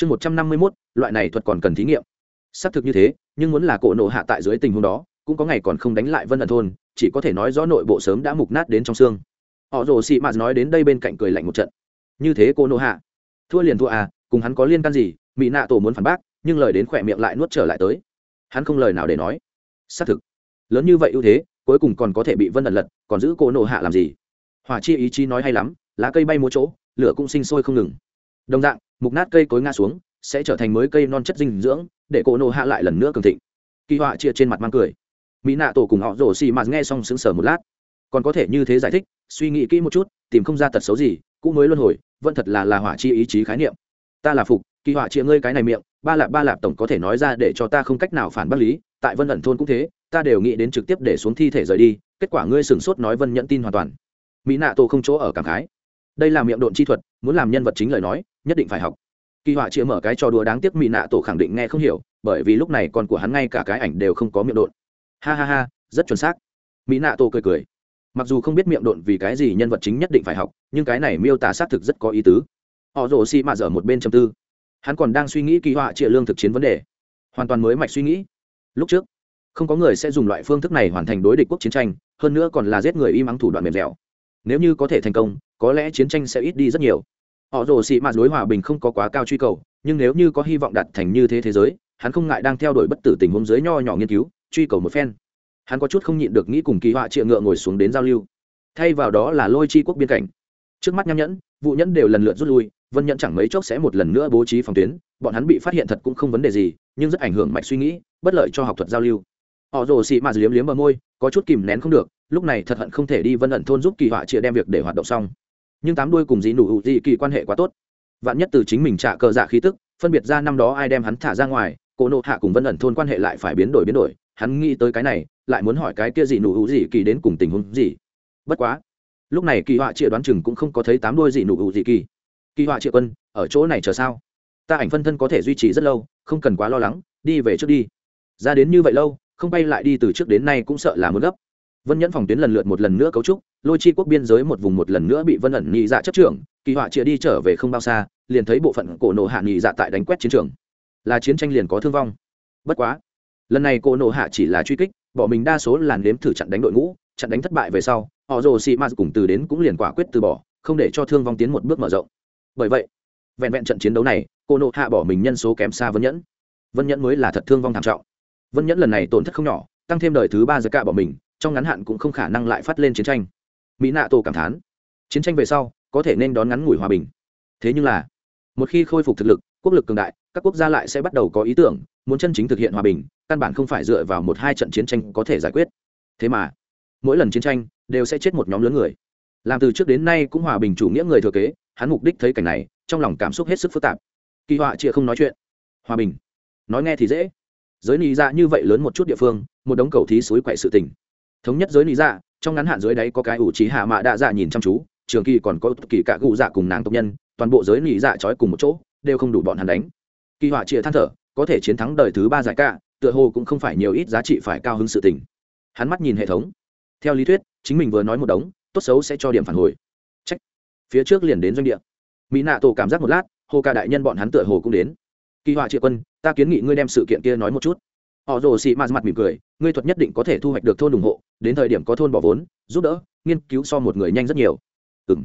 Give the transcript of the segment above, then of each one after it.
chương một trăm năm mươi mốt, loại này thuật còn cần thí nghiệm. Xác thực như thế, nhưng muốn là cổ nộ hạ tại dưới tình huống đó, cũng có ngày còn không đánh lại vân ẩn thôn, chỉ có thể nói rõ nội bộ sớm đã mục nát đến trong xương. Họ rồ xị mạt nói đến đây bên cạnh cười lạnh một trận. Như thế cô nộ hạ. Thua liền thua à cùng hắn có liên can gì mỹ nạ tổ muốn phản bác, nhưng lời đến khỏe miệng lại nuốt trở lại tới. Hắn không lời nào để nói. Xác thực. Lớn như vậy ưu thế, cuối cùng còn có thể bị vân ẩn lật, còn giữ cô nộ hạ làm gì? Hỏa chi ý chí nói hay lắm, lá cây bay múa chỗ, lửa cũng sinh sôi không ngừng. Đồng dạng mục nát cây cối ngã xuống, sẽ trở thành mới cây non chất dinh dưỡng, để cổ nộ hạ lại lần nữa cường thịnh. Kỳ họa chia trên mặt mang cười. Mỹ nạ tổ cùng họ rổ xì mạt nghe xong sững sờ một lát. Còn có thể như thế giải thích, suy nghĩ kỹ một chút, tìm không ra tật xấu gì, cũng mới luân hồi, vẫn thật là là hỏa chi ý chí khái niệm. Ta là phục, kỳ họa chia ngươi cái này miệng, ba lạp ba lạp tổng có thể nói ra để cho ta không cách nào phản bác lý, tại vân ẩn thôn cũng thế, ta đều nghĩ đến trực tiếp để xuống thi thể rời đi, kết quả ngươi sửng sốt nói vân nhận tin hoàn toàn. Mỹ nạ tổ không chỗ ở cảm khái đây là miệng độn chi thuật, muốn làm nhân vật chính lời nói, nhất định phải học. Kỳ họa chia mở cái trò đùa đáng tiếc mỹ nạ tổ khẳng định nghe không hiểu, bởi vì lúc này con của hắn ngay cả cái ảnh đều không có miệng độn. Ha ha ha, rất chuẩn xác. Mỹ nạ tổ cười cười. Mặc dù không biết miệng độn vì cái gì nhân vật chính nhất định phải học, nhưng cái này miêu tả xác thực rất có ý tứ. Họ rồ xi mạ dở một bên châm tư. Hắn còn đang suy nghĩ kỳ họa chia lương thực chiến vấn đề. Hoàn toàn mới mạch suy nghĩ. Lúc trước, không có người sẽ dùng loại phương thức này hoàn thành đối địch quốc chiến tranh, hơn nữa còn là giết người y mắng thủ đoạn mềm dẻo. Nếu như có thể thành công có lẽ chiến tranh sẽ ít đi rất nhiều. Họ rồ xị mạt đối hòa bình không có quá cao truy cầu, nhưng nếu như có hy vọng đạt thành như thế thế giới, hắn không ngại đang theo đuổi bất tử tình huống giới nho nhỏ nghiên cứu, truy cầu một phen. Hắn có chút không nhịn được nghĩ cùng kỳ họa trịa ngựa ngồi xuống đến giao lưu. Thay vào đó là lôi chi quốc biên cảnh. Trước mắt nham nhẫn, vụ nhẫn đều lần lượt rút lui, vân nhẫn chẳng mấy chốc sẽ một lần nữa bố trí phòng tuyến, bọn hắn bị phát hiện thật cũng không vấn đề gì, nhưng rất ảnh hưởng mạch suy nghĩ, bất lợi cho học thuật giao lưu. Họ rồ xị mạt liếm liếm bờ môi, có chút kìm nén không được, lúc này thật hận không thể đi vân ẩn thôn giúp kỳ họa trịa đem việc để hoạt động xong nhưng tám đuôi cùng dị nụ hữu dị kỳ quan hệ quá tốt. Vạn nhất từ chính mình trả cờ dạ khí tức, phân biệt ra năm đó ai đem hắn thả ra ngoài, cổ nộ hạ cùng vân ẩn thôn quan hệ lại phải biến đổi biến đổi, hắn nghĩ tới cái này, lại muốn hỏi cái kia dị nụ hữu dị kỳ đến cùng tình huống gì. Bất quá, lúc này kỳ họa triệu đoán chừng cũng không có thấy tám đuôi dị nụ hữu dị kỳ. Kỳ họa triệu quân, ở chỗ này chờ sao? Ta ảnh phân thân có thể duy trì rất lâu, không cần quá lo lắng, đi về trước đi. Ra đến như vậy lâu, không bay lại đi từ trước đến nay cũng sợ là muốn gấp. Vân nhẫn phòng tuyến lần lượt một lần nữa cấu trúc lôi chi quốc biên giới một vùng một lần nữa bị vân ẩn nhị dạ chấp trưởng, kỳ họa chia đi trở về không bao xa, liền thấy bộ phận cổ nộ hạ nhị dạ tại đánh quét chiến trường. Là chiến tranh liền có thương vong. Bất quá, lần này cổ nộ hạ chỉ là truy kích, bỏ mình đa số làn nếm thử chặn đánh đội ngũ, chặn đánh thất bại về sau, họ rồ xị ma cùng từ đến cũng liền quả quyết từ bỏ, không để cho thương vong tiến một bước mở rộng. Bởi vậy, vẹn vẹn trận chiến đấu này cô nộ hạ bỏ mình nhân số kém xa vân nhẫn. Vân nhẫn mới là thật thương vong thảm trọng. Vân nhẫn lần này tổn thất không nhỏ, tăng thêm đời thứ ba giờ cả bỏ mình, trong ngắn hạn cũng không khả năng lại phát lên chiến tranh mỹ nạ tổ cảm thán, chiến tranh về sau, có thể nên đón ngắn ngủi hòa bình. Thế nhưng là, một khi khôi phục thực lực, quốc lực cường đại, các quốc gia lại sẽ bắt đầu có ý tưởng, muốn chân chính thực hiện hòa bình, căn bản không phải dựa vào một hai trận chiến tranh có thể giải quyết. Thế mà, mỗi lần chiến tranh, đều sẽ chết một nhóm lớn người. Làm từ trước đến nay cũng hòa bình chủ nghĩa người thừa kế, hắn mục đích thấy cảnh này, trong lòng cảm xúc hết sức phức tạp. Kỳ họa chịa không nói chuyện. Hòa bình. Nói nghe thì dễ. Giới lý ra dạ như vậy lớn một chút địa phương, một đống cầu thí suối quậy sự tình. Thống nhất giới lý dạ trong ngắn hạn dưới đấy có cái ủ trí hạ mạ đa dạ nhìn chăm chú, trường kỳ còn có kỳ cả cụ dạ cùng nàng tộc nhân, toàn bộ giới nỉ dạ trói cùng một chỗ, đều không đủ bọn hắn đánh. Kỳ họa chia than thở, có thể chiến thắng đời thứ ba giải ca tựa hồ cũng không phải nhiều ít giá trị phải cao hứng sự tình. Hắn mắt nhìn hệ thống. Theo lý thuyết, chính mình vừa nói một đống, tốt xấu sẽ cho điểm phản hồi. Trách phía trước liền đến doanh địa. Mỹ nạ tổ cảm giác một lát, hồ ca đại nhân bọn hắn tựa hồ cũng đến. Kỳ họa triệu quân, ta kiến nghị ngươi đem sự kiện kia nói một chút họ rồ xị mạt mặt mỉm cười, ngươi thuật nhất định có thể thu hoạch được thôn ủng hộ, đến thời điểm có thôn bỏ vốn, giúp đỡ, nghiên cứu so một người nhanh rất nhiều. Ừ m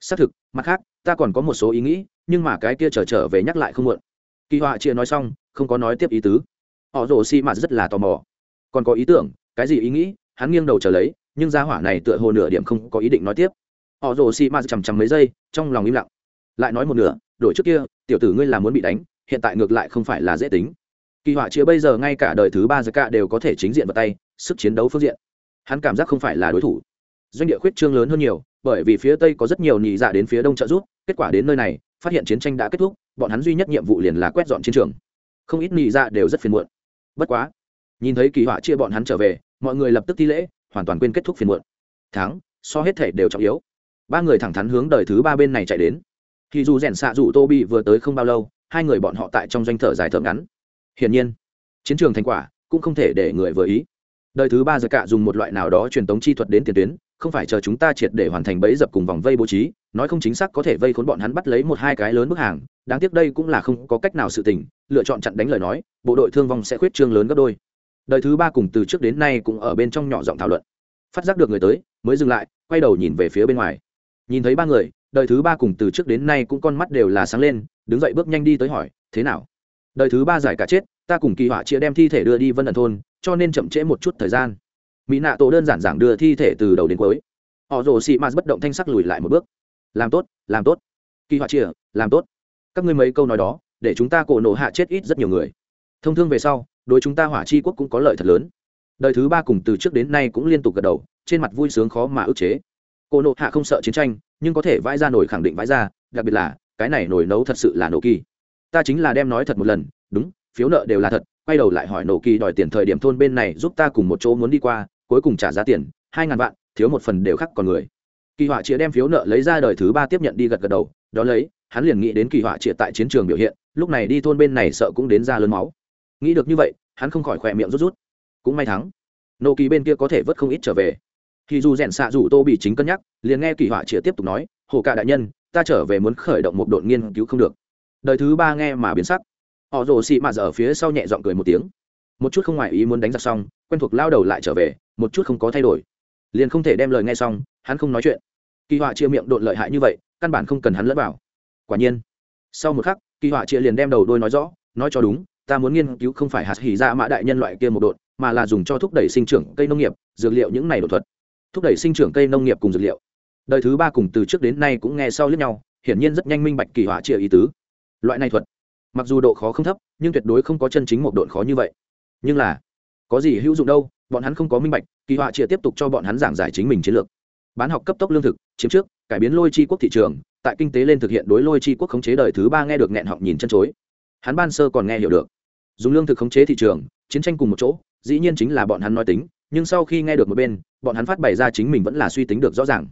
xác thực, mặt khác, ta còn có một số ý nghĩ, nhưng mà cái kia trở trở về nhắc lại không muộn. Kỳ họa chia nói xong, không có nói tiếp ý tứ. Họ rồ xị mạt rất là tò mò. Còn có ý tưởng, cái gì ý nghĩ, hắn nghiêng đầu trở lấy, nhưng gia hỏa này tựa hồ nửa điểm không có ý định nói tiếp. Họ rồ xị mạt chằm chằm mấy giây, trong lòng im lặng. Lại nói một nửa, đổi trước kia, tiểu tử ngươi là muốn bị đánh, hiện tại ngược lại không phải là dễ tính kỳ họa chĩa bây giờ ngay cả đời thứ ba giờ cả đều có thể chính diện vào tay, sức chiến đấu phương diện. Hắn cảm giác không phải là đối thủ. Doanh địa khuyết trương lớn hơn nhiều, bởi vì phía tây có rất nhiều nhị dạ đến phía đông trợ giúp, kết quả đến nơi này, phát hiện chiến tranh đã kết thúc, bọn hắn duy nhất nhiệm vụ liền là quét dọn chiến trường. Không ít nhị dạ đều rất phiền muộn. Bất quá, nhìn thấy kỳ họa chia bọn hắn trở về, mọi người lập tức thi lễ, hoàn toàn quên kết thúc phiền muộn. Thắng, so hết thể đều trọng yếu. Ba người thẳng thắn hướng đời thứ ba bên này chạy đến. Thì dù rèn xạ dù tô bị vừa tới không bao lâu, hai người bọn họ tại trong doanh thở dài thở ngắn hiển nhiên, chiến trường thành quả cũng không thể để người vừa ý. Đời thứ ba giờ cạ dùng một loại nào đó truyền tống chi thuật đến tiền tuyến, không phải chờ chúng ta triệt để hoàn thành bẫy dập cùng vòng vây bố trí, nói không chính xác có thể vây khốn bọn hắn bắt lấy một hai cái lớn bức hàng, đáng tiếc đây cũng là không có cách nào sự tình, lựa chọn chặn đánh lời nói, bộ đội thương vong sẽ khuyết trương lớn gấp đôi. Đời thứ ba cùng từ trước đến nay cũng ở bên trong nhỏ giọng thảo luận. Phát giác được người tới, mới dừng lại, quay đầu nhìn về phía bên ngoài. Nhìn thấy ba người, đời thứ ba cùng từ trước đến nay cũng con mắt đều là sáng lên, đứng dậy bước nhanh đi tới hỏi, thế nào? Đời thứ ba giải cả chết, ta cùng kỳ họa chia đem thi thể đưa đi vân ẩn thôn, cho nên chậm trễ một chút thời gian. Mỹ nạ tổ đơn giản giảng đưa thi thể từ đầu đến cuối. Họ rồ xị mạt bất động thanh sắc lùi lại một bước. Làm tốt làm tốt. Kỳ họa chia, làm tốt. Các ngươi mấy câu nói đó, để chúng ta cổ nổ hạ chết ít rất nhiều người. Thông thương về sau, đối chúng ta hỏa chi quốc cũng có lợi thật lớn. Đời thứ ba cùng từ trước đến nay cũng liên tục gật đầu, trên mặt vui sướng khó mà ức chế. Cổ nộ hạ không sợ chiến tranh, nhưng có thể vãi ra nổi khẳng định vãi ra, đặc biệt là, cái này nổi nấu thật sự là nổ kỳ ta chính là đem nói thật một lần, đúng, phiếu nợ đều là thật, quay đầu lại hỏi nổ kỳ đòi tiền thời điểm thôn bên này giúp ta cùng một chỗ muốn đi qua, cuối cùng trả giá tiền, hai ngàn vạn, thiếu một phần đều khắc còn người. Kỳ họa chĩa đem phiếu nợ lấy ra đời thứ ba tiếp nhận đi gật gật đầu, đó lấy, hắn liền nghĩ đến kỳ họa chĩa tại chiến trường biểu hiện, lúc này đi thôn bên này sợ cũng đến ra lớn máu. Nghĩ được như vậy, hắn không khỏi khỏe miệng rút rút. Cũng may thắng. Nô kỳ bên kia có thể vớt không ít trở về. Thì dù rèn xạ dù tô bị chính cân nhắc, liền nghe kỳ họa chĩa tiếp tục nói, hồ cả đại nhân, ta trở về muốn khởi động một đội nghiên cứu không được đời thứ ba nghe mà biến sắc. Họ rồ xị mạt ở phía sau nhẹ giọng cười một tiếng. Một chút không ngoại ý muốn đánh giặc xong, quen thuộc lao đầu lại trở về, một chút không có thay đổi. Liền không thể đem lời nghe xong, hắn không nói chuyện. Kỳ họa chia miệng độn lợi hại như vậy, căn bản không cần hắn lẫn vào. Quả nhiên, sau một khắc, kỳ họa chia liền đem đầu đôi nói rõ, nói cho đúng, ta muốn nghiên cứu không phải hạt hỉ ra mã đại nhân loại kia một độn, mà là dùng cho thúc đẩy sinh trưởng cây nông nghiệp, dược liệu những này đột thuật. Thúc đẩy sinh trưởng cây nông nghiệp cùng dược liệu. Đời thứ ba cùng từ trước đến nay cũng nghe sau lướt nhau, hiển nhiên rất nhanh minh bạch kỳ họa chia ý tứ loại này thuật, mặc dù độ khó không thấp, nhưng tuyệt đối không có chân chính một độn khó như vậy. Nhưng là, có gì hữu dụng đâu, bọn hắn không có minh bạch, kỳ họa chia tiếp tục cho bọn hắn giảng giải chính mình chiến lược. Bán học cấp tốc lương thực, chiếm trước, cải biến lôi chi quốc thị trường, tại kinh tế lên thực hiện đối lôi chi quốc khống chế đời thứ ba nghe được nghẹn họng nhìn chân chối. Hắn ban sơ còn nghe hiểu được. Dùng lương thực khống chế thị trường, chiến tranh cùng một chỗ, dĩ nhiên chính là bọn hắn nói tính, nhưng sau khi nghe được một bên, bọn hắn phát bày ra chính mình vẫn là suy tính được rõ ràng.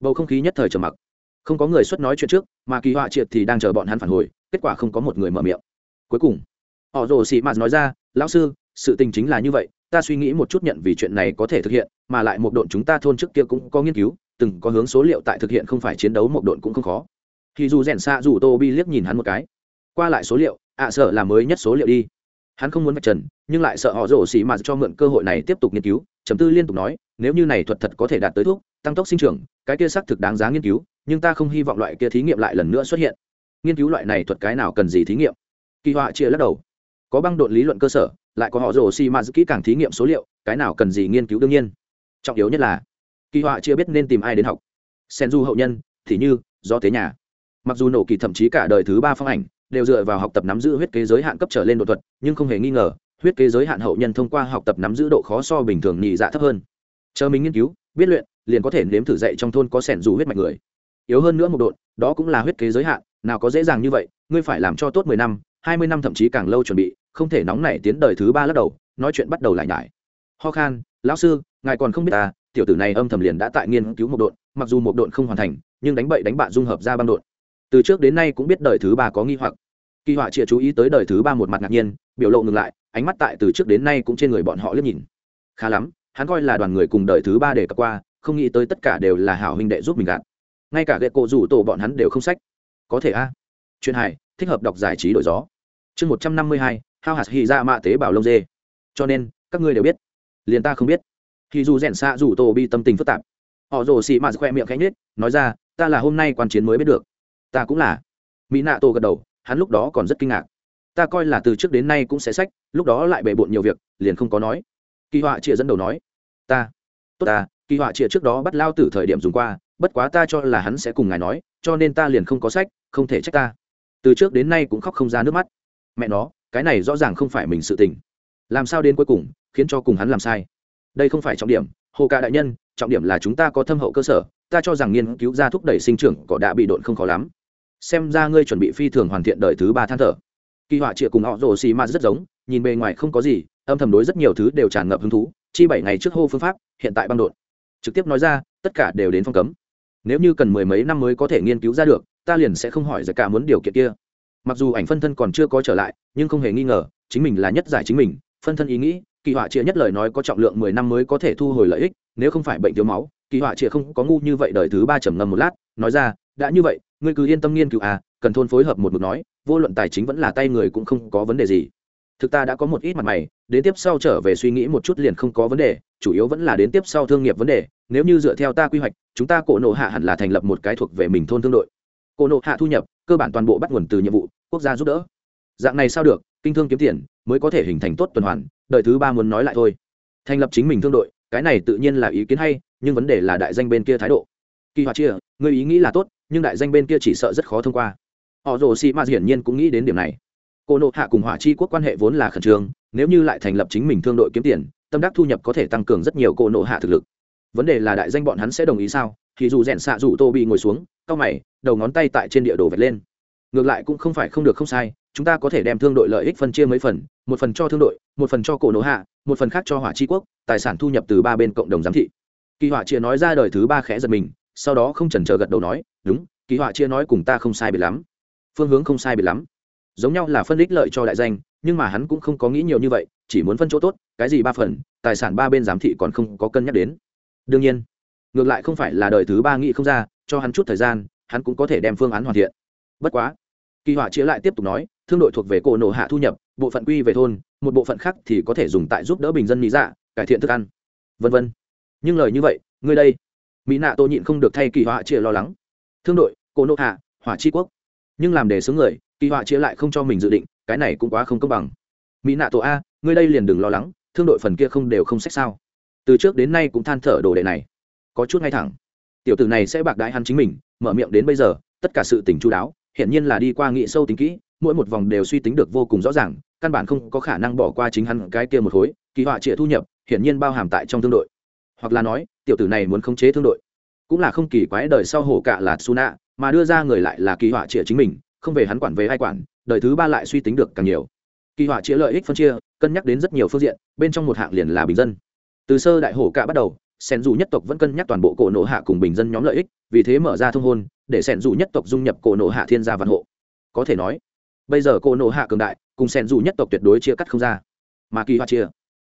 Bầu không khí nhất thời trầm mặc. Không có người xuất nói chuyện trước, mà kỳ họa triệt thì đang chờ bọn hắn phản hồi kết quả không có một người mở miệng. Cuối cùng, họ rồ sĩ mạt nói ra, lão sư, sự tình chính là như vậy, ta suy nghĩ một chút nhận vì chuyện này có thể thực hiện, mà lại một độn chúng ta thôn trước kia cũng có nghiên cứu, từng có hướng số liệu tại thực hiện không phải chiến đấu một độn cũng không khó. Thì dù rèn xa dù tô bi liếc nhìn hắn một cái. Qua lại số liệu, ạ, sợ là mới nhất số liệu đi. Hắn không muốn vạch trần, nhưng lại sợ họ rổ xỉ mà cho mượn cơ hội này tiếp tục nghiên cứu chấm tư liên tục nói, nếu như này thuật thật có thể đạt tới thuốc, tăng tốc sinh trưởng, cái kia xác thực đáng giá nghiên cứu, nhưng ta không hy vọng loại kia thí nghiệm lại lần nữa xuất hiện nghiên cứu loại này thuật cái nào cần gì thí nghiệm? Kỳ họa chia lắc đầu. Có băng độn lý luận cơ sở, lại có họ rổ xì mà kỹ càng thí nghiệm số liệu, cái nào cần gì nghiên cứu đương nhiên. Trọng yếu nhất là, kỳ họa chưa biết nên tìm ai đến học. Sen du hậu nhân, thì như, do thế nhà. Mặc dù nổ kỳ thậm chí cả đời thứ ba phong ảnh, đều dựa vào học tập nắm giữ huyết kế giới hạn cấp trở lên độ thuật, nhưng không hề nghi ngờ, huyết kế giới hạn hậu nhân thông qua học tập nắm giữ độ khó so bình thường nhị dạ thấp hơn. Chờ mình nghiên cứu, biết luyện, liền có thể nếm thử dạy trong thôn có sẻn dù huyết mạch người. Yếu hơn nữa một độ đó cũng là huyết kế giới hạn nào có dễ dàng như vậy, ngươi phải làm cho tốt mười năm, hai mươi năm thậm chí càng lâu chuẩn bị, không thể nóng nảy tiến đời thứ ba lắc đầu, nói chuyện bắt đầu lại nhải. Ho khan, lão sư, ngài còn không biết ta tiểu tử này âm thầm liền đã tại nghiên cứu một độn, mặc dù một độn không hoàn thành, nhưng đánh bậy đánh bạ dung hợp ra băng độn. Từ trước đến nay cũng biết đời thứ ba có nghi hoặc. Kỳ họa chịa chú ý tới đời thứ ba một mặt ngạc nhiên, biểu lộ ngừng lại, ánh mắt tại từ trước đến nay cũng trên người bọn họ liếc nhìn. Khá lắm, hắn coi là đoàn người cùng đời thứ ba để cập qua, không nghĩ tới tất cả đều là hảo huynh đệ giúp mình gạt. Ngay cả ghệ cộ rủ tổ bọn hắn đều không sách có thể a. Chuyện hài, thích hợp đọc giải trí đổi gió. Chương một trăm năm mươi hai, hao hạt hy ra dạ mạ tế bào lông dê. Cho nên, các ngươi đều biết. Liền ta không biết. Thì dù rèn xạ dù tổ bi tâm tình phức tạp. Họ rồ xị mạt khoe miệng khẽ nhết nói ra, ta là hôm nay quan chiến mới biết được. Ta cũng là. Mỹ nạ tổ gật đầu, hắn lúc đó còn rất kinh ngạc. Ta coi là từ trước đến nay cũng sẽ sách, lúc đó lại bề bộn nhiều việc, liền không có nói. Kỳ họa chịa dẫn đầu nói, ta, tốt ta, kỳ họa chịa trước đó bắt lao từ thời điểm dùng qua bất quá ta cho là hắn sẽ cùng ngài nói, cho nên ta liền không có sách, không thể trách ta. Từ trước đến nay cũng khóc không ra nước mắt. Mẹ nó, cái này rõ ràng không phải mình sự tình. Làm sao đến cuối cùng, khiến cho cùng hắn làm sai? Đây không phải trọng điểm, hồ ca đại nhân, trọng điểm là chúng ta có thâm hậu cơ sở, ta cho rằng nghiên cứu ra thúc đẩy sinh trưởng cỏ đã bị độn không khó lắm. Xem ra ngươi chuẩn bị phi thường hoàn thiện đời thứ ba than thở. Kỳ họa trịa cùng họ rồ xì ma rất giống, nhìn bề ngoài không có gì, âm thầm đối rất nhiều thứ đều tràn ngập hứng thú. Chi bảy ngày trước hô phương pháp, hiện tại băng đột trực tiếp nói ra, tất cả đều đến phong cấm nếu như cần mười mấy năm mới có thể nghiên cứu ra được, ta liền sẽ không hỏi giải cả muốn điều kiện kia. Mặc dù ảnh phân thân còn chưa có trở lại, nhưng không hề nghi ngờ, chính mình là nhất giải chính mình, phân thân ý nghĩ, kỳ họa chia nhất lời nói có trọng lượng mười năm mới có thể thu hồi lợi ích, nếu không phải bệnh thiếu máu, kỳ họa chia không có ngu như vậy đời thứ ba trầm ngâm một lát, nói ra, đã như vậy, ngươi cứ yên tâm nghiên cứu à cần thôn phối hợp một mực nói, vô luận tài chính vẫn là tay người cũng không có vấn đề gì. Thực ta đã có một ít mặt mày, đến tiếp sau trở về suy nghĩ một chút liền không có vấn đề, chủ yếu vẫn là đến tiếp sau thương nghiệp vấn đề nếu như dựa theo ta quy hoạch, chúng ta cổ nộ hạ hẳn là thành lập một cái thuộc về mình thôn thương đội. Cổ nộ hạ thu nhập, cơ bản toàn bộ bắt nguồn từ nhiệm vụ, quốc gia giúp đỡ. Dạng này sao được, kinh thương kiếm tiền mới có thể hình thành tốt tuần hoàn, đợi thứ ba muốn nói lại thôi. Thành lập chính mình thương đội, cái này tự nhiên là ý kiến hay, nhưng vấn đề là đại danh bên kia thái độ. Kỳ họa chia, người ý nghĩ là tốt, nhưng đại danh bên kia chỉ sợ rất khó thông qua. Họ rồ sĩ ma hiển nhiên cũng nghĩ đến điểm này. Cô nộ hạ cùng hỏa chi quốc quan hệ vốn là khẩn trương, nếu như lại thành lập chính mình thương đội kiếm tiền, tâm đắc thu nhập có thể tăng cường rất nhiều cô nộ hạ thực lực vấn đề là đại danh bọn hắn sẽ đồng ý sao? Thì dù rèn xạ dù tô bị ngồi xuống, cau mày, đầu ngón tay tại trên địa đồ vạch lên. Ngược lại cũng không phải không được không sai, chúng ta có thể đem thương đội lợi ích phân chia mấy phần, một phần cho thương đội, một phần cho cổ nổ hạ, một phần khác cho hỏa tri quốc, tài sản thu nhập từ ba bên cộng đồng giám thị. Kỳ họa chia nói ra đời thứ ba khẽ giật mình, sau đó không chần chờ gật đầu nói, đúng, kỳ họa chia nói cùng ta không sai biệt lắm. Phương hướng không sai biệt lắm. Giống nhau là phân đích lợi cho đại danh, nhưng mà hắn cũng không có nghĩ nhiều như vậy, chỉ muốn phân chỗ tốt, cái gì ba phần, tài sản ba bên giám thị còn không có cân nhắc đến đương nhiên, ngược lại không phải là đời thứ ba nghĩ không ra, cho hắn chút thời gian, hắn cũng có thể đem phương án hoàn thiện. Bất quá, kỳ họa chia lại tiếp tục nói, thương đội thuộc về cổ nổ hạ thu nhập, bộ phận quy về thôn, một bộ phận khác thì có thể dùng tại giúp đỡ bình dân mỹ dạ cải thiện thức ăn, vân vân. Nhưng lời như vậy, ngươi đây, mỹ nạ tô nhịn không được thay kỳ họa chia lo lắng. Thương đội, cổ nổ hạ, hỏa tri quốc. Nhưng làm để xướng người, kỳ họa chia lại không cho mình dự định, cái này cũng quá không công bằng. Mỹ nạ tổ a, ngươi đây liền đừng lo lắng, thương đội phần kia không đều không sách sao? Từ trước đến nay cũng than thở đồ đệ này. Có chút ngay thẳng. Tiểu tử này sẽ bạc đãi hắn chính mình, mở miệng đến bây giờ, tất cả sự tình chú đáo hiện nhiên là đi qua nghị sâu tính kỹ, mỗi một vòng đều suy tính được vô cùng rõ ràng, căn bản không có khả năng bỏ qua chính hắn cái kia một khối, kỳ họa trịa thu nhập, hiển nhiên bao hàm tại trong thương đội. Hoặc là nói, tiểu tử này muốn khống chế thương đội. Cũng là không kỳ quái đời sau hổ cạ là suna, mà đưa ra người lại là kỳ họa trịa chính mình, không về hắn quản về ai quản, đời thứ ba lại suy tính được càng nhiều. Kỳ họa trịa lợi ích phân chia, cân nhắc đến rất nhiều phương diện, bên trong một hạng liền là bình dân từ sơ đại hổ cạ bắt đầu sẻn dù nhất tộc vẫn cân nhắc toàn bộ cổ nộ hạ cùng bình dân nhóm lợi ích, vì thế mở ra thông hôn, để sẻn dù nhất tộc dung nhập cổ nộ hạ thiên gia văn hộ. Có thể nói, bây giờ cổ nộ hạ cường đại, cùng sẻn dù nhất tộc tuyệt đối chia cắt không ra. Mà kỳ hoa chia,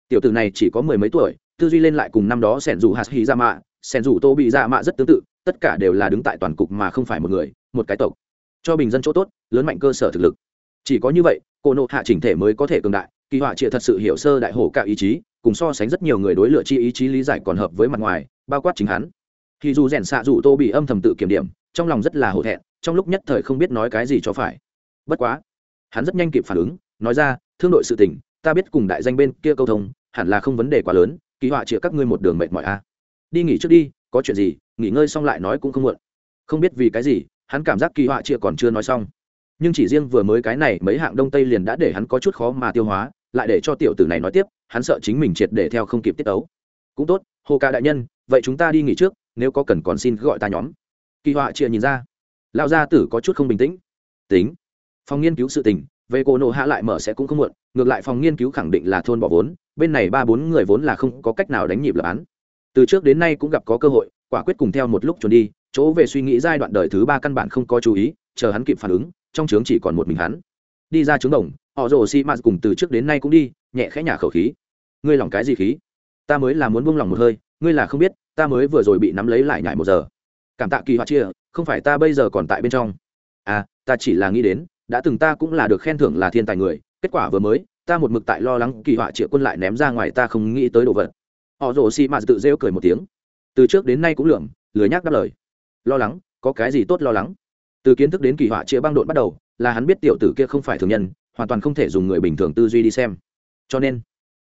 tiểu tử này chỉ có mười mấy tuổi, tư duy lên lại cùng năm đó sẻn dù hạt hy ra dạ mạ sẻn dù tô bị ra mạ rất tương tự, tất cả đều là đứng tại toàn cục mà không phải một người, một cái tộc. Cho bình dân chỗ tốt, lớn mạnh cơ sở thực lực. Chỉ có như vậy, cổ nộ hạ chỉnh thể mới có thể cường đại, kỳ họa chia thật sự hiểu sơ đại hổ cả ý chí cùng so sánh rất nhiều người đối lựa chi ý chí lý giải còn hợp với mặt ngoài, bao quát chính hắn. Thì dù rèn xạ dù tô bị âm thầm tự kiểm điểm, trong lòng rất là hổ thẹn, trong lúc nhất thời không biết nói cái gì cho phải. Bất quá, hắn rất nhanh kịp phản ứng, nói ra, thương đội sự tình, ta biết cùng đại danh bên kia câu thông, hẳn là không vấn đề quá lớn, kỳ họa chĩa các ngươi một đường mệt mỏi a. Đi nghỉ trước đi, có chuyện gì, nghỉ ngơi xong lại nói cũng không muộn. Không biết vì cái gì, hắn cảm giác kỳ họa chia còn chưa nói xong. Nhưng chỉ riêng vừa mới cái này mấy hạng đông tây liền đã để hắn có chút khó mà tiêu hóa lại để cho tiểu tử này nói tiếp, hắn sợ chính mình triệt để theo không kịp tiết ấu cũng tốt, hồ ca đại nhân, vậy chúng ta đi nghỉ trước, nếu có cần còn xin gọi ta nhóm. Kỳ họa chia nhìn ra. Lão gia tử có chút không bình tĩnh. Tính. Phòng nghiên cứu sự tình, về cô nộ hạ lại mở sẽ cũng không muộn, ngược lại phòng nghiên cứu khẳng định là thôn bỏ vốn, bên này ba bốn người vốn là không có cách nào đánh nhịp lập án. Từ trước đến nay cũng gặp có cơ hội, quả quyết cùng theo một lúc trốn đi, chỗ về suy nghĩ giai đoạn đời thứ ba căn bản không có chú ý, chờ hắn kịp phản ứng, trong trướng chỉ còn một mình hắn. Đi ra trướng đồng họ rồ xi mạt cùng từ trước đến nay cũng đi, nhẹ khẽ nhả khẩu khí. Ngươi lòng cái gì khí? Ta mới là muốn buông lòng một hơi, ngươi là không biết, ta mới vừa rồi bị nắm lấy lại nhải một giờ. Cảm tạ kỳ họa chia, không phải ta bây giờ còn tại bên trong. À ta chỉ là nghĩ đến, đã từng ta cũng là được khen thưởng là thiên tài người, kết quả vừa mới, ta một mực tại lo lắng kỳ họa triệu quân lại ném ra ngoài ta không nghĩ tới đồ vật. Họ rồ xi mạt tự rêu cười một tiếng. Từ trước đến nay cũng lượm, lười nhác đáp lời. Lo lắng, có cái gì tốt lo lắng? Từ kiến thức đến kỳ họa chĩa băng đột bắt đầu, là hắn biết tiểu tử kia không phải thường nhân hoàn toàn không thể dùng người bình thường tư duy đi xem. Cho nên,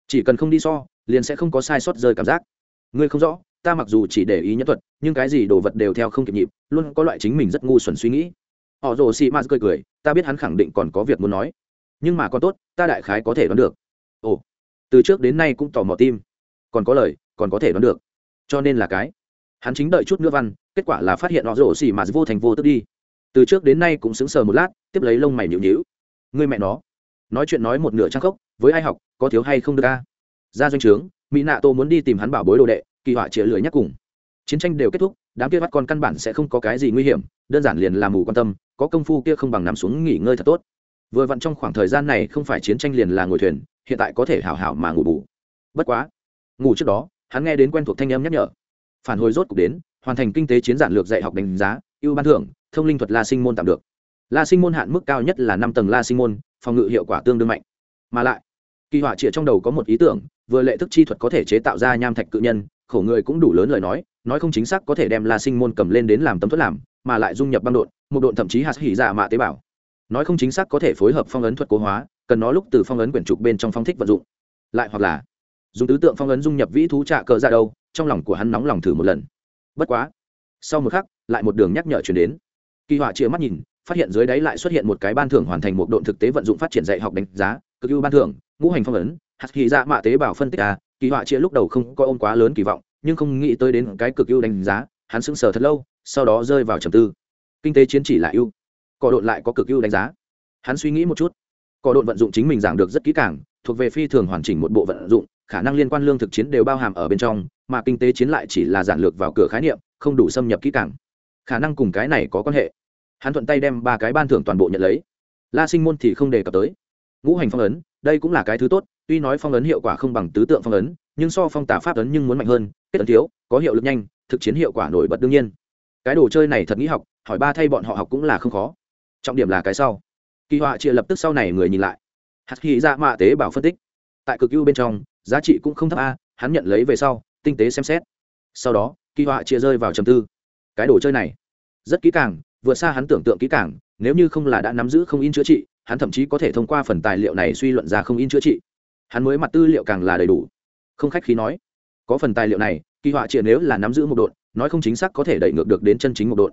chỉ cần không đi so, liền sẽ không có sai sót rơi cảm giác. Ngươi không rõ, ta mặc dù chỉ để ý nhân thuật, nhưng cái gì đồ vật đều theo không kịp nhịp, luôn có loại chính mình rất ngu xuẩn suy nghĩ. Họ rồ xị mạt cười cười, ta biết hắn khẳng định còn có việc muốn nói. Nhưng mà còn tốt, ta đại khái có thể đoán được. Ồ, từ trước đến nay cũng tò mò tim. Còn có lời, còn có thể đoán được. Cho nên là cái, hắn chính đợi chút nữa văn, kết quả là phát hiện họ rổ xì mà vô thành vô tức đi. Từ trước đến nay cũng sững sờ một lát, tiếp lấy lông mày nhịu nhịu người mẹ nó. Nói chuyện nói một nửa trang khốc, với ai học, có thiếu hay không được ca ra doanh trướng, mỹ nạ tô muốn đi tìm hắn bảo bối đồ đệ, kỳ họa chĩa lưỡi nhắc cùng. Chiến tranh đều kết thúc, đám kia bắt con căn bản sẽ không có cái gì nguy hiểm, đơn giản liền làm mù quan tâm, có công phu kia không bằng nằm xuống nghỉ ngơi thật tốt. Vừa vặn trong khoảng thời gian này không phải chiến tranh liền là ngồi thuyền, hiện tại có thể hảo hảo mà ngủ bù. Bất quá, ngủ trước đó, hắn nghe đến quen thuộc thanh âm nhắc nhở. Phản hồi rốt cục đến, hoàn thành kinh tế chiến giản lược dạy học đánh giá, ưu ban thưởng, thông linh thuật la sinh môn tạm được la sinh môn hạn mức cao nhất là năm tầng la sinh môn, phòng ngự hiệu quả tương đương mạnh. Mà lại, kỳ họa trịa trong đầu có một ý tưởng, vừa lệ thức chi thuật có thể chế tạo ra nham thạch cự nhân, khổ người cũng đủ lớn lời nói nói không chính xác có thể đem la sinh môn cầm lên đến làm tấm thuất làm, mà lại dung nhập băng đột một độn thậm chí hạt hỉ dạ mạ tế bào. Nói không chính xác có thể phối hợp phong ấn thuật cố hóa, cần nó lúc từ phong ấn quyển trục bên trong phong thích vận dụng. Lại hoặc là, dùng tứ tượng phong ấn dung nhập vĩ thú trạ cờ ra đâu, trong lòng của hắn nóng lòng thử một lần. Bất quá, sau một khắc, lại một đường nhắc nhở chuyển đến. Kỳ họa chia mắt nhìn phát hiện dưới đáy lại xuất hiện một cái ban thưởng hoàn thành một độn thực tế vận dụng phát triển dạy học đánh giá, cực ưu ban thưởng, ngũ hành phong ấn, hạt hy dạ mạ tế bào phân tích a kỳ họa chia lúc đầu không có ôm quá lớn kỳ vọng, nhưng không nghĩ tới đến cái cực ưu đánh giá, hắn sững sờ thật lâu, sau đó rơi vào trầm tư. Kinh tế chiến chỉ là ưu, cỏ độn lại có cực ưu đánh giá. Hắn suy nghĩ một chút, cỏ độn vận dụng chính mình giảng được rất kỹ càng, thuộc về phi thường hoàn chỉnh một bộ vận dụng, khả năng liên quan lương thực chiến đều bao hàm ở bên trong, mà kinh tế chiến lại chỉ là giản lược vào cửa khái niệm, không đủ xâm nhập kỹ càng. Khả năng cùng cái này có quan hệ hắn thuận tay đem ba cái ban thưởng toàn bộ nhận lấy. La sinh môn thì không đề cập tới. Ngũ hành phong ấn, đây cũng là cái thứ tốt, tuy nói phong ấn hiệu quả không bằng tứ tượng phong ấn, nhưng so phong tả pháp ấn nhưng muốn mạnh hơn, kết ấn thiếu, có hiệu lực nhanh, thực chiến hiệu quả nổi bật đương nhiên. Cái đồ chơi này thật nghĩ học, hỏi ba thay bọn họ học cũng là không khó. Trọng điểm là cái sau. Kỳ họa chia lập tức sau này người nhìn lại. Hạt khi ra dạ mạ tế bảo phân tích. Tại cực ưu bên trong, giá trị cũng không thấp a, hắn nhận lấy về sau, tinh tế xem xét. Sau đó, kỳ họa chia rơi vào trầm tư. Cái đồ chơi này, rất kỹ càng vượt xa hắn tưởng tượng kỹ càng, nếu như không là đã nắm giữ không in chữa trị, hắn thậm chí có thể thông qua phần tài liệu này suy luận ra không in chữa trị. Hắn mới mặt tư liệu càng là đầy đủ. Không khách khí nói, có phần tài liệu này, kỳ họa chia nếu là nắm giữ một độn, nói không chính xác có thể đẩy ngược được đến chân chính một độn.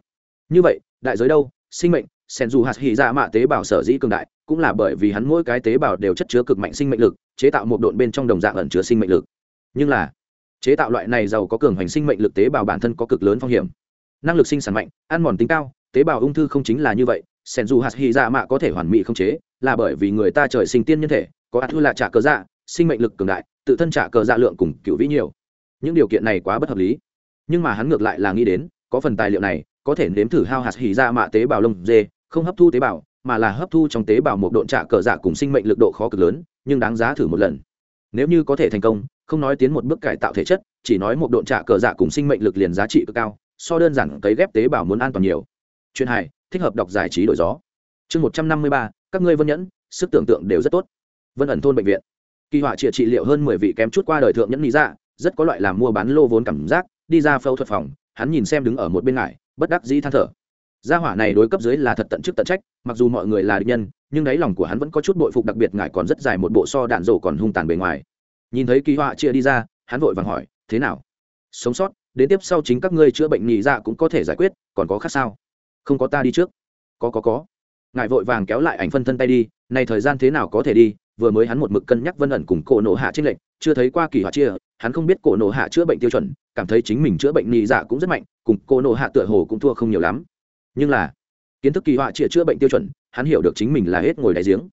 Như vậy, đại giới đâu? Sinh mệnh, sen dù hạt hy ra dạ mạ tế bào sở dĩ cường đại, cũng là bởi vì hắn mỗi cái tế bào đều chất chứa cực mạnh sinh mệnh lực, chế tạo một độn bên trong đồng dạng ẩn chứa sinh mệnh lực. Nhưng là, chế tạo loại này giàu có cường hành sinh mệnh lực tế bào bản thân có cực lớn phong hiểm. Năng lực sinh sản mạnh, ăn mòn tính cao tế bào ung thư không chính là như vậy sen dù hạt hy dạ mạ có thể hoàn mỹ không chế, là bởi vì người ta trời sinh tiên nhân thể, có ạt thư là trả cờ dạ sinh mệnh lực cường đại, tự thân trả cờ dạ lượng cùng cựu vĩ nhiều. Những điều kiện này quá bất hợp lý. Nhưng mà hắn ngược lại là nghĩ đến, có phần tài liệu này, có thể nếm thử hao hạt hỉ ra dạ mạ tế bào lông dê, không hấp thu tế bào, mà là hấp thu trong tế bào một độn trả cờ dạ cùng sinh mệnh lực độ khó cực lớn, nhưng đáng giá thử một lần. Nếu như có thể thành công, không nói tiến một bước cải tạo thể chất, chỉ nói một độn trả cờ dạ cùng sinh mệnh lực liền giá trị cực cao, so đơn giản cấy ghép tế bào muốn an toàn nhiều chuyện hài, thích hợp đọc giải trí đổi gió. Chương một trăm năm mươi ba, các ngươi vân nhẫn, sức tưởng tượng đều rất tốt. Vân ẩn thôn bệnh viện. Kỳ họa trị trị liệu hơn mười vị kém chút qua đời thượng nhẫn lý dạ rất có loại làm mua bán lô vốn cảm giác, đi ra phẫu thuật phòng, hắn nhìn xem đứng ở một bên ngải, bất đắc dĩ than thở. Gia hỏa này đối cấp dưới là thật tận chức tận trách, mặc dù mọi người là địch nhân, nhưng đáy lòng của hắn vẫn có chút bội phục đặc biệt ngải còn rất dài một bộ so đạn rổ còn hung tàn bề ngoài. Nhìn thấy kỳ họa chia đi ra, hắn vội vàng hỏi, thế nào? Sống sót, đến tiếp sau chính các ngươi chữa bệnh nhị dạ cũng có thể giải quyết, còn có khác sao? Không có ta đi trước. Có có có. Ngài vội vàng kéo lại ảnh phân thân tay đi, này thời gian thế nào có thể đi, vừa mới hắn một mực cân nhắc vân ẩn cùng cổ nổ hạ trên lệnh chưa thấy qua kỳ họa chia, hắn không biết cổ nổ hạ chữa bệnh tiêu chuẩn, cảm thấy chính mình chữa bệnh nhị dạ cũng rất mạnh, cùng cổ nổ hạ tựa hồ cũng thua không nhiều lắm. Nhưng là, kiến thức kỳ họa chia chữa bệnh tiêu chuẩn, hắn hiểu được chính mình là hết ngồi đáy giếng.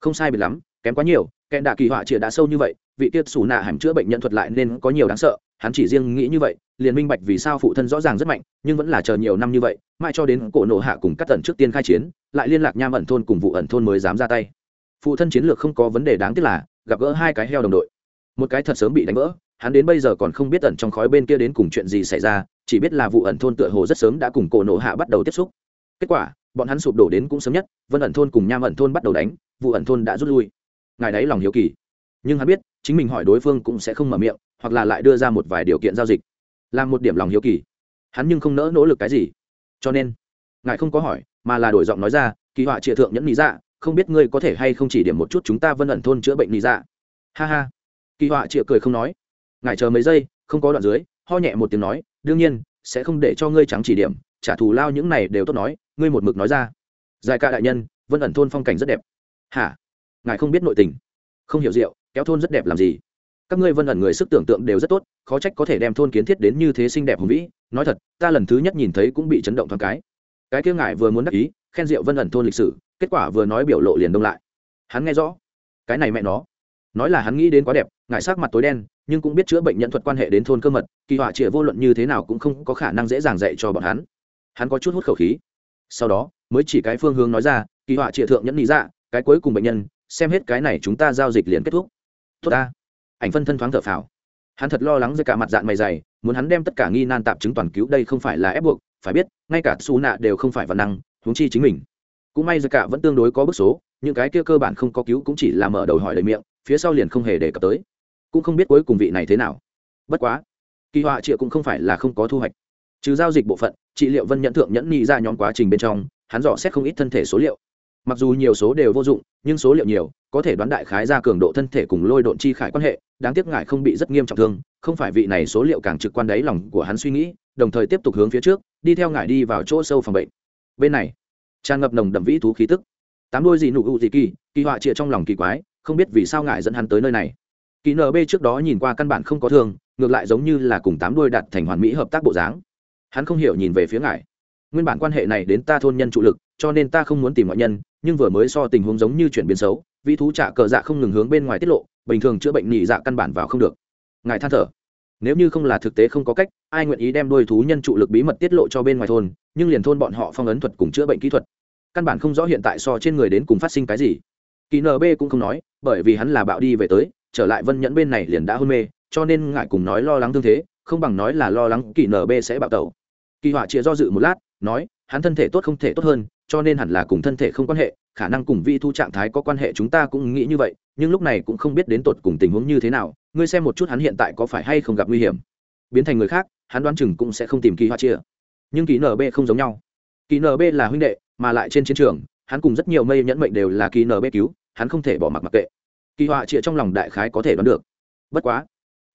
Không sai biệt lắm, kém quá nhiều, kẹn đạ kỳ họa chia đã sâu như vậy, vị tiết xù nạ hàm chữa bệnh nhận thuật lại nên có nhiều đáng sợ hắn chỉ riêng nghĩ như vậy, liền minh bạch vì sao phụ thân rõ ràng rất mạnh, nhưng vẫn là chờ nhiều năm như vậy, mãi cho đến cổ nổ hạ cùng các tần trước tiên khai chiến, lại liên lạc nham ẩn thôn cùng vụ ẩn thôn mới dám ra tay. Phụ thân chiến lược không có vấn đề đáng tiếc là, gặp gỡ hai cái heo đồng đội. Một cái thật sớm bị đánh vỡ, hắn đến bây giờ còn không biết ẩn trong khói bên kia đến cùng chuyện gì xảy ra, chỉ biết là vụ ẩn thôn tựa hồ rất sớm đã cùng cổ nổ hạ bắt đầu tiếp xúc. Kết quả, bọn hắn sụp đổ đến cũng sớm nhất, vân ẩn thôn cùng nham ẩn thôn bắt đầu đánh, vụ ẩn thôn đã rút lui. Ngài đấy lòng hiếu kỳ. Nhưng hắn biết, chính mình hỏi đối phương cũng sẽ không mở miệng hoặc là lại đưa ra một vài điều kiện giao dịch, làm một điểm lòng hiếu kỳ. Hắn nhưng không nỡ nỗ lực cái gì. Cho nên, ngài không có hỏi, mà là đổi giọng nói ra, kỳ họa trịa thượng nhẫn lý dạ không biết ngươi có thể hay không chỉ điểm một chút chúng ta vân ẩn thôn chữa bệnh lý dạ? Ha ha. Kỳ họa trịa cười không nói. Ngài chờ mấy giây, không có đoạn dưới, ho nhẹ một tiếng nói, đương nhiên, sẽ không để cho ngươi trắng chỉ điểm, trả thù lao những này đều tốt nói, ngươi một mực nói ra. Giải ca đại nhân, vân ẩn thôn phong cảnh rất đẹp. Hả? Ngài không biết nội tình. Không hiểu rượu, kéo thôn rất đẹp làm gì? Các ngươi vân ẩn người sức tưởng tượng đều rất tốt, khó trách có thể đem thôn kiến thiết đến như thế xinh đẹp hùng vĩ, nói thật, ta lần thứ nhất nhìn thấy cũng bị chấn động thoáng cái. Cái kia ngài vừa muốn đắc ý, khen rượu vân ẩn thôn lịch sử, kết quả vừa nói biểu lộ liền đông lại. Hắn nghe rõ. Cái này mẹ nó. Nói là hắn nghĩ đến quá đẹp, ngài sắc mặt tối đen, nhưng cũng biết chữa bệnh nhận thuật quan hệ đến thôn cơ mật, kỳ họa trịa vô luận như thế nào cũng không có khả năng dễ dàng dạy cho bọn hắn. Hắn có chút hút khẩu khí. Sau đó, mới chỉ cái phương hướng nói ra, kỳ họa trịa thượng nhẫn lý ra dạ, cái cuối cùng bệnh nhân, xem hết cái này chúng ta giao dịch liền kết thúc. Tốt ta ảnh phân thân thoáng thở phào. Hắn thật lo lắng với cả mặt dạng mày dày, muốn hắn đem tất cả nghi nan tạp chứng toàn cứu đây không phải là ép buộc, phải biết, ngay cả xù nạ đều không phải văn năng, huống chi chính mình. Cũng may ra cả vẫn tương đối có bức số, những cái kia cơ bản không có cứu cũng chỉ là mở đầu hỏi lời miệng, phía sau liền không hề đề cập tới. Cũng không biết cuối cùng vị này thế nào. Bất quá, kỳ họa triệu cũng không phải là không có thu hoạch. Trừ giao dịch bộ phận trị liệu vân nhẫn thượng nhẫn nghĩ ra nhóm quá trình bên trong, hắn dò xét không ít thân thể số liệu mặc dù nhiều số đều vô dụng, nhưng số liệu nhiều, có thể đoán đại khái ra cường độ thân thể cùng lôi độn chi khải quan hệ, đáng tiếc ngại không bị rất nghiêm trọng thương, không phải vị này số liệu càng trực quan đáy lòng của hắn suy nghĩ, đồng thời tiếp tục hướng phía trước, đi theo ngại đi vào chỗ sâu phòng bệnh. Bên này, tràn ngập nồng đậm vĩ thú khí tức. Tám đôi gì nụ ụ gì kỳ kỳ họa trịa trong lòng kỳ quái, không biết vì sao ngại dẫn hắn tới nơi này. Kỳ nb trước đó nhìn qua căn bản không có thương, ngược lại giống như là cùng tám đôi đặt thành hoàn mỹ hợp tác bộ dáng. Hắn không hiểu nhìn về phía ngài. Nguyên bản quan hệ này đến ta thôn nhân trụ lực cho nên ta không muốn tìm ngoại nhân, nhưng vừa mới so tình huống giống như chuyển biến xấu, vĩ thú trả cờ dạ không ngừng hướng bên ngoài tiết lộ, bình thường chữa bệnh nhị dạ căn bản vào không được. Ngài than thở, nếu như không là thực tế không có cách, ai nguyện ý đem đôi thú nhân trụ lực bí mật tiết lộ cho bên ngoài thôn, nhưng liền thôn bọn họ phong ấn thuật cùng chữa bệnh kỹ thuật, căn bản không rõ hiện tại so trên người đến cùng phát sinh cái gì. Kỳ nb cũng không nói, bởi vì hắn là bạo đi về tới, trở lại vân nhẫn bên này liền đã hôn mê, cho nên ngại cùng nói lo lắng thương thế, không bằng nói là lo lắng kỳ nb sẽ bạo tẩu. Kỳ họa chia do dự một lát, nói hắn thân thể tốt không thể tốt hơn, cho nên hẳn là cùng thân thể không quan hệ, khả năng cùng vi thu trạng thái có quan hệ chúng ta cũng nghĩ như vậy, nhưng lúc này cũng không biết đến tột cùng tình huống như thế nào, ngươi xem một chút hắn hiện tại có phải hay không gặp nguy hiểm. Biến thành người khác, hắn đoán chừng cũng sẽ không tìm kỳ hoa chia. Nhưng kỳ nb không giống nhau. Kỳ nb là huynh đệ, mà lại trên chiến trường, hắn cùng rất nhiều mây nhẫn mệnh đều là kỳ nb cứu, hắn không thể bỏ mặc mặc kệ. Kỳ họa chia trong lòng đại khái có thể đoán được. Bất quá,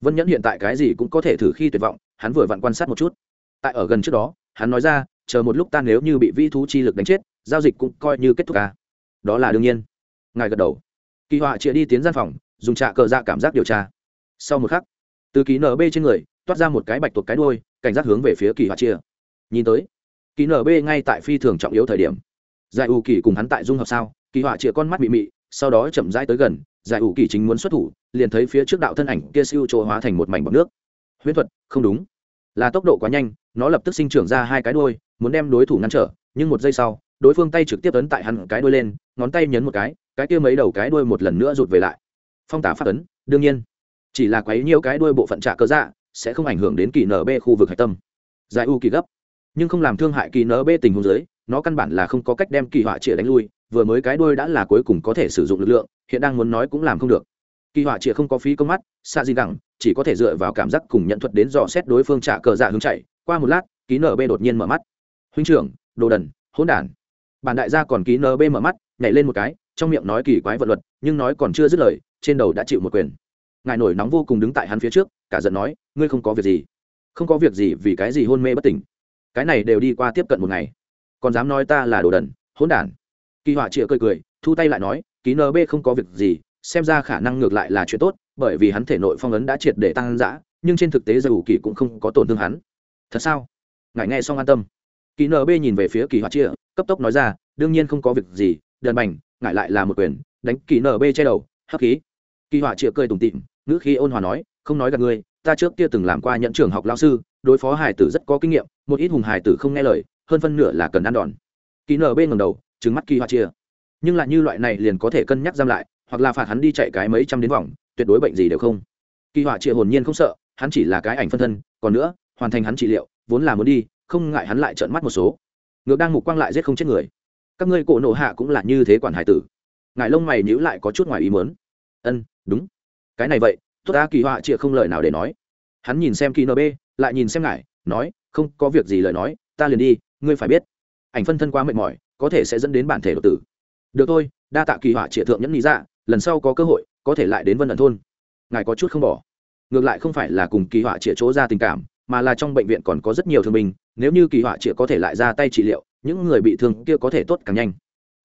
vân nhẫn hiện tại cái gì cũng có thể thử khi tuyệt vọng, hắn vừa vặn quan sát một chút. Tại ở gần trước đó, hắn nói ra chờ một lúc ta nếu như bị vi thú chi lực đánh chết, giao dịch cũng coi như kết thúc ca đó là đương nhiên. Ngài gật đầu. Kỳ họa chịa đi tiến gian phòng, dùng trạ cờ dạ cảm giác điều tra. Sau một khắc, từ ký nb trên người, toát ra một cái bạch tuộc cái đôi cảnh giác hướng về phía kỳ họa chia nhìn tới kỳ nb ngay tại phi thường trọng yếu thời điểm. Giải ủ kỳ cùng hắn tại dung hợp sao, kỳ họa chia con mắt bị mị, sau đó chậm rãi tới gần, giải ủ kỳ chính muốn xuất thủ, liền thấy phía trước đạo thân ảnh kia siêu chỗ hóa thành một mảnh bọc nước. Huyễn thuật, không đúng. Là tốc độ quá nhanh, nó lập tức sinh trưởng ra hai cái đôi muốn đem đối thủ ngăn trở, nhưng một giây sau, đối phương tay trực tiếp ấn tại hắn cái đuôi lên, ngón tay nhấn một cái cái kia mấy đầu cái đuôi một lần nữa rụt về lại. Phong tả phát ấn, đương nhiên. Chỉ là quấy nhiều cái đuôi bộ phận trả cơ dạ sẽ không ảnh hưởng đến kỳ nb khu vực hạch tâm. Giải u kỳ gấp. Nhưng không làm thương hại kỳ nb tình huống dưới, nó căn bản là không có cách đem kỳ họa chĩa đánh lui, vừa mới cái đuôi đã là cuối cùng có thể sử dụng lực lượng, hiện đang muốn nói cũng làm không được. Kỳ họa chĩa không có phí công mắt xa gì gẳng, chỉ có thể dựa vào cảm giác cùng nhận thuật đến dò xét đối phương trả cờ dạ hướng chạy, qua một lát ký nb đột nhiên mở mắt huynh trưởng, đồ đần, hỗn đản. Bản đại gia còn ký nb mở mắt, nhảy lên một cái, trong miệng nói kỳ quái vật luật, nhưng nói còn chưa dứt lời, trên đầu đã chịu một quyền. Ngài nổi nóng vô cùng đứng tại hắn phía trước, cả giận nói, ngươi không có việc gì. Không có việc gì, vì cái gì hôn mê bất tỉnh? Cái này đều đi qua tiếp cận một ngày. Còn dám nói ta là đồ đần, hỗn đản? Kỳ họa chịa cười cười, thu tay lại nói, ký nb không có việc gì, xem ra khả năng ngược lại là chuyện tốt, bởi vì hắn thể nội phong ấn đã triệt để tăng giã nhưng trên thực tế dù kỳ cũng không có tổn thương hắn. Thật sao? Ngài nghe xong an tâm kỳ nb nhìn về phía kỳ họa chia, cấp tốc nói ra, đương nhiên không có việc gì, đần bành, ngại lại là một quyền, đánh kỳ nb che đầu, hắc khí. Kỳ họa chia cười tủm tịm ngữ khí ôn hòa nói, không nói gặp ngươi, ta trước kia từng làm qua nhận trường học lao sư, đối phó hải tử rất có kinh nghiệm, một ít hùng hải tử không nghe lời, hơn phân nửa là cần ăn đòn. Kỳ nb ngầm đầu trứng mắt kỳ họa chia. Nhưng lại như loại này liền có thể cân nhắc giam lại, hoặc là phạt hắn đi chạy cái mấy trăm đến vòng, tuyệt đối bệnh gì đều không. Kỳ họa chia hồn nhiên không sợ, hắn chỉ là cái ảnh phân thân, còn nữa, hoàn thành hắn trị liệu, vốn là muốn đi không ngại hắn lại trợn mắt một số. Ngược đang mục quang lại giết không chết người. Các ngươi cổ nộ hạ cũng là như thế quản hải tử. Ngài lông mày nhữ lại có chút ngoài ý muốn. Ân, đúng. Cái này vậy, tốt ta kỳ họa chia không lời nào để nói. Hắn nhìn xem kỳ nb lại nhìn xem ngài, nói, không có việc gì lời nói, ta liền đi, ngươi phải biết. Ảnh phân thân quá mệt mỏi, có thể sẽ dẫn đến bản thể đột tử. Được thôi, đa tạ kỳ họa triệt thượng nhẫn lý ra dạ, lần sau có cơ hội, có thể lại đến vân ẩn thôn. Ngài có chút không bỏ. Ngược lại không phải là cùng kỳ họa triệt chỗ ra tình cảm, mà là trong bệnh viện còn có rất nhiều thương binh nếu như kỳ họa triệt có thể lại ra tay trị liệu, những người bị thương kia có thể tốt càng nhanh.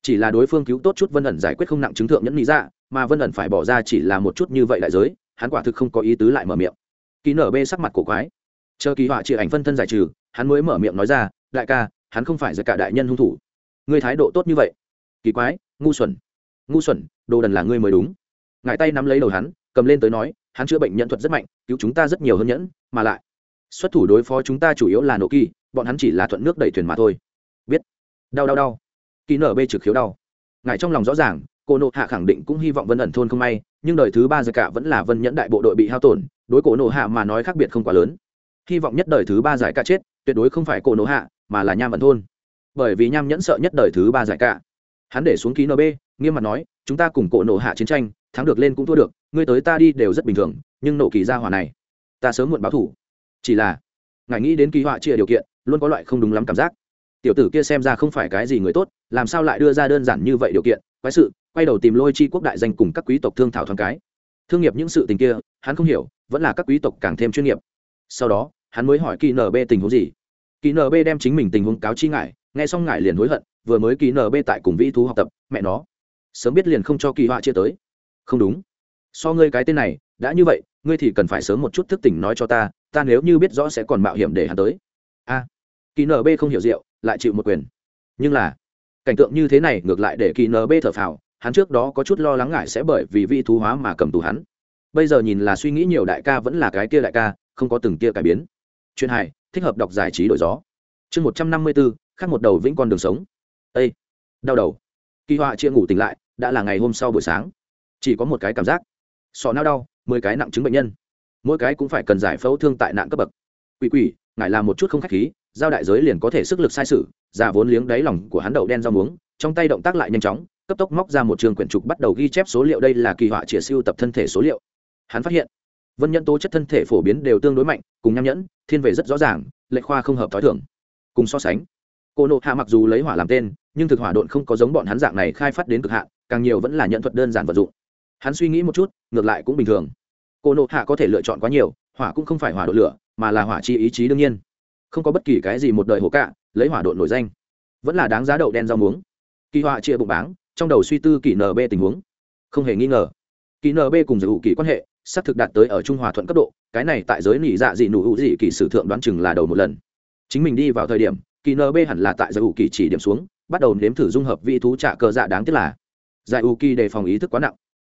Chỉ là đối phương cứu tốt chút vân ẩn giải quyết không nặng chứng thượng nhẫn lý ra dạ, mà vân ẩn phải bỏ ra chỉ là một chút như vậy đại giới, hắn quả thực không có ý tứ lại mở miệng. Ký nở bê sắc mặt cổ quái. Chờ kỳ họa triệt ảnh phân thân giải trừ, hắn mới mở miệng nói ra, đại ca, hắn không phải giải cả đại nhân hung thủ. Ngươi thái độ tốt như vậy. Kỳ quái, ngu xuẩn. Ngu xuẩn, đồ đần là ngươi mới đúng. Ngải tay nắm lấy đầu hắn, cầm lên tới nói, hắn chữa bệnh nhận thuật rất mạnh, cứu chúng ta rất nhiều hơn nhẫn, mà lại, xuất thủ đối phó chúng ta chủ yếu là nổ kỳ bọn hắn chỉ là thuận nước đẩy thuyền mà thôi. Biết. Đau đau đau. Ký nở bê trực khiếu đau. Ngài trong lòng rõ ràng, cô nộ hạ khẳng định cũng hy vọng vân ẩn thôn không may, nhưng đời thứ ba giải cả vẫn là vân nhẫn đại bộ đội bị hao tổn, đối cổ nộ hạ mà nói khác biệt không quá lớn. Hy vọng nhất đời thứ ba giải cả chết, tuyệt đối không phải cổ nộ hạ, mà là nham vận thôn. Bởi vì nham nhẫn sợ nhất đời thứ ba giải cả. Hắn để xuống ký nb nghiêm mặt nói, chúng ta cùng cổ nộ hạ chiến tranh, thắng được lên cũng thua được, ngươi tới ta đi đều rất bình thường, nhưng nộ kỳ gia hỏa này, ta sớm muộn báo thủ. Chỉ là, ngài nghĩ đến kỳ họa chia điều kiện luôn có loại không đúng lắm cảm giác. Tiểu tử kia xem ra không phải cái gì người tốt, làm sao lại đưa ra đơn giản như vậy điều kiện? Quái sự, quay đầu tìm lôi chi quốc đại danh cùng các quý tộc thương thảo thoáng cái. Thương nghiệp những sự tình kia, hắn không hiểu, vẫn là các quý tộc càng thêm chuyên nghiệp. Sau đó, hắn mới hỏi kỳ nb tình huống gì. Kỳ nb đem chính mình tình huống cáo chi ngại nghe xong ngại liền hối hận, vừa mới kỳ nb tại cùng vĩ thú học tập, mẹ nó. Sớm biết liền không cho kỳ họa chia tới. Không đúng. So ngươi cái tên này, đã như vậy, ngươi thì cần phải sớm một chút thức tỉnh nói cho ta ta nếu như biết rõ sẽ còn mạo hiểm để hắn tới kỳ nb không hiểu rượu, lại chịu một quyền. Nhưng là, cảnh tượng như thế này ngược lại để kỳ nb thở phào, hắn trước đó có chút lo lắng ngại sẽ bởi vì vi thú hóa mà cầm tù hắn. Bây giờ nhìn là suy nghĩ nhiều đại ca vẫn là cái kia đại ca, không có từng kia cải biến. Chuyện hài thích hợp đọc giải trí đổi gió. Chương một trăm năm mươi bốn khác một đầu vĩnh con đường sống. Ây đau đầu. Kỳ họa chia ngủ tỉnh lại, đã là ngày hôm sau buổi sáng. Chỉ có một cái cảm giác. Sọ nao đau, mười cái nặng chứng bệnh nhân. Mỗi cái cũng phải cần giải phẫu thương tại nạn cấp bậc. Quỷ quỷ ngại làm một chút không k h á c h khí giao đại giới liền có thể sức lực sai sự, già vốn liếng đáy lòng của hắn đậu đen rau muống, trong tay động tác lại nhanh chóng, cấp tốc móc ra một trường quyển trục bắt đầu ghi chép số liệu đây là kỳ họa chĩa siêu tập thân thể số liệu. Hắn phát hiện, vân nhân tố chất thân thể phổ biến đều tương đối mạnh, cùng nham nhẫn, thiên về rất rõ ràng lệ khoa không hợp t h o i thưởng cùng so sánh, cô nộ hạ mặc dù lấy hỏa làm tên, nhưng thực hỏa độn không có giống bọn hắn dạng này khai phát đến cực hạn, càng nhiều vẫn là nhận thuật đơn giản vật dụng. Hắn suy nghĩ một chút, ngược lại cũng bình thường. Cô nộ hạ có thể lựa chọn quá nhiều, hỏa cũng không phải hỏa độ lửa, mà là hỏa chi ý chí đương nhiên không có bất kỳ cái gì một đời hổ cạ, lấy hỏa độn nổi danh. Vẫn là đáng giá đậu đen rau muống. Kỳ họa chia bụng báng, trong đầu suy tư kỳ nb tình huống. Không hề nghi ngờ, kỳ nb cùng giải hữu kỳ quan hệ, xác thực đạt tới ở trung hòa thuận cấp độ, cái này tại giới nỉ dạ dị nụ hữu dị kỳ sử thượng đoán chừng là đầu một lần. Chính mình đi vào thời điểm, kỳ nb hẳn là tại giải hữu kỳ chỉ điểm xuống, bắt đầu nếm thử dung hợp vị thú trả cờ dạ đáng tiếc là, giải hữu kỳ đề phòng ý thức quá nặng.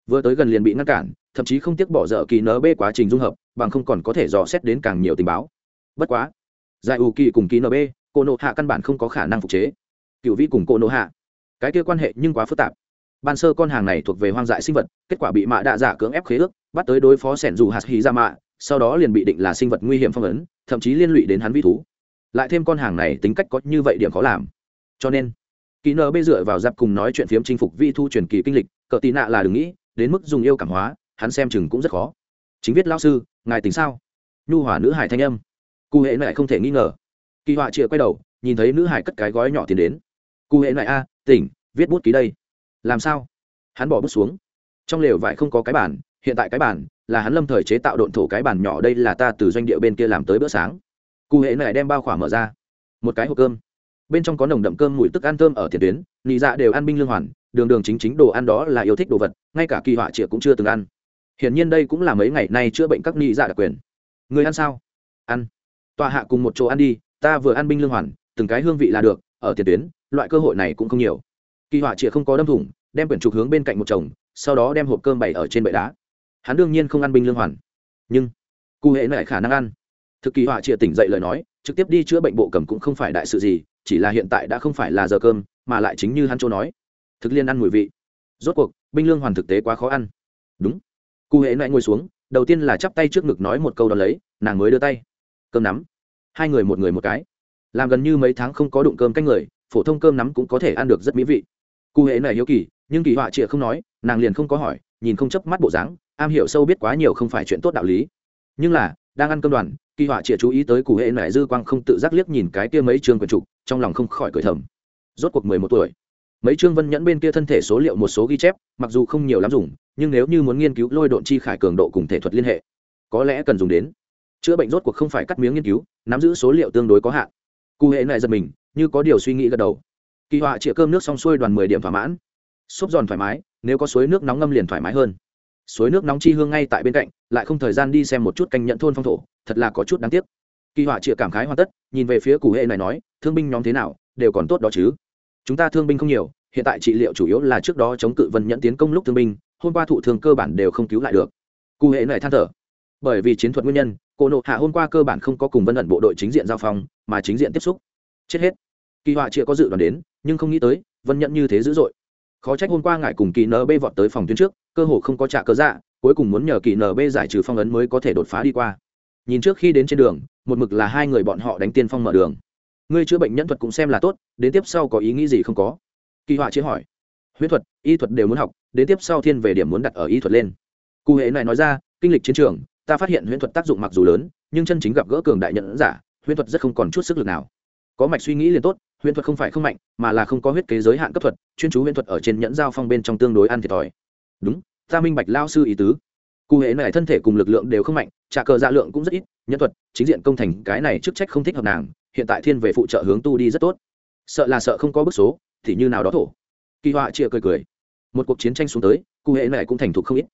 Vừa tới gần liền bị ngăn cản, thậm chí không tiếc bỏ dở kỳ nb quá trình dung hợp, bằng không còn có thể dò xét đến càng nhiều tình báo. Bất quá giải hữu kỳ cùng ký nb cô nộ hạ căn bản không có khả năng phục chế. Cựu vi cùng cô nộ hạ. Cái kia quan hệ nhưng quá phức tạp. Ban sơ con hàng này thuộc về hoang dại sinh vật, kết quả bị mạ đạ giả cưỡng ép khế ước, bắt tới đối phó sẻn dù hạt hì ra mạ, sau đó liền bị định là sinh vật nguy hiểm phong ấn, thậm chí liên lụy đến hắn vi thú. Lại thêm con hàng này tính cách có như vậy điểm khó làm. Cho nên, kỳ nơ bê dựa vào giáp cùng nói chuyện phiếm chinh phục vi thu truyền kỳ kinh lịch, cỡ tì nạ là đừng nghĩ, đến mức dùng yêu cảm hóa, hắn xem chừng cũng rất khó. Chính viết lao sư, ngài tính sao? Nhu hỏa nữ hải thanh âm cụ hệ lại không thể nghi ngờ. Kỳ họa chịa quay đầu, nhìn thấy nữ hải cất cái gói nhỏ tiền đến. Cụ hệ lại a, tỉnh, viết bút ký đây. Làm sao? Hắn bỏ bút xuống. Trong lều vải không có cái bản hiện tại cái bản là hắn lâm thời chế tạo độn thổ cái bản nhỏ đây là ta từ doanh địa bên kia làm tới bữa sáng. Cụ hệ này đem bao khỏa mở ra. Một cái hộp cơm. Bên trong có nồng đậm cơm mùi tức ăn thơm ở tiền tuyến, nị dạ đều ăn binh lương hoàn, đường đường chính chính đồ ăn đó là yêu thích đồ vật, ngay cả kỳ họa triệu cũng chưa từng ăn. Hiển nhiên đây cũng là mấy ngày nay chữa bệnh các nị dạ đặc quyền. Người ăn sao? Ăn tọa hạ cùng một chỗ ăn đi, ta vừa ăn binh lương hoàn, từng cái hương vị là được, ở tiền tuyến, loại cơ hội này cũng không nhiều. Kỳ họa chịa không có đâm thủng, đem quyển trục hướng bên cạnh một chồng, sau đó đem hộp cơm bày ở trên bệ đá. Hắn đương nhiên không ăn binh lương hoàn. Nhưng, cụ hệ lại khả năng ăn. Thực kỳ họa chịa tỉnh dậy lời nói, trực tiếp đi chữa bệnh bộ cầm cũng không phải đại sự gì, chỉ là hiện tại đã không phải là giờ cơm, mà lại chính như hắn chỗ nói. Thực liên ăn mùi vị. Rốt cuộc, binh lương hoàn thực tế quá khó ăn. Đúng. Cụ hệ lại ngồi xuống, đầu tiên là chắp tay trước ngực nói một câu đ lấy, nàng mới đưa tay cơm nắm. Hai người một người một cái. Làm gần như mấy tháng không có đụng cơm canh người, phổ thông cơm nắm cũng có thể ăn được rất mỹ vị. Cụ hệ này hiếu kỳ, nhưng kỳ họa trịa không nói, nàng liền không có hỏi, nhìn không chấp mắt bộ dáng, am hiểu sâu biết quá nhiều không phải chuyện tốt đạo lý. Nhưng là, đang ăn cơm đoàn, kỳ họa trịa chú ý tới cụ hệ này dư quang không tự giác liếc nhìn cái kia mấy trường quần trục, trong lòng không khỏi cười thầm. Rốt cuộc mười một tuổi. Mấy trương vân nhẫn bên kia thân thể số liệu một số ghi chép, mặc dù không nhiều lắm dùng, nhưng nếu như muốn nghiên cứu lôi độn chi khải cường độ cùng thể thuật liên hệ, có lẽ cần dùng đến chữa bệnh rốt cuộc không phải cắt miếng nghiên cứu, nắm giữ số liệu tương đối có hạn. Cụ hệ này giật mình, như có điều suy nghĩ gật đầu. Kỳ họa chĩa cơm nước xong xuôi đoàn mười điểm thỏa mãn. Xốp giòn thoải mái, nếu có suối nước nóng ngâm liền thoải mái hơn. Suối nước nóng chi hương ngay tại bên cạnh, lại không thời gian đi xem một chút canh nhận thôn phong thổ, thật là có chút đáng tiếc. Kỳ họa chĩa cảm khái hoàn tất, nhìn về phía cụ hệ này nói, thương binh nhóm thế nào, đều còn tốt đó chứ? Chúng ta thương binh không nhiều, hiện tại trị liệu chủ yếu là trước đó chống cự vân nhẫn tiến công lúc thương binh, hôm qua thụ thương cơ bản đều không cứu lại được. Cụ hệ này than thở bởi vì chiến thuật nguyên nhân cô nộ hạ hôm qua cơ bản không có cùng vân ẩn bộ đội chính diện giao phong, mà chính diện tiếp xúc. Chết hết. Kỳ họa chưa có dự đoán đến, nhưng không nghĩ tới, vân nhận như thế dữ dội. Khó trách hôm qua ngài cùng kỳ nb bê vọt tới phòng tuyến trước, cơ hồ không có trả cơ dạ cuối cùng muốn nhờ kỳ nb giải trừ phong ấn mới có thể đột phá đi qua. Nhìn trước khi đến trên đường, một mực là hai người bọn họ đánh tiên phong mở đường. Ngươi chữa bệnh nhân thuật cũng xem là tốt, đến tiếp sau có ý nghĩ gì không có? Kỳ họa chế hỏi. Huyết thuật, y thuật đều muốn học, đến tiếp sau thiên về điểm muốn đặt ở y thuật lên. Cụ hệ này nói ra, kinh lịch chiến trường ta phát hiện huyễn thuật tác dụng mặc dù lớn, nhưng chân chính gặp gỡ cường đại nhận giả, huyễn thuật rất không còn chút sức lực nào. Có mạch suy nghĩ liền tốt, huyễn thuật không phải không mạnh, mà là không có huyết kế giới hạn cấp thuật, chuyên chú huyễn thuật ở trên nhẫn giao phong bên trong tương đối ăn thiệt thòi. Đúng, ta minh bạch lao sư ý tứ. Cụ hệ này thân thể cùng lực lượng đều không mạnh, trả cờ dạ lượng cũng rất ít nhân thuật, chính diện công thành, cái này chức trách không thích hợp nàng, hiện tại thiên về phụ trợ hướng tu đi rất tốt. Sợ là sợ không có bức số, thì như nào đó thổ. Kỳ họa chia cười cười. Một cuộc chiến tranh xuống tới, cụ hệ này cũng thành thục không ít.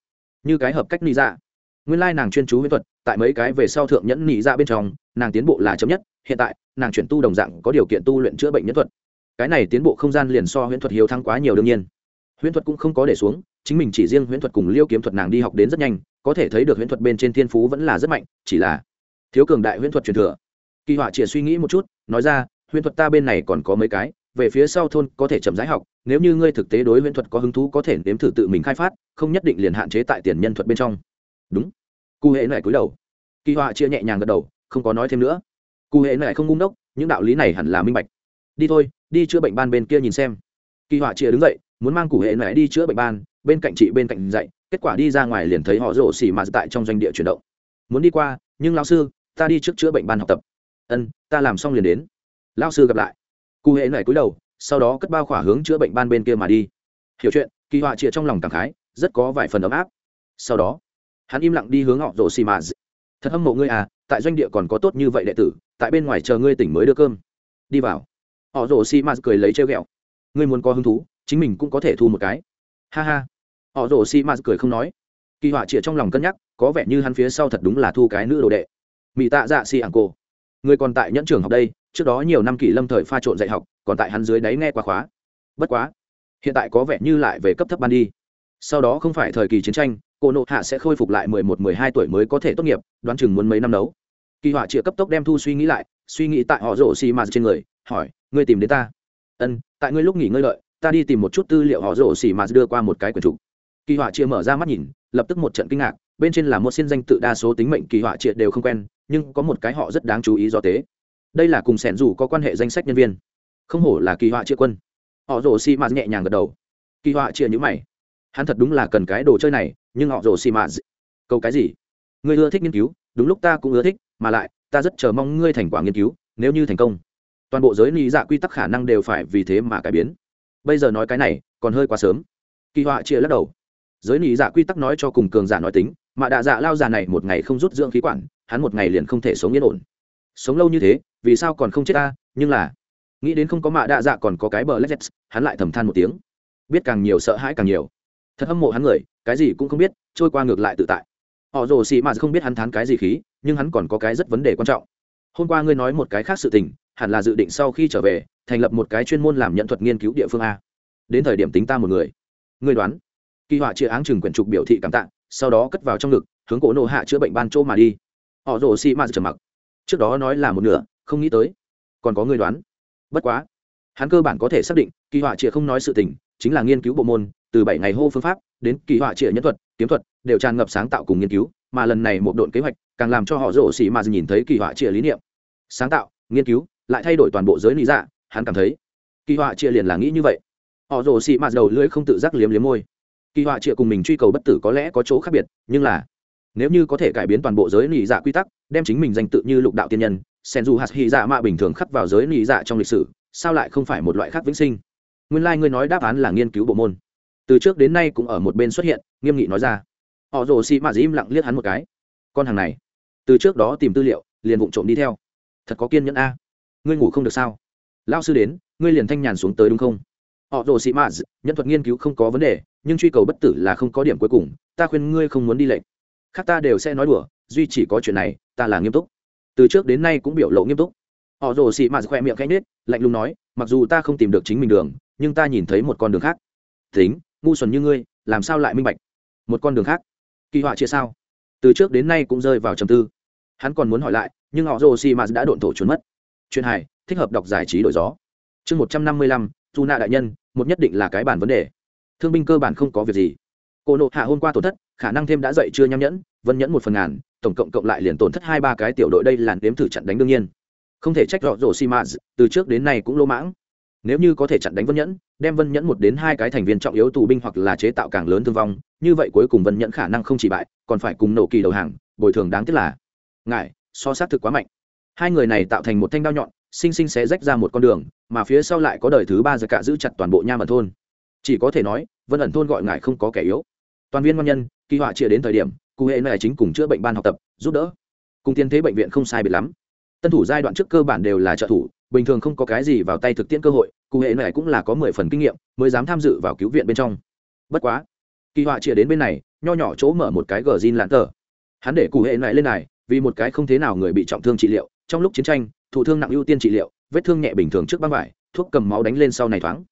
Như cái hợp cách ni dạ nguyên lai nàng chuyên chú huyễn thuật, tại mấy cái về sau thượng nhẫn nhị ra dạ bên trong, nàng tiến bộ là chấm nhất, hiện tại, nàng chuyển tu đồng dạng có điều kiện tu luyện chữa bệnh nhân thuật. Cái này tiến bộ không gian liền so huyễn thuật hiếu thắng quá nhiều đương nhiên. Huyễn thuật cũng không có để xuống, chính mình chỉ riêng huyễn thuật cùng liêu kiếm thuật nàng đi học đến rất nhanh, có thể thấy được huyễn thuật bên trên thiên phú vẫn là rất mạnh, chỉ là thiếu cường đại huyễn thuật truyền thừa. Kỳ họa chỉ suy nghĩ một chút, nói ra, huyễn thuật ta bên này còn có mấy cái, về phía sau thôn có thể chậm rãi học, nếu như ngươi thực tế đối huyễn thuật có hứng thú có thể nếm thử tự mình khai phát, không nhất định liền hạn chế tại tiền nhân thuật bên trong đúng. Cụ hệ này cúi đầu. Kỳ họa chia nhẹ nhàng gật đầu, không có nói thêm nữa. Cụ hệ này không ngung đốc những đạo lý này hẳn là minh bạch. Đi thôi, đi chữa bệnh ban bên kia nhìn xem. Kỳ họa chia đứng dậy, muốn mang cụ hệ này đi chữa bệnh ban, bên cạnh chị bên cạnh dạy, kết quả đi ra ngoài liền thấy họ rổ xỉ mà tại trong doanh địa chuyển động. Muốn đi qua, nhưng lao sư, ta đi trước chữa bệnh ban học tập. Ân, ta làm xong liền đến. Lao sư gặp lại. Cụ hệ này cúi đầu, sau đó cất bao khỏa hướng chữa bệnh ban bên kia mà đi. Hiểu chuyện, kỳ họa chia trong lòng cảm khái, rất có vài phần ấm áp. Sau đó hắn im lặng đi hướng họ rổ xì mà. Thật hâm mộ ngươi à tại doanh địa còn có tốt như vậy đệ tử, tại bên ngoài chờ ngươi tỉnh mới đưa cơm. Đi vào. Họ rổ xì mà cười lấy treo ghẹo. Ngươi muốn có hứng thú, chính mình cũng có thể thu một cái. Ha ha. Họ rổ xì mà cười không nói. Kỳ họa chĩa trong lòng cân nhắc, có vẻ như hắn phía sau thật đúng là thu cái nữ đồ đệ. Mỹ tạ dạ xì ảng cô người còn tại nhẫn trường học đây, trước đó nhiều năm kỷ lâm thời pha trộn dạy học, còn tại hắn dưới đáy nghe qua khóa. Bất quá, hiện tại có vẻ như lại về cấp thấp ban đi. Sau đó không phải thời kỳ chiến tranh cô nộ hạ sẽ khôi phục lại mười một, mười hai tuổi mới có thể tốt nghiệp, đoán chừng muốn mấy năm nấu. Kỳ họa chĩa cấp tốc đem thu suy nghĩ lại, suy nghĩ tại họ rổ xì mà trên người, hỏi, ngươi tìm đến ta? Ân, tại ngươi lúc nghỉ ngơi lợi ta đi tìm một chút tư liệu họ rổ xì mà đưa qua một cái quyển trục. Kỳ họa chĩa mở ra mắt nhìn, lập tức một trận kinh ngạc, bên trên là một xin danh tự đa số tính mệnh kỳ họa triệt đều không quen, nhưng có một cái họ rất đáng chú ý do tế. Đây là cùng sẻn dù có quan hệ danh sách nhân viên. Không hổ là kỳ họa triệt quân. Họ rồ xì mạt nhẹ nhàng gật đầu. Kỳ họa triệt nhữ mày hắn thật đúng là cần cái đồ chơi này, nhưng họ rồ xì mạt câu cái gì? Ngươi ưa thích nghiên cứu, đúng lúc ta cũng ưa thích, mà lại, ta rất chờ mong ngươi thành quả nghiên cứu, nếu như thành công. Toàn bộ giới lý dạ quy tắc khả năng đều phải vì thế mà cải biến. Bây giờ nói cái này, còn hơi quá sớm. Kỳ họa chia lắc đầu. Giới lý dạ quy tắc nói cho cùng cường giả nói tính, mà đạ dạ lao già này một ngày không rút dưỡng khí quản, hắn một ngày liền không thể sống yên ổn. Sống lâu như thế, vì sao còn không chết ta? Nhưng là, nghĩ đến không có mạ đạ dạ còn có cái bờ lexet hắn lại thầm than một tiếng. Biết càng nhiều sợ hãi càng nhiều thật hâm mộ hắn người, cái gì cũng không biết, trôi qua ngược lại tự tại. Họ rồ xì mà không biết hắn thán cái gì khí, nhưng hắn còn có cái rất vấn đề quan trọng. Hôm qua ngươi nói một cái khác sự tình, hẳn là dự định sau khi trở về, thành lập một cái chuyên môn làm nhận thuật nghiên cứu địa phương a. Đến thời điểm tính ta một người. Ngươi đoán. Kỳ họa chia áng chừng quyển trục biểu thị cảm tạ, sau đó cất vào trong ngực, hướng cổ nộ hạ chữa bệnh ban chỗ mà đi. Họ rồ xì mà trầm mặc. Trước đó nói là một nửa, không nghĩ tới. Còn có người đoán. Bất quá. Hắn cơ bản có thể xác định, kỳ họa chia không nói sự tình, chính là nghiên cứu bộ môn từ bảy ngày hô phương pháp đến kỳ họa trịa nhân thuật, kiếm thuật đều tràn ngập sáng tạo cùng nghiên cứu, mà lần này một độn kế hoạch càng làm cho họ rồ xì mà nhìn thấy kỳ họa trịa lý niệm. Sáng tạo, nghiên cứu, lại thay đổi toàn bộ giới lý dạ hắn cảm thấy kỳ họa trịa liền là nghĩ như vậy. Họ rồ xì mà đầu lưỡi không tự giác liếm liếm môi. Kỳ họa trịa cùng mình truy cầu bất tử có lẽ có chỗ khác biệt, nhưng là nếu như có thể cải biến toàn bộ giới lý dạ quy tắc, đem chính mình danh tự như lục đạo tiên nhân, sen dù hạt hy dạ mạ bình thường khắc vào giới lý dạ trong lịch sử, sao lại không phải một loại khác vĩnh sinh? Nguyên lai、like、ngươi nói đáp án là nghiên cứu bộ môn từ trước đến nay cũng ở một bên xuất hiện, nghiêm nghị nói ra. Họ rồ xị mạ dĩ im lặng liếc hắn một cái. Con hàng này, từ trước đó tìm tư liệu, liền vụng trộm đi theo. Thật có kiên nhẫn a. Ngươi ngủ không được sao? Lao sư đến, ngươi liền thanh nhàn xuống tới đúng không? Họ rồ xị mạ nhân thuật nghiên cứu không có vấn đề, nhưng truy cầu bất tử là không có điểm cuối cùng, ta khuyên ngươi không muốn đi lệnh. Khác ta đều sẽ nói đùa, duy chỉ có chuyện này, ta là nghiêm túc. Từ trước đến nay cũng biểu lộ nghiêm túc. Họ rồ xị mạt khoe miệng khẽ nết lạnh lùng nói, mặc dù ta không tìm được chính mình đường, nhưng ta nhìn thấy một con đường khác. Tính ngu xuẩn như ngươi, làm sao lại minh bạch? Một con đường khác. Kỳ họa chia sao? Từ trước đến nay cũng rơi vào trầm tư. Hắn còn muốn hỏi lại, nhưng họ rồ xị mạt đã độn thổ trốn mất. Chuyện hài, thích hợp đọc giải trí đổi gió. Chương một trăm năm mươi lăm dù nạ đại nhân, một nhất định là cái bản vấn đề. Thương binh cơ bản không có việc gì. Cô nộ hạ hôm qua tổn thất, khả năng thêm đã dậy chưa nham nhẫn, vân nhẫn một phần ngàn, tổng cộng cộng lại liền tổn thất hai ba cái tiểu đội đây làn đếm thử chặn đánh đương nhiên. Không thể trách rõ rổ xi mã từ trước đến nay cũng lỗ mãng. Nếu như có thể chặn đánh vân nhẫn đem vân nhẫn một đến hai cái thành viên trọng yếu tù binh hoặc là chế tạo càng lớn thương vong, như vậy cuối cùng vân nhẫn khả năng không chỉ bại, còn phải cùng nổ kỳ đầu hàng, bồi thường đáng tiếc là. Ngại, so sát thực quá mạnh. Hai người này tạo thành một thanh đao nhọn sinh sinh sẽ rách ra một con đường, mà phía sau lại có đời thứ ba giờ cả giữ chặt toàn bộ nha mật thôn. Chỉ có thể nói, vân ẩn thôn gọi ngài không có kẻ yếu. Toàn viên ngon nhân, kỳ họa chia đến thời điểm, cụ hệ này chính cùng chữa bệnh ban học tập, giúp đỡ. Cùng tiến thế bệnh viện không sai biệt lắm. Tân thủ giai đoạn trước cơ bản đều là trợ thủ, bình thường không có cái gì vào tay thực tiễn cơ hội cụ hệ này cũng là có mười phần kinh nghiệm, mới dám tham dự vào cứu viện bên trong. Bất quá, kỳ họa chia đến bên này, nho nhỏ chỗ mở một cái gờ zin lãn tờ. Hắn để cụ hệ này lên này, vì một cái không thế nào người bị trọng thương trị liệu, trong lúc chiến tranh, thụ thương nặng ưu tiên trị liệu, vết thương nhẹ bình thường trước băng vải, thuốc cầm máu đánh lên sau này thoáng.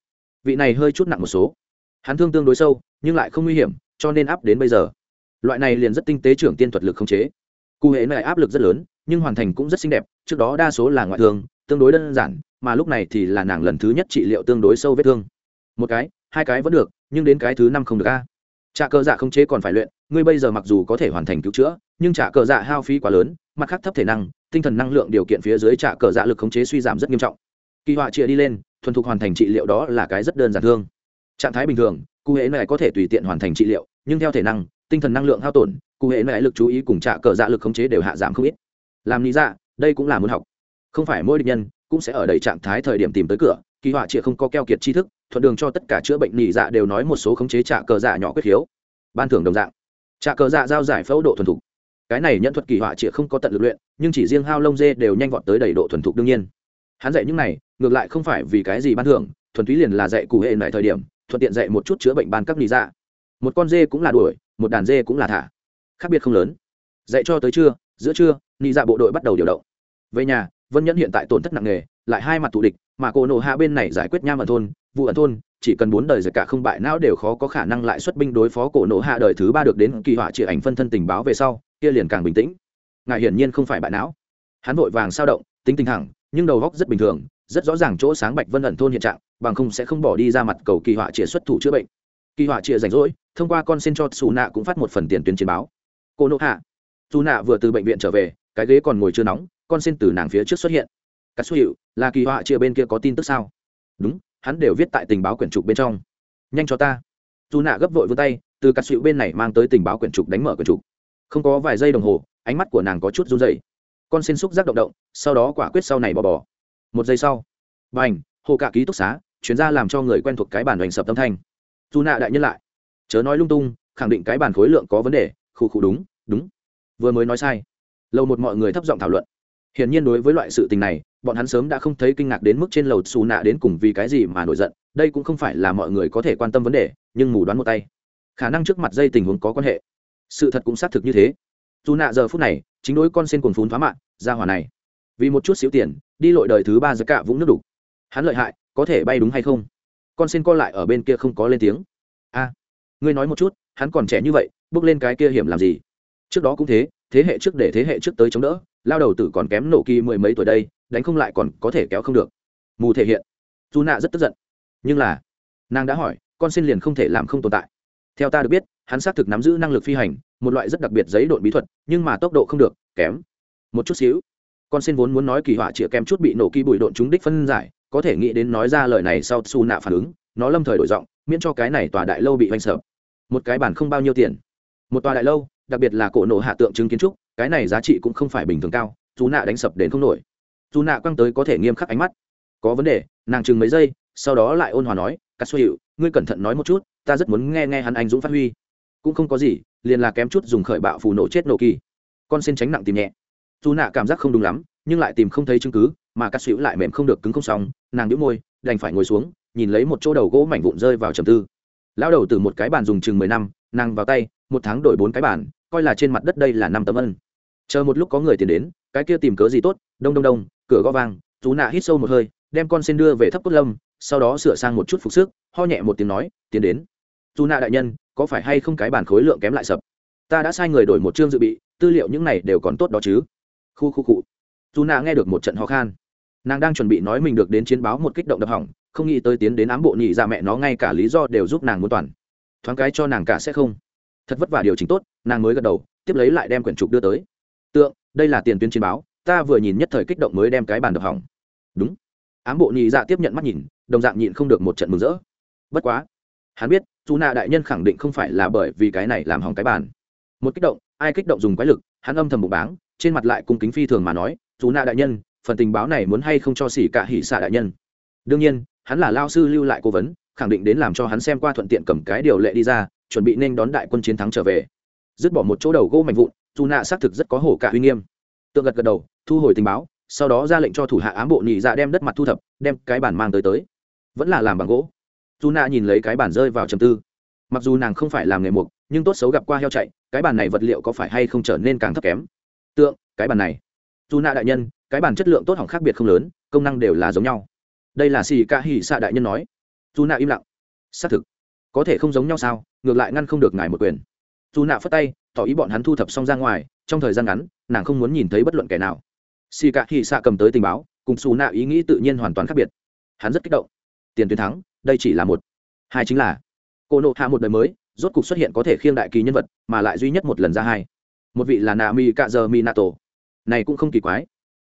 Vị này hơi chút nặng một số. Hắn thương tương đối sâu, nhưng lại không nguy hiểm, cho nên áp đến bây giờ. Loại này liền rất tinh tế trưởng tiên thuật lực không chế. Cụ hệ này áp lực rất lớn, nhưng hoàn thành cũng rất xinh đẹp, trước đó đa số là ngoại thương, tương đối đơn giản mà lúc này thì là nàng lần thứ nhất trị liệu tương đối sâu vết thương. Một cái, hai cái vẫn được, nhưng đến cái thứ năm không được a. Trả cờ dạ không chế còn phải luyện, ngươi bây giờ mặc dù có thể hoàn thành cứu chữa, nhưng trả cờ dạ hao phí quá lớn, mặt khác thấp thể năng, tinh thần năng lượng điều kiện phía dưới trả cờ dạ lực khống chế suy giảm rất nghiêm trọng. Kỳ họa chia đi lên, thuần thục hoàn thành trị liệu đó là cái rất đơn giản thương. Trạng thái bình thường, cụ hệ này có thể tùy tiện hoàn thành trị liệu, nhưng theo thể năng, tinh thần năng lượng hao tổn, cụ hệ này lực chú ý cùng trả cờ dạ lực khống chế đều hạ giảm không ít. Làm lý dạ đây cũng là muốn học. Không phải mỗi địch nhân cũng sẽ ở đầy trạng thái thời điểm tìm tới cửa, kỳ họa chia không có keo kiệt tri thức, thuận đường cho tất cả chữa bệnh nỉ dạ đều nói một số khống chế trả cờ dạ nhỏ quyết hiếu. ban thưởng đồng dạng. Trả cờ dạ giao giải phẫu độ thuần thục. Cái này nhận thuật kỳ họa chia không có tận lực luyện, nhưng chỉ riêng hao lông dê đều nhanh vọt tới đầy độ thuần thục đương nhiên. Hắn dạy những này, ngược lại không phải vì cái gì ban thưởng, thuần túy liền là dạy cụ hệ lại thời điểm, thuận tiện dạy một chút chữa bệnh ban các nỉ dạ. Một con dê cũng là đuổi, một đàn dê cũng là thả. Khác biệt không lớn. Dạy cho tới trưa, giữa trưa nị dạ bộ đội bắt đầu điều động. Về nhà vân nhẫn hiện tại tổn thất nặng nề, lại hai mặt thù địch, mà cô nổ hạ bên này giải quyết nham ẩn thôn, vụ ẩn thôn, chỉ cần bốn đời giật cả không bại não đều khó có khả năng lại xuất binh đối phó cổ nổ hạ đời thứ ba được đến kỳ họa chỉ ảnh phân thân tình báo về sau, kia liền càng bình tĩnh. Ngài hiển nhiên không phải bại não. Hắn vội vàng sao động, tính tình thẳng nhưng đầu góc rất bình thường, rất rõ ràng chỗ sáng bạch vân ẩn thôn hiện trạng, bằng không sẽ không bỏ đi ra mặt cầu kỳ họa chỉ xuất thủ chữa bệnh. Kỳ họa chỉ rảnh rỗi, thông qua con xin cho xù nạ cũng phát một phần tiền tuyến chiến báo. Cô nộ hạ. Dù nạ vừa từ bệnh viện trở về, cái ghế còn ngồi chưa nóng con xin từ nàng phía trước xuất hiện. Cắt xuất hiệu là kỳ họa chia bên kia có tin tức sao? Đúng, hắn đều viết tại tình báo quyển trục bên trong. Nhanh cho ta. Dù nạ gấp vội vươn tay, từ cắt xuất bên này mang tới tình báo quyển trục đánh mở quyển trục. Không có vài giây đồng hồ, ánh mắt của nàng có chút run dày con xin xúc giác động động, sau đó quả quyết sau này bỏ bỏ một giây sau b à n h hồ cả ký túc xá chuyến ra làm cho người quen thuộc cái bản hoành sập tâm thanh. Dù nạ đại nhân lại. Chớ nói lung tung, khẳng định cái bản khối lượng có vấn đề. Khu khu đúng đúng. Vừa mới nói sai. Lâu một mọi người thấp giọng thảo luận hiển nhiên đối với loại sự tình này, bọn hắn sớm đã không thấy kinh ngạc đến mức trên lầu xù nạ đến cùng vì cái gì mà nổi giận, đây cũng không phải là mọi người có thể quan tâm vấn đề, nhưng mù đoán một tay. Khả năng trước mặt dây tình huống có quan hệ. Sự thật cũng xác thực như thế. Dù nạ giờ phút này, chính đối con sen cuồng phún phá mạng, ra hỏa này. Vì một chút xíu tiền, đi lội đời thứ ba giữa cả vũng nước đục. Hắn lợi hại, có thể bay đúng hay không? Con sen co lại ở bên kia không có lên tiếng. A, ngươi nói một chút, hắn còn trẻ như vậy, bước lên cái kia hiểm làm gì? Trước đó cũng thế thế hệ trước để thế hệ trước tới chống đỡ, lao đầu tử còn kém nổ kỳ mười mấy tuổi đây, đánh không lại còn có thể kéo không được. Mù thể hiện. Dù nạ rất tức giận. Nhưng là, nàng đã hỏi, con xin liền không thể làm không tồn tại. Theo ta được biết, hắn xác thực nắm giữ năng lực phi hành, một loại rất đặc biệt giấy độn bí thuật, nhưng mà tốc độ không được, kém. Một chút xíu. Con xin vốn muốn nói kỳ họa chĩa kém chút bị nổ kỳ bụi độn chúng đích phân giải, có thể nghĩ đến nói ra lời này sau su nạ phản ứng, nó lâm thời đổi giọng, miễn cho cái này tòa đại lâu bị oanh sợ. Một cái bản không bao nhiêu tiền. Một tòa đại lâu đặc biệt là cổ nổ hạ tượng trưng kiến trúc cái này giá trị cũng không phải bình thường cao dù nạ đánh sập đến không nổi. Dù nạ quăng tới có thể nghiêm khắc ánh mắt. Có vấn đề nàng chừng mấy giây sau đó lại ôn hòa nói cắt xuôi hiệu ngươi cẩn thận nói một chút ta rất muốn nghe nghe hắn anh dũng phát huy. Cũng không có gì liền là kém chút dùng khởi bạo phù nổ chết nổ kỳ. Con xin tránh nặng tìm nhẹ. Dù nạ cảm giác không đúng lắm nhưng lại tìm không thấy chứng cứ mà cắt xỉu lại mềm không được cứng không sóng, nàng đĩu môi đành phải ngồi xuống nhìn lấy một chỗ đầu gỗ mảnh vụn rơi vào trầm tư. Lão đầu từ một cái bàn dùng chừng mười năm nàng vào tay một tháng đổi bốn cái bàn coi là trên mặt đất đây là năm tấm ân. Chờ một lúc có người tiền đến, cái kia tìm cớ gì tốt, đông đông đông, cửa gõ vang chú nạ hít sâu một hơi, đem con sen đưa về thấp cốt lâm, sau đó sửa sang một chút phục sức, ho nhẹ một tiếng nói, tiến đến. Chú nạ đại nhân, có phải hay không cái bản khối lượng kém lại sập? Ta đã sai người đổi một chương dự bị, tư liệu những này đều còn tốt đó chứ. Khu khu cụ chú nạ nghe được một trận ho khan. Nàng đang chuẩn bị nói mình được đến chiến báo một kích động đập hỏng, không nghĩ tới tiến đến ám bộ nhị ra mẹ nó ngay cả lý do đều giúp nàng muốn toàn. Thoáng cái cho nàng cả sẽ không thật vất vả điều chỉnh tốt, nàng mới gật đầu, tiếp lấy lại đem quyển trục đưa tới. Tượng, đây là tiền tuyến chiến báo, ta vừa nhìn nhất thời kích động mới đem cái bàn đập hỏng. Đúng. Ám bộ nhị dạ tiếp nhận mắt nhìn, đồng dạng nhịn không được một trận mừng rỡ. Bất quá, hắn biết, dù nạ đại nhân khẳng định không phải là bởi vì cái này làm hỏng cái bàn. Một kích động, ai kích động dùng quái lực, hắn âm thầm bụng báng, trên mặt lại cung kính phi thường mà nói, dù nạ đại nhân, phần tình báo này muốn hay không cho xỉ cả hỉ xạ đại nhân. Đương nhiên, hắn là lao sư lưu lại cố vấn, khẳng định đến làm cho hắn xem qua thuận tiện cầm cái điều lệ đi ra chuẩn bị nên đón đại quân chiến thắng trở về. Dứt bỏ một chỗ đầu gỗ mạnh vụn dù nạ xác thực rất có hổ cả uy nghiêm. Tượng gật gật đầu, thu hồi tình báo, sau đó ra lệnh cho thủ hạ ám bộ nhị dạ đem đất mặt thu thập, đem cái bản mang tới tới. Vẫn là làm bằng gỗ. Dù nạ nhìn lấy cái bản rơi vào trầm tư. Mặc dù nàng không phải làm nghề mục, nhưng tốt xấu gặp qua heo chạy, cái bản này vật liệu có phải hay không trở nên càng thấp kém? Tượng, cái bản này. Dù nạ đại nhân, cái bản chất lượng tốt hỏng khác biệt không lớn, công năng đều là giống nhau. Đây là xì ca hỉ xạ đại nhân nói. Dù nạ im lặng. Xác thực có thể không giống nhau sao, ngược lại ngăn không được ngài một quyền. Dù nạ phất tay, tỏ ý bọn hắn thu thập xong ra ngoài, trong thời gian ngắn, nàng không muốn nhìn thấy bất luận kẻ nào. Xì cả hỉ xạ cầm tới tình báo, cùng xù nạ ý nghĩ tự nhiên hoàn toàn khác biệt. Hắn rất kích động. Tiền tuyến thắng, đây chỉ là một. Hai chính là, cô nộ hạ một đời mới, rốt cục xuất hiện có thể khiêng đại kỳ nhân vật, mà lại duy nhất một lần ra hai. Một vị là nạ mi cạ giờ mi nato này cũng không kỳ quái.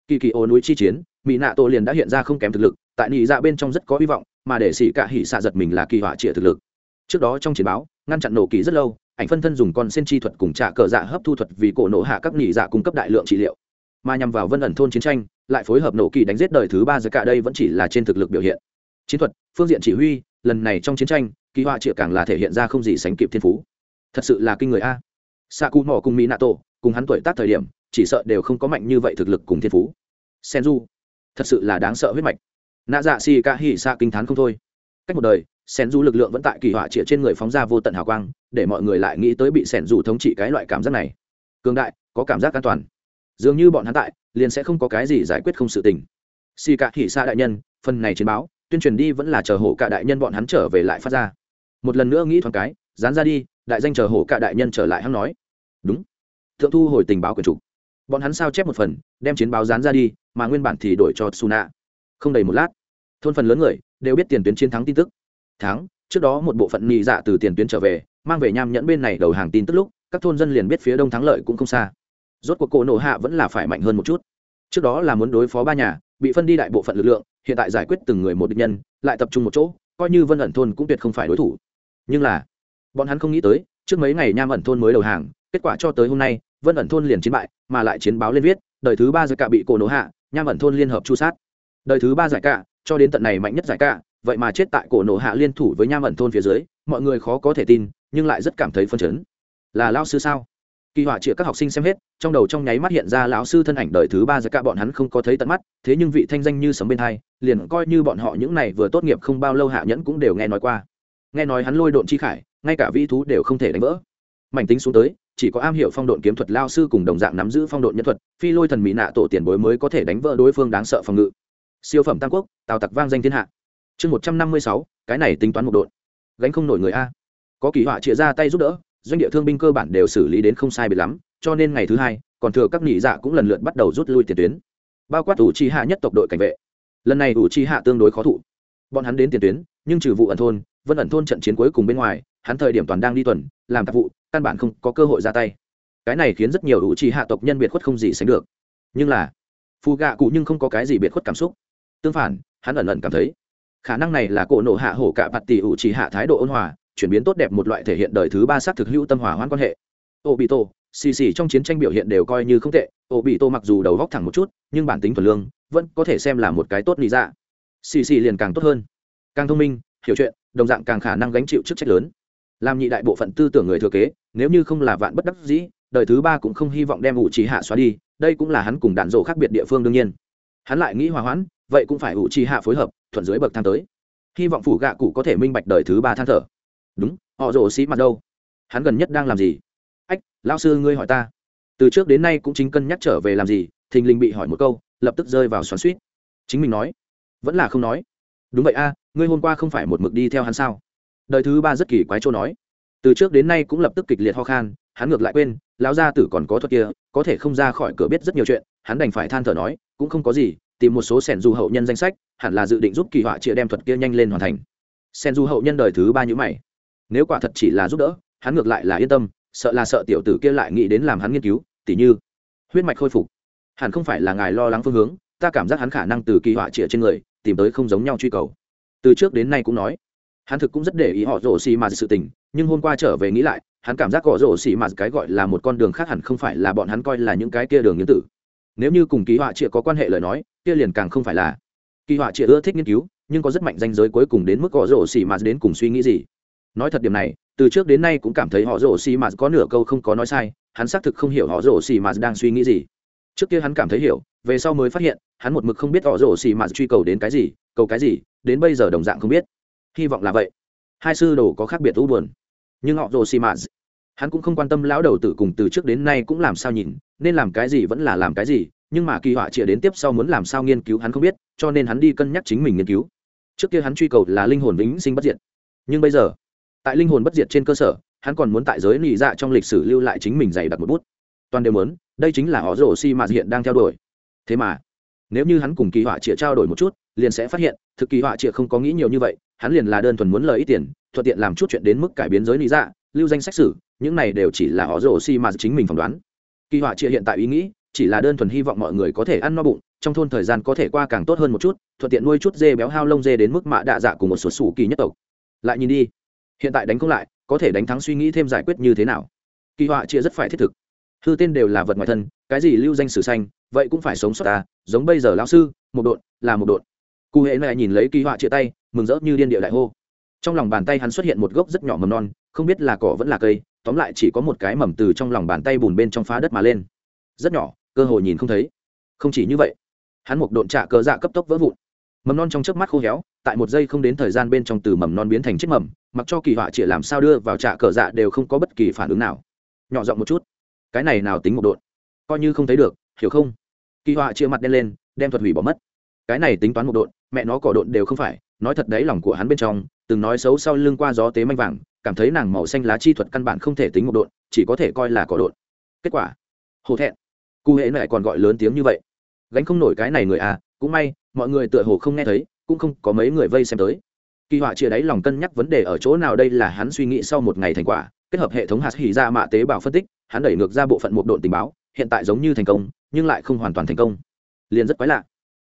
Kỳ kỳ ô núi chi chiến mỹ nạ tổ liền đã hiện ra không kém thực lực, tại nhị dạ bên trong rất có hy vọng, mà để xỉ cả hỉ xạ giật mình là kỳ họa trịa thực lực trước đó trong chiến báo, ngăn chặn nổ kỳ rất lâu, ảnh phân thân dùng con sen chi thuật cùng trả cờ dạ hấp thu thuật vì cổ nổ hạ các nghỉ dạ cung cấp đại lượng trị liệu. Mà nhằm vào vân ẩn thôn chiến tranh, lại phối hợp nổ kỳ đánh giết đời thứ ba giờ cả đây vẫn chỉ là trên thực lực biểu hiện. Chiến thuật, phương diện chỉ huy, lần này trong chiến tranh, kỳ họa triệu càng là thể hiện ra không gì sánh kịp thiên phú. Thật sự là kinh người a. Sa cù mỏ cùng mỹ nato cùng hắn tuổi tác thời điểm, chỉ sợ đều không có mạnh như vậy thực lực cùng thiên phú. Senju, thật sự là đáng sợ huyết mạch. Nạ dạ xì ca hỉ xạ kinh t h á n không thôi. Cách một đời sen du lực lượng vẫn tại kỳ họa chĩa trên người phóng ra vô tận hào quang, để mọi người lại nghĩ tới bị sen du thống trị cái loại cảm giác này. Cường đại, có cảm giác an toàn. Dường như bọn hắn tại, liền sẽ không có cái gì giải quyết không sự tình. Xì cả hỉ xa đại nhân, phần này chiến báo, tuyên truyền đi vẫn là chờ hổ cả đại nhân bọn hắn trở về lại phát ra. Một lần nữa nghĩ thoáng cái, dán ra đi, đại danh chờ hổ cả đại nhân trở lại hắn nói. Đúng. Thượng thu hồi tình báo quyền trục bọn hắn sao chép một phần, đem chiến báo dán ra đi, mà nguyên bản thì đổi cho suna. Không đầy một lát, thôn phần lớn người đều biết tiền tuyến chiến thắng tin tức tháng, trước đó một bộ phận nhị dạ từ tiền tuyến trở về, mang về nham nhẫn bên này đầu hàng tin tức lúc, các thôn dân liền biết phía đông thắng lợi cũng không xa. Rốt cuộc cổ nổ hạ vẫn là phải mạnh hơn một chút. Trước đó là muốn đối phó ba nhà, bị phân đi đại bộ phận lực lượng, hiện tại giải quyết từng người một địch nhân, lại tập trung một chỗ, coi như vân ẩn thôn cũng tuyệt không phải đối thủ. Nhưng là, bọn hắn không nghĩ tới, trước mấy ngày nham ẩn thôn mới đầu hàng, kết quả cho tới hôm nay, vân ẩn thôn liền chiến bại, mà lại chiến báo lên viết, đời thứ ba giải cả bị cổ nổ hạ, nham ẩn thôn liên hợp chu sát. Đời thứ ba giải cả cho đến tận này mạnh nhất giải cả vậy mà chết tại cổ nổ hạ liên thủ với nham ẩn thôn phía dưới, mọi người khó có thể tin, nhưng lại rất cảm thấy phân chấn. Là lao sư sao? Kỳ họa chĩa các học sinh xem hết, trong đầu trong nháy mắt hiện ra lão sư thân ảnh đời thứ ba giải cả bọn hắn không có thấy tận mắt, thế nhưng vị thanh danh như sấm bên thai liền coi như bọn họ những này vừa tốt nghiệp không bao lâu hạ nhẫn cũng đều nghe nói qua. Nghe nói hắn lôi độn chi khải, ngay cả vĩ thú đều không thể đánh vỡ. Mảnh tính xuống tới, chỉ có am hiểu phong độn kiếm thuật lao sư cùng đồng dạng nắm giữ phong độn nhân thuật, phi lôi thần mỹ nạ tổ tiền bối mới có thể đánh vỡ đối phương đáng sợ phòng ngự. Siêu phẩm tam quốc, tào tặc vang danh thiên hạ chương một trăm năm mươi sáu, cái này tính toán một đội gánh không nổi người a. Có kỳ họa chia ra tay giúp đỡ, doanh địa thương binh cơ bản đều xử lý đến không sai biệt lắm, cho nên ngày thứ hai, còn thừa các nhị dạ cũng lần lượt bắt đầu rút lui tiền tuyến. Bao quát ủ chi hạ nhất tộc đội cảnh vệ. Lần này ủ chi hạ tương đối khó thụ. Bọn hắn đến tiền tuyến, nhưng trừ vụ ẩn thôn vân ẩn thôn trận chiến cuối cùng bên ngoài, hắn thời điểm toàn đang đi tuần, làm tạp vụ, căn bản không có cơ hội ra tay. Cái này khiến rất nhiều ủ trì hạ tộc nhân biệt khuất không gì sánh được. Nhưng là phù gạ cụ nhưng không có cái gì biệt khuất cảm xúc. Tương phản, hắn ẩn ẩn cảm thấy khả năng này là cổ nộ hạ hổ cả bạt tỷ ủ chỉ hạ thái độ ôn hòa, chuyển biến tốt đẹp một loại thể hiện đời thứ ba xác thực hữu tâm hòa hoãn quan hệ. Ô bị tô xì xì trong chiến tranh biểu hiện đều coi như không tệ ô bị tô mặc dù đầu góc thẳng một chút, nhưng bản tính thuần lương, vẫn có thể xem là một cái tốt lý dạ. Xì xì liền càng tốt hơn. Càng thông minh, hiểu chuyện, đồng dạng càng khả năng gánh chịu chức trách lớn. Làm nhị đại bộ phận tư tưởng người thừa kế, nếu như không là vạn bất đắc dĩ, đời thứ ba cũng không hy vọng đem ủ trí hạ xóa đi, đây cũng là hắn cùng đạn dộ khác biệt địa phương đương nhiên. Hắn lại nghĩ hòa hoãn vậy cũng phải ủ trì hạ phối hợp, thuận dưới bậc thang tới. Hy vọng phủ gạ cụ có thể minh bạch đời thứ ba than thở. Đúng, họ rồ xí mặt đâu? Hắn gần nhất đang làm gì? Ách lao sư ngươi hỏi ta. Từ trước đến nay cũng chính cân nhắc trở về làm gì, thình lình bị hỏi một câu, lập tức rơi vào xoắn suýt. Chính mình nói. Vẫn là không nói. Đúng vậy a, ngươi hôm qua không phải một mực đi theo hắn sao? Đời thứ ba rất kỳ quái chỗ nói. Từ trước đến nay cũng lập tức kịch liệt ho khan, hắn ngược lại quên, lão gia tử còn có thuật kia, có thể không ra khỏi cửa biết rất nhiều chuyện, hắn đành phải than thở nói, cũng không có gì tìm một số sẻn du hậu nhân danh sách, hẳn là dự định giúp kỳ họa chia đem thuật kia nhanh lên hoàn thành. Sen du hậu nhân đời thứ ba nhữ mày. Nếu quả thật chỉ là giúp đỡ, hắn ngược lại là yên tâm, sợ là sợ tiểu tử kia lại nghĩ đến làm hắn nghiên cứu, tỉ như, huyết mạch khôi phục. Hẳn không phải là ngài lo lắng phương hướng, ta cảm giác hắn khả năng từ kỳ họa trịa trên người, tìm tới không giống nhau truy cầu. Từ trước đến nay cũng nói, hắn thực cũng rất để ý họ rổ xì mà sự tình, nhưng hôm qua trở về nghĩ lại, hắn cảm giác họ rổ xì mà cái gọi là một con đường khác hẳn không phải là bọn hắn coi là những cái kia đường nhân tử nếu như cùng kỳ họa trịa có quan hệ lời nói, kia liền càng không phải là. Kỳ họa trịa ưa thích nghiên cứu, nhưng có rất mạnh danh giới cuối cùng đến mức họ rổ xì mà đến cùng suy nghĩ gì? Nói thật điểm này, từ trước đến nay cũng cảm thấy họ rổ xì mà có nửa câu không có nói sai, hắn xác thực không hiểu họ rổ xì mà đang suy nghĩ gì. Trước kia hắn cảm thấy hiểu, về sau mới phát hiện, hắn một mực không biết họ rổ xì mà truy cầu đến cái gì, cầu cái gì, đến bây giờ đồng dạng không biết. Hy vọng là vậy. Hai sư đồ có khác biệt u buồn. Nhưng họ rổ xì mà hắn cũng không quan tâm lão đầu tử cùng từ trước đến nay cũng làm sao nhìn, nên làm cái gì vẫn là làm cái gì, nhưng mà kỳ họa chĩa đến tiếp sau muốn làm sao nghiên cứu hắn không biết, cho nên hắn đi cân nhắc chính mình nghiên cứu. Trước kia hắn truy cầu là linh hồn vĩnh sinh bất diệt. Nhưng bây giờ, tại linh hồn bất diệt trên cơ sở, hắn còn muốn tại giới nị dạ trong lịch sử lưu lại chính mình dày đặt một bút. Toàn đều muốn, đây chính là họ rổ xi mà hiện đang theo đuổi. Thế mà, nếu như hắn cùng kỳ họa chĩa trao đổi một chút, liền sẽ phát hiện, thực kỳ họa chĩa không có nghĩ nhiều như vậy, hắn liền là đơn thuần muốn lời ít tiền, thuận tiện làm chút chuyện đến mức cải biến giới lý dạ lưu danh sách sử những này đều chỉ là họ rổ xi mà chính mình phỏng đoán. Kỳ họa chĩa hiện tại ý nghĩ, chỉ là đơn thuần hy vọng mọi người có thể ăn no bụng, trong thôn thời gian có thể qua càng tốt hơn một chút, thuận tiện nuôi chút dê béo hao lông dê đến mức mạ đạ dạ cùng một số sủ kỳ nhất tộc. Lại nhìn đi, hiện tại đánh không lại, có thể đánh thắng suy nghĩ thêm giải quyết như thế nào? Kỳ họa chia rất phải thiết thực. Hư tên đều là vật ngoài thân, cái gì lưu danh sử xanh, vậy cũng phải sống sót ta, giống bây giờ lão sư, một độn, là một độn. Cụ hệ này nhìn lấy kỳ họa chia tay, mừng rỡ như điên địa đại hô. Trong lòng bàn tay hắn xuất hiện một gốc rất nhỏ mầm non không biết là cỏ vẫn là cây, tóm lại chỉ có một cái mầm từ trong lòng bàn tay bùn bên trong phá đất mà lên. Rất nhỏ, cơ hội nhìn không thấy. Không chỉ như vậy, hắn một độn trạ cờ dạ cấp tốc vỡ vụn. Mầm non trong chớp mắt khô héo, tại một giây không đến thời gian bên trong từ mầm non biến thành chiếc mầm, mặc cho kỳ họa chỉ làm sao đưa vào trạ cờ dạ đều không có bất kỳ phản ứng nào. Nhỏ giọng một chút, cái này nào tính một độn? Coi như không thấy được, hiểu không? Kỳ họa chia mặt đen lên, đem thuật hủy bỏ mất. Cái này tính toán một độn, mẹ nó cỏ độn đều không phải, nói thật đấy, lòng của hắn bên trong, từng nói xấu sau lưng qua gió tế manh vàng cảm thấy nàng màu xanh lá chi thuật căn bản không thể tính một độn, chỉ có thể coi là cỏ độn. Kết quả, hổ thẹn. Cụ hệ lại còn gọi lớn tiếng như vậy. Gánh không nổi cái này người à cũng may, mọi người tựa hồ không nghe thấy, cũng không có mấy người vây xem tới. Kỳ họa chia đáy lòng cân nhắc vấn đề ở chỗ nào đây là hắn suy nghĩ sau một ngày thành quả, kết hợp hệ thống hạt hỉ ra mạ tế bào phân tích, hắn đẩy ngược ra bộ phận một độn tình báo, hiện tại giống như thành công, nhưng lại không hoàn toàn thành công. Liền rất quái lạ.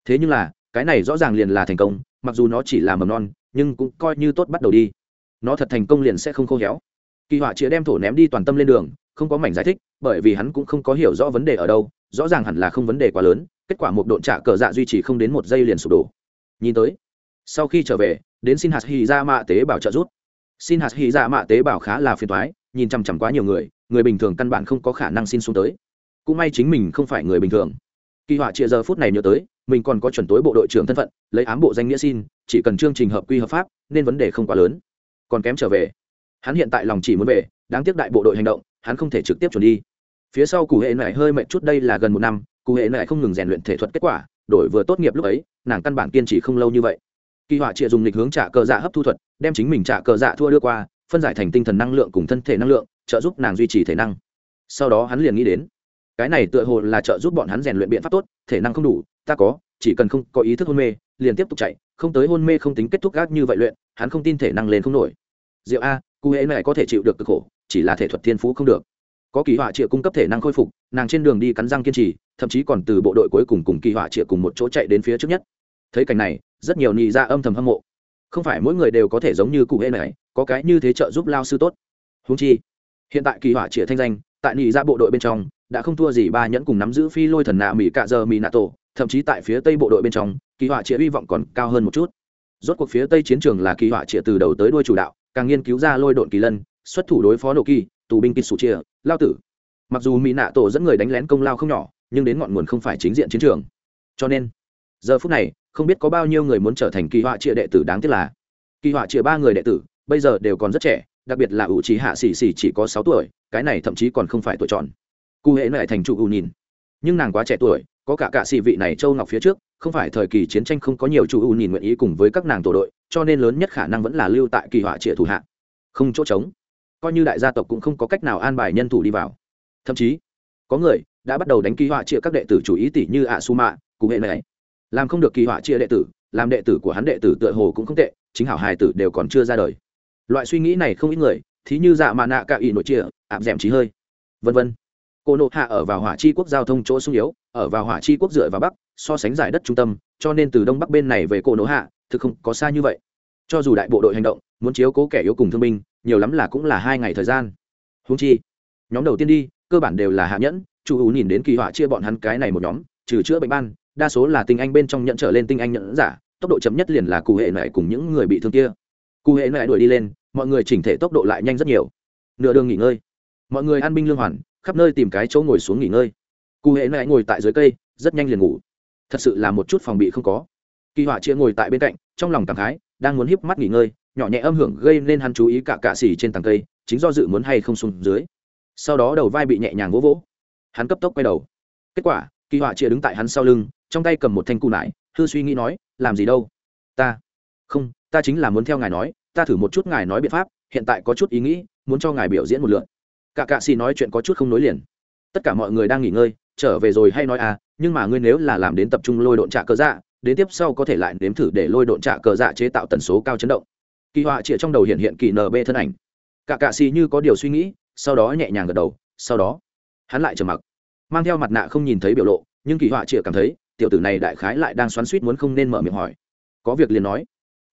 Thế nhưng là, cái này rõ ràng liền là thành công, mặc dù nó chỉ là mầm non, nhưng cũng coi như tốt bắt đầu đi nó thật thành công liền sẽ không khô héo. Kỳ họa chĩa đem thổ ném đi toàn tâm lên đường, không có mảnh giải thích, bởi vì hắn cũng không có hiểu rõ vấn đề ở đâu, rõ ràng hẳn là không vấn đề quá lớn, kết quả một độn trả cờ dạ duy trì không đến một giây liền sụp đổ. Nhìn tới, sau khi trở về, đến xin hạt hy ra mạ tế bảo trợ rút xin hạt hy ra mạ tế bảo khá là phiền thoái nhìn chằm chằm quá nhiều người người bình thường căn bản không có khả năng xin xuống tới. Cũng may chính mình không phải người bình thường. Kỳ họa chia giờ phút này nhớ tới, mình còn có chuẩn tối bộ đội trưởng thân phận, lấy ám bộ danh nghĩa xin, chỉ cần chương trình hợp quy hợp pháp, nên vấn đề không quá lớn còn kém trở về. Hắn hiện tại lòng chỉ muốn về, đáng tiếc đại bộ đội hành động, hắn không thể trực tiếp chuẩn đi. Phía sau cụ hệ này hơi mệt chút đây là gần một năm, cụ hệ này không ngừng rèn luyện thể thuật kết quả, đổi vừa tốt nghiệp lúc ấy, nàng căn bản kiên trì không lâu như vậy. Kỳ họa trịa dùng lịch hướng trả cờ dạ hấp thu thuật, đem chính mình trả cờ dạ thua đưa qua, phân giải thành tinh thần năng lượng cùng thân thể năng lượng, trợ giúp nàng duy trì thể năng. Sau đó hắn liền nghĩ đến, cái này tựa hồ là trợ giúp bọn hắn rèn luyện biện pháp tốt, thể năng không đủ, ta có, chỉ cần không có ý thức hôn mê, liền tiếp tục chạy, không tới hôn mê không tính kết thúc gác như vậy luyện, hắn không tin thể năng lên không nổi diệu a cụ hễ này có thể chịu được cực khổ, chỉ là thể thuật thiên phú không được. Có kỳ họa Triệu cung cấp thể năng khôi phục, nàng trên đường đi cắn răng kiên trì, thậm chí còn từ bộ đội cuối cùng cùng kỳ họa Triệu cùng một chỗ chạy đến phía trước nhất. Thấy cảnh này, rất nhiều nị ra âm thầm hâm mộ. Không phải mỗi người đều có thể giống như cụ hễ này có cái như thế trợ giúp lao sư tốt. Húng chi, hiện tại kỳ họa Triệu thanh danh, tại nị ra bộ đội bên trong, đã không thua gì ba nhẫn cùng nắm giữ phi lôi thần nạ mỹ cạ giờ mỹ nạ tổ, thậm chí tại phía tây bộ đội bên trong, kỳ họa Triệu hy vọng còn cao hơn một chút. Rốt cuộc phía tây chiến trường là kỳ họa Triệu từ đầu tới đuôi chủ đạo càng nghiên cứu ra lôi độn kỳ lân, xuất thủ đối phó nổ kỳ, tù binh kịch sủ chia, lao tử. Mặc dù mỹ nạ tổ dẫn người đánh lén công lao không nhỏ, nhưng đến ngọn nguồn không phải chính diện chiến trường. Cho nên, giờ phút này, không biết có bao nhiêu người muốn trở thành kỳ họa chia đệ tử đáng tiếc là, kỳ họa chia ba người đệ tử, bây giờ đều còn rất trẻ, đặc biệt là ủ trí hạ xỉ xỉ chỉ có sáu tuổi, cái này thậm chí còn không phải tuổi tròn. Cụ hệ lại thành trụ ủ nhìn. Nhưng nàng quá trẻ tuổi, có cả cạ xỉ vị này châu ngọc phía trước, không phải thời kỳ chiến tranh không có nhiều chủ ủ nhìn nguyện ý cùng với các nàng tổ đội cho nên lớn nhất khả năng vẫn là lưu tại kỳ họa trịa thủ hạ. Không chỗ trống. Coi như đại gia tộc cũng không có cách nào an bài nhân thủ đi vào. Thậm chí có người đã bắt đầu đánh kỳ họa triệt các đệ tử chủ ý tỷ như ạ su mạ cụ hệ này. Làm không được kỳ họa triệt đệ tử làm đệ tử của hắn đệ tử tựa hồ cũng không tệ chính hảo hài tử đều còn chưa ra đời. Loại suy nghĩ này không ít người thí như dạ mạ nạ cạ ỉ nội triệt, ảm d trí hơi. Vân vân. Cô nộ hạ ở vào hỏa chi quốc giao thông chỗ sung yếu ở vào hỏa chi quốc dựa vào bắc so sánh giải đất trung tâm cho nên từ đông bắc bên này về cô nộ hạ thực không có xa như vậy. Cho dù đại bộ đội hành động, muốn chiếu cố kẻ yếu cùng thương binh, nhiều lắm là cũng là hai ngày thời gian. Húng chi, nhóm đầu tiên đi, cơ bản đều là hạ nhẫn, chủ hữu nhìn đến kỳ họa chia bọn hắn cái này một nhóm, trừ chữa bệnh ban, đa số là tinh anh bên trong nhận trở lên tinh anh nhận giả, tốc độ chậm nhất liền là cụ hệ này cùng những người bị thương kia. Cụ hệ này đuổi đi lên, mọi người chỉnh thể tốc độ lại nhanh rất nhiều. Nửa đường nghỉ ngơi. Mọi người an binh lương hoàn, khắp nơi tìm cái chỗ ngồi xuống nghỉ ngơi. Cụ hệ này ngồi tại dưới cây, rất nhanh liền ngủ. Thật sự là một chút phòng bị không có kỳ họa chia ngồi tại bên cạnh, trong lòng cảm khái, đang muốn híp mắt nghỉ ngơi, nhỏ nhẹ âm hưởng gây nên hắn chú ý cả cạ xỉ trên tầng cây, chính do dự muốn hay không xuống dưới. Sau đó đầu vai bị nhẹ nhàng vỗ vỗ. Hắn cấp tốc quay đầu. Kết quả, kỳ họa chia đứng tại hắn sau lưng, trong tay cầm một thanh cụ nải, hư suy nghĩ nói, làm gì đâu? Ta, không, ta chính là muốn theo ngài nói, ta thử một chút ngài nói biện pháp, hiện tại có chút ý nghĩ, muốn cho ngài biểu diễn một lượn cả cạ xì nói chuyện có chút không nối liền. Tất cả mọi người đang nghỉ ngơi, trở về rồi hay nói à nhưng mà ngươi nếu là làm đến tập trung lôi độn trạ cơ dạ đến tiếp sau có thể lại nếm thử để lôi độn trạ cờ dạ chế tạo tần số cao chấn động. Kỳ họa chĩa trong đầu hiện hiện kỳ nb thân ảnh. Cả cạ xì như có điều suy nghĩ, sau đó nhẹ nhàng gật đầu, sau đó, hắn lại trầm mặc. Mang theo mặt nạ không nhìn thấy biểu lộ, nhưng kỳ họa chĩa cảm thấy, tiểu tử này đại khái lại đang xoắn suýt muốn không nên mở miệng hỏi. Có việc liền nói.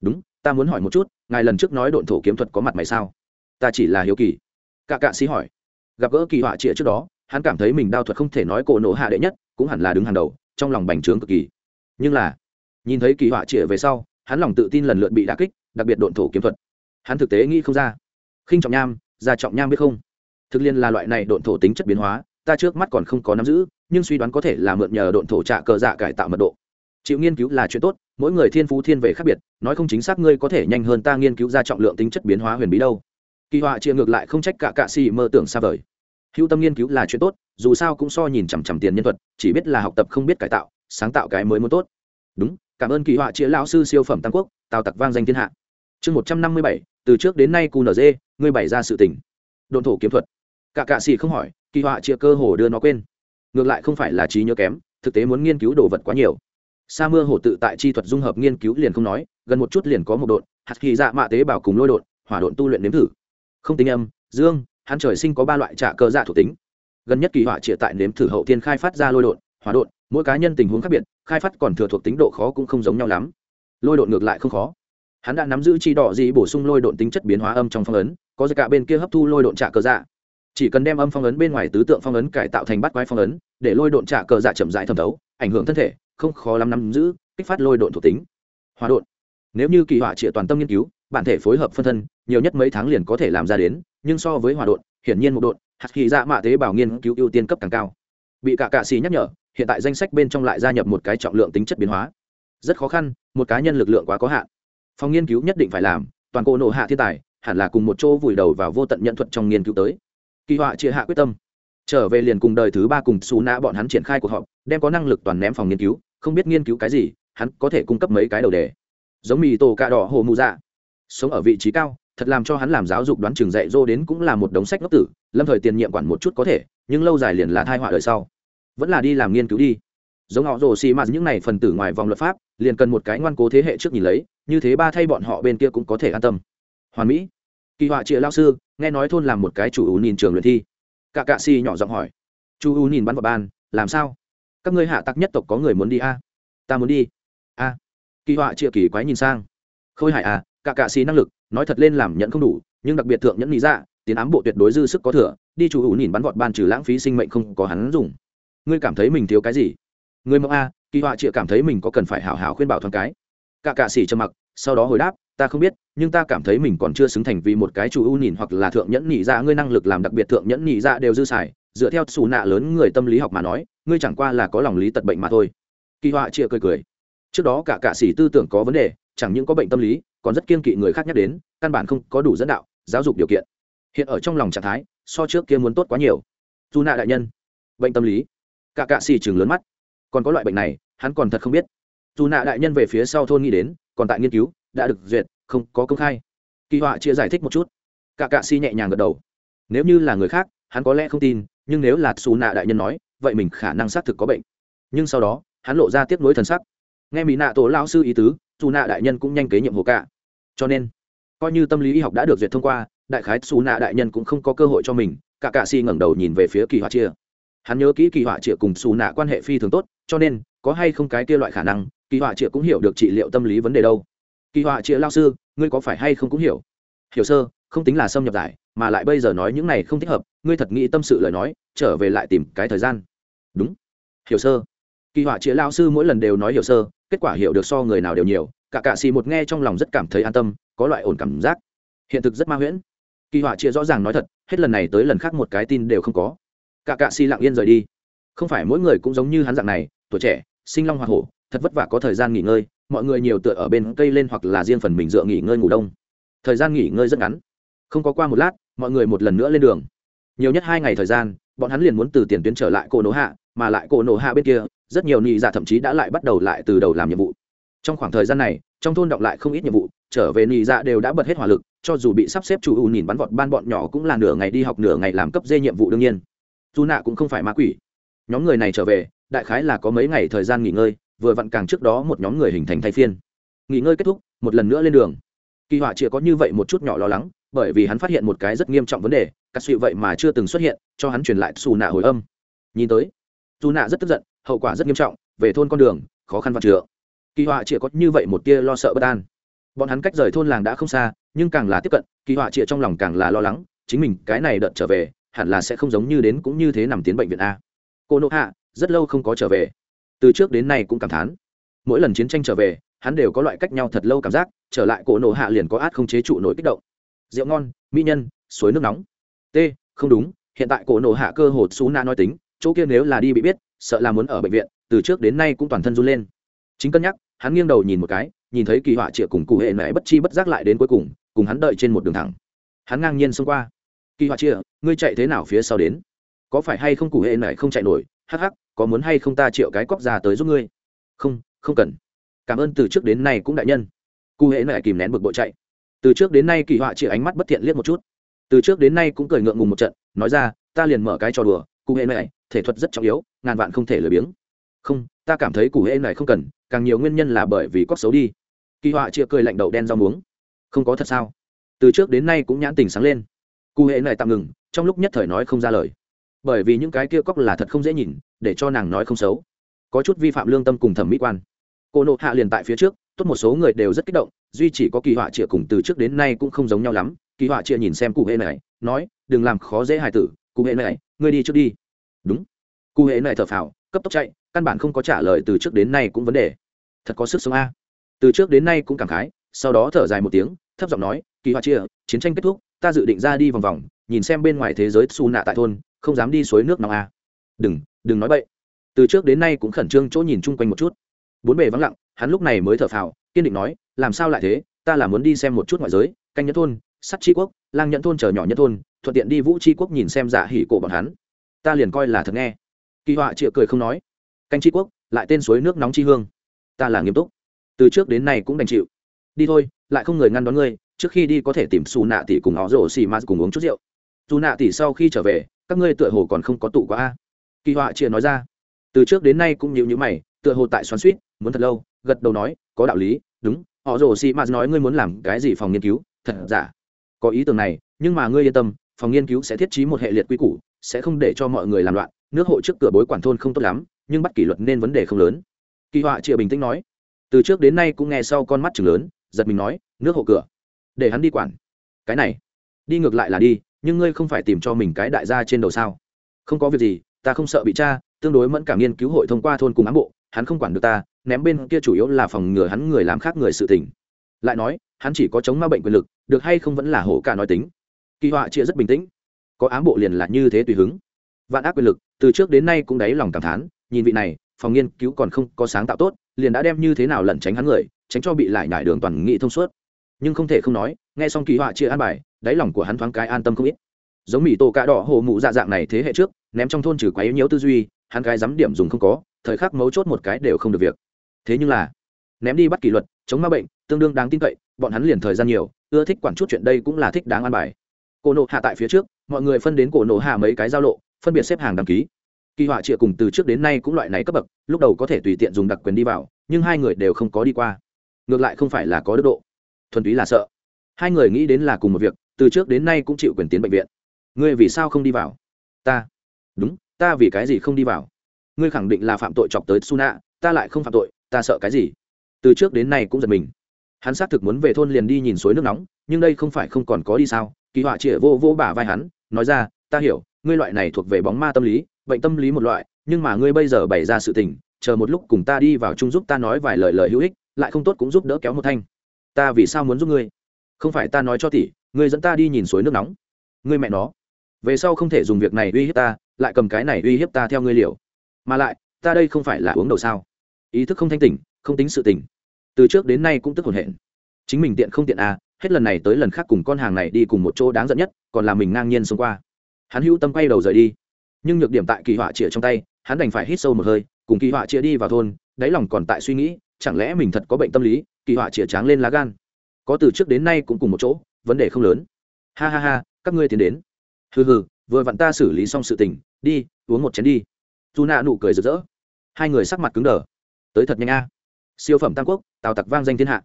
Đúng, ta muốn hỏi một chút, ngài lần trước nói độn thổ kiếm thuật có mặt mày sao? Ta chỉ là hiếu kỳ. Cả cạ xì hỏi. Gặp gỡ kỳ họa chĩa trước đó, hắn cảm thấy mình đao thuật không thể nói cổ nổ hạ đệ nhất, cũng hẳn là đứng hàng đầu, trong lòng bành trướng cực kỳ nhưng là, nhìn thấy kỳ họa trịa về sau, hắn lòng tự tin lần lượt bị đà kích, đặc biệt độn thổ kiếm thuật. Hắn thực tế nghĩ không ra. Khinh trọng nham ra trọng nham biết không? Thực liên là loại này độn thổ tính chất biến hóa, ta trước mắt còn không có nắm giữ, nhưng suy đoán có thể là mượn nhờ độn thổ trạ cờ dạ cải tạo mật độ. Chịu nghiên cứu là chuyện tốt, mỗi người thiên phú thiên về khác biệt, nói không chính xác ngươi có thể nhanh hơn ta nghiên cứu ra trọng lượng tính chất biến hóa huyền bí đâu. Kỳ họa chia ngược lại không trách cả cạ xì mơ tưởng xa vời. Hữu tâm nghiên cứu là chuyện tốt, dù sao cũng so nhìn chằm chằm tiền nhân thuật, chỉ biết là học tập không biết cải tạo sáng tạo cái mới muốn tốt. Đúng cảm ơn kỳ họa chĩa lão sư siêu phẩm tam quốc tào tặc vang danh thiên hạ. Chương một trăm năm mươi bảy từ trước đến nay cu ngươi bày ra sự tình. Đồn thổ kiếm thuật. Cả cạ xì không hỏi kỳ họa chĩa cơ hồ đưa nó quên. Ngược lại không phải là trí nhớ kém thực tế muốn nghiên cứu đồ vật quá nhiều. Sa mưa hổ tự tại chi thuật dung hợp nghiên cứu liền không nói gần một chút liền có một đột, hạt kỳ dạ mạ tế bào cùng lôi đột, hỏa độn tu luyện nếm thử. Không tính âm dương hắn trời sinh có ba loại trả cơ dạ thuộc tính. Gần nhất kỳ họa chĩa tại nếm thử hậu tiên khai phát ra lôi đột, hỏa đột mỗi cá nhân tình huống khác biệt, khai phát còn thừa thuộc tính độ khó cũng không giống nhau lắm. Lôi độn ngược lại không khó. Hắn đã nắm giữ chi đỏ gì bổ sung lôi độn tính chất biến hóa âm trong phong ấn, có cả bên kia hấp thu lôi độn trả cờ dạ. Chỉ cần đem âm phong ấn bên ngoài tứ tượng phong ấn cải tạo thành bắt quái phong ấn, để lôi độn trả cờ dạ chậm rãi thẩm thấu, ảnh hưởng thân thể, không khó lắm nắm giữ, kích phát lôi độn thuộc tính. Hòa độn. Nếu như kỳ họa trịa toàn tâm nghiên cứu, bản thể phối hợp phân thân, nhiều nhất mấy tháng liền có thể làm ra đến, nhưng so với hòa độn, hiển nhiên một độn, hạt kỳ dạ mạ tế bào nghiên cứu ưu tiên cấp càng cao. Bị cả cạ xì nhắc nhở hiện tại danh sách bên trong lại gia nhập một cái trọng lượng tính chất biến hóa. Rất khó khăn, một cá nhân lực lượng quá có hạn. Phòng nghiên cứu nhất định phải làm, toàn cô nổ hạ thiên tài, hẳn là cùng một chỗ vùi đầu vào vô tận nhận thuật trong nghiên cứu tới. Kỳ họa chia hạ quyết tâm. Trở về liền cùng đời thứ ba cùng xù nạ bọn hắn triển khai cuộc họp, đem có năng lực toàn ném phòng nghiên cứu, không biết nghiên cứu cái gì, hắn có thể cung cấp mấy cái đầu đề. Giống mì tổ cà đỏ hồ mù dạ. Sống ở vị trí cao, thật làm cho hắn làm giáo dục đoán trường dạy dô đến cũng là một đống sách ngốc tử, lâm thời tiền nhiệm quản một chút có thể, nhưng lâu dài liền là thai họa đời sau vẫn là đi làm nghiên cứu đi. Giống họ rồ xì mạt những này phần tử ngoài vòng luật pháp, liền cần một cái ngoan cố thế hệ trước nhìn lấy, như thế ba thay bọn họ bên kia cũng có thể an tâm. Hoàn mỹ. Kỳ họa trịa lao sư, nghe nói thôn làm một cái chủ ưu nhìn trường luyện thi. Cả cạ si nhỏ giọng hỏi. Chu ưu nhìn bắn vào ban, làm sao? Các ngươi hạ tắc nhất tộc có người muốn đi a? À? ta muốn đi. A. À. kỳ họa trịa kỳ quái nhìn sang. Khôi hại à cả cạ si năng lực, nói thật lên làm nhận không đủ, nhưng đặc biệt thượng nhẫn lý ra dạ, tiến ám bộ tuyệt đối dư sức có thừa, đi chủ ưu nhìn bắn vọt ban trừ lãng phí sinh mệnh không có hắn dùng ngươi cảm thấy mình thiếu cái gì? Người mẫu a, kỳ họa chịa cảm thấy mình có cần phải hảo hảo khuyên bảo thoáng cái. Cả cạ xỉ trầm mặc, sau đó hồi đáp, ta không biết, nhưng ta cảm thấy mình còn chưa xứng thành vì một cái chủ ưu nhìn hoặc là thượng nhẫn nhị ra ngươi năng lực làm đặc biệt thượng nhẫn nhị ra đều dư xài, dựa theo xù nạ lớn người tâm lý học mà nói, ngươi chẳng qua là có lòng lý tật bệnh mà thôi. Kỳ họa chia cười cười. Trước đó cả cạ sĩ tư tưởng có vấn đề, chẳng những có bệnh tâm lý, còn rất kiên kỵ người khác nhắc đến, căn bản không có đủ dẫn đạo, giáo dục điều kiện. Hiện ở trong lòng trạng thái, so trước kia muốn tốt quá nhiều. Dù nạ đại nhân, bệnh tâm lý cả cạ xì chừng lớn mắt. Còn có loại bệnh này, hắn còn thật không biết. Dù nạ đại nhân về phía sau thôn nghĩ đến, còn tại nghiên cứu, đã được duyệt, không có công khai. Kỳ họa chia giải thích một chút. Cả cạ si nhẹ nhàng gật đầu. Nếu như là người khác, hắn có lẽ không tin, nhưng nếu là xù nạ đại nhân nói, vậy mình khả năng xác thực có bệnh. Nhưng sau đó, hắn lộ ra tiếp nối thần sắc. Nghe mỹ nạ tổ lao sư ý tứ dù nạ đại nhân cũng nhanh kế nhiệm hồ cả cho nên, coi như tâm lý y học đã được duyệt thông qua, đại khái xù nạ đại nhân cũng không có cơ hội cho mình, cả cạ si ngẩng đầu nhìn về phía kỳ họa chia hắn nhớ kỹ kỳ họa triệu cùng xù nạ quan hệ phi thường tốt, cho nên, có hay không cái kia loại khả năng, kỳ họa triệu cũng hiểu được trị liệu tâm lý vấn đề đâu. Kỳ họa triệu lao sư, ngươi có phải hay không cũng hiểu? Hiểu sơ, không tính là xâm nhập giải, mà lại bây giờ nói những này không thích hợp, ngươi thật nghĩ tâm sự lời nói, trở về lại tìm cái thời gian. Đúng. Hiểu sơ. Kỳ họa triệu lao sư mỗi lần đều nói hiểu sơ, kết quả hiểu được so người nào đều nhiều, cả cạ xì một nghe trong lòng rất cảm thấy an tâm, có loại ổn cảm giác. Hiện thực rất ma huyễn. Kỳ họa chĩa rõ ràng nói thật, hết lần này tới lần khác một cái tin đều không có cả cạ xì lặng yên rời đi. Không phải mỗi người cũng giống như hắn dạng này, tuổi trẻ, sinh long hoa hổ, thật vất vả có thời gian nghỉ ngơi, mọi người nhiều tựa ở bên cây lên hoặc là riêng phần mình dựa nghỉ ngơi ngủ đông. Thời gian nghỉ ngơi rất ngắn. Không có qua một lát, mọi người một lần nữa lên đường. Nhiều nhất hai ngày thời gian, bọn hắn liền muốn từ tiền tuyến trở lại cổ nổ hạ, mà lại cổ nổ hạ bên kia, rất nhiều nị dạ thậm chí đã lại bắt đầu lại từ đầu làm nhiệm vụ. Trong khoảng thời gian này, trong thôn động lại không ít nhiệm vụ, trở về nị dạ đều đã bật hết hỏa lực, cho dù bị sắp xếp chủ ưu nhìn bắn vọt ban bọn nhỏ cũng là nửa ngày đi học nửa ngày làm cấp dê nhiệm vụ đương nhiên dù nạ cũng không phải ma quỷ. Nhóm người này trở về, đại khái là có mấy ngày thời gian nghỉ ngơi, vừa vặn càng trước đó một nhóm người hình thành thay phiên. Nghỉ ngơi kết thúc, một lần nữa lên đường. Kỳ họa chỉ có như vậy một chút nhỏ lo lắng, bởi vì hắn phát hiện một cái rất nghiêm trọng vấn đề, cắt xịu vậy mà chưa từng xuất hiện, cho hắn truyền lại xù nạ hồi âm. Nhìn tới, dù nạ rất tức giận, hậu quả rất nghiêm trọng, về thôn con đường, khó khăn vạn chữa. Kỳ họa chỉ có như vậy một tia lo sợ bất an. Bọn hắn cách rời thôn làng đã không xa, nhưng càng là tiếp cận, kỳ họa chỉ trong lòng càng là lo lắng, chính mình cái này đợt trở về hẳn là sẽ không giống như đến cũng như thế nằm tiến bệnh viện a. Cô nộ hạ, rất lâu không có trở về. Từ trước đến nay cũng cảm thán. Mỗi lần chiến tranh trở về, hắn đều có loại cách nhau thật lâu cảm giác, trở lại cổ nộ hạ liền có át không chế trụ nổi kích động. Rượu ngon, mỹ nhân, suối nước nóng. T, không đúng, hiện tại cổ nộ hạ cơ hồ xú na nói tính, chỗ kia nếu là đi bị biết, sợ là muốn ở bệnh viện, từ trước đến nay cũng toàn thân run lên. Chính cân nhắc, hắn nghiêng đầu nhìn một cái, nhìn thấy kỳ họa trịa cùng cụ hệ mẹ bất chi bất giác lại đến cuối cùng cùng hắn đợi trên một đường thẳng. Hắn ngang nhiên xông qua kỳ họa chia, ngươi chạy thế nào phía sau đến? Có phải hay không cụ hệ này không chạy nổi? Hắc hắc có muốn hay không ta triệu cái cóc ra tới giúp ngươi? Không không cần. Cảm ơn từ trước đến nay cũng đại nhân. Cụ hệ này kìm nén bực bội chạy. Từ trước đến nay kỳ họa chia ánh mắt bất thiện liếc một chút. Từ trước đến nay cũng cười ngượng ngùng một trận nói ra ta liền mở cái trò đùa cụ hệ này, thể thuật rất trọng yếu ngàn vạn không thể lười biếng. Không ta cảm thấy cụ hệ này không cần càng nhiều nguyên nhân là bởi vì cóc xấu đi. Kỳ họa chia cười lạnh đầu đen rau muống. Không có thật sao? Từ trước đến nay cũng nhãn tình sáng lên cụ hệ này tạm ngừng, trong lúc nhất thời nói không ra lời. Bởi vì những cái kia cóc là thật không dễ nhìn, để cho nàng nói không xấu. Có chút vi phạm lương tâm cùng thẩm mỹ quan. Cô nộ hạ liền tại phía trước, tốt một số người đều rất kích động, duy chỉ có kỳ họa chia cùng từ trước đến nay cũng không giống nhau lắm. Kỳ họa chia nhìn xem cụ hệ này nói, đừng làm khó dễ hài tử, cụ hệ này ngươi đi trước đi. Đúng. Cụ hệ này thở phào, cấp tốc chạy, căn bản không có trả lời từ trước đến nay cũng vấn đề. Thật có sức sống a. Từ trước đến nay cũng cảm khái, sau đó thở dài một tiếng, thấp giọng nói, kỳ họa chia chiến tranh kết thúc ta dự định ra đi vòng vòng, nhìn xem bên ngoài thế giới xù nạ tại thôn, không dám đi suối nước nóng a đừng đừng nói vậy từ trước đến nay cũng khẩn trương chỗ nhìn chung quanh một chút. Bốn bề vắng lặng, hắn lúc này mới thở phào, kiên định nói, làm sao lại thế, ta là muốn đi xem một chút ngoại giới, canh nhẫn thôn, sắt tri quốc, lang nhẫn thôn chờ nhỏ nhẫn thôn, thuận tiện đi vũ tri quốc nhìn xem giả hỉ cổ bọn hắn. Ta liền coi là thật nghe. Kỳ họa chịa cười không nói. Canh tri quốc, lại tên suối nước nóng chi hương. Ta là nghiêm túc. Từ trước đến nay cũng đành chịu. Đi thôi, lại không người ngăn đón ngươi trước khi đi có thể tìm xù nạ tỷ cùng họ rổ xì ma cùng uống chút rượu. Dù nạ tỷ sau khi trở về, các ngươi tựa hồ còn không có tụ quá a. Kỳ họa chia nói ra. Từ trước đến nay cũng nhịu như mày, tựa hồ tại xoắn suýt, muốn thật lâu, gật đầu nói, có đạo lý, đúng, họ rồ xì ma nói ngươi muốn làm cái gì phòng nghiên cứu, thật giả. Có ý tưởng này, nhưng mà ngươi yên tâm, phòng nghiên cứu sẽ thiết trí một hệ liệt quy củ, sẽ không để cho mọi người làm loạn, nước hộ trước cửa bối quản thôn không tốt lắm, nhưng bắt kỷ luật nên vấn đề không lớn. Kỳ họa chia bình tĩnh nói. Từ trước đến nay cũng nghe sau con mắt chừng lớn, giật mình nói, nước hộ cửa để hắn đi quản. Cái này, đi ngược lại là đi, nhưng ngươi không phải tìm cho mình cái đại gia trên đầu sao? Không có việc gì, ta không sợ bị cha tương đối mẫn cả nghiên cứu hội thông qua thôn cùng ám bộ, hắn không quản được ta, ném bên kia chủ yếu là phòng ngừa hắn người làm khác người sự tình. Lại nói, hắn chỉ có chống ma bệnh quyền lực, được hay không vẫn là hổ cả nói tính. Kỳ họa chia rất bình tĩnh. Có ám bộ liền là như thế tùy hứng. Vạn ác quyền lực, từ trước đến nay cũng đáy lòng cảm thán, nhìn vị này, phòng nghiên cứu còn không có sáng tạo tốt, liền đã đem như thế nào lẩn tránh hắn người, tránh cho bị lại nhải đường toàn nghị thông suốt nhưng không thể không nói, nghe xong kỳ họa chia an bài, đáy lòng của hắn thoáng cái an tâm không ít. Giống mỹ tổ cạ đỏ hồ mụ dạ dạng này thế hệ trước, ném trong thôn trừ quá yếu nhiễu tư duy, hắn cái dám điểm dùng không có, thời khắc mấu chốt một cái đều không được việc. Thế nhưng là, ném đi bắt kỷ luật, chống ma bệnh, tương đương đáng tin cậy, bọn hắn liền thời gian nhiều, ưa thích quản chút chuyện đây cũng là thích đáng an bài. Cổ nộ hạ tại phía trước, mọi người phân đến cổ nộ hạ mấy cái giao lộ, phân biệt xếp hàng đăng ký. Kỳ họa trịa cùng từ trước đến nay cũng loại này cấp bậc, lúc đầu có thể tùy tiện dùng đặc quyền đi vào, nhưng hai người đều không có đi qua. Ngược lại không phải là có đức độ thuần túy là sợ. Hai người nghĩ đến là cùng một việc, từ trước đến nay cũng chịu quyền tiến bệnh viện. Ngươi vì sao không đi vào? Ta. Đúng, ta vì cái gì không đi vào? Ngươi khẳng định là phạm tội chọc tới suna, ta lại không phạm tội, ta sợ cái gì? Từ trước đến nay cũng giật mình. Hắn xác thực muốn về thôn liền đi nhìn suối nước nóng, nhưng đây không phải không còn có đi sao? Kỳ họa chĩa vô vô bả vai hắn, nói ra, ta hiểu, ngươi loại này thuộc về bóng ma tâm lý, bệnh tâm lý một loại, nhưng mà ngươi bây giờ bày ra sự tình, chờ một lúc cùng ta đi vào chung giúp ta nói vài lời lời hữu ích, lại không tốt cũng giúp đỡ kéo một thanh ta vì sao muốn giúp ngươi? Không phải ta nói cho tỷ ngươi dẫn ta đi nhìn suối nước nóng. Ngươi mẹ nó. Về sau không thể dùng việc này uy hiếp ta lại cầm cái này uy hiếp ta theo ngươi liều. Mà lại ta đây không phải là uống đầu sao? Ý thức không thanh tỉnh không tính sự tỉnh từ trước đến nay cũng tức hồn hện, chính mình tiện không tiện à hết lần này tới lần khác cùng con hàng này đi cùng một chỗ đáng giận nhất còn là mình ngang nhiên xông qua. Hắn hữu tâm quay đầu rời đi. Nhưng nhược điểm tại kỳ họa chĩa trong tay hắn đành phải hít sâu một hơi cùng kỳ họa chĩa đi vào thôn đáy lòng còn tại suy nghĩ, chẳng lẽ mình thật có bệnh tâm lý, kỳ họa chĩa tráng lên lá gan? Có từ trước đến nay cũng cùng một chỗ, vấn đề không lớn. Ha ha ha, các ngươi tiến đến. Hừ hừ, vừa vặn ta xử lý xong sự tình, đi, uống một chén đi. Dù nạ nụ cười rực rỡ. Hai người sắc mặt cứng đờ. Tới thật nhanh a. Siêu phẩm tam quốc, tào tặc vang danh thiên hạ.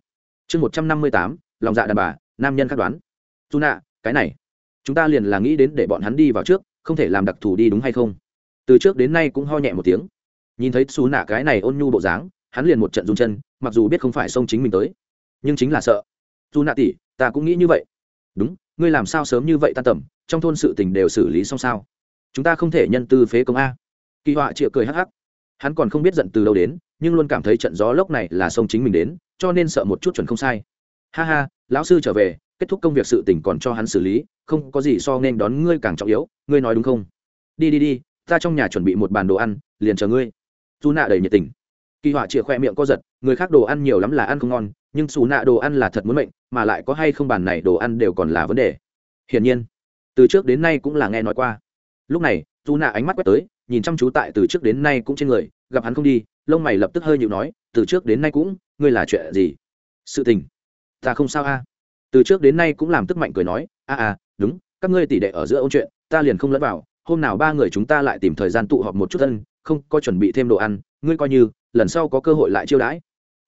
Chương một trăm năm mươi tám, lòng dạ đàn bà, nam nhân khắc đoán. Dù nạ cái này. Chúng ta liền là nghĩ đến để bọn hắn đi vào trước, không thể làm đặc thù đi đúng hay không? Từ trước đến nay cũng ho nhẹ một tiếng nhìn thấy xú nạ cái này ôn nhu bộ dáng, hắn liền một trận run chân, mặc dù biết không phải xông chính mình tới, nhưng chính là sợ. Dù nạ tỷ, ta cũng nghĩ như vậy. Đúng, ngươi làm sao sớm như vậy tan tầm, trong thôn sự tình đều xử lý xong sao? Chúng ta không thể nhân tư phế công a. Kỳ họa chịa cười hắc hắc. Hắn còn không biết giận từ đâu đến, nhưng luôn cảm thấy trận gió lốc này là sông chính mình đến, cho nên sợ một chút chuẩn không sai. Ha ha, lão sư trở về, kết thúc công việc sự tình còn cho hắn xử lý, không có gì so nên đón ngươi càng trọng yếu, ngươi nói đúng không? Đi đi đi, ta trong nhà chuẩn bị một bàn đồ ăn, liền chờ ngươi dù nạ đầy nhiệt tình. Kỳ họa chĩa khoe miệng co giật, người khác đồ ăn nhiều lắm là ăn không ngon, nhưng xù nạ đồ ăn là thật muốn mệnh, mà lại có hay không bàn này đồ ăn đều còn là vấn đề. Hiển nhiên, từ trước đến nay cũng là nghe nói qua. Lúc này, dù nạ ánh mắt quét tới, nhìn chăm chú tại từ trước đến nay cũng trên người, gặp hắn không đi, lông mày lập tức hơi nhịu nói, từ trước đến nay cũng, ngươi là chuyện gì? Sự tình. Ta không sao a. Từ trước đến nay cũng làm tức mạnh cười nói, a a, đúng, các ngươi tỉ đệ ở giữa ôn chuyện, ta liền không lẫn vào hôm nào ba người chúng ta lại tìm thời gian tụ họp một chút thân, không có chuẩn bị thêm đồ ăn, ngươi coi như, lần sau có cơ hội lại chiêu đãi.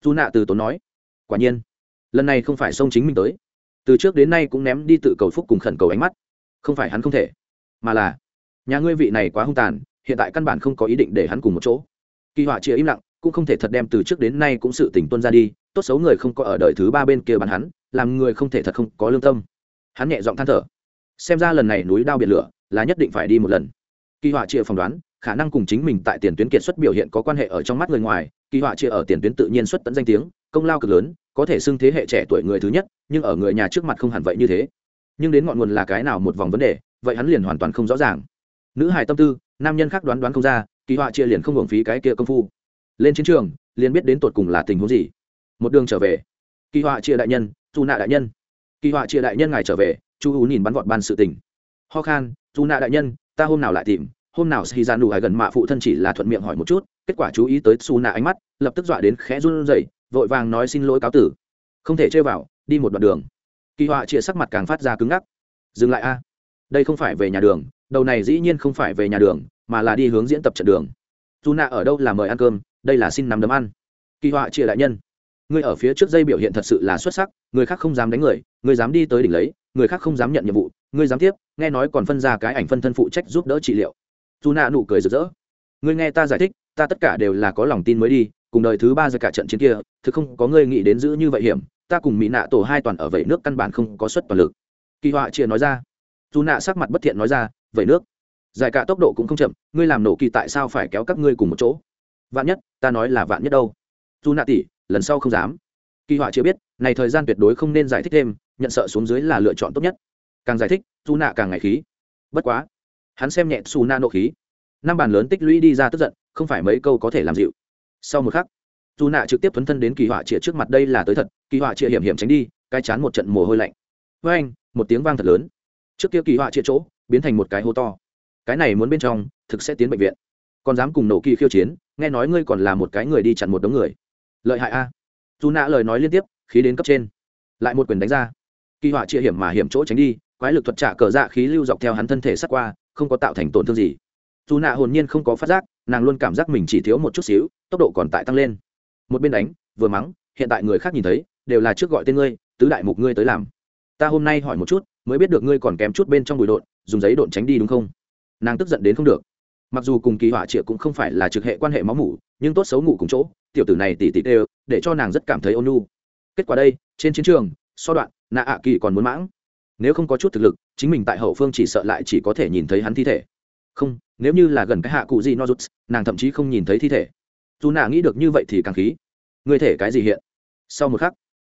Dù nạ từ tốn nói. Quả nhiên, lần này không phải sông chính mình tới. Từ trước đến nay cũng ném đi tự cầu phúc cùng khẩn cầu ánh mắt. Không phải hắn không thể, mà là, nhà ngươi vị này quá hung tàn, hiện tại căn bản không có ý định để hắn cùng một chỗ. Kỳ họa chia im lặng, cũng không thể thật đem từ trước đến nay cũng sự tỉnh tuân ra đi, tốt xấu người không có ở đời thứ ba bên kia bắn hắn, làm người không thể thật không có lương tâm. Hắn nhẹ giọng than thở. Xem ra lần này núi đao biển lửa là nhất định phải đi một lần. Kỳ họa chia phỏng đoán, khả năng cùng chính mình tại tiền tuyến kiệt xuất biểu hiện có quan hệ ở trong mắt người ngoài. Kỳ họa chia ở tiền tuyến tự nhiên xuất tận danh tiếng, công lao cực lớn, có thể xưng thế hệ trẻ tuổi người thứ nhất, nhưng ở người nhà trước mặt không hẳn vậy như thế. Nhưng đến ngọn nguồn là cái nào một vòng vấn đề, vậy hắn liền hoàn toàn không rõ ràng. Nữ hài tâm tư, nam nhân khác đoán đoán không ra, kỳ họa chia liền không hưởng phí cái kia công phu. Lên chiến trường, liền biết đến tột cùng là tình huống gì. Một đường trở về. Kỳ họa chia đại nhân dù nạ đại nhân. Kỳ họa chia đại nhân ngài trở về, chu hú nhìn bắn vọt ban sự tình. Ho khan dù nạ đại nhân, ta hôm nào lại tìm, hôm nào xì ra nụ hải gần mạ phụ thân chỉ là thuận miệng hỏi một chút, kết quả chú ý tới su nạ ánh mắt, lập tức dọa đến khẽ run rẩy, vội vàng nói xin lỗi cáo tử. Không thể chơi vào, đi một đoạn đường. Kỳ họa chia sắc mặt càng phát ra cứng ngắc. Dừng lại a. Đây không phải về nhà đường, đầu này dĩ nhiên không phải về nhà đường, mà là đi hướng diễn tập trận đường. Dù nạ ở đâu là mời ăn cơm, đây là xin nắm đấm ăn. Kỳ họa chia đại nhân. Ngươi ở phía trước dây biểu hiện thật sự là xuất sắc, người khác không dám đánh người người dám đi tới đỉnh lấy, người khác không dám nhận nhiệm vụ ngươi dám tiếp, nghe nói còn phân ra cái ảnh phân thân phụ trách giúp đỡ trị liệu. Dù nạ nụ cười rực rỡ. Ngươi nghe ta giải thích, ta tất cả đều là có lòng tin mới đi, cùng đời thứ ba ra cả trận chiến kia, thực không có ngươi nghĩ đến giữ như vậy hiểm, ta cùng mỹ nạ tổ hai toàn ở vậy nước căn bản không có suất toàn lực. Kỳ họa chia nói ra. Dù nạ sắc mặt bất thiện nói ra, vậy nước. Giải cả tốc độ cũng không chậm, ngươi làm nổ kỳ tại sao phải kéo các ngươi cùng một chỗ? Vạn nhất, ta nói là vạn nhất đâu. Dù nạ tỷ, lần sau không dám. Kỳ họa chưa biết, này thời gian tuyệt đối không nên giải thích thêm, nhận sợ xuống dưới là lựa chọn tốt nhất càng giải thích dù nạ càng ngày khí. Bất quá, hắn xem nhẹ xù nạ nộ khí. Năm bàn lớn tích lũy đi ra tức giận, không phải mấy câu có thể làm dịu. Sau một khắc dù nạ trực tiếp thuấn thân đến kỳ họa chĩa trước mặt, đây là tới thật, kỳ họa chĩa hiểm hiểm tránh đi cai chán một trận mồ hôi lạnh. Với anh, một tiếng vang thật lớn. Trước kia kỳ họa chĩa chỗ, biến thành một cái hô to. Cái này muốn bên trong, thực sẽ tiến bệnh viện. Còn dám cùng nổ kỳ khiêu chiến, nghe nói ngươi còn là một cái người đi chặn một đống người. Lợi hại a. Dù nạ lời nói liên tiếp, khí đến cấp trên. Lại một quyền đánh ra. Kỳ họa chĩa hiểm mà hiểm chỗ tránh đi quái lực thuật trả cờ dạ khí lưu dọc theo hắn thân thể sắt qua, không có tạo thành tổn thương gì. Dù nạ hồn nhiên không có phát giác, nàng luôn cảm giác mình chỉ thiếu một chút xíu, tốc độ còn tại tăng lên. Một bên đánh, vừa mắng, hiện tại người khác nhìn thấy, đều là trước gọi tên ngươi, tứ đại mục ngươi tới làm. Ta hôm nay hỏi một chút, mới biết được ngươi còn kém chút bên trong bụi độn, dùng giấy độn tránh đi đúng không? Nàng tức giận đến không được. Mặc dù cùng kỳ họa triệu cũng không phải là trực hệ quan hệ máu mủ, nhưng tốt xấu ngủ cùng chỗ, tiểu tử này tỉ tỉ đều, để cho nàng rất cảm thấy ôn nhu. Kết quả đây, trên chiến trường, so đoạn, nạ ạ kỳ còn muốn mãng nếu không có chút thực lực, chính mình tại hậu phương chỉ sợ lại chỉ có thể nhìn thấy hắn thi thể. Không, nếu như là gần cái hạ cụ gì no rút, nàng thậm chí không nhìn thấy thi thể. Dù nạ nghĩ được như vậy thì càng khí. Người thể cái gì hiện? Sau một khắc,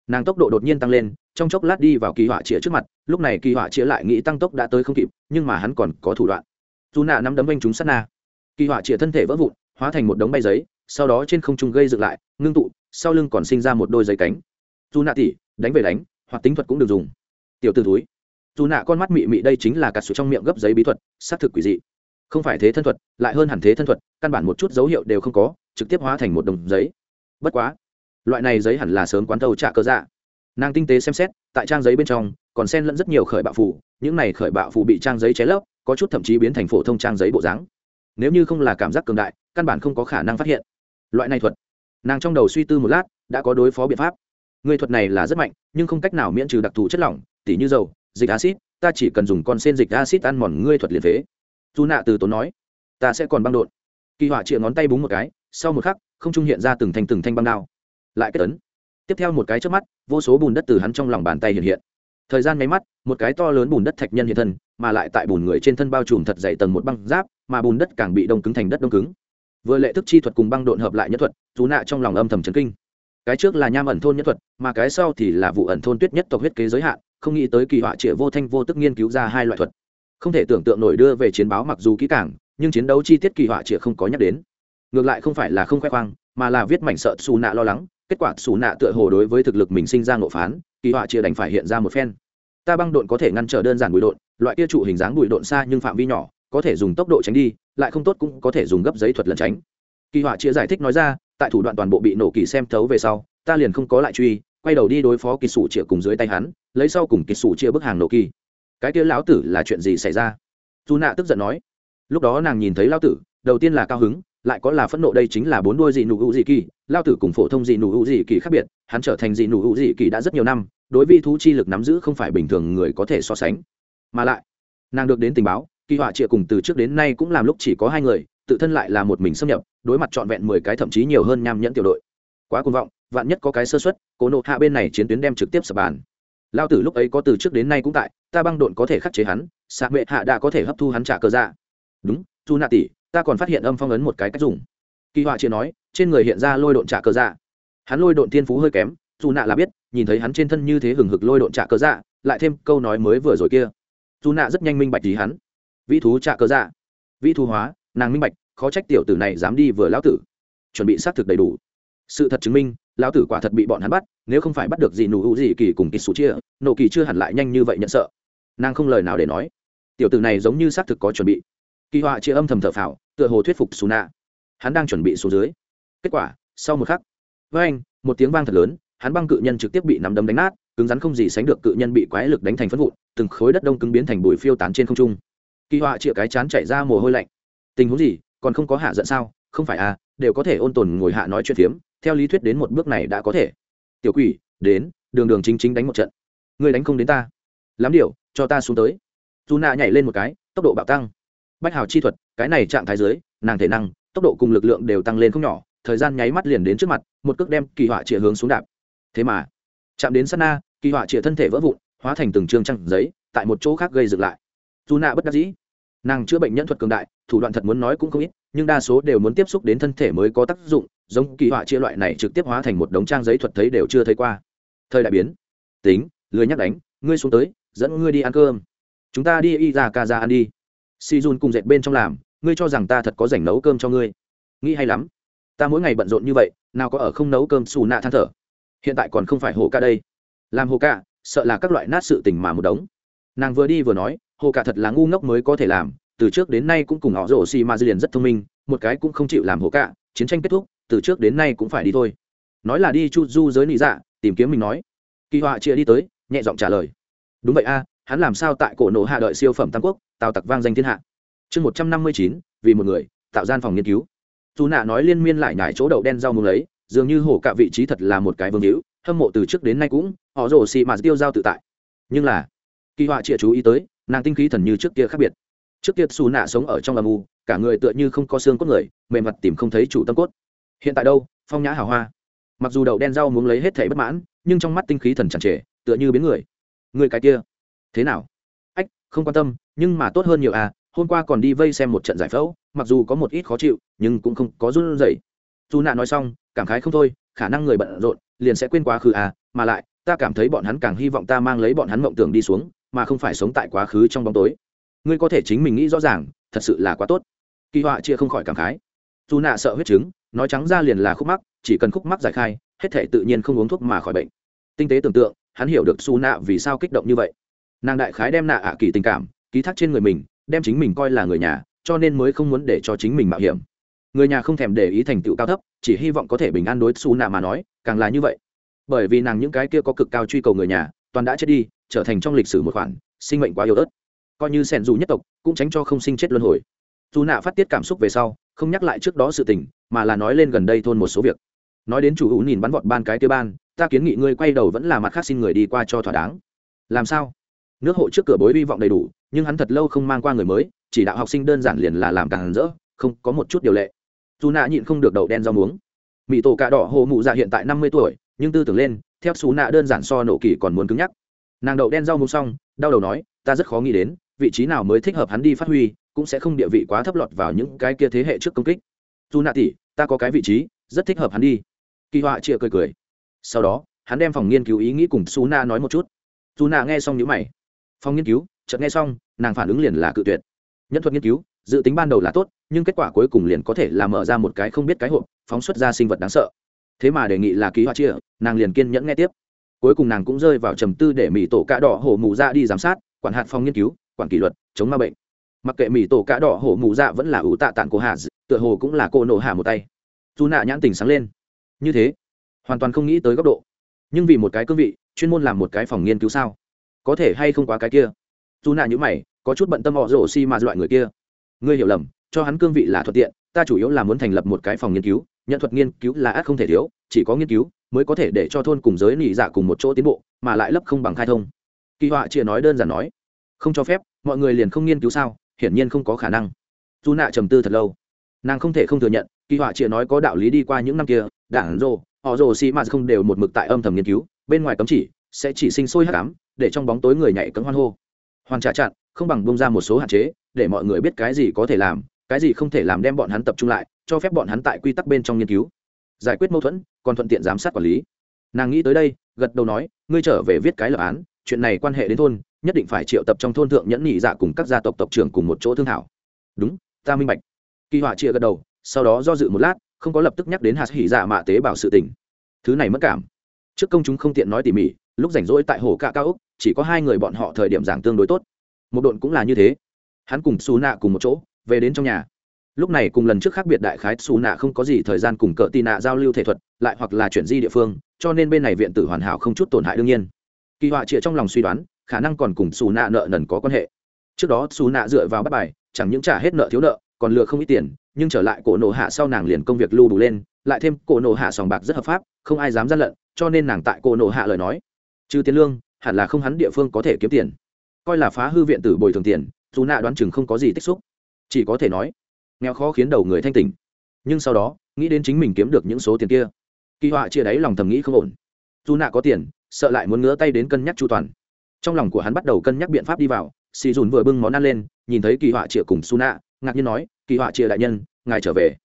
nàng tốc độ đột nhiên tăng lên, trong chốc lát đi vào kỳ họa chĩa trước mặt, lúc này kỳ họa chĩa lại nghĩ tăng tốc đã tới không kịp, nhưng mà hắn còn có thủ đoạn. Dù nạ nắm đấm anh chúng sát na, kỳ họa chĩa thân thể vỡ vụn, hóa thành một đống bay giấy, sau đó trên không trung gây dựng lại, ngưng tụ, sau lưng còn sinh ra một đôi giấy cánh. Dù nạ tỉ, đánh về đánh, hoặc tính thuật cũng được dùng tiểu t ử túi dù nạ con mắt mị mị đây chính là cà sụt trong miệng gấp giấy bí thuật, xác thực quỷ dị. Không phải thế thân thuật, lại hơn hẳn thế thân thuật, căn bản một chút dấu hiệu đều không có, trực tiếp hóa thành một đồng giấy. Bất quá, loại này giấy hẳn là sớm quán tàu trả cơ dạ. Nàng tinh tế xem xét, tại trang giấy bên trong, còn xen lẫn rất nhiều khởi bạo phủ những này khởi bạo phủ bị trang giấy cháy lấp, có chút thậm chí biến thành phổ thông trang giấy bộ dáng. Nếu như không là cảm giác cường đại, căn bản không có khả năng phát hiện. Loại này thuật, nàng trong đầu suy tư một lát, đã có đối phó biện pháp. Người thuật này là rất mạnh, nhưng không cách nào miễn trừ đặc thù chất lỏng tỉ như dầu, dịch acid ta chỉ cần dùng con sen dịch acid ăn mòn ngươi thuật liền phế. Dù nạ từ tốn nói, ta sẽ còn băng đột kỳ họa chĩa ngón tay búng một cái, sau một khắc, không trung hiện ra từng thanh từng thanh băng đao. Lại kết tấn tiếp theo một cái trước mắt, vô số bùn đất từ hắn trong lòng bàn tay hiện hiện. Thời gian nháy mắt, một cái to lớn bùn đất thạch nhân hiện thân, mà lại tại bùn người trên thân bao trùm thật dày tầng một băng giáp, mà bùn đất càng bị đông cứng thành đất đông cứng. Vừa lệ thức chi thuật cùng băng độn hợp lại nhất thuật dù nạ trong lòng âm thầm chấn kinh. Cái trước là nham ẩn thôn nhất thuật, mà cái sau thì là vụ ẩn thôn tuyết nhất tộc huyết kế giới hạn không nghĩ tới kỳ họa trịa vô thanh vô tức nghiên cứu ra hai loại thuật. Không thể tưởng tượng nổi đưa về chiến báo mặc dù kỹ càng, nhưng chiến đấu chi tiết kỳ họa trịa không có nhắc đến. Ngược lại không phải là không khoe khoang, mà là viết mảnh sợ xù nạ lo lắng, kết quả xù nạ tựa hồ đối với thực lực mình sinh ra ngộ phán, kỳ họa chia đành phải hiện ra một phen. Ta băng độn có thể ngăn trở đơn giản bụi độn, loại kia trụ hình dáng bụi độn xa nhưng phạm vi nhỏ, có thể dùng tốc độ tránh đi, lại không tốt cũng có thể dùng gấp giấy thuật lẩn tránh. Kỳ họa chia giải thích nói ra, tại thủ đoạn toàn bộ bị nổ kỳ xem thấu về sau, ta liền không có lại truy, quay đầu đi đối phó kỳ sủ chĩa cùng dưới tay hắn lấy sau cùng kỳ sủ chia bức hàng nổ kỳ. Cái kia lão tử là chuyện gì xảy ra? Dù nạ tức giận nói. Lúc đó nàng nhìn thấy lão tử, đầu tiên là cao hứng, lại có là phẫn nộ đây chính là bốn đôi dị nụ hữu dị kỳ. Lao tử cùng phổ thông dị nụ hữu dị kỳ khác biệt, hắn trở thành dị nụ hữu dị kỳ đã rất nhiều năm, đối vi thú chi lực nắm giữ không phải bình thường người có thể so sánh. Mà lại, nàng được đến tình báo, kỳ họa trịa cùng từ trước đến nay cũng làm lúc chỉ có hai người, tự thân lại là một mình xâm nhập, đối mặt trọn vẹn mười cái thậm chí nhiều hơn nham nhẫn tiểu đội. Quá cuồng vọng, vạn nhất có cái sơ xuất cố nộ hạ bên này chiến tuyến đem trực tiếp sập bàn lao tử lúc ấy có từ trước đến nay cũng tại, ta băng độn có thể khắc chế hắn xạ mệ hạ đã có thể hấp thu hắn trả cơ ra dạ. đúng thu nạ tỷ, ta còn phát hiện âm phong ấn một cái cách dùng. Kỳ họa chia nói, trên người hiện ra lôi độn trả cơ dạ. Hắn lôi độn tiên phú hơi kém dù nạ là biết, nhìn thấy hắn trên thân như thế hừng hực lôi độn trả cơ dạ lại thêm câu nói mới vừa rồi kia. Dù nạ rất nhanh minh bạch gì hắn. Vĩ thú trả cơ dạ. Vĩ thú hóa, nàng minh bạch, khó trách tiểu tử này dám đi vừa lão tử. Chuẩn bị xác thực đầy đủ. Sự thật chứng minh lão tử quả thật bị bọn hắn bắt, nếu không phải bắt được gì nụ hữu gì kỳ cùng kỳ sủ chia, nộ kỳ chưa hẳn lại nhanh như vậy nhận sợ. Nàng không lời nào để nói. Tiểu tử này giống như xác thực có chuẩn bị. Kỳ họa chia âm thầm thở phào, tựa hồ thuyết phục xù nạ hắn đang chuẩn bị xuống dưới. Kết quả, sau một khắc, với anh, một tiếng vang thật lớn, hắn băng cự nhân trực tiếp bị nắm đấm đánh nát, cứng rắn không gì sánh được cự nhân bị quái lực đánh thành phân vụn, từng khối đất đông cứng biến thành bụi phiêu tán trên không trung. Kỳ họa chĩa cái chán chạy ra mồ hôi lạnh. Tình huống gì, còn không có hạ giận sao? Không phải à đều có thể ôn tồn ngồi hạ nói chuyện phiếm theo lý thuyết đến một bước này đã có thể. Tiểu quỷ đến đường đường chính chính đánh một trận. Người đánh không đến ta. Lắm điều cho ta xuống tới. Dù nạ nhảy lên một cái tốc độ bạo tăng. Bách hào chi thuật cái này trạng thái dưới nàng thể năng tốc độ cùng lực lượng đều tăng lên không nhỏ thời gian nháy mắt liền đến trước mặt một cước đem kỳ họa chĩa hướng xuống đạp. Thế mà chạm đến Sana, na kỳ họa chĩa thân thể vỡ vụn hóa thành từng chương trăng giấy tại một chỗ khác gây dựng lại. Dù nạ bất đắc dĩ. Nàng chữa bệnh nhân thuật cường đại thủ đoạn thật muốn nói cũng không ít nhưng đa số đều muốn tiếp xúc đến thân thể mới có tác dụng, giống kỳ họa chia loại này trực tiếp hóa thành một đống trang giấy thuật thấy đều chưa thấy qua. Thời đại biến. Tính, lười nhắc đánh, ngươi xuống tới, dẫn ngươi đi ăn cơm. Chúng ta đi y ra ca ra ăn đi. Si dun cùng dệt bên trong làm, ngươi cho rằng ta thật có rảnh nấu cơm cho ngươi. Nghĩ hay lắm. Ta mỗi ngày bận rộn như vậy, nào có ở không nấu cơm xù nạ than thở. Hiện tại còn không phải hồ ca đây. Làm hồ ca, sợ là các loại nát sự tình mà một đống. Nàng vừa đi vừa nói, hồ ca thật là ngu ngốc mới có thể làm từ trước đến nay cũng cùng họ rổ xì ma dư liền rất thông minh, một cái cũng không chịu làm hổ cả. chiến tranh kết thúc, từ trước đến nay cũng phải đi thôi. Nói là đi chu du giới nị dạ tìm kiếm mình nói. Kỳ họa chia đi tới, nhẹ giọng trả lời. Đúng vậy a, hắn làm sao tại cổ nộ hạ đợi siêu phẩm tam quốc, tào tặc vang danh thiên hạ. Chương một trăm năm mươi chín, vì một người, tạo gian phòng nghiên cứu. Dù nạ nói liên miên lại nhải chỗ đậu đen rau mùng lấy, dường như hổ cả vị trí thật là một cái vương hữu, hâm mộ từ trước đến nay cũng, họ rổ xì mà tiêu giao tự tại. Nhưng là, kỳ họa chia chú ý tới, nàng tinh khí thần như trước kia khác biệt trước kia xù nạ sống ở trong âm u, cả người tựa như không có xương cốt người mềm mặt tìm không thấy chủ tâm cốt. Hiện tại đâu? Phong nhã hào hoa. Mặc dù đậu đen rau muốn lấy hết thể bất mãn, nhưng trong mắt tinh khí thần chẳng trề, tựa như biến người. Người cái kia. Thế nào? Ách, không quan tâm, nhưng mà tốt hơn nhiều à hôm qua còn đi vây xem một trận giải phẫu, mặc dù có một ít khó chịu, nhưng cũng không có run rẩy. Dù nạ nói xong, cảm khái không thôi, khả năng người bận rộn, liền sẽ quên quá khứ à mà lại, ta cảm thấy bọn hắn càng hy vọng ta mang lấy bọn hắn mộng tưởng đi xuống, mà không phải sống tại quá khứ trong bóng tối ngươi có thể chính mình nghĩ rõ ràng, thật sự là quá tốt. Kỳ họa chia không khỏi cảm khái. Dù nạ sợ huyết chứng, nói trắng ra liền là khúc mắc, chỉ cần khúc mắc giải khai, hết thể tự nhiên không uống thuốc mà khỏi bệnh. Tinh tế tưởng tượng, hắn hiểu được su nạ vì sao kích động như vậy. Nàng đại khái đem nạ ạ kỳ tình cảm, ký thác trên người mình, đem chính mình coi là người nhà, cho nên mới không muốn để cho chính mình mạo hiểm. Người nhà không thèm để ý thành tựu cao thấp, chỉ hy vọng có thể bình an đối su nạ mà nói, càng là như vậy. Bởi vì nàng những cái kia có cực cao truy cầu người nhà, toàn đã chết đi, trở thành trong lịch sử một khoản sinh mệnh quá yếu ớt coi như sẻn dù nhất tộc, cũng tránh cho không sinh chết luân hồi. Dù nạ phát tiết cảm xúc về sau, không nhắc lại trước đó sự tình, mà là nói lên gần đây thôn một số việc. Nói đến chủ hữu nhìn bắn vọt ban cái tiêu ban, ta kiến nghị ngươi quay đầu vẫn là mặt khác xin người đi qua cho thỏa đáng. Làm sao? Nước hộ trước cửa bối hy vọng đầy đủ, nhưng hắn thật lâu không mang qua người mới, chỉ đạo học sinh đơn giản liền là làm càng rỡ, không có một chút điều lệ. Dù nạ nhịn không được đậu đen rau muống. Mỹ tổ cà đỏ hồ mụ dạ hiện tại năm mươi tuổi, nhưng tư tưởng lên, theo xú nạ đơn giản so nổ kỳ còn muốn cứng nhắc. Nàng đậu đen rau muống xong, đau đầu nói, ta rất khó nghĩ đến vị trí nào mới thích hợp hắn đi phát huy, cũng sẽ không địa vị quá thấp lọt vào những cái kia thế hệ trước công kích. Dù nạ tỷ ta có cái vị trí, rất thích hợp hắn đi. Kỳ họa chia cười cười. Sau đó, hắn đem phòng nghiên cứu ý nghĩ cùng su na nói một chút. Dù nạ nghe xong nhữ mày. Phòng nghiên cứu, chợt nghe xong, nàng phản ứng liền là cự tuyệt. Nhân thuật nghiên cứu, dự tính ban đầu là tốt, nhưng kết quả cuối cùng liền có thể là mở ra một cái không biết cái hộp, phóng xuất ra sinh vật đáng sợ. Thế mà đề nghị là ký họa chia nàng liền kiên nhẫn nghe tiếp. Cuối cùng nàng cũng rơi vào trầm tư để mỹ tổ cạ đỏ hổ mù ra đi giám sát, quản hạt phòng nghiên cứu quản kỷ luật, chống ma bệnh. Mặc kệ mỹ tổ cá đỏ hổ mù dạ vẫn là ủ tạ tạng của hạ tựa hồ cũng là cô nổ hạ một tay. Dù nạ nhãn tình sáng lên. Như thế, hoàn toàn không nghĩ tới góc độ. Nhưng vì một cái cương vị, chuyên môn làm một cái phòng nghiên cứu sao? Có thể hay không quá cái kia? Dù nạ nhữ mày, có chút bận tâm họ rổ xi mà loại người kia. Ngươi hiểu lầm, cho hắn cương vị là thuận tiện, ta chủ yếu là muốn thành lập một cái phòng nghiên cứu, nhận thuật nghiên cứu là ác không thể thiếu, chỉ có nghiên cứu mới có thể để cho thôn cùng giới nỉ dạ cùng một chỗ tiến bộ, mà lại lấp không bằng khai thông. Kỳ họa chia nói đơn giản nói không cho phép, mọi người liền không nghiên cứu sao, hiển nhiên không có khả năng. Dù nạ trầm tư thật lâu. Nàng không thể không thừa nhận, kỳ họa chia nói có đạo lý đi qua những năm kia, đảng rồ họ rồ xì mạt không đều một mực tại âm thầm nghiên cứu, bên ngoài cấm chỉ, sẽ chỉ sinh sôi hắc ám, để trong bóng tối người nhảy cấm hoan hô. Hoàn trả chặn, không bằng bông ra một số hạn chế, để mọi người biết cái gì có thể làm, cái gì không thể làm đem bọn hắn tập trung lại, cho phép bọn hắn tại quy tắc bên trong nghiên cứu. Giải quyết mâu thuẫn, còn thuận tiện giám sát quản lý. Nàng nghĩ tới đây, gật đầu nói, ngươi trở về viết cái lập án chuyện này quan hệ đến thôn, nhất định phải triệu tập trong thôn thượng nhẫn nhị dạ cùng các gia tộc tộc trưởng cùng một chỗ thương thảo. Đúng, ta minh bạch. Kỳ họa chia gật đầu, sau đó do dự một lát, không có lập tức nhắc đến hạt hỉ dạ mạ tế bảo sự tình. Thứ này mất cảm. Trước công chúng không tiện nói tỉ mỉ, lúc rảnh rỗi tại hồ cạ cao úc chỉ có hai người bọn họ thời điểm giảng tương đối tốt. Một độn cũng là như thế. Hắn cùng xù nạ cùng một chỗ, về đến trong nhà. Lúc này cùng lần trước khác biệt đại khái xù nạ không có gì thời gian cùng cỡ tì nạ giao lưu thể thuật, lại hoặc là chuyển di địa phương, cho nên bên này viện tử hoàn hảo không chút tổn hại đương nhiên kỳ họa chĩa trong lòng suy đoán, khả năng còn cùng xù nạ nợ nần có quan hệ. Trước đó, xù nạ dựa vào bắt bài, chẳng những trả hết nợ thiếu nợ, còn lừa không ít tiền, nhưng trở lại cổ nổ hạ sau nàng liền công việc lưu đủ lên, lại thêm cổ nổ hạ sòng bạc rất hợp pháp, không ai dám gian lận, cho nên nàng tại cổ nổ hạ lời nói. Trừ tiền lương, hẳn là không hắn địa phương có thể kiếm tiền. Coi là phá hư viện tử bồi thường tiền, dù nạ đoán chừng không có gì tích xúc. Chỉ có thể nói, nghèo khó khiến đầu người thanh tỉnh. Nhưng sau đó, nghĩ đến chính mình kiếm được những số tiền kia. Kỳ họa chia đáy lòng thầm nghĩ không ổn. Dù nạ có tiền sợ lại muốn ngứa tay đến cân nhắc chu toàn. Trong lòng của hắn bắt đầu cân nhắc biện pháp đi vào, xì dùn vừa bưng món ăn lên, nhìn thấy kỳ họa chia cùng su nạ ngạc nhiên nói, kỳ họa chia đại nhân, ngài trở về.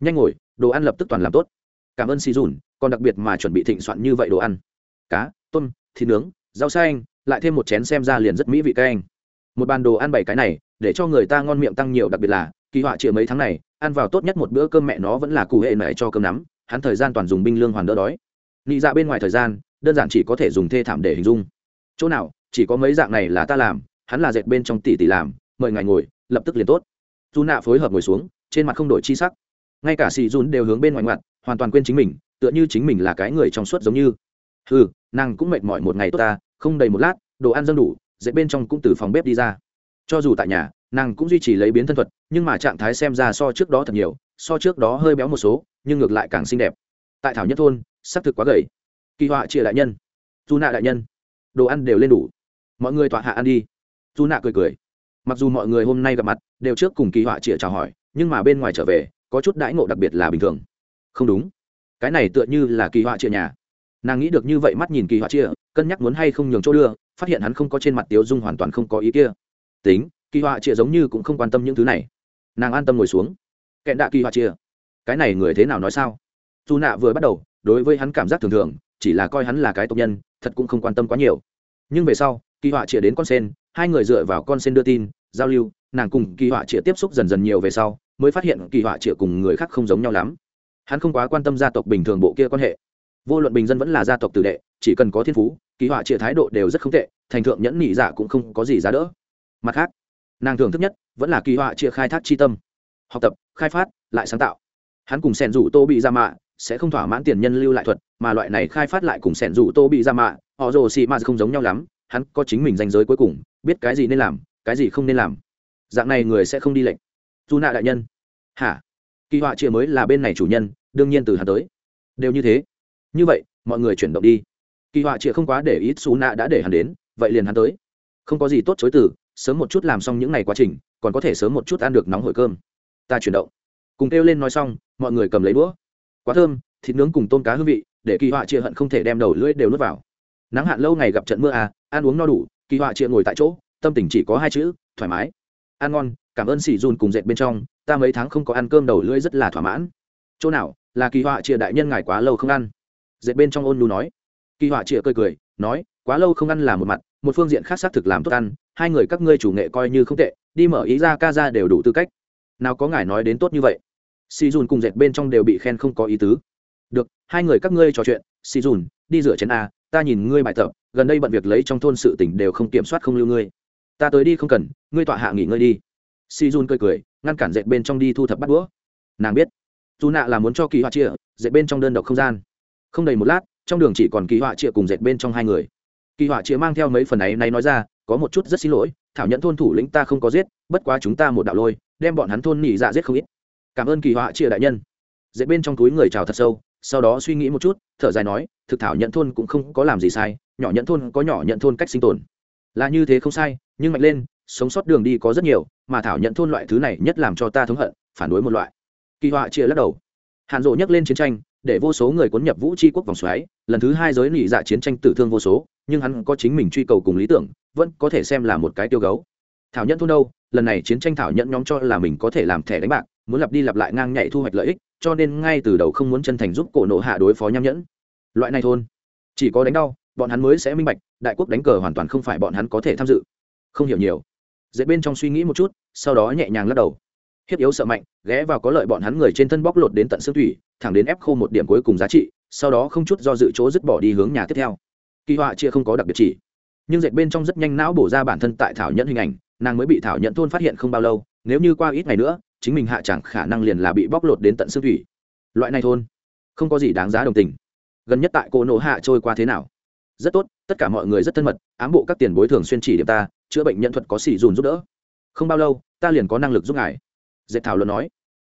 Nhanh ngồi, đồ ăn lập tức toàn làm tốt. Cảm ơn xì dùn, còn đặc biệt mà chuẩn bị thịnh soạn như vậy đồ ăn. Cá, tôm, thịt nướng, rau xanh, lại thêm một chén xem ra liền rất mỹ vị các anh một bàn đồ ăn bảy cái này, để cho người ta ngon miệng tăng nhiều, đặc biệt là kỳ họa chia mấy tháng này, ăn vào tốt nhất một bữa cơm mẹ nó vẫn là cụ hệ mẹ cho cơm nắm, hắn thời gian toàn dùng binh lương hoàn đỡ đói. Nghĩ ra dạ bên ngoài thời gian đơn giản chỉ có thể dùng thê thảm để hình dung. Chỗ nào, chỉ có mấy dạng này là ta làm, hắn là dệt bên trong tỷ tỷ làm, mời ngài ngồi, lập tức liền tốt. Dù nạ phối hợp ngồi xuống, trên mặt không đổi chi sắc. Ngay cả xì dùn đều hướng bên ngoài ngoặt, hoàn toàn quên chính mình, tựa như chính mình là cái người trong suốt giống như. Ừ nàng cũng mệt mỏi một ngày tốt ta, không đầy một lát, đồ ăn dâng đủ dễ bên trong cũng từ phòng bếp đi ra. Cho dù tại nhà, nàng cũng duy trì lấy biến thân thuật, nhưng mà trạng thái xem ra so trước đó thật nhiều, so trước đó hơi béo một số, nhưng ngược lại càng xinh đẹp. Tại thảo nhất thôn xác thực quá gầy kỳ họa chia đại nhân. Dù nạ đại nhân. Đồ ăn đều lên đủ. Mọi người tọa hạ ăn đi. Dù nạ cười cười. Mặc dù mọi người hôm nay gặp mặt đều trước cùng kỳ họa chia chào hỏi nhưng mà bên ngoài trở về có chút đãi ngộ đặc biệt là bình thường. Không đúng. Cái này tựa như là kỳ họa chia nhà. Nàng nghĩ được như vậy mắt nhìn kỳ họa chia, cân nhắc muốn hay không nhường chỗ đưa phát hiện hắn không có trên mặt tiếu dung hoàn toàn không có ý kia. Tính kỳ họa chia giống như cũng không quan tâm những thứ này. Nàng an tâm ngồi xuống. Kẹn đạ kỳ họa chia, cái này người thế nào nói sao? Dù nạ vừa bắt đầu đối với hắn cảm giác thường thường chỉ là coi hắn là cái tộc nhân, thật cũng không quan tâm quá nhiều. Nhưng về sau, kỳ họa chĩa đến con sen, hai người dựa vào con sen đưa tin, giao lưu, nàng cùng kỳ họa chĩa tiếp xúc dần dần nhiều về sau, mới phát hiện kỳ họa chĩa cùng người khác không giống nhau lắm. Hắn không quá quan tâm gia tộc bình thường bộ kia quan hệ. Vô luận bình dân vẫn là gia tộc tử đệ, chỉ cần có thiên phú, kỳ họa chĩa thái độ đều rất không tệ, thành thượng nhẫn nhị giả dạ cũng không có gì giá đỡ. Mặt khác, nàng thường thức nhất vẫn là kỳ họa chĩa khai thác chi tâm, học tập, khai phát, lại sáng tạo. Hắn cùng sen rủ tô bị ra mạ sẽ không thỏa mãn tiền nhân lưu lại thuật, mà loại này khai phát lại cùng sẻn rủ tô bị ra mạ, họ rồ xì ma không giống nhau lắm, hắn có chính mình danh giới cuối cùng, biết cái gì nên làm, cái gì không nên làm. Dạng này người sẽ không đi lệnh. Dù nạ đại nhân. Hả? Kỳ họa chia mới là bên này chủ nhân, đương nhiên từ hắn tới. Đều như thế. Như vậy, mọi người chuyển động đi. Kỳ họa chia không quá để ý xù nạ đã để hắn đến, vậy liền hắn tới. Không có gì tốt chối từ, sớm một chút làm xong những ngày quá trình, còn có thể sớm một chút ăn được nóng hổi cơm. Ta chuyển động. Cùng kêu lên nói xong, mọi người cầm lấy đũa quá thơm, thịt nướng cùng tôm cá hương vị, để kỳ họa chia hận không thể đem đầu lưỡi đều nuốt vào. Nắng hạn lâu ngày gặp trận mưa à ăn uống no đủ, kỳ họa chia ngồi tại chỗ, tâm tình chỉ có hai chữ, thoải mái. Ăn ngon, cảm ơn xì dùn cùng dệt bên trong, ta mấy tháng không có ăn cơm đầu lưỡi rất là thỏa mãn. Chỗ nào, là kỳ họa chia đại nhân ngài quá lâu không ăn? Dệt bên trong ôn nhu nói. Kỳ họa chia cười cười, nói, quá lâu không ăn là một mặt, một phương diện khác xác thực làm tốt ăn, hai người các ngươi chủ nghệ coi như không tệ, đi mở ý ra ca ra đều đủ tư cách. Nào có ngài nói đến tốt như vậy? Si dùn cùng dệt bên trong đều bị khen không có ý tứ. Được, hai người các ngươi trò chuyện si dùn, đi rửa chén a, ta nhìn ngươi bài tập, gần đây bận việc lấy trong thôn sự tỉnh đều không kiểm soát không lưu ngươi. Ta tới đi không cần, ngươi tọa hạ nghỉ ngơi đi. Si dùn cười cười, ngăn cản dệt bên trong đi thu thập bắt đũa. Nàng biết, dù nạ là muốn cho kỳ họa chia dệt bên trong đơn độc không gian. Không đầy một lát, trong đường chỉ còn kỳ họa chia cùng dệt bên trong hai người. Kỳ họa chia mang theo mấy phần ấy này nói ra, có một chút rất xin lỗi, thảo nhận thôn thủ lĩnh ta không có giết, bất quá chúng ta một đạo lôi, đem bọn hắn thôn nỉ dạ giết không ít cảm ơn kỳ họa chia đại nhân. Dễ bên trong túi người chào thật sâu, sau đó suy nghĩ một chút, thở dài nói, thực thảo nhận thôn cũng không có làm gì sai, nhỏ nhận thôn có nhỏ nhận thôn cách sinh tồn. Là như thế không sai, nhưng mạnh lên, sống sót đường đi có rất nhiều, mà thảo nhận thôn loại thứ này nhất làm cho ta thống hận, phản đối một loại. Kỳ họa chia lắc đầu. Hàn rộ nhắc lên chiến tranh, để vô số người cuốn nhập vũ tri quốc vòng xoáy, lần thứ hai giới nỉ dạ chiến tranh tử thương vô số, nhưng hắn có chính mình truy cầu cùng lý tưởng, vẫn có thể xem là một cái tiêu gấu. Thảo nhận thôn đâu? Lần này chiến tranh thảo nhận nhóm cho là mình có thể làm thẻ đánh bạc muốn lặp đi lặp lại ngang nhảy thu hoạch lợi ích, cho nên ngay từ đầu không muốn chân thành giúp cổ nộ hạ đối phó nham nhẫn. Loại này thôn, chỉ có đánh đau, bọn hắn mới sẽ minh bạch, đại quốc đánh cờ hoàn toàn không phải bọn hắn có thể tham dự. Không hiểu nhiều. Dễ bên trong suy nghĩ một chút, sau đó nhẹ nhàng lắc đầu. Hiếp yếu sợ mạnh, ghé vào có lợi bọn hắn người trên thân bóc lột đến tận xương thủy, thẳng đến ép khô một điểm cuối cùng giá trị, sau đó không chút do dự chỗ dứt bỏ đi hướng nhà tiếp theo. Kỳ họa chia không có đặc biệt chỉ. Nhưng dệt bên trong rất nhanh não bổ ra bản thân tại thảo nhẫn hình ảnh, nàng mới bị thảo nhẫn thôn phát hiện không bao lâu, nếu như qua ít ngày nữa chính mình hạ chẳng khả năng liền là bị bóc lột đến tận xương thủy. Loại này thôn, không có gì đáng giá đồng tình. Gần nhất tại cô nộ hạ trôi qua thế nào? Rất tốt, tất cả mọi người rất thân mật, ám bộ các tiền bối thường xuyên chỉ điểm ta, chữa bệnh nhân thuật có xỉ dùn giúp đỡ. Không bao lâu, ta liền có năng lực giúp ngài. Dệt thảo luận nói.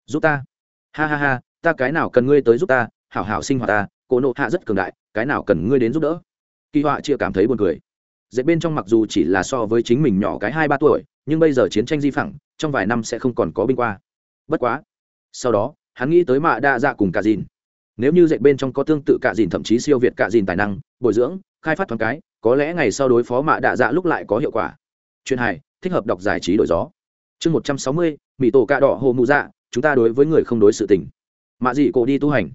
Giúp ta? Ha ha ha, ta cái nào cần ngươi tới giúp ta, hảo hảo sinh hoạt ta, cô nộ hạ rất cường đại, cái nào cần ngươi đến giúp đỡ? Kỳ họa chưa cảm thấy buồn cười. Dệt bên trong mặc dù chỉ là so với chính mình nhỏ cái hai ba tuổi nhưng bây giờ chiến tranh di phẳng, trong vài năm sẽ không còn có binh qua. Bất quá, sau đó, hắn nghĩ tới mạ đa dạ cùng cả dìn. Nếu như dạy bên trong có tương tự cả dìn thậm chí siêu việt cả dìn tài năng, bồi dưỡng, khai phát thoáng cái, có lẽ ngày sau đối phó mạ đa dạ lúc lại có hiệu quả. Chuyện hài thích hợp đọc giải trí đổi gió. Chương một trăm sáu mươi mỹ tổ cạ đỏ hồ mụ dạ chúng ta đối với người không đối sự tình. Mạ dị cổ đi tu hành.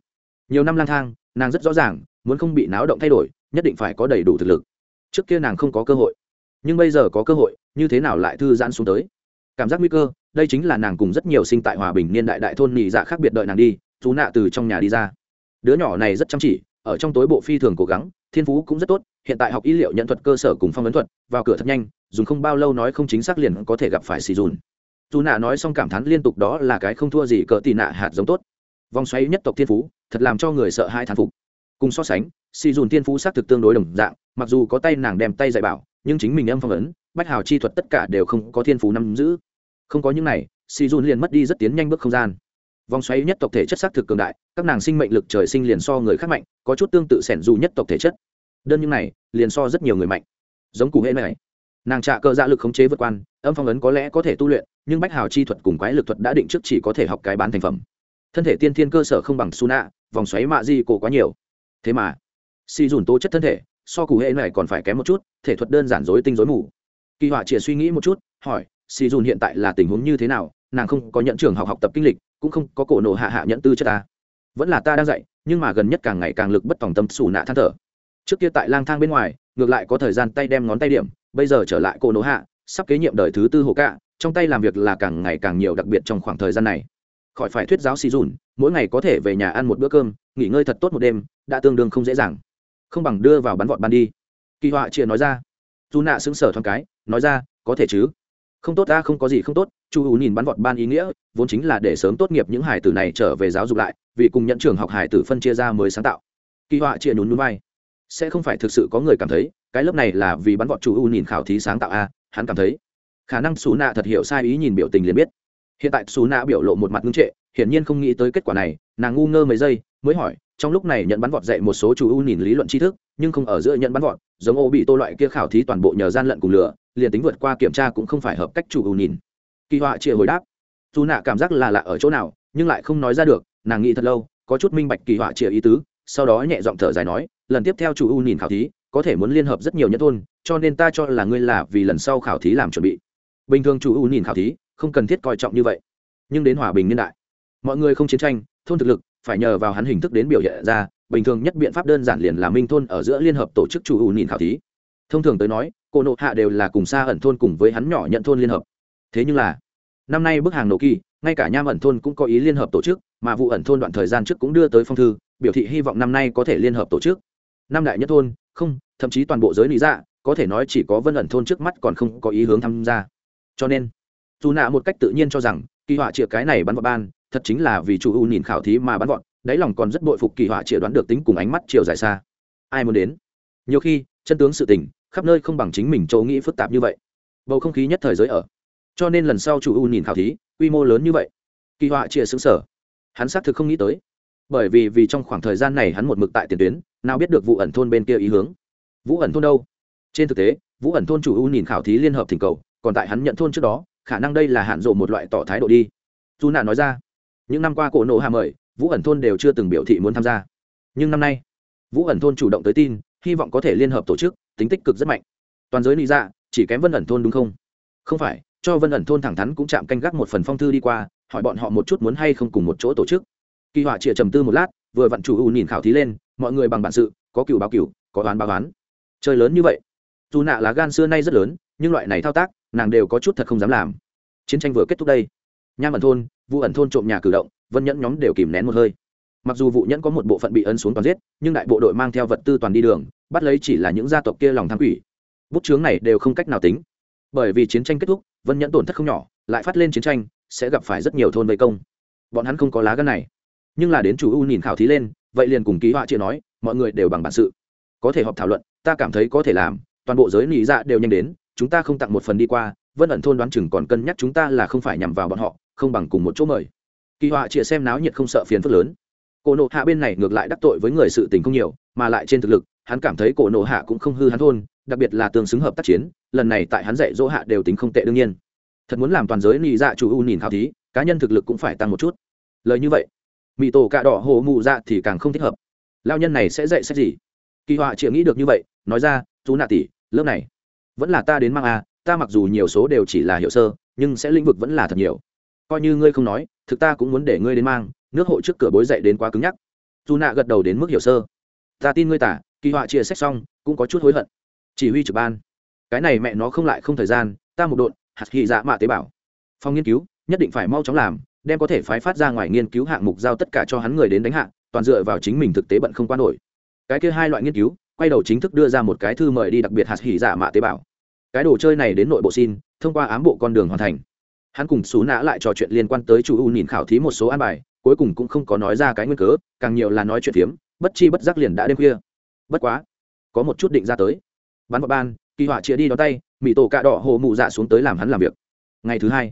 Nhiều năm lang thang, nàng rất rõ ràng, muốn không bị náo động thay đổi, nhất định phải có đầy đủ thực lực. Trước kia nàng không có cơ hội nhưng bây giờ có cơ hội, như thế nào lại thư giãn xuống tới? Cảm giác nguy cơ, đây chính là nàng cùng rất nhiều sinh tại hòa bình niên đại đại thôn nhị dạ khác biệt đợi nàng đi, chú nạ từ trong nhà đi ra. Đứa nhỏ này rất chăm chỉ, ở trong tối bộ phi thường cố gắng, thiên phú cũng rất tốt, hiện tại học y liệu nhận thuật cơ sở cùng phong ấn thuật, vào cửa thật nhanh, dùng không bao lâu nói không chính xác liền có thể gặp phải xì dùn. Dù nạ nói xong cảm thán liên tục đó là cái không thua gì cỡ tì nạ hạt giống tốt. Vòng xoáy nhất tộc thiên phú, thật làm cho người sợ hai thán phục. Cùng so sánh xì dùn thiên phú xác thực tương đối đồng dạng, mặc dù có tay nàng đem tay dạy bảo, nhưng chính mình âm phong ấn, bách hào chi thuật tất cả đều không có thiên phú nắm giữ. Không có những này si dùn liền mất đi rất tiến nhanh bước không gian. Vòng xoáy nhất tộc thể chất xác thực cường đại, các nàng sinh mệnh lực trời sinh liền so người khác mạnh, có chút tương tự sẻn dù nhất tộc thể chất. Đơn những này, liền so rất nhiều người mạnh. Giống cụ hệ này, nàng trạ cơ dạ lực khống chế vượt quan, âm phong ấn có lẽ có thể tu luyện, nhưng bách hào chi thuật cùng quái lực thuật đã định trước chỉ có thể học cái bán thành phẩm. Thân thể tiên thiên cơ sở không bằng su nạ vòng xoáy mạ di cổ quá nhiều. Thế mà si dùn tố chất thân thể, so cụ hệ này còn phải kém một chút, thể thuật đơn giản dối tinh dối mù. Kỳ họa chỉ suy nghĩ một chút, hỏi si dùn hiện tại là tình huống như thế nào, nàng không có nhận trường học học tập kinh lịch, cũng không có cổ nộ hạ hạ nhận tư chất ta. Vẫn là ta đang dạy, nhưng mà gần nhất càng ngày càng lực bất tòng tâm xù nạ than thở. Trước kia tại lang thang bên ngoài, ngược lại có thời gian tay đem ngón tay điểm, bây giờ trở lại cổ nộ hạ, sắp kế nhiệm đời thứ tư hồ cạ, trong tay làm việc là càng ngày càng nhiều đặc biệt trong khoảng thời gian này. Khỏi phải thuyết giáo xì dùn, mỗi ngày có thể về nhà ăn một bữa cơm, nghỉ ngơi thật tốt một đêm, đã tương đương không dễ dàng không bằng đưa vào bắn vọt ban đi. Kỳ họa chia nói ra. Dù nạ xứng sở thoáng cái, nói ra, có thể chứ? Không tốt ta, không có gì không tốt. Chu hữu nhìn bắn vọt ban ý nghĩa, vốn chính là để sớm tốt nghiệp những hải tử này trở về giáo dục lại, vì cùng nhận trường học hải tử phân chia ra mới sáng tạo. Kỳ họa chia nhún núi vai. Sẽ không phải thực sự có người cảm thấy, cái lớp này là vì bắn vọt chu hữu nhìn khảo thí sáng tạo a, hắn cảm thấy. Khả năng xú nạ thật hiểu sai ý nhìn biểu tình liền biết. Hiện tại xú nạ biểu lộ một mặt ngưng trệ, hiển nhiên không nghĩ tới kết quả này, nàng ngu ngơ mấy giây, mới hỏi trong lúc này nhận bắn vọt dạy một số chủ ưu nhìn lý luận tri thức, nhưng không ở giữa nhận bắn vọt, giống ô bị tô loại kia khảo thí toàn bộ nhờ gian lận cùng lửa, liền tính vượt qua kiểm tra cũng không phải hợp cách chủ ưu nhìn. Kỳ họa chia hồi đáp, dù nạ cảm giác là lạ ở chỗ nào, nhưng lại không nói ra được, nàng nghĩ thật lâu, có chút minh bạch kỳ họa chia ý tứ, sau đó nhẹ giọng thở dài nói, lần tiếp theo chủ ưu nhìn khảo thí, có thể muốn liên hợp rất nhiều nhất thôn, cho nên ta cho là ngươi là vì lần sau khảo thí làm chuẩn bị. Bình thường chủ ưu nhìn khảo thí, không cần thiết coi trọng như vậy. Nhưng đến hòa bình niên đại, mọi người không chiến tranh, thôn thực lực phải nhờ vào hắn hình thức đến biểu hiện ra, bình thường nhất biện pháp đơn giản liền là minh thôn ở giữa liên hợp tổ chức chủ ủ nhìn khảo thí. Thông thường tới nói, cô nộ hạ đều là cùng xa ẩn thôn cùng với hắn nhỏ nhận thôn liên hợp. Thế nhưng là, năm nay bức hàng nổ kỳ, ngay cả nham ẩn thôn cũng có ý liên hợp tổ chức, mà vụ ẩn thôn đoạn thời gian trước cũng đưa tới phong thư, biểu thị hy vọng năm nay có thể liên hợp tổ chức. Năm đại nhất thôn, không, thậm chí toàn bộ giới lý dạ có thể nói chỉ có vân ẩn thôn trước mắt còn không có ý hướng tham gia. Cho nên, dù nạ một cách tự nhiên cho rằng, kỳ họa chĩa cái này bắn vào ban thật chính là vì chủ u nhìn khảo thí mà bắn vọt đáy lòng còn rất bội phục kỳ họa chĩa đoán được tính cùng ánh mắt chiều dài xa. Ai muốn đến? Nhiều khi, chân tướng sự tình, khắp nơi không bằng chính mình chỗ nghĩ phức tạp như vậy. Bầu không khí nhất thời giới ở. Cho nên lần sau chủ u nhìn khảo thí, quy mô lớn như vậy. Kỳ họa chĩa xứng sở hắn xác thực không nghĩ tới. Bởi vì vì trong khoảng thời gian này hắn một mực tại tiền tuyến, nào biết được vụ ẩn thôn bên kia ý hướng. Vũ ẩn thôn đâu? Trên thực tế, vũ ẩn thôn chủ u nhìn khảo thí liên hợp thỉnh cầu, còn tại hắn nhận thôn trước đó, khả năng đây là hạn rộ một loại tỏ thái độ đi. Dù nạ nói ra những năm qua cổ nộ hạ mời, vũ ẩn thôn đều chưa từng biểu thị muốn tham gia. Nhưng năm nay, vũ ẩn thôn chủ động tới tin, hy vọng có thể liên hợp tổ chức, tính tích cực rất mạnh. Toàn giới lý ra dạ, chỉ kém vân ẩn thôn đúng không? Không phải, cho vân ẩn thôn thẳng thắn cũng chạm canh gác một phần phong thư đi qua, hỏi bọn họ một chút muốn hay không cùng một chỗ tổ chức. Kỳ họa chịa trầm tư một lát, vừa vặn chủ ưu nhìn khảo thí lên, mọi người bằng bản sự, có cựu báo cựu có đoán báo đoán chơi lớn như vậy. Dù nạ lá gan xưa nay rất lớn, nhưng loại này thao tác, nàng đều có chút thật không dám làm. Chiến tranh vừa kết thúc đây nham ẩn thôn vụ ẩn thôn trộm nhà cử động, vân nhẫn nhóm đều kìm nén một hơi. Mặc dù vụ nhẫn có một bộ phận bị ấn xuống toàn giết, nhưng đại bộ đội mang theo vật tư toàn đi đường, bắt lấy chỉ là những gia tộc kia lòng tham quỷ. Bút chướng này đều không cách nào tính. Bởi vì chiến tranh kết thúc, vân nhẫn tổn thất không nhỏ, lại phát lên chiến tranh, sẽ gặp phải rất nhiều thôn vây công. Bọn hắn không có lá gan này. Nhưng là đến chủ u nhìn khảo thí lên, vậy liền cùng ký họa chia nói, mọi người đều bằng bản sự. Có thể họp thảo luận, ta cảm thấy có thể làm, toàn bộ giới nỉ dạ đều nhanh đến, chúng ta không tặng một phần đi qua, vân ẩn thôn đoán chừng còn cân nhắc chúng ta là không phải nhằm vào bọn họ không bằng cùng một chỗ mời. Kỳ họa chia xem náo nhiệt không sợ phiền phức lớn. Cổ nộ hạ bên này ngược lại đắc tội với người sự tình không nhiều, mà lại trên thực lực, hắn cảm thấy cổ nộ hạ cũng không hư hắn thôn, đặc biệt là tương xứng hợp tác chiến, lần này tại hắn dạy dỗ hạ đều tính không tệ đương nhiên. Thật muốn làm toàn giới nị dạ chủ u nhìn khảo thí, cá nhân thực lực cũng phải tăng một chút. Lời như vậy mỹ tổ cạ đỏ hồ mụ dạ thì càng không thích hợp. Lao nhân này sẽ dạy sách gì? Kỳ họa chịa nghĩ được như vậy, nói ra, chú nạ tỷ lớp này vẫn là ta đến mang a ta mặc dù nhiều số đều chỉ là hiệu sơ, nhưng sẽ lĩnh vực vẫn là thật nhiều coi như ngươi không nói, thực ta cũng muốn để ngươi đến mang, nước hộ trước cửa bối dậy đến quá cứng nhắc. Dù nạ gật đầu đến mức hiểu sơ. Ta tin ngươi tả, kỳ họa chia sách xong, cũng có chút hối hận. Chỉ huy trực ban. Cái này mẹ nó không lại không thời gian, ta một độn, hạt hy dạ mạ tế bào. Phòng nghiên cứu, nhất định phải mau chóng làm, đem có thể phái phát ra ngoài nghiên cứu hạng mục giao tất cả cho hắn người đến đánh hạng toàn dựa vào chính mình thực tế bận không quan nổi. Cái kia hai loại nghiên cứu, quay đầu chính thức đưa ra một cái thư mời đi đặc biệt hạt hỉ giả mạ tế bào. Cái đồ chơi này đến nội bộ xin, thông qua ám bộ con đường hoàn thành hắn cùng xú nã lại trò chuyện liên quan tới chủ u nhìn khảo thí một số an bài, cuối cùng cũng không có nói ra cái nguyên cớ, càng nhiều là nói chuyện phiếm, bất chi bất giác liền đã đêm khuya. Bất quá, có một chút định ra tới. Bắn vào ban, kỳ họa chia đi đón tay mỹ tổ cạ đỏ hồ mụ dạ xuống tới làm hắn làm việc. Ngày thứ hai,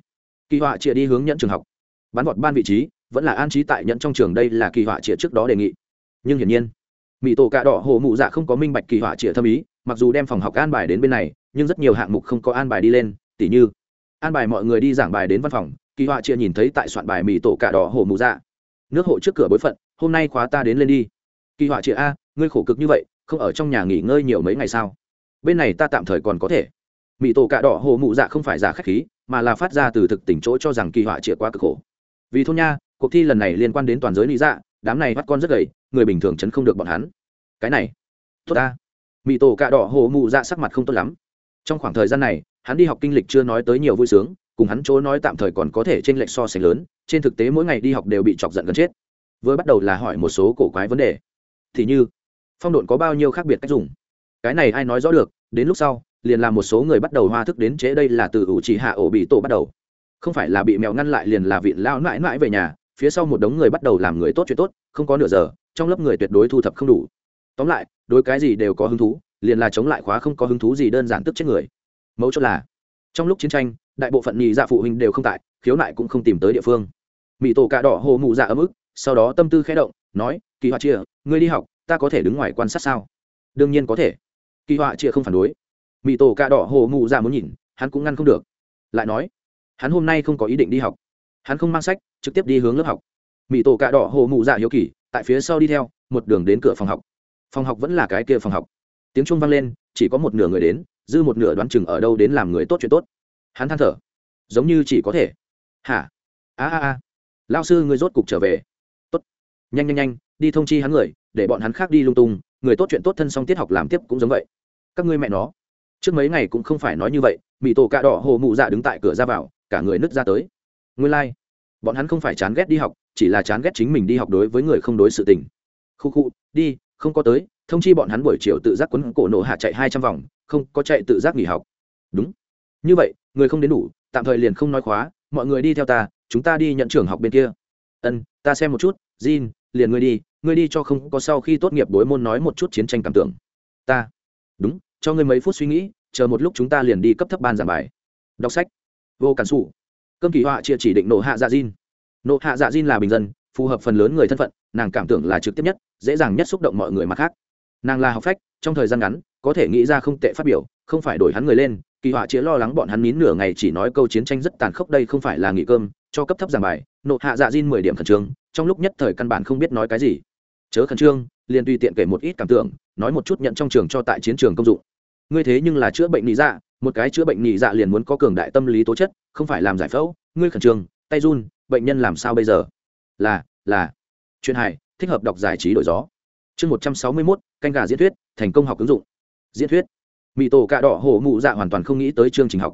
kỳ họa chia đi hướng nhận trường học. Bắn vọt ban vị trí, vẫn là an trí tại nhận trong trường đây là kỳ họa chia trước đó đề nghị. Nhưng hiển nhiên mỹ tổ cạ đỏ hồ mụ dạ không có minh bạch kỳ họa chia thâm ý, mặc dù đem phòng học an bài đến bên này, nhưng rất nhiều hạng mục không có an bài đi lên, tỉ như an bài mọi người đi giảng bài đến văn phòng, kỳ họa chia nhìn thấy tại soạn bài mì tổ cả đỏ hổ mù dạ. Nước hộ trước cửa bối phận, hôm nay khóa ta đến lên đi. Kỳ họa chia, a, ngươi khổ cực như vậy, không ở trong nhà nghỉ ngơi nhiều mấy ngày sao? Bên này ta tạm thời còn có thể. Mì tổ cả đỏ hổ mù dạ không phải giả khách khí, mà là phát ra từ thực tỉnh chỗ cho rằng kỳ họa chia quá cực khổ. Vì thôn nha, cuộc thi lần này liên quan đến toàn giới lý dạ đám này bắt con rất gầy, người bình thường chấn không được bọn hắn. Cái này, tốt ta. Mỹ tổ cạ đỏ hồ mụ dạ sắc mặt không tốt lắm. Trong khoảng thời gian này hắn đi học kinh lịch chưa nói tới nhiều vui sướng, cùng hắn chỗ nói tạm thời còn có thể t r ê n lệch so sánh lớn, trên thực tế mỗi ngày đi học đều bị chọc giận gần chết. Vừa bắt đầu là hỏi một số cổ quái vấn đề. Thì như, phong độn có bao nhiêu khác biệt cách dùng? Cái này ai nói rõ được, đến lúc sau, liền làm một số người bắt đầu hoa thức đến chế đây là từ ủ chỉ hạ ổ bị tổ bắt đầu. Không phải là bị mèo ngăn lại liền là vị lao mãi mãi về nhà, phía sau một đống người bắt đầu làm người tốt chuyện tốt, không có nửa giờ, trong lớp người tuyệt đối thu thập không đủ. Tóm lại, đối cái gì đều có hứng thú, liền là chống lại khóa không có hứng thú gì đơn giản tức chết người mấu chốt là, trong lúc chiến tranh, đại bộ phận nhị dạ phụ huynh đều không tại, khiếu nại cũng không tìm tới địa phương. Mỹ tổ cà đỏ hồ mụ dạ ấm ức, sau đó tâm tư khẽ động, nói, kỳ họa chia ngươi đi học, ta có thể đứng ngoài quan sát sao? Đương nhiên có thể. Kỳ họa chia không phản đối. Mỹ tổ cà đỏ hồ mụ dạ muốn nhìn, hắn cũng ngăn không được. Lại nói, hắn hôm nay không có ý định đi học. Hắn không mang sách, trực tiếp đi hướng lớp học. Mỹ tổ cà đỏ hồ mụ dạ hiếu kỳ, tại phía sau đi theo, một đường đến cửa phòng học. Phòng học vẫn là cái kia phòng học tiếng trung vang lên, chỉ có một nửa người đến, dư một nửa đoán chừng ở đâu đến làm người tốt chuyện tốt. Hắn than thở. Giống như chỉ có thể. Hả? A a a. Lao sư người rốt cục trở về. Tốt. Nhanh nhanh nhanh, đi thông chi hắn người, để bọn hắn khác đi lung tung. Người tốt chuyện tốt thân xong tiết học làm tiếp cũng giống vậy. Các ngươi mẹ nó. Trước mấy ngày cũng không phải nói như vậy mỹ tổ cạ đỏ hồ mụ dạ đứng tại cửa ra vào, cả người nứt ra tới. Nguyên lai、like. bọn hắn không phải chán ghét đi học, chỉ là chán ghét chính mình đi học đối với người không đối sự tình. Khu khu, đi, không có tới thông chi bọn hắn buổi chiều tự giác quấn cổ nổ hạ chạy hai trăm vòng, không có chạy tự giác nghỉ học. Đúng. Như vậy, người không đến đủ, tạm thời liền không nói khóa, mọi người đi theo ta, chúng ta đi nhận trường học bên kia. Ân, ta xem một chút, jin, liền ngươi đi ngươi đi cho không có sau khi tốt nghiệp đối môn nói một chút chiến tranh cảm tưởng. Ta. Đúng, cho ngươi mấy phút suy nghĩ, chờ một lúc chúng ta liền đi cấp thấp ban giảng bài. Đọc sách. Vô cản xù cơm kỳ họa chia chỉ định nổ hạ dạ jin. Nộ hạ dạ jin là bình dân, phù hợp phần lớn người thân phận, nàng cảm tưởng là trực tiếp nhất, dễ dàng nhất xúc động mọi người mặt khác nàng là học phách, trong thời gian ngắn, có thể nghĩ ra không tệ phát biểu, không phải đổi hắn người lên, kỳ họa chĩa lo lắng bọn hắn nín nửa ngày chỉ nói câu chiến tranh rất tàn khốc đây không phải là nghỉ cơm, cho cấp thấp giảng bài nộ hạ dạ diên mười điểm khẩn trương, trong lúc nhất thời căn bản không biết nói cái gì. Chớ khẩn trương, liền tùy tiện kể một ít cảm tưởng, nói một chút nhận trong trường cho tại chiến trường công dụng. Ngươi thế nhưng là chữa bệnh nhị dạ một cái chữa bệnh nhị dạ liền muốn có cường đại tâm lý tố chất, không phải làm giải phẫu, ngươi khẩn trương, tay run, bệnh nhân làm sao bây giờ? Là là. Chuyện hài, thích hợp đọc giải trí đổi gió chương một trăm sáu mươi mốt, canh gà diễn thuyết, thành công học ứng dụng. Diễn thuyết. Mỹ tổ cạ đỏ hổ mụ dạ hoàn toàn không nghĩ tới chương trình học.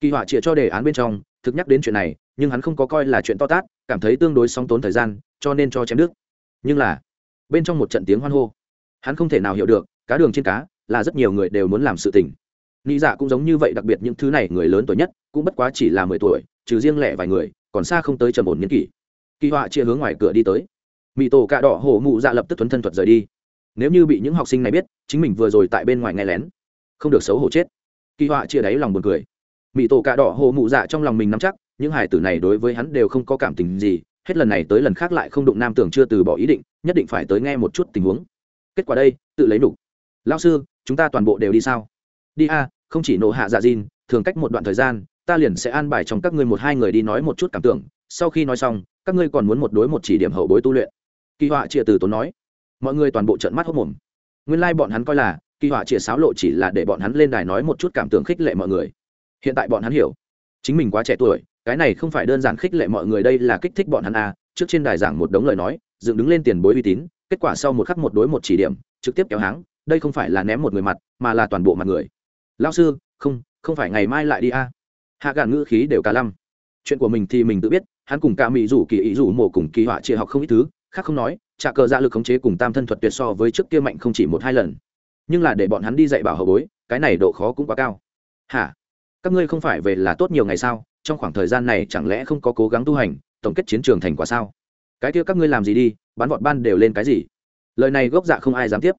Kỳ họa chĩa cho đề án bên trong, thực nhắc đến chuyện này, nhưng hắn không có coi là chuyện to tát, cảm thấy tương đối song tốn thời gian, cho nên cho chém nước. Nhưng là, bên trong một trận tiếng hoan hô. Hắn không thể nào hiểu được, cá đường trên cá, là rất nhiều người đều muốn làm sự tình. Nghĩ dạ cũng giống như vậy, đặc biệt những thứ này người lớn tuổi nhất, cũng bất quá chỉ là mười tuổi, trừ riêng lẻ vài người, còn xa không tới trầm ổn n kỷ. Kỳ họa chia hướng ngoài cửa đi tới mỹ tổ cạ đỏ hổ mụ dạ lập tức thuấn thân thuật rời đi. Nếu như bị những học sinh này biết, chính mình vừa rồi tại bên ngoài nghe lén, không được xấu hổ chết. Kỳ họa chia đáy lòng buồn cười. Mỹ tổ cạ đỏ hổ mụ dạ trong lòng mình nắm chắc, những hải tử này đối với hắn đều không có cảm tình gì, hết lần này tới lần khác lại không đụng nam tưởng chưa từ bỏ ý định, nhất định phải tới nghe một chút tình huống. Kết quả đây, tự lấy đủ lao sư, chúng ta toàn bộ đều đi sao? Đi a, không chỉ nổ hạ dạ dìn, thường cách một đoạn thời gian, ta liền sẽ an bài trong các ngươi một hai người đi nói một chút cảm tưởng, sau khi nói xong, các ngươi còn muốn một đối một chỉ điểm hậu bối tu luyện kỳ họa chia từ tốn nói. Mọi người toàn bộ trận mắt hốc mồm. Nguyên lai、like、bọn hắn coi là, kỳ họa chia sáo lộ chỉ là để bọn hắn lên đài nói một chút cảm tưởng khích lệ mọi người. Hiện tại bọn hắn hiểu. Chính mình quá trẻ tuổi, cái này không phải đơn giản khích lệ mọi người đây là kích thích bọn hắn à trước trên đài giảng một đống lời nói, dựng đứng lên tiền bối uy tín, kết quả sau một khắc một đối một chỉ điểm, trực tiếp kéo háng, đây không phải là ném một người mặt, mà là toàn bộ mặt người. Lao sư, không không phải ngày mai lại đi a. À. hạ gạn ngữ khí đều cả lăm. Chuyện của mình thì mình tự biết, hắn cùng cả mỹ rủ kỳ ý rủ mộ cùng kỳ họa chia học không ít thứ khác không nói, trả cờ dạ lực khống chế cùng tam thân thuật tuyệt so với trước kia mạnh không chỉ một hai lần. Nhưng là để bọn hắn đi dạy bảo hậu bối, cái này độ khó cũng quá cao. Hả? Các ngươi không phải về là tốt nhiều ngày sao? Trong khoảng thời gian này chẳng lẽ không có cố gắng tu hành, tổng kết chiến trường thành quả sao? Cái kia các ngươi làm gì đi, bán vọt ban đều lên cái gì? Lời này gốc dạ không ai dám tiếp.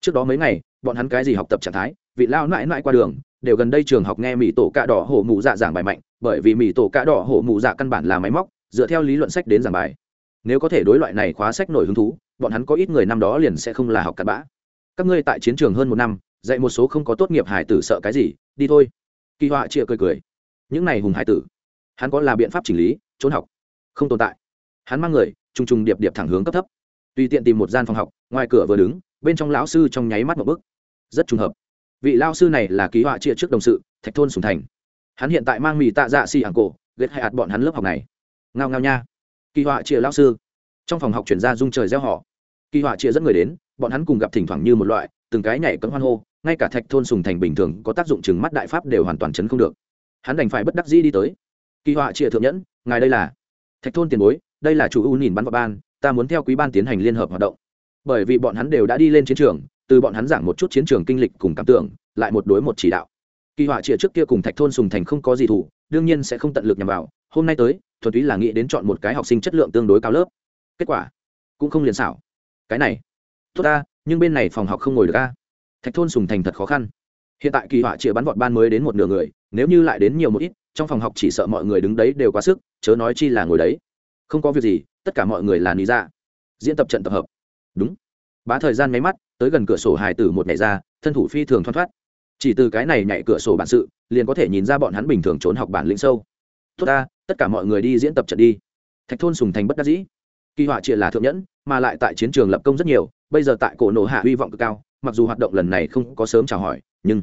Trước đó mấy ngày, bọn hắn cái gì học tập trạng thái, vị lao mãi mãi qua đường, đều gần đây trường học nghe mỹ tổ cạ đỏ hổ mụ dạ giảng bài mạnh, bởi vì mỹ tổ cạ đỏ hổ mụ dạ căn bản là máy móc, dựa theo lý luận sách đến giảng bài nếu có thể đối loại này khóa sách nổi hứng thú, bọn hắn có ít người năm đó liền sẽ không là học cặn bã. Các ngươi tại chiến trường hơn một năm, dạy một số không có tốt nghiệp hải tử sợ cái gì, đi thôi. Kỳ họa chịa cười cười. Những này hùng hải tử, hắn có là biện pháp chỉnh lý, trốn học? Không tồn tại. Hắn mang người t r u n g t r u n g điệp điệp thẳng hướng cấp thấp. Tùy tiện tìm một gian phòng học, ngoài cửa vừa đứng, bên trong lão sư trong nháy mắt một bức rất trùng hợp. Vị lao sư này là ký họa chia trước đồng sự, thạch thôn sùng thành. Hắn hiện tại mang mì tạ dạ xì ảng cổ, ghét hạt bọn hắn lớp học này. Ngao ngao nha kỳ họa chia lao sư. Trong phòng học chuyển ra dung trời gieo họ kỳ họa chia dẫn người đến, bọn hắn cùng gặp thỉnh thoảng như một loại, từng cái nhảy cấm hoan hô, ngay cả thạch thôn sùng thành bình thường có tác dụng chừng mắt đại pháp đều hoàn toàn chấn không được. Hắn đành phải bất đắc dĩ đi tới. Kỳ họa chia thượng nhẫn, ngài đây là thạch thôn tiền bối, đây là chủ u nhìn bắn vào ban, ta muốn theo quý ban tiến hành liên hợp hoạt động. Bởi vì bọn hắn đều đã đi lên chiến trường, từ bọn hắn giảng một chút chiến trường kinh lịch cùng cảm tưởng, lại một đối một chỉ đạo. Kỳ họa chia trước kia cùng thạch thôn sùng thành không có gì thủ, đương nhiên sẽ không tận lực nhằm vào hôm nay tới, thuần túy là nghĩ đến chọn một cái học sinh chất lượng tương đối cao lớp. Kết quả, cũng không liền xảo. Cái này, tốt ta, nhưng bên này phòng học không ngồi được a. Thạch thôn sùng thành thật khó khăn. Hiện tại kỳ họa chĩa bắn vọt ban mới đến một nửa người, nếu như lại đến nhiều một ít, trong phòng học chỉ sợ mọi người đứng đấy đều quá sức, chớ nói chi là ngồi đấy. Không có việc gì, tất cả mọi người là lý ra dạ. diễn tập trận tập hợp. Đúng. Bá thời gian máy mắt, tới gần cửa sổ hài tử một nhảy ra, thân thủ phi thường thoăn thoát. Chỉ từ cái này nhảy cửa sổ bản sự, liền có thể nhìn ra bọn hắn bình thường trốn học bản lĩnh sâu. Tốt ta tất cả mọi người đi diễn tập trận đi. Thạch thôn sùng thành bất đắc dĩ. Kỳ họa chỉ là thượng nhẫn, mà lại tại chiến trường lập công rất nhiều, bây giờ tại cổ nổ hạ hy vọng cực cao, mặc dù hoạt động lần này không có sớm chào hỏi, nhưng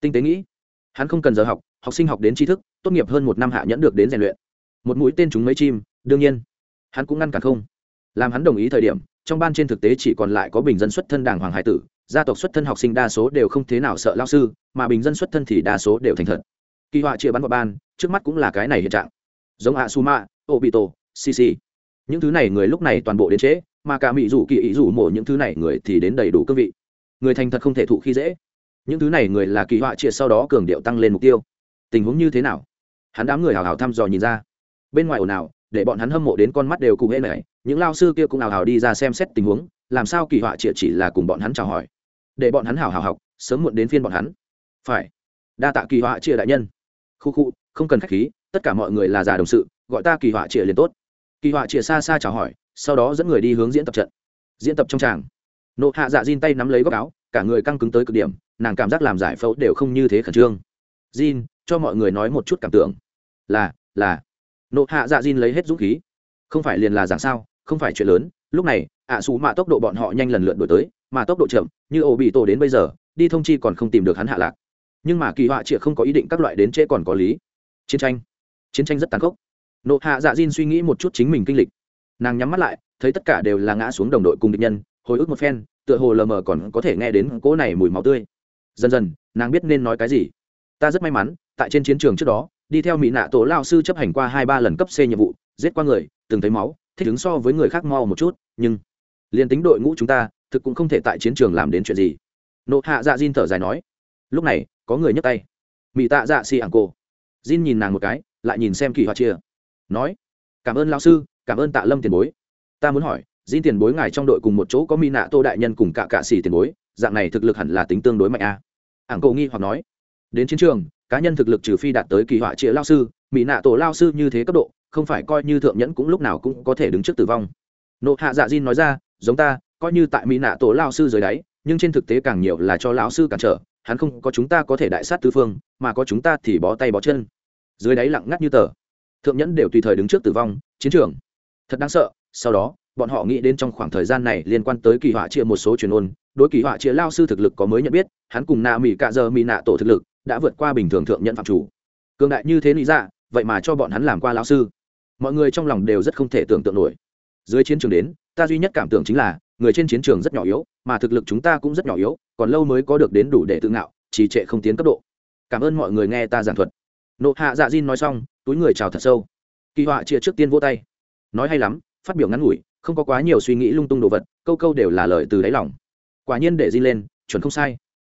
tinh tế nghĩ, hắn không cần giờ học học sinh học đến tri thức, tốt nghiệp hơn một năm hạ nhẫn được đến rèn luyện. Một mũi tên chúng mấy chim, đương nhiên, hắn cũng ngăn cản không. Làm hắn đồng ý thời điểm, trong ban trên thực tế chỉ còn lại có bình dân xuất thân đảng hoàng hải tử, gia tộc xuất thân học sinh đa số đều không thế nào sợ lao sư, mà bình dân xuất thân thì đa số đều thành thật. Kỳ họa chia bắn vào ban, trước mắt cũng là cái này hiện trạng giống Asuma, suma obito cc những thứ này người lúc này toàn bộ đến trễ mà cả mỹ rủ kỳ ý rủ mổ những thứ này người thì đến đầy đủ cương vị. Người thành thật không thể thụ khi dễ. Những thứ này người là kỳ họa chia sau đó cường điệu tăng lên mục tiêu. Tình huống như thế nào? Hắn đám người hào hào thăm dò nhìn ra. Bên ngoài ồn ào để bọn hắn hâm mộ đến con mắt đều cùng hễ này những lao sư kia cũng hào hào đi ra xem xét tình huống làm sao kỳ họa chia chỉ là cùng bọn hắn chào hỏi. Để bọn hắn hào hào học sớm muộn đến phiên bọn hắn. Phải đa tạ kỳ họa chia đại nhân. Khu khu không cần khách khí tất cả mọi người là già đồng sự gọi ta kỳ họa trịa liền tốt kỳ họa trịa xa xa chào hỏi sau đó dẫn người đi hướng diễn tập trận diễn tập trong tràng nộ hạ dạ diên tay nắm lấy góc áo cả người căng cứng tới cực điểm nàng cảm giác làm giải phẫu đều không như thế khẩn trương Jin, cho mọi người nói một chút cảm tưởng. Là, là. Nộ hạ dạ Jin lấy hết dũng khí. Không phải liền là giảng sao, không phải chuyện lớn, lúc này, ạ à mạ tốc độ bọn họ nhanh lần lượt đuổi tới, mà tốc độ chậm, như ổ bị tổ đến bây giờ, đi thông chi còn không tìm được hắn hạ lạc. Nhưng mà kỳ họa chịa không có ý định các loại đến trễ còn có lý. Chiến tranh. Chiến tranh rất tàn khốc. Nộ hạ dạ Jin suy nghĩ một chút chính mình kinh lịch. Nàng nhắm mắt lại, thấy tất cả đều là ngã xuống đồng đội cùng địch nhân, hồi ức một phen, tựa hồ lờ mờ còn có thể nghe đến cỗ này mùi máu tươi. Dần dần, nàng biết nên nói cái gì ta rất may mắn tại trên chiến trường trước đó đi theo mỹ nạ tổ lao sư chấp hành qua hai ba lần cấp c nhiệm vụ giết qua người từng thấy máu thích ứng so với người khác mau một chút nhưng liền tính đội ngũ chúng ta thực cũng không thể tại chiến trường làm đến chuyện gì nộ hạ dạ diên thở dài nói lúc này có người nhấc tay mỹ tạ dạ xì ảng cô diên nhìn nàng một cái lại nhìn xem kỳ hoa chia. Nói, cảm ơn lao sư, cảm ơn tạ lâm tiền bối. Ta muốn hỏi diên tiền bối ngài trong đội cùng một chỗ có mỹ nạ tô đại nhân cùng cả cạ xỉ tiền bối, dạng này thực lực hẳn là tính tương đối mạnh a à. ảng cầu nghi hoặc nói, đến chiến trường, cá nhân thực lực trừ phi đạt tới kỳ họa trịa lao sư mỹ nạ tổ lao sư như thế cấp độ, không phải coi như thượng nhẫn cũng lúc nào cũng có thể đứng trước tử vong. Nộ hạ dạ diên nói ra, giống ta, coi như tại mỹ nạ tổ lao sư dưới đáy, nhưng trên thực tế càng nhiều là cho lão sư cản trở, hắn không có chúng ta có thể đại sát tư phương, mà có chúng ta thì bó tay bó chân dưới đáy lặng ngắt như tờ. Thượng nhẫn đều tùy thời đứng trước tử vong, chiến trường. Thật đáng sợ, sau đó, bọn họ nghĩ đến trong khoảng thời gian này liên quan tới kỳ họa chia một số truyền ôn, đối kỳ họa chia lao sư thực lực có mới nhận biết, hắn cùng nạ mỹ cạ giờ mỹ nạ tổ thực lực đã vượt qua bình thường thượng nhận phạm chủ. Cường đại như thế lý ra, vậy mà cho bọn hắn làm qua lao sư. Mọi người trong lòng đều rất không thể tưởng tượng nổi. Dưới chiến trường đến, ta duy nhất cảm tưởng chính là, người trên chiến trường rất nhỏ yếu, mà thực lực chúng ta cũng rất nhỏ yếu, còn lâu mới có được đến đủ để tự ngạo, trì trệ không tiến cấp độ. Cảm ơn mọi người nghe ta giảng thuật nộ hạ dạ diên nói xong, túi người chào thật sâu. Kỳ họa chia trước tiên vỗ tay. Nói hay lắm, phát biểu ngắn ngủi, không có quá nhiều suy nghĩ lung tung đồ vật, câu câu đều là lời từ đáy lòng. Quả nhiên để di lên, chuẩn không sai.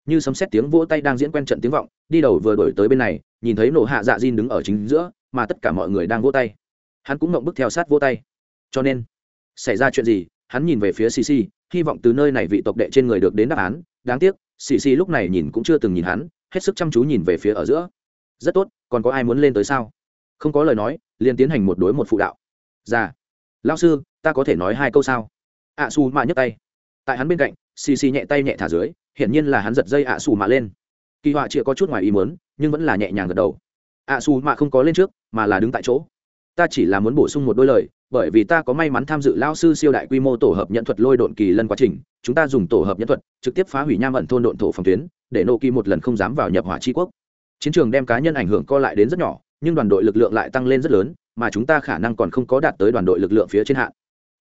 Như sấm xét tiếng vỗ tay đang diễn quen trận tiếng vọng, đi đầu vừa đổi tới bên này, nhìn thấy nổ hạ dạ diên đứng ở chính giữa, mà tất cả mọi người đang vỗ tay. Hắn cũng ngậm bức theo sát vỗ tay. Cho nên, xảy ra chuyện gì, hắn nhìn về phía cc hy vọng từ nơi này vị tộc đệ trên người được đến đáp án. Đáng tiếc cc lúc này nhìn cũng chưa từng nhìn hắn, hết sức chăm chú nhìn về phía ở giữa rất tốt còn có ai muốn lên tới sao? Không có lời nói liền tiến hành một đối một phụ đạo. Già dạ. lao sư ta có thể nói hai câu sao? Ạ à, su mạ nhấc tay. Tại hắn bên cạnh xì xì nhẹ tay nhẹ thả dưới hiển nhiên là hắn giật dây ạ xù mạ lên. Kỳ họa chịa có chút ngoài ý muốn nhưng vẫn là nhẹ nhàng gật đầu. Ạ xù mạ không có lên trước mà là đứng tại chỗ. Ta chỉ là muốn bổ sung một đôi lời bởi vì ta có may mắn tham dự lao sư siêu đại quy mô tổ hợp nhận thuật lôi độn kỳ lân quá trình chúng ta dùng tổ hợp nhận thuật trực tiếp phá hủy nham ẩn thôn độn thổ phòng tuyến để nô kỳ một lần không dám vào nhập hỏa tri quốc chiến trường đem cá nhân ảnh hưởng co lại đến rất nhỏ, nhưng đoàn đội lực lượng lại tăng lên rất lớn, mà chúng ta khả năng còn không có đạt tới đoàn đội lực lượng phía trên hạn.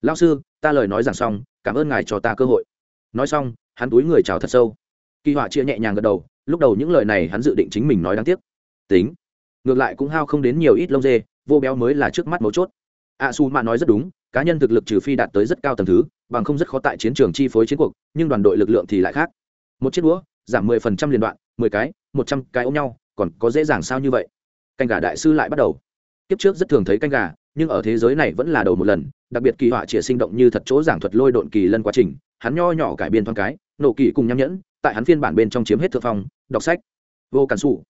Lao sư, ta lời nói rằng xong, cảm ơn ngài cho ta cơ hội. Nói xong, hắn túi người chào thật sâu. Kỳ họa chia nhẹ nhàng gật đầu, lúc đầu những lời này hắn dự định chính mình nói đáng tiếc. Tính. Ngược lại cũng hao không đến nhiều ít lông dê, vô béo mới là trước mắt mấu chốt. A su mạ nói rất đúng, cá nhân thực lực trừ phi đạt tới rất cao tầng thứ, bằng không rất khó tại chiến trường chi phối chiến cuộc, nhưng đoàn đội lực lượng thì lại khác. Một chiếc đũa, giảm mười phần trăm liên đoạn, mười cái, một trăm cái ôm nhau còn có dễ dàng sao như vậy? Canh gà đại sư lại bắt đầu. Kiếp trước rất thường thấy canh gà, nhưng ở thế giới này vẫn là đầu một lần, đặc biệt kỳ họa chỉ sinh động như thật chỗ giảng thuật lôi độn kỳ lân quá trình, hắn nho nhỏ cải biên thoáng cái, nổ kỳ cùng nham nhẫn, tại hắn phiên bản bên trong chiếm hết thượng phong, đọc sách. Vô cản xù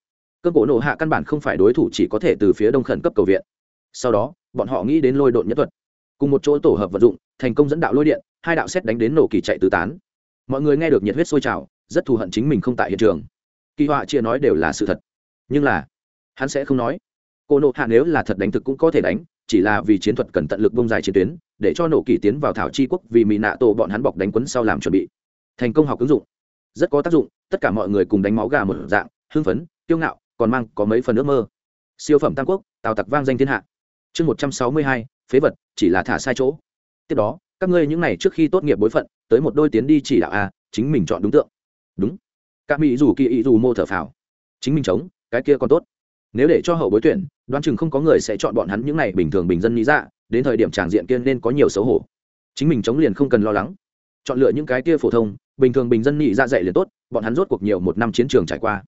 cơn cổ nổ hạ căn bản không phải đối thủ chỉ có thể từ phía đông khẩn cấp cầu viện. Sau đó, bọn họ nghĩ đến lôi độn nhất thuật. Cùng một chỗ tổ hợp vật dụng, thành công dẫn đạo lôi điện, hai đạo xét đánh đến nổ kỳ chạy tứ tán. Mọi người nghe được nhiệt huyết sôi trào, rất thù hận chính mình không tại hiện trường. Kỳ họa chia nói đều là sự thật nhưng là, hắn sẽ không nói. Cô nộ hạ nếu là thật đánh thực cũng có thể đánh, chỉ là vì chiến thuật cần tận lực bông dài chiến tuyến, để cho nổ kỳ tiến vào thảo c quốc vì mỹ nạ tổ bọn hắn bọc đánh quấn sau làm chuẩn bị. Thành công học ứng dụng. Rất có tác dụng, tất cả mọi người cùng đánh máu gà một dạng, hưng phấn, kiêu ngạo, còn mang có mấy phần ước mơ. Siêu phẩm tam quốc, tào tặc vang danh thiên hạ. Chương một trăm sáu mươi hai, phế vật, chỉ là thả sai chỗ. Tiếp đó, các ngươi những n à y trước khi tốt nghiệp bối phận, tới một đôi tiến đi chỉ đạo a, chính mình chọn đúng tượng. Đúng. Các mỹ dù kỳ ý dù mô thở phào. Chính mình chống cái kia còn tốt. Nếu để cho hậu bối tuyển, đoán chừng không có người sẽ chọn bọn hắn những n à y bình thường bình dân nghĩ ra, đến thời điểm tràng diện kia nên có nhiều xấu hổ. Chính mình chống liền không cần lo lắng. Chọn lựa những cái kia phổ thông, bình thường bình dân nhị ra dạy liền tốt, bọn hắn rốt cuộc nhiều một năm chiến trường trải qua.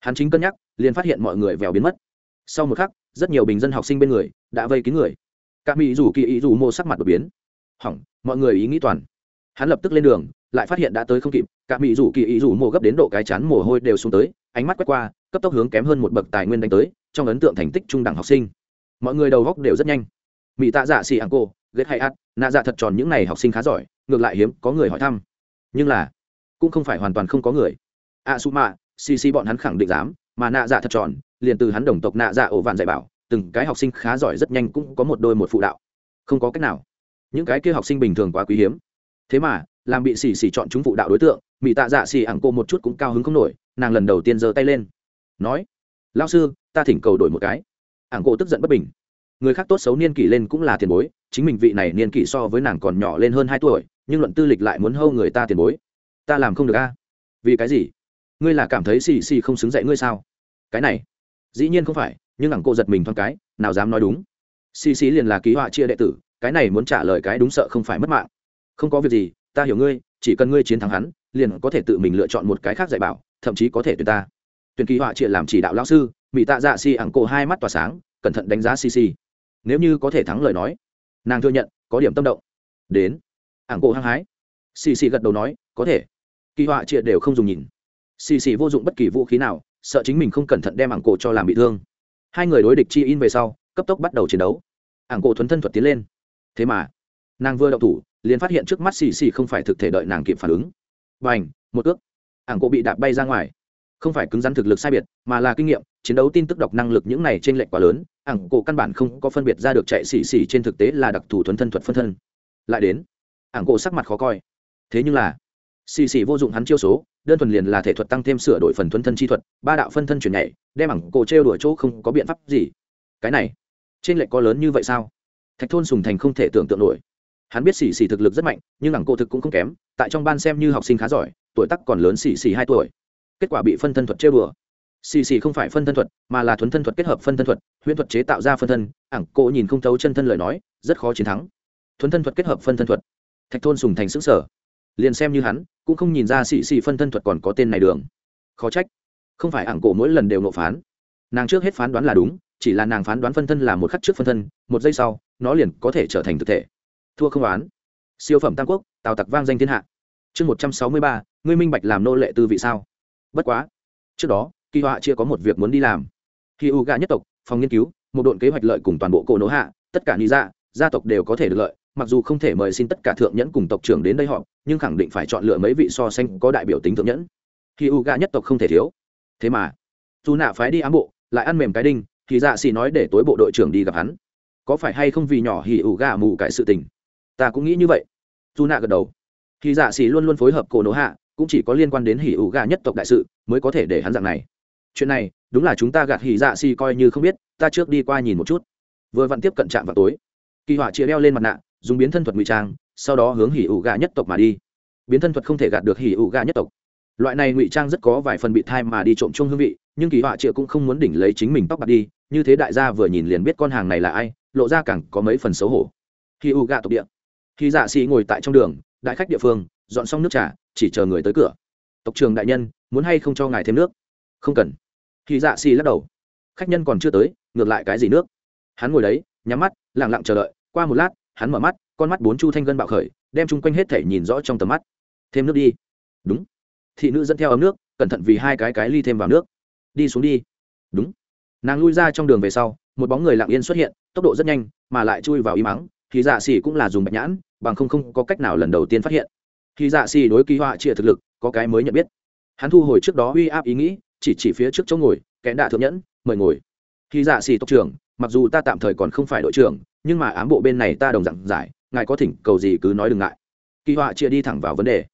Hắn chính cân nhắc, liền phát hiện mọi người vèo biến mất. Sau một khắc, rất nhiều bình dân học sinh bên người, đã vây kín người. Các mỹ dù kỳ ý dù mô sắc mặt đột biến. Hỏng, mọi người ý nghĩ toàn. Hắn lập tức lên đường, lại phát hiện đã tới không kịp các mỹ dù kỳ ý dù mô gấp đến độ cái chán mồ hôi đều xuống tới, ánh mắt quét qua cấp tốc hướng kém hơn một bậc tài nguyên đánh tới, trong ấn tượng thành tích trung đẳng học sinh. Mọi người đầu góc đều rất nhanh. Mỹ tạ dạ xì ảng cô, ghét hay ắt nạ dạ thật tròn những n à y học sinh khá giỏi, ngược lại hiếm có người hỏi thăm. Nhưng là, cũng không phải hoàn toàn không có người. A su mạ xì xì bọn hắn khẳng định dám, mà nạ dạ thật tròn, liền từ hắn đồng tộc nạ dạ ổ vạn dạy bảo, từng cái học sinh khá giỏi rất nhanh cũng có một đôi một phụ đạo. Không có cách nào. Những cái kia học sinh bình thường quá quý hiếm. Thế mà, làm bị xì xì chọn chúng phụ đạo đối tượng mỹ tạ dạ xì ảng cô một chút cũng cao hứng không nổi, nàng lần đầu tiên giơ tay lên nói lao sư, ta thỉnh cầu đổi một cái. Ảng cô tức giận bất bình. Người khác tốt xấu niên kỷ lên cũng là tiền bối, chính mình vị này niên kỷ so với nàng còn nhỏ lên hơn hai tuổi, nhưng luận tư lịch lại muốn hâu người ta tiền bối. Ta làm không được a. Vì cái gì? Ngươi là cảm thấy xì xì không xứng dạy ngươi sao? Cái này. Dĩ nhiên không phải, nhưng ảng cô giật mình thoáng cái, nào dám nói đúng. Xì xì liền là ký họa chia đệ tử, cái này muốn trả lời cái đúng sợ không phải mất mạng. Không có việc gì, ta hiểu ngươi, chỉ cần ngươi chiến thắng hắn, liền có thể tự mình lựa chọn một cái khác dạy bảo, thậm chí có thể tuyệt ta tuyển kỳ họa chia làm chỉ đạo lão sư mỹ tạ dạ xì ảng cổ hai mắt tỏa sáng, cẩn thận đánh giá xì xì. Nếu như có thể thắng lời nói, nàng thừa nhận, có điểm tâm động. Đến. Ảng cổ hăng hái. Xì xì gật đầu nói, có thể. Kỳ họa triệt đều không dùng nhìn. Xì xì vô dụng bất kỳ vũ khí nào, sợ chính mình không cẩn thận đem ảng cổ cho làm bị thương. Hai người đối địch chi in về sau, cấp tốc bắt đầu chiến đấu. Ảng cổ thuấn thân thuật tiến lên. Thế mà, nàng vừa đậu thủ, liền phát hiện trước mắt xì xì không phải thực thể đợi nàng kịp phản ứng. Và ảnh một ước. Ảng cổ bị đạp bay ra ngoài không phải cứng rắn thực lực sai biệt, mà là kinh nghiệm, chiến đấu tin tức đọc năng lực những này trên lệnh quá lớn, ảng cổ căn bản không có phân biệt ra được chạy xì xì trên thực tế là đặc thù thuần thân thuật phân thân. Lại đến, ảng cổ sắc mặt khó coi. Thế nhưng là, xì xì vô dụng hắn chiêu số, đơn thuần liền là thể thuật tăng thêm sửa đổi phần thuần thân chi thuật, ba đạo phân thân chuyển nhảy, đem ảng cổ trêu đuổi chỗ không có biện pháp gì. Cái này trên lệnh có lớn như vậy sao? Thạch thôn sùng thành không thể tưởng tượng nổi. Hắn biết xì xì thực lực rất mạnh, nhưng ảng cổ thực cũng không kém, tại trong ban xem như học sinh khá giỏi, tuổi tắc còn lớn xì xì hai tuổi kết quả bị phân thân thuật trêu đùa. Xì xì không phải phân thân thuật, mà là thuấn thân thuật kết hợp phân thân thuật, huyễn thuật chế tạo ra phân thân. Ảng cộ nhìn không thấu chân thân lời nói, rất khó chiến thắng. Thuấn thân thuật kết hợp phân thân thuật. Thạch thôn sùng thành xứng sở liền xem như hắn, cũng không nhìn ra xì xì phân thân thuật còn có tên này đường. Khó trách. Không phải ảng cổ mỗi lần đều nộp phán. Nàng trước hết phán đoán là đúng, chỉ là nàng phán đoán phân thân là một khắc trước phân thân, một giây sau, nó liền có thể trở thành thực thể. Thua không oán. Siêu phẩm tam quốc, tào tặc vang danh thiên hạ. Chương một trăm sáu mươi ba, ngươi minh bạch làm nô lệ tư vị sao? Bất quá, trước đó, kỳ họa chia có một việc muốn đi làm. Khi u gà nhất tộc, phòng nghiên cứu, một đội kế hoạch lợi cùng toàn bộ cổ nỗ hạ, tất cả lý gia gia tộc đều có thể được lợi, mặc dù không thể mời xin tất cả thượng nhẫn cùng tộc trưởng đến đây họ nhưng khẳng định phải chọn lựa mấy vị so sánh có đại biểu tính thượng nhẫn. Khi u gà nhất tộc không thể thiếu. Thế mà, dù nạ phái đi ám bộ, lại ăn mềm cái đinh, thì dạ xì nói để tối bộ đội trưởng đi gặp hắn. Có phải hay không vì nhỏ hì ủ gà mù cái sự tình? Ta cũng nghĩ như vậy. Dù nạ gật đầu. Thì dạ xì luôn luôn phối hợp cổ nỗ hạ cũng chỉ có liên quan đến hỉ ủ gà nhất tộc đại sự mới có thể để hắn dạng này. Chuyện này, đúng là chúng ta gạt hỉ dạ xì coi như không biết, ta trước đi qua nhìn một chút. Vừa vặn tiếp cận trạm vào tối. Kỳ họa chia đeo lên mặt nạ, dùng biến thân thuật ngụy trang, sau đó hướng hỉ ủ gà nhất tộc mà đi. Biến thân thuật không thể gạt được hỉ ủ gà nhất tộc. Loại này ngụy trang rất có vài phần bị thai mà đi trộm chung hương vị, nhưng kỳ họa chia cũng không muốn đỉnh lấy chính mình tóc bạc đi, như thế đại gia vừa nhìn liền biết con hàng này là ai, lộ ra càng có mấy phần xấu hổ. Hỉ u gà tộc địa. Khi dạ xì ngồi tại trong đường, đại khách địa phương dọn xong nước trà, chỉ chờ người tới cửa. Tộc trường đại nhân, muốn hay không cho ngài thêm nước? Không cần. Khi dạ xì lắc đầu. Khách nhân còn chưa tới, ngược lại cái gì nước? Hắn ngồi đấy, nhắm mắt lẳng lặng chờ đợi. Qua một lát, hắn mở mắt, con mắt bốn chu thanh gân bạo khởi, đem chung quanh hết thể nhìn rõ trong tầm mắt. Thêm nước đi. Đúng. Thị nữ dẫn theo ấm nước, cẩn thận vì hai cái cái ly thêm vào nước. Đi xuống đi. Đúng. Nàng lui ra trong đường về sau, một bóng người lặng yên xuất hiện, tốc độ rất nhanh, mà lại chui vào y mắng. Thì dạ xỉ cũng là dùng bạch nhãn, bằng không không có cách nào lần đầu tiên phát hiện khi dạ xì đối kỳ họa chia thực lực, có cái mới nhận biết. Hắn thu hồi trước đó uy áp ý nghĩ, chỉ chỉ phía trước chỗ ngồi, kẽn đạ thượng nhẫn, mời ngồi. Khi dạ xì tộc trưởng, mặc dù ta tạm thời còn không phải đội trưởng, nhưng mà ám bộ bên này ta đồng dặn giải, ngài có thỉnh cầu gì cứ nói đừng ngại. Kỳ họa chia đi thẳng vào vấn đề.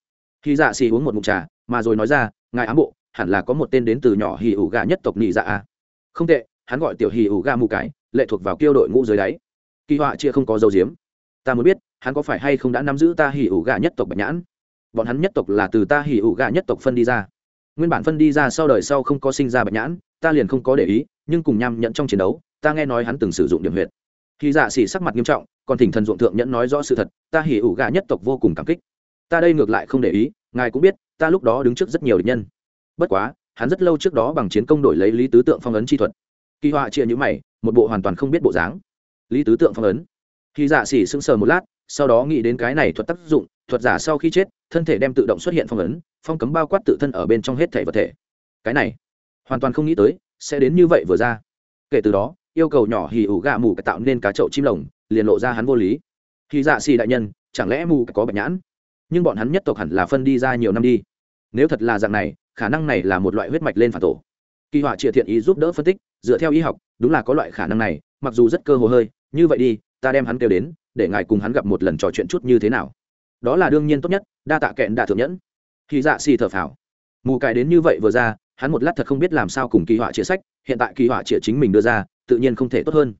Khi dạ xì uống một mụn trà, mà rồi nói ra, ngài ám bộ, hẳn là có một tên đến từ nhỏ hì ủ gà nhất tộc nhị dạ à. không tệ, hắn gọi tiểu hì ủ gà mù cái, lệ thuộc vào kiêu đội ngũ dưới đáy. Kỳ họa chia không có dấu diếm. Ta muốn biết hắn có phải hay không đã nắm giữ ta hỉ ủ gà nhất tộc bạch nhãn? Bọn hắn nhất tộc là từ ta hỉ ủ gà nhất tộc phân đi ra. Nguyên bản phân đi ra sau đời sau không có sinh ra bạch nhãn, ta liền không có để ý, nhưng cùng nham nhận trong chiến đấu, ta nghe nói hắn từng sử dụng điểm huyệt. Khi dạ xỉ sắc mặt nghiêm trọng, còn thỉnh thần ruộng thượng nhẫn nói rõ sự thật, ta hỉ ủ gà nhất tộc vô cùng cảm kích. Ta đây ngược lại không để ý, ngài cũng biết, ta lúc đó đứng trước rất nhiều địch nhân. Bất quá, hắn rất lâu trước đó bằng chiến công đổi lấy lý tứ tượng phong ấn chi thuật. Kỳ họa chia nhữ mày, một bộ hoàn toàn không biết bộ dáng. Lý tứ tượng phong ấn. Khi dạ xỉ sững sờ một lát sau đó nghĩ đến cái này thuật tác dụng, thuật giả sau khi chết, thân thể đem tự động xuất hiện phong ấn, phong cấm bao quát tự thân ở bên trong hết thể vật thể. Cái này, hoàn toàn không nghĩ tới, sẽ đến như vậy vừa ra. Kể từ đó, yêu cầu nhỏ hì ủ gạ mù tạo nên cá chậu chim lồng, liền lộ ra hắn vô lý. Khi dạ xì đại nhân, chẳng lẽ mù có bạch nhãn? Nhưng bọn hắn nhất tộc hẳn là phân đi ra nhiều năm đi. Nếu thật là dạng này, khả năng này là một loại huyết mạch lên phản tổ. Kỳ họa triệt thiện ý giúp đỡ phân tích, dựa theo y học, đúng là có loại khả năng này, mặc dù rất cơ hồ hơi, như vậy đi ta đem hắn kêu đến, để ngài cùng hắn gặp một lần trò chuyện chút như thế nào. Đó là đương nhiên tốt nhất, đa tạ kẹn đạ thượng nhẫn. Khi dạ xì thở phào. Mù cài đến như vậy vừa ra, hắn một lát thật không biết làm sao cùng kỳ họa chia sách, hiện tại kỳ họa chia chính mình đưa ra, tự nhiên không thể tốt hơn.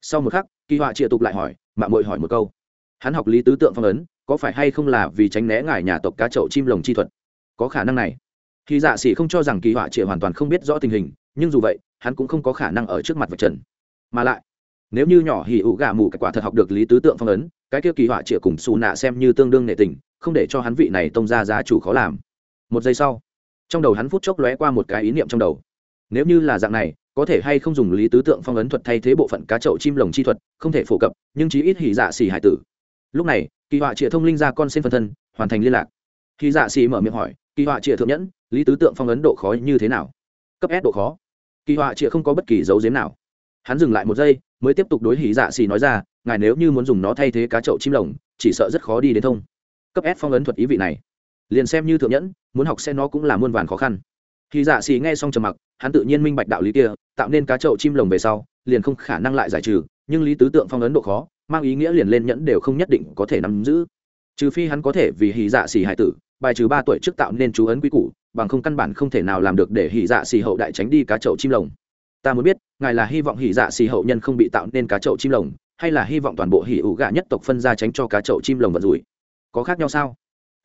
Sau một khắc, kỳ họa chia tục lại hỏi mạng mội hỏi một câu. Hắn học lý tứ tượng phong ấn, có phải hay không là vì tránh né ngài nhà tộc cá chậu chim lồng chi thuật? Có khả năng này. Khi dạ xỉ không cho rằng kỳ họa chia hoàn toàn không biết rõ tình hình, nhưng dù vậy, hắn cũng không có khả năng ở trước mặt vật trần. Mà lại nếu như nhỏ hỉ ụ gà mù cái quả thật học được lý tứ tượng phong ấn, cái kia kỳ họa chĩa cùng xù nạ xem như tương đương nệ tình, không để cho hắn vị này tông ra giá chủ khó làm. Một giây sau, trong đầu hắn phút chốc lóe qua một cái ý niệm trong đầu. Nếu như là dạng này, có thể hay không dùng lý tứ tượng phong ấn thuật thay thế bộ phận cá chậu chim lồng chi thuật, không thể phổ cập, nhưng chí ít hỉ dạ xỉ hải tử. Lúc này, kỳ họa chĩa thông linh ra con xin phân thân, hoàn thành liên lạc. Khi dạ xỉ mở miệng hỏi, kỳ họa chĩa thượng nhẫn, lý tứ tượng phong ấn độ khó như thế nào? Cấp s độ khó. Kỳ họa chĩa không có bất kỳ dấu giếm nào. Hắn dừng lại một giây mới tiếp tục đối hỉ dạ xì nói ra, ngài nếu như muốn dùng nó thay thế cá chậu chim lồng, chỉ sợ rất khó đi đến thông. Cấp s phong ấn thuật ý vị này, liền xem như thượng nhẫn, muốn học xe nó cũng là muôn vàn khó khăn. Hỉ dạ xì nghe xong trầm mặc, hắn tự nhiên minh bạch đạo lý kia, tạo nên cá chậu chim lồng về sau, liền không khả năng lại giải trừ, nhưng lý tứ tượng phong ấn độ khó, mang ý nghĩa liền lên nhẫn đều không nhất định có thể nắm giữ. Trừ phi hắn có thể vì hỉ dạ xì hải tử, bài trừ ba tuổi trước tạo nên chú ấn quý củ, bằng không căn bản không thể nào làm được để hỉ dạ xì hậu đại tránh đi cá chậu chim lồng ta muốn biết, ngài là hy vọng hỉ dạ xì hậu nhân không bị tạo nên cá chậu chim lồng, hay là hy vọng toàn bộ hỉ ủ gạ nhất tộc phân ra tránh cho cá chậu chim lồng vật rủi? Có khác nhau sao?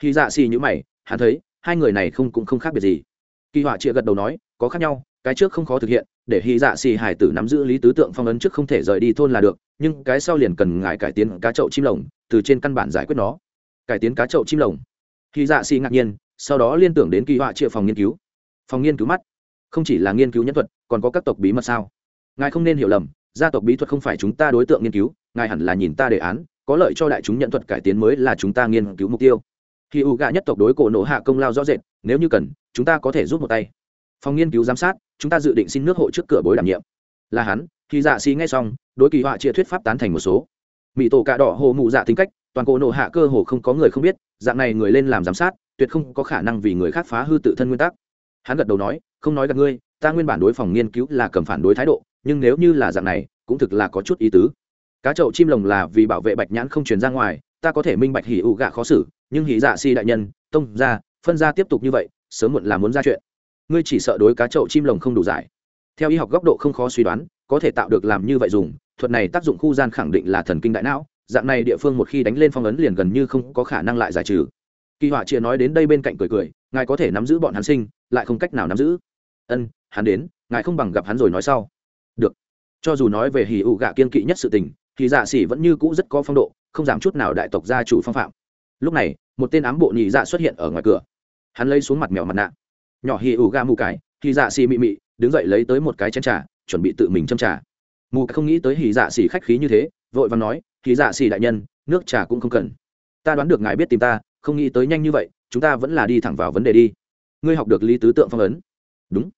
Hỉ dạ xì nhữ mày, hắn thấy, hai người này không cũng không khác biệt gì. Kỳ họa chịa gật đầu nói, có khác nhau, cái trước không khó thực hiện, để hy dạ xì hải tử nắm giữ lý tứ tượng phong ấn trước không thể rời đi thôn là được, nhưng cái sau liền cần ngài cải tiến cá chậu chim lồng, từ trên căn bản giải quyết nó. Cải tiến cá chậu chim lồng. Hy dạ xì ngạc nhiên, sau đó liên tưởng đến kỳ họa chịa phòng nghiên cứu. Phòng nghiên cứu mắt. Không chỉ là nghiên cứu nhân thuật còn có các tộc bí mật sao? Ngài không nên hiểu lầm, gia tộc bí thuật không phải chúng ta đối tượng nghiên cứu, ngài hẳn là nhìn ta đề án, có lợi cho đại chúng nhận thuật cải tiến mới là chúng ta nghiên cứu mục tiêu. Khi u gạ nhất tộc đối cổ nổ hạ công lao rõ rệt, nếu như cần, chúng ta có thể rút một tay. Phòng nghiên cứu giám sát, chúng ta dự định xin nước hộ trước cửa bối đảm nhiệm. Là hắn, khi dạ xí ngay xong, đối kỳ họa chia thuyết pháp tán thành một số. Mỹ tổ cạ đỏ hồ mụ dạ tính cách, toàn cổ nổ hạ cơ hồ không có người không biết, dạng này người lên làm giám sát, tuyệt không có khả năng vì người khác phá hư tự thân nguyên tắc. Hắn gật đầu nói, không nói gặp ngươi ta nguyên bản đối phòng nghiên cứu là cầm phản đối thái độ, nhưng nếu như là dạng này, cũng thực là có chút ý tứ. Cá chậu chim lồng là vì bảo vệ bạch nhãn không truyền ra ngoài, ta có thể minh bạch hỉ ụ gạ khó xử, nhưng hỉ dạ si đại nhân, tông ra phân ra tiếp tục như vậy, sớm muộn là muốn ra chuyện. Ngươi chỉ sợ đối cá chậu chim lồng không đủ giải. Theo y học góc độ không khó suy đoán, có thể tạo được làm như vậy dùng, thuật này tác dụng khu gian khẳng định là thần kinh đại não, dạng này địa phương một khi đánh lên phong ấn liền gần như không có khả năng lại giải trừ. Kỳ họa chia nói đến đây bên cạnh cười cười, ngài có thể nắm giữ bọn hắn sinh, lại không cách nào nắm giữ ân, hắn đến, ngài không bằng gặp hắn rồi nói sau. Được. Cho dù nói về hỉ ụ gạ kiên kỵ nhất sự tình, thì dạ xỉ vẫn như cũ rất có phong độ, không giảm chút nào đại tộc gia chủ phong phạm. Lúc này, một tên ám bộ nhị dạ xuất hiện ở ngoài cửa. Hắn lấy xuống mặt mèo mặt nạ. Nhỏ hỉ ụ gạ mù cái thì dạ xỉ mị mị, đứng dậy lấy tới một cái chén trà, chuẩn bị tự mình châm trà. Mù không nghĩ tới hỉ dạ xỉ khách khí như thế, vội vàng nói thì dạ xỉ đại nhân, nước trà cũng không cần. Ta đoán được ngài biết tìm ta, không nghĩ tới nhanh như vậy, chúng ta vẫn là đi thẳng vào vấn đề đi. Ngươi học được lý tứ tượng phong ấn đúng.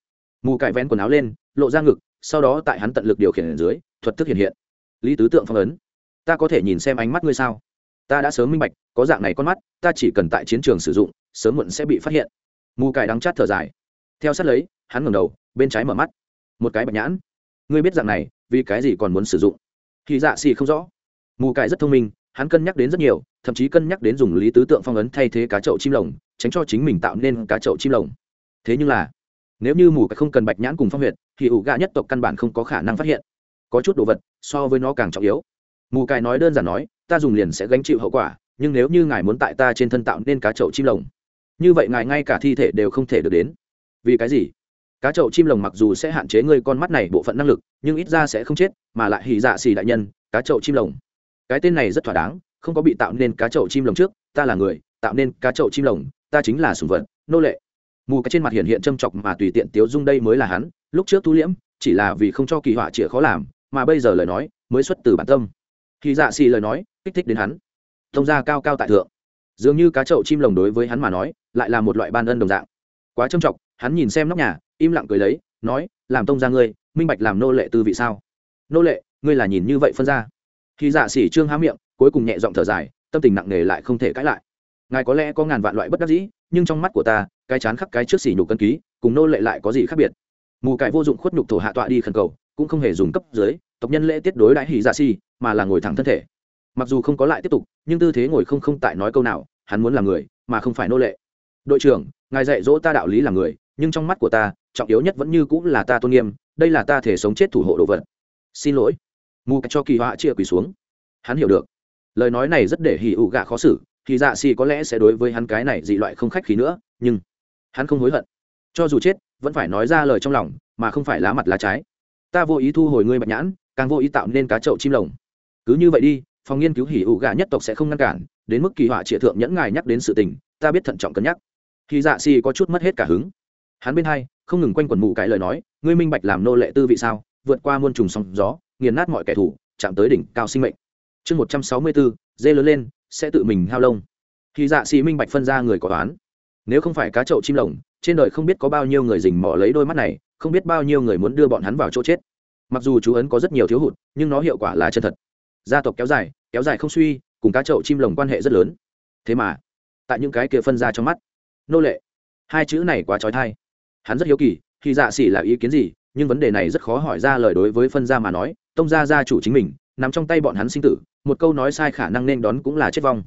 Mù cải vén quần áo lên, lộ ra ngực, sau đó tại hắn tận lực điều khiển ở dưới, thuật thức hiện hiện. Lý tứ tượng phong ấn. Ta có thể nhìn xem ánh mắt ngươi sao? Ta đã sớm minh bạch, có dạng này con mắt, ta chỉ cần tại chiến trường sử dụng, sớm muộn sẽ bị phát hiện. Mù cải đắng chát thở dài. Theo sát lấy, hắn ngẩng đầu, bên trái mở mắt. Một cái bạch nhãn. Ngươi biết dạng này, vì cái gì còn muốn sử dụng? Thì dạ xì không rõ. Mù cải rất thông minh, hắn cân nhắc đến rất nhiều, thậm chí cân nhắc đến dùng lý tứ tượng phong ấn thay thế cá chậu chim lồng, tránh cho chính mình tạo nên cá chậu chim lồng. Thế nhưng là nếu như mù cái không cần bạch nhãn cùng phong huyệt, thì ủ gạ nhất tộc căn bản không có khả năng phát hiện. Có chút đồ vật, so với nó càng trọng yếu. Mù cải nói đơn giản nói, ta dùng liền sẽ gánh chịu hậu quả, nhưng nếu như ngài muốn tại ta trên thân tạo nên cá chậu chim lồng, như vậy ngài ngay cả thi thể đều không thể được đến. Vì cái gì? Cá chậu chim lồng mặc dù sẽ hạn chế ngươi con mắt này bộ phận năng lực, nhưng ít ra sẽ không chết, mà lại hỉ dạ xì đại nhân, cá chậu chim lồng. Cái tên này rất thỏa đáng, không có bị tạo nên cá chậu chim lồng trước, ta là người, tạo nên cá chậu chim lồng, ta chính là sùng vật, nô lệ mù cái trên mặt hiện hiện châm chọc mà tùy tiện tiếu dung đây mới là hắn, lúc trước thu liễm, chỉ là vì không cho kỳ họa chĩa khó làm, mà bây giờ lời nói, mới xuất từ bản tâm. Khi dạ xì lời nói, kích thích đến hắn. Thông ra cao cao tại thượng. Dường như cá chậu chim lồng đối với hắn mà nói, lại là một loại ban ân đồng dạng. Quá trâm trọng hắn nhìn xem nóc nhà, im lặng cười lấy, nói, làm tông ra ngươi, minh bạch làm nô lệ tư vị sao? Nô lệ, ngươi là nhìn như vậy phân ra. Khi dạ xỉ trương há miệng, cuối cùng nhẹ giọng thở dài, tâm tình nặng nề lại không thể cãi lại. Ngài có lẽ có ngàn vạn loại bất đắc dĩ, nhưng trong mắt của ta cái chán khắc cái trước xỉ nhục cân ký, cùng nô lệ lại có gì khác biệt? Mù cải vô dụng khuất nhục thổ hạ tọa đi khẩn cầu, cũng không hề dùng cấp dưới, tộc nhân lễ tiết đối đãi hỉ dạ si mà là ngồi thẳng thân thể. Mặc dù không có lại tiếp tục, nhưng tư thế ngồi không không tại nói câu nào, hắn muốn là người, mà không phải nô lệ. Đội trưởng, ngài dạy dỗ ta đạo lý là người, nhưng trong mắt của ta, trọng yếu nhất vẫn như cũng là ta tôn nghiêm, đây là ta thể sống chết thủ hộ đồ vật. Xin lỗi. Mù cho kỳ họa chia quỳ xuống. Hắn hiểu được. Lời nói này rất để hỉ ụ gạ khó xử thì dạ xì có lẽ sẽ đối với hắn cái này dị loại không khách khí nữa, nhưng hắn không hối hận. Cho dù chết, vẫn phải nói ra lời trong lòng, mà không phải lá mặt lá trái. Ta vô ý thu hồi ngươi bạch nhãn, càng vô ý tạo nên cá chậu chim lồng. Cứ như vậy đi, phòng nghiên cứu hỉ ủ gạ nhất tộc sẽ không ngăn cản, đến mức kỳ họa trịa thượng nhẫn ngài nhắc đến sự tình, ta biết thận trọng cân nhắc. Khi dạ xì có chút mất hết cả hứng. Hắn bên hai, không ngừng quanh quẩn mù cái lời nói, ngươi minh bạch làm nô lệ tư vị sao, vượt qua muôn trùng sóng gió, nghiền nát mọi kẻ thù, chạm tới đỉnh cao sinh mệnh. Chương một trăm sáu mươi bốn dê lớn lên, sẽ tự mình hao lông. Khi dạ xì minh bạch phân ra người có toán nếu không phải cá chậu chim lồng, trên đời không biết có bao nhiêu người dình mò lấy đôi mắt này, không biết bao nhiêu người muốn đưa bọn hắn vào chỗ chết. Mặc dù chú ấn có rất nhiều thiếu hụt, nhưng nó hiệu quả là chân thật. Gia tộc kéo dài kéo dài không suy, cùng cá chậu chim lồng quan hệ rất lớn. Thế mà, tại những cái kia phân ra trong mắt, nô lệ. Hai chữ này quá trói thai. Hắn rất hiếu kỳ, khi dạ xỉ là ý kiến gì, nhưng vấn đề này rất khó hỏi ra lời đối với phân gia mà nói. Tông gia gia chủ chính mình, nằm trong tay bọn hắn sinh tử, một câu nói sai khả năng nên đón cũng là chết vong.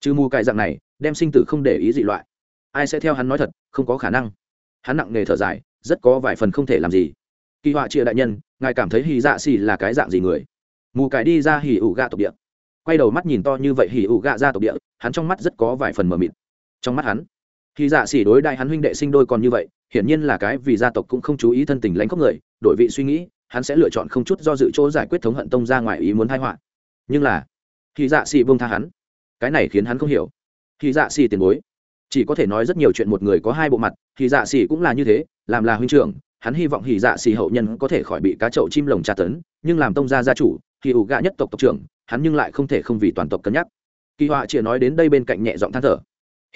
Trừ mù cài dạng này, đem sinh tử không để ý dị loại ai sẽ theo hắn nói thật, không có khả năng. Hắn nặng nề thở dài, rất có vài phần không thể làm gì. Kỳ họa chia đại nhân, ngài cảm thấy hì dạ xì là cái dạng gì người? Mù cải đi ra hì ủ gạ tộc địa. Quay đầu mắt nhìn to như vậy hì ủ gạ ra tộc địa, hắn trong mắt rất có vài phần mờ mịt. Trong mắt hắn hì dạ xì đối đại hắn huynh đệ sinh đôi còn như vậy, hiển nhiên là cái vì gia tộc cũng không chú ý thân tình lãnh khóc người, đổi vị suy nghĩ, hắn sẽ lựa chọn không chút do dự chỗ giải quyết thống hận tông ra ngoài ý muốn thai họa. Nhưng là khi dạ xì buông tha hắn. Cái này khiến hắn không hiểu. Khi dạ xì tiền bối chỉ có thể nói rất nhiều chuyện một người có hai bộ mặt, thì dạ xì cũng là như thế, làm là huynh trưởng, hắn hy vọng hỉ dạ xì hậu nhân có thể khỏi bị cá chậu chim lồng tra tấn, nhưng làm tông gia gia chủ, thì ủ gạ nhất tộc tộc trưởng, hắn nhưng lại không thể không vì toàn tộc cân nhắc. Kỳ họa chỉ nói đến đây bên cạnh nhẹ giọng than thở.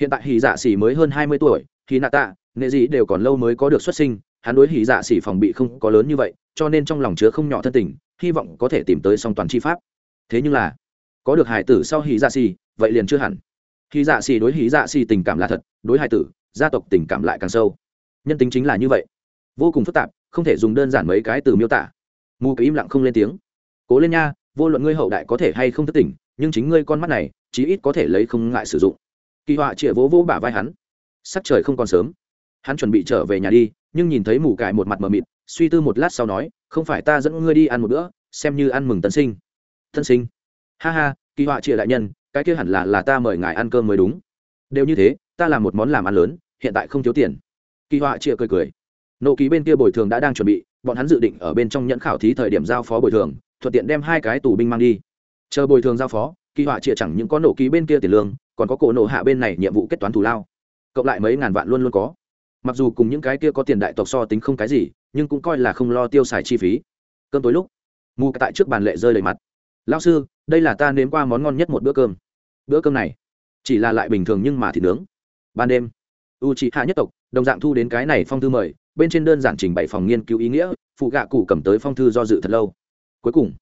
Hiện tại hỉ dạ xì mới hơn hai mươi tuổi, thì nạ tạ nghệ gì đều còn lâu mới có được xuất sinh, hắn đối hỉ dạ xỉ phòng bị không có lớn như vậy, cho nên trong lòng chứa không nhỏ thân tình, hy vọng có thể tìm tới song toàn chi pháp. Thế nhưng là, có được hải tử sau hỉ dạ xỉ vậy liền chưa hẳn hy dạ xì đối hỉ dạ xì tình cảm là thật, đối hai tử, gia tộc tình cảm lại càng sâu. Nhân tính chính là như vậy. Vô cùng phức tạp, không thể dùng đơn giản mấy cái từ miêu tả. Mù cái im lặng không lên tiếng. Cố lên nha, vô luận ngươi hậu đại có thể hay không thức tỉnh nhưng chính ngươi con mắt này, chí ít có thể lấy không ngại sử dụng. Kỳ họa chĩa vỗ vỗ bả vai hắn. Sắc trời không còn sớm. Hắn chuẩn bị trở về nhà đi, nhưng nhìn thấy mù cải một mặt mờ mịt, suy tư một lát sau nói, không phải ta dẫn ngươi đi ăn một bữa, xem như ăn mừng tân sinh. Tân sinh? Ha ha, kỳ họa chĩa đại nhân cái kia hẳn là là ta mời ngài ăn cơm mới đúng. Đều như thế, ta làm một món làm ăn lớn, hiện tại không thiếu tiền. Kỳ họa chia cười cười. Nộ ký bên kia bồi thường đã đang chuẩn bị, bọn hắn dự định ở bên trong nhẫn khảo thí thời điểm giao phó bồi thường, thuận tiện đem hai cái tù binh mang đi. Chờ bồi thường giao phó, kỳ họa chia chẳng những có nộ ký bên kia tiền lương, còn có cổ nộ hạ bên này nhiệm vụ kết toán thù lao. Cộng lại mấy ngàn vạn luôn luôn có. Mặc dù cùng những cái kia có tiền đại tộc so tính không cái gì, nhưng cũng coi là không lo tiêu xài chi phí. Cơm tối lúc mù tại trước bàn lệ rơi đầy mặt. Lao sư đây là ta nếm qua món ngon nhất một bữa cơm. Bữa cơm này, chỉ là lại bình thường nhưng mà thịt nướng. Ban đêm u c hạ nhất tộc, đồng dạng thu đến cái này phong thư mời, bên trên đơn giản trình bày phòng nghiên cứu ý nghĩa, phụ gạ cụ cầm tới phong thư do dự thật lâu. Cuối cùng,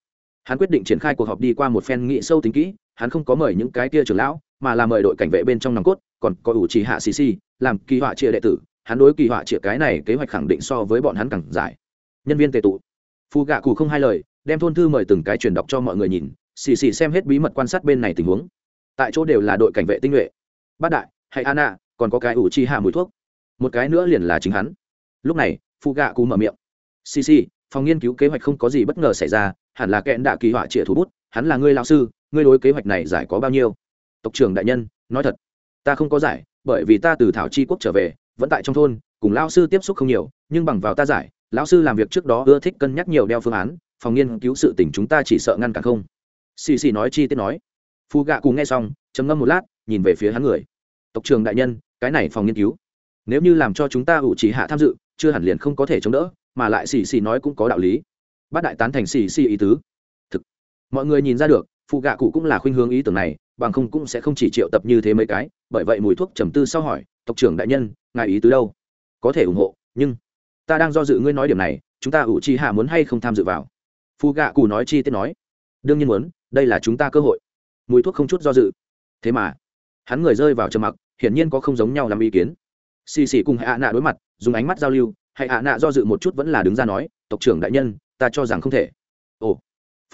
hắn quyết định triển khai cuộc họp đi qua một phen nghị sâu tính kỹ, hắn không có mời những cái kia trưởng lão, mà là mời đội cảnh vệ bên trong nòng cốt, còn có ủ trì hạ xì xì làm kỳ họa chia đệ tử. Hắn đối kỳ họa chia cái này kế hoạch khẳng định so với bọn hắn càng giải nhân viên tệ tụ. Phụ gạ cụ không hai lời, đem thôn thư mời từng cái truyền đọc cho mọi người nhìn xì xì xem hết bí mật quan sát bên này tình huống. Tại chỗ đều là đội cảnh vệ tinh nhuệ. Bát đại, hay anna, còn có cái ủ chi hạ mùi thuốc. Một cái nữa liền là chính hắn. Lúc này phụ gạ cú mở miệng. Xì xì, phòng nghiên cứu kế hoạch không có gì bất ngờ xảy ra, hẳn là kẽn đạ kỳ họa trịa thủ bút, hắn là ngươi lao sư, ngươi đối kế hoạch này giải có bao nhiêu? Tộc trưởng đại nhân, nói thật, ta không có giải, bởi vì ta từ thảo chi quốc trở về, vẫn tại trong thôn, cùng lao sư tiếp xúc không nhiều, nhưng bằng vào ta giải, lão sư làm việc trước đó ưa thích cân nhắc nhiều đeo phương án, phòng nghiên cứu sự tình chúng ta chỉ sợ ngăn cản không xì xì nói chi tiết nói. Phù gạ cùng nghe xong, trầm ngâm một lát, nhìn về phía hắn người. Tộc trường đại nhân, cái này phòng nghiên cứu. Nếu như làm cho chúng ta ủ chỉ hạ tham dự, chưa hẳn liền không có thể chống đỡ, mà lại xì xì nói cũng có đạo lý. Bát đại tán thành xì xì ý tứ. Thực. Mọi người nhìn ra được phụ gạ cụ cũng là khuynh hướng ý tưởng này, bằng không cũng sẽ không chỉ triệu tập như thế mấy cái, bởi vậy mùi thuốc trầm tư sau hỏi, tộc trưởng đại nhân, ngài ý tứ đâu? Có thể ủng hộ, nhưng ta đang do dự ngươi nói điểm này, chúng ta ủ chi hạ muốn hay không tham dự vào? Phụ gạ cụ nói chi tiết nói. Đương nhiên muốn đây là chúng ta cơ hội. Mùi thuốc không chút do dự. Thế mà, hắn người rơi vào trầm mặc, hiển nhiên có không giống nhau làm ý kiến. Xì xì cùng hạ nạ đối mặt, dùng ánh mắt giao lưu, hạ nạ do dự một chút vẫn là đứng ra nói, tộc trưởng đại nhân, ta cho rằng không thể. Ồ,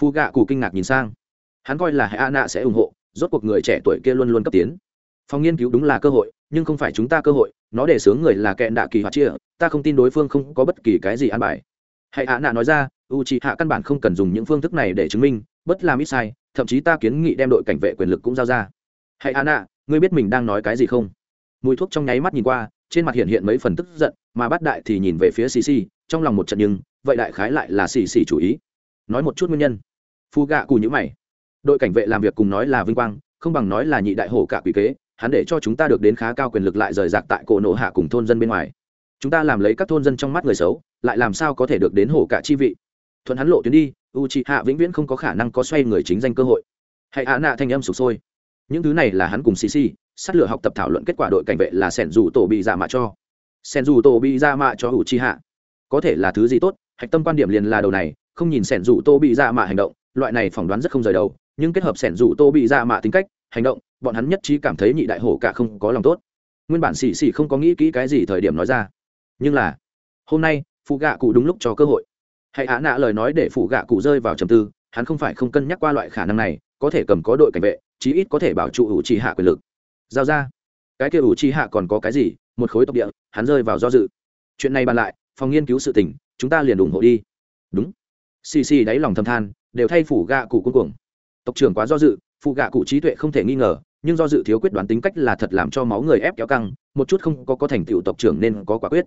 phu gạ cụ kinh ngạc nhìn sang. Hắn coi là hạ nạ sẽ ủng hộ, rốt cuộc người trẻ tuổi kia luôn luôn cấp tiến. Phòng nghiên cứu đúng là cơ hội, nhưng không phải chúng ta cơ hội, nó để sướng người là kẹn đạ kỳ hoạt chia, ta không tin đối phương không có bất kỳ cái gì an bài. Hãy hạ nạ nói ra u c hạ căn bản không cần dùng những phương thức này để chứng minh bất làm ít sai, thậm chí ta kiến nghị đem đội cảnh vệ quyền lực cũng giao ra. Hãy hạ nạ ngươi biết mình đang nói cái gì không? Mùi thuốc trong nháy mắt nhìn qua, trên mặt hiện hiện mấy phần tức giận, mà bắt đại thì nhìn về phía xì xì, trong lòng một trận nhưng, vậy đại khái lại là xì xì chủ ý. Nói một chút nguyên nhân. Phu gạ cù nhữ mày. Đội cảnh vệ làm việc cùng nói là vinh quang, không bằng nói là nhị đại hổ cả quỷ kế, hắn để cho chúng ta được đến khá cao quyền lực lại rời rạc tại cổ nộ hạ cùng thôn dân bên ngoài. Chúng ta làm lấy các thôn dân trong mắt người xấu, lại làm sao có thể được đến hổ cả chi vị? Thuận hắn lộ tuyến đi u c hạ vĩnh viễn không có khả năng có xoay người chính danh cơ hội. Hãy hạ nạ thanh âm sụp sôi. Những thứ này là hắn cùng xì xì sát lửa học tập thảo luận kết quả đội cảnh vệ là sẻn dù tổ bị giả mạ cho. Sẻn dù tổ bị giả mạ cho u c hạ có thể là thứ gì tốt, hạch tâm quan điểm liền là đầu này, không nhìn sẻn dù tô bị dạ mạ hành động, loại này phỏng đoán rất không rời đầu, nhưng kết hợp sẻn dù tô bị dạ mạ tính cách, hành động, bọn hắn nhất trí cảm thấy nhị đại hổ cả không có lòng tốt. Nguyên bản xì xì không có nghĩ kỹ cái gì thời điểm nói ra. Nhưng là, hôm nay phụ gạ cụ đúng lúc cho cơ hội hãy á nạ lời nói để phủ gạ cụ rơi vào trầm tư, hắn không phải không cân nhắc qua loại khả năng này, có thể cầm có đội cảnh vệ, chí ít có thể bảo trụ ủ trì hạ quyền lực. Giao ra. Cái kia ủ trì hạ còn có cái gì? Một khối tộc địa, hắn rơi vào do dự. Chuyện này bàn lại, phòng nghiên cứu sự tình, chúng ta liền ủng hộ đi. Đúng. Xì xì đáy lòng thâm than, đều thay phủ gạ cụ cuối cùng tộc trưởng quá do dự phụ gạ cụ trí tuệ không thể nghi ngờ, nhưng do dự thiếu quyết đoán tính cách là thật làm cho máu người ép kéo căng, một chút không có có thành tựu tộc trưởng nên có quả quyết.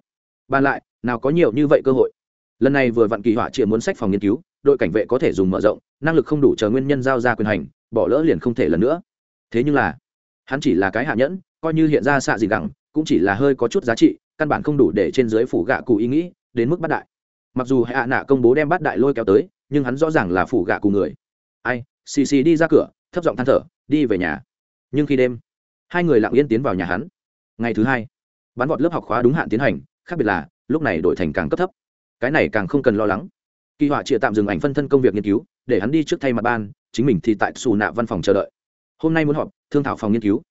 Bàn lại, nào có nhiều như vậy cơ hội? Lần này vừa vặn kỳ họa triệu muốn sách phòng nghiên cứu, đội cảnh vệ có thể dùng mở rộng, năng lực không đủ chờ nguyên nhân giao ra quyền hành, bỏ lỡ liền không thể lần nữa. Thế nhưng là, hắn chỉ là cái hạ nhẫn, coi như hiện ra xạ gì gẳng, cũng chỉ là hơi có chút giá trị, căn bản không đủ để trên dưới phủ gạ cụ ý nghĩ, đến mức bắt đại. Mặc dù hạ nạ công bố đem bắt đại lôi kéo tới, nhưng hắn rõ ràng là phủ gạ cụ người. Ai, xì xì đi ra cửa, thấp giọng than thở, đi về nhà. Nhưng khi đêm, hai người lặng yên tiến vào nhà hắn. Ngày thứ hai bắn vọt lớp học khóa đúng hạn tiến hành, khác biệt là, lúc này đổi thành càng cấp thấp cái này càng không cần lo lắng. Kỳ họa chịa tạm dừng ảnh phân thân công việc nghiên cứu, để hắn đi trước thay mặt ban, chính mình thì tại xù nạ văn phòng chờ đợi. Hôm nay muốn họp, thương thảo phòng nghiên cứu.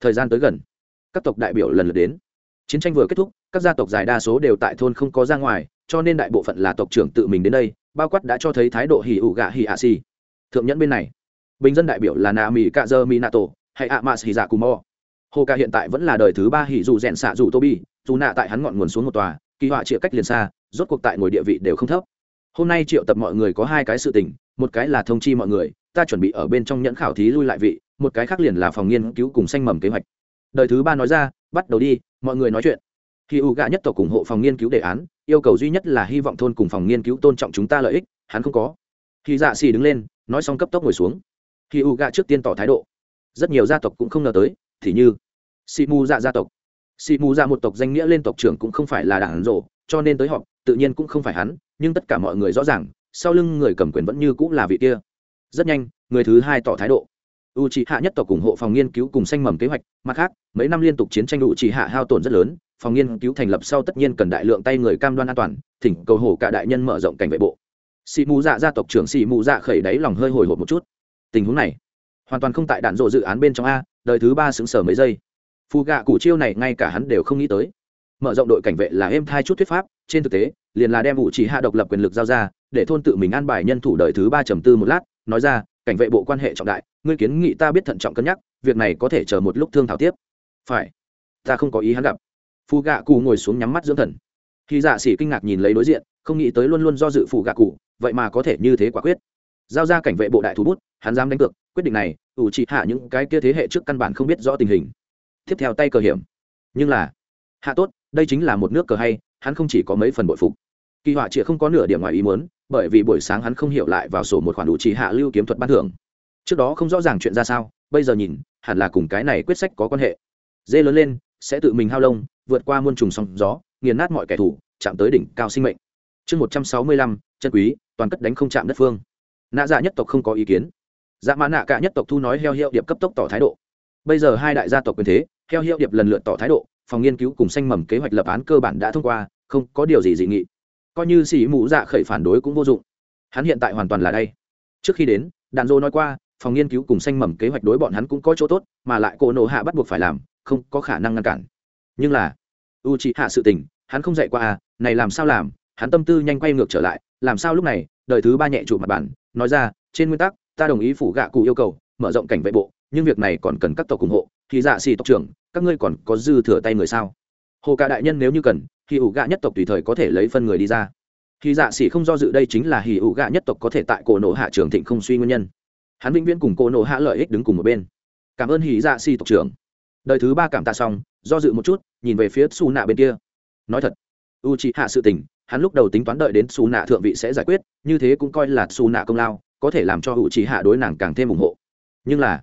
Thời gian tới gần. Các tộc đại biểu lần lượt đến. Chiến tranh vừa kết thúc, các gia tộc dài đa số đều tại thôn không có ra ngoài, cho nên đại bộ phận là tộc trưởng tự mình đến đây, bao quát đã cho thấy thái độ hỉ ủ gạ hỉ ạ xì. Thượng nhẫn bên này. Bình dân đại biểu là nà mỹ cạ dơ mỹ nato hay ạ mạ hỉ dạ cù mò. Hồ ca hiện tại vẫn là đời thứ ba hỉ dù rèn xạ dù tô bi, dù nạ tại hắn ngọn nguồn xuống một tòa, kỳ họa chĩa cách liền xa rốt cuộc tại ngồi địa vị đều không thấp. Hôm nay triệu tập mọi người có hai cái sự tình, một cái là thông chi mọi người, ta chuẩn bị ở bên trong nhẫn khảo thí lui lại vị, một cái khác liền là phòng nghiên cứu cùng xanh mầm kế hoạch. Đời thứ ba nói ra, bắt đầu đi, mọi người nói chuyện. Khi u gạ nhất tộc ủng hộ phòng nghiên cứu đề án, yêu cầu duy nhất là hy vọng thôn cùng phòng nghiên cứu tôn trọng chúng ta lợi ích, hắn không có. Khi dạ xì đứng lên, nói xong cấp tốc ngồi xuống. Khi u gạ trước tiên tỏ thái độ. Rất nhiều gia tộc cũng không ngờ tới, thì như si mu dạ gia tộc. Si mu dạ một tộc danh nghĩa lên tộc trưởng cũng không phải là đảng rộ cho nên tới họp, tự nhiên cũng không phải hắn, nhưng tất cả mọi người rõ ràng, sau lưng người cầm quyền vẫn như cũng là vị kia. Rất nhanh, người thứ hai tỏ thái độ. U c hạ nhất tộc ủng hộ phòng nghiên cứu cùng xanh mầm kế hoạch, mặt khác, mấy năm liên tục chiến tranh u c hạ hao tổn rất lớn, phòng nghiên cứu thành lập sau tất nhiên cần đại lượng tay người cam đoan an toàn, thỉnh cầu hổ cả đại nhân mở rộng cảnh vệ bộ. Sĩ mù dạ gia tộc trưởng sĩ mù dạ khẩy đáy lòng hơi hồi hộp một chút. Tình huống này, hoàn toàn không tại đạn rộ dự án bên trong a, đời thứ ba xứng sở mấy giây. Phù gạ củ chiêu này ngay cả hắn đều không nghĩ tới mở rộng đội cảnh vệ là êm thai chút thuyết pháp, trên thực tế, liền là đem vụ chỉ hạ độc lập quyền lực giao ra, để thôn tự mình an bài nhân thủ đời thứ ba trầm tư một lát, nói ra, cảnh vệ bộ quan hệ trọng đại, ngươi kiến nghị ta biết thận trọng cân nhắc, việc này có thể chờ một lúc thương thảo tiếp. Phải. Ta không có ý hắn gặp. Phù gạ cụ ngồi xuống nhắm mắt dưỡng thần. Khi dạ xỉ kinh ngạc nhìn lấy đối diện, không nghĩ tới luôn luôn do dự phù gạ cụ, vậy mà có thể như thế quả quyết. Giao ra cảnh vệ bộ đại thú bút, hắn dám đánh cược, quyết định này ủ trị hạ những cái kia thế hệ trước căn bản không biết rõ tình hình. Tiếp theo tay cờ hiểm. Nhưng là, hạ tốt đây chính là một nước cờ hay, hắn không chỉ có mấy phần bội phục. Kỳ họa chịa không có nửa điểm ngoài ý muốn, bởi vì buổi sáng hắn không hiểu lại vào sổ một khoản đủ trì hạ lưu kiếm thuật ban thưởng. Trước đó không rõ ràng chuyện ra sao, bây giờ nhìn, hẳn là cùng cái này quyết sách có quan hệ. Dê lớn lên, sẽ tự mình hao lông, vượt qua muôn trùng sóng gió, nghiền nát mọi kẻ thù, chạm tới đỉnh cao sinh mệnh. Chương một trăm sáu mươi lăm, chân quý, toàn cất đánh không chạm đất phương. Nạ dạ nhất tộc không có ý kiến. Dạ mã nạ cả nhất tộc thu nói heo hiệu điệp cấp tốc tỏ thái độ. Bây giờ hai đại gia tộc quyền thế, heo hiệu điệp lần lượt tỏ thái độ phòng nghiên cứu cùng xanh mầm kế hoạch lập án cơ bản đã thông qua, không có điều gì dị nghị. Coi như xỉ mũ dạ khởi phản đối cũng vô dụng. Hắn hiện tại hoàn toàn là đây. Trước khi đến đàn dô nói qua, phòng nghiên cứu cùng xanh mầm kế hoạch đối bọn hắn cũng có chỗ tốt, mà lại cổ nổ hạ bắt buộc phải làm, không có khả năng ngăn cản. Nhưng là u c hạ sự tình, hắn không dạy qua à này làm sao làm, hắn tâm tư nhanh quay ngược trở lại, làm sao lúc này, đời thứ ba nhẹ chủ mặt bản nói ra, trên nguyên tắc, ta đồng ý phủ gạ cụ yêu cầu, mở rộng cảnh vệ bộ nhưng việc này còn cần các tộc ủng hộ, thì dạ xì tộc trưởng, các ngươi còn có dư thừa tay người sao? Hồ cả đại nhân nếu như cần, thì ủ gạ nhất tộc tùy thời có thể lấy phân người đi ra. Thì dạ xỉ không do dự đây chính là hì ủ gạ nhất tộc có thể tại cổ nổ hạ trường thịnh không suy nguyên nhân. Hắn vĩnh viễn cùng cổ nổ hạ lợi ích đứng cùng một bên. Cảm ơn hì dạ xỉ tộc trưởng. Đời thứ ba cảm tạ xong, do dự một chút, nhìn về phía su nạ bên kia. Nói thật u chị hạ sự tình, hắn lúc đầu tính toán đợi đến su nạ thượng vị sẽ giải quyết, như thế cũng coi là su nạ công lao, có thể làm cho u chị hạ đối nàng càng thêm ủng hộ. Nhưng là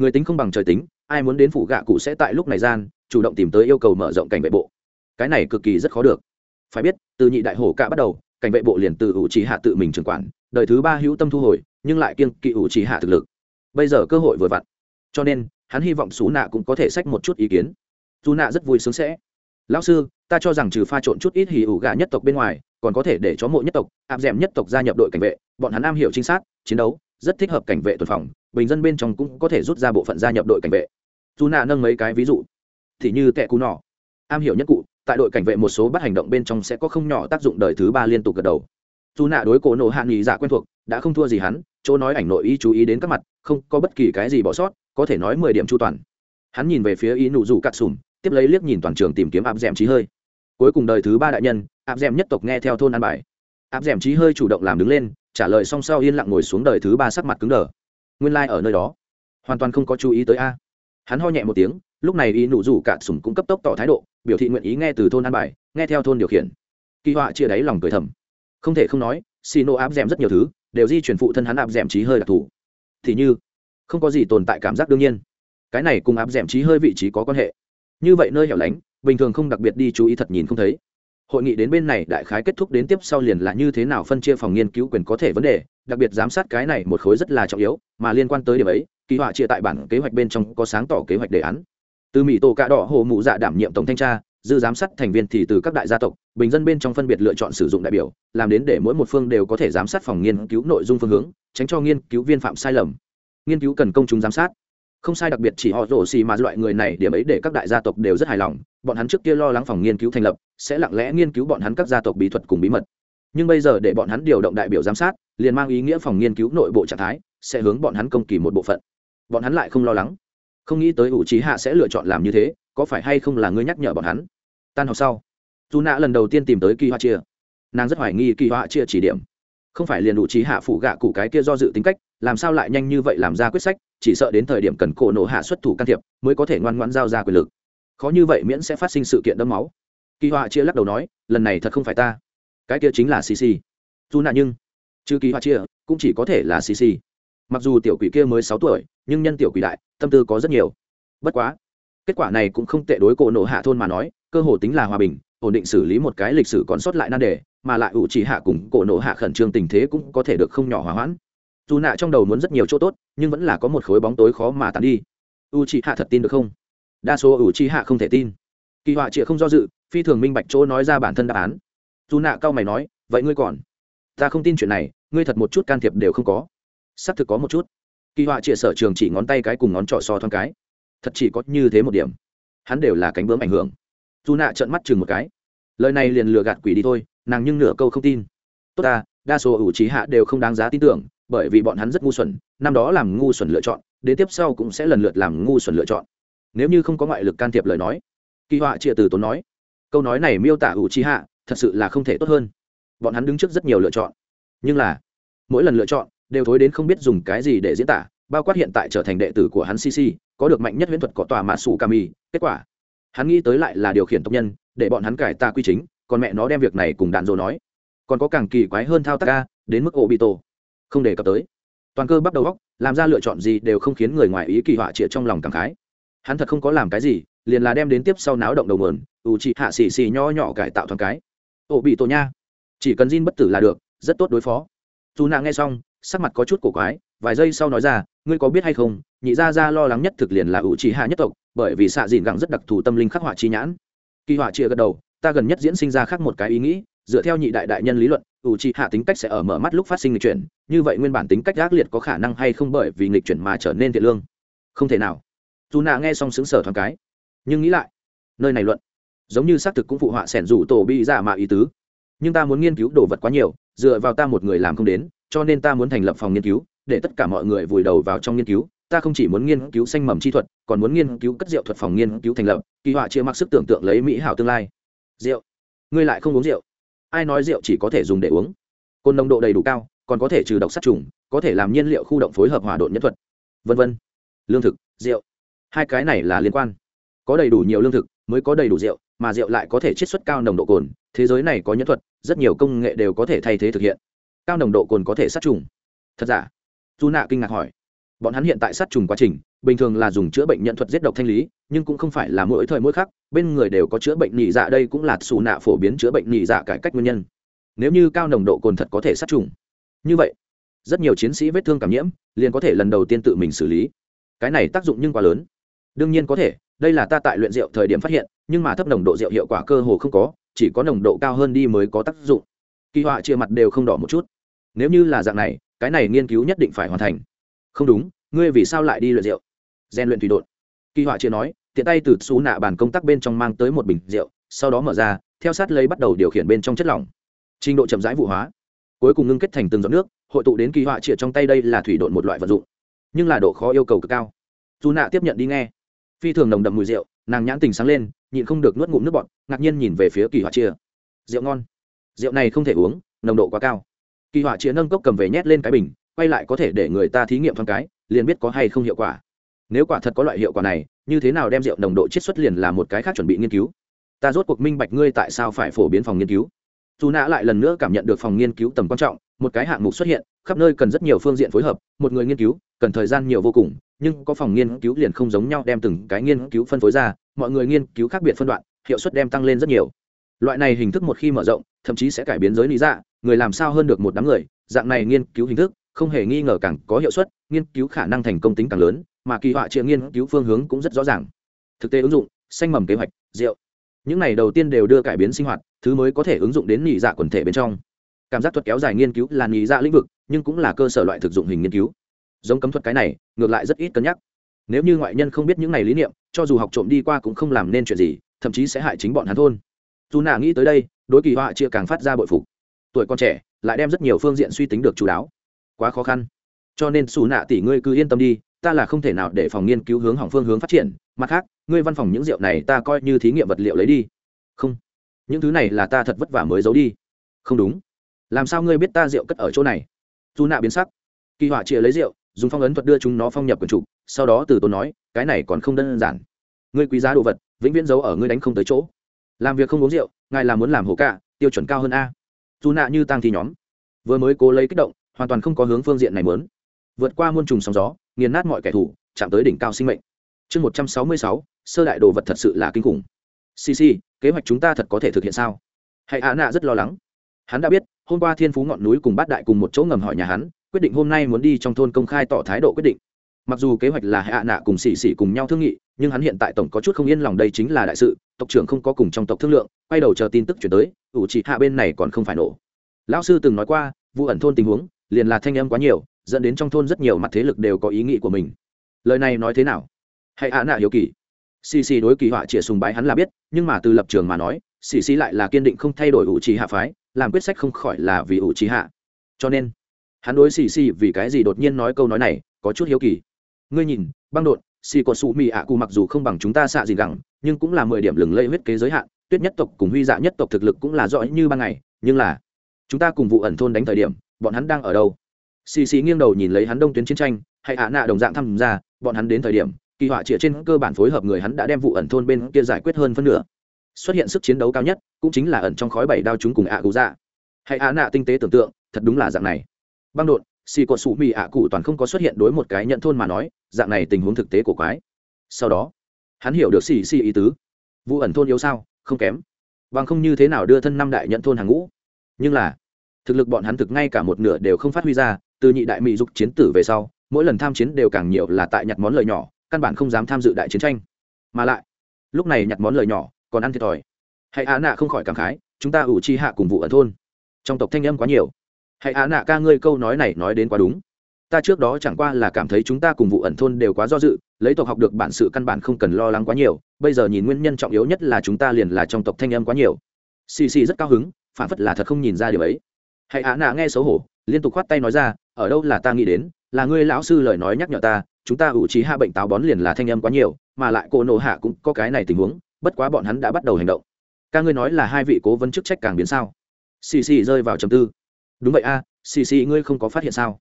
người tính không bằng trời tính, ai muốn đến phủ gạ cụ sẽ tại lúc này gian, chủ động tìm tới yêu cầu mở rộng cảnh vệ bộ. Cái này cực kỳ rất khó được. Phải biết, từ nhị đại hổ cả bắt đầu, cảnh vệ bộ liền từ ủ trì hạ tự mình trưởng quản, đời thứ ba hữu tâm thu hồi, nhưng lại kiêng kỵ ủ trì hạ thực lực. Bây giờ cơ hội vừa vặn. Cho nên, hắn hy vọng xú nạ cũng có thể sách một chút ý kiến. Dù nạ rất vui sướng sẽ. Lão sư, ta cho rằng trừ pha trộn chút ít hì ủ gà nhất tộc bên ngoài, còn có thể để chó mộ nhất tộc áp d nhất tộc gia nhập đội cảnh vệ, bọn hắn am hiểu trinh sát, chiến đấu, rất thích hợp cảnh vệ tuần phòng bình dân bên trong cũng có thể rút ra bộ phận gia nhập đội cảnh vệ. Dù nạ nâng mấy cái ví dụ, thì như tệ cú nỏ am hiểu nhất cụ, tại đội cảnh vệ một số bắt hành động bên trong sẽ có không nhỏ tác dụng đời thứ ba liên tục gật đầu. Dù nạ đối cổ nổ hạ nghỉ giả dạ quen thuộc, đã không thua gì hắn, chỗ nói ảnh nội ý chú ý đến các mặt, không có bất kỳ cái gì bỏ sót, có thể nói mười điểm chu toàn. Hắn nhìn về phía ý nụ rủ cắt sùm, tiếp lấy liếc nhìn toàn trường tìm kiếm áp d ẻ m trí hơi. Cuối cùng đời thứ ba đại nhân, áp d ẻ m nhất tộc nghe theo thôn an bài. Áp d ẻ m trí hơi chủ động làm đứng lên, trả lời song sau yên lặng ngồi xuống đời thứ ba sắc mặt cứng đờ nguyên lai、like、ở nơi đó. Hoàn toàn không có chú ý tới a. Hắn ho nhẹ một tiếng, lúc này ý nụ rủ cả sùng cũng cấp tốc tỏ thái độ, biểu thị nguyện ý nghe từ thôn an bài, nghe theo thôn điều khiển. Kỳ họa chia đáy lòng cười thầm. Không thể không nói xì nô áp d m rất nhiều thứ, đều di chuyển phụ thân hắn áp d m trí hơi đặc thù. Thì như, không có gì tồn tại cảm giác đương nhiên. Cái này cùng áp d m trí hơi vị trí có quan hệ. Như vậy nơi hẻo lánh, bình thường không đặc biệt đi chú ý thật nhìn không thấy. Hội nghị đến bên này đại khái kết thúc đến tiếp sau liền là như thế nào phân chia phòng nghiên cứu quyền có thể vấn đề đặc biệt giám sát cái này một khối rất là trọng yếu, mà liên quan tới điểm ấy, kỳ họa chia tại bản kế hoạch bên trong có sáng tỏ kế hoạch đề án. Từ mỹ tổ cạ đỏ hồ mụ dạ đảm nhiệm tổng thanh tra dư giám sát thành viên thì từ các đại gia tộc, bình dân bên trong phân biệt lựa chọn sử dụng đại biểu, làm đến để mỗi một phương đều có thể giám sát phòng nghiên cứu nội dung phương hướng, tránh cho nghiên cứu viên phạm sai lầm. Nghiên cứu cần công chúng giám sát. Không sai đặc biệt chỉ họ rổ xì mà loại người này, điểm ấy để các đại gia tộc đều rất hài lòng, bọn hắn trước kia lo lắng phòng nghiên cứu thành lập, sẽ lặng lẽ nghiên cứu bọn hắn các gia tộc bí thuật cùng bí mật nhưng bây giờ để bọn hắn điều động đại biểu giám sát, liền mang ý nghĩa phòng nghiên cứu nội bộ trạng thái, sẽ hướng bọn hắn công kỳ một bộ phận. Bọn hắn lại không lo lắng. Không nghĩ tới ủ trí hạ sẽ lựa chọn làm như thế, có phải hay không là ngươi nhắc nhở bọn hắn? Tan học sau dù nạ lần đầu tiên tìm tới kỳ hoa chia. Nàng rất hoài nghi kỳ hoa chia chỉ điểm. Không phải liền đủ trí hạ phụ gạ cụ cái kia do dự tính cách, làm sao lại nhanh như vậy làm ra quyết sách, chỉ sợ đến thời điểm cần cổ nổ hạ xuất thủ can thiệp, mới có thể ngoan ngoãn giao ra quyền lực. Khó như vậy miễn sẽ phát sinh sự kiện đẫm máu. Kỳ họa chia lắc đầu nói, lần này thật không phải ta cái kia chính là cc dù nạ nhưng chứ kỳ hoa chia, cũng chỉ có thể là cc mặc dù tiểu quỷ kia mới sáu tuổi, nhưng nhân tiểu quỷ đại, tâm tư có rất nhiều. Bất quá, kết quả này cũng không tệ đối cổ nộ hạ thôn mà nói, cơ hồ tính là hòa bình, ổn định xử lý một cái lịch sử còn sót lại nan đề, mà lại ủ chỉ hạ cùng cổ nộ hạ khẩn trương tình thế cũng có thể được không nhỏ hòa hoãn. Dù nạ trong đầu muốn rất nhiều chỗ tốt, nhưng vẫn là có một khối bóng tối khó mà tàn đi. U chỉ hạ thật tin được không? Đa số ủ chỉ hạ không thể tin. Kỳ họa chịa không do dự, phi thường minh bạch chỗ nói ra bản thân đáp án dù nạ cao mày nói, vậy ngươi còn? Ta không tin chuyện này, ngươi thật một chút can thiệp đều không có. Xác thực có một chút. Kỳ họa trịa sở trường chỉ ngón tay cái cùng ngón trỏ so thoáng cái. Thật chỉ có như thế một điểm. Hắn đều là cánh bướm ảnh hưởng. Dù nạ trợn mắt chừng một cái. Lời này liền lừa gạt quỷ đi thôi, nàng nhưng nửa câu không tin. Tốt ta, đa số ủ trí hạ đều không đáng giá tin tưởng, bởi vì bọn hắn rất ngu xuẩn, năm đó làm ngu xuẩn lựa chọn, đến tiếp sau cũng sẽ lần lượt làm ngu xuẩn lựa chọn. Nếu như không có ngoại lực can thiệp lời nói, kỳ họa chia từ tốn nói, câu nói này miêu tả ủ trí hạ thật sự là không thể tốt hơn. Bọn hắn đứng trước rất nhiều lựa chọn. Nhưng là, mỗi lần lựa chọn, đều thối đến không biết dùng cái gì để diễn tả, bao quát hiện tại trở thành đệ tử của hắn cc có được mạnh nhất huyễn thuật có tòa mạ sủ kami, kết quả, hắn nghĩ tới lại là điều khiển tộc nhân, để bọn hắn cải ta quy chính, còn mẹ nó đem việc này cùng đạn dồ nói. Còn có càng kỳ quái hơn thao tác ca đến mức ổ bị tổ không đề cập tới. Toàn cơ bắt đầu góc làm ra lựa chọn gì đều không khiến người ngoài ý kỳ họa trịa trong lòng cảm khái. Hắn thật không có làm cái gì, liền là đem đến tiếp sau náo động đầu mườn ủ chị hạ xì xì nho nhỏ cải tạo thoáng cái ổ bị tổ nha. Chỉ cần Jin bất tử là được, rất tốt đối phó. Dù nạ nghe xong, sắc mặt có chút cổ quái, vài giây sau nói ra, ngươi có biết hay không, nhị gia gia lo lắng nhất thực liền là ủ trì hạ nhất tộc, bởi vì xạ dìn gẳng rất đặc thù tâm linh khắc họa chi nhãn. Kỳ họa chia gật đầu, ta gần nhất diễn sinh ra khác một cái ý nghĩ, dựa theo nhị đại đại nhân lý luận, ủ trì hạ tính cách sẽ ở mở mắt lúc phát sinh nghịch chuyển, như vậy nguyên bản tính cách gác liệt có khả năng hay không bởi vì nghịch chuyển mà trở nên thiện lương. Không thể nào. Dù nạ nghe xong xứng sở thoáng cái, nhưng nghĩ lại, nơi này luận giống như xác thực cũng phụ họa sẻn rủ tổ bi giả mạo ý tứ. Nhưng ta muốn nghiên cứu đồ vật quá nhiều, dựa vào ta một người làm không đến, cho nên ta muốn thành lập phòng nghiên cứu, để tất cả mọi người vùi đầu vào trong nghiên cứu. Ta không chỉ muốn nghiên cứu xanh mầm chi thuật, còn muốn nghiên cứu cất rượu thuật phòng nghiên cứu thành lập, kỳ họa chia mặc sức tưởng tượng lấy mỹ hảo tương lai. Rượu? Ngươi lại không uống rượu? Ai nói rượu chỉ có thể dùng để uống? Côn nồng độ đầy đủ cao, còn có thể trừ độc sát trùng, có thể làm nhiên liệu khu động phối hợp hòa độn nhân thuật. Vân vân. Lương thực, rượu. Hai cái này là liên quan. Có đầy đủ nhiều lương thực, mới có đầy đủ rượu mà rượu lại có thể chiết xuất cao nồng độ cồn, thế giới này có nhẫn thuật, rất nhiều công nghệ đều có thể thay thế thực hiện. Cao nồng độ cồn có thể sát trùng. Thật giả? Dù nạ kinh ngạc hỏi. Bọn hắn hiện tại sát trùng quá trình, bình thường là dùng chữa bệnh nhận thuật giết độc thanh lý, nhưng cũng không phải là mỗi thời mỗi khác bên người đều có chữa bệnh nhị dạ đây cũng là xù nạ phổ biến chữa bệnh nhị dạ cải cách nguyên nhân. Nếu như cao nồng độ cồn thật có thể sát trùng. Như vậy, rất nhiều chiến sĩ vết thương cảm nhiễm, liền có thể lần đầu tiên tự mình xử lý. Cái này tác dụng nhưng quá lớn. Đương nhiên có thể, đây là ta tại luyện rượu thời điểm phát hiện nhưng mà thấp nồng độ rượu hiệu quả cơ hồ không có, chỉ có nồng độ cao hơn đi mới có tác dụng. Kỳ họa chia mặt đều không đỏ một chút. Nếu như là dạng này, cái này nghiên cứu nhất định phải hoàn thành. Không đúng, ngươi vì sao lại đi luyện rượu? Gian luyện thủy đột. Kỳ họa chia nói, tiện tay từ xú nạ bàn công tác bên trong mang tới một bình rượu, sau đó mở ra, theo sát lấy bắt đầu điều khiển bên trong chất lỏng. Trình độ chậm rãi vụ hóa. Cuối cùng ngưng kết thành từng giọt nước, hội tụ đến kỳ họa chia trong tay đây là thủy đột một loại vật dụng. Nhưng là độ khó yêu cầu cực cao. Dù nạ tiếp nhận đi nghe. Phi thường nồng đậm mùi rượu nàng nhãn tình sáng lên, nhịn không được nuốt ngụm nước bọt, ngạc nhiên nhìn về phía kỳ họa chia. Rượu ngon. Rượu này không thể uống, nồng độ quá cao. Kỳ họa chia nâng cốc cầm về nhét lên cái bình, quay lại có thể để người ta thí nghiệm thoáng cái, liền biết có hay không hiệu quả. Nếu quả thật có loại hiệu quả này, như thế nào đem rượu nồng độ chiết xuất liền là một cái khác chuẩn bị nghiên cứu. Ta rốt cuộc minh bạch ngươi tại sao phải phổ biến phòng nghiên cứu. Dù nã lại lần nữa cảm nhận được phòng nghiên cứu tầm quan trọng, một cái hạng mục xuất hiện, khắp nơi cần rất nhiều phương diện phối hợp, một người nghiên cứu, cần thời gian nhiều vô cùng nhưng có phòng nghiên cứu liền không giống nhau đem từng cái nghiên cứu phân phối ra, mọi người nghiên cứu khác biệt phân đoạn, hiệu suất đem tăng lên rất nhiều. Loại này hình thức một khi mở rộng, thậm chí sẽ cải biến giới lý dạ người làm sao hơn được một đám người, dạng này nghiên cứu hình thức, không hề nghi ngờ càng có hiệu suất, nghiên cứu khả năng thành công tính càng lớn, mà kỳ họa triệu nghiên cứu phương hướng cũng rất rõ ràng. Thực tế ứng dụng, xanh mầm kế hoạch, rượu. Những này đầu tiên đều đưa cải biến sinh hoạt, thứ mới có thể ứng dụng đến nhị dạ quần thể bên trong. Cảm giác thuật kéo dài nghiên cứu là nhị dạ lĩnh vực, nhưng cũng là cơ sở loại thực dụng hình nghiên cứu giống cấm thuật cái này, ngược lại rất ít cân nhắc. Nếu như ngoại nhân không biết những này lý niệm, cho dù học trộm đi qua cũng không làm nên chuyện gì, thậm chí sẽ hại chính bọn hắn thôn. Dù nạ nghĩ tới đây, đối kỳ họa chia càng phát ra bội phục. Tuổi con trẻ, lại đem rất nhiều phương diện suy tính được chú đáo. Quá khó khăn. Cho nên xù nạ tỷ ngươi cứ yên tâm đi, ta là không thể nào để phòng nghiên cứu hướng hỏng phương hướng phát triển. Mặt khác, ngươi văn phòng những rượu này ta coi như thí nghiệm vật liệu lấy đi. Không. Những thứ này là ta thật vất vả mới giấu đi. Không đúng. Làm sao ngươi biết ta rượu cất ở chỗ này? Dù nạ biến sắc. Kỳ họa chia lấy rượu dùng phong ấn thuật đưa chúng nó phong nhập quần trục, sau đó từ tốn nói, cái này còn không đơn giản. Ngươi quý giá đồ vật, vĩnh viễn giấu ở ngươi đánh không tới chỗ. Làm việc không uống rượu, ngài là muốn làm hổ cả, tiêu chuẩn cao hơn a. Dù nạ như tăng thì nhóm, vừa mới cố lấy kích động, hoàn toàn không có hướng phương diện này mớn vượt qua muôn trùng sóng gió, nghiền nát mọi kẻ thù, chạm tới đỉnh cao sinh mệnh. Chương một trăm sáu mươi sáu, sơ đại đồ vật thật sự là kinh khủng. Cc kế hoạch chúng ta thật có thể thực hiện sao? Hãy ạ nạ rất lo lắng. Hắn đã biết, hôm qua thiên phú ngọn núi cùng bát đại cùng một chỗ ngầm hỏi nhà hắn quyết định hôm nay muốn đi trong thôn công khai tỏ thái độ quyết định. Mặc dù kế hoạch là hạ nạ cùng xì xì cùng nhau thương nghị, nhưng hắn hiện tại tổng có chút không yên lòng đây chính là đại sự, tộc trưởng không có cùng trong tộc thương lượng, quay đầu chờ tin tức chuyển tới, ủ trị hạ bên này còn không phải nổ. Lão sư từng nói qua, vụ ẩn thôn tình huống, liền là thanh âm quá nhiều, dẫn đến trong thôn rất nhiều mặt thế lực đều có ý nghĩ của mình. Lời này nói thế nào? Hãy hạ nạ hiếu kỳ. Xì xì đối kỳ họa chĩa sùng bái hắn là biết, nhưng mà từ lập trường mà nói xì xì lại là kiên định không thay đổi ủ trì hạ phái, làm quyết sách không khỏi là vì ủ trì hạ. Cho nên hắn đối xì xì vì cái gì đột nhiên nói câu nói này, có chút hiếu kỳ. Ngươi nhìn, băng đột xì có xù mì ạ cụ mặc dù không bằng chúng ta xạ gì gẳng, nhưng cũng là mười điểm lừng lây huyết kế giới hạn, tuyết nhất tộc cùng huy dạ nhất tộc thực lực cũng là rõ như ban ngày, nhưng là, chúng ta cùng vụ ẩn thôn đánh thời điểm, bọn hắn đang ở đâu? Xì xì nghiêng đầu nhìn lấy hắn đông tuyến chiến tranh, hay ạ nạ đồng dạng tham gia bọn hắn đến thời điểm, kỳ họa chĩa trên cơ bản phối hợp người hắn đã đem vụ ẩn thôn bên kia giải quyết hơn phân nửa. Xuất hiện sức chiến đấu cao nhất, cũng chính là ẩn trong khói bảy đao chúng cùng ạ cụ dạ. Hay ạ nạ tinh tế tưởng tượng, thật đúng là dạng này băng đột xì cột sụ mì ạ cụ toàn không có xuất hiện đối một cái nhận thôn mà nói, dạng này tình huống thực tế của quái. Sau đó, hắn hiểu được xì xì ý tứ. Vụ ẩn thôn yếu sao? Không kém. Bằng không như thế nào đưa thân năm đại nhận thôn hàng ngũ? Nhưng là, thực lực bọn hắn thực ngay cả một nửa đều không phát huy ra, từ nhị đại mỹ dục chiến tử về sau, mỗi lần tham chiến đều càng nhiều là tại nhặt món lời nhỏ, căn bản không dám tham dự đại chiến tranh. Mà lại, lúc này nhặt món lời nhỏ, còn ăn thiệt thòi. Hãy á nạ không khỏi cảm khái, chúng ta ủ chi hạ cùng vụ ẩn thôn. Trong tộc thanh âm quá nhiều hãy á nạ ca ngươi câu nói này nói đến quá đúng. Ta trước đó chẳng qua là cảm thấy chúng ta cùng vụ ẩn thôn đều quá do dự, lấy tộc học được bản sự căn bản không cần lo lắng quá nhiều, bây giờ nhìn nguyên nhân trọng yếu nhất là chúng ta liền là trong tộc thanh âm quá nhiều. Xì xì rất cao hứng, phản phất là thật không nhìn ra điều ấy. Hãy á nạ nghe xấu hổ, liên tục khoát tay nói ra, ở đâu là ta nghĩ đến, là ngươi lão sư lời nói nhắc nhở ta, chúng ta ủ trí hạ bệnh táo bón liền là thanh âm quá nhiều, mà lại cô nộ hạ cũng có cái này tình huống, bất quá bọn hắn đã bắt đầu hành động. Ca ngươi nói là hai vị cố vấn chức trách càng biến sao? Xì xì rơi vào trầm tư đúng vậy a, xì xì, ngươi không có phát hiện sao?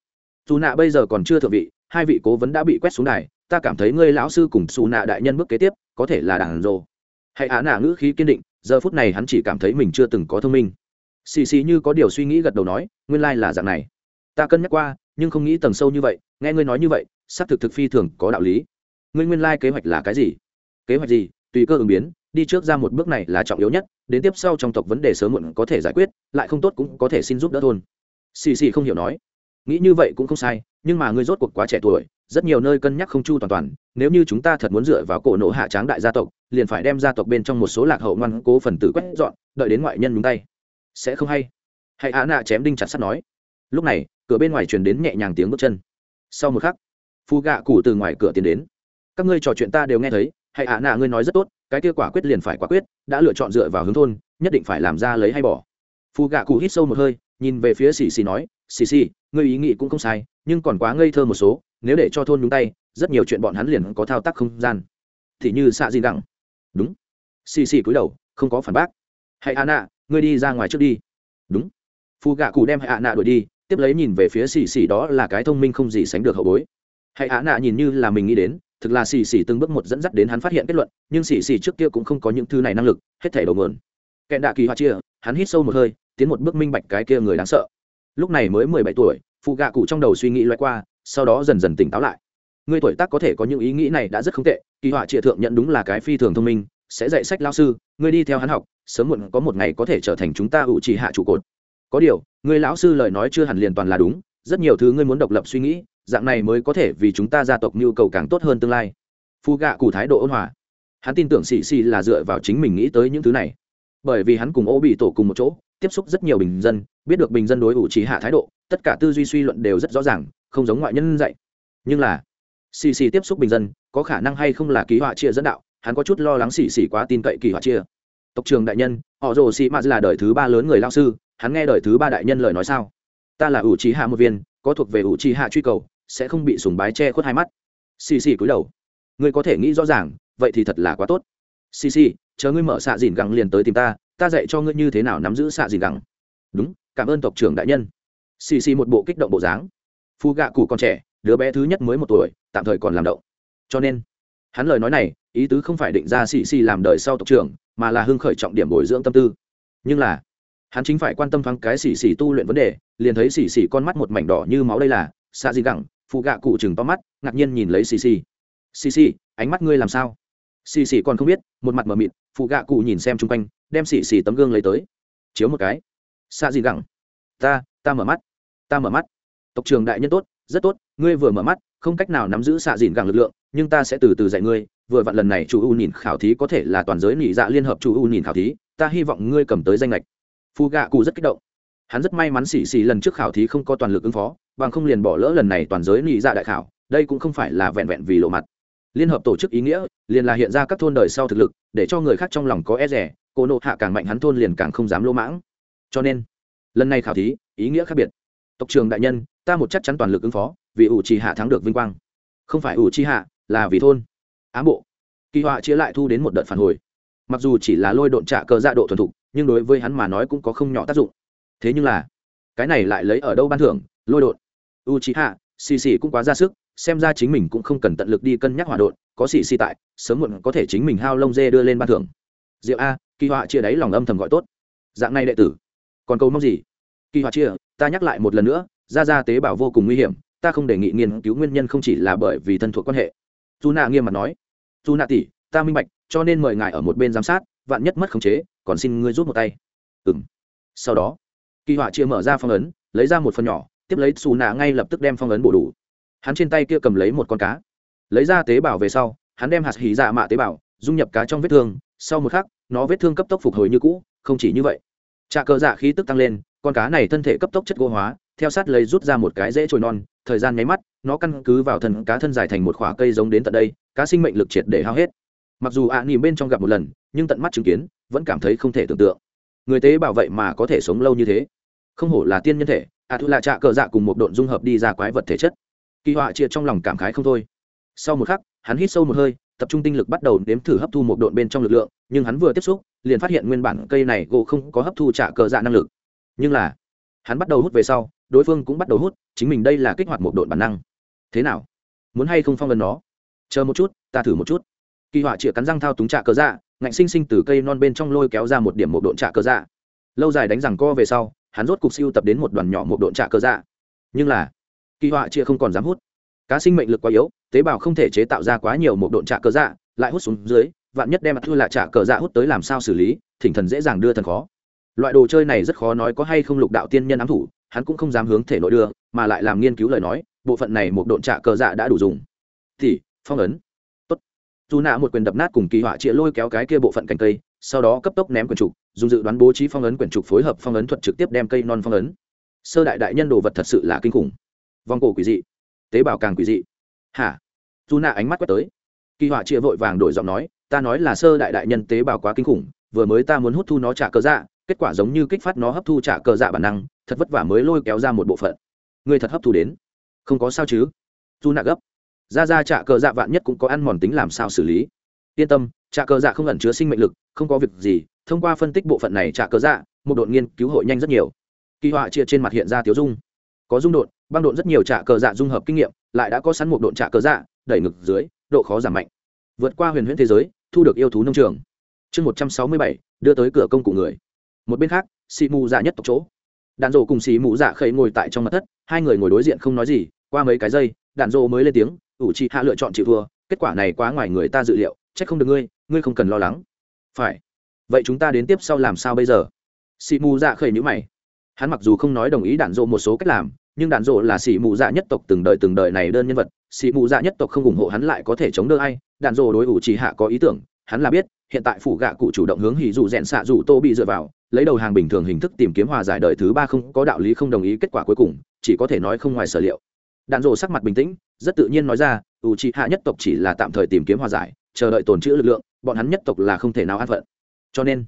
Dù nạ bây giờ còn chưa thượng vị, hai vị cố vấn đã bị quét xuống đài, ta cảm thấy ngươi lão sư cùng xù nạ đại nhân bước kế tiếp, có thể là đảng rồ hãy á nạ ngữ khí kiên định, giờ phút này hắn chỉ cảm thấy mình chưa từng có thông minh. Xì xì như có điều suy nghĩ gật đầu nói, nguyên lai là dạng này. Ta cân nhắc qua, nhưng không nghĩ tầng sâu như vậy, nghe ngươi nói như vậy, xác thực thực phi thường có đạo lý. Ngươi nguyên lai kế hoạch là cái gì? Kế hoạch gì? Tùy cơ ứng biến đi trước ra một bước này là trọng yếu nhất, đến tiếp sau trong tộc vấn đề sớm muộn có thể giải quyết, lại không tốt cũng có thể xin giúp đỡ thôn. Xì xì không hiểu nói. Nghĩ như vậy cũng không sai, nhưng mà ngươi rốt cuộc quá trẻ tuổi, rất nhiều nơi cân nhắc không chu toàn toàn, nếu như chúng ta thật muốn dựa vào cổ nộ hạ tráng đại gia tộc, liền phải đem gia tộc bên trong một số lạc hậu ngoan cố phần tử quét dọn, đợi đến ngoại nhân đúng tay. Sẽ không hay. Hãy á nạ chém đinh chặt sắt nói. Lúc này, cửa bên ngoài truyền đến nhẹ nhàng tiếng bước chân. Sau một khắc, phu gạ cụ từ ngoài cửa tiến đến. Các ngươi trò chuyện ta đều nghe thấy hãy ạ nạ ngươi nói rất tốt, cái kia quả quyết liền phải quả quyết, đã lựa chọn dựa vào hướng thôn, nhất định phải làm ra lấy hay bỏ. Phu gạ cụ hít sâu một hơi, nhìn về phía xì xì nói, xì xì, ngươi ý nghĩ cũng không sai, nhưng còn quá ngây thơ một số, nếu để cho thôn nhúng tay, rất nhiều chuyện bọn hắn liền có thao tác không gian. Thì như xạ gì đẳng đúng. Xì xì cúi đầu, không có phản bác. Hãy ạ nạ, ngươi đi ra ngoài trước đi. Đúng. Phu gạ cụ đem hãy ạ nạ đuổi đi, tiếp lấy nhìn về phía xì xì đó là cái thông minh không gì sánh được hậu bối. Hãy ạ nạ nhìn như là mình nghĩ đến thực là xì xì từng bước một dẫn dắt đến hắn phát hiện kết luận, nhưng xì xì trước kia cũng không có những thứ này năng lực, hết thể đầu mượn kẹn đạ kỳ hoa chia, hắn hít sâu một hơi, tiến một bước minh bạch cái kia người đáng sợ. Lúc này mới mười bảy tuổi, phụ gạ cụ trong đầu suy nghĩ loay qua, sau đó dần dần tỉnh táo lại. Người tuổi tác có thể có những ý nghĩ này đã rất không tệ, kỳ họa triệt thượng nhận đúng là cái phi thường thông minh, sẽ dạy sách lao sư ngươi đi theo hắn học, sớm muộn có một ngày có thể trở thành chúng ta ủ trì hạ trụ cột. Có điều, người lão sư lời nói chưa hẳn liền toàn là đúng, rất nhiều thứ ngươi muốn độc lập suy nghĩ dạng này mới có thể vì chúng ta gia tộc nhu cầu càng tốt hơn tương lai. Phu gạ cụ thái độ ôn hòa. Hắn tin tưởng xì xì là dựa vào chính mình nghĩ tới những thứ này. Bởi vì hắn cùng ô bị tổ cùng một chỗ, tiếp xúc rất nhiều bình dân, biết được bình dân đối ủ trí hạ thái độ, tất cả tư duy suy luận đều rất rõ ràng, không giống ngoại nhân dạy. Nhưng là xì xì tiếp xúc bình dân, có khả năng hay không là ký họa chia dẫn đạo, hắn có chút lo lắng xì xì quá tin cậy kỳ họa chia. Tộc trường đại nhân, họ rồ xì mạt là đời thứ ba lớn người lao sư, hắn nghe đời thứ ba đại nhân lời nói sao? Ta là ủ trí hạ một viên, có thuộc về ủ trí hạ truy cầu sẽ không bị sùng bái che khuất hai mắt. Xì xì cúi đầu. Ngươi có thể nghĩ rõ ràng, vậy thì thật là quá tốt. Xì xì, chờ ngươi mở xạ dìn gẳng liền tới tìm ta ta dạy cho ngươi như thế nào nắm giữ xạ dìn gẳng. Đúng, cảm ơn tộc trưởng đại nhân. Xì xì một bộ kích động bộ dáng. Phu gạ cụ còn trẻ, đứa bé thứ nhất mới một tuổi, tạm thời còn làm động. Cho nên, hắn lời nói này, ý tứ không phải định ra xì xì làm đời sau tộc trưởng, mà là hưng khởi trọng điểm bồi dưỡng tâm tư. Nhưng là, hắn chính phải quan tâm thoáng cái xì xì tu luyện vấn đề, liền thấy xì xì con mắt một mảnh đỏ như máu đây là, xạ dìn gẳng phụ gạ cụ chừng to mắt, ngạc nhiên nhìn lấy xì xì. Xì xì, ánh mắt ngươi làm sao? Xì xì còn không biết, một mặt mờ mịt phụ gạ cụ nhìn xem chung quanh, đem xì xì tấm gương lấy tới. Chiếu một cái. Xạ gì gẳng ta ta mở mắt. Ta mở mắt. Tộc trường đại nhân tốt, rất tốt, ngươi vừa mở mắt, không cách nào nắm giữ xạ dìn gẳng lực lượng, nhưng ta sẽ từ từ dạy ngươi, vừa vặn lần này chủ u nhìn khảo thí có thể là toàn giới nỉ dạ liên hợp chủ u nhìn khảo thí, ta hy vọng ngươi cầm tới danh lệch phù gạ cụ rất kích động. Hắn rất may mắn xì xì lần trước khảo thí không có toàn lực ứng phó bằng không liền bỏ lỡ lần này toàn giới nỉ dạ đại khảo, đây cũng không phải là vẹn vẹn vì lộ mặt. Liên hợp tổ chức ý nghĩa, liền là hiện ra các thôn đời sau thực lực, để cho người khác trong lòng có e rẻ, cô nộ hạ càng mạnh hắn thôn liền càng không dám lỗ mãng. Cho nên, lần này khảo thí, ý nghĩa khác biệt. Tộc trường đại nhân, ta một chắc chắn toàn lực ứng phó, vì ủ trì hạ thắng được vinh quang. Không phải ủ trì hạ, là vì thôn. Ám bộ. Kỳ họa chia lại thu đến một đợt phản hồi. Mặc dù chỉ là lôi độn trạ cờ dạ độ thuần thục, nhưng đối với hắn mà nói cũng có không nhỏ tác dụng. Thế nhưng là, cái này lại lấy ở đâu ban thưởng, lôi độn u trì hạ xì xì cũng quá ra sức, xem ra chính mình cũng không cần tận lực đi cân nhắc hòa độn, có xì xì tại, sớm muộn có thể chính mình hao lông dê đưa lên ban thưởng. Diệu a, kỳ họa chia đáy lòng âm thầm gọi tốt. Dạng này đệ tử. Còn câu mong gì? Kỳ họa chia, ta nhắc lại một lần nữa ra ra tế bào vô cùng nguy hiểm, ta không đề nghị nghiên cứu nguyên nhân không chỉ là bởi vì thân thuộc quan hệ. Dù nạ nghiêm mặt nói. Dù nạ tỷ, ta minh bạch, cho nên mời ngài ở một bên giám sát, vạn nhất mất khống chế, còn xin ngươi rút một tay. Ừ m sau đó, kỳ họa chia mở ra phong ấn, lấy ra một phần nhỏ tiếp lấy xù nạ ngay lập tức đem phong ấn bổ đủ. Hắn trên tay kia cầm lấy một con cá. Lấy ra tế bào về sau hắn đem hạt hỉ dạ mạ tế bào dung nhập cá trong vết thương. Sau một khắc nó vết thương cấp tốc phục hồi như cũ không chỉ như vậy. Trà cờ dạ khí tức tăng lên con cá này thân thể cấp tốc chất gỗ hóa theo sát lấy rút ra một cái dễ trồi non thời gian nháy mắt nó căn cứ vào thần cá thân dài thành một khoả cây giống đến tận đây cá sinh mệnh lực triệt để hao hết. Mặc dù ạ à, nỉm bên trong gặp một lần nhưng tận mắt chứng kiến vẫn cảm thấy không thể tưởng tượng. Người tế bảo vậy mà có thể sống lâu như thế. Không hổ là tiên nhân thể a thu là trạ cờ dạ cùng một độn dung hợp đi ra quái vật thể chất. Kỳ họa chia trong lòng cảm khái không thôi. Sau một khắc, hắn hít sâu một hơi, tập trung tinh lực bắt đầu nếm thử hấp thu một độn bên trong lực lượng, nhưng hắn vừa tiếp xúc, liền phát hiện nguyên bản cây này gỗ không có hấp thu trả cờ dạ năng lực. Nhưng là, hắn bắt đầu hút về sau, đối phương cũng bắt đầu hút, chính mình đây là kích hoạt một độn bản năng. Thế nào? Muốn hay không phong lần nó? Chờ một chút, ta thử một chút. Kỳ họa chĩa cắn răng thao túng trạ cờ dạ ngạnh sinh sinh từ cây non bên trong lôi kéo ra một điểm một độn trạ cờ dạ. Lâu dài đánh rằng co về sau hắn rốt cục siêu tập đến một đoàn nhỏ một độn trạ cơ dạ. Nhưng là, kỳ họa chia không còn dám hút. Cá sinh mệnh lực quá yếu, tế bào không thể chế tạo ra quá nhiều một độn trạ cơ dạ lại hút xuống dưới, vạn nhất đem mặt thư lại trạ cờ dạ hút tới làm sao xử lý, thỉnh thần dễ dàng đưa thần khó. Loại đồ chơi này rất khó nói có hay không lục đạo tiên nhân ám thủ, hắn cũng không dám hướng thể nội đưa, mà lại làm nghiên cứu lời nói, bộ phận này một độn trạ cờ dạ đã đủ dùng. Thì, phong ấn. Tốt. Dù nạ một quyền đập nát cùng kỳ họa chĩa lôi kéo cái kia bộ phận cành cây sau đó cấp tốc ném quyển trục, dùng dự đoán bố trí phong ấn quyển trục phối hợp phong ấn thuật trực tiếp đem cây non phong ấn. Sơ đại đại nhân đồ vật thật sự là kinh khủng. Vòng cổ quỷ dị. Tế bào càng quỷ dị. Hả? Dù nạ ánh mắt quét tới. Kỳ họa chia vội vàng đổi giọng nói, ta nói là sơ đại đại nhân tế bào quá kinh khủng, vừa mới ta muốn hút thu nó trả cờ dạ kết quả giống như kích phát nó hấp thu trả cờ dạ bản năng, thật vất vả mới lôi kéo ra một bộ phận. Người thật hấp thu đến. Không có sao chứ? Dù nạ gấp. Ra ra trả cờ dạ vạn nhất cũng có ăn mòn tính làm sao xử lý? Yên tâm, trả cờ dạ không ẩn chứa sinh mệnh lực không có việc gì, thông qua phân tích bộ phận này trả cớ dạ một đột nghiên cứu hội nhanh rất nhiều. Kỳ họa chia trên mặt hiện ra tiếu dung. Có dung đột băng độn rất nhiều trả cờ dạ dung hợp kinh nghiệm, lại đã có sẵn một độn trả cờ dạ đẩy ngực dưới, độ khó giảm mạnh. Vượt qua huyền huyễn thế giới, thu được yêu thú nông trường. Chương một trăm sáu mươi bảy, đưa tới cửa công cụ người. Một bên khác, xì mù dạ nhất tộc chỗ. Đàn rộ cùng xì mù dạ khẩy ngồi tại trong mặt thất, hai người ngồi đối diện không nói gì, qua mấy cái giây đàn rộ mới lên tiếng, ủ chị hạ lựa chọn chịu thua, kết quả này quá ngoài người ta dự liệu c h ắ c không được ngươi ngươi không cần lo lắng phải. Vậy chúng ta đến tiếp sau làm sao bây giờ? Xì mù dạ khẩy nhữ mày. Hắn mặc dù không nói đồng ý đạn dộ một số cách làm, nhưng đạn dộ là xì mù dạ nhất tộc từng đời từng đời này đơn nhân vật. Xì mù dạ nhất tộc không ủng hộ hắn lại có thể chống đỡ ai. Đạn dộ đối ủ chỉ hạ có ý tưởng. Hắn là biết, hiện tại phủ gạ cụ chủ động hướng hỉ dù rèn xạ dù tô bị dựa vào, lấy đầu hàng bình thường hình thức tìm kiếm hòa giải đời thứ ba không có đạo lý không đồng ý kết quả cuối cùng, chỉ có thể nói không ngoài sở liệu. Đạn dộ sắc mặt bình tĩnh, rất tự nhiên nói ra, ủ chỉ hạ nhất tộc chỉ là tạm thời tìm kiếm hòa giải, chờ đợi tồn chữ lực lượng bọn hắn nhất tộc là không thể nào an phận. Cho nên,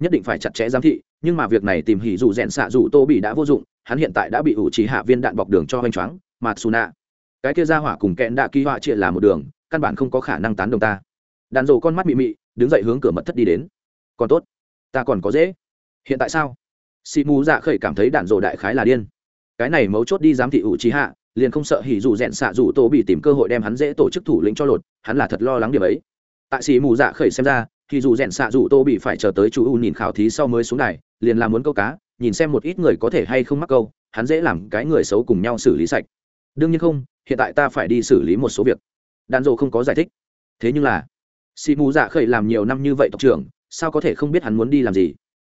nhất định phải chặt chẽ giám thị, nhưng mà việc này tìm hỉ dù rèn xạ dù tô bị đã vô dụng, hắn hiện tại đã bị ủ trí hạ viên đạn bọc đường cho hoành choáng mà suna cái kia ra hỏa cùng kẽn đạ kỳ họa chia là một đường, căn bản không có khả năng tán đồng ta. Đàn rồ con mắt mị mị, đứng dậy hướng cửa mật thất đi đến. Còn tốt, ta còn có dễ. Hiện tại sao? Xì mù dạ khởi cảm thấy đạn rồ đại khái là điên. Cái này mấu chốt đi giám thị ủ trí hạ, liền không sợ hỉ dù rèn xạ dù tô bị tìm cơ hội đem hắn dễ tổ chức thủ lĩnh cho lột, hắn là thật lo lắng điểm ấy tại xì mù dạ khởi xem ra, thì dù rèn xạ dù tô bị phải chờ tới chú u nhìn khảo thí sau mới xuống đài, liền làm muốn câu cá, nhìn xem một ít người có thể hay không mắc câu, hắn dễ làm cái người xấu cùng nhau xử lý sạch. Đương nhiên không, hiện tại ta phải đi xử lý một số việc. Đàn rộ không có giải thích. Thế nhưng là, xì mù dạ khởi làm nhiều năm như vậy tộc trưởng, sao có thể không biết hắn muốn đi làm gì?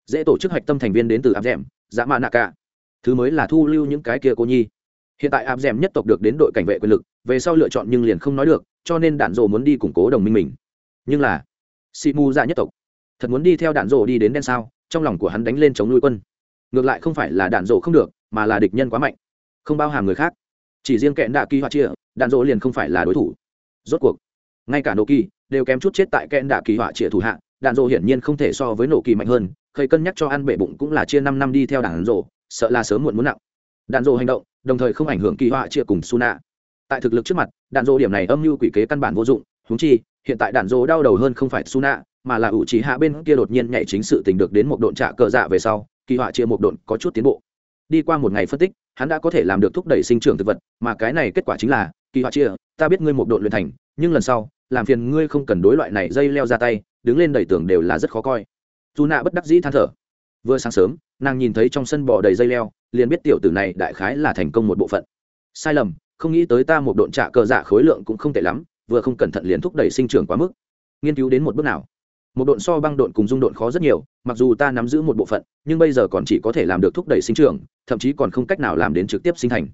Dễ tổ chức hạch tâm thành viên đến từ áp d ẻ m dã dạ mạ nạ cả. Thứ mới là thu lưu những cái kia cô nhi. Hiện tại áp d ẻ m nhất tộc được đến đội cảnh vệ quyền lực, về sau lựa chọn nhưng liền không nói được, cho nên đạn dộ muốn đi củng cố đồng minh mình nhưng là sĩ mù dạ nhất tộc, thật muốn đi theo đạn rộ đi đến đen sao, trong lòng của hắn đánh lên chống nuôi quân. Ngược lại không phải là đạn rộ không được, mà là địch nhân quá mạnh, không bao hàm người khác. Chỉ riêng kẹn đạ kỳ hoa chia, đạn rộ liền không phải là đối thủ. Rốt cuộc, ngay cả nổ kỳ đều kém chút chết tại kẹn đạ kỳ họa chia thủ hạ, đạn rộ hiển nhiên không thể so với nổ kỳ mạnh hơn khơi cân nhắc cho ăn bể bụng cũng là chia năm năm đi theo đạn rộ sợ là sớm muộn muốn nặng. Đạn rộ hành động, đồng thời không ảnh hưởng kỳ họa chia cùng su nạ tại thực lực trước mặt, đạn rộ điểm này âm mưu quỷ kế căn bản vô dụng húng chi hiện tại đạn dỗ đau đầu hơn không phải su nạ mà là ủ trí hạ bên kia đột nhiên nhảy chính sự tình được đến một độn trả cờ dạ về sau, kỳ họa chia một độn có chút tiến bộ. Đi qua một ngày phân tích, hắn đã có thể làm được thúc đẩy sinh trưởng thực vật, mà cái này kết quả chính là, kỳ họa chia, ta biết ngươi một độn luyện thành, nhưng lần sau, làm phiền ngươi không cần đối loại này dây leo ra tay, đứng lên đẩy tường đều là rất khó coi. Dù nạ bất đắc dĩ than thở. Vừa sáng sớm, nàng nhìn thấy trong sân bò đầy dây leo, liền biết tiểu tử này đại khái là thành công một bộ phận. Sai lầm, không nghĩ tới ta một độn trạ cờ dạ khối lượng cũng không tệ lắm vừa không cẩn thận liền thúc đẩy sinh trưởng quá mức. Nghiên cứu đến một bước nào? Một độn so băng độn cùng dung độn khó rất nhiều, mặc dù ta nắm giữ một bộ phận, nhưng bây giờ còn chỉ có thể làm được thúc đẩy sinh trưởng, thậm chí còn không cách nào làm đến trực tiếp sinh thành.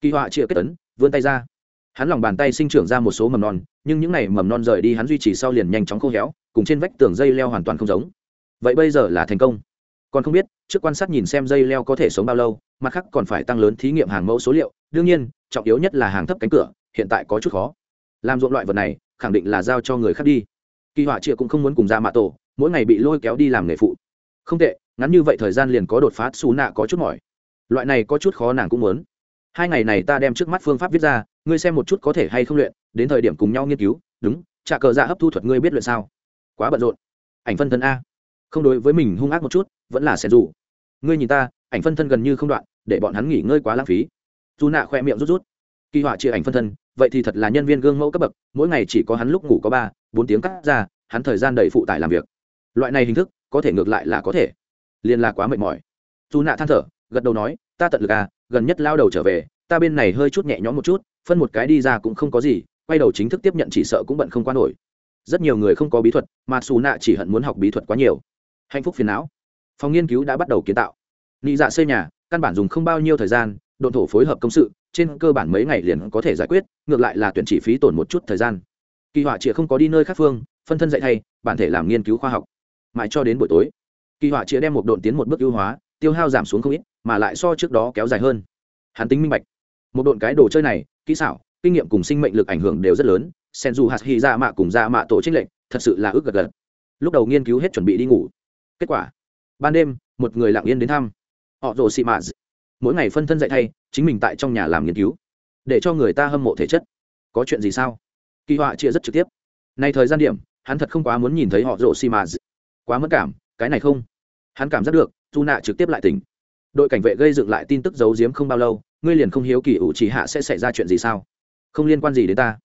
Kỳ họa chia kết tấn vươn tay ra. Hắn lòng bàn tay sinh trưởng ra một số mầm non, nhưng những n à y mầm non rời đi hắn duy trì sau liền nhanh chóng khô héo, cùng trên vách tường dây leo hoàn toàn không giống. Vậy bây giờ là thành công. Còn không biết, trước quan sát nhìn xem dây leo có thể sống bao lâu, mặt khác còn phải tăng lớn thí nghiệm hàng mẫu số liệu. Đương nhiên, trọng yếu nhất là hàng thấp cánh cửa, hiện tại có chút khó làm ruộng loại vật này, khẳng định là giao cho người khác đi. Kỳ họa triệu cũng không muốn cùng ra mạ tổ, mỗi ngày bị lôi kéo đi làm nghề phụ. Không tệ, ngắn như vậy thời gian liền có đột phá, xù nạ có chút mỏi. Loại này có chút khó nàng cũng muốn. Hai ngày này ta đem trước mắt phương pháp viết ra, ngươi xem một chút có thể hay không luyện, đến thời điểm cùng nhau nghiên cứu, đúng, trả cờ dạ hấp thu thuật ngươi biết luyện sao? Quá bận rộn. Ảnh phân thân a. Không đối với mình hung ác một chút, vẫn là xẻ rủ. Ngươi nhìn ta, ảnh phân thân gần như không đoạn, để bọn hắn nghỉ ngơi quá lãng phí. Dù nạ khoe miệng rút rút. Kỳ họa chia ảnh phân thân vậy thì thật là nhân viên gương mẫu cấp bậc, mỗi ngày chỉ có hắn lúc ngủ có ba, bốn tiếng cắt ra, hắn thời gian đầy phụ tải làm việc. Loại này hình thức, có thể ngược lại là có thể. Liên là quá mệt mỏi. Dù nạ than thở, gật đầu nói, ta tận lực à gần nhất lao đầu trở về, ta bên này hơi chút nhẹ nhõm một chút, phân một cái đi ra cũng không có gì, quay đầu chính thức tiếp nhận chỉ sợ cũng bận không qua nổi. Rất nhiều người không có bí thuật, mà xù nạ chỉ hận muốn học bí thuật quá nhiều. Hạnh phúc phiền não. Phòng nghiên cứu đã bắt đầu kiến tạo. Nị dạ xây nhà, căn bản dùng không bao nhiêu thời gian độn thổ phối hợp công sự, trên cơ bản mấy ngày liền có thể giải quyết, ngược lại là tuyển chỉ phí tổn một chút thời gian. Kỳ họa chĩa không có đi nơi khác phương, phân thân dạy thay, bản thể làm nghiên cứu khoa học. Mãi cho đến buổi tối, kỳ họa chĩa đem một độn tiến một bước ưu hóa, tiêu hao giảm xuống không ít, mà lại so trước đó kéo dài hơn. Hắn tính minh bạch. Một độn cái đồ chơi này, kỹ xảo, kinh nghiệm cùng sinh mệnh lực ảnh hưởng đều rất lớn sen dù hạt hy ra mạ cùng ra mạ tổ trích lệnh thật sự là ước gật gật. Lúc đầu nghiên cứu hết chuẩn bị đi ngủ. Kết quả, ban đêm, một người lặng yên đến thăm. Họ rồ xị mạ mỗi ngày phân thân dạy thay, chính mình tại trong nhà làm nghiên cứu, để cho người ta hâm mộ thể chất. Có chuyện gì sao? Kỳ họa chia rất trực tiếp. Nay thời gian điểm, hắn thật không quá muốn nhìn thấy họ rộ xi mà quá mất cảm, cái này không. Hắn cảm giác được dù nạ trực tiếp lại tỉnh. Đội cảnh vệ gây dựng lại tin tức giấu giếm không bao lâu, ngươi liền không hiếu kỳ ủ trì hạ sẽ xảy ra chuyện gì sao? Không liên quan gì đến ta.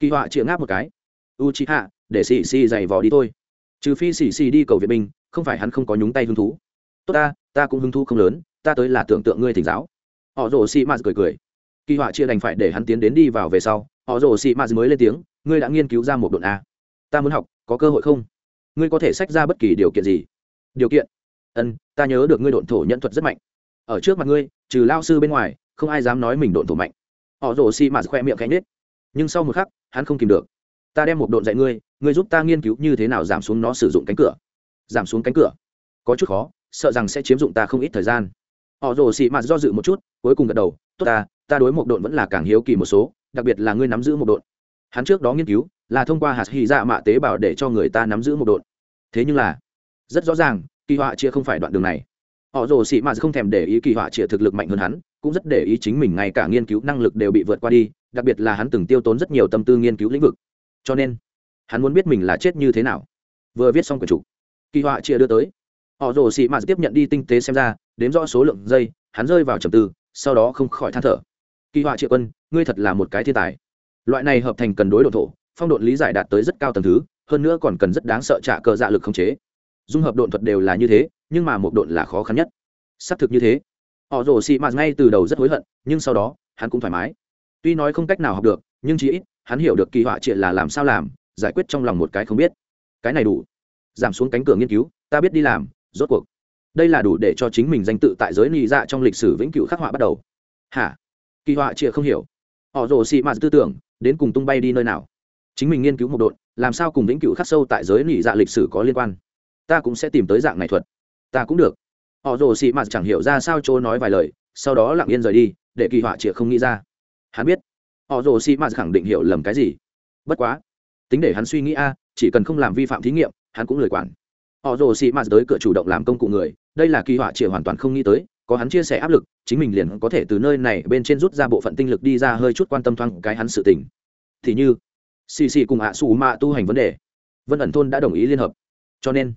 Kỳ họa chịa ngáp một cái. U trì hạ để xì xì giày vò đi thôi. Trừ phi xì xì đi cầu viện binh, không phải hắn không có nhúng tay hứng thú. Tốt ta ta cũng hứng thú không lớn ta tới là tưởng tượng ngươi thỉnh giáo. Họ rồ xì mạt cười cười. Kỳ họa chia đành phải để hắn tiến đến đi vào về sau, họ rồ xì mạt mới lên tiếng, ngươi đã nghiên cứu ra một độn a. Ta muốn học, có cơ hội không? Ngươi có thể sách ra bất kỳ điều kiện gì? Điều kiện? Ân, ta nhớ được ngươi độn thổ nhận thuật rất mạnh. Ở trước mặt ngươi, trừ lao sư bên ngoài, không ai dám nói mình độn thổ mạnh. Họ rồ xì mạt khoe miệng cánh nết nhưng sau một khắc, hắn không kìm được. Ta đem một độn dạy ngươi ngươi giúp ta nghiên cứu như thế nào giảm xuống nó sử dụng cánh cửa. Giảm xuống cánh cửa? Có chút khó, sợ rằng sẽ chiếm dụng ta không ít thời gian họ rồ xị mạt do dự một chút, cuối cùng gật đầu, tốt ta ta đối một độn vẫn là càng hiếu kỳ một số, đặc biệt là ngươi nắm giữ một độn. Hắn trước đó nghiên cứu, là thông qua hạt hy dạ mạ tế bào để cho người ta nắm giữ một độn. Thế nhưng là, rất rõ ràng, kỳ họa chia không phải đoạn đường này. Họ rồ xị mạt không thèm để ý kỳ họa chia thực lực mạnh hơn hắn, cũng rất để ý chính mình ngay cả nghiên cứu năng lực đều bị vượt qua đi, đặc biệt là hắn từng tiêu tốn rất nhiều tâm tư nghiên cứu lĩnh vực. Cho nên, hắn muốn biết mình là chết như thế nào. Vừa viết xong quyển trục, kỳ họa chia đưa tới. Họ rồ xị mạt tiếp nhận đi tinh tế xem ra đếm rõ số lượng giây hắn rơi vào trầm tư, sau đó không khỏi than thở. Kỳ họa triệu quân, ngươi thật là một cái thiên tài. Loại này hợp thành cần đối độ thổ, phong độn lý giải đạt tới rất cao tầng thứ, hơn nữa còn cần rất đáng sợ trả cờ dạ lực khống chế. Dung hợp độn thuật đều là như thế, nhưng mà một độn là khó khăn nhất. Xác thực như thế. Họ rồ xị mạt ngay từ đầu rất hối hận, nhưng sau đó, hắn cũng thoải mái. Tuy nói không cách nào học được, nhưng chỉ ít, hắn hiểu được kỳ họa triệt là làm sao làm, giải quyết trong lòng một cái không biết. Cái này đủ. Giảm xuống cánh cửa nghiên cứu, ta biết đi làm, rốt cuộc đây là đủ để cho chính mình danh tự tại giới ly dạ trong lịch sử vĩnh cửu khắc họa bắt đầu. Hả? Kỳ họa chịa không hiểu. Họ rồ xị mạt tư tưởng, đến cùng tung bay đi nơi nào? Chính mình nghiên cứu một độn, làm sao cùng vĩnh cửu khắc sâu tại giới ly dạ lịch sử có liên quan? Ta cũng sẽ tìm tới dạng này thuật. Ta cũng được. Họ rồ xị mạt chẳng hiểu ra sao chỗ nói vài lời, sau đó lặng yên rời đi, để kỳ họa chịa không nghĩ ra. Hắn biết. Họ rồ xị mạt khẳng định hiểu lầm cái gì. Bất quá. Tính để hắn suy nghĩ a, chỉ cần không làm vi phạm thí nghiệm, hắn cũng lười quản. Họ rồ xị mạt tới cửa chủ động làm công cụ người đây là kỳ họa triệt hoàn toàn không nghĩ tới, có hắn chia sẻ áp lực, chính mình liền có thể từ nơi này bên trên rút ra bộ phận tinh lực đi ra hơi chút quan tâm thoáng cái hắn sự tình. Thì như, xì xì cùng ạ xù mạ tu hành vấn đề. Vân ẩn thôn đã đồng ý liên hợp. Cho nên,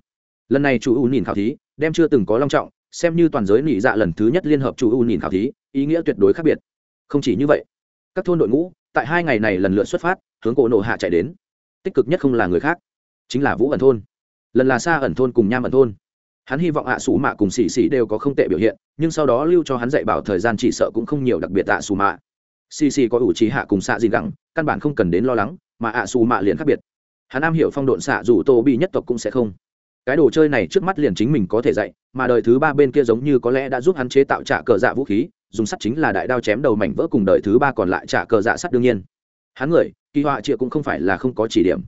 lần này chủ u nhìn khảo thí, đem chưa từng có long trọng, xem như toàn giới nỉ dạ lần thứ nhất liên hợp chủ u nhìn khảo thí, ý nghĩa tuyệt đối khác biệt. Không chỉ như vậy, các thôn đội ngũ, tại hai ngày này lần lượt xuất phát, hướng cổ nộ hạ chạy đến. Tích cực nhất không là người khác, chính là vũ ẩn thôn. Lần là xa ẩn thôn cùng nham ẩn thôn hắn hy vọng ạ à mạ cùng xì xì đều có không tệ biểu hiện, nhưng sau đó lưu cho hắn dạy bảo thời gian chỉ sợ cũng không nhiều đặc biệt ạ à mạ. Xì xì có ủ trí hạ cùng xạ gì gẳng, căn bản không cần đến lo lắng, mà ạ à mạ liền khác biệt. Hắn am hiểu phong độn xạ dù tô bị nhất tộc cũng sẽ không. Cái đồ chơi này trước mắt liền chính mình có thể dạy, mà đời thứ ba bên kia giống như có lẽ đã giúp hắn chế tạo trả cờ dạ vũ khí, dùng sắt chính là đại đao chém đầu mảnh vỡ cùng đời thứ ba còn lại trả cờ dạ sắt đương nhiên. Hắn người, kỳ họa chịa cũng không phải là không có chỉ điểm.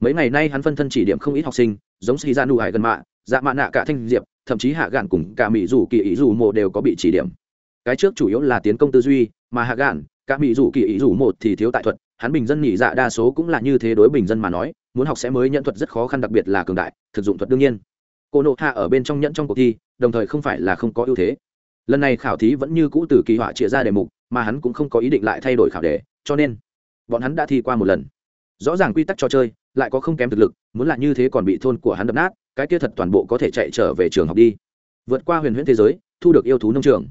Mấy ngày nay hắn phân thân chỉ điểm không ít học sinh, giống sĩ ra nụ hải gần mạ dạ mạ nạ cả thanh diệp, thậm chí hạ gạn cùng cả mỹ dù kỳ ý dù mộ đều có bị chỉ điểm. Cái trước chủ yếu là tiến công tư duy, mà hạ gạn, cả mỹ dù kỳ ý dù một thì thiếu tại thuật, hắn bình dân nhị dạ đa số cũng là như thế đối bình dân mà nói, muốn học sẽ mới nhận thuật rất khó khăn đặc biệt là cường đại, thực dụng thuật đương nhiên. Cô nộ hạ ở bên trong nhẫn trong cuộc thi, đồng thời không phải là không có ưu thế. Lần này khảo thí vẫn như cũ từ kỳ họa chia ra đề mục, mà hắn cũng không có ý định lại thay đổi khảo đề, cho nên bọn hắn đã thi qua một lần. Rõ ràng quy tắc trò chơi, lại có không kém thực lực, muốn là như thế còn bị thôn của hắn đập nát cái kia thật toàn bộ có thể chạy trở về trường học đi. Vượt qua huyền huyễn thế giới, thu được yêu thú nông trường.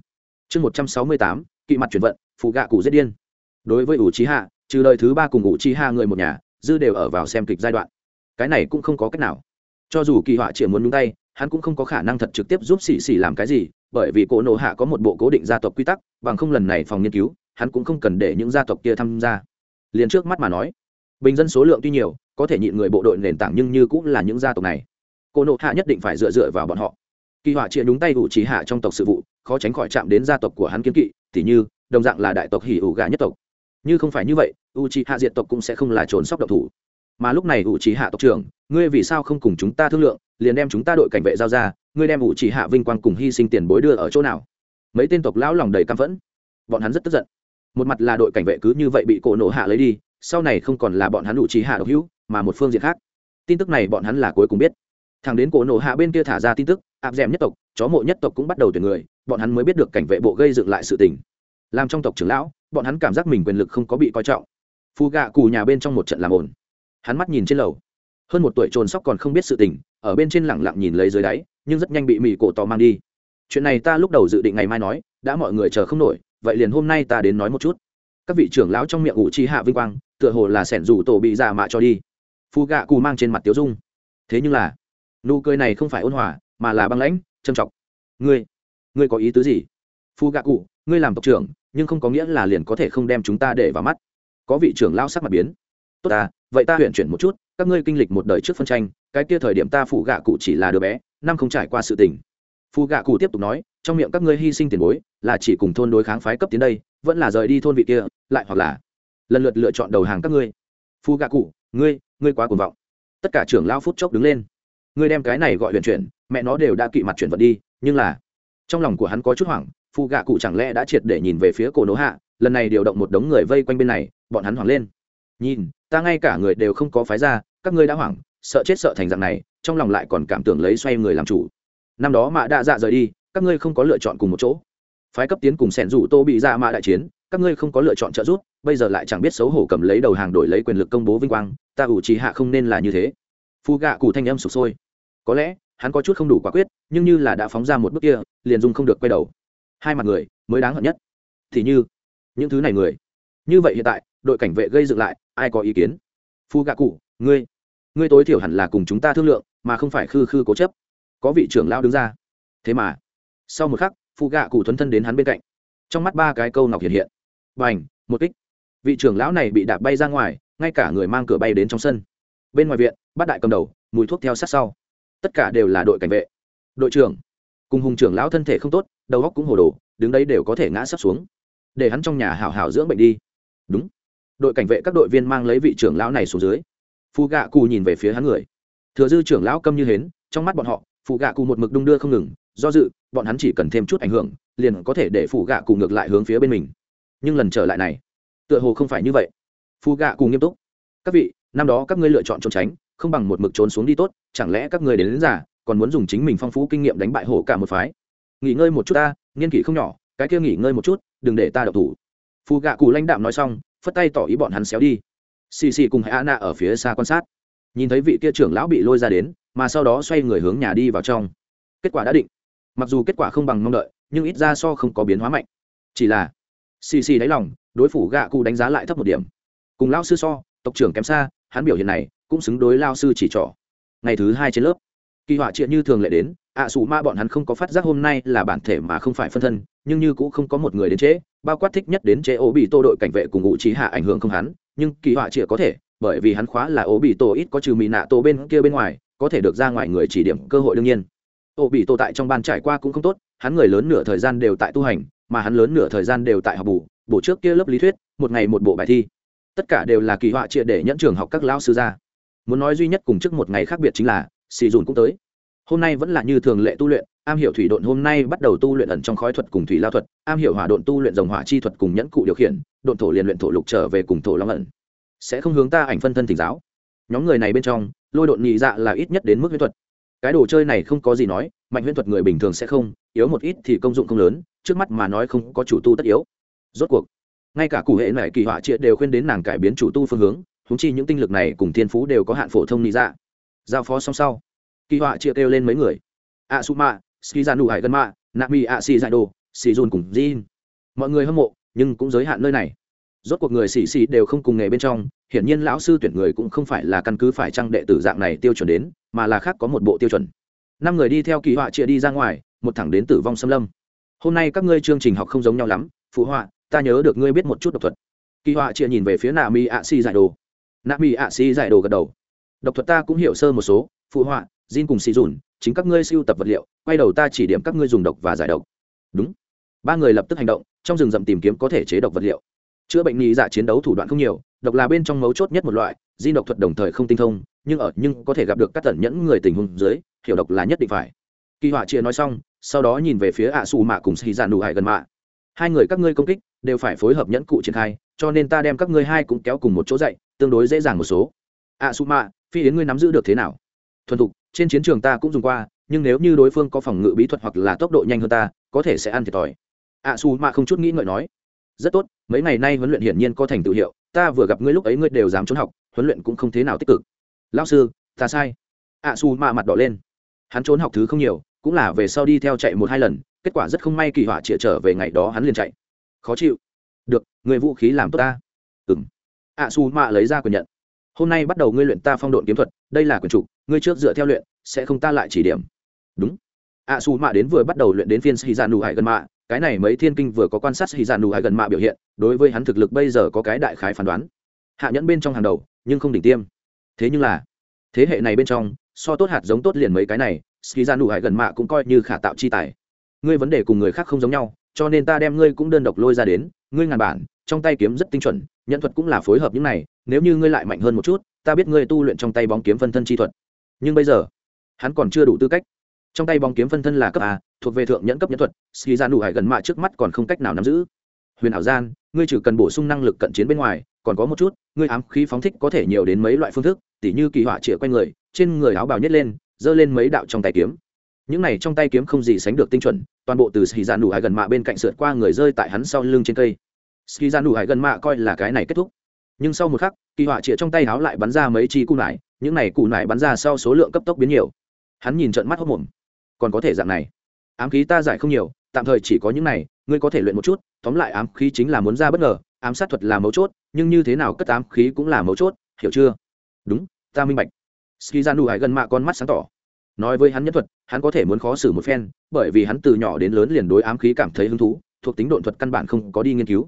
Chương một trăm sáu mươi tám, kỵ mặt chuyển vận phụ gạ cụ giết điên. Đối với ủ trí hạ, trừ đời thứ ba cùng ủ trí hạ người một nhà, dư đều ở vào xem kịch giai đoạn. Cái này cũng không có cách nào. Cho dù kỳ họa chỉ muốn nhúng tay, hắn cũng không có khả năng thật trực tiếp giúp xì xì làm cái gì, bởi vì cổ nộ hạ có một bộ cố định gia tộc quy tắc, bằng không lần này phòng nghiên cứu, hắn cũng không cần để những gia tộc kia tham gia. Liền trước mắt mà nói, bình dân số lượng tuy nhiều, có thể nhịn người bộ đội nền tảng nhưng như cũng là những gia tộc này. Cô nộ hạ nhất định phải dựa dựa vào bọn họ. Kỳ họa chia đúng tay ủ trí hạ trong tộc sự vụ, khó tránh khỏi chạm đến gia tộc của hắn kiếm kỵ, tỉ như, đồng dạng là đại tộc hỉ ủ gà nhất tộc. Như không phải như vậy u trí hạ diệt tộc cũng sẽ không là trốn sóc độc thủ. Mà lúc này ủ trí hạ tộc trưởng, ngươi vì sao không cùng chúng ta thương lượng, liền đem chúng ta đội cảnh vệ giao ra, ngươi đem ủ trí hạ vinh quang cùng hy sinh tiền bối đưa ở chỗ nào? Mấy tên tộc lão lòng đầy căm phẫn. Bọn hắn rất tức giận. Một mặt là đội cảnh vệ cứ như vậy bị cổ nổ hạ lấy đi, sau này không còn là bọn hắn ủ trí hạ độc hữu, mà một phương diện khác. Tin tức này bọn hắn là cuối cùng biết thằng đến cổ nổ hạ bên kia thả ra tin tức áp d nhất tộc chó mộ nhất tộc cũng bắt đầu tuyển người bọn hắn mới biết được cảnh vệ bộ gây dựng lại sự tình. Làm trong tộc trưởng lão bọn hắn cảm giác mình quyền lực không có bị coi trọng. Phù gạ cù nhà bên trong một trận làm ồn, hắn mắt nhìn trên lầu. Hơn một tuổi trồn sóc còn không biết sự tình ở bên trên lẳng lặng nhìn lấy dưới đáy nhưng rất nhanh bị mỹ cổ tò mang đi. Chuyện này ta lúc đầu dự định ngày mai nói đã mọi người chờ không nổi vậy liền hôm nay ta đến nói một chút. Các vị trưởng lão trong miệng ủ chi hạ vinh quang tựa hồ là sẻn rủ tổ bị già mạ cho đi. Phù gạ cù mang trên mặt tiếu dung. Thế nhưng là nụ cười này không phải ôn hòa, mà là băng lãnh, trầm trọng. Ngươi ngươi có ý tứ gì? Phu gạ cụ, ngươi làm tộc trưởng, nhưng không có nghĩa là liền có thể không đem chúng ta để vào mắt. Có vị trưởng lao sắc mặt biến. Tốt ta, vậy ta huyện chuyển một chút, các ngươi kinh lịch một đời trước phân tranh, cái kia thời điểm ta phụ gạ cụ chỉ là đứa bé, năm không trải qua sự tình. Phu gạ cụ tiếp tục nói, trong miệng các ngươi hy sinh tiền bối, là chỉ cùng thôn đối kháng phái cấp tiến đây, vẫn là rời đi thôn vị kia, lại hoặc là lần lượt lựa chọn đầu hàng các ngươi. Phu gạ cụ, ngươi ngươi quá cuồng vọng. Tất cả trưởng lao phút chốc đứng lên ngươi đem cái này gọi huyền chuyển, mẹ nó đều đã kỵ mặt chuyển vận đi, nhưng là, trong lòng của hắn có chút hoảng phụ gạ cụ chẳng lẽ đã triệt để nhìn về phía cổ nỗ hạ, lần này điều động một đống người vây quanh bên này, bọn hắn hoảng lên. Nhìn, ta ngay cả người đều không có phái ra, các ngươi đã hoảng, sợ chết sợ thành dạng này, trong lòng lại còn cảm tưởng lấy xoay người làm chủ. Năm đó mạ đa dạ rời đi, các ngươi không có lựa chọn cùng một chỗ. Phái cấp tiến cùng sẻn rủ tô bị dạ ra mạ đại chiến, các ngươi không có lựa chọn trợ giúp, bây giờ lại chẳng biết xấu hổ cầm lấy đầu hàng đổi lấy quyền lực công bố vinh quang, ta ủ trì hạ không nên là như thế phu gạ cụ thanh âm sụp sôi. Có lẽ, hắn có chút không đủ quả quyết, nhưng như là đã phóng ra một bước kia, liền dung không được quay đầu. Hai mặt người, mới đáng hận nhất. Thì như, những thứ này người. Như vậy hiện tại, đội cảnh vệ gây dựng lại, ai có ý kiến? Phu gạ cụ, ngươi ngươi tối thiểu hẳn là cùng chúng ta thương lượng, mà không phải khư khư cố chấp. Có vị trưởng lao đứng ra. Thế mà, sau một khắc, Phu gạ cụ thuấn thân đến hắn bên cạnh. Trong mắt ba cái câu ngọc hiện hiện. B à n h một kích. Vị trưởng lão này bị đạp bay ra ngoài, ngay cả người mang cửa bay đến trong sân bên ngoài viện, bát đại cầm đầu, mùi thuốc theo sát sau. Tất cả đều là đội cảnh vệ. Đội trưởng, cùng hùng trưởng lão thân thể không tốt, đầu óc cũng hồ đồ, đứng đấy đều có thể ngã sắp xuống. Để hắn trong nhà hảo hảo dưỡng bệnh đi. Đúng. Đội cảnh vệ các đội viên mang lấy vị trưởng lão này xuống dưới. Phù gạ cù nhìn về phía hắn người. Thừa dư trưởng lão câm như hến, trong mắt bọn họ phù gạ cù một mực đung đưa không ngừng, do dự, bọn hắn chỉ cần thêm chút ảnh hưởng, liền có thể để phù gạ cù ngược lại hướng phía bên mình. Nhưng lần trở lại này, tựa hồ không phải như vậy. Phù gạ cù nghiêm túc. Các vị năm đó các ngươi lựa chọn trốn tránh không bằng một mực trốn xuống đi tốt chẳng lẽ các ngươi đến, đến giả còn muốn dùng chính mình phong phú kinh nghiệm đánh bại hổ cả một phái? Nghỉ ngơi một chút ta nghiên kỷ không nhỏ cái kia nghỉ ngơi một chút đừng để ta đậu thủ. Phù gạ cù lãnh đạm nói xong phất tay tỏ ý bọn hắn xéo đi. Xì xì cùng hạ nạ ở phía xa quan sát. Nhìn thấy vị kia trưởng lão bị lôi ra đến mà sau đó xoay người hướng nhà đi vào trong. Kết quả đã định. Mặc dù kết quả không bằng mong đợi nhưng ít ra so không có biến hóa mạnh. Chỉ là xì xì đáy lòng đối phủ gạ cụ đánh giá lại thấp một điểm. Cùng Lão sư so tộc trưởng kém xa hắn biểu hiện này cũng xứng đối lao sư chỉ trỏ. Ngày thứ hai trên lớp kỳ họa triệt như thường lệ đến ạ à, sủ ma bọn hắn không có phát giác hôm nay là bản thể mà không phải phân thân nhưng như cũng không có một người đến trễ bao quát thích nhất đến chế ố bị tô đội cảnh vệ cùng ngụ trí hạ ảnh hưởng không hắn nhưng kỳ họa triệt có thể bởi vì hắn khóa là ố bị tô ít có trừ mỹ nạ tô bên kia bên ngoài có thể được ra ngoài người chỉ điểm cơ hội đương nhiên. Ố bị tô tại trong ban trải qua cũng không tốt hắn người lớn nửa thời gian đều tại tu hành mà hắn lớn nửa thời gian đều tại học bù bổ trước kia lớp lý thuyết một ngày một bộ bài thi tất cả đều là kỳ họa triệt để nhẫn trường học các lao sư ra. Muốn nói duy nhất cùng trước một ngày khác biệt chính là xì dùn cũng tới. Hôm nay vẫn là như thường lệ tu luyện, am hiểu thủy độn hôm nay bắt đầu tu luyện ẩn trong khói thuật cùng thủy lao thuật, am hiểu hỏa độn tu luyện dòng hỏa chi thuật cùng nhẫn cụ điều khiển, độn thổ liền luyện thổ lục trở về cùng thổ long ẩn. Sẽ không hướng ta ảnh phân thân thỉnh giáo. Nhóm người này bên trong, lôi độn nhị dạ là ít nhất đến mức huyễn thuật. Cái đồ chơi này không có gì nói, mạnh huyễn thuật người bình thường sẽ không, yếu một ít thì công dụng không lớn, trước mắt mà nói không có chủ tu tất yếu. Rốt cuộc ngay cả cụ hệ này kỳ họa triệt đều khuyên đến nàng cải biến chủ tu phương hướng húng chi những tinh lực này cùng thiên phú đều có hạn phổ thông nhị dạ. Giao phó xong sau, kỳ họa triệt kêu lên mấy người. A su ma ski ra nụ hải gần ma nami a si giải đồ si dùn cùng jin. Mọi người hâm mộ, nhưng cũng giới hạn nơi này. Rốt cuộc người xì xì đều không cùng nghề bên trong, hiển nhiên lão sư tuyển người cũng không phải là căn cứ phải trang đệ tử dạng này tiêu chuẩn đến, mà là khác có một bộ tiêu chuẩn. Năm người đi theo kỳ họa chia đi ra ngoài, một thẳng đến tử vong xâm lâm. Hôm nay các ngươi chương trình học không giống nhau lắm, phụ họa ta nhớ được ngươi biết một chút độc thuật. Kỳ họa chia nhìn về phía nạ mi ạ si giải đồ. Nạ mi ạ si giải đồ gật đầu. Độc thuật ta cũng hiểu sơ một số, phụ họa, Jin cùng xì dùn chính các ngươi siêu tập vật liệu, quay đầu ta chỉ điểm các ngươi dùng độc và giải độc. Đúng. Ba người lập tức hành động, trong rừng rậm tìm kiếm có thể chế độc vật liệu. Chữa bệnh nghi dạ chiến đấu thủ đoạn không nhiều, độc là bên trong mấu chốt nhất một loại di độc thuật đồng thời không tinh thông, nhưng ở, nhưng có thể gặp được các tẩn nhẫn người tình huống dưới, hiểu độc là nhất định phải. Kỳ họa chia nói xong, sau đó nhìn về phía ạ xù mạ cùng xì dạ nụ hải gần mạ hai người các ngươi công kích đều phải phối hợp nhẫn cụ triển khai, cho nên ta đem các ngươi hai cũng kéo cùng một chỗ dậy, tương đối dễ dàng một số. À, Ạ su ma phi yến ngươi nắm giữ được thế nào? Thuần thục, trên chiến trường ta cũng dùng qua, nhưng nếu như đối phương có phòng ngự bí thuật hoặc là tốc độ nhanh hơn ta, có thể sẽ ăn thiệt thòi. À, Ạ su ma không chút nghĩ ngợi nói. Rất tốt, mấy ngày nay huấn luyện hiển nhiên có thành tựu hiệu, ta vừa gặp ngươi lúc ấy ngươi đều dám trốn học, huấn luyện cũng không thế nào tích cực. Lao sư, ta sai. À, Ạ su ma mặt đỏ lên. Hắn trốn học thứ không nhiều cũng là về sau đi theo chạy một hai lần, kết quả rất không may kỳ họa chĩa trở về ngày đó hắn liền chạy. Khó chịu. Được, người vũ khí làm tốt ta. Ừ m ạ xù mạ lấy ra quyền nhận. Hôm nay bắt đầu ngươi luyện ta phong độn kiếm thuật, đây là quyền trục ngươi trước dựa theo luyện, sẽ không ta lại chỉ điểm. Đúng. Ạ su mạ đến vừa bắt đầu luyện đến phiên sĩ dạ nụ hải gần mạ, cái này mấy thiên kinh vừa có quan sát sĩ dạ nụ hải gần mạ biểu hiện, đối với hắn thực lực bây giờ có cái đại khái phán đoán. Hạ nhẫn bên trong hàng đầu, nhưng không đỉnh tiêm. Thế nhưng là, thế hệ này bên trong, so tốt hạt giống tốt liền mấy cái này ski ra nụ hải gần mạ cũng coi như khả tạo chi tài. Ngươi vấn đề cùng người khác không giống nhau, cho nên ta đem ngươi cũng đơn độc lôi ra đến, ngươi ngàn bản, trong tay kiếm rất tinh chuẩn nhận thuật cũng là phối hợp những này, nếu như ngươi lại mạnh hơn một chút, ta biết ngươi tu luyện trong tay bóng kiếm phân thân chi thuật. Nhưng bây giờ, hắn còn chưa đủ tư cách. Trong tay bóng kiếm phân thân là cấp a, thuộc về thượng nhẫn cấp nhẫn thuật ski ra nụ hải gần mạ trước mắt còn không cách nào nắm giữ. Huyền ảo gian, ngươi chỉ cần bổ sung năng lực cận chiến bên ngoài, còn có một chút, ngươi ám khí phóng thích có thể nhiều đến mấy loại phương thức, tỉ như kỳ họa chĩa quanh người, trên người áo bào nhét lên giơ lên mấy đạo trong tay kiếm. Những này trong tay kiếm không gì sánh được tinh chuẩn, toàn bộ từ ski ra nụ hải gần mạ bên cạnh sượt qua người rơi tại hắn sau lưng trên cây. Ski ra nụ hải gần mạ coi là cái này kết thúc. Nhưng sau một khắc, kỳ họa chĩa trong tay áo lại bắn ra mấy chi cụ nải, những này cụ nải bắn ra sau số lượng cấp tốc biến nhiều. Hắn nhìn trận mắt hốc mồm. Còn có thể dạng này. Ám khí ta giải không nhiều, tạm thời chỉ có những này, ngươi có thể luyện một chút, tóm lại ám khí chính là muốn ra bất ngờ, ám sát thuật là mấu chốt, nhưng như thế nào cất ám khí cũng là mấu chốt, hiểu chưa? Đúng, ta minh bạch ski ra nụ hải gần mạ con mắt sáng tỏ. Nói với hắn nhất thuật, hắn có thể muốn khó xử một phen, bởi vì hắn từ nhỏ đến lớn liền đối ám khí cảm thấy hứng thú, thuộc tính độn thuật căn bản không có đi nghiên cứu.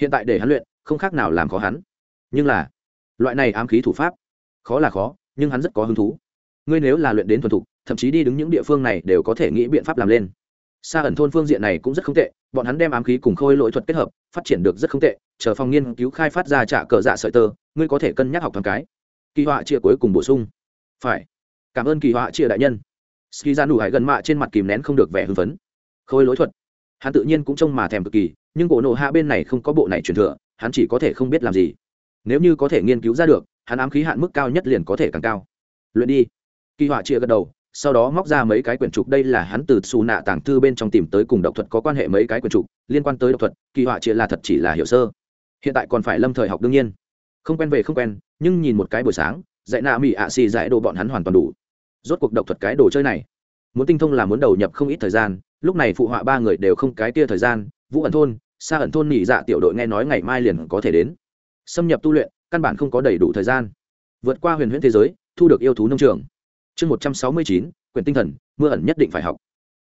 Hiện tại để hắn luyện, không khác nào làm khó hắn. Nhưng là, loại này ám khí thủ pháp, khó là khó, nhưng hắn rất có hứng thú. Ngươi nếu là luyện đến thuần thục, thậm chí đi đứng những địa phương này đều có thể nghĩ biện pháp làm lên. Xa ẩn thôn phương diện này cũng rất không tệ, bọn hắn đem ám khí cùng khôi lỗi thuật kết hợp, phát triển được rất không tệ, chờ phòng nghiên cứu khai phát ra trả cờ dạ sợi tơ, ngươi có thể cân nhắc học thằng cái. Kỳ họa chia cuối cùng bổ sung phải. Cảm ơn kỳ họa chia đại nhân. Ski ra nụ hải gần mạ trên mặt kìm nén không được vẻ hưng phấn. Khôi lỗi thuật. Hắn tự nhiên cũng trông mà thèm cực kỳ, nhưng bộ nộ hạ bên này không có bộ này truyền thừa, hắn chỉ có thể không biết làm gì. Nếu như có thể nghiên cứu ra được, hắn ám khí hạn mức cao nhất liền có thể càng cao. Luyện đi. Kỳ họa chia gật đầu, sau đó móc ra mấy cái quyển trục, đây là hắn từ xù nạ tàng thư bên trong tìm tới cùng độc thuật có quan hệ mấy cái quyển trục, liên quan tới độc thuật, kỳ họa chia là thật chỉ là hiểu sơ. Hiện tại còn phải lâm thời học đương nhiên. Không quen về không quen, nhưng nhìn một cái buổi sáng dạy nạ mỹ ạ xì dạy đồ bọn hắn hoàn toàn đủ. Rốt cuộc độc thuật cái đồ chơi này, muốn tinh thông là muốn đầu nhập không ít thời gian, lúc này phụ họa ba người đều không cái tia thời gian, vũ ẩn thôn xa ẩn thôn nghỉ dạ tiểu đội nghe nói ngày mai liền có thể đến. Xâm nhập tu luyện, căn bản không có đầy đủ thời gian. Vượt qua huyền huyễn thế giới, thu được yêu thú nông trường. Chương một trăm sáu mươi chín, quyền tinh thần, mưa ẩn nhất định phải học.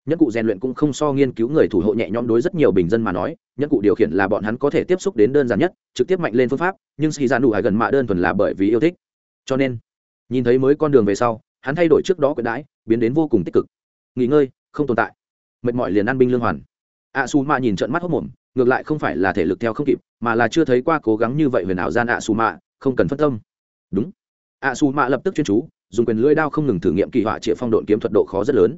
Nhất cụ rèn luyện cũng không so nghiên cứu người thủ hộ nhẹ nhõm đối rất nhiều bình dân mà nói nhất cụ điều khiển là bọn hắn có thể tiếp xúc đến đơn giản nhất, trực tiếp mạnh lên phương pháp, nhưng xì ra dạ nụ hải gần mạ đơn thuần là bởi vì yêu thích cho nên, nhìn thấy mới con đường về sau, hắn thay đổi trước đó quyền đãi, biến đến vô cùng tích cực. Nghỉ ngơi, không tồn tại. Mệt mỏi liền ăn binh lương hoàn. A su mạ nhìn trận mắt hốc mồm, ngược lại không phải là thể lực theo không kịp, mà là chưa thấy qua cố gắng như vậy huyền ảo gian a su mạ không cần phân tâm. Đúng. A su mạ lập tức chuyên chú, dùng quyền lưỡi đao không ngừng thử nghiệm kỳ họa trịa phong độn kiếm thuật độ khó rất lớn.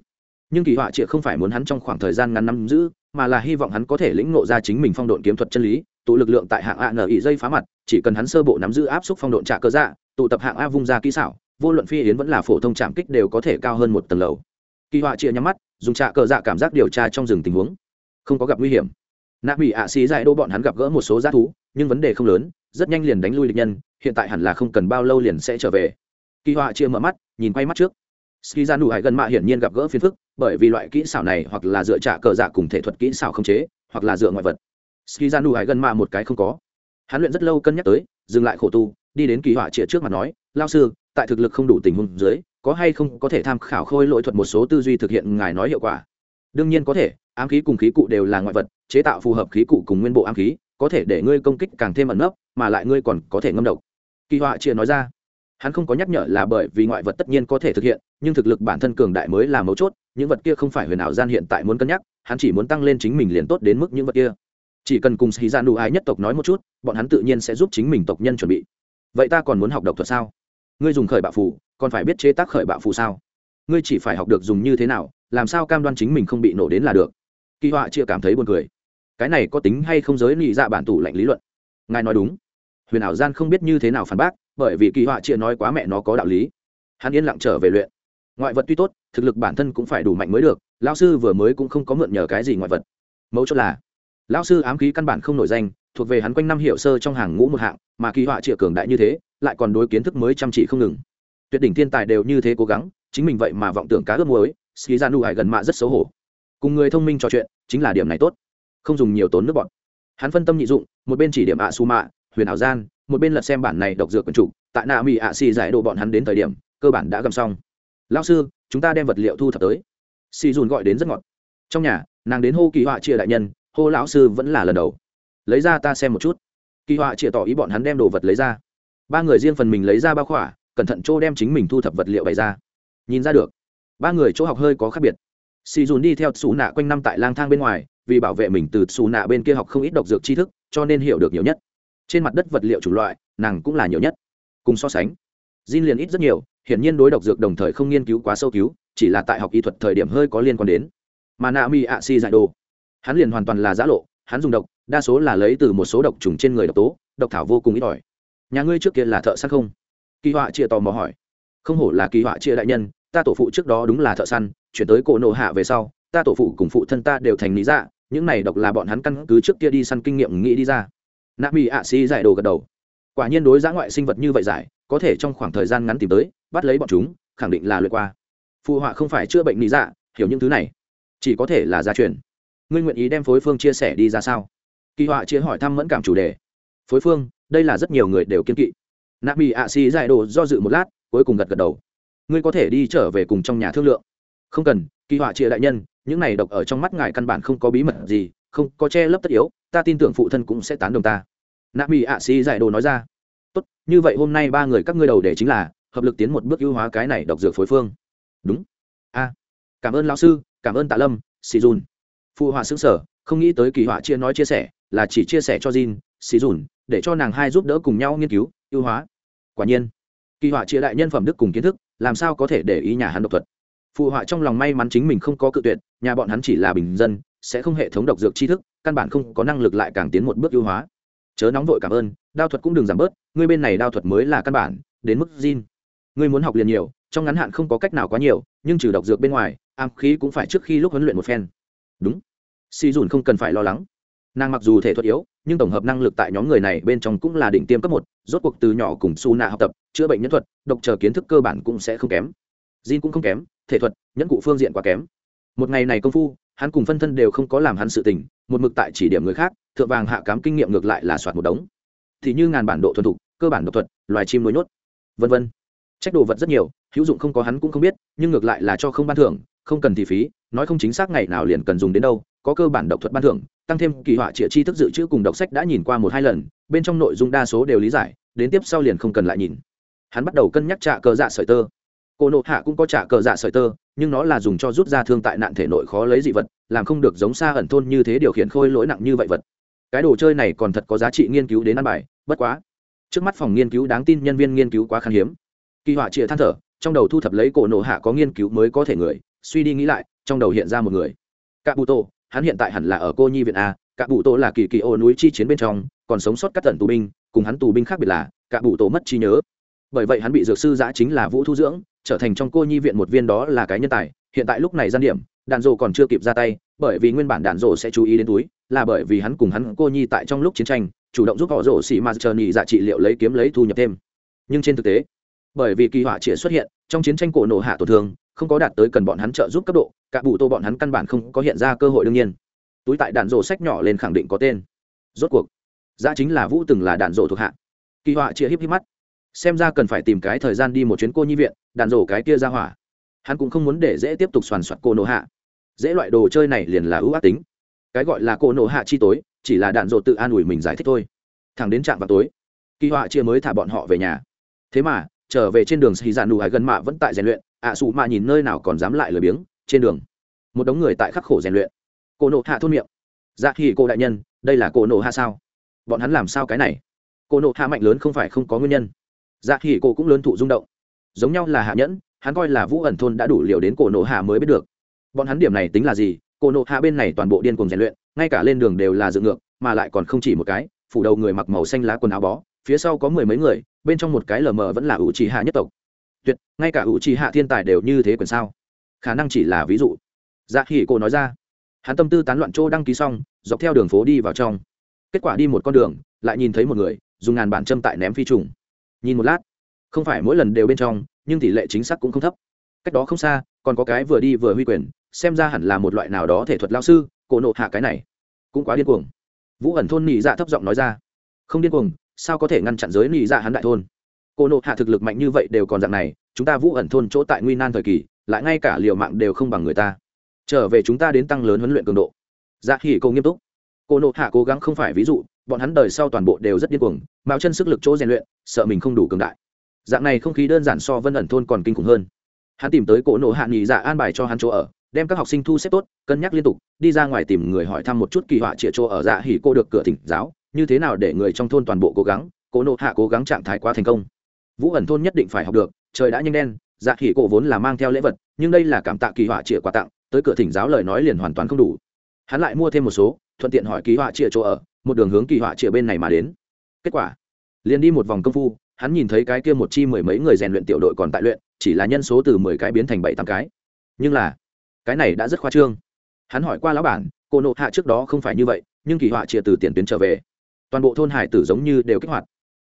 Nhưng kỳ họa trịa không phải muốn hắn trong khoảng thời gian ngắn năm giữ, mà là hy vọng hắn có thể lĩnh ngộ ra chính mình phong độn kiếm thuật chân lý tụ lực lượng tại hạng a nở dây phá mặt, chỉ cần hắn sơ bộ nắm giữ áp suất phong độn trả cơ dạ tụ tập hạng a vung ra kỹ xảo, vô luận phi yến vẫn là phổ thông trạm kích đều có thể cao hơn một tầng lầu. Kỳ họa chia nhắm mắt, dùng trả cơ dạ cảm giác điều tra trong rừng tình huống. Không có gặp nguy hiểm. Nạ bị ạ xì dại đô bọn hắn gặp gỡ một số g thú, nhưng vấn đề không lớn, rất nhanh liền đánh lui địch nhân, hiện tại hẳn là không cần bao lâu liền sẽ trở về. Kỳ họa chia mở mắt, nhìn quay mắt trước. Ski ra dạ nụ hải gần mạ hiển nhiên gặp gỡ phiền phức, bởi vì loại kỹ xảo này hoặc là dựa trả cờ dạ cùng thể thuật kỹ xảo không chế, hoặc là dựa ngoại vật ski ra nụ hải gần mà một cái không có. Hắn luyện rất lâu cân nhắc tới, dừng lại khổ tu, đi đến kỳ họa chia trước mặt nói, lao sư, tại thực lực không đủ tình huống dưới, có hay không có thể tham khảo khôi lỗi thuật một số tư duy thực hiện ngài nói hiệu quả? Đương nhiên có thể, ám khí cùng khí cụ đều là ngoại vật, chế tạo phù hợp khí cụ cùng nguyên bộ ám khí, có thể để ngươi công kích càng thêm ẩn nấp, mà lại ngươi còn có thể ngâm độc. Kỳ họa chia nói ra. Hắn không có nhắc nhở là bởi vì ngoại vật tất nhiên có thể thực hiện, nhưng thực lực bản thân cường đại mới là mấu chốt, những vật kia không phải huyền ảo gian hiện tại muốn cân nhắc, hắn chỉ muốn tăng lên chính mình liền tốt đến mức những vật kia chỉ cần cùng xì ra dạ nụ ái nhất tộc nói một chút, bọn hắn tự nhiên sẽ giúp chính mình tộc nhân chuẩn bị. Vậy ta còn muốn học độc thuật sao? Ngươi dùng khởi bạo phù, còn phải biết chế tác khởi bạo phù sao? Ngươi chỉ phải học được dùng như thế nào, làm sao cam đoan chính mình không bị nổ đến là được? Kỳ họa chưa cảm thấy buồn cười. Cái này có tính hay không giới nghị dạ bản tủ lạnh lý luận? Ngài nói đúng. Huyền ảo gian không biết như thế nào phản bác, bởi vì kỳ họa chia nói quá mẹ nó có đạo lý. Hắn yên lặng trở về luyện. Ngoại vật tuy tốt, thực lực bản thân cũng phải đủ mạnh mới được lao sư vừa mới cũng không có mượn nhờ cái gì ngoại vật. Mẫu chốt là Lão sư ám khí căn bản không nổi danh, thuộc về hắn quanh năm hiệu sơ trong hàng ngũ một hạng, mà kỳ họa trịa cường đại như thế, lại còn đối kiến thức mới chăm chỉ không ngừng. Tuyệt đỉnh thiên tài đều như thế cố gắng, chính mình vậy mà vọng tưởng cá ướp muối, ski ra nụ hải gần mạ rất xấu hổ. Cùng người thông minh trò chuyện, chính là điểm này tốt. Không dùng nhiều tốn nước bọn hắn phân tâm nhị dụng, một bên chỉ điểm ạ su mạ, huyền ảo gian, một bên lật xem bản này độc dược quần chủ, tại nạ mỹ ạ xì giải đồ bọn hắn đến thời điểm, cơ bản đã gầm xong. Lão sư, chúng ta đem vật liệu thu thập tới. Xì dùn gọi đến rất ngọt. Trong nhà, nàng đến hô kỳ họa chia đại nhân hô lão sư vẫn là lần đầu. Lấy ra ta xem một chút. Kỳ họa chỉ tỏ ý bọn hắn đem đồ vật lấy ra. Ba người riêng phần mình lấy ra bao khỏa, cẩn thận chỗ đem chính mình thu thập vật liệu bày ra. Nhìn ra được, ba người chỗ học hơi có khác biệt. Xì dùn đi theo xù nạ quanh năm tại lang thang bên ngoài, vì bảo vệ mình từ xù nạ bên kia học không ít độc dược tri thức, cho nên hiểu được nhiều nhất. Trên mặt đất vật liệu chủng loại, nàng cũng là nhiều nhất. Cùng so sánh, Jin liền ít rất nhiều, hiển nhiên đối độc dược đồng thời không nghiên cứu quá sâu cứu, chỉ là tại học y thuật thời điểm hơi có liên quan đến. Mà nạ mi ạ si dạy đồ hắn liền hoàn toàn là giã lộ, hắn dùng độc, đa số là lấy từ một số độc trùng trên người độc tố, độc thảo vô cùng ít ỏi. Nhà ngươi trước kia là thợ săn không? Kỳ họa chia tò mò hỏi. Không hổ là kỳ họa chia đại nhân, ta tổ phụ trước đó đúng là thợ săn, chuyển tới cổ nộ hạ về sau, ta tổ phụ cùng phụ thân ta đều thành lý dạ những này độc là bọn hắn căn cứ trước kia đi săn kinh nghiệm nghĩ đi ra. Nạ mỹ ạ xì giải đồ gật đầu. Quả nhiên đối giã ngoại sinh vật như vậy giải, có thể trong khoảng thời gian ngắn tìm tới, bắt lấy bọn chúng, khẳng định là lượt qua. Phụ họa không phải chữa bệnh lý dạ hiểu những thứ này. Chỉ có thể là gia truyền ngươi nguyện ý đem phối phương chia sẻ đi ra sao? Kỳ họa chia hỏi thăm mẫn cảm chủ đề. Phối phương, đây là rất nhiều người đều kiên kỵ. Nạp bị ạ xì giải đồ do dự một lát, cuối cùng gật gật đầu. Ngươi có thể đi trở về cùng trong nhà thương lượng. Không cần, kỳ họa chia đại nhân, những này độc ở trong mắt ngài căn bản không có bí mật gì, không có che lấp tất yếu, ta tin tưởng phụ thân cũng sẽ tán đồng ta. Nạp bị ạ xì giải đồ nói ra. Tốt, như vậy hôm nay ba người các ngươi đầu để chính là, hợp lực tiến một bước ưu hóa cái này độc dược phối phương. Đúng. A. Cảm ơn lão sư, cảm ơn tạ lâm, xì dùn phụ họa xứng sở không nghĩ tới kỳ họa chia nói chia sẻ là chỉ chia sẻ cho Jin, xì dùn để cho nàng hai giúp đỡ cùng nhau nghiên cứu ưu hóa. Quả nhiên kỳ họa chia đại nhân phẩm đức cùng kiến thức làm sao có thể để ý nhà hắn độc thuật? Phụ họa trong lòng may mắn chính mình không có cự tuyệt nhà bọn hắn chỉ là bình dân sẽ không hệ thống độc dược tri thức căn bản không có năng lực lại càng tiến một bước ưu hóa. Chớ nóng vội cảm ơn đao thuật cũng đừng giảm bớt ngươi bên này đao thuật mới là căn bản đến mức Jin. ngươi muốn học liền nhiều trong ngắn hạn không có cách nào quá nhiều nhưng trừ độc dược bên ngoài am khí cũng phải trước khi lúc huấn luyện một phen đúng. Si dùn không cần phải lo lắng. Nàng mặc dù thể thuật yếu, nhưng tổng hợp năng lực tại nhóm người này bên trong cũng là đỉnh tiêm cấp một, rốt cuộc từ nhỏ cùng su nạ học tập, chữa bệnh nhân thuật, độc chờ kiến thức cơ bản cũng sẽ không kém. Jin cũng không kém, thể thuật, nhẫn cụ phương diện quá kém. Một ngày này công phu, hắn cùng phân thân đều không có làm hắn sự tình, một mực tại chỉ điểm người khác, thượng vàng hạ cám kinh nghiệm ngược lại là soạt một đống. Thì như ngàn bản độ thuần thục, cơ bản độc thuật, loài chim nuôi nhốt. Vân vân. Trách đồ vật rất nhiều, hữu dụng không có hắn cũng không biết, nhưng ngược lại là cho không ban thưởng không cần thì phí, nói không chính xác ngày nào liền cần dùng đến đâu, có cơ bản độc thuật ban thưởng, tăng thêm kỳ họa trịa chi thức dự trữ cùng đọc sách đã nhìn qua một hai lần, bên trong nội dung đa số đều lý giải, đến tiếp sau liền không cần lại nhìn. Hắn bắt đầu cân nhắc trả cờ dạ sợi tơ. Cô nộ hạ cũng có trả cờ dạ sợi tơ, nhưng nó là dùng cho rút ra thương tại nạn thể nội khó lấy dị vật, làm không được giống xa ẩn thôn như thế điều khiển khôi lỗi nặng như vậy vật. Cái đồ chơi này còn thật có giá trị nghiên cứu đến ăn bài, bất quá. Trước mắt phòng nghiên cứu đáng tin nhân viên nghiên cứu quá khan hiếm. Kỳ họa trịa than thở, trong đầu thu thập lấy cổ nộ hạ có nghiên cứu mới có thể người suy đi nghĩ lại, trong đầu hiện ra một người. Cạ bụ tô hắn hiện tại hẳn là ở cô nhi viện a cạ bụ tô là kỳ kỳ ô núi chi chiến bên trong, còn sống sót các tận tù binh, cùng hắn tù binh khác biệt là cạ bụ tô mất trí nhớ. Bởi vậy hắn bị dược sư giã chính là vũ thu dưỡng, trở thành trong cô nhi viện một viên đó là cái nhân tài. Hiện tại lúc này gian điểm, đạn dộ còn chưa kịp ra tay, bởi vì nguyên bản đạn dộ sẽ chú ý đến túi, là bởi vì hắn cùng hắn cô nhi tại trong lúc chiến tranh, chủ động giúp họ rổ xỉ mà chờ nhị dạ trị liệu lấy kiếm lấy thu nhập thêm. Nhưng trên thực tế, bởi vì kỳ họa chỉ xuất hiện, trong chiến tranh cổ nổ hạ tổn thương không có đạt tới cần bọn hắn trợ giúp cấp độ, cả bụ tô bọn hắn căn bản không có hiện ra cơ hội đương nhiên. Túi tại đạn rổ sách nhỏ lên khẳng định có tên. Rốt cuộc, giá chính là vũ từng là đạn rổ thuộc hạ. Kỳ họa chia híp híp mắt. Xem ra cần phải tìm cái thời gian đi một chuyến cô nhi viện, đạn rổ cái kia ra hỏa. Hắn cũng không muốn để dễ tiếp tục soàn soạt cô nổ hạ. Dễ loại đồ chơi này liền là ưu ác tính. Cái gọi là cô nổ hạ chi tối, chỉ là đạn rổ tự an ủi mình giải thích thôi. Thẳng đến trạm vào tối, kỳ họa chia mới thả bọn họ về nhà. Thế mà, trở về trên đường xì dạ nụ hải gần mạ vẫn tại rèn luyện ạ à, xù mạ nhìn nơi nào còn dám lại lười biếng trên đường. Một đống người tại khắc khổ rèn luyện. Cô nộ hạ thôn miệng. Dạ khi cô đại nhân đây là cô nộ hạ sao? Bọn hắn làm sao cái này? Cô nộ hạ mạnh lớn không phải không có nguyên nhân. Dạ khi cô cũng lớn thụ rung động. Giống nhau là hạ nhẫn hắn coi là vũ ẩn thôn đã đủ liều đến cổ nộ hạ mới biết được. Bọn hắn điểm này tính là gì? Cổ nộ hạ bên này toàn bộ điên cùng rèn luyện ngay cả lên đường đều là dự ngược mà lại còn không chỉ một cái phủ đầu người mặc màu xanh lá quần áo bó phía sau có mười mấy người bên trong một cái lờ mờ vẫn là ủ trì hạ nhất tộc tuyệt, ngay cả ủ trì hạ thiên tài đều như thế quyền sao? Khả năng chỉ là ví dụ. Dạ hỉ cô nói ra. Hắn tâm tư tán loạn chỗ đăng ký xong, dọc theo đường phố đi vào trong. Kết quả đi một con đường, lại nhìn thấy một người, dùng ngàn bản châm tại ném phi trùng. Nhìn một lát, không phải mỗi lần đều bên trong, nhưng tỷ lệ chính xác cũng không thấp. Cách đó không xa, còn có cái vừa đi vừa huy quyền, xem ra hẳn là một loại nào đó thể thuật lao sư, cổ nộ hạ cái này. Cũng quá điên cuồng. Vũ ẩn thôn nỉ dạ thấp giọng nói ra. Không điên cuồng, sao có thể ngăn chặn giới nỉ dạ hắn đại thôn? Cô nộ hạ thực lực mạnh như vậy đều còn dạng này, chúng ta vũ ẩn thôn chỗ tại nguy nan thời kỳ, lại ngay cả liều mạng đều không bằng người ta. Trở về chúng ta đến tăng lớn huấn luyện cường độ. Dạ hỉ cô nghiêm túc. Cô nộ hạ cố gắng không phải ví dụ, bọn hắn đời sau toàn bộ đều rất điên cuồng, mạo chân sức lực chỗ rèn luyện, sợ mình không đủ cường đại. Dạng này không khí đơn giản so vân ẩn thôn còn kinh khủng hơn. Hắn tìm tới cổ nộ hạ nghỉ dạ an bài cho hắn chỗ ở, đem các học sinh thu xếp tốt, cân nhắc liên tục, đi ra ngoài tìm người hỏi thăm một chút kỳ họa trịa chỗ ở dạ hỉ cô được cửa thỉnh giáo, như thế nào để người trong thôn toàn bộ cố gắng cổ nộ hạ cố gắng trạng thái quá thành công vũ ẩn thôn nhất định phải học được, trời đã nhanh đen dạ khỉ cổ vốn là mang theo lễ vật, nhưng đây là cảm tạ kỳ họa chĩa quà tặng, tới cửa thỉnh giáo lời nói liền hoàn toàn không đủ. Hắn lại mua thêm một số, thuận tiện hỏi kỳ họa chĩa chỗ ở, một đường hướng kỳ họa chĩa bên này mà đến. Kết quả, liền đi một vòng công phu, hắn nhìn thấy cái kia một chi mười mấy người rèn luyện tiểu đội còn tại luyện, chỉ là nhân số từ mười cái biến thành bảy tám cái. Nhưng là, cái này đã rất khoa trương. Hắn hỏi qua lão bản, cô nộ hạ trước đó không phải như vậy, nhưng kỳ họa chia từ tiền tuyến trở về. Toàn bộ thôn hải tử giống như đều kích hoạt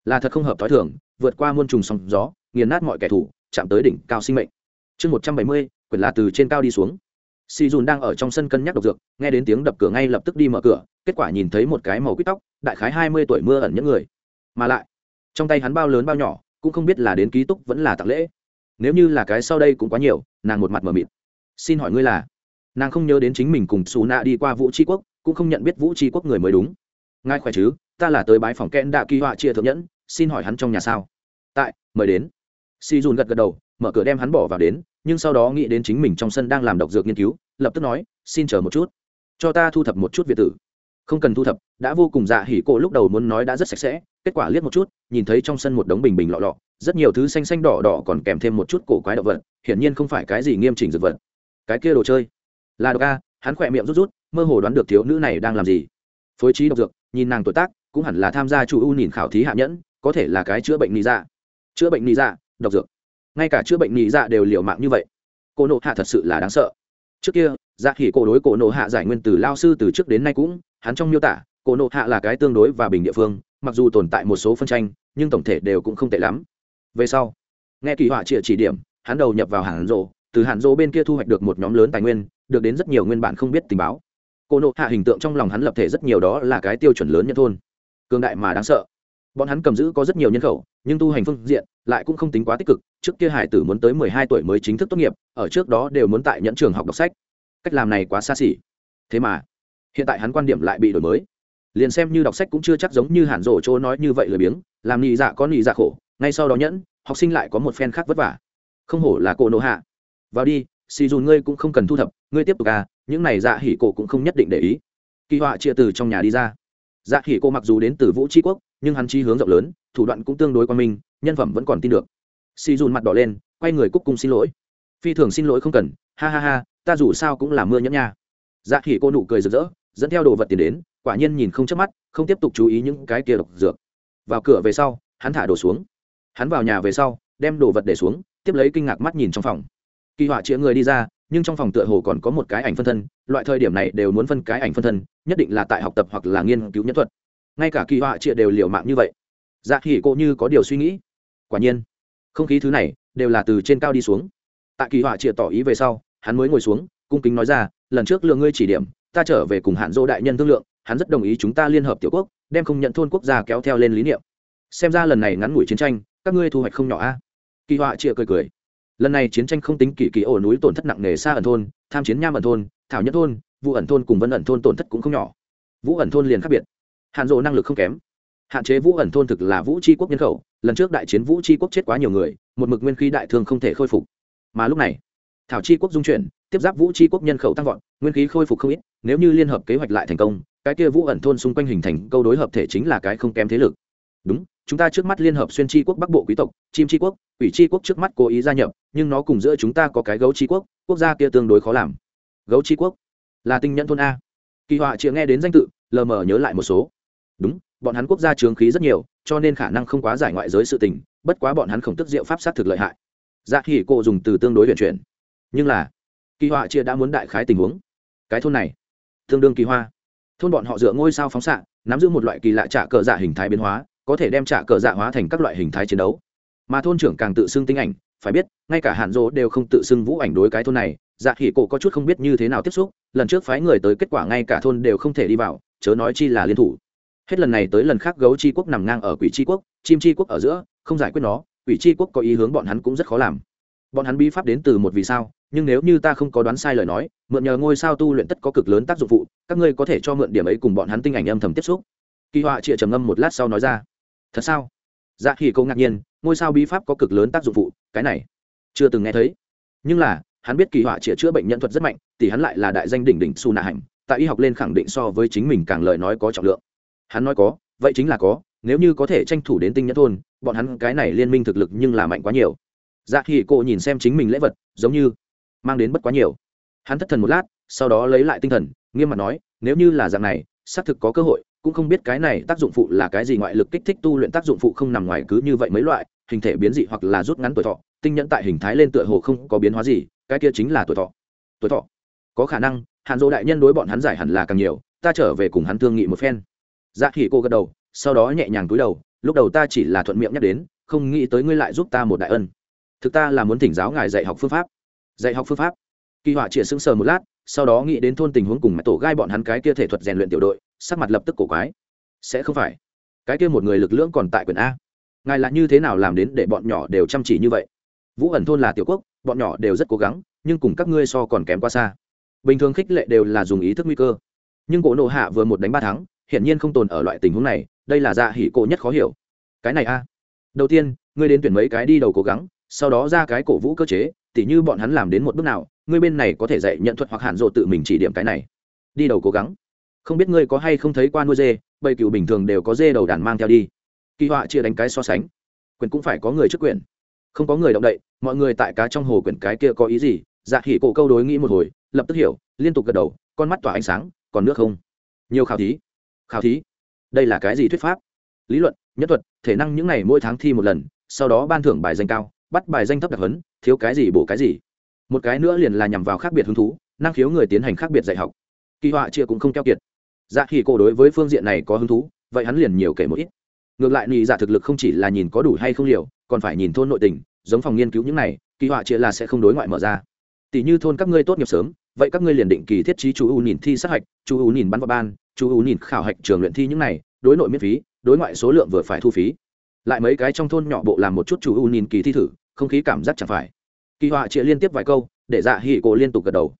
là thật không hợp t h o i thường, vượt qua muôn trùng sóng gió, nghiền nát mọi kẻ thù, chạm tới đỉnh cao sinh mệnh. Chương một trăm bảy mươi, quyển là từ trên cao đi xuống. Si dùn đang ở trong sân cân nhắc độc dược, nghe đến tiếng đập cửa ngay lập tức đi mở cửa, kết quả nhìn thấy một cái màu quýt tóc, đại khái hai mươi tuổi mưa ẩn những người. Mà lại, trong tay hắn bao lớn bao nhỏ, cũng không biết là đến ký túc vẫn là tặng lễ. Nếu như là cái sau đây cũng quá nhiều, nàng một mặt mờ mịt. Xin hỏi ngươi là? Nàng không nhớ đến chính mình cùng xù nạ đi qua vũ tri quốc, cũng không nhận biết vũ tri quốc người mới đúng. Ngài khỏe chứ? Ta là tới bái phòng kẽn đạ kỳ họa chia thượng nhẫn xin hỏi hắn trong nhà sao? Tại, mời đến. Si dùn gật gật đầu, mở cửa đem hắn bỏ vào đến, nhưng sau đó nghĩ đến chính mình trong sân đang làm độc dược nghiên cứu, lập tức nói, xin chờ một chút. Cho ta thu thập một chút việt tử. Không cần thu thập, đã vô cùng dạ hỉ cô lúc đầu muốn nói đã rất sạch sẽ, kết quả liếc một chút, nhìn thấy trong sân một đống bình bình lọ lọ, rất nhiều thứ xanh xanh đỏ đỏ còn kèm thêm một chút cổ quái động vật, hiển nhiên không phải cái gì nghiêm chỉnh dược vật. Cái kia đồ chơi? Là độc a. Hắn khỏe miệng rút rút, mơ hồ đoán được thiếu nữ này đang làm gì. Phối trí độc dược, nhìn nàng tuổi tác, cũng hẳn là tham gia chủ ưu nhìn khảo thí hạ nhẫn có thể là cái chữa bệnh nị dạ. Chữa bệnh nị dạ độc dược. Ngay cả chữa bệnh nị dạ đều liều mạng như vậy. Cô nộ hạ thật sự là đáng sợ. Trước kia dạ khỉ cổ đối cổ nộ hạ giải nguyên từ lao sư từ trước đến nay cũng, hắn trong miêu tả, cổ nộ hạ là cái tương đối và bình địa phương, mặc dù tồn tại một số phân tranh, nhưng tổng thể đều cũng không tệ lắm. Về sau, nghe kỳ họa trịa chỉ điểm, hắn đầu nhập vào hàn rộ từ hàn rộ bên kia thu hoạch được một nhóm lớn tài nguyên, được đến rất nhiều nguyên bản không biết tình báo. Cô nộ hạ hình tượng trong lòng hắn lập thể rất nhiều đó là cái tiêu chuẩn lớn nhân thôn. Cương đại mà đáng sợ bọn hắn cầm giữ có rất nhiều nhân khẩu, nhưng tu hành phương diện lại cũng không tính quá tích cực, trước kia hải tử muốn tới mười hai tuổi mới chính thức tốt nghiệp, ở trước đó đều muốn tại nhẫn trường học đọc sách. Cách làm này quá xa xỉ. Thế mà, hiện tại hắn quan điểm lại bị đổi mới. Liền xem như đọc sách cũng chưa chắc giống như hàn rổ chỗ nói như vậy lười biếng, làm nị dạ có nị dạ khổ, ngay sau đó nhẫn, học sinh lại có một phen khác vất vả. Không hổ là cổ nộ hạ. Vào đi, xì dù ngươi cũng không cần thu thập, ngươi tiếp tục à những này dạ hỉ cổ cũng không nhất định để ý. Kỳ họa chia từ trong nhà đi ra. Dạ hỉ cổ mặc dù đến từ vũ tri quốc nhưng hắn chi hướng rộng lớn, thủ đoạn cũng tương đối quan minh, nhân phẩm vẫn còn tin được. Si dùn mặt đỏ lên, quay người cúc cung xin lỗi. Phi thường xin lỗi không cần, ha ha ha, ta dù sao cũng là mưa nhẫn nha. Dạ khỉ cô nụ cười rực rỡ, dẫn theo đồ vật tiền đến, quả nhiên nhìn không chớp mắt, không tiếp tục chú ý những cái kia độc dược. Vào cửa về sau, hắn thả đồ xuống. Hắn vào nhà về sau, đem đồ vật để xuống, tiếp lấy kinh ngạc mắt nhìn trong phòng. Kỳ họa chĩa người đi ra, nhưng trong phòng tựa hồ còn có một cái ảnh phân thân, loại thời điểm này đều muốn phân cái ảnh phân thân, nhất định là tại học tập hoặc là nghiên cứu nhân thuật ngay cả kỳ họa triệt đều liều mạng như vậy. Dạ hỉ cô như có điều suy nghĩ. Quả nhiên, không khí thứ này đều là từ trên cao đi xuống. Tại kỳ họa triệt tỏ ý về sau, hắn mới ngồi xuống, cung kính nói ra, lần trước lượng ngươi chỉ điểm, ta trở về cùng hạn dô đại nhân thương lượng, hắn rất đồng ý chúng ta liên hợp tiểu quốc, đem không nhận thôn quốc gia kéo theo lên lý niệm. Xem ra lần này ngắn ngủi chiến tranh, các ngươi thu hoạch không nhỏ a. Kỳ họa chia cười cười. Lần này chiến tranh không tính kỳ kỳ ổ núi tổn thất nặng nề xa ẩn thôn, tham chiến nham ẩn thôn, thảo nhất thôn vụ ẩn thôn cùng vân ẩn thôn tổn thất cũng không nhỏ. Vũ ẩn thôn liền khác biệt hạn rộ năng lực không kém. Hạn chế vũ ẩn thôn thực là vũ tri quốc nhân khẩu, lần trước đại chiến vũ tri quốc chết quá nhiều người, một mực nguyên khí đại thương không thể khôi phục. Mà lúc này, thảo tri quốc dung chuyển, tiếp giáp vũ tri quốc nhân khẩu tăng vọt, nguyên khí khôi phục không ít, nếu như liên hợp kế hoạch lại thành công, cái kia vũ ẩn thôn xung quanh hình thành câu đối hợp thể chính là cái không kém thế lực. Đúng, chúng ta trước mắt liên hợp xuyên tri quốc bắc bộ quý tộc, chim tri quốc Ủy tri quốc trước mắt cố ý gia nhập, nhưng nó cùng giữa chúng ta có cái gấu tri quốc quốc gia kia tương đối khó làm. Gấu tri quốc là tinh nhẫn thôn a. Kỳ họa chịa nghe đến danh tự, lờ mờ nhớ lại một số đúng, bọn hắn quốc gia trướng khí rất nhiều, cho nên khả năng không quá giải ngoại giới sự tình, bất quá bọn hắn khổng tức diệu pháp sát thực lợi hại. Dạ khi cô dùng từ tương đối huyền chuyển. Nhưng là, kỳ họa chia đã muốn đại khái tình huống. Cái thôn này, tương đương kỳ hoa. Thôn bọn họ dựa ngôi sao phóng xạ, nắm giữ một loại kỳ lạ trả cờ dạ hình thái biến hóa, có thể đem trả cờ dạ hóa thành các loại hình thái chiến đấu. Mà thôn trưởng càng tự xưng tinh ảnh, phải biết, ngay cả hạn dỗ đều không tự xưng vũ ảnh đối cái thôn này. Dạ khỉ cổ có chút không biết như thế nào tiếp xúc, lần trước phái người tới kết quả ngay cả thôn đều không thể đi vào, chớ nói chi là liên thủ hết lần này tới lần khác gấu chi quốc nằm ngang ở quỷ chi quốc, chim chi quốc ở giữa, không giải quyết nó, quỷ chi quốc có ý hướng bọn hắn cũng rất khó làm. Bọn hắn bí pháp đến từ một vì sao, nhưng nếu như ta không có đoán sai lời nói, mượn nhờ ngôi sao tu luyện tất có cực lớn tác dụng phụ, các ngươi có thể cho mượn điểm ấy cùng bọn hắn tinh ảnh âm thầm tiếp xúc. Kỳ họa chịa trầm ngâm một lát sau nói ra, thật sao? Dạ khi câu ngạc nhiên, ngôi sao bí pháp có cực lớn tác dụng phụ, cái này chưa từng nghe thấy. Nhưng là, hắn biết kỳ họa chịa chữa bệnh nhân thuật rất mạnh, thì hắn lại là đại danh đỉnh đỉnh su nạ hành, tại y học lên khẳng định so với chính mình càng lời nói có trọng lượng hắn nói có, vậy chính là có, nếu như có thể tranh thủ đến tinh nhẫn thôn, bọn hắn cái này liên minh thực lực nhưng là mạnh quá nhiều. Dạ khi cô nhìn xem chính mình lễ vật, giống như mang đến bất quá nhiều. Hắn thất thần một lát, sau đó lấy lại tinh thần, nghiêm mặt nói, nếu như là dạng này, xác thực có cơ hội, cũng không biết cái này tác dụng phụ là cái gì ngoại lực kích thích tu luyện tác dụng phụ không nằm ngoài cứ như vậy mấy loại, hình thể biến dị hoặc là rút ngắn tuổi thọ, tinh nhẫn tại hình thái lên tựa hồ không có biến hóa gì, cái kia chính là tuổi thọ. Tuổi thọ. Có khả năng hạn dỗ đại nhân đối bọn hắn giải hẳn là càng nhiều, ta trở về cùng hắn thương nghị một phen dạ khỉ cô gật đầu, sau đó nhẹ nhàng túi đầu, lúc đầu ta chỉ là thuận miệng nhắc đến, không nghĩ tới ngươi lại giúp ta một đại ân. Thực ta là muốn thỉnh giáo ngài dạy học phương pháp. Dạy học phương pháp? Kỳ họa chĩa sững sờ một lát, sau đó nghĩ đến thôn tình huống cùng mẹ tổ gai bọn hắn cái kia thể thuật rèn luyện tiểu đội, sắc mặt lập tức cổ quái. Sẽ không phải. Cái kia một người lực lượng còn tại quyền a. Ngài là như thế nào làm đến để bọn nhỏ đều chăm chỉ như vậy? Vũ ẩn thôn là tiểu quốc, bọn nhỏ đều rất cố gắng, nhưng cùng các ngươi so còn kém quá xa. Bình thường khích lệ đều là dùng ý thức nguy cơ. Nhưng cổ nộ hạ vừa một đánh ba thắng hiển nhiên không tồn ở loại tình huống này, đây là dạ hỉ cổ nhất khó hiểu. Cái này a. Đầu tiên, ngươi đến tuyển mấy cái đi đầu cố gắng, sau đó ra cái cổ vũ cơ chế, tỉ như bọn hắn làm đến một bước nào, ngươi bên này có thể dạy nhận thuật hoặc hạn rộ tự mình chỉ điểm cái này. Đi đầu cố gắng. Không biết ngươi có hay không thấy qua nuôi dê bầy cựu bình thường đều có dê đầu đàn mang theo đi. Kỳ họa chia đánh cái so sánh. Quyền cũng phải có người trước quyền. Không có người động đậy, mọi người tại cá trong hồ quyển cái kia có ý gì? Dạ hỉ cổ câu đối nghĩ một hồi, lập tức hiểu, liên tục gật đầu, con mắt tỏa ánh sáng, còn nước không? Nhiều khảo thí khảo thí. Đây là cái gì thuyết pháp? Lý luận nhất thuật, thể năng những ngày mỗi tháng thi một lần, sau đó ban thưởng bài danh cao, bắt bài danh thấp đặc hấn thiếu cái gì bổ cái gì. Một cái nữa liền là nhằm vào khác biệt hứng thú, năng khiếu người tiến hành khác biệt dạy học. Kỳ họa chia cũng không keo kiệt. Dạ khi cô đối với phương diện này có hứng thú, vậy hắn liền nhiều kể một ít. Ngược lại, nị dạ thực lực không chỉ là nhìn có đủ hay không liều, còn phải nhìn thôn nội tình, giống phòng nghiên cứu những này, kỳ họa chia là sẽ không đối ngoại mở ra. Tỷ như thôn các ngươi tốt nghiệp sớm, vậy các ngươi liền định kỳ thiết trí chú u nhìn thi sát hạch, chú u nhìn bắn vào ban chú u nhìn khảo hạch trường luyện thi những này, đối nội miễn phí, đối ngoại số lượng vừa phải thu phí. Lại mấy cái trong thôn nhỏ bộ làm một chút chú u nhìn kỳ thi thử, không khí cảm giác chẳng phải. Kỳ họa chia liên tiếp vài câu, để dạ hỉ cổ liên tục gật đầu.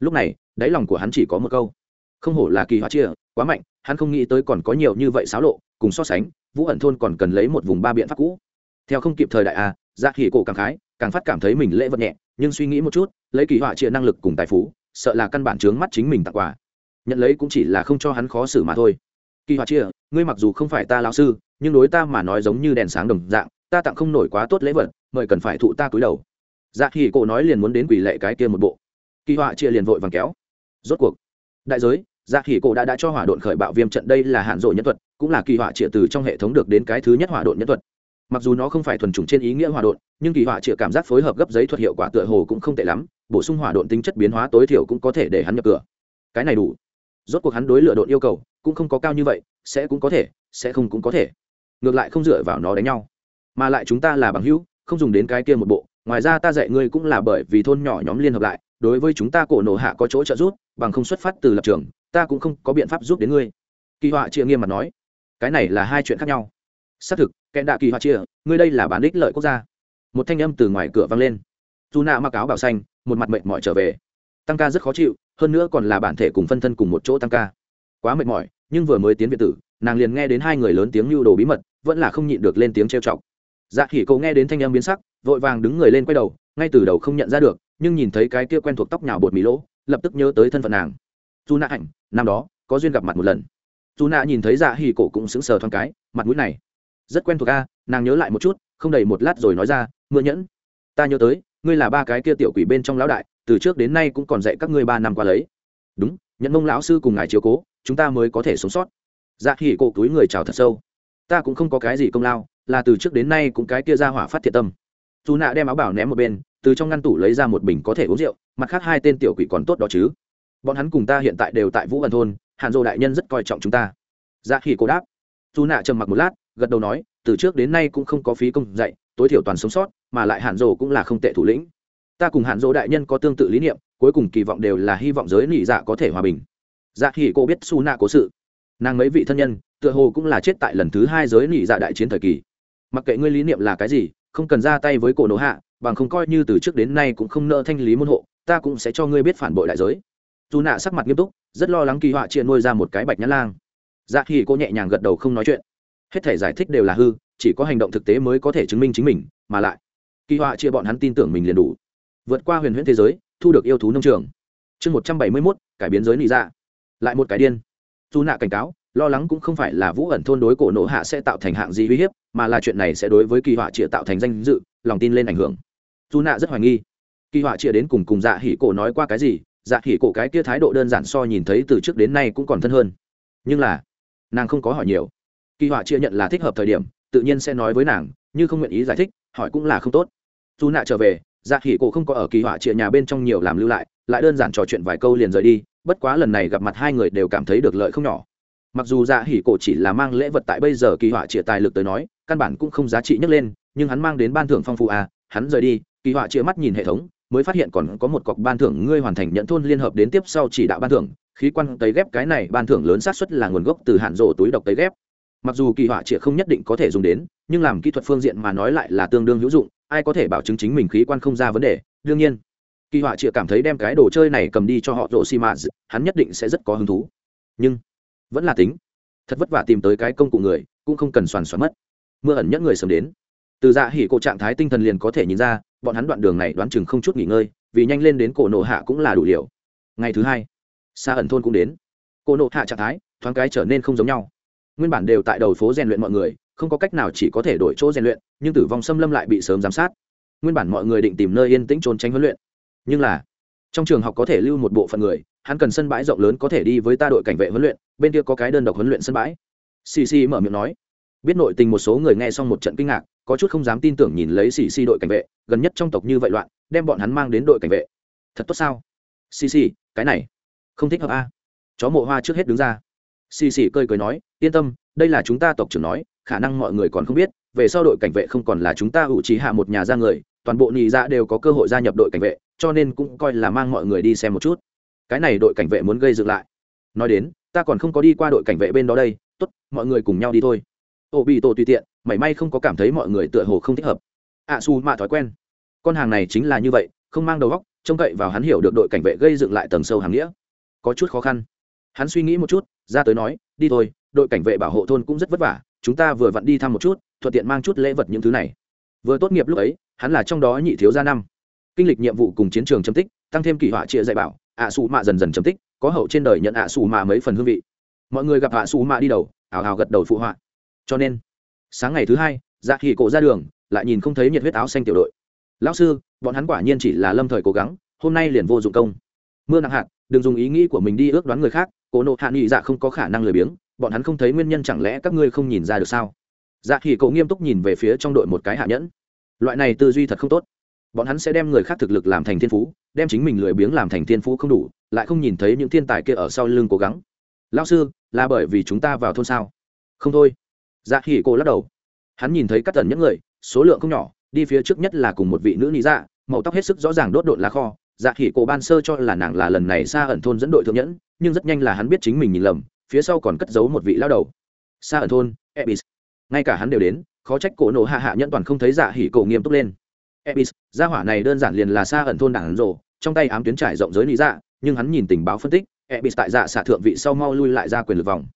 Lúc này, đáy lòng của hắn chỉ có một câu. Không hổ là kỳ họa chia, quá mạnh, hắn không nghĩ tới còn có nhiều như vậy xáo lộ, cùng so sánh, vũ ẩn thôn còn cần lấy một vùng ba biện pháp cũ. Theo không kịp thời đại a dạ hỉ cổ càng khái, càng phát cảm thấy mình lễ vật nhẹ, nhưng suy nghĩ một chút, lấy kỳ họa chia năng lực cùng tài phú, sợ là căn bản trướng mắt chính mình tặng quà nhận lấy cũng chỉ là không cho hắn khó xử mà thôi. Kỳ họa chia ngươi mặc dù không phải ta lão sư, nhưng đối ta mà nói giống như đèn sáng đồng dạng, ta tặng không nổi quá tốt lễ vật, mời cần phải thụ ta cúi đầu. Dạ khi cổ nói liền muốn đến quỷ lệ cái kia một bộ. Kỳ họa chia liền vội vàng kéo. Rốt cuộc, đại giới dạ khi cổ đã đã cho hỏa độn khởi bạo viêm trận đây là hạn rộ nhân thuật, cũng là kỳ họa chia từ trong hệ thống được đến cái thứ nhất hỏa độn nhân thuật. Mặc dù nó không phải thuần chủng trên ý nghĩa hỏa độn, nhưng kỳ họa chia cảm giác phối hợp gấp giấy thuật hiệu quả tựa hồ cũng không tệ lắm, bổ sung hỏa độn tính chất biến hóa tối thiểu cũng có thể để hắn nhập cửa. Cái này đủ rốt cuộc hắn đối lựa độn yêu cầu cũng không có cao như vậy, sẽ cũng có thể, sẽ không cũng có thể. Ngược lại không dựa vào nó đánh nhau. Mà lại chúng ta là bằng hữu, không dùng đến cái kia một bộ, ngoài ra ta dạy ngươi cũng là bởi vì thôn nhỏ nhóm liên hợp lại, đối với chúng ta cổ nổ hạ có chỗ trợ giúp, bằng không xuất phát từ lập trường, ta cũng không có biện pháp giúp đến ngươi. Kỳ họa chia nghiêm mặt nói. Cái này là hai chuyện khác nhau. Xác thực kẹn đạ kỳ họa chia ngươi đây là bán đích lợi quốc gia. Một thanh âm từ ngoài cửa vang lên. Dù nạ mặc áo bảo xanh, một mặt mệt mỏi trở về. Tăng ca rất khó chịu hơn nữa còn là bản thể cùng phân thân cùng một chỗ tăng ca. Quá mệt mỏi, nhưng vừa mới tiến viện tử, nàng liền nghe đến hai người lớn tiếng lưu đồ bí mật, vẫn là không nhịn được lên tiếng trêu chọc. Dạ khỉ cậu nghe đến thanh âm biến sắc, vội vàng đứng người lên quay đầu, ngay từ đầu không nhận ra được, nhưng nhìn thấy cái kia quen thuộc tóc nhào bột mì lỗ, lập tức nhớ tới thân phận nàng. Dù nạ ảnh năm đó, có duyên gặp mặt một lần. Dù nạ nhìn thấy dạ hỉ cổ cũng sững sờ thoáng cái, mặt mũi này, rất quen thuộc a, nàng nhớ lại một chút, không đầy một lát rồi nói ra, mưa nhẫn, ta nhớ tới, ngươi là ba cái kia tiểu quỷ bên trong lão đại từ trước đến nay cũng còn dạy các ngươi ba năm qua lấy. Đúng, nhận mông lão sư cùng ngài chiếu cố, chúng ta mới có thể sống sót. Dạ khỉ cổ túi người chào thật sâu. Ta cũng không có cái gì công lao, là từ trước đến nay cũng cái kia ra hỏa phát thiệt tâm. Dù nạ đem áo bảo ném một bên, từ trong ngăn tủ lấy ra một bình có thể uống rượu, mặt khác hai tên tiểu quỷ còn tốt đó chứ. Bọn hắn cùng ta hiện tại đều tại vũ ẩn thôn, hàn dô đại nhân rất coi trọng chúng ta. Dạ khỉ cô đáp. Dù nạ trầm mặc một lát, gật đầu nói, từ trước đến nay cũng không có phí công dạy, tối thiểu toàn sống sót, mà lại hàn dô cũng là không tệ thủ lĩnh ta cùng hạn dỗ đại nhân có tương tự lý niệm, cuối cùng kỳ vọng đều là hy vọng giới nị dạ có thể hòa bình. Dạ khi cô biết su nạ cố sự. Nàng mấy vị thân nhân, tựa hồ cũng là chết tại lần thứ hai giới nị dạ đại chiến thời kỳ. Mặc kệ ngươi lý niệm là cái gì, không cần ra tay với cổ nổ hạ, bằng không coi như từ trước đến nay cũng không nợ thanh lý môn hộ, ta cũng sẽ cho ngươi biết phản bội đại giới. Dù nạ sắc mặt nghiêm túc, rất lo lắng kỳ họa chia nuôi ra một cái bạch nhã lang. Dạ khi cô nhẹ nhàng gật đầu không nói chuyện. Hết thể giải thích đều là hư, chỉ có hành động thực tế mới có thể chứng minh chính mình, mà lại, kỳ họa chia bọn hắn tin tưởng mình liền đủ vượt qua huyền huyễn thế giới, thu được yêu thú nông trường. Chương một trăm bảy mươi mốt, cải biến giới nị dạ. Lại một cái điên. Dù nạ cảnh cáo, lo lắng cũng không phải là vũ ẩn thôn đối cổ nổ hạ sẽ tạo thành hạng gì uy hiếp, mà là chuyện này sẽ đối với kỳ họa chĩa tạo thành danh dự, lòng tin lên ảnh hưởng. Dù nạ rất hoài nghi. Kỳ họa chĩa đến cùng cùng dạ hỉ cổ nói qua cái gì dạ hỉ cổ cái kia thái độ đơn giản so nhìn thấy từ trước đến nay cũng còn thân hơn. Nhưng là, nàng không có hỏi nhiều. Kỳ họa chia nhận là thích hợp thời điểm, tự nhiên sẽ nói với nàng, như không nguyện ý giải thích, hỏi cũng là không tốt. Dù nạ trở về dạ hỉ cổ không có ở kỳ họa chia nhà bên trong nhiều làm lưu lại lại đơn giản trò chuyện vài câu liền rời đi, bất quá lần này gặp mặt hai người đều cảm thấy được lợi không nhỏ. Mặc dù dạ hỉ cổ chỉ là mang lễ vật tại bây giờ kỳ họa chia tài lực tới nói, căn bản cũng không giá trị nhấc lên, nhưng hắn mang đến ban thưởng phong phú à hắn rời đi, kỳ họa chia mắt nhìn hệ thống, mới phát hiện còn có một cọc ban thưởng ngươi hoàn thành nhận thôn liên hợp đến tiếp sau chỉ đạo ban thưởng, khí quan tấy ghép cái này ban thưởng lớn xác suất là nguồn gốc từ hạn rổ túi độc tấy ghép. Mặc dù kỳ họa chĩa không nhất định có thể dùng đến, nhưng làm kỹ thuật phương diện mà nói lại là tương đương hữu dụng ai có thể bảo chứng chính mình khí quan không ra vấn đề, đương nhiên. Kỳ họa chịa cảm thấy đem cái đồ chơi này cầm đi cho họ rổ xi mã hắn nhất định sẽ rất có hứng thú. Nhưng, vẫn là tính. Thật vất vả tìm tới cái công cụ người, cũng không cần soàn soạn mất. Mưa ẩn nhất người sớm đến. Từ dạ hỉ cổ trạng thái tinh thần liền có thể nhìn ra, bọn hắn đoạn đường này đoán chừng không chút nghỉ ngơi, vì nhanh lên đến cổ nộ hạ cũng là đủ liều. Ngày thứ hai xa ẩn thôn cũng đến. Cổ nộ hạ trạng thái, thoáng cái trở nên không giống nhau. Nguyên bản đều tại đầu phố rèn luyện mọi người không có cách nào chỉ có thể đổi chỗ rèn luyện, nhưng tử vong xâm lâm lại bị sớm giám sát. Nguyên bản mọi người định tìm nơi yên tĩnh trốn tránh huấn luyện. Nhưng là, trong trường học có thể lưu một bộ phận người, hắn cần sân bãi rộng lớn có thể đi với ta đội cảnh vệ huấn luyện, bên kia có cái đơn độc huấn luyện sân bãi. Xì xì mở miệng nói. Biết nội tình một số người nghe xong một trận kinh ngạc, có chút không dám tin tưởng nhìn lấy xì xì đội cảnh vệ, gần nhất trong tộc như vậy loạn, đem bọn hắn mang đến đội cảnh vệ. Thật tốt sao? Xì xì, cái này, không thích hợp a. À? chó mộ hoa trước hết đứng ra. Xì xì cười cười nói, yên tâm, đây là chúng ta tộc trưởng nói khả năng mọi người còn không biết về sau đội cảnh vệ không còn là chúng ta ủ trí hạ một nhà ra người toàn bộ nhị dạ đều có cơ hội gia nhập đội cảnh vệ cho nên cũng coi là mang mọi người đi xem một chút. Cái này đội cảnh vệ muốn gây dựng lại. Nói đến ta còn không có đi qua đội cảnh vệ bên đó đây tốt mọi người cùng nhau đi thôi. Ô bị tổ tùy tiện mảy may không có cảm thấy mọi người tựa hồ không thích hợp. Ạ à, su mạ thói quen. Con hàng này chính là như vậy không mang đầu góc trông cậy vào hắn hiểu được đội cảnh vệ gây dựng lại tầng sâu hàng nghĩa. Có chút khó khăn. Hắn suy nghĩ một chút ra tới nói đi thôi đội cảnh vệ bảo hộ thôn cũng rất vất vả chúng ta vừa vặn đi thăm một chút, thuận tiện mang chút lễ vật những thứ này. Vừa tốt nghiệp lúc ấy, hắn là trong đó nhị thiếu gia năm. Kinh lịch nhiệm vụ cùng chiến trường chấm tích, tăng thêm kỳ họa trịa dạy bảo, ạ à xù mạ dần dần chấm tích, có hậu trên đời nhận ạ à xù mạ mấy phần hương vị. Mọi người gặp ạ à xù mạ đi đầu ảo hào gật đầu phụ họa. Cho nên, sáng ngày thứ hai dạ hỉ cổ ra đường, lại nhìn không thấy nhiệt huyết áo xanh tiểu đội. Lão sư, bọn hắn quả nhiên chỉ là lâm thời cố gắng, hôm nay liền vô dụng công. Mưa nặng hạt, đừng dùng ý nghĩ của mình đi ước đoán người khác cổ nộ hạ nghị dạ không có khả năng lười biếng, bọn hắn không thấy nguyên nhân chẳng lẽ các ngươi không nhìn ra được sao? Dạ thì cậu nghiêm túc nhìn về phía trong đội một cái hạ nhẫn. Loại này tư duy thật không tốt. Bọn hắn sẽ đem người khác thực lực làm thành thiên phú, đem chính mình lười biếng làm thành thiên phú không đủ, lại không nhìn thấy những thiên tài kia ở sau lưng cố gắng. Lao sư, là bởi vì chúng ta vào thôn sao? Không thôi. Dạ thì cô lắc đầu. Hắn nhìn thấy các tần những người, số lượng không nhỏ, đi phía trước nhất là cùng một vị nữ lý dạ màu tóc hết sức rõ ràng đốt độn lá kho. Dạ thì cô ban sơ cho là nàng là lần này xa ẩn thôn dẫn đội thượng nhẫn nhưng rất nhanh là hắn biết chính mình nhìn lầm, phía sau còn cất giấu một vị lao đầu. Xa ở thôn, ebis. Ngay cả hắn đều đến, khó trách cổ nổ hạ hạ nhẫn toàn không thấy dạ hỉ cổ nghiêm túc lên. Ebis, gia hỏa này đơn giản liền là xa ẩn thôn đảng rồ, trong tay ám tuyến trải rộng giới lý dạ nhưng hắn nhìn tình báo phân tích, ebis tại dạ xạ thượng vị sau mau lui lại ra quyền lực vòng.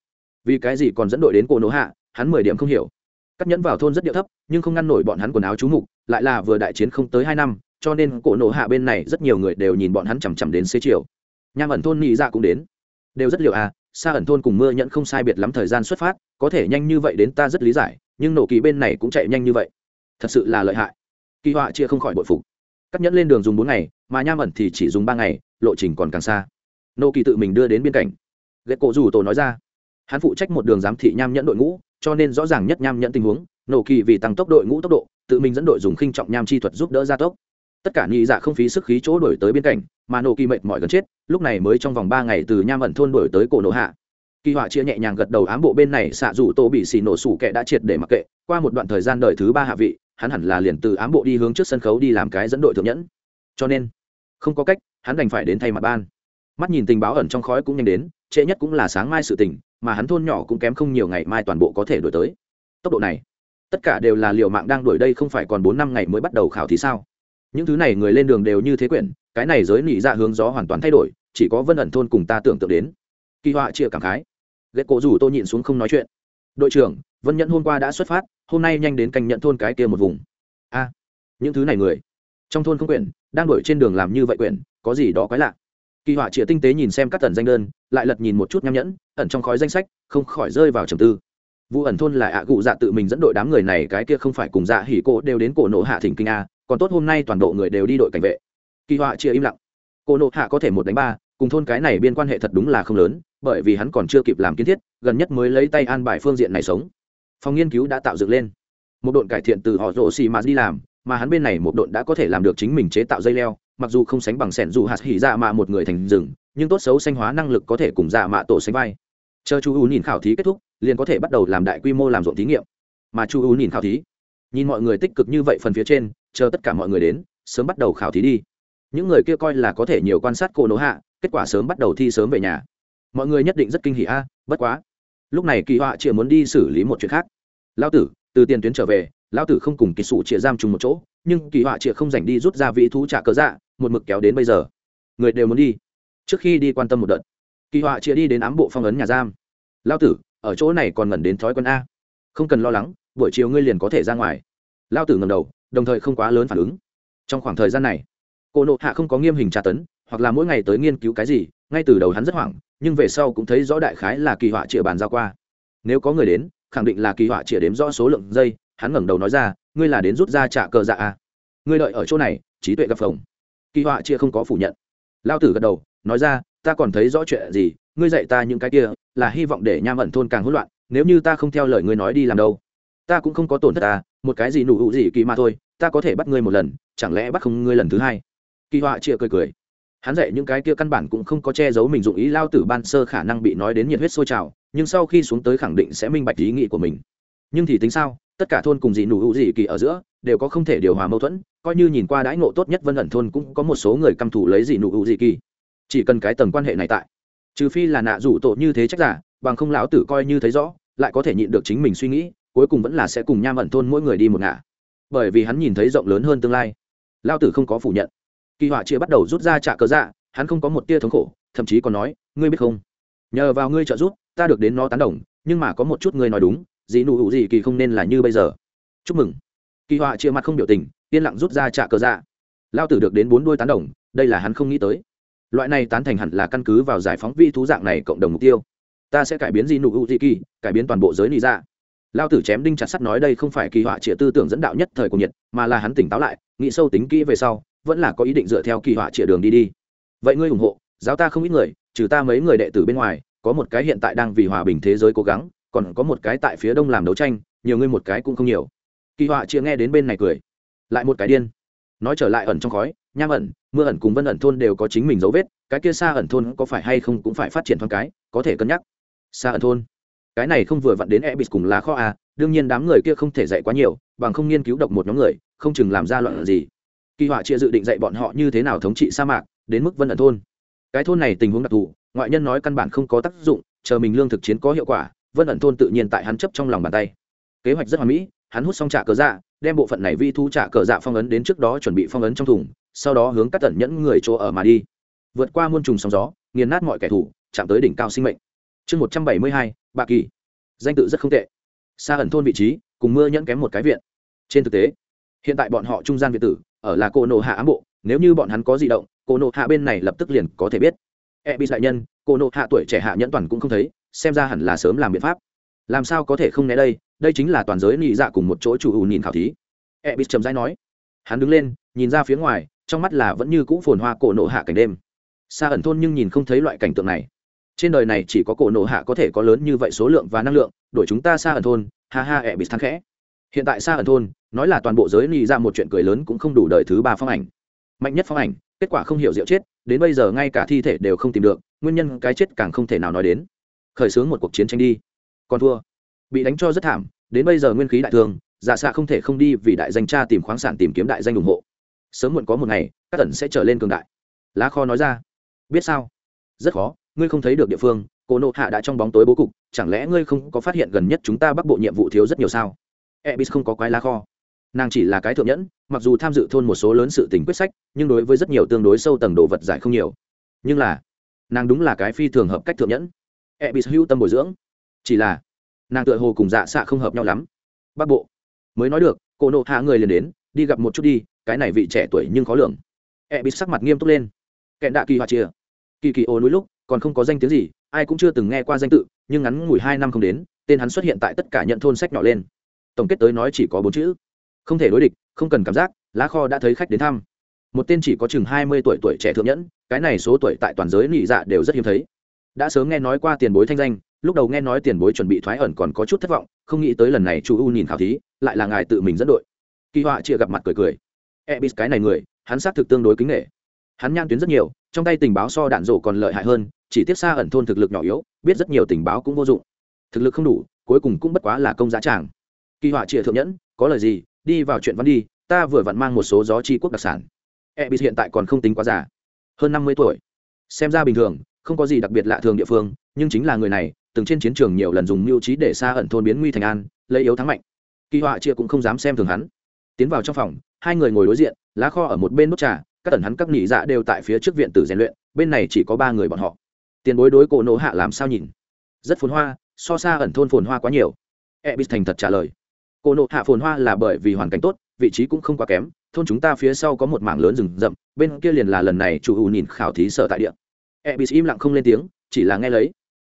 Vì cái gì còn dẫn đội đến cổ nổ hạ, hắn mười điểm không hiểu. Cắt nhẫn vào thôn rất điệu thấp, nhưng không ngăn nổi bọn hắn quần áo trú mục, lại là vừa đại chiến không tới hai năm, cho nên cổ nổ hạ bên này rất nhiều người đều nhìn bọn hắn chằm chằm đến xế chiều. Nham ẩn thôn nghĩ dạ cũng đến đều rất liệu à xa ẩn thôn cùng mưa nhận không sai biệt lắm thời gian xuất phát, có thể nhanh như vậy đến ta rất lý giải, nhưng nổ kỳ bên này cũng chạy nhanh như vậy. Thật sự là lợi hại. Kỳ họa chia không khỏi bội phục. Cắt nhẫn lên đường dùng bốn ngày, mà nham ẩn thì chỉ dùng ba ngày, lộ trình còn càng xa. Nô kỳ tự mình đưa đến biên cảnh ghét cổ dù tổ nói ra. Hắn phụ trách một đường giám thị nham nhẫn đội ngũ, cho nên rõ ràng nhất nham nhẫn tình huống, nổ kỳ vì tăng tốc đội ngũ tốc độ, tự mình dẫn đội dùng khinh trọng nham chi thuật giúp đỡ gia tốc tất cả nhị dạ không phí sức khí chỗ đổi tới biên cảnh mà nổ kỳ mệt mỏi gần chết, lúc này mới trong vòng ba ngày từ nham ẩn thôn đổi tới cổ nổ hạ. Kỳ họa chia nhẹ nhàng gật đầu ám bộ bên này xạ dù tô bị xì nổ sủ kệ đã triệt để mặc kệ, qua một đoạn thời gian đời thứ ba hạ vị, hắn hẳn là liền từ ám bộ đi hướng trước sân khấu đi làm cái dẫn đội thượng nhẫn. Cho nên, không có cách, hắn đành phải đến thay mặt ban. Mắt nhìn tình báo ẩn trong khói cũng nhanh đến, trễ nhất cũng là sáng mai sự tình, mà hắn thôn nhỏ cũng kém không nhiều ngày mai toàn bộ có thể đổi tới. Tốc độ này, tất cả đều là liều mạng đang đuổi đây không phải còn bốn năm ngày mới bắt đầu khảo thì sao? Những thứ này người lên đường đều như thế quyển, cái này giới nỉ dạ hướng gió hoàn toàn thay đổi, chỉ có vân ẩn thôn cùng ta tưởng tượng đến. Kỳ họa chia cảm khái. Ghét cổ rủ tôi nhịn xuống không nói chuyện. Đội trưởng, vân nhẫn hôm qua đã xuất phát, hôm nay nhanh đến canh nhận thôn cái kia một vùng. A, những thứ này người. Trong thôn không quyển, đang đổi trên đường làm như vậy quyển, có gì đó quái lạ. Kỳ họa chia tinh tế nhìn xem các tần danh đơn, lại lật nhìn một chút nham nhẫn, ẩn trong khói danh sách, không khỏi rơi vào trầm tư. Vụ ẩn thôn là ạ cụ dạ tự mình dẫn đội đám người này, cái kia không phải cùng dạ hỉ cổ đều đến cổ nổ hạ thỉnh kinh a còn tốt hôm nay toàn bộ người đều đi đội cảnh vệ. Kỳ họa chia im lặng. Cô nộ hạ có thể một đánh ba, cùng thôn cái này biên quan hệ thật đúng là không lớn, bởi vì hắn còn chưa kịp làm kiến thiết, gần nhất mới lấy tay an bài phương diện này sống. Phòng nghiên cứu đã tạo dựng lên. Một đội cải thiện từ họ rổ xì mà đi làm, mà hắn bên này một đội đã có thể làm được chính mình chế tạo dây leo, mặc dù không sánh bằng sẻn dù hạt hỉ dạ mạ một người thành rừng, nhưng tốt xấu xanh hóa năng lực có thể cùng dạ mạ tổ sánh vai. Chờ chu u nhìn khảo thí kết thúc, liền có thể bắt đầu làm đại quy mô làm ruộng thí nghiệm. Mà chu u nhìn khảo thí, nhìn mọi người tích cực như vậy phần phía trên chờ tất cả mọi người đến, sớm bắt đầu khảo thí đi. Những người kia coi là có thể nhiều quan sát cô nỗ hạ, kết quả sớm bắt đầu thi sớm về nhà. Mọi người nhất định rất kinh hỉ a, bất quá. Lúc này kỳ họa chịa muốn đi xử lý một chuyện khác. Lao tử, từ tiền tuyến trở về lao tử không cùng kỳ sủ chịa giam chung một chỗ, nhưng kỳ họa chịa không dành đi rút ra vị thú trả cớ dạ một mực kéo đến bây giờ. Người đều muốn đi. Trước khi đi quan tâm một đợt, kỳ họa chịa đi đến ám bộ phong ấn nhà giam. Lao tử, ở chỗ này còn ngẩn đến thói quen a. Không cần lo lắng, buổi chiều ngươi liền có thể ra ngoài. Lao tử ngầm đầu đồng thời không quá lớn phản ứng. Trong khoảng thời gian này cô nộ hạ không có nghiêm hình tra tấn, hoặc là mỗi ngày tới nghiên cứu cái gì, ngay từ đầu hắn rất hoảng, nhưng về sau cũng thấy rõ đại khái là kỳ họa chĩa bàn giao qua. Nếu có người đến, khẳng định là kỳ họa chĩa đếm rõ số lượng dây, hắn ngẩng đầu nói ra, ngươi là đến rút ra trả cờ dạ à. ngươi đợi ở chỗ này, trí tuệ gặp phòng kỳ họa chĩa không có phủ nhận. Lao tử gật đầu, nói ra, ta còn thấy rõ chuyện gì, ngươi dạy ta những cái kia, là hy vọng để nham ẩn thôn càng hỗn loạn, nếu như ta không theo lời ngươi nói đi làm đâu. Ta cũng không có tổn thất ta, một cái gì nụ hữu gì kỳ mà thôi ta có thể bắt ngươi một lần, chẳng lẽ bắt không ngươi lần thứ hai? Kỳ họa chia cười cười. Hắn dạy những cái kia căn bản cũng không có che giấu mình dụng ý lao tử ban sơ khả năng bị nói đến nhiệt huyết sôi trào, nhưng sau khi xuống tới khẳng định sẽ minh bạch ý nghĩ của mình. Nhưng thì tính sao, tất cả thôn cùng dị nụ hữu dị kỳ ở giữa, đều có không thể điều hòa mâu thuẫn, coi như nhìn qua đãi ngộ tốt nhất vân ẩn thôn cũng có một số người căm thủ lấy dị nụ hữu dị kỳ. Chỉ cần cái tầng quan hệ này tại, trừ phi là nạ rủ tội như thế chắc giả, bằng không lão tử coi như thấy rõ, lại có thể nhịn được chính mình suy nghĩ, cuối cùng vẫn là sẽ cùng nham ẩn thôn mỗi người đi một ngả bởi vì hắn nhìn thấy rộng lớn hơn tương lai. Lao tử không có phủ nhận. Kỳ họa chia bắt đầu rút ra trả cớ dạ hắn không có một tia thống khổ, thậm chí còn nói, ngươi biết không? Nhờ vào ngươi trợ giúp, ta được đến nó tán đồng, nhưng mà có một chút ngươi nói đúng, dĩ nụ hữu gì kỳ không nên là như bây giờ. Chúc mừng. Kỳ họa chia mặt không biểu tình, yên lặng rút ra trả cớ dạ. Lao tử được đến bốn đôi tán đồng, đây là hắn không nghĩ tới. Loại này tán thành hẳn là căn cứ vào giải phóng vi thú dạng này cộng đồng mục tiêu. Ta sẽ cải biến dĩ nụ hữu gì kỳ, cải biến toàn bộ giới lý ra dạ lao tử chém đinh chặt sắt nói đây không phải kỳ họa trịa tư tưởng dẫn đạo nhất thời của nhiệt mà là hắn tỉnh táo lại, nghĩ sâu tính kỹ về sau, vẫn là có ý định dựa theo kỳ họa trịa đường đi đi. Vậy ngươi ủng hộ, giáo ta không ít người, trừ ta mấy người đệ tử bên ngoài, có một cái hiện tại đang vì hòa bình thế giới cố gắng, còn có một cái tại phía đông làm đấu tranh, nhiều ngươi một cái cũng không nhiều. Kỳ họa chia nghe đến bên này cười, lại một cái điên. Nói trở lại ẩn trong khói, nham ẩn, mưa ẩn cùng vân ẩn thôn đều có chính mình dấu vết, cái kia xa ẩn thôn có phải hay không cũng phải phát triển thoáng cái, có thể cân nhắc. Xa ẩn thôn cái này không vừa vặn đến ebis cùng lá kho à đương nhiên đám người kia không thể dạy quá nhiều, bằng không nghiên cứu độc một nhóm người, không chừng làm ra loạn gì. Kỳ họa chia dự định dạy bọn họ như thế nào thống trị sa mạc, đến mức vân ẩn thôn. Cái thôn này tình huống đặc thù, ngoại nhân nói căn bản không có tác dụng, chờ mình lương thực chiến có hiệu quả, vân ẩn thôn tự nhiên tại hắn chấp trong lòng bàn tay. Kế hoạch rất hoàn mỹ, hắn hút xong trả cờ dạ đem bộ phận này vi thu trả cờ dạ phong ấn đến trước đó chuẩn bị phong ấn trong thùng, sau đó hướng các tẩn nhẫn người chỗ ở mà đi. Vượt qua muôn trùng sóng gió, nghiền nát mọi kẻ thù, chạm tới đỉnh cao sinh mệnh chương một trăm bảy mươi hai, bạ kỳ. Danh tự rất không tệ. Xa ẩn thôn vị trí, cùng mưa nhẫn kém một cái viện. Trên thực tế, hiện tại bọn họ trung gian việt tử, ở là cô nộ hạ ám bộ, nếu như bọn hắn có di động cô nộ hạ bên này lập tức liền có thể biết. E bị đại nhân cô nộ hạ tuổi trẻ hạ nhẫn toàn cũng không thấy, xem ra hẳn là sớm làm biện pháp. Làm sao có thể không né đây đây chính là toàn giới nị dạ cùng một chỗ chủ ủ nhìn khảo thí. E bị trầm rãi nói. Hắn đứng lên, nhìn ra phía ngoài, trong mắt là vẫn như cũ phồn hoa cổ nộ hạ cảnh đêm. Xa ẩn thôn nhưng nhìn không thấy loại cảnh tượng này trên đời này chỉ có cổ nổ hạ có thể có lớn như vậy số lượng và năng lượng đổi chúng ta xa ẩn thôn, ha ha ẹ bị thắng khẽ. Hiện tại xa ẩn thôn, nói là toàn bộ giới nị ra một chuyện cười lớn cũng không đủ đời thứ ba phong ảnh. Mạnh nhất phong ảnh, kết quả không hiểu diệu chết, đến bây giờ ngay cả thi thể đều không tìm được, nguyên nhân cái chết càng không thể nào nói đến. Khởi xướng một cuộc chiến tranh đi. Còn thua. Bị đánh cho rất thảm, đến bây giờ nguyên khí đại thương giả dạ xạ không thể không đi vì đại danh cha tìm khoáng sản tìm kiếm đại danh ủng hộ. Sớm muộn có một ngày, các tần sẽ trở lên cường đại. Lá kho nói ra. Biết sao? Rất khó ngươi không thấy được địa phương, cô nộ hạ đã trong bóng tối bố cục, chẳng lẽ ngươi không có phát hiện gần nhất chúng ta bắc bộ nhiệm vụ thiếu rất nhiều sao? Ebis không có quái lá kho. Nàng chỉ là cái thượng nhẫn, mặc dù tham dự thôn một số lớn sự tình quyết sách, nhưng đối với rất nhiều tương đối sâu tầng đồ vật giải không nhiều. Nhưng là, nàng đúng là cái phi thường hợp cách thượng nhẫn. Ebis hưu tâm bồi dưỡng. Chỉ là, nàng tựa hồ cùng dạ xạ không hợp nhau lắm. Bắc bộ, mới nói được, cô nộ hạ người liền đến, đi gặp một chút đi, cái này vị trẻ tuổi nhưng khó lường. Ebis sắc mặt nghiêm túc lên. Kẹn đạ kỳ hoa chia. Kỳ kỳ ô núi lúc còn không có danh tiếng gì, ai cũng chưa từng nghe qua danh tự, nhưng ngắn ngủi hai năm không đến, tên hắn xuất hiện tại tất cả nhận thôn sách nhỏ lên. Tổng kết tới nói chỉ có bốn chữ. Không thể đối địch, không cần cảm giác, lá kho đã thấy khách đến thăm. Một tên chỉ có chừng hai mươi tuổi tuổi trẻ thượng nhẫn, cái này số tuổi tại toàn giới nị dạ đều rất hiếm thấy. Đã sớm nghe nói qua tiền bối thanh danh, lúc đầu nghe nói tiền bối chuẩn bị thoái ẩn còn có chút thất vọng, không nghĩ tới lần này chu u nhìn khảo thí, lại là ngài tự mình dẫn đội. Kỳ họa chia gặp mặt cười cười. E bis cái này người, hắn xác thực tương đối kính nghệ hắn nhan tuyến rất nhiều trong tay tình báo so đạn rổ còn lợi hại hơn, chỉ tiếp xa ẩn thôn thực lực nhỏ yếu, biết rất nhiều tình báo cũng vô dụng. Thực lực không đủ, cuối cùng cũng bất quá là công giá tràng. Kỳ họa trịa thượng nhẫn, có lời gì, đi vào chuyện văn đi, ta vừa vặn mang một số gió tri quốc đặc sản. E bị hiện tại còn không tính quá già, hơn năm mươi tuổi. Xem ra bình thường, không có gì đặc biệt lạ thường địa phương, nhưng chính là người này, từng trên chiến trường nhiều lần dùng mưu trí để xa ẩn thôn biến nguy thành an, lấy yếu thắng mạnh. Kỳ họa chia cũng không dám xem thường hắn. Tiến vào trong phòng, hai người ngồi đối diện, lá kho ở một bên nút trà các tần hắn các nghỉ dạ đều tại phía trước viện tử rèn luyện, bên này chỉ có ba người bọn họ. Tiền bối đối cổ nổ hạ làm sao nhìn? Rất phồn hoa, so xa ẩn thôn phồn hoa quá nhiều. E b thành thật trả lời. Cổ nổ hạ phồn hoa là bởi vì hoàn cảnh tốt, vị trí cũng không quá kém, thôn chúng ta phía sau có một mảng lớn rừng rậm, bên kia liền là lần này chủ ủ nhìn khảo thí sở tại địa. E b im lặng không lên tiếng, chỉ là nghe lấy.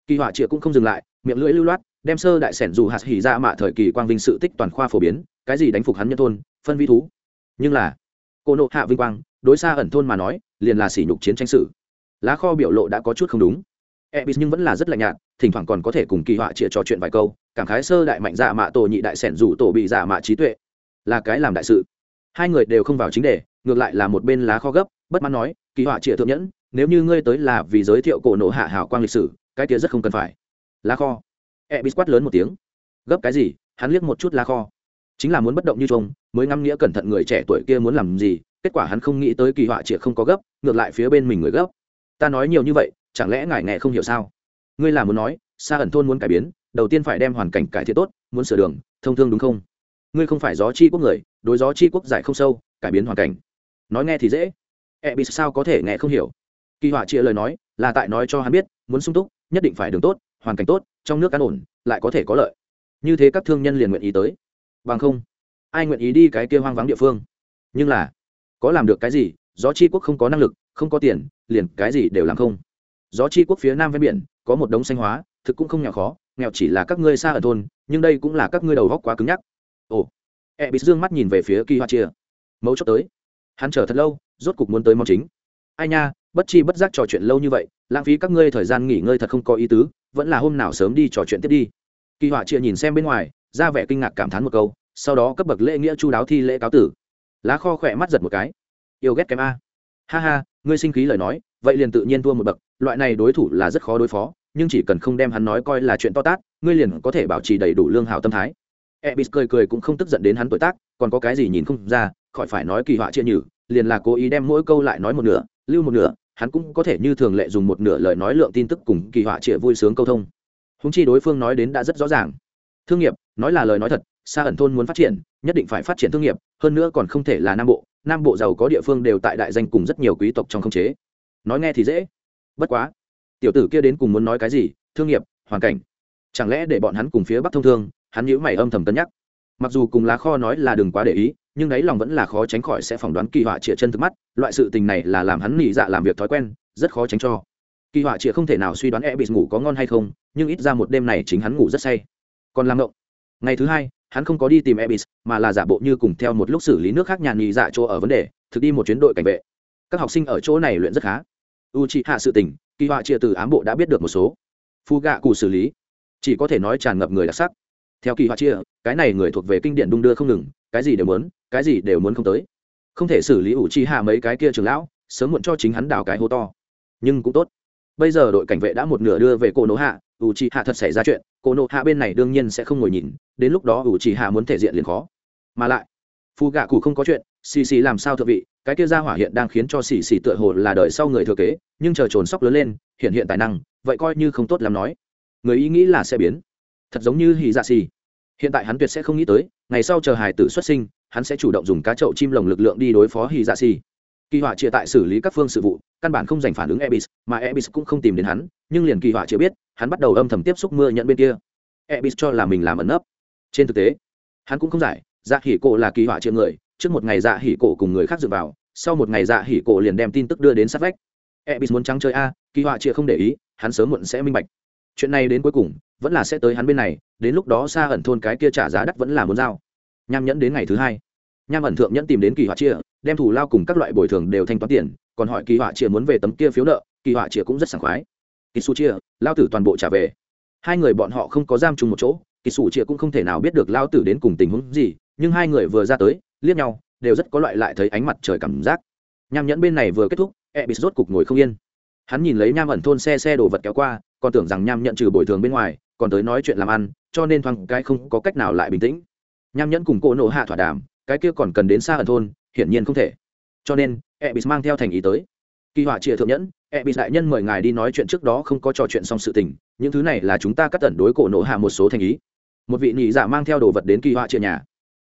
Kỳ họa triệu cũng không dừng lại, miệng lưỡi lưu loát, đem sơ đại sẻn dù hạt hỉ ra mạ thời kỳ quang vinh sự tích toàn khoa phổ biến, cái gì đánh phục hắn nhân thôn, phân vi thú. Nhưng là cô nộ hạ vinh quang đối xa ẩn thôn mà nói, liền là sỉ nhục chiến tranh sự. Lá kho biểu lộ đã có chút không đúng. Ebis nhưng vẫn là rất lạnh nhạt, thỉnh thoảng còn có thể cùng kỳ họa chĩa trò chuyện vài câu, cảm khái sơ đại mạnh dạ mạ tổ nhị đại sẻn rủ tổ bị dạ mạ trí tuệ. Là cái làm đại sự. Hai người đều không vào chính đề, ngược lại là một bên lá kho gấp, bất mãn nói, kỳ họa chĩa thượng nhẫn, nếu như ngươi tới là vì giới thiệu cổ nộ hạ hảo quang lịch sử, cái kia rất không cần phải. Lá kho. Ebis quát lớn một tiếng. Gấp cái gì? Hắn liếc một chút lá kho. Chính là muốn bất động như trông mới ngắm nghĩa cẩn thận người trẻ tuổi kia muốn làm gì kết quả hắn không nghĩ tới kỳ họa triệt không có gấp, ngược lại phía bên mình người gấp. Ta nói nhiều như vậy, chẳng lẽ ngài nghe không hiểu sao? Ngươi là muốn nói xa ẩn thôn muốn cải biến, đầu tiên phải đem hoàn cảnh cải thiện tốt, muốn sửa đường, thông thương đúng không? Ngươi không phải gió chi quốc người, đối gió chi quốc giải không sâu, cải biến hoàn cảnh. Nói nghe thì dễ. E bị sao có thể nghe không hiểu? Kỳ họa chia lời nói, là tại nói cho hắn biết, muốn sung túc, nhất định phải đường tốt, hoàn cảnh tốt, trong nước an ổn, lại có thể có lợi. Như thế các thương nhân liền nguyện ý tới. Bằng không, ai nguyện ý đi cái kia hoang vắng địa phương? Nhưng là có làm được cái gì, gió chi quốc không có năng lực, không có tiền, liền cái gì đều làm không. Gió chi quốc phía nam ven biển, có một đống xanh hóa, thực cũng không nghèo khó, nghèo chỉ là các ngươi xa ở thôn, nhưng đây cũng là các ngươi đầu góc quá cứng nhắc. Ồ e bị dương mắt nhìn về phía kỳ hoa chia. Mấu chốt tới. Hắn chờ thật lâu, rốt cục muốn tới mong chính. Ai nha, bất chi bất giác trò chuyện lâu như vậy, lãng phí các ngươi thời gian nghỉ ngơi thật không có ý tứ, vẫn là hôm nào sớm đi trò chuyện tiếp đi. Kỳ họa chia nhìn xem bên ngoài, ra vẻ kinh ngạc cảm thán một câu, sau đó cấp bậc lễ nghĩa chu đáo thi lễ cáo tử lá kho khỏe mắt giật một cái. Yêu ghét kém a. Ha ha, ngươi sinh khí lời nói, vậy liền tự nhiên thua một bậc. Loại này đối thủ là rất khó đối phó, nhưng chỉ cần không đem hắn nói coi là chuyện to tát, ngươi liền có thể bảo trì đầy đủ lương hào tâm thái. Ebis cười cười cũng không tức giận đến hắn tuổi tác, còn có cái gì nhìn không ra, khỏi phải nói kỳ họa chia nhử, liền là cố ý đem mỗi câu lại nói một nửa, lưu một nửa, hắn cũng có thể như thường lệ dùng một nửa lời nói lượng tin tức cùng kỳ họa chia vui sướng câu thông. Húng chi đối phương nói đến đã rất rõ ràng. Thương nghiệp, nói là lời nói thật xa ẩn thôn muốn phát triển, nhất định phải phát triển thương nghiệp, hơn nữa còn không thể là nam bộ. Nam bộ giàu có địa phương đều tại đại danh cùng rất nhiều quý tộc trong không chế. Nói nghe thì dễ. Bất quá, tiểu tử kia đến cùng muốn nói cái gì? Thương nghiệp, hoàn cảnh. Chẳng lẽ để bọn hắn cùng phía bắc thông thương, hắn nhữ mày âm thầm cân nhắc. Mặc dù cùng lá kho nói là đừng quá để ý, nhưng đáy lòng vẫn là khó tránh khỏi sẽ phỏng đoán kỳ họa chĩa chân thực mắt. Loại sự tình này là làm hắn nghỉ dạ làm việc thói quen, rất khó tránh cho. Kỳ họa chĩa không thể nào suy đoán e bị ngủ có ngon hay không, nhưng ít ra một đêm này chính hắn ngủ rất say. Còn làm ngộng. Ngày thứ hai hắn không có đi tìm ebis, mà là giả bộ như cùng theo một lúc xử lý nước khác nhàn nhị dạ chỗ ở vấn đề, thực đi một chuyến đội cảnh vệ. Các học sinh ở chỗ này luyện rất khá. U trị hạ sự tình kỳ họa chia từ ám bộ đã biết được một số. Phu gạ cụ xử lý. Chỉ có thể nói tràn ngập người đặc sắc. Theo kỳ họa chia, cái này người thuộc về kinh điển đung đưa không ngừng, cái gì đều muốn, cái gì đều muốn không tới. Không thể xử lý ủ chi hạ mấy cái kia trường lão, sớm muộn cho chính hắn đào cái hố to. Nhưng cũng tốt. Bây giờ đội cảnh vệ đã một nửa đưa về cổ nổ hạ ủ chi hạ thật xảy ra chuyện cổ nộ hạ bên này đương nhiên sẽ không ngồi nhìn, đến lúc đó ủ chi hạ muốn thể diện liền khó. Mà lại phu gạ cụ không có chuyện xì xì làm sao thượng vị, cái kia ra hỏa hiện đang khiến cho xì xì tựa hồ là đời sau người thừa kế, nhưng chờ trồn sóc lớn lên, hiện hiện tài năng, vậy coi như không tốt làm nói. Người ý nghĩ là sẽ biến. Thật giống như hì dạ xì hiện tại hắn tuyệt sẽ không nghĩ tới, ngày sau chờ hải tử xuất sinh, hắn sẽ chủ động dùng cá chậu chim lồng lực lượng đi đối phó hì dạ xì kỳ họa chia tại xử lý các phương sự vụ căn bản không dành phản ứng ebis, mà ebis cũng không tìm đến hắn, nhưng liền kỳ họa chưa biết, hắn bắt đầu âm thầm tiếp xúc mưa nhận bên kia. Ebis cho là mình làm ẩn nấp. Trên thực tế, hắn cũng không giải dạ hỉ cổ là kỳ họa triệu người, trước một ngày dạ hỉ cổ cùng người khác dựa vào, sau một ngày dạ hỉ cổ liền đem tin tức đưa đến sát vách. Ebis muốn trắng chơi a, kỳ họa chưa không để ý, hắn sớm muộn sẽ minh bạch. Chuyện này đến cuối cùng, vẫn là sẽ tới hắn bên này, đến lúc đó xa ẩn thôn cái kia trả giá đắt vẫn là muốn giao. Nham nhẫn đến ngày thứ hai. Nham ẩn thượng nhẫn tìm đến kỳ họa chia, đem thủ lao cùng các loại bồi thường đều thanh toán tiền còn hỏi kỳ họa chia muốn về tấm kia phiếu nợ, kỳ họa chia cũng rất sảng khoái. Kỳ su chia lao tử toàn bộ trả về. Hai người bọn họ không có giam chung một chỗ kỳ su chia cũng không thể nào biết được lao tử đến cùng tình huống gì, nhưng hai người vừa ra tới, liếc nhau, đều rất có loại lại thấy ánh mặt trời cảm giác. Nham nhẫn bên này vừa kết thúc e bị rốt cục ngồi không yên. Hắn nhìn lấy nham ẩn thôn xe xe đồ vật kéo qua, còn tưởng rằng nham nhận trừ bồi thường bên ngoài, còn tới nói chuyện làm ăn, cho nên thoáng cái không có cách nào lại bình tĩnh. Nham nhẫn cùng cỗ nổ hạ thỏa đàm, cái kia còn cần đến xa ẩn thôn, hiển nhiên không thể cho nên e bị mang theo thành ý tới. Kỳ họa trịa thượng nhẫn e bị đại nhân mời ngài đi nói chuyện trước đó không có trò chuyện xong sự tình, những thứ này là chúng ta cắt tẩn đối cổ nổ hạ một số thành ý. Một vị nhị giả mang theo đồ vật đến kỳ họa trịa nhà.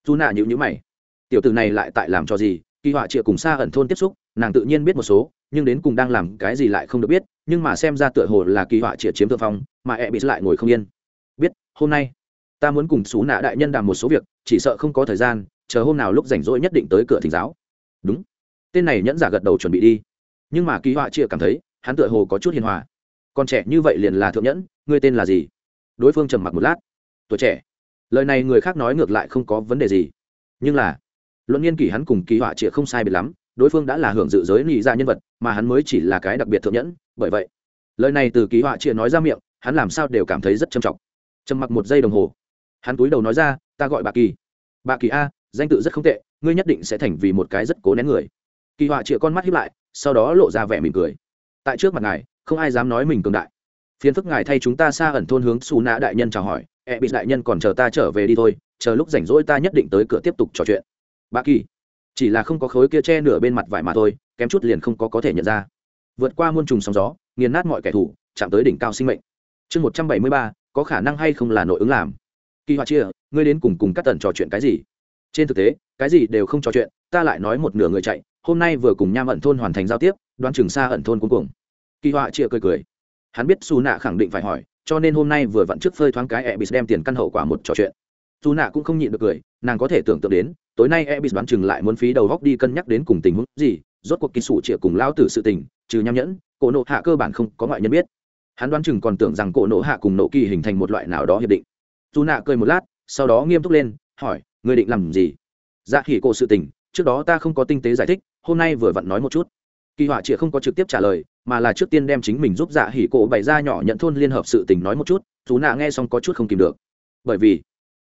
Dù nạ nhữ nhữ mày. Tiểu tử này lại tại làm cho gì? Kỳ họa trịa cùng xa ẩn thôn tiếp xúc, nàng tự nhiên biết một số, nhưng đến cùng đang làm cái gì lại không được biết, nhưng mà xem ra tựa hồ là kỳ họa trịa chiếm thượng phong, mà e bị lại ngồi không yên. Biết, hôm nay, ta muốn cùng xú nạ đại nhân đàm một số việc, chỉ sợ không có thời gian, chờ hôm nào lúc rảnh rỗi nhất định tới cửa thỉnh giáo. Đúng tên này nhẫn giả gật đầu chuẩn bị đi. Nhưng mà kỳ họa chia cảm thấy, hắn tựa hồ có chút hiền hòa. Còn trẻ như vậy liền là thượng nhẫn, ngươi tên là gì? Đối phương trầm mặc một lát. Tuổi trẻ. Lời này người khác nói ngược lại không có vấn đề gì. Nhưng là, luận nghiên kỷ hắn cùng kỳ họa chia không sai biệt lắm, đối phương đã là hưởng dự giới nghĩ ra nhân vật, mà hắn mới chỉ là cái đặc biệt thượng nhẫn, bởi vậy. Lời này từ kỳ họa chia nói ra miệng, hắn làm sao đều cảm thấy rất trầm trọng. Trầm mặc một giây đồng hồ. Hắn túi đầu nói ra, ta gọi bà kỳ. Bà kỳ a, danh tự rất không tệ, ngươi nhất định sẽ thành vì một cái rất cố nén người kỳ họa chĩa con mắt hiếp lại, sau đó lộ ra vẻ mỉm cười. Tại trước mặt ngài, không ai dám nói mình cường đại. Phiến phức ngài thay chúng ta xa ẩn thôn hướng xù nã đại nhân chào hỏi e bị đại nhân còn chờ ta trở về đi thôi, chờ lúc rảnh rỗi ta nhất định tới cửa tiếp tục trò chuyện. Bà kỳ, chỉ là không có khối kia che nửa bên mặt vải mà thôi, kém chút liền không có có thể nhận ra. Vượt qua muôn trùng sóng gió, nghiền nát mọi kẻ thù, chạm tới đỉnh cao sinh mệnh. Chương một trăm bảy mươi ba, có khả năng hay không là nội ứng làm? Kỳ họa chia ngươi đến cùng cùng các tần trò chuyện cái gì? Trên thực tế, cái gì đều không trò chuyện, ta lại nói một nửa người chạy hôm nay vừa cùng nham ẩn thôn hoàn thành giao tiếp, đoán trường xa ẩn thôn cuối cùng kỳ họa chia cười cười. Hắn biết su nạ khẳng định phải hỏi, cho nên hôm nay vừa vặn trước phơi thoáng cái e b i s đem tiền căn hậu quả một trò chuyện. Su nạ cũng không nhịn được cười, nàng có thể tưởng tượng đến, tối nay e b i s đoán chừng lại muốn phí đầu góc đi cân nhắc đến cùng tình huống gì, rốt cuộc kỳ sủ chĩa cùng lao tử sự tình, trừ nham nhẫn, cổ nộ hạ cơ bản không có ngoại nhân biết. Hắn đoán chừng còn tưởng rằng cổ nộ hạ cùng nộ kỳ hình thành một loại nào đó hiệp định. Dù nạ cười một lát, sau đó nghiêm túc lên, hỏi người định làm gì? Dạ khỉ cổ sự tình trước đó ta không có tinh tế giải thích, hôm nay vừa vặn nói một chút. Kỳ họa chỉ không có trực tiếp trả lời, mà là trước tiên đem chính mình giúp dạ hỉ cổ bày ra nhỏ nhận thôn liên hợp sự tình nói một chút chú nạ nghe xong có chút không kìm được. Bởi vì,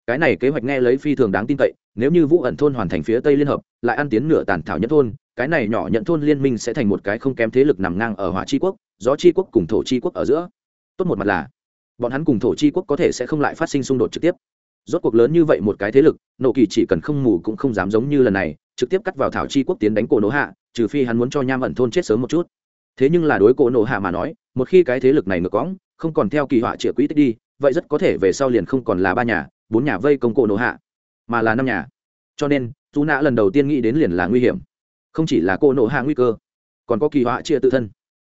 cái này kế hoạch nghe lấy phi thường đáng tin cậy, nếu như vũ ẩn thôn hoàn thành phía tây liên hợp, lại ăn tiến nửa tàn thảo nhất thôn, cái này nhỏ nhận thôn liên minh sẽ thành một cái không kém thế lực nằm ngang ở hỏa tri quốc, gió tri quốc cùng thổ tri quốc ở giữa. Tốt một mặt là, bọn hắn cùng thổ tri quốc có thể sẽ không lại phát sinh xung đột trực tiếp. Rốt cuộc lớn như vậy một cái thế lực nộ kỳ chỉ cần không mù cũng không dám giống như lần này trực tiếp cắt vào thảo chi quốc tiến đánh cổ nổ hạ, trừ phi hắn muốn cho nham ẩn thôn chết sớm một chút. Thế nhưng là đối cổ nổ hạ mà nói, một khi cái thế lực này ngược cõng, không còn theo kỳ họa trịa quỹ tích đi, vậy rất có thể về sau liền không còn là ba nhà, bốn nhà vây công cổ nổ hạ, mà là năm nhà. Cho nên dù nạ lần đầu tiên nghĩ đến liền là nguy hiểm. Không chỉ là cổ nổ hạ nguy cơ, còn có kỳ họa chia tự thân.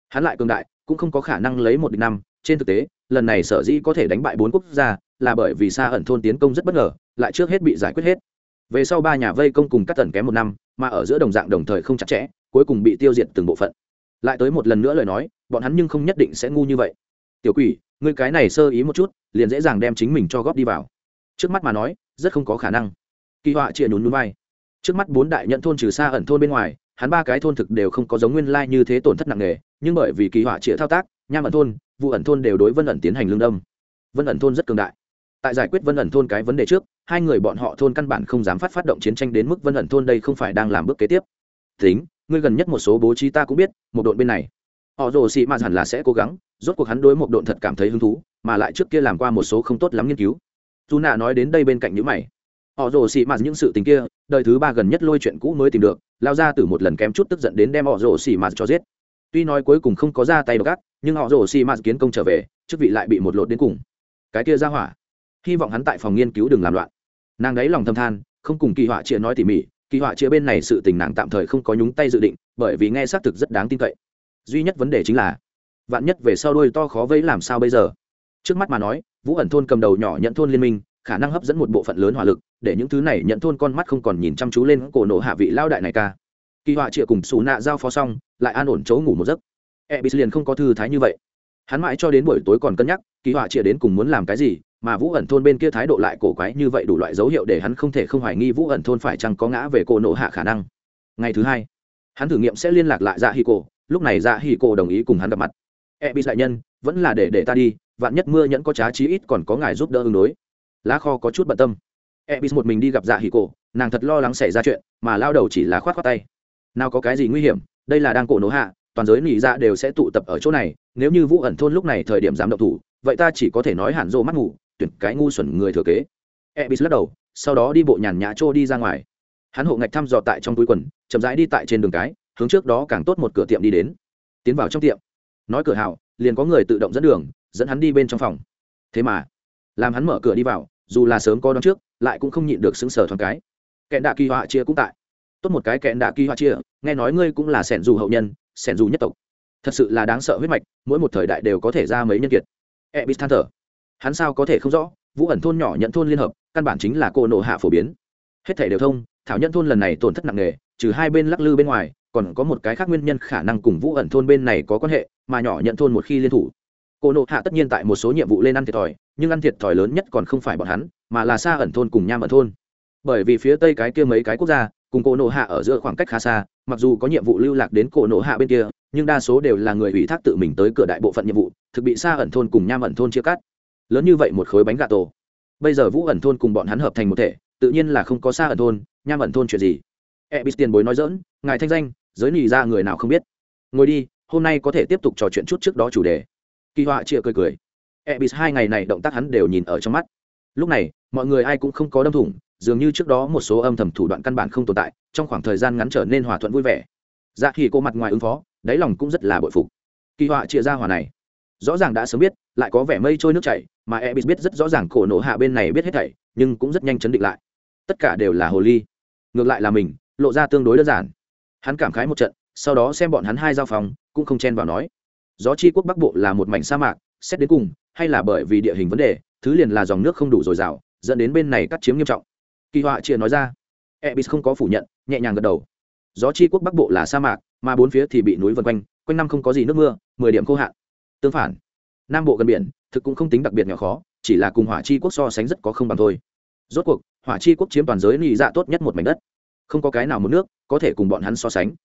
Hắn lại cường đại, cũng không có khả năng lấy một địch năm. Trên thực tế, lần này sở dĩ có thể đánh bại bốn quốc gia là bởi vì xa ẩn thôn tiến công rất bất ngờ, lại trước hết bị giải quyết hết về sau ba nhà vây công cùng cắt tần kém một năm, mà ở giữa đồng dạng đồng thời không chặt chẽ, cuối cùng bị tiêu diệt từng bộ phận. Lại tới một lần nữa lời nói, bọn hắn nhưng không nhất định sẽ ngu như vậy. Tiểu quỷ, ngươi cái này sơ ý một chút, liền dễ dàng đem chính mình cho góp đi vào. Trước mắt mà nói, rất không có khả năng. Kỳ họa chịa nhún núi vai. Trước mắt bốn đại nhận thôn trừ xa ẩn thôn bên ngoài, hắn ba cái thôn thực đều không có giống nguyên lai như thế tổn thất nặng nề, nhưng bởi vì kỳ họa chịa thao tác, nham ẩn thôn, vụ ẩn thôn đều đối vân ẩn tiến hành lương đâm. Vân ẩn thôn rất cường đại tại giải quyết vân ẩn thôn cái vấn đề trước, hai người bọn họ thôn căn bản không dám phát phát động chiến tranh đến mức vân ẩn thôn đây không phải đang làm bước kế tiếp. Tính, ngươi gần nhất một số bố trí ta cũng biết, một đội bên này. Họ rồ xị mạt hẳn là sẽ cố gắng, rốt cuộc hắn đối một đội thật cảm thấy hứng thú, mà lại trước kia làm qua một số không tốt lắm nghiên cứu. Dù nạ nói đến đây bên cạnh những mày. Họ rồ xị mạt những sự tình kia, đời thứ ba gần nhất lôi chuyện cũ mới tìm được, lao ra từ một lần kém chút tức giận đến đem họ rồ xị mạt cho giết. Tuy nói cuối cùng không có ra tay đ gác nhưng họ rồ xị mạt kiến công trở về, chức vị lại bị một lột đến cùng. Cái kia ra hỏa hy vọng hắn tại phòng nghiên cứu đừng làm loạn. Nàng đáy lòng thâm than, không cùng kỳ họa chia nói tỉ mỉ, kỳ họa chia bên này sự tình nàng tạm thời không có nhúng tay dự định, bởi vì nghe xác thực rất đáng tin cậy. Duy nhất vấn đề chính là, vạn nhất về sau đôi to khó vây làm sao bây giờ? Trước mắt mà nói, vũ ẩn thôn cầm đầu nhỏ nhận thôn liên minh, khả năng hấp dẫn một bộ phận lớn hỏa lực, để những thứ này nhận thôn con mắt không còn nhìn chăm chú lên cổ nổ hạ vị lao đại này ca. Kỳ họa chia cùng xù nạ giao phó xong, lại an ổn chỗ ngủ một giấc. E b liền không có thư thái như vậy. Hắn mãi cho đến buổi tối còn cân nhắc, kỳ họa chia đến cùng muốn làm cái gì mà vũ ẩn thôn bên kia thái độ lại cổ quái như vậy đủ loại dấu hiệu để hắn không thể không hoài nghi vũ ẩn thôn phải chăng có ngã về cổ nộ hạ khả năng. Ngày thứ hai, hắn thử nghiệm sẽ liên lạc lại dạ hi cổ, lúc này dạ hi cổ đồng ý cùng hắn gặp mặt. E bị đại nhân, vẫn là để để ta đi, vạn nhất mưa nhẫn có trá chí ít còn có ngài giúp đỡ ứng đối. Lá kho có chút bận tâm. Ebis một mình đi gặp dạ hi cổ, nàng thật lo lắng xảy ra chuyện, mà lao đầu chỉ là khoát khoát tay. Nào có cái gì nguy hiểm, đây là đang cổ nổ hạ, toàn giới nỉ dạ đều sẽ tụ tập ở chỗ này, nếu như vũ ẩn thôn lúc này thời điểm dám động thủ, vậy ta chỉ có thể nói hẳn rô mắt ngủ tuyển cái ngu xuẩn người thừa kế. Ebis lắc đầu, sau đó đi bộ nhàn nhã trô đi ra ngoài. Hắn hộ ngạch thăm dò tại trong túi quần, chậm rãi đi tại trên đường cái, hướng trước đó càng tốt một cửa tiệm đi đến. Tiến vào trong tiệm. Nói cửa hào, liền có người tự động dẫn đường, dẫn hắn đi bên trong phòng. Thế mà, làm hắn mở cửa đi vào, dù là sớm có đón trước, lại cũng không nhịn được xứng sở thoáng cái. Kẹn đạ kỳ họa chia cũng tại. Tốt một cái kẹn đạ kỳ họa chia, nghe nói ngươi cũng là sẻn dù hậu nhân, sẻn dù nhất tộc. Thật sự là đáng sợ huyết mạch, mỗi một thời đại đều có thể ra mấy nhân kiệt. E b than thở hắn sao có thể không rõ, vũ ẩn thôn nhỏ nhận thôn liên hợp, căn bản chính là cô nộ hạ phổ biến. Hết thể đều thông, thảo nhân thôn lần này tổn thất nặng nề, trừ hai bên lắc lư bên ngoài, còn có một cái khác nguyên nhân khả năng cùng vũ ẩn thôn bên này có quan hệ, mà nhỏ nhận thôn một khi liên thủ, cô nộ hạ tất nhiên tại một số nhiệm vụ lên ăn thiệt thòi, nhưng ăn thiệt thòi lớn nhất còn không phải bọn hắn, mà là xa ẩn thôn cùng nham ẩn thôn. Bởi vì phía tây cái kia mấy cái quốc gia, cùng cô nộ hạ ở giữa khoảng cách khá xa, mặc dù có nhiệm vụ lưu lạc đến cổ nộ hạ bên kia, nhưng đa số đều là người ủy thác tự mình tới cửa đại bộ phận nhiệm vụ, thực bị xa ẩn thôn cùng nham ẩn thôn chia cắt lớn như vậy một khối bánh gà tổ. Bây giờ vũ ẩn thôn cùng bọn hắn hợp thành một thể, tự nhiên là không có xa ẩn thôn, nham ẩn thôn chuyện gì. E biết tiền bối nói dỡn ngài thanh danh, giới nỉ ra người nào không biết. Ngồi đi, hôm nay có thể tiếp tục trò chuyện chút trước đó chủ đề. Kỳ họa chia cười cười. E biết hai ngày này động tác hắn đều nhìn ở trong mắt. Lúc này, mọi người ai cũng không có đâm thủng, dường như trước đó một số âm thầm thủ đoạn căn bản không tồn tại, trong khoảng thời gian ngắn trở nên hòa thuận vui vẻ. Dạ khi cô mặt ngoài ứng phó, đáy lòng cũng rất là bội phục. Kỳ họa chia ra hòa này rõ ràng đã sớm biết, lại có vẻ mây trôi nước chảy, mà e biết rất rõ ràng cổ nổ hạ bên này biết hết thảy, nhưng cũng rất nhanh chấn định lại. Tất cả đều là hồ ly. Ngược lại là mình, lộ ra tương đối đơn giản. Hắn cảm khái một trận, sau đó xem bọn hắn hai giao phòng, cũng không chen vào nói. Gió chi quốc bắc bộ là một mảnh sa mạc, xét đến cùng, hay là bởi vì địa hình vấn đề, thứ liền là dòng nước không đủ dồi dào, dẫn đến bên này cắt chiếm nghiêm trọng. Kỳ họa chia nói ra. Ebis không có phủ nhận, nhẹ nhàng gật đầu. Gió chi quốc bắc bộ là sa mạc, mà bốn phía thì bị núi vân quanh quanh năm không có gì nước mưa, mười điểm khô hạn tương phản. Nam bộ gần biển, thực cũng không tính đặc biệt nhỏ khó, chỉ là cùng hỏa chi quốc so sánh rất có không bằng thôi. Rốt cuộc, hỏa chi quốc chiếm toàn giới lì dạ tốt nhất một mảnh đất. Không có cái nào một nước có thể cùng bọn hắn so sánh.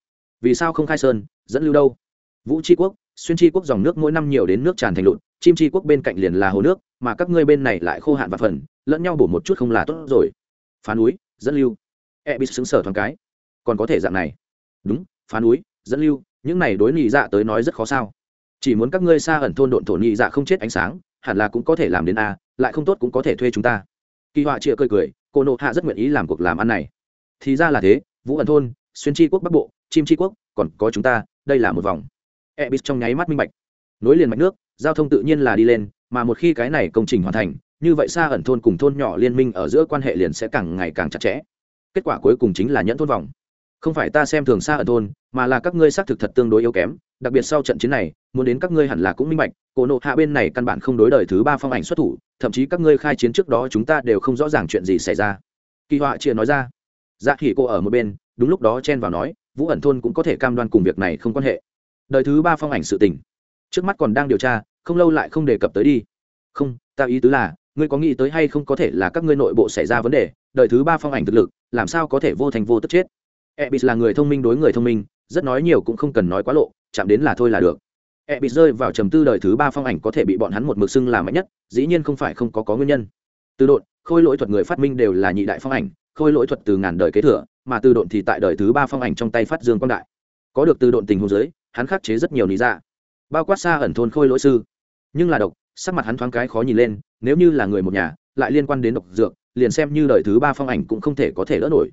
Vì sao không khai sơn, dẫn lưu đâu? Vũ chi quốc, xuyên chi quốc dòng nước mỗi năm nhiều đến nước tràn thành lụt, chim chi quốc bên cạnh liền là hồ nước, mà các ngươi bên này lại khô hạn và phần, lẫn nhau bổ một chút không là tốt rồi. Phá núi, dẫn lưu. E bị xứng sở thoáng cái. Còn có thể dạng này. Đúng, phá núi, dẫn lưu, những này đối nhị dạ tới nói rất khó sao chỉ muốn các ngươi xa ẩn thôn độn thổ nhị dạ không chết ánh sáng, hẳn là cũng có thể làm đến a, lại không tốt cũng có thể thuê chúng ta. Kỳ họa chịa cười cười, cô nộ hạ rất nguyện ý làm cuộc làm ăn này. Thì ra là thế, vũ ẩn thôn, xuyên tri quốc bắc bộ, chim tri quốc, còn có chúng ta, đây là một vòng. E bít trong nháy mắt minh bạch. Nối liền mạch nước, giao thông tự nhiên là đi lên, mà một khi cái này công trình hoàn thành, như vậy xa ẩn thôn cùng thôn nhỏ liên minh ở giữa quan hệ liền sẽ càng ngày càng chặt chẽ. Kết quả cuối cùng chính là nhẫn thôn vòng. Không phải ta xem thường xa ẩn thôn, mà là các ngươi xác thực thật tương đối yếu kém đặc biệt sau trận chiến này, muốn đến các ngươi hẳn là cũng minh bạch, cổ nộ hạ bên này căn bản không đối đời thứ ba phong ảnh xuất thủ, thậm chí các ngươi khai chiến trước đó chúng ta đều không rõ ràng chuyện gì xảy ra. Kỳ họa chia nói ra. Dạ khỉ cô ở một bên, đúng lúc đó chen vào nói, vũ ẩn thôn cũng có thể cam đoan cùng việc này không quan hệ. Đời thứ ba phong ảnh sự tình. Trước mắt còn đang điều tra, không lâu lại không đề cập tới đi. Không, ta ý tứ là, ngươi có nghĩ tới hay không có thể là các ngươi nội bộ xảy ra vấn đề, đời thứ ba phong ảnh thực lực, làm sao có thể vô thành vô tức chết? E ebis là người thông minh đối người thông minh, rất nói nhiều cũng không cần nói quá lộ chạm đến là thôi là được. Ebis rơi vào trầm tư đời thứ ba phong ảnh có thể bị bọn hắn một mực xưng là mạnh nhất dĩ nhiên không phải không có có nguyên nhân. Từ độn khôi lỗi thuật người phát minh đều là nhị đại phong ảnh khôi lỗi thuật từ ngàn đời kế thừa mà từ độn thì tại đời thứ ba phong ảnh trong tay phát dương quang đại. Có được từ độn tình huống dưới, hắn khắc chế rất nhiều lý ra bao quát xa ẩn thôn khôi lỗi sư. Nhưng là độc sắc mặt hắn thoáng cái khó nhìn lên nếu như là người một nhà lại liên quan đến độc dược liền xem như đời thứ ba phong ảnh cũng không thể có thể đỡ nổi.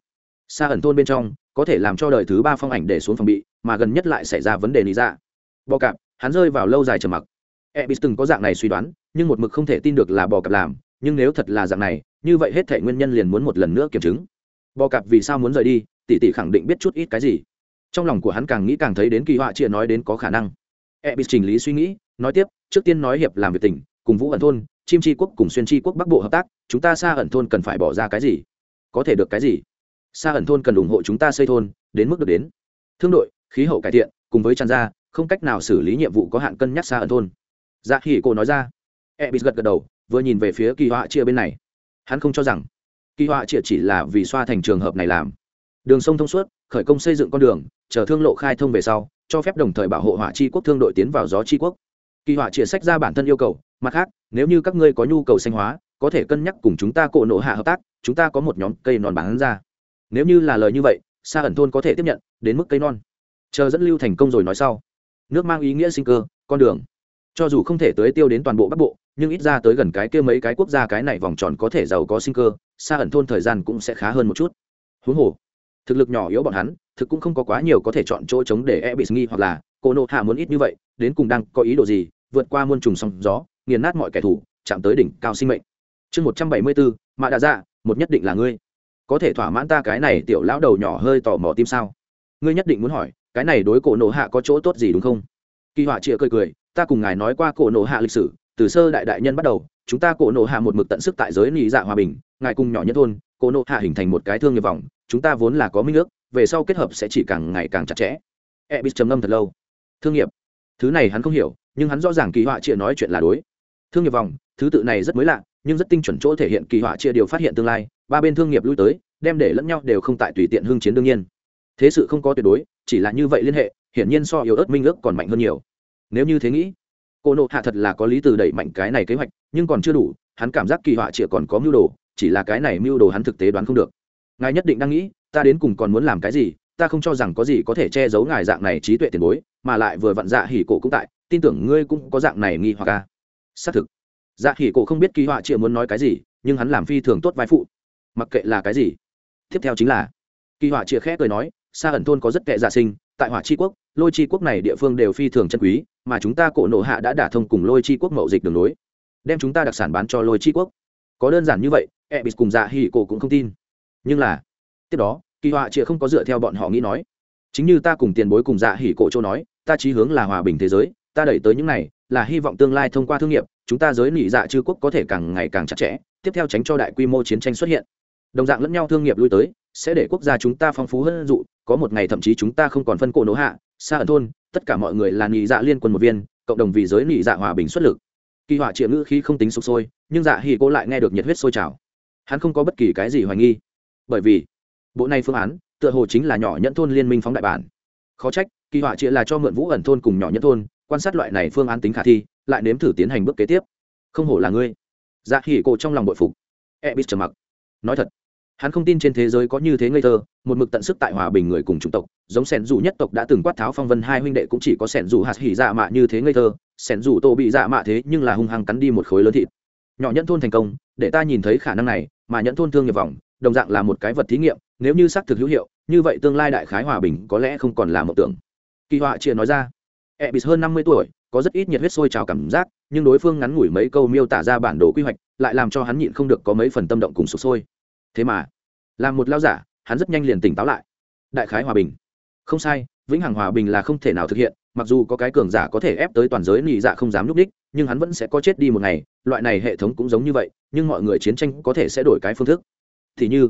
Xa ẩn thôn bên trong có thể làm cho đời thứ ba phong ảnh để xuống phòng bị mà gần nhất lại xảy ra vấn đề lý ra bò cạp, hắn rơi vào lâu dài trầm mặc. Ebis từng có dạng này suy đoán, nhưng một mực không thể tin được là bò cạp làm, nhưng nếu thật là dạng này, như vậy hết thể nguyên nhân liền muốn một lần nữa kiểm chứng. Bò cạp vì sao muốn rời đi, tỷ tỷ khẳng định biết chút ít cái gì. Trong lòng của hắn càng nghĩ càng thấy đến kỳ họa chia nói đến có khả năng. Ebis chỉnh trình lý suy nghĩ, nói tiếp, trước tiên nói hiệp làm việc tỉnh cùng vũ ẩn thôn, chim tri quốc cùng xuyên tri quốc bắc bộ hợp tác, chúng ta xa ẩn thôn cần phải bỏ ra cái gì? Có thể được cái gì? Xa ẩn thôn cần ủng hộ chúng ta xây thôn, đến mức được đến. Thương đội khí hậu cải thiện cùng với tràn ra, không cách nào xử lý nhiệm vụ có hạn cân nhắc xa ẩn thôn. Dạ hỉ cô nói ra. E bị gật gật đầu vừa nhìn về phía kỳ họa chia bên này. Hắn không cho rằng kỳ họa chia chỉ là vì xoa thành trường hợp này làm. Đường sông thông suốt khởi công xây dựng con đường chờ thương lộ khai thông về sau cho phép đồng thời bảo hộ hỏa chi quốc thương đội tiến vào gió chi quốc. Kỳ họa chia sách ra bản thân yêu cầu mặt khác nếu như các ngươi có nhu cầu xanh hóa có thể cân nhắc cùng chúng ta cổ nộ hạ hợp tác chúng ta có một nhóm cây non bán ra. Nếu như là lời như vậy xa ẩn thôn có thể tiếp nhận đến mức cây non chờ dẫn lưu thành công rồi nói sau. Nước mang ý nghĩa sinh cơ, con đường. Cho dù không thể tới tiêu đến toàn bộ bắc bộ, nhưng ít ra tới gần cái kia mấy cái quốc gia cái này vòng tròn có thể giàu có sinh cơ, xa ẩn thôn thời gian cũng sẽ khá hơn một chút. Huống hồ, thực lực nhỏ yếu bọn hắn, thực cũng không có quá nhiều có thể chọn chỗ chống để e bị nghi hoặc là, cô nộ hạ muốn ít như vậy, đến cùng đang có ý đồ gì, vượt qua muôn trùng sóng gió, nghiền nát mọi kẻ thù, chạm tới đỉnh cao sinh mệnh. Chương một trăm bảy mươi bốn mạ đã dạ một nhất định là ngươi. Có thể thỏa mãn ta cái này tiểu lão đầu nhỏ hơi tò mò tim sao? Ngươi nhất định muốn hỏi cái này đối cổ nộ hạ có chỗ tốt gì đúng không? Kỳ họa chĩa cười cười, ta cùng ngài nói qua cổ nộ hạ lịch sử, từ sơ đại đại nhân bắt đầu, chúng ta cổ nộ hạ một mực tận sức tại giới nị dạ hòa bình, ngài cùng nhỏ nhất thôn, cổ nộ hạ hình thành một cái thương nghiệp vòng, chúng ta vốn là có minh ước, về sau kết hợp sẽ chỉ càng ngày càng chặt chẽ. E b i trầm ngâm thật lâu. Thương nghiệp. Thứ này hắn không hiểu, nhưng hắn rõ ràng kỳ họa chia nói chuyện là đối. Thương nghiệp vòng, thứ tự này rất mới lạ, nhưng rất tinh chuẩn chỗ thể hiện kỳ họa chia điều phát hiện tương lai, ba bên thương nghiệp lui tới, đem để lẫn nhau đều không tại tùy tiện hưng chiến đương nhiên thế sự không có tuyệt đối, chỉ là như vậy liên hệ, hiển nhiên so yếu ớt minh ước còn mạnh hơn nhiều. Nếu như thế nghĩ, cô nộ hạ thật là có lý từ đẩy mạnh cái này kế hoạch, nhưng còn chưa đủ, hắn cảm giác kỳ họa chỉ còn có mưu đồ, chỉ là cái này mưu đồ hắn thực tế đoán không được. Ngài nhất định đang nghĩ, ta đến cùng còn muốn làm cái gì, ta không cho rằng có gì có thể che giấu ngài dạng này trí tuệ tiền bối, mà lại vừa vặn dạ hỉ cổ cũng tại, tin tưởng ngươi cũng có dạng này nghi hoặc ca xác thực. Dạ hỉ cổ không biết kỳ họa chịa muốn nói cái gì, nhưng hắn làm phi thường tốt vai phụ. Mặc kệ là cái gì. Tiếp theo chính là, kỳ họa chịa khẽ cười nói xa ẩn thôn có rất kệ dạ sinh, tại hỏa chi quốc, lôi chi quốc này địa phương đều phi thường chân quý, mà chúng ta cổ nộ hạ đã đả thông cùng lôi chi quốc mậu dịch đường nối đem chúng ta đặc sản bán cho lôi chi quốc. Có đơn giản như vậy e b i s cùng dạ hỉ cổ cũng không tin. Nhưng là, tiếp đó, kỳ họa chịa không có dựa theo bọn họ nghĩ nói. Chính như ta cùng tiền bối cùng dạ hỉ cổ châu nói, ta chí hướng là hòa bình thế giới, ta đẩy tới những này, là hy vọng tương lai thông qua thương nghiệp, chúng ta giới nỉ dạ chư quốc có thể càng ngày càng chặt chẽ, tiếp theo tránh cho đại quy mô chiến tranh xuất hiện. Đồng dạng lẫn nhau thương nghiệp lui tới sẽ để quốc gia chúng ta phong phú hơn dụ, có một ngày thậm chí chúng ta không còn phân cổ nỗ hạ xa ẩn thôn, tất cả mọi người là nỉ dạ liên quân một viên, cộng đồng vì giới nỉ dạ hòa bình xuất lực. Kỳ họa triệu ngữ khi không tính sụp sôi, nhưng dạ hỉ cô lại nghe được nhiệt huyết sôi trào. Hắn không có bất kỳ cái gì hoài nghi. Bởi vì, bộ này phương án, tựa hồ chính là nhỏ nhẫn thôn liên minh phóng đại bản. Khó trách, kỳ họa triệu là cho mượn vũ ẩn thôn cùng nhỏ nhẫn thôn, quan sát loại này phương án tính khả thi, lại nếm thử tiến hành bước kế tiếp. Không hổ là ngươi. Dạ hỉ cô trong lòng bội phục. E bít trầm mặc. Nói thật hắn không tin trên thế giới có như thế ngây thơ, một mực tận sức tại hòa bình người cùng chủng tộc, giống sẻn dù nhất tộc đã từng quát tháo phong vân hai huynh đệ cũng chỉ có sẻn dù hạt hỉ dạ mạ như thế ngây thơ, sẻn dù tô bị dạ mạ thế nhưng là hung hăng cắn đi một khối lớn thịt. Nhỏ nhẫn thôn thành công, để ta nhìn thấy khả năng này, mà nhẫn thôn thương nghiệp vọng, đồng dạng là một cái vật thí nghiệm, nếu như xác thực hữu hiệu, như vậy tương lai đại khái hòa bình có lẽ không còn là mộng tưởng. Kỳ họa chia nói ra. E b hơn năm mươi tuổi, có rất ít nhiệt huyết sôi trào cảm giác, nhưng đối phương ngắn ngủi mấy câu miêu tả ra bản đồ quy hoạch, lại làm cho hắn nhịn không được có mấy phần tâm động cùng sụp sôi thế mà làm một lao giả, hắn rất nhanh liền tỉnh táo lại. Đại khái hòa bình. Không sai, vĩnh hằng hòa bình là không thể nào thực hiện, mặc dù có cái cường giả có thể ép tới toàn giới nị dạ không dám núp đích, nhưng hắn vẫn sẽ có chết đi một ngày, loại này hệ thống cũng giống như vậy, nhưng mọi người chiến tranh có thể sẽ đổi cái phương thức. Thì như,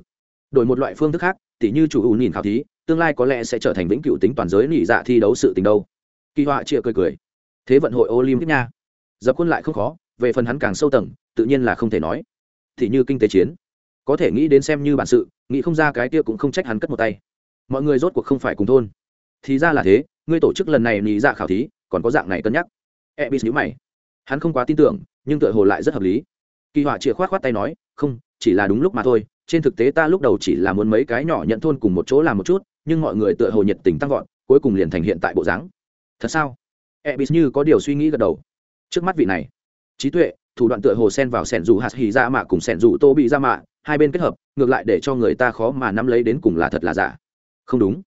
đổi một loại phương thức khác thì như chủ ưu nhìn khảo thí, tương lai có lẽ sẽ trở thành vĩnh cựu tính toàn giới nỉ dạ thi đấu sự tình đâu. Kỳ họa chịa cười cười. Thế vận hội olympic nha. Dập quân lại không khó, về phần hắn càng sâu tầng, tự nhiên là không thể nói. Thì như kinh tế chiến có thể nghĩ đến xem như bản sự, nghĩ không ra cái kia cũng không trách hắn cất một tay. Mọi người rốt cuộc không phải cùng thôn. Thì ra là thế, ngươi tổ chức lần này nghĩ ra dạ khảo thí, còn có dạng này cân nhắc. E bị nhữ mày. Hắn không quá tin tưởng, nhưng tựa hồ lại rất hợp lý. Kỳ họa chìa khoát khoát tay nói, không, chỉ là đúng lúc mà thôi, trên thực tế ta lúc đầu chỉ là muốn mấy cái nhỏ nhận thôn cùng một chỗ làm một chút, nhưng mọi người tựa hồ nhiệt tình tăng vọt, cuối cùng liền thành hiện tại bộ dáng. Thật sao? E ebis như có điều suy nghĩ gật đầu. Trước mắt vị này, trí tuệ thủ đoạn tựa hồ sen vào sẻn dù hạt hì ra mạ cùng sẻn dù tô bị ra mạ, hai bên kết hợp, ngược lại để cho người ta khó mà nắm lấy đến cùng là thật là giả. Không đúng.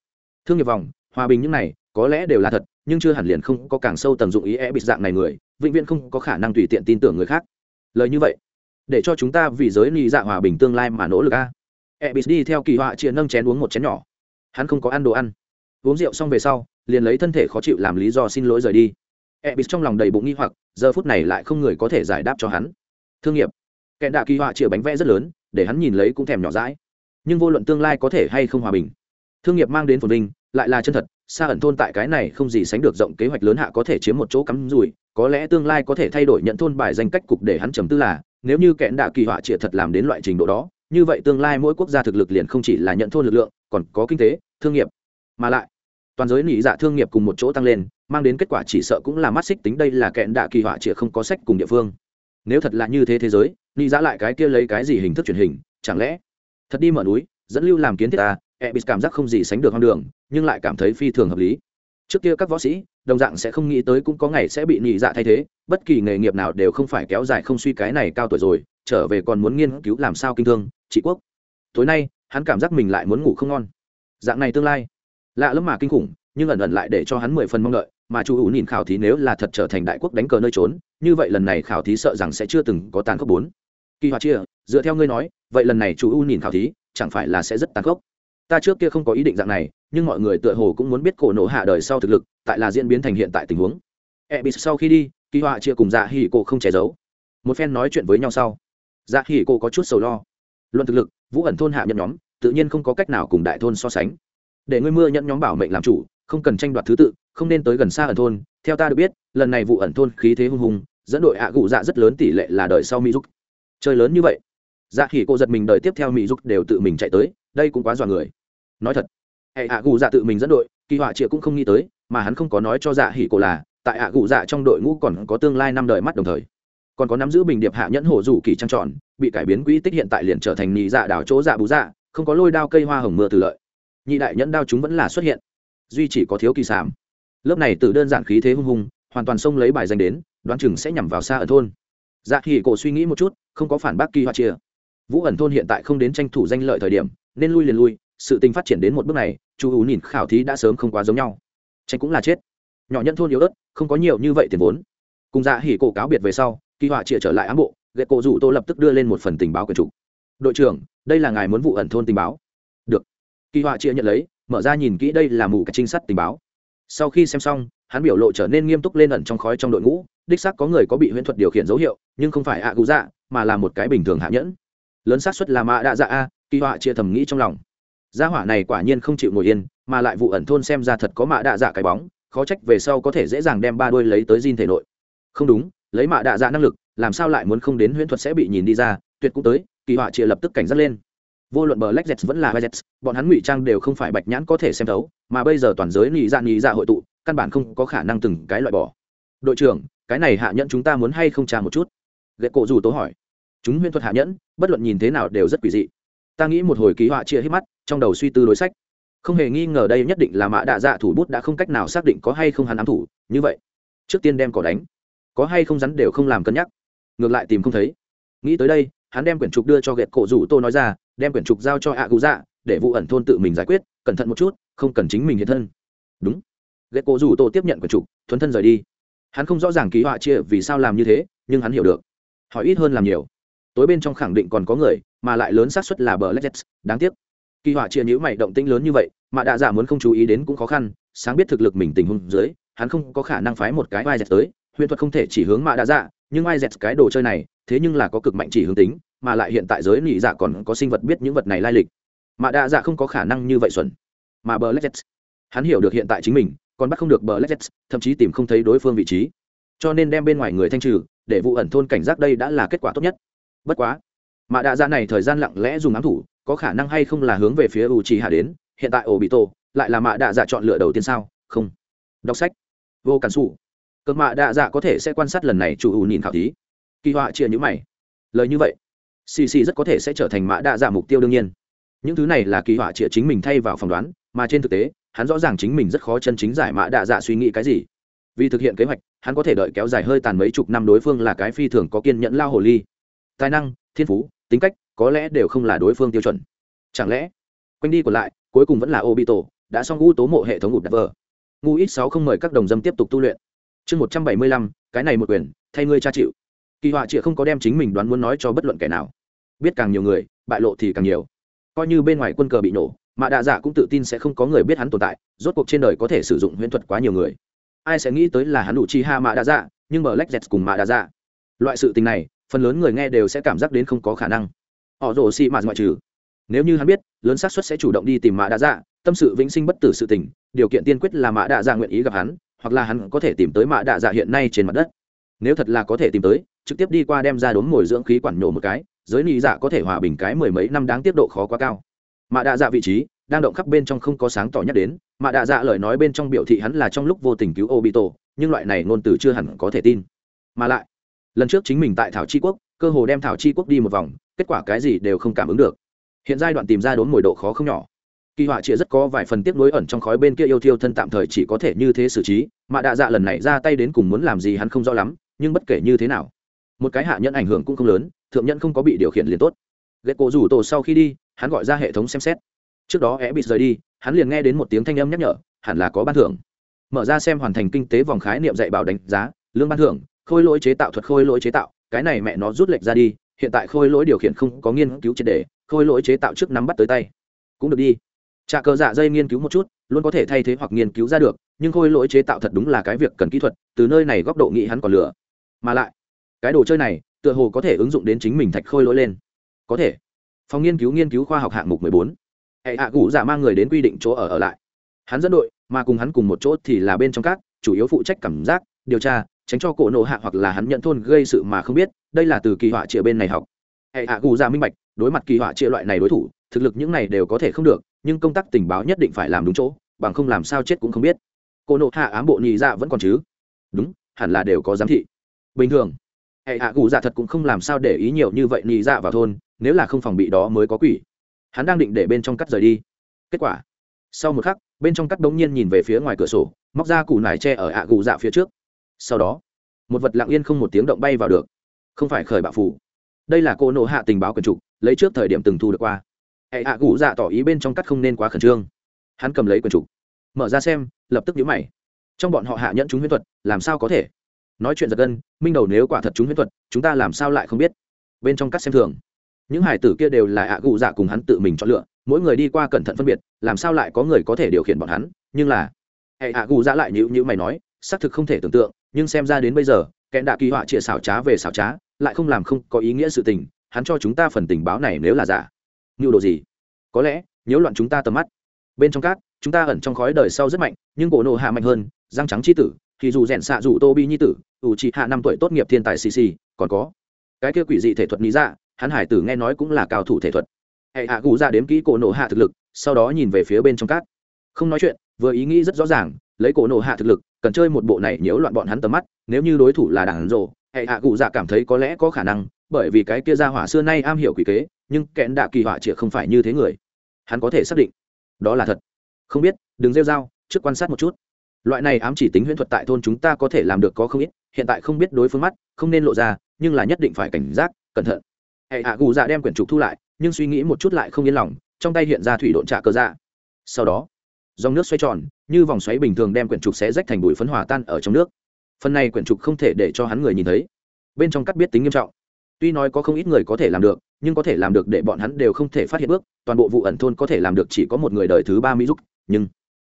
Thương nghiệp vòng, hòa bình những này, có lẽ đều là thật, nhưng chưa hẳn liền không có càng sâu tầng dụng ý e bị dạng này người, vĩnh viễn không có khả năng tùy tiện tin tưởng người khác. Lời như vậy, để cho chúng ta vì giới ly dạ hòa bình tương lai mà nỗ lực a. E bị đi theo kỳ họa chia nâng chén uống một chén nhỏ. Hắn không có ăn đồ ăn. Uống rượu xong về sau, liền lấy thân thể khó chịu làm lý do xin lỗi rời đi e trong lòng đầy bụng nghi hoặc, giờ phút này lại không người có thể giải đáp cho hắn. Thương nghiệp. Kẻ đạ kỳ họa chia bánh vẽ rất lớn, để hắn nhìn lấy cũng thèm nhỏ rãi nhưng vô luận tương lai có thể hay không hòa bình. Thương nghiệp mang đến phồn vinh, lại là chân thật, xa ẩn thôn tại cái này không gì sánh được rộng kế hoạch lớn hạ có thể chiếm một chỗ cắm rùi có lẽ tương lai có thể thay đổi nhận thôn bài danh cách cục để hắn trầm tư là, nếu như kẽn đạ kỳ họa triệt thật làm đến loại trình độ đó, như vậy tương lai mỗi quốc gia thực lực liền không chỉ là nhận thôn lực lượng, còn có kinh tế, thương nghiệp. Mà lại toàn giới nỉ dạ thương nghiệp cùng một chỗ tăng lên, mang đến kết quả chỉ sợ cũng là mắt xích tính đây là kẹn đạ kỳ họa chĩa không có sách cùng địa phương. Nếu thật là như thế thế giới, nỉ dạ lại cái kia lấy cái gì hình thức truyền hình, chẳng lẽ? Thật đi mở núi, dẫn lưu làm kiến thiết ta e bị cảm giác không gì sánh được hoang đường, nhưng lại cảm thấy phi thường hợp lý. Trước kia các võ sĩ, đồng dạng sẽ không nghĩ tới cũng có ngày sẽ bị nhị dạ thay thế, bất kỳ nghề nghiệp nào đều không phải kéo dài không suy cái này cao tuổi rồi, trở về còn muốn nghiên cứu làm sao kinh thương, trị quốc. Tối nay, hắn cảm giác mình lại muốn ngủ không ngon. Dạng này tương lai lạ lắm mà kinh khủng, nhưng ẩn ẩn lại để cho hắn mười phần mong đợi, mà chu hữu nhìn khảo thí nếu là thật trở thành đại quốc đánh cờ nơi trốn, như vậy lần này khảo thí sợ rằng sẽ chưa từng có tàn khốc bốn. Kỳ Hoa chia, dựa theo ngươi nói, vậy lần này chu hữu nhìn khảo thí, chẳng phải là sẽ rất tàn khốc? Ta trước kia không có ý định dạng này, nhưng mọi người tựa hồ cũng muốn biết cổ nổ hạ đời sau thực lực, tại là diễn biến thành hiện tại tình huống. E bị sau khi đi, kỳ họa chia cùng dạ hỉ cổ không che giấu. Một phen nói chuyện với nhau sau dạ hỉ cổ có chút sầu lo. Luận thực lực, vũ ẩn thôn hạ nhận nhóm, tự nhiên không có cách nào cùng đại thôn so sánh để ngươi mưa nhận nhóm bảo mệnh làm chủ, không cần tranh đoạt thứ tự, không nên tới gần xa ẩn thôn. Theo ta được biết, lần này vụ ẩn thôn khí thế hung hùng, dẫn đội ạ gụ dạ rất lớn tỷ lệ là đời sau mỹ dục. Chơi lớn như vậy. Dạ hỉ cô giật mình đời tiếp theo mỹ dục đều tự mình chạy tới, đây cũng quá dọa người. Nói thật, hệ ạ gù dạ tự mình dẫn đội, kỳ họa triệt cũng không nghĩ tới, mà hắn không có nói cho dạ hỉ cổ là, tại ạ gù dạ trong đội ngũ còn có tương lai năm đời mắt đồng thời. Còn có nắm giữ bình điệp hạ nhẫn hổ rủ kỳ trang tròn, bị cải biến quỹ tích hiện tại liền trở thành nhị dạ đảo chỗ dạ bú dạ không có lôi đao cây hoa hồng mưa từ lợi nhị đại nhẫn đao chúng vẫn là xuất hiện. Duy chỉ có thiếu kỳ sảm lớp này từ đơn giản khí thế hung hùng hoàn toàn xông lấy bài danh đến, đoán chừng sẽ nhằm vào xa ở thôn. Dạ hỉ cổ suy nghĩ một chút, không có phản bác kỳ hoa chia. Vũ ẩn thôn hiện tại không đến tranh thủ danh lợi thời điểm, nên lui liền lui, sự tình phát triển đến một bước này, chu hữu nhìn khảo thí đã sớm không quá giống nhau. Tranh cũng là chết. Nhỏ nhân thôn yếu ớt, không có nhiều như vậy tiền vốn. Cùng dạ hỉ cổ cáo biệt về sau, kỳ họa chĩa trở lại ám bộ ghệ cổ dụ tô lập tức đưa lên một phần tình báo quyền chủ. Đội trưởng, đây là ngài muốn vụ ẩn thôn tình báo kỳ họa chia nhận lấy, mở ra nhìn kỹ đây là mù cả trinh sát tình báo. Sau khi xem xong, hắn biểu lộ trở nên nghiêm túc lên ẩn trong khói trong đội ngũ, đích xác có người có bị huyễn thuật điều khiển dấu hiệu, nhưng không phải ạ à dạ mà là một cái bình thường hạ nhẫn. Lớn xác suất là mạ đạ dạ a, kỳ họa chia thầm nghĩ trong lòng. Gia hỏa này quả nhiên không chịu ngồi yên, mà lại vụ ẩn thôn xem ra thật có mạ đạ dạ cái bóng, khó trách về sau có thể dễ dàng đem ba đôi lấy tới diên thể nội. Không đúng, lấy mạ đạ dạ năng lực, làm sao lại muốn không đến huyễn thuật sẽ bị nhìn đi ra, tuyệt cũng tới, kỳ họa chia lập tức cảnh giác lên vô luận bờ lách z vẫn là z bọn hắn ngụy trang đều không phải bạch nhãn có thể xem thấu, mà bây giờ toàn giới nhị dạ nhị dạ hội tụ, căn bản không có khả năng từng cái loại bỏ. Đội trưởng, cái này hạ nhẫn chúng ta muốn hay không tra một chút? Ghệ cổ dù tố hỏi. Chúng huyễn thuật hạ nhẫn, bất luận nhìn thế nào đều rất quỷ dị. Ta nghĩ một hồi ký họa chia hết mắt, trong đầu suy tư đối sách. Không hề nghi ngờ đây nhất định là mạ đạ dạ thủ bút đã không cách nào xác định có hay không hắn ám thủ, như vậy. Trước tiên đem cỏ đánh. Có hay không rắn đều không làm cân nhắc. Ngược lại tìm không thấy. Nghĩ tới đây, hắn đem quyển trục đưa cho ghẹt cổ rủ tô nói ra đem quyển trục giao cho ạ cụ dạ để vụ ẩn thôn tự mình giải quyết, cẩn thận một chút, không cần chính mình hiện thân. Đúng. Ghẹt cổ rủ tổ tiếp nhận quyển trục, thuấn thân rời đi. Hắn không rõ ràng ký họa chia vì sao làm như thế, nhưng hắn hiểu được. Hỏi ít hơn làm nhiều. Tối bên trong khẳng định còn có người, mà lại lớn xác suất là bờ lết đáng tiếc. Kỳ họa chia nhữ mày động tĩnh lớn như vậy, mà đạ dạ giả muốn không chú ý đến cũng khó khăn, sáng biết thực lực mình tình huống dưới, hắn không có khả năng phái một cái vai dẹt tới, huyền thuật không thể chỉ hướng mạ đạ dạ nhưng ai dẹt cái đồ chơi này, thế nhưng là có cực mạnh chỉ hướng tính mà lại hiện tại giới nị dạ còn có sinh vật biết những vật này lai lịch. Mà đa dạ không có khả năng như vậy xuẩn. Mà bờ lexet hắn hiểu được hiện tại chính mình, còn bắt không được bờ lexet thậm chí tìm không thấy đối phương vị trí. Cho nên đem bên ngoài người thanh trừ, để vụ ẩn thôn cảnh giác đây đã là kết quả tốt nhất. Bất quá, mà đa dạ này thời gian lặng lẽ dùng ám thủ, có khả năng hay không là hướng về phía u trì hạ đến, hiện tại ổ bị tổ lại là mạ đa dạ chọn lựa đầu tiên sao? Không. Đọc sách. Vô cản xù cơn mạ đa dạ có thể sẽ quan sát lần này chủ ủ nhìn khảo thí. Kỳ họa chia nhữ mày. Lời như vậy xì xì rất có thể sẽ trở thành mã đa dạ mục tiêu đương nhiên. Những thứ này là kỳ họa chĩa chính mình thay vào phỏng đoán, mà trên thực tế, hắn rõ ràng chính mình rất khó chân chính giải mã đa dạ suy nghĩ cái gì. Vì thực hiện kế hoạch, hắn có thể đợi kéo dài hơi tàn mấy chục năm đối phương là cái phi thường có kiên nhẫn lao hồ ly. Tài năng, thiên phú, tính cách, có lẽ đều không là đối phương tiêu chuẩn. Chẳng lẽ, quanh đi còn lại, cuối cùng vẫn là obito, đã xong u tố mộ hệ thống ụt đập vờ. Ngu ít sáu không mời các đồng dâm tiếp tục tu luyện. Chương một trăm bảy mươi lăm, cái này một quyền thay ngươi cha chịu. Kỳ họa chịa không có đem chính mình đoán muốn nói cho bất luận kẻ nào biết càng nhiều người, bại lộ thì càng nhiều. Coi như bên ngoài quân cờ bị nổ, mà đạ dạ cũng tự tin sẽ không có người biết hắn tồn tại, rốt cuộc trên đời có thể sử dụng huyễn thuật quá nhiều người. Ai sẽ nghĩ tới là hắn đủ chi ha mạ đạ dạ nhưng mở lách dẹt cùng mạ đạ dạ. Loại sự tình này, phần lớn người nghe đều sẽ cảm giác đến không có khả năng. Họ rồ xị mạt ngoại trừ. Nếu như hắn biết, lớn xác suất sẽ chủ động đi tìm mạ đạ dạ tâm sự vĩnh sinh bất tử sự tình, điều kiện tiên quyết là mạ đạ dạ nguyện ý gặp hắn, hoặc là hắn có thể tìm tới mạ đạ dạ hiện nay trên mặt đất. Nếu thật là có thể tìm tới, trực tiếp đi qua đem ra đốn ngồi dưỡng khí quản nhổ một cái giới nị dạ có thể hòa bình cái mười mấy năm đáng tiếp độ khó quá cao. Mạ đạ dạ vị trí, đang động khắp bên trong không có sáng tỏ nhắc đến. Mạ đạ dạ lời nói bên trong biểu thị hắn là trong lúc vô tình cứu obito, nhưng loại này ngôn từ chưa hẳn có thể tin. Mà lại, lần trước chính mình tại thảo tri quốc, cơ hồ đem thảo tri quốc đi một vòng, kết quả cái gì đều không cảm ứng được. Hiện giai đoạn tìm ra đốn mồi độ khó không nhỏ. Kỳ họa chĩa rất có vài phần tiếp nối ẩn trong khói bên kia yêu thiêu thân tạm thời chỉ có thể như thế xử trí. Mà đạ dạ lần này ra tay đến cùng muốn làm gì hắn không rõ lắm, nhưng bất kể như thế nào, một cái hạ nhận ảnh hưởng cũng không lớn thượng nhân không có bị điều khiển liền tốt. Ghét cổ rủ tổ sau khi đi, hắn gọi ra hệ thống xem xét. Trước đó é bị rời đi, hắn liền nghe đến một tiếng thanh âm nhắc nhở, hẳn là có ban thưởng. Mở ra xem hoàn thành kinh tế vòng khái niệm dạy bảo đánh giá, lương ban thưởng, khôi lỗi chế tạo thuật khôi lỗi chế tạo, cái này mẹ nó rút lệch ra đi, hiện tại khôi lỗi điều khiển không có nghiên cứu triệt đề khôi lỗi chế tạo trước nắm bắt tới tay. Cũng được đi. Trà cờ dạ dây nghiên cứu một chút, luôn có thể thay thế hoặc nghiên cứu ra được, nhưng khôi lỗi chế tạo thật đúng là cái việc cần kỹ thuật, từ nơi này góc độ nghĩ hắn còn lửa mà lại, cái đồ chơi này tựa hồ có thể ứng dụng đến chính mình thạch khôi lỗi lên. Có thể. Phòng nghiên cứu nghiên cứu khoa học hạng mục mười bốn. Hệ hạ cụ giả mang người đến quy định chỗ ở ở lại. Hắn dẫn đội, mà cùng hắn cùng một chỗ thì là bên trong các, chủ yếu phụ trách cảm giác, điều tra, tránh cho cổ nộ hạ hoặc là hắn nhận thôn gây sự mà không biết, đây là từ kỳ họa chĩa bên này học. Hệ hạ cụ giả minh bạch, đối mặt kỳ họa chĩa loại này đối thủ, thực lực những này đều có thể không được, nhưng công tác tình báo nhất định phải làm đúng chỗ, bằng không làm sao chết cũng không biết. Cô nộ hạ ám bộ nhị dạ vẫn còn chứ? Đúng, hẳn là đều có giám thị. Bình thường hệ hạ cụ dạ thật cũng không làm sao để ý nhiều như vậy nhị dạ vào thôn, nếu là không phòng bị đó mới có quỷ. Hắn đang định để bên trong cắt rời đi. Kết quả, sau một khắc, bên trong cắt bỗng nhiên nhìn về phía ngoài cửa sổ, móc ra củ nải tre ở hạ cụ dạ phía trước. Sau đó, một vật lặng yên không một tiếng động bay vào được. Không phải khởi bạo phủ đây là cô nộ hạ tình báo quần trục, lấy trước thời điểm từng thu được qua. Hệ hạ cụ dạ tỏ ý bên trong cắt không nên quá khẩn trương. Hắn cầm lấy quần trục. Mở ra xem, lập tức nhíu mày. Trong bọn họ hạ nhẫn chúng huyễn thuật, làm sao có thể? Nói chuyện giật gân, minh đầu nếu quả thật chúng huyễn thuật, chúng ta làm sao lại không biết? Bên trong các xem thường. Những hải tử kia đều là ạ cụ dạ cùng hắn tự mình chọn lựa, mỗi người đi qua cẩn thận phân biệt, làm sao lại có người có thể điều khiển bọn hắn? Nhưng là, hệ ạ cụ dạ lại nhữ nhữ mày nói, xác thực không thể tưởng tượng, nhưng xem ra đến bây giờ kẽn đạ kỳ họa chia xảo trá về xảo trá, lại không làm không có ý nghĩa sự tình, hắn cho chúng ta phần tình báo này nếu là giả. Như đồ gì? Có lẽ, nhiễu loạn chúng ta tầm mắt. Bên trong cát, chúng ta ẩn trong khói đời sau rất mạnh, nhưng cổ nộ hạ mạnh hơn, răng trắng c h i tử thì dù rèn xạ dù tô bi nhi tử, ủ trị hạ năm tuổi tốt nghiệp thiên tài CC còn có. Cái kia quỷ dị thể thuật lý dạ hắn hải tử nghe nói cũng là cao thủ thể thuật. Hệ hạ cụ ra dạ đếm kỹ cổ nộ hạ thực lực, sau đó nhìn về phía bên trong cát. Không nói chuyện, vừa ý nghĩ rất rõ ràng, lấy cổ nộ hạ thực lực, cần chơi một bộ này nhiễu loạn bọn hắn tầm mắt, nếu như đối thủ là đảng rồ, hệ hạ cụ dạ cảm thấy có lẽ có khả năng, bởi vì cái kia ra hỏa xưa nay am hiểu quỷ kế, nhưng kẽn đạ kỳ họa chĩa không phải như thế người. Hắn có thể xác định. Đó là thật. Không biết, đừng rêu r a o trước quan sát một chút loại này ám chỉ tính huyễn thuật tại thôn chúng ta có thể làm được có không ít, hiện tại không biết đối phương mắt, không nên lộ ra, nhưng là nhất định phải cảnh giác, cẩn thận. Hệ hạ gù dạ đem quyển trục thu lại, nhưng suy nghĩ một chút lại không yên lòng, trong tay hiện ra thủy độn trạ cơ dạ. Sau đó, dòng nước xoay tròn, như vòng xoáy bình thường đem quyển trục sẽ rách thành bụi phấn hòa tan ở trong nước. Phần này quyển trục không thể để cho hắn người nhìn thấy. Bên trong cắt biết tính nghiêm trọng. Tuy nói có không ít người có thể làm được, nhưng có thể làm được để bọn hắn đều không thể phát hiện bước, toàn bộ vụ ẩn thôn có thể làm được chỉ có một người đời thứ ba mỹ dục, nhưng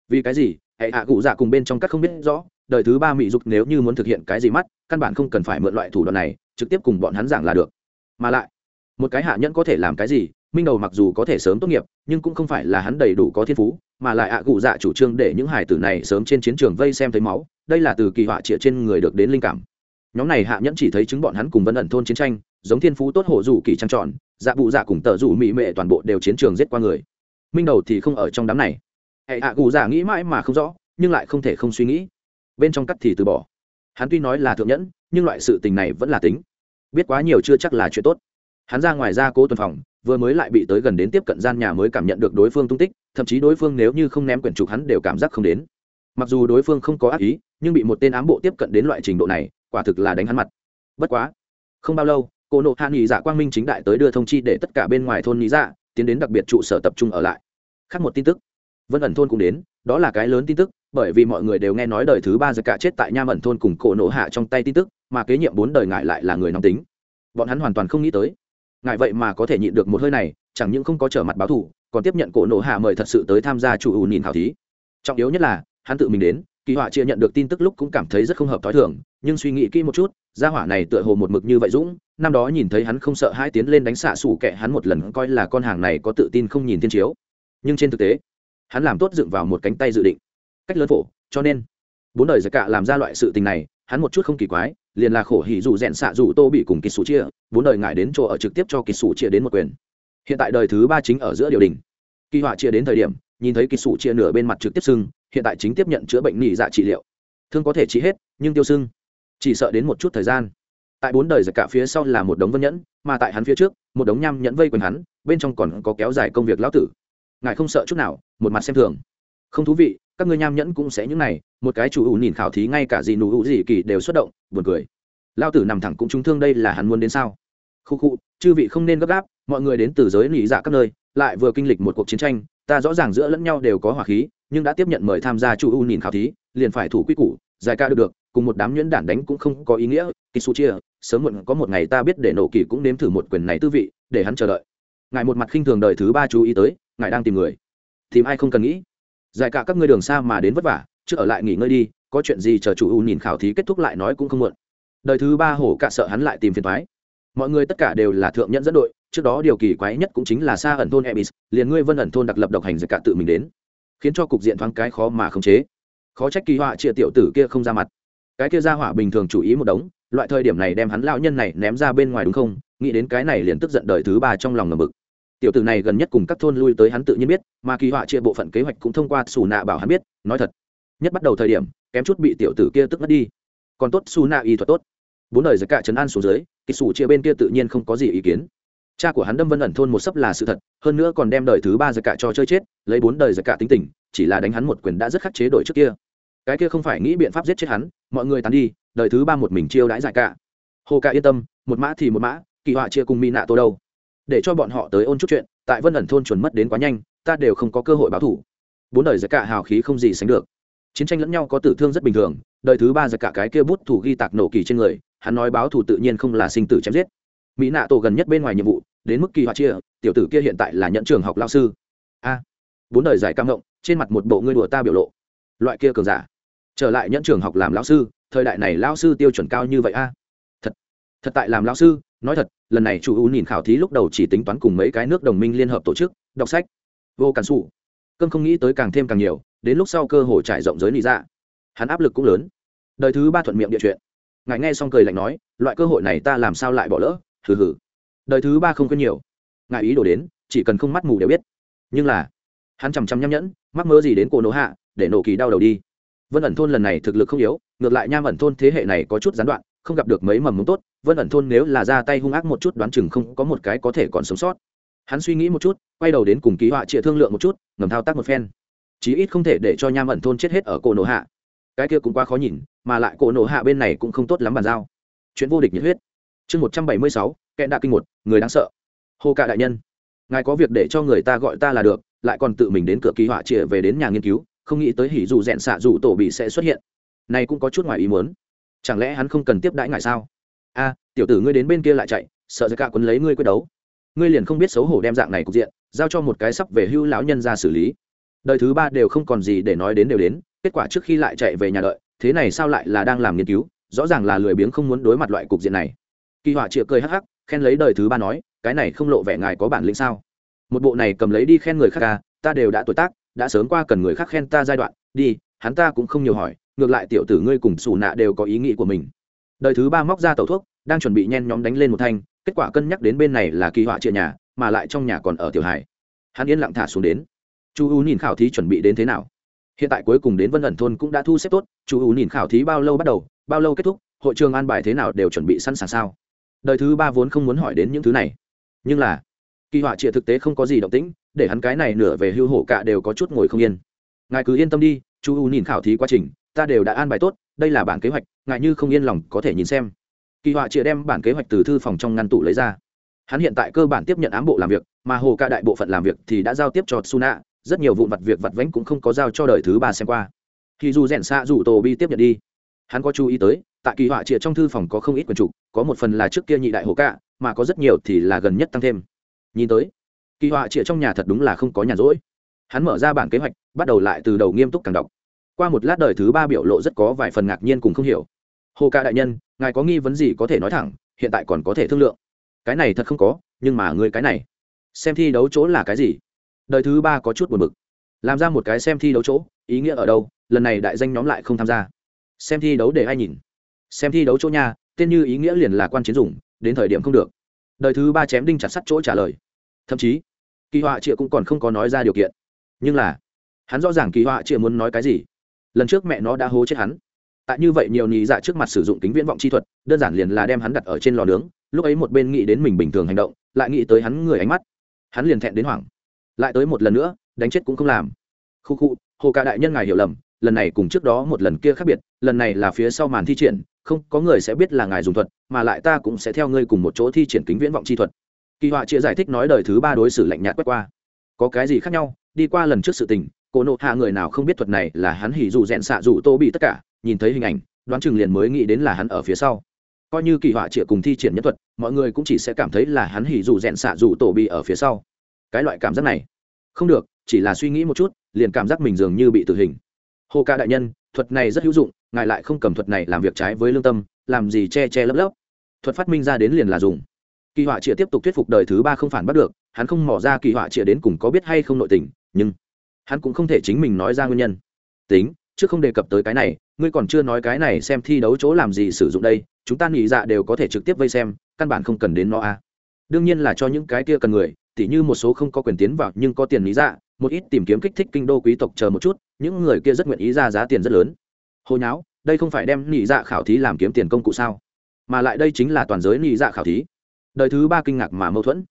vì cái gì? Hệ hạ cụ dạ cùng bên trong các không biết rõ, đời thứ ba mỹ dục nếu như muốn thực hiện cái gì mắt, căn bản không cần phải mượn loại thủ đoạn này, trực tiếp cùng bọn hắn giảng là được. Mà lại, một cái hạ nhẫn có thể làm cái gì, minh đầu mặc dù có thể sớm tốt nghiệp, nhưng cũng không phải là hắn đầy đủ có thiên phú, mà lại ạ cụ dạ chủ trương để những hải tử này sớm trên chiến trường vây xem thấy máu, đây là từ kỳ họa trịa trên người được đến linh cảm. Nhóm này hạ nhẫn chỉ thấy chứng bọn hắn cùng vân ẩn thôn chiến tranh, giống thiên phú tốt hộ rủ kỳ trăng tròn dạ bụ dạ cùng tờ rủ mỹ mệ toàn bộ đều chiến trường giết qua người. Minh đầu thì không ở trong đám này hệ hạ cụ già nghĩ mãi mà không rõ, nhưng lại không thể không suy nghĩ. Bên trong cắt thì từ bỏ. Hắn tuy nói là thượng nhẫn, nhưng loại sự tình này vẫn là tính. Biết quá nhiều chưa chắc là chuyện tốt. Hắn ra ngoài ra cố tuần phòng, vừa mới lại bị tới gần đến tiếp cận gian nhà mới cảm nhận được đối phương tung tích, thậm chí đối phương nếu như không ném quyển trục hắn đều cảm giác không đến. Mặc dù đối phương không có ác ý, nhưng bị một tên ám bộ tiếp cận đến loại trình độ này, quả thực là đánh hắn mặt. Bất quá, không bao lâu, cô nộ hạ nghỉ dạ quang minh chính đại tới đưa thông chi để tất cả bên ngoài thôn nghĩ dạ tiến đến đặc biệt trụ sở tập trung ở lại. Khác một tin tức vân ẩn thôn cũng đến, đó là cái lớn tin tức, bởi vì mọi người đều nghe nói đời thứ ba giật cả chết tại nham ẩn thôn cùng cổ nổ hạ trong tay tin tức, mà kế nhiệm bốn đời ngại lại là người nóng tính. Bọn hắn hoàn toàn không nghĩ tới. Ngại vậy mà có thể nhịn được một hơi này, chẳng những không có trở mặt báo thù, còn tiếp nhận cổ nổ hạ mời thật sự tới tham gia chủ ủ nhìn thảo thí. Trọng yếu nhất là, hắn tự mình đến, kỳ họa chia nhận được tin tức lúc cũng cảm thấy rất không hợp t h ó i thường, nhưng suy nghĩ kỹ một chút, gia hỏa này tựa hồ một mực như vậy dũng, năm đó nhìn thấy hắn không sợ hai tiến lên đánh xạ xủ kệ hắn một lần coi là con hàng này có tự tin không nhìn thiên chiếu. Nhưng trên thực tế hắn làm tốt dựng vào một cánh tay dự định. Cách lớn phổ, cho nên, bốn đời giải cạ làm ra loại sự tình này, hắn một chút không kỳ quái, liền là khổ hỉ dù rèn xạ dù tô bị cùng kỳ sủ chia, bốn đời ngại đến chỗ ở trực tiếp cho kỳ sủ chia đến một quyền. Hiện tại đời thứ ba chính ở giữa điều đình. Kỳ họa chia đến thời điểm, nhìn thấy kỳ sủ chia nửa bên mặt trực tiếp sưng, hiện tại chính tiếp nhận chữa bệnh nghỉ dạ trị liệu. Thương có thể trị hết, nhưng tiêu sưng, chỉ sợ đến một chút thời gian. Tại bốn đời giặc cả phía sau là một đống vân nhẫn, mà tại hắn phía trước, một đống nham nhẫn vây quanh hắn, bên trong còn có kéo dài công việc lão tử ngài không sợ chút nào, một mặt xem thường. Không thú vị, các ngươi nham nhẫn cũng sẽ những này, một cái chủ ủ nhìn khảo thí ngay cả gì nụ ủ gì kỳ đều xuất động, buồn cười. Lao tử nằm thẳng cũng trúng thương đây là hắn muốn đến sao? Khu khu, chư vị không nên gấp gáp, mọi người đến từ giới lý dạ các nơi, lại vừa kinh lịch một cuộc chiến tranh, ta rõ ràng giữa lẫn nhau đều có hỏa khí, nhưng đã tiếp nhận mời tham gia chủ ủ nhìn khảo thí, liền phải thủ quy củ, giải ca được được, cùng một đám nhuyễn đản đánh cũng không có ý nghĩa kisu chia sớm muộn có một ngày ta biết để nổ kỳ cũng nếm thử một quyền này tư vị, để hắn chờ đợi. Ngài một mặt khinh thường đời thứ ba chú ý tới ngài đang tìm người. Tìm ai không cần nghĩ. Giải cả các ngươi đường xa mà đến vất vả, chứ ở lại nghỉ ngơi đi, có chuyện gì chờ chủ u nhìn khảo thí kết thúc lại nói cũng không muộn. Đời thứ ba hổ cả sợ hắn lại tìm phiền thoái mọi người tất cả đều là thượng nhẫn dẫn đội, trước đó điều kỳ quái nhất cũng chính là xa ẩn thôn ebis, liền ngươi vân ẩn thôn đặc lập độc hành giải cả tự mình đến. Khiến cho cục diện thoáng cái khó mà khống chế. Khó trách kỳ họa chia tiểu tử kia không ra mặt. Cái kia ra hỏa bình thường chủ ý một đống, loại thời điểm này đem hắn lão nhân này ném ra bên ngoài đúng không? Nghĩ đến cái này liền tức giận đời thứ ba trong lòng ngầm mực tiểu tử này gần nhất cùng các thôn lui tới hắn tự nhiên biết, mà kỳ họa chia bộ phận kế hoạch cũng thông qua xù nạ bảo hắn biết, nói thật. Nhất bắt đầu thời điểm, kém chút bị tiểu tử kia tức mất đi. Còn tốt xù nạ y thuật tốt. Bốn đời giặc cả trấn an xuống dưới, kỳ xù chia bên kia tự nhiên không có gì ý kiến. Cha của hắn đâm vân ẩn thôn một sấp là sự thật, hơn nữa còn đem đời thứ ba giặc cả cho chơi chết, lấy bốn đời giặc cả tính tình, chỉ là đánh hắn một quyền đã rất khắc chế đổi trước kia. Cái kia không phải nghĩ biện pháp giết chết hắn, mọi người tán đi, đời thứ ba một mình chiêu đãi giải cả hồ cả yên tâm, một mã thì một mã, kỳ họa chia cùng mi nạ tô đâu? Để cho bọn họ tới ôn chút chuyện, tại vân ẩn thôn chuẩn mất đến quá nhanh, ta đều không có cơ hội báo thủ. Bốn đời giặc cả hào khí không gì sánh được. Chiến tranh lẫn nhau có tử thương rất bình thường, đời thứ ba giặc cả cái kia bút thủ ghi tạc nổ kỳ trên người, hắn nói báo thủ tự nhiên không là sinh tử chém giết. Mỹ nạ tổ gần nhất bên ngoài nhiệm vụ, đến mức kỳ họa chia, tiểu tử kia hiện tại là nhận trường học lao sư. A, bốn đời giải cam ngộng, trên mặt một bộ ngươi đùa ta biểu lộ. Loại kia cường giả, trở lại nhẫn trường học làm lão sư, thời đại này lão sư tiêu chuẩn cao như vậy a? Thật tại làm lão sư, nói thật, lần này chủ ưu nhìn khảo thí lúc đầu chỉ tính toán cùng mấy cái nước đồng minh liên hợp tổ chức, đọc sách. Vô cản xù cơm không nghĩ tới càng thêm càng nhiều, đến lúc sau cơ hội trải rộng giới lý ra dạ. hắn áp lực cũng lớn. Đời thứ ba thuận miệng địa chuyện. Ngài nghe xong cười lạnh nói, loại cơ hội này ta làm sao lại bỏ lỡ? Hừ hừ. Đời thứ ba không quên nhiều. Ngài ý đồ đến, chỉ cần không mắt mù đều biết. Nhưng là, hắn chằm chằm nhăm nhẫn, mắc mơ gì đến cổ nổ hạ, để nổ kỳ đau đầu đi. Vân ẩn thôn lần này thực lực không yếu, ngược lại nham ẩn thôn thế hệ này có chút gián đoạn không gặp được mấy mầm mống tốt, vân ẩn thôn nếu là ra tay hung ác một chút đoán chừng không có một cái có thể còn sống sót. Hắn suy nghĩ một chút, quay đầu đến cùng ký họa trịa thương lượng một chút, ngầm thao tác một phen. Chí ít không thể để cho nham ẩn thôn chết hết ở cổ nổ hạ. Cái kia cũng quá khó nhìn, mà lại cổ nổ hạ bên này cũng không tốt lắm bàn giao. Chuyện vô địch nhiệt huyết. Chương một trăm bảy mươi sáu kẽ đạ kinh một, người đáng sợ. Hô cạ đại nhân, ngài có việc để cho người ta gọi ta là được, lại còn tự mình đến cửa ký họa trịa về đến nhà nghiên cứu, không nghĩ tới hỉ dù rẽn xạ dù tổ bị sẽ xuất hiện. Này cũng có chút ngoài ý muốn chẳng lẽ hắn không cần tiếp đãi ngài sao? A, tiểu tử ngươi đến bên kia lại chạy, sợ ra cả quấn lấy ngươi quyết đấu. Ngươi liền không biết xấu hổ đem dạng này cục diện, giao cho một cái sắp về hưu lão nhân ra xử lý. Đời thứ ba đều không còn gì để nói đến đều đến, kết quả trước khi lại chạy về nhà đợi, thế này sao lại là đang làm nghiên cứu, rõ ràng là lười biếng không muốn đối mặt loại cục diện này. Kỳ họa chịa cười hắc hắc, khen lấy đời thứ ba nói, cái này không lộ vẻ ngài có bản lĩnh sao? Một bộ này cầm lấy đi khen người khác ca ta đều đã tuổi tác, đã sớm qua cần người khác khen ta giai đoạn, đi, hắn ta cũng không nhiều hỏi ngược lại tiểu tử ngươi cùng xù nạ đều có ý nghĩ của mình. Đời thứ ba móc ra tẩu thuốc, đang chuẩn bị nhen nhóm đánh lên một thanh, kết quả cân nhắc đến bên này là kỳ họa trịa nhà, mà lại trong nhà còn ở tiểu hải hắn yên lặng thả xuống đến. Chu u nhìn khảo thí chuẩn bị đến thế nào. Hiện tại cuối cùng đến vân ẩn thôn cũng đã thu xếp tốt, chu u nhìn khảo thí bao lâu bắt đầu, bao lâu kết thúc, hội trường an bài thế nào đều chuẩn bị sẵn sàng sao? Đời thứ ba vốn không muốn hỏi đến những thứ này. Nhưng là, kỳ họa triệt thực tế không có gì động tĩnh, để hắn cái này nửa về hưu hổ cả đều có chút ngồi không yên. Ngài cứ yên tâm đi, chu u nhìn khảo thí quá trình ta đều đã an bài tốt, đây là bản kế hoạch, ngại như không yên lòng có thể nhìn xem. Kỳ họa triệt đem bản kế hoạch từ thư phòng trong ngăn tủ lấy ra. Hắn hiện tại cơ bản tiếp nhận ám bộ làm việc, mà hồ ca đại bộ phận làm việc thì đã giao tiếp cho suna rất nhiều vụn vặt việc vặt vãnh cũng không có giao cho đời thứ ba xem qua. Thì dù rèn xạ dù tổ bi tiếp nhận đi. Hắn có chú ý tới, tại kỳ họa triệt trong thư phòng có không ít quần trục có một phần là trước kia nhị đại hồ ca, mà có rất nhiều thì là gần nhất tăng thêm. Nhìn tới, kỳ họa chịa trong nhà thật đúng là không có nhàn rỗi. Hắn mở ra bản kế hoạch, bắt đầu lại từ đầu nghiêm túc càng đọc qua một lát đời thứ ba biểu lộ rất có vài phần ngạc nhiên cùng không hiểu. Hồ ca đại nhân, ngài có nghi vấn gì có thể nói thẳng, hiện tại còn có thể thương lượng. Cái này thật không có, nhưng mà người cái này, xem thi đấu chỗ là cái gì? Đời thứ ba có chút buồn bực. Làm ra một cái xem thi đấu chỗ, ý nghĩa ở đâu? Lần này đại danh nhóm lại không tham gia. Xem thi đấu để ai nhìn? Xem thi đấu chỗ nhà tên như ý nghĩa liền là quan chiến dùng, đến thời điểm không được. Đời thứ ba chém đinh chặt sắt chỗ trả lời. Thậm chí, kỳ họa triệu cũng còn không có nói ra điều kiện. Nhưng là, hắn rõ ràng kỳ họa Triệu muốn nói cái gì? Lần trước mẹ nó đã hố chết hắn. Tại như vậy nhiều nhị dạ trước mặt sử dụng kính viễn vọng chi thuật, đơn giản liền là đem hắn đặt ở trên lò nướng, lúc ấy một bên nghĩ đến mình bình thường hành động, lại nghĩ tới hắn người ánh mắt. Hắn liền thẹn đến hoảng. Lại tới một lần nữa, đánh chết cũng không làm. Khu khu, hồ ca đại nhân ngài hiểu lầm, lần này cùng trước đó một lần kia khác biệt, lần này là phía sau màn thi triển, không, có người sẽ biết là ngài dùng thuật, mà lại ta cũng sẽ theo ngươi cùng một chỗ thi triển kính viễn vọng chi thuật. Kỳ họa chia giải thích nói đời thứ ba đối xử lạnh nhạt quét qua. Có cái gì khác nhau, đi qua lần trước sự tình cô nộ hạ người nào không biết thuật này là hắn hỉ dù rẽn xạ dù tô bị tất cả, nhìn thấy hình ảnh, đoán chừng liền mới nghĩ đến là hắn ở phía sau. Coi như kỳ họa chĩa cùng thi triển nhân thuật, mọi người cũng chỉ sẽ cảm thấy là hắn hỉ dù rẽn xạ dù tổ bị ở phía sau. Cái loại cảm giác này, không được, chỉ là suy nghĩ một chút, liền cảm giác mình dường như bị tử hình. Hô ca đại nhân, thuật này rất hữu dụng, ngài lại không cầm thuật này làm việc trái với lương tâm, làm gì che che lấp lấp. Thuật phát minh ra đến liền là dùng. Kỳ họa chĩa tiếp tục thuyết phục đời thứ ba không phản bắt được, hắn không mỏ ra kỳ họa chĩa đến cùng có biết hay không nội tình, nhưng hắn cũng không thể chính mình nói ra nguyên nhân. Tính chứ không đề cập tới cái này, ngươi còn chưa nói cái này xem thi đấu chỗ làm gì sử dụng đây, chúng ta nghĩ dạ đều có thể trực tiếp vây xem, căn bản không cần đến nó a à. đương nhiên là cho những cái kia cần người, tỉ như một số không có quyền tiến vào nhưng có tiền lý dạ một ít tìm kiếm kích thích kinh đô quý tộc chờ một chút, những người kia rất nguyện ý ra giá tiền rất lớn. Hồi nháo, đây không phải đem nị dạ khảo thí làm kiếm tiền công cụ sao? Mà lại đây chính là toàn giới nị dạ khảo thí. Đời thứ ba kinh ngạc mà mâu thuẫn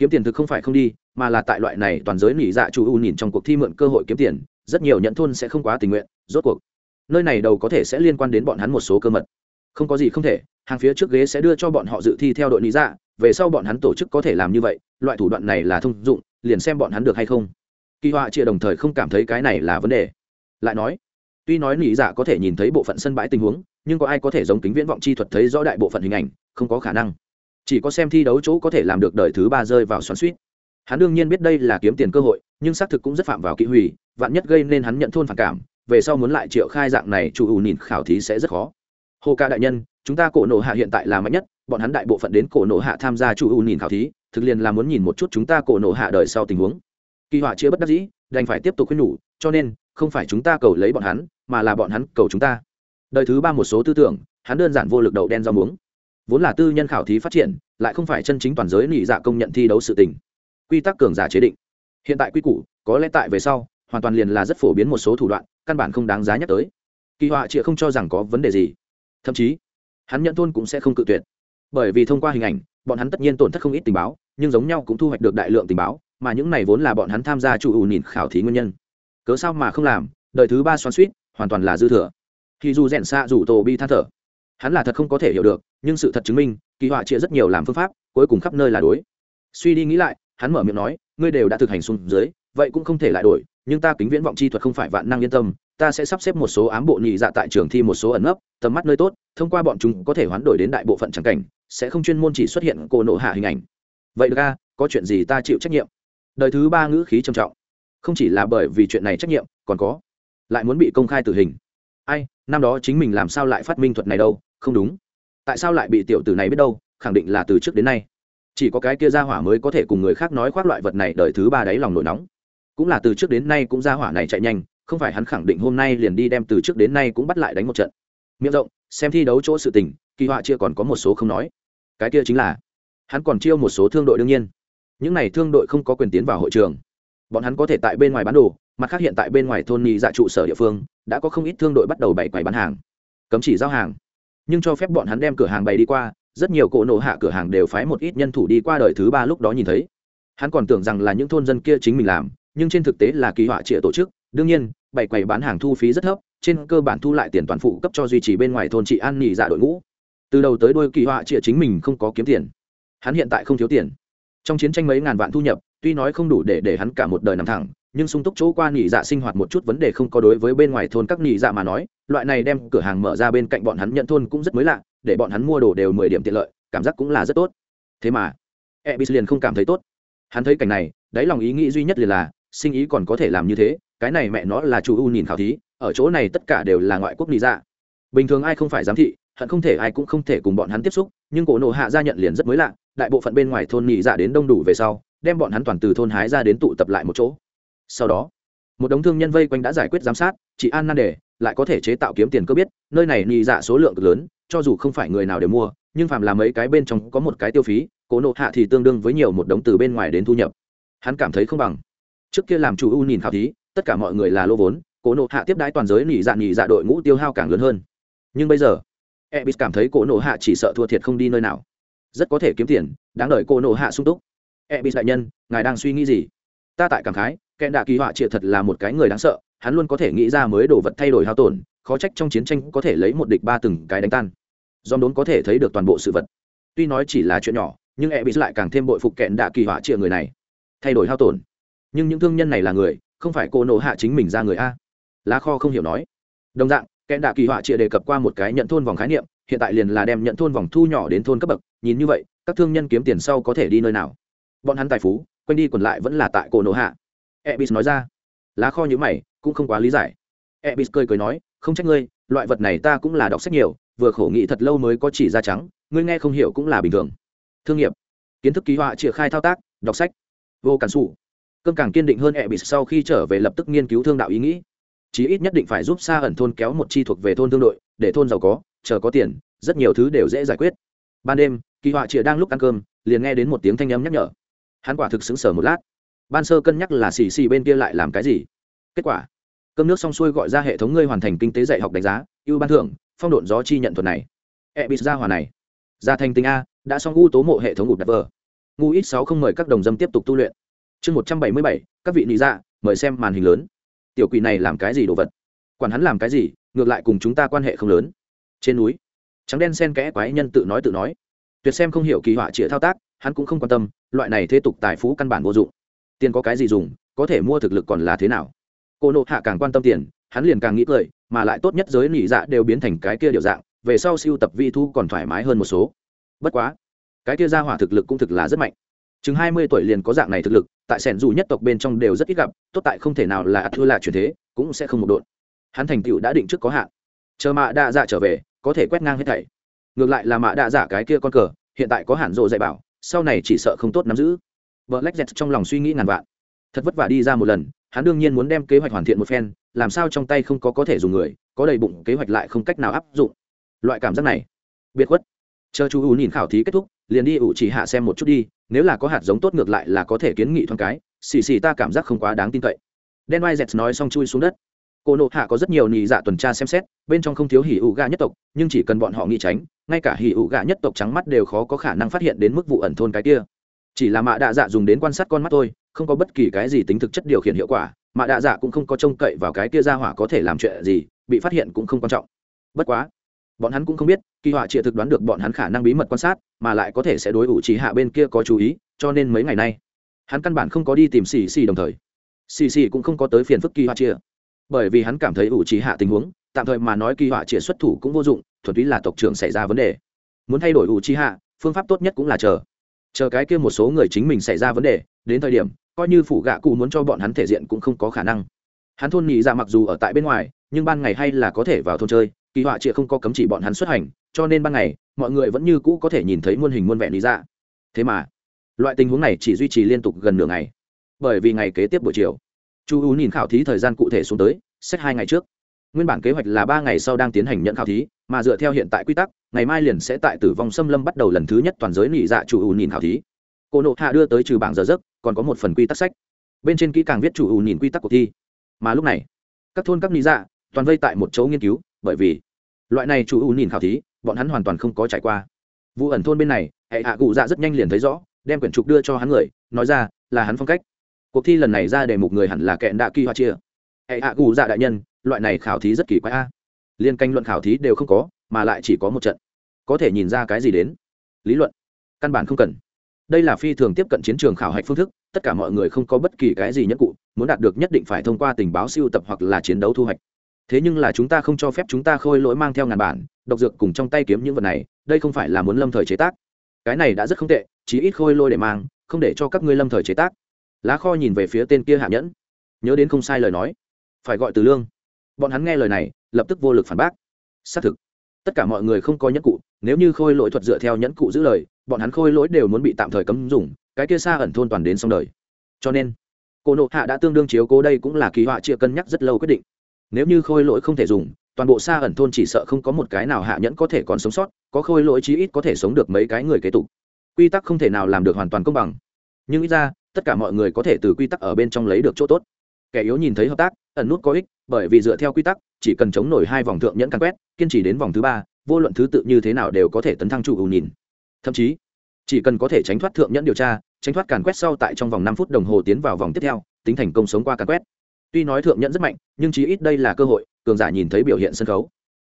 kiếm tiền thực không phải không đi, mà là tại loại này toàn giới nỉ dạ chủ u nhìn trong cuộc thi mượn cơ hội kiếm tiền, rất nhiều nhận thôn sẽ không quá tình nguyện, rốt cuộc, nơi này đầu có thể sẽ liên quan đến bọn hắn một số cơ mật. Không có gì không thể, hàng phía trước ghế sẽ đưa cho bọn họ dự thi theo đội lý dạ về sau bọn hắn tổ chức có thể làm như vậy, loại thủ đoạn này là thông dụng, liền xem bọn hắn được hay không. Kỳ họa chia đồng thời không cảm thấy cái này là vấn đề. Lại nói, tuy nói lý dạ có thể nhìn thấy bộ phận sân bãi tình huống, nhưng có ai có thể giống tính viễn vọng chi thuật thấy rõ đại bộ phận hình ảnh, không có khả năng chỉ có xem thi đấu chỗ có thể làm được đời thứ ba rơi vào xoắn suýt. Hắn đương nhiên biết đây là kiếm tiền cơ hội, nhưng xác thực cũng rất phạm vào kỹ hủy, vạn nhất gây nên hắn nhận thôn phản cảm, về sau muốn lại triệu khai dạng này chủ ủ nhìn khảo thí sẽ rất khó. Hồ ca đại nhân, chúng ta cổ nộ hạ hiện tại là mạnh nhất, bọn hắn đại bộ phận đến cổ nộ hạ tham gia chủ ủ nhìn khảo thí, thực liền là muốn nhìn một chút chúng ta cổ nộ hạ đời sau tình huống. Kỳ họa chia bất đắc dĩ, đành phải tiếp tục khuyên nhủ, cho nên, không phải chúng ta cầu lấy bọn hắn, mà là bọn hắn cầu chúng ta. Đời thứ ba một số tư tưởng, hắn đơn giản vô lực đầu đen rau muống vốn là tư nhân khảo thí phát triển, lại không phải chân chính toàn giới nỉ dạ công nhận thi đấu sự tình. Quy tắc cường giả chế định. Hiện tại quy củ, có lẽ tại về sau, hoàn toàn liền là rất phổ biến một số thủ đoạn, căn bản không đáng giá nhắc tới. Kỳ họa chịa không cho rằng có vấn đề gì. Thậm chí, hắn nhận thôn cũng sẽ không cự tuyệt. Bởi vì thông qua hình ảnh, bọn hắn tất nhiên tổn thất không ít tình báo, nhưng giống nhau cũng thu hoạch được đại lượng tình báo, mà những này vốn là bọn hắn tham gia chủ ủ nhìn khảo thí nguyên nhân. Cớ sao mà không làm đời thứ ba xoắn suýt hoàn toàn là dư thừa. Khi dù rèn xa rủ tổ bi than thở hắn là thật không có thể hiểu được, nhưng sự thật chứng minh, kỳ họa chia rất nhiều làm phương pháp, cuối cùng khắp nơi là đối. Suy đi nghĩ lại, hắn mở miệng nói, ngươi đều đã thực hành xuống dưới, vậy cũng không thể lại đổi, nhưng ta kính viễn vọng chi thuật không phải vạn năng yên tâm, ta sẽ sắp xếp một số ám bộ nhị dạ tại trường thi một số ẩn nấp, tầm mắt nơi tốt, thông qua bọn chúng có thể hoán đổi đến đại bộ phận trắng cảnh, sẽ không chuyên môn chỉ xuất hiện cô nộ hạ hình ảnh. Vậy được ra có chuyện gì ta chịu trách nhiệm. Đời thứ ba ngữ khí trầm trọng. Không chỉ là bởi vì chuyện này trách nhiệm, còn có, lại muốn bị công khai tử hình. Ai, năm đó chính mình làm sao lại phát minh thuật này đâu? Không đúng. Tại sao lại bị tiểu tử này biết đâu, khẳng định là từ trước đến nay. Chỉ có cái kia ra hỏa mới có thể cùng người khác nói khoác loại vật này đời thứ ba đáy lòng nổi nóng. Cũng là từ trước đến nay cũng ra hỏa này chạy nhanh, không phải hắn khẳng định hôm nay liền đi đem từ trước đến nay cũng bắt lại đánh một trận. Miệng rộng, xem thi đấu chỗ sự tình, kỳ họa chia còn có một số không nói. Cái kia chính là, hắn còn chiêu một số thương đội đương nhiên. Những n à y thương đội không có quyền tiến vào hội trường. Bọn hắn có thể tại bên ngoài bán đồ, mặt khác hiện tại bên ngoài thôn nhị dạ trụ sở địa phương, đã có không ít thương đội bắt đầu bày quầy bán hàng. Cấm chỉ giao hàng nhưng cho phép bọn hắn đem cửa hàng bày đi qua, rất nhiều cỗ nổ hạ cửa hàng đều phái một ít nhân thủ đi qua đời thứ ba lúc đó nhìn thấy. Hắn còn tưởng rằng là những thôn dân kia chính mình làm, nhưng trên thực tế là kỳ họa trịa tổ chức. Đương nhiên bày quầy bán hàng thu phí rất thấp, trên cơ bản thu lại tiền toàn phụ cấp cho duy trì bên ngoài thôn chị an nghỉ dạ đội ngũ. Từ đầu tới đôi kỳ họa trịa chính mình không có kiếm tiền. Hắn hiện tại không thiếu tiền. Trong chiến tranh mấy ngàn vạn thu nhập, tuy nói không đủ để để hắn cả một đời nằm thẳng nhưng sung túc chỗ qua nghỉ dạ sinh hoạt một chút vấn đề không có đối với bên ngoài thôn các nghỉ dạ mà nói, loại này đem cửa hàng mở ra bên cạnh bọn hắn nhận thôn cũng rất mới lạ, để bọn hắn mua đồ đều mười điểm tiện lợi, cảm giác cũng là rất tốt. Thế mà, ebis liền không cảm thấy tốt. Hắn thấy cảnh này, đáy lòng ý nghĩ duy nhất liền là, sinh ý còn có thể làm như thế, cái này mẹ nó là chủ u nhìn khảo thí, ở chỗ này tất cả đều là ngoại quốc nghỉ dạ. Bình thường ai không phải giám thị, hận không thể ai cũng không thể cùng bọn hắn tiếp xúc, nhưng cổ nộ hạ ra nhận liền rất mới lạ, đại bộ phận bên ngoài thôn nghỉ dạ đến đông đủ về sau, đem bọn hắn toàn từ thôn hái ra đến tụ tập lại một chỗ sau đó, một đống thương nhân vây quanh đã giải quyết giám sát, chị an nan đề lại có thể chế tạo kiếm tiền cơ biết, nơi này nghỉ dạ số lượng cực lớn, cho dù không phải người nào đều mua, nhưng phàm là mấy cái bên trong có một cái tiêu phí, cố nộ hạ thì tương đương với nhiều một đống từ bên ngoài đến thu nhập. Hắn cảm thấy không bằng. Trước kia làm chủ u nhìn khảo thí, tất cả mọi người là lô vốn, cố nộ hạ tiếp đái toàn giới nỉ dạ nỉ dạ đội ngũ tiêu hao càng lớn hơn. Nhưng bây giờ, ebis cảm thấy cố nộ hạ chỉ sợ thua thiệt không đi nơi nào. Rất có thể kiếm tiền, đáng đợi cô nộ hạ sung túc. Ebis đại nhân, ngài đang suy nghĩ gì? Ta tại cảm khái kẻ đạ kỳ họa triệt thật là một cái người đáng sợ, hắn luôn có thể nghĩ ra mới đồ vật thay đổi hao tổn, khó trách trong chiến tranh có thể lấy một địch ba từng cái đánh tan. Do đốn có thể thấy được toàn bộ sự vật. Tuy nói chỉ là chuyện nhỏ, nhưng e bị lại càng thêm bội phục kẹn đạ kỳ họa trịa người này. Thay đổi hao tổn. Nhưng những thương nhân này là người, không phải cô nộ hạ chính mình ra người a. Lá kho không hiểu nói. Đồng dạng kẹn đạ kỳ họa trịa đề cập qua một cái nhận thôn vòng khái niệm, hiện tại liền là đem nhận thôn vòng thu nhỏ đến thôn cấp bậc, nhìn như vậy, các thương nhân kiếm tiền sau có thể đi nơi nào? Bọn hắn tài phú quanh đi còn lại vẫn là tại cổ nộ hạ ebis nói ra. Lá kho như mày, cũng không quá lý giải. Ebis cười cười nói, không trách ngươi, loại vật này ta cũng là đọc sách nhiều, vừa khổ nghĩ thật lâu mới có chỉ ra trắng, ngươi nghe không hiểu cũng là bình thường. Thương nghiệp. Kiến thức ký họa triển khai thao tác, đọc sách. Vô cản xù cơm càng kiên định hơn e sau khi trở về lập tức nghiên cứu thương đạo ý nghĩ. Chí ít nhất định phải giúp xa ẩn thôn kéo một chi thuộc về thôn thương đội, để thôn giàu có, chờ có tiền, rất nhiều thứ đều dễ giải quyết. Ban đêm kỳ họa chĩa đang lúc ăn cơm, liền nghe đến một tiếng thanh âm nhắc nhở. Hắn quả thực xứng sở một lát ban sơ cân nhắc là xì xì bên kia lại làm cái gì? Kết quả, cơm nước xong xuôi gọi ra hệ thống ngươi hoàn thành kinh tế dạy học đánh giá, ưu ban thưởng, phong độn gió chi nhận thuật này. E bị ra hòa này. Ra thành tình a, đã xong u tố mộ hệ thống ụt đặt vờ. Ngu ít sáu không mời các đồng dâm tiếp tục tu luyện. Chương một trăm bảy mươi bảy, các vị lý dạ mời xem màn hình lớn. Tiểu quỷ này làm cái gì đồ vật? Quản hắn làm cái gì, ngược lại cùng chúng ta quan hệ không lớn. Trên núi, trắng đen sen kẽ quái nhân tự nói tự nói. Tuyệt xem không hiểu kỳ họa chĩa thao tác, hắn cũng không quan tâm, loại này thế tục tài phú căn bản vô dụng tiền có cái gì dùng, có thể mua thực lực còn là thế nào? Cô nộ hạ càng quan tâm tiền, hắn liền càng nghĩ cười, mà lại tốt nhất giới nỉ dạ đều biến thành cái kia điều dạng, về sau siêu tập vi thu còn thoải mái hơn một số. Bất quá, cái kia ra hỏa thực lực cũng thực là rất mạnh. Chừng hai mươi tuổi liền có dạng này thực lực, tại sẻn dù nhất tộc bên trong đều rất ít gặp, tốt tại không thể nào là thua là truyền thế, cũng sẽ không một đột hắn thành tựu đã định trước có hạn. Chờ mạ đa dạ trở về, có thể quét ngang hết thảy. Ngược lại là mạ đa dạ cái kia con cờ, hiện tại có hạn rộ dạy bảo, sau này chỉ sợ không tốt nắm giữ vợ lách dẹt trong lòng suy nghĩ ngàn vạn. Thật vất vả đi ra một lần, hắn đương nhiên muốn đem kế hoạch hoàn thiện một phen, làm sao trong tay không có có thể dùng người, có đầy bụng kế hoạch lại không cách nào áp dụng. Loại cảm giác này, biệt khuất. Chờ chú ủ nhìn khảo thí kết thúc, liền đi ủ chỉ hạ xem một chút đi, nếu là có hạt giống tốt ngược lại là có thể kiến nghị thoáng cái, xì xì ta cảm giác không quá đáng tin cậy. Đen vai dẹt nói xong chui xuống đất. Cô nộ hạ có rất nhiều nhị dạ tuần tra xem xét, bên trong không thiếu hỉ ủ gà nhất tộc, nhưng chỉ cần bọn họ nghĩ tránh, ngay cả hỉ ủ gà nhất tộc trắng mắt đều khó có khả năng phát hiện đến mức vụ ẩn thôn cái kia chỉ là mạ đạ dạ dùng đến quan sát con mắt thôi không có bất kỳ cái gì tính thực chất điều khiển hiệu quả, mạ đạ dạ cũng không có trông cậy vào cái kia ra hỏa có thể làm chuyện gì, bị phát hiện cũng không quan trọng. Bất quá, bọn hắn cũng không biết, kỳ họa triệt thực đoán được bọn hắn khả năng bí mật quan sát, mà lại có thể sẽ đối ủ trí hạ bên kia có chú ý, cho nên mấy ngày nay, hắn căn bản không có đi tìm xì xì đồng thời. Xì xì cũng không có tới phiền phức kỳ họa chia bởi vì hắn cảm thấy ủ trí hạ tình huống, tạm thời mà nói kỳ họa triệt xuất thủ cũng vô dụng, thuần túy là tộc trưởng xảy ra vấn đề. Muốn thay đổi ủ trí hạ, phương pháp tốt nhất cũng là chờ chờ cái kia một số người chính mình xảy ra vấn đề, đến thời điểm, coi như phủ gạ cụ muốn cho bọn hắn thể diện cũng không có khả năng. Hắn thôn nhị ra mặc dù ở tại bên ngoài, nhưng ban ngày hay là có thể vào thôn chơi, kỳ họa chịa không có cấm chỉ bọn hắn xuất hành, cho nên ban ngày, mọi người vẫn như cũ có thể nhìn thấy muôn hình muôn vẹn lý ra thế mà, loại tình huống này chỉ duy trì liên tục gần nửa ngày. Bởi vì ngày kế tiếp buổi chiều, chu u nhìn khảo thí thời gian cụ thể xuống tới, xét hai ngày trước. Nguyên bản kế hoạch là ba ngày sau đang tiến hành nhận khảo thí mà dựa theo hiện tại quy tắc, ngày mai liền sẽ tại tử vong xâm lâm bắt đầu lần thứ nhất toàn giới nỉ dạ chủ ủ nhìn khảo thí. Cô nộ hạ đưa tới trừ bảng giờ giấc, còn có một phần quy tắc sách. Bên trên kỹ càng viết chủ ủ nhìn quy tắc cuộc thi. Mà lúc này, các thôn các nỉ dạ toàn vây tại một chỗ nghiên cứu, bởi vì loại này chủ ủ nhìn khảo thí, bọn hắn hoàn toàn không có trải qua. Vụ ẩn thôn bên này, hệ hạ cụ dạ rất nhanh liền thấy rõ, đem quyển trục đưa cho hắn người, nói ra là hắn phong cách. Cuộc thi lần này ra đề mục người hẳn là kẹn đạ kỳ hoa chia. Hệ hạ cụ dạ đại nhân, loại này khảo thí rất kỳ quái a liên canh luận khảo thí đều không có, mà lại chỉ có một trận. Có thể nhìn ra cái gì đến? Lý luận. Căn bản không cần. Đây là phi thường tiếp cận chiến trường khảo hạch phương thức, tất cả mọi người không có bất kỳ cái gì nhất cụ, muốn đạt được nhất định phải thông qua tình báo siêu tập hoặc là chiến đấu thu hoạch. Thế nhưng là chúng ta không cho phép chúng ta khôi lỗi mang theo ngàn bản, độc dược cùng trong tay kiếm những vật này, đây không phải là muốn lâm thời chế tác. Cái này đã rất không tệ chỉ ít khôi lôi để mang, không để cho các ngươi lâm thời chế tác. Lá kho nhìn về phía tên kia hạ nhẫn. Nhớ đến không sai lời nói. Phải gọi từ lương. Bọn hắn nghe lời này lập tức vô lực phản bác. Xác thực, tất cả mọi người không có nhẫn cụ, nếu như khôi lỗi thuật dựa theo nhẫn cụ giữ lời, bọn hắn khôi lỗi đều muốn bị tạm thời cấm dùng, cái kia xa ẩn thôn toàn đến xong đời. Cho nên cô nộ hạ đã tương đương chiếu cố đây cũng là kỳ họa chia cân nhắc rất lâu quyết định. Nếu như khôi lỗi không thể dùng, toàn bộ xa ẩn thôn chỉ sợ không có một cái nào hạ nhẫn có thể còn sống sót, có khôi lỗi chí ít có thể sống được mấy cái người kế tục. Quy tắc không thể nào làm được hoàn toàn công bằng. Nhưng ít ra, tất cả mọi người có thể từ quy tắc ở bên trong lấy được chỗ tốt. Kẻ yếu nhìn thấy hợp tác, ẩn nút có ích bởi vì dựa theo quy tắc, chỉ cần chống nổi hai vòng thượng nhẫn căn quét, kiên trì đến vòng thứ ba, vô luận thứ tự như thế nào đều có thể tấn thăng chủ ưu nhìn. Thậm chí, chỉ cần có thể tránh thoát thượng nhẫn điều tra, tránh thoát càn quét sau tại trong vòng năm phút đồng hồ tiến vào vòng tiếp theo, tính thành công sống qua càn quét. Tuy nói thượng nhẫn rất mạnh, nhưng chí ít đây là cơ hội, cường giả nhìn thấy biểu hiện sân khấu.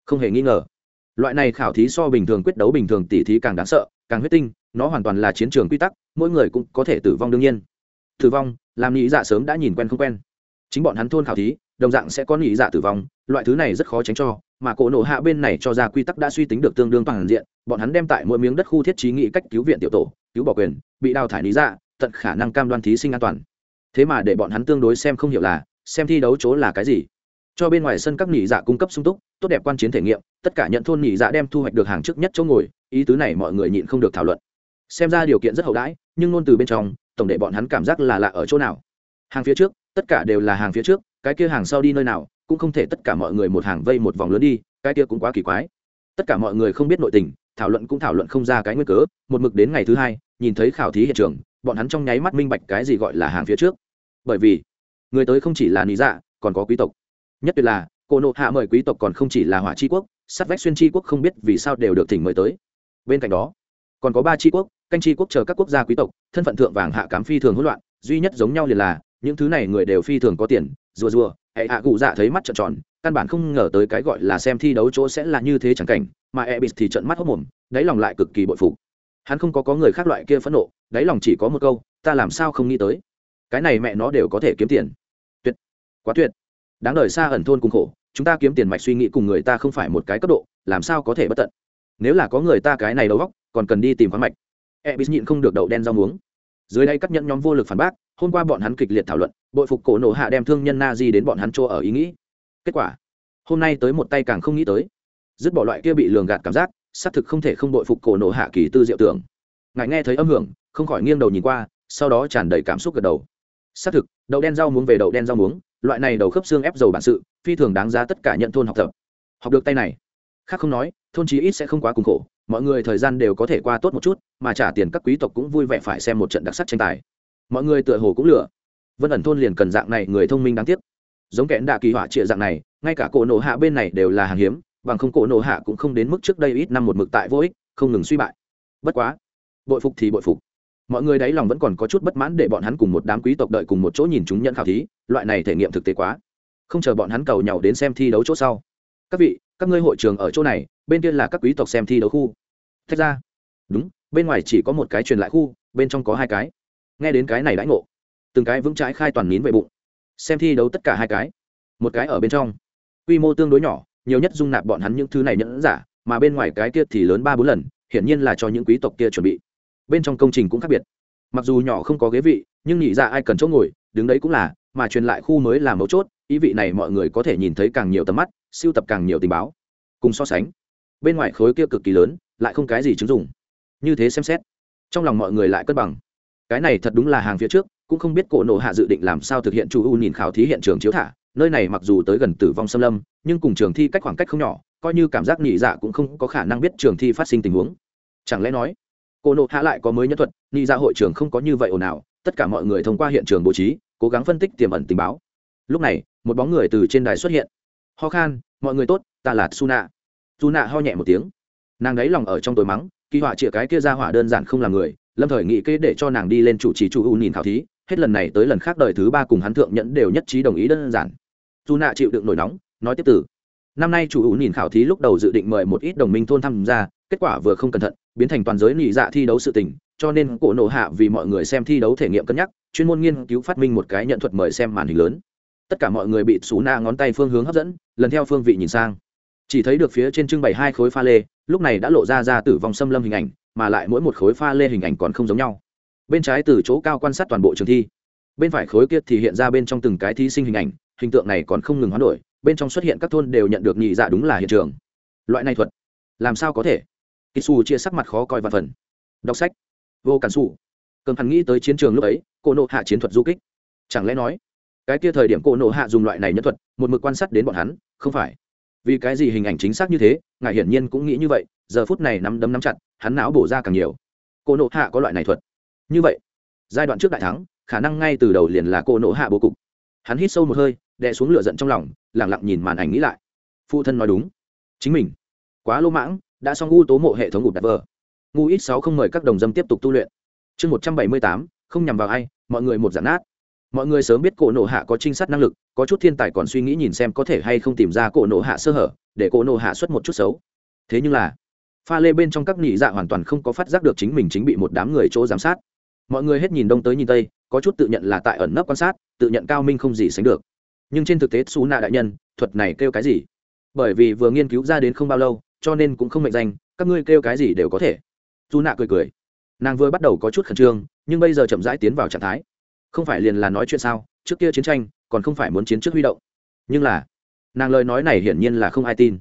Không hề nghi ngờ, loại này khảo thí so bình thường quyết đấu bình thường tỉ thí càng đáng sợ, càng huyết tinh, nó hoàn toàn là chiến trường quy tắc, mỗi người cũng có thể tử vong đương nhiên. Tử vong, làm nghĩ dạ sớm đã nhìn quen không quen chính bọn hắn thôn khảo thí, đồng dạng sẽ có nghĩ dạ tử vong, loại thứ này rất khó tránh cho, mà cổ nổ hạ bên này cho ra quy tắc đã suy tính được tương đương toàn diện, bọn hắn đem tại mỗi miếng đất khu thiết trí nghị cách cứu viện tiểu tổ, cứu bỏ quyền, bị đào thải lý dạ tận khả năng cam đoan thí sinh an toàn. Thế mà để bọn hắn tương đối xem không hiểu là, xem thi đấu chỗ là cái gì. Cho bên ngoài sân các nghỉ dạ cung cấp sung túc, tốt đẹp quan chiến thể nghiệm, tất cả nhận thôn nghỉ dạ đem thu hoạch được hàng trước nhất chỗ ngồi, ý tứ này mọi người nhịn không được thảo luận. Xem ra điều kiện rất hậu đãi, nhưng ngôn từ bên trong, tổng để bọn hắn cảm giác là lạ ở chỗ nào. Hàng phía trước tất cả đều là hàng phía trước, cái kia hàng sau đi nơi nào, cũng không thể tất cả mọi người một hàng vây một vòng lớn đi, cái kia cũng quá kỳ quái. Tất cả mọi người không biết nội tình, thảo luận cũng thảo luận không ra cái nguyên cớ, một mực đến ngày thứ hai, nhìn thấy khảo thí hiện trường, bọn hắn trong nháy mắt minh bạch cái gì gọi là hàng phía trước. Bởi vì, người tới không chỉ là lý dạ còn có quý tộc. Nhất tuyệt là cô nộ hạ mời quý tộc còn không chỉ là hỏa tri quốc, sát vách xuyên tri quốc không biết vì sao đều được thỉnh mời tới. Bên cạnh đó, còn có ba tri quốc, canh tri quốc chờ các quốc gia quý tộc, thân phận thượng vàng hạ cám phi thường hỗn loạn, duy nhất giống nhau liền là những thứ này người đều phi thường có tiền, rùa rùa, hệ hạ cụ dạ thấy mắt trợn tròn, căn bản không ngờ tới cái gọi là xem thi đấu chỗ sẽ là như thế chẳng cảnh, mà e ebis thì trận mắt hốc mồm, đáy lòng lại cực kỳ bội phục. Hắn không có có người khác loại kia phẫn nộ, đáy lòng chỉ có một câu, ta làm sao không nghĩ tới? Cái này mẹ nó đều có thể kiếm tiền. Tuyệt. Quá tuyệt. Đáng đời xa ẩn thôn cùng khổ, chúng ta kiếm tiền mạch suy nghĩ cùng người ta không phải một cái cấp độ, làm sao có thể bất tận? Nếu là có người ta cái này đầu góc còn cần đi tìm khoáng mạch. Ebis nhịn không được đậu đen rau muống. Dưới đây các nhận nhóm vô lực phản bác hôm qua bọn hắn kịch liệt thảo luận, bội phục cổ nổ hạ đem thương nhân na di đến bọn hắn chỗ ở ý nghĩ. Kết quả, hôm nay tới một tay càng không nghĩ tới. Dứt bỏ loại kia bị lường gạt cảm giác, xác thực không thể không bội phục cổ nổ hạ kỳ tư diệu tưởng. Ngài nghe thấy âm hưởng, không khỏi nghiêng đầu nhìn qua, sau đó tràn đầy cảm xúc gật đầu. Xác thực, đậu đen rau muống về đậu đen rau muống, loại này đầu khớp xương ép dầu bản sự, phi thường đáng giá tất cả nhận thôn học tập. Học được tay này. Khác không nói, thôn chí ít sẽ không quá cùng khổ, mọi người thời gian đều có thể qua tốt một chút, mà trả tiền các quý tộc cũng vui vẻ phải xem một trận đặc sắc tranh tài mọi người tựa hồ cũng lửa. Vân ẩn thôn liền cần dạng này người thông minh đáng tiếc. Giống kẽn đạ kỳ họa trịa dạng này, ngay cả cổ nổ hạ bên này đều là hàng hiếm, bằng không cổ nổ hạ cũng không đến mức trước đây ít năm một mực tại vô ích, không ngừng suy bại. Bất quá, bội phục thì bội phục. Mọi người đáy lòng vẫn còn có chút bất mãn để bọn hắn cùng một đám quý tộc đợi cùng một chỗ nhìn chúng nhận khảo thí, loại này thể nghiệm thực tế quá. Không chờ bọn hắn cầu nhau đến xem thi đấu chỗ sau. Các vị, các ngươi hội trường ở chỗ này, bên kia là các quý tộc xem thi đấu khu. Thách ra. Đúng, bên ngoài chỉ có một cái truyền lại khu, bên trong có hai cái nghe đến cái này đãi ngộ, từng cái vững trái khai toàn nín về bụng, xem thi đấu tất cả hai cái, một cái ở bên trong, quy mô tương đối nhỏ, nhiều nhất dung nạp bọn hắn những thứ này nhẫn giả, mà bên ngoài cái kia thì lớn ba bốn lần, hiển nhiên là cho những quý tộc kia chuẩn bị. Bên trong công trình cũng khác biệt. Mặc dù nhỏ không có ghế vị, nhưng nhị ra ai cần chỗ ngồi, đứng đấy cũng là, mà truyền lại khu mới là mấu chốt, ý vị này mọi người có thể nhìn thấy càng nhiều tầm mắt siêu tập càng nhiều tình báo, cùng so sánh. Bên ngoài khối kia cực kỳ lớn, lại không cái gì chứng dụng. Như thế xem xét, trong lòng mọi người lại cân bằng cái này thật đúng là hàng phía trước, cũng không biết cổ nộ hạ dự định làm sao thực hiện chủ u nhìn khảo thí hiện trường chiếu thả, nơi này mặc dù tới gần tử vong xâm lâm, nhưng cùng trường thi cách khoảng cách không nhỏ, coi như cảm giác nhị dạ cũng không có khả năng biết trường thi phát sinh tình huống. Chẳng lẽ nói, cổ nộ hạ lại có mới nhân thuật, nhị dạ hội trường không có như vậy ồn ào, tất cả mọi người thông qua hiện trường bố trí, cố gắng phân tích tiềm ẩn tình báo. Lúc này, một bóng người từ trên đài xuất hiện. Ho khan, mọi người tốt, ta là suna suna ho nhẹ một tiếng. Nàng đáy lòng ở trong tối mắng, kỳ họa chĩa cái kia ra hỏa đơn giản không là người lâm thời nghĩ kế để cho nàng đi lên chủ trì chủ u nhìn khảo thí, hết lần này tới lần khác đời thứ ba cùng hắn thượng nhẫn đều nhất trí đồng ý đơn giản. Dù nạ chịu đựng nổi nóng, nói tiếp từ. Năm nay chủ u nhìn khảo thí lúc đầu dự định mời một ít đồng minh thôn tham gia, kết quả vừa không cẩn thận, biến thành toàn giới nhị dạ thi đấu sự tình, cho nên cổ nộ hạ vì mọi người xem thi đấu thể nghiệm cân nhắc, chuyên môn nghiên cứu phát minh một cái nhận thuật mời xem màn hình lớn. Tất cả mọi người bị xú na ngón tay phương hướng hấp dẫn, lần theo phương vị nhìn sang. Chỉ thấy được phía trên trưng bày hai khối pha lê, lúc này đã lộ ra ra tử vong xâm lâm hình ảnh mà lại mỗi một khối pha lê hình ảnh còn không giống nhau. Bên trái từ chỗ cao quan sát toàn bộ trường thi, bên phải khối kia thì hiện ra bên trong từng cái thí sinh hình ảnh, hình tượng này còn không ngừng hoán đổi, bên trong xuất hiện các thôn đều nhận được nhị dạ đúng là hiện trường. Loại này thuật, làm sao có thể? Kisu chia sắc mặt khó coi và phần. Đọc sách. Vô cản xù cầm hắn nghĩ tới chiến trường lúc ấy cô nộ hạ chiến thuật du kích. Chẳng lẽ nói, cái kia thời điểm cô nộ hạ dùng loại này nhân thuật, một mực quan sát đến bọn hắn, không phải? Vì cái gì hình ảnh chính xác như thế, ngài hiển nhiên cũng nghĩ như vậy, giờ phút này nắm đấm nắm chặt, hắn não bổ ra càng nhiều. Cô nộ hạ có loại này thuật. Như vậy, giai đoạn trước đại thắng, khả năng ngay từ đầu liền là cô nộ hạ bố cục. Hắn hít sâu một hơi, đè xuống lửa giận trong lòng lẳng lặng nhìn màn ảnh nghĩ lại. Phụ thân nói đúng. Chính mình, quá lô mãng, đã xong u tố mộ hệ thống ngụt đặt vờ. Ngu ít sáu không mời các đồng dâm tiếp tục tu luyện. Chương một trăm bảy mươi tám, không nhằm vào ai, mọi người một giản nát mọi người sớm biết cổ nộ hạ có trinh sát năng lực, có chút thiên tài còn suy nghĩ nhìn xem có thể hay không tìm ra cổ nộ hạ sơ hở, để cổ nộ hạ xuất một chút xấu. Thế nhưng là, pha lê bên trong các nhị dạ hoàn toàn không có phát giác được chính mình chính bị một đám người chỗ giám sát. Mọi người hết nhìn đông tới nhìn tây, có chút tự nhận là tại ẩn nấp quan sát, tự nhận cao minh không gì sánh được. Nhưng trên thực tế xú nạ đại nhân, thuật này kêu cái gì? Bởi vì vừa nghiên cứu ra đến không bao lâu, cho nên cũng không mệnh danh, các ngươi kêu cái gì đều có thể. Dù nạ cười cười. Nàng vừa bắt đầu có chút khẩn trương, nhưng bây giờ chậm rãi tiến vào trạng thái không phải liền là nói chuyện sao? Trước kia chiến tranh, còn không phải muốn chiến trước huy động. Nhưng là, nàng lời nói này hiển nhiên là không ai tin.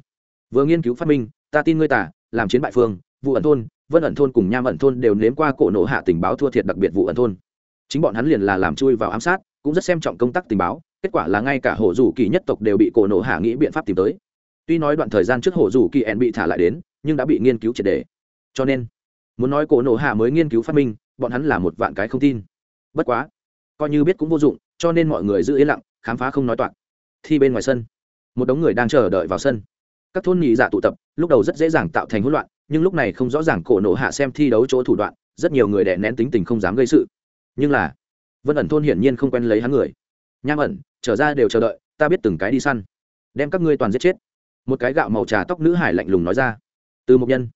Vừa nghiên cứu phát minh, ta tin ngươi tả, làm chiến bại phương, vụ ẩn thôn, vân ẩn thôn cùng nham ẩn thôn đều nếm qua cổ nổ hạ tình báo thua thiệt đặc biệt vụ ẩn thôn. Chính bọn hắn liền là làm chui vào ám sát, cũng rất xem trọng công tác tình báo, kết quả là ngay cả hộ rủ kỳ nhất tộc đều bị cổ nổ hạ nghĩ biện pháp tìm tới. Tuy nói đoạn thời gian trước hộ rủ kỳ ẻn bị thả lại đến, nhưng đã bị nghiên cứu triệt đề cho nên, muốn nói cổ nổ hạ mới nghiên cứu phát minh, bọn hắn là một vạn cái không tin. Bất quá coi như biết cũng vô dụng, cho nên mọi người giữ yên lặng, khám phá không nói toạc. Thi bên ngoài sân, một đống người đang chờ đợi vào sân. Các thôn nhị dạ tụ tập, lúc đầu rất dễ dàng tạo thành hỗn loạn, nhưng lúc này không rõ ràng cổ nổ hạ xem thi đấu chỗ thủ đoạn, rất nhiều người đè nén tính tình không dám gây sự. Nhưng là, vân ẩn thôn hiển nhiên không quen lấy hắn người. Nham ẩn, trở ra đều chờ đợi, ta biết từng cái đi săn, đem các ngươi toàn giết chết. Một cái gạo màu trà tóc nữ hải lạnh lùng nói ra. Từ một nhân,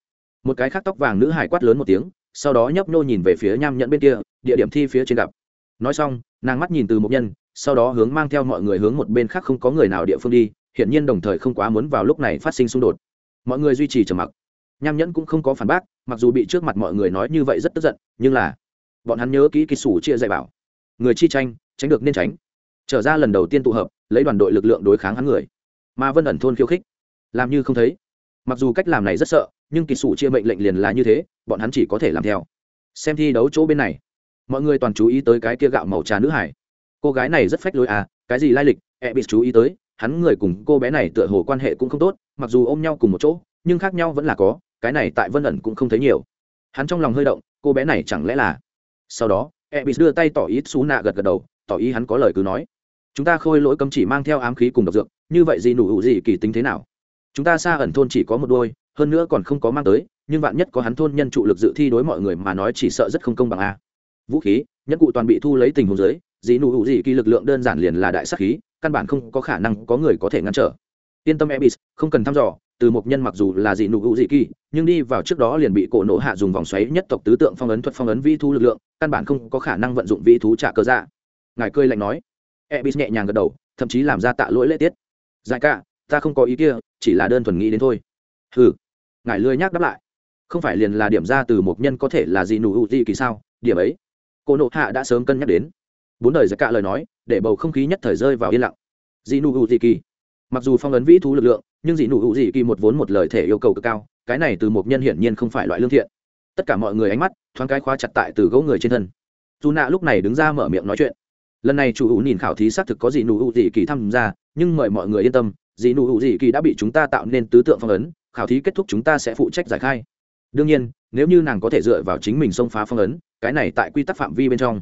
một cái khác tóc vàng nữ hải quát lớn một tiếng, sau đó nhấp nô nhìn về phía nham nhẫn bên kia, địa điểm thi phía trên gặp nói xong, nàng mắt nhìn từ một nhân, sau đó hướng mang theo mọi người hướng một bên khác không có người nào địa phương đi, hiển nhiên đồng thời không quá muốn vào lúc này phát sinh xung đột. Mọi người duy trì trầm mặc. Nham nhẫn cũng không có phản bác, mặc dù bị trước mặt mọi người nói như vậy rất tức giận, nhưng là bọn hắn nhớ kỹ kỳ sủ chia dạy bảo. Người chi tranh, tránh được nên tránh. Trở ra lần đầu tiên tụ hợp, lấy đoàn đội lực lượng đối kháng hắn người. Mà vân ẩn thôn khiêu khích. Làm như không thấy. Mặc dù cách làm này rất sợ, nhưng kỳ sủ chia mệnh lệnh liền là như thế, bọn hắn chỉ có thể làm theo. Xem thi đấu chỗ bên này mọi người toàn chú ý tới cái kia gạo màu trà nữ hải. Cô gái này rất phách lối à cái gì lai lịch e bị chú ý tới, hắn người cùng cô bé này tựa hồ quan hệ cũng không tốt, mặc dù ôm nhau cùng một chỗ, nhưng khác nhau vẫn là có, cái này tại vân ẩn cũng không thấy nhiều. Hắn trong lòng hơi động, cô bé này chẳng lẽ là? Sau đó e bị đưa tay tỏ ý xú nạ gật gật đầu, tỏ ý hắn có lời cứ nói. Chúng ta khôi lỗi cấm chỉ mang theo ám khí cùng độc dược, như vậy gì nụ hữu gì kỳ tính thế nào? Chúng ta xa ẩn thôn chỉ có một đôi, hơn nữa còn không có mang tới, nhưng vạn nhất có hắn thôn nhân trụ lực dự thi đối mọi người mà nói chỉ sợ rất không công bằng a vũ khí nhất cụ toàn bị thu lấy tình huống giới dị nụ hữu dị kỳ lực lượng đơn giản liền là đại sắc khí, căn bản không có khả năng có người có thể ngăn trở. Yên tâm, ebis, không cần thăm dò, từ một nhân mặc dù là dị nụ hữu dị kỳ, nhưng đi vào trước đó liền bị cổ nổ hạ dùng vòng xoáy nhất tộc tứ tượng phong ấn thuật phong ấn vi thu lực lượng, căn bản không có khả năng vận dụng vi thú trả cơ ra. ngài cười lạnh nói. Ebis nhẹ nhàng gật đầu, thậm chí làm ra tạ lỗi lễ tiết. Dài cả, ta không có ý kia, chỉ là đơn thuần nghĩ đến thôi. Hừ. Ngài lười nhác đáp lại. Không phải liền là điểm ra từ một nhân có thể là dị nụ hữu dị kỳ sao? Điểm ấy cô nộ hạ đã sớm cân nhắc đến. Bốn đời giải cả lời nói, để bầu không khí nhất thời rơi vào yên lặng. Dị nụ hữu dị kỳ mặc dù phong ấn vĩ thú lực lượng, nhưng dị nụ hữu dị kỳ một vốn một lời thể yêu cầu cực cao, cái này từ một nhân hiển nhiên không phải loại lương thiện. Tất cả mọi người ánh mắt, thoáng cái khóa chặt tại từ gấu người trên thân. Dù nạ lúc này đứng ra mở miệng nói chuyện. Lần này chủ hữu nhìn khảo thí xác thực có dị nụ hữu dị kỳ tham gia, nhưng mời mọi người yên tâm dị nụ hữu dị kỳ đã bị chúng ta tạo nên tứ tượng phong ấn, khảo thí kết thúc chúng ta sẽ phụ trách giải khai. Đương nhiên nếu như nàng có thể dựa vào chính mình xông phá phong ấn, cái này tại quy tắc phạm vi bên trong.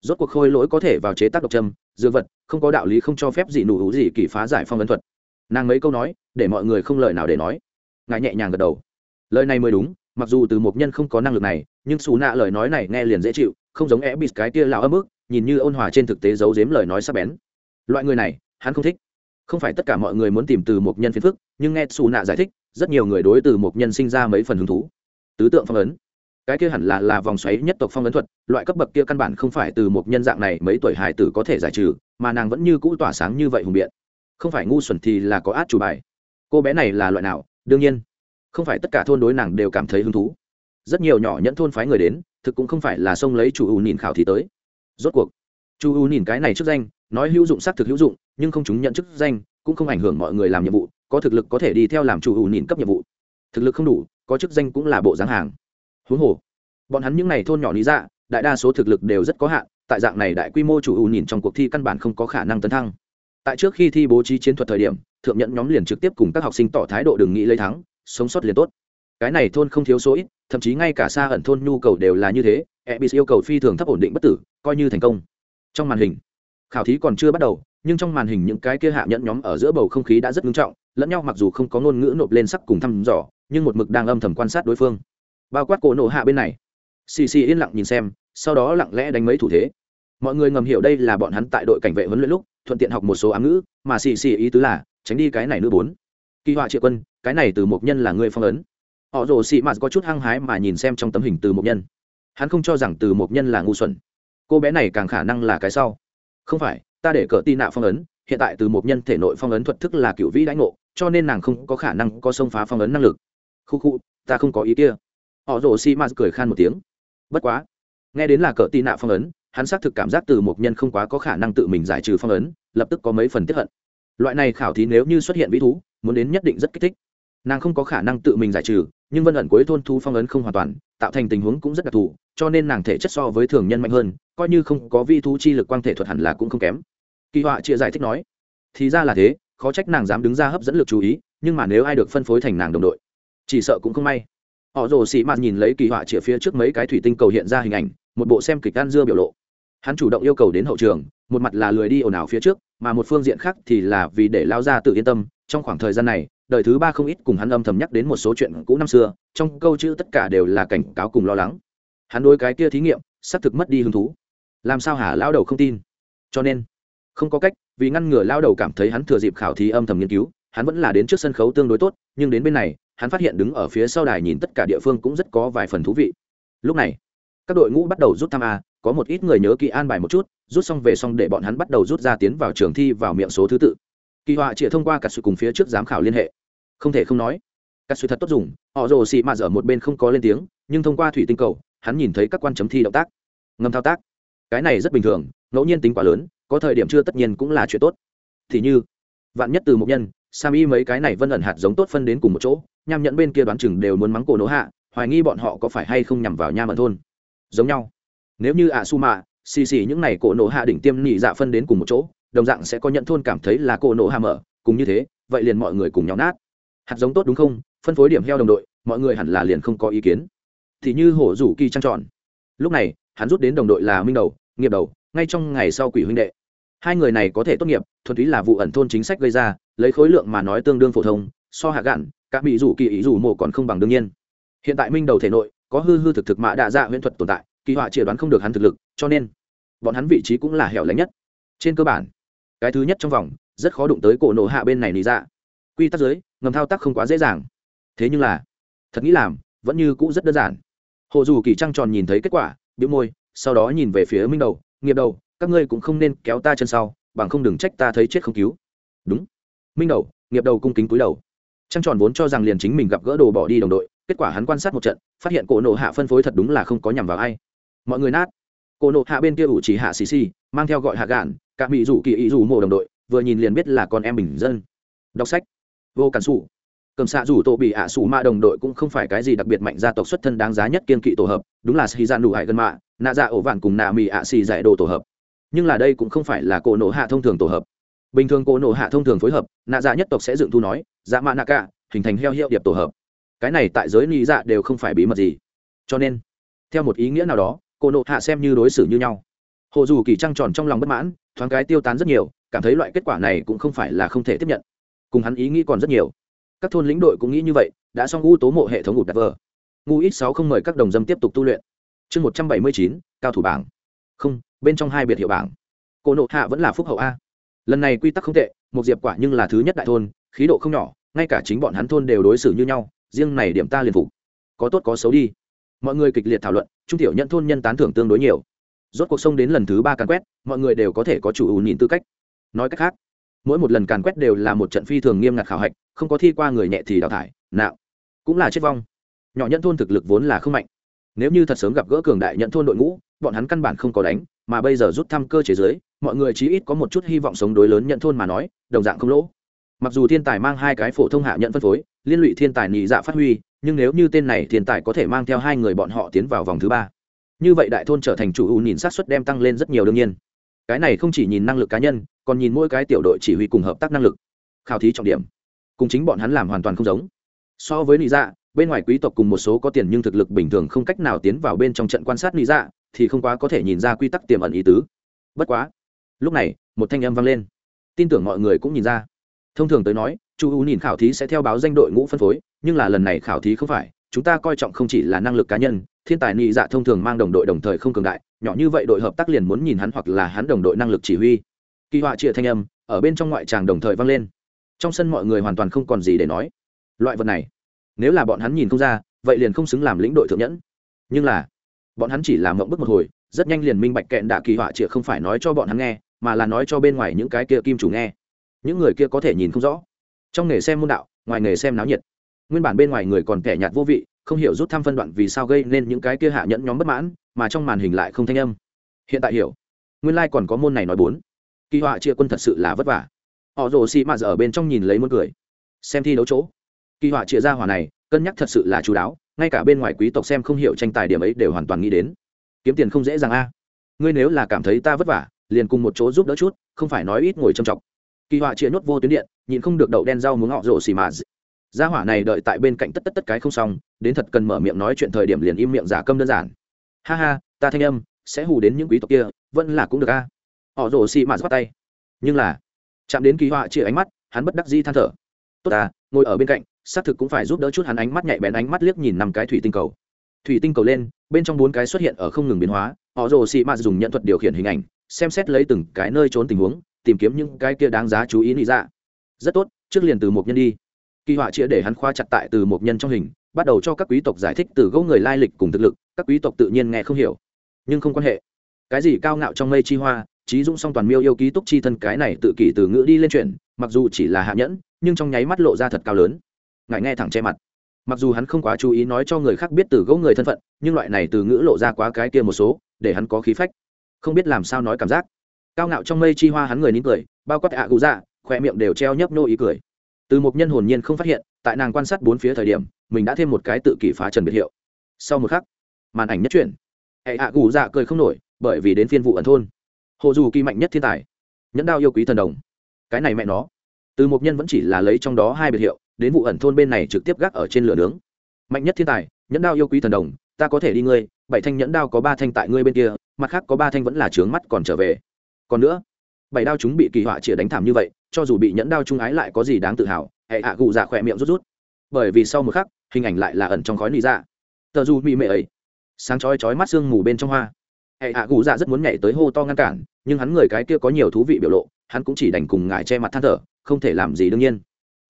Rốt cuộc khôi lỗi có thể vào chế tác độc trâm dược vật, không có đạo lý không cho phép gì nụ hữu gì kỳ phá giải phong ấn thuật. Nàng mấy câu nói, để mọi người không lời nào để nói. Ngài nhẹ nhàng gật đầu. Lời này mới đúng, mặc dù từ một nhân không có năng lực này, nhưng xù nạ lời nói này nghe liền dễ chịu, không giống é bịt cái tia lào ấm ức, nhìn như ôn hòa trên thực tế giấu giếm lời nói sắc bén. Loại người này, hắn không thích. Không phải tất cả mọi người muốn tìm từ một nhân phiền phức, nhưng nghe xù nạ giải thích, rất nhiều người đối từ một nhân sinh ra mấy phần hứng thú tứ tượng phong ấn. Cái kia hẳn là là vòng xoáy nhất tộc phong ấn thuật, loại cấp bậc kia căn bản không phải từ một nhân dạng này mấy tuổi hải tử có thể giải trừ, mà nàng vẫn như cũ tỏa sáng như vậy hùng biện. Không phải ngu xuẩn thì là có át chủ bài. Cô bé này là loại nào? Đương nhiên, không phải tất cả thôn đối nàng đều cảm thấy hứng thú. Rất nhiều nhỏ nhẫn thôn phái người đến, thực cũng không phải là xông lấy chủ ưu nhìn khảo thì tới. Rốt cuộc chủ ưu nhìn cái này chức danh, nói hữu dụng xác thực hữu dụng, nhưng không chúng nhận chức danh, cũng không ảnh hưởng mọi người làm nhiệm vụ, có thực lực có thể đi theo làm chủ ưu nhìn cấp nhiệm vụ. Thực lực không đủ có chức danh cũng là bộ dáng hàng. Huống hồ, bọn hắn những n à y thôn nhỏ lý dạ đại đa số thực lực đều rất có hạn, tại dạng này đại quy mô chủ ưu nhìn trong cuộc thi căn bản không có khả năng tấn thăng. Tại trước khi thi bố trí chiến thuật thời điểm, thượng nhận nhóm liền trực tiếp cùng các học sinh tỏ thái độ đừng nghĩ lấy thắng, sống sót liền tốt. Cái này thôn không thiếu số ít, thậm chí ngay cả xa ẩn thôn nhu cầu đều là như thế, ebis yêu cầu phi thường thấp ổn định bất tử, coi như thành công. Trong màn hình, khảo thí còn chưa bắt đầu, nhưng trong màn hình những cái kia hạ nhẫn nhóm ở giữa bầu không khí đã rất nghiêm trọng, lẫn nhau mặc dù không có ngôn ngữ nộp lên sắc cùng thăm dò nhưng một mực đang âm thầm quan sát đối phương. Bao quát cổ nổ hạ bên này. Xì xì yên lặng nhìn xem, sau đó lặng lẽ đánh mấy thủ thế. Mọi người ngầm hiểu đây là bọn hắn tại đội cảnh vệ huấn luyện lúc, thuận tiện học một số ám ngữ, mà xì xì ý tứ là, tránh đi cái này nữ bốn. Kỳ họa triệu quân, cái này từ một nhân là người phong ấn. Họ rồ xì mạt có chút hăng hái mà nhìn xem trong tấm hình từ một nhân. Hắn không cho rằng từ một nhân là ngu xuẩn. Cô bé này càng khả năng là cái sau. Không phải, ta để cỡ tị nạ phong ấn, hiện tại từ một nhân thể nội phong ấn thuật thức là cựu vĩ đãi ngộ, cho nên nàng không có khả năng có xông phá phong ấn năng lực khu khu, ta không có ý kia. Họ rồ xi mạt cười khan một tiếng. Bất quá. Nghe đến là cỡ tị nạ phong ấn, hắn xác thực cảm giác từ một nhân không quá có khả năng tự mình giải trừ phong ấn, lập tức có mấy phần tiếp hận. Loại này khảo thí nếu như xuất hiện vĩ thú, muốn đến nhất định rất kích thích. Nàng không có khả năng tự mình giải trừ, nhưng vân ẩn cuối thôn thu phong ấn không hoàn toàn, tạo thành tình huống cũng rất đặc thù, cho nên nàng thể chất so với thường nhân mạnh hơn, coi như không có vi thú chi lực quang thể thuật hẳn là cũng không kém. Kỳ họa chia giải thích nói, thì ra là thế, khó trách nàng dám đứng ra hấp dẫn lực chú ý, nhưng mà nếu ai được phân phối thành nàng đồng đội chỉ sợ cũng không may. Họ rồ xì mạt nhìn lấy kỳ họa chĩa phía trước mấy cái thủy tinh cầu hiện ra hình ảnh, một bộ xem kịch ăn dưa biểu lộ. Hắn chủ động yêu cầu đến hậu trường, một mặt là lười đi ồn ào phía trước, mà một phương diện khác thì là vì để lao ra tự yên tâm. Trong khoảng thời gian này đời thứ ba không ít cùng hắn âm thầm nhắc đến một số chuyện cũ năm xưa, trong câu chữ tất cả đều là cảnh cáo cùng lo lắng. Hắn đôi cái kia thí nghiệm, xác thực mất đi hứng thú. Làm sao hả? Lao đầu không tin. Cho nên, không có cách, vì ngăn ngừa lao đầu cảm thấy hắn thừa dịp khảo thí âm thầm nghiên cứu, hắn vẫn là đến trước sân khấu tương đối tốt, nhưng đến bên này hắn phát hiện đứng ở phía sau đài nhìn tất cả địa phương cũng rất có vài phần thú vị. Lúc này, các đội ngũ bắt đầu rút thăm a, có một ít người nhớ kỳ an bài một chút, rút xong về xong để bọn hắn bắt đầu rút ra tiến vào trường thi vào miệng số thứ tự. Kỳ họa chỉ thông qua cả sự cùng phía trước giám khảo liên hệ. Không thể không nói các suy thật tốt dùng, họ rồ xị mà ở một bên không có lên tiếng, nhưng thông qua thủy tinh cầu, hắn nhìn thấy các quan chấm thi động tác. Ngầm thao tác. Cái này rất bình thường, ngẫu nhiên tính quá lớn, có thời điểm chưa tất nhiên cũng là chuyện tốt. Thì như, vạn nhất từ một nhân sam y mấy cái này vân ẩn hạt giống tốt phân đến cùng một chỗ nham nhẫn bên kia đoán chừng đều muốn mắng cổ nổ hạ, hoài nghi bọn họ có phải hay không nhằm vào nham ẩn thôn. Giống nhau. Nếu như ạ su mạ, xì xì những này cổ nổ hạ đỉnh tiêm nhị dạ phân đến cùng một chỗ, đồng dạng sẽ có nhận thôn cảm thấy là cổ nổ hạ mở, cùng như thế, vậy liền mọi người cùng nhau nát. Hạt giống tốt đúng không? Phân phối điểm heo đồng đội, mọi người hẳn là liền không có ý kiến. Thì như hổ rủ kỳ trang trọn lúc này, hắn rút đến đồng đội là minh đầu, nghiệp đầu, ngay trong ngày sau quỷ huynh đệ. Hai người này có thể tốt nghiệp, thuần túy là vụ ẩn thôn chính sách gây ra, lấy khối lượng mà nói tương đương phổ thông, so hạ gạn các bị rủ kỳ ý rủ mộ còn không bằng đương nhiên. Hiện tại minh đầu thể nội, có hư hư thực thực mã đạ dạ huyễn thuật tồn tại, kỳ họa chỉ đoán không được hắn thực lực, cho nên bọn hắn vị trí cũng là hẻo lánh nhất. Trên cơ bản, cái thứ nhất trong vòng, rất khó đụng tới cổ nổ hạ bên này lý ra dạ. quy tắc giới, ngầm thao tác không quá dễ dàng. Thế nhưng là, thật nghĩ làm, vẫn như cũ rất đơn giản. Hồ dù kỳ trăng tròn nhìn thấy kết quả biếu môi, sau đó nhìn về phía minh đầu, nghiệp đầu, các ngươi cũng không nên kéo ta chân sau, bằng không đừng trách ta thấy chết không cứu. Đúng. Minh đầu, nghiệp đầu cung kính cúi đầu trăng tròn vốn cho rằng liền chính mình gặp gỡ đồ bỏ đi đồng đội, kết quả hắn quan sát một trận, phát hiện cổ nộ hạ phân phối thật đúng là không có nhằm vào ai. Mọi người nát. Cổ nộ hạ bên kia ủ chỉ hạ xì xì, mang theo gọi hạ gạn, cả mỹ rủ kỳ ý rủ mộ đồng đội, vừa nhìn liền biết là con em bình dân. Đọc sách. Vô cản xù cầm xạ rủ tổ bị ạ xù ma đồng đội cũng không phải cái gì đặc biệt mạnh gia tộc xuất thân đáng giá nhất kiên kỵ tổ hợp, đúng là xì ra nụ hại gần mạ, nạ dạ ổ vạn cùng nạ mỹ ạ xì giải đồ tổ hợp. Nhưng là đây cũng không phải là cổ nộ hạ thông thường tổ hợp bình thường cổ nộ hạ thông thường phối hợp, nạ dạ nhất tộc sẽ dựng thu nói dạ mạ nạ cả, hình thành heo hiệu điệp tổ hợp. Cái này tại giới lý dạ đều không phải bí mật gì. Cho nên, theo một ý nghĩa nào đó, cổ nộ hạ xem như đối xử như nhau. Hồ dù kỳ trăng tròn trong lòng bất mãn, thoáng cái tiêu tán rất nhiều, cảm thấy loại kết quả này cũng không phải là không thể tiếp nhận. Cùng hắn ý nghĩ còn rất nhiều. Các thôn lĩnh đội cũng nghĩ như vậy, đã xong u tố mộ hệ thống ngụt đặt vờ. Ngu ít sáu không mời các đồng dâm tiếp tục tu luyện. Chương một trăm bảy mươi chín, cao thủ bảng. Không, bên trong hai biệt hiệu bảng. Cổ nộ hạ vẫn là phúc hậu a lần này quy tắc không tệ, một diệp quả nhưng là thứ nhất đại thôn, khí độ không nhỏ, ngay cả chính bọn hắn thôn đều đối xử như nhau, riêng này điểm ta liền phục. Có tốt có xấu đi. Mọi người kịch liệt thảo luận, trung tiểu nhận thôn nhân tán thưởng tương đối nhiều. Rốt cuộc sông đến lần thứ ba càn quét, mọi người đều có thể có chủ ủ nhìn tư cách. Nói cách khác, mỗi một lần càn quét đều là một trận phi thường nghiêm ngặt khảo hạch, không có thi qua người nhẹ thì đào thải, nạo, cũng là chết vong. Nhỏ nhận thôn thực lực vốn là không mạnh. Nếu như thật sớm gặp gỡ cường đại nhận thôn đội ngũ bọn hắn căn bản không có đánh, mà bây giờ rút thăm cơ chế giới mọi người chí ít có một chút hy vọng sống đối lớn nhận thôn mà nói, đồng dạng không lỗ. Mặc dù thiên tài mang hai cái phổ thông hạ nhận phân phối, liên lụy thiên tài nhị dạ phát huy, nhưng nếu như tên này thiên tài có thể mang theo hai người bọn họ tiến vào vòng thứ ba, như vậy đại thôn trở thành chủ ưu nhìn sát xuất đem tăng lên rất nhiều đương nhiên. Cái này không chỉ nhìn năng lực cá nhân, còn nhìn mỗi cái tiểu đội chỉ huy cùng hợp tác năng lực. Khảo thí trọng điểm. Cùng chính bọn hắn làm hoàn toàn không giống. So với lý dạ bên ngoài quý tộc cùng một số có tiền nhưng thực lực bình thường không cách nào tiến vào bên trong trận quan sát lý dạ thì không quá có thể nhìn ra quy tắc tiềm ẩn ý tứ. Bất quá, lúc này, một thanh âm vang lên. Tin tưởng mọi người cũng nhìn ra. Thông thường tới nói, chu u nhìn khảo thí sẽ theo báo danh đội ngũ phân phối, nhưng là lần này khảo thí không phải, chúng ta coi trọng không chỉ là năng lực cá nhân, thiên tài nhị dạ thông thường mang đồng đội đồng thời không cường đại, nhỏ như vậy đội hợp tác liền muốn nhìn hắn hoặc là hắn đồng đội năng lực chỉ huy. Kỳ họa trịa thanh âm, ở bên trong ngoại tràng đồng thời vang lên. Trong sân mọi người hoàn toàn không còn gì để nói. Loại vật này, nếu là bọn hắn nhìn không ra, vậy liền không xứng làm lĩnh đội thượng nhẫn. Nhưng là bọn hắn chỉ làm mộng bức một hồi, rất nhanh liền minh bạch kẹn đạ kỳ họa trịa không phải nói cho bọn hắn nghe, mà là nói cho bên ngoài những cái kia kim chủ nghe. Những người kia có thể nhìn không rõ. Trong nghề xem môn đạo, ngoài nghề xem náo nhiệt. Nguyên bản bên ngoài người còn kẻ nhạt vô vị, không hiểu rút thăm phân đoạn vì sao gây nên những cái kia hạ nhẫn nhóm bất mãn, mà trong màn hình lại không thanh âm. Hiện tại hiểu. Nguyên lai、like、còn có môn này nói bốn. Kỳ họa chia quân thật sự là vất vả. Họ rồ xị mạt ở bên trong nhìn lấy muốn cười. Xem thi đấu chỗ. Kỳ họa chia ra hỏa này, cân nhắc thật sự là chú đáo ngay cả bên ngoài quý tộc xem không hiểu tranh tài điểm ấy đều hoàn toàn nghĩ đến. Kiếm tiền không dễ dàng a. Ngươi nếu là cảm thấy ta vất vả, liền cùng một chỗ giúp đỡ chút, không phải nói ít ngồi trầm trọng kỳ họa chia nuốt vô tuyến điện nhìn không được đậu đen rau muốn họ rổ xì mà gia hỏa này đợi tại bên cạnh tất tất tất cái không xong, đến thật cần mở miệng nói chuyện thời điểm liền im miệng giả câm đơn giản. Ha ha, ta thanh âm, sẽ hù đến những quý tộc kia, vẫn là cũng được a. Họ rổ xì mà bắt tay. Nhưng là, chạm đến kỳ họa chia ánh mắt, hắn bất đắc di than thở tốt à ngồi ở bên cạnh, xác thực cũng phải giúp đỡ chút hắn ánh mắt nhạy bén, ánh mắt liếc nhìn năm cái thủy tinh cầu. Thủy tinh cầu lên, bên trong bốn cái xuất hiện ở không ngừng biến hóa, họ rồ xị mạt dùng nhận thuật điều khiển hình ảnh, xem xét lấy từng cái nơi trốn tình huống, tìm kiếm những cái kia đáng giá chú ý lý ra rất tốt, trước liền từ một nhân đi. Kỳ họa chĩa để hắn khoa chặt tại từ một nhân trong hình, bắt đầu cho các quý tộc giải thích từ gỗ người lai lịch cùng thực lực, các quý tộc tự nhiên nghe không hiểu. Nhưng không quan hệ. Cái gì cao ngạo trong mây chi hoa, trí dũng song toàn miêu yêu ký túc chi thân cái này tự kỷ từ ngữ đi lên chuyện mặc dù chỉ là hạ nhẫn, nhưng trong nháy mắt lộ ra thật cao lớn. Ngại nghe thẳng che mặt. Mặc dù hắn không quá chú ý nói cho người khác biết từ gỗ người thân phận, nhưng loại này từ ngữ lộ ra quá cái kia một số, để hắn có khí phách. Không biết làm sao nói cảm giác. Cao ngạo trong mây chi hoa hắn người nín cười, bao quát ạ à gù dạ khoe miệng đều treo nhấp nô ý cười. Từ một nhân hồn nhiên không phát hiện, tại nàng quan sát bốn phía thời điểm, mình đã thêm một cái tự kỷ phá trần biệt hiệu. Sau một khắc, màn ảnh nhất chuyển. Hệ ạ gù dạ cười không nổi, bởi vì đến phiên vụ ẩn thôn. Hồ dù kỳ mạnh nhất thiên tài. Nhẫn đao yêu quý thần đồng cái này mẹ nó. Từ một nhân vẫn chỉ là lấy trong đó hai biệt hiệu, đến vụ ẩn thôn bên này trực tiếp gác ở trên lửa nướng. Mạnh nhất thiên tài, nhẫn đao yêu quý thần đồng, ta có thể đi ngươi, bảy thanh nhẫn đao có ba thanh tại ngươi bên kia, mặt khác có ba thanh vẫn là trướng mắt còn trở về. Còn nữa, bảy đao chúng bị kỳ họa chĩa đánh thảm như vậy, cho dù bị nhẫn đao trung ái lại có gì đáng tự hào, hệ hạ gù dạ khỏe miệng rút rút. Bởi vì sau một khắc, hình ảnh lại là ẩn trong khói nị dạ tờ dù mị mệ ấy, sáng chói chói mắt sương mù bên trong hoa. Hệ hạ gù dạ rất muốn nhảy tới hô to ngăn cản, nhưng hắn người cái kia có nhiều thú vị biểu lộ hắn cũng chỉ đành cùng ngài che mặt than thở, không thể làm gì đương nhiên.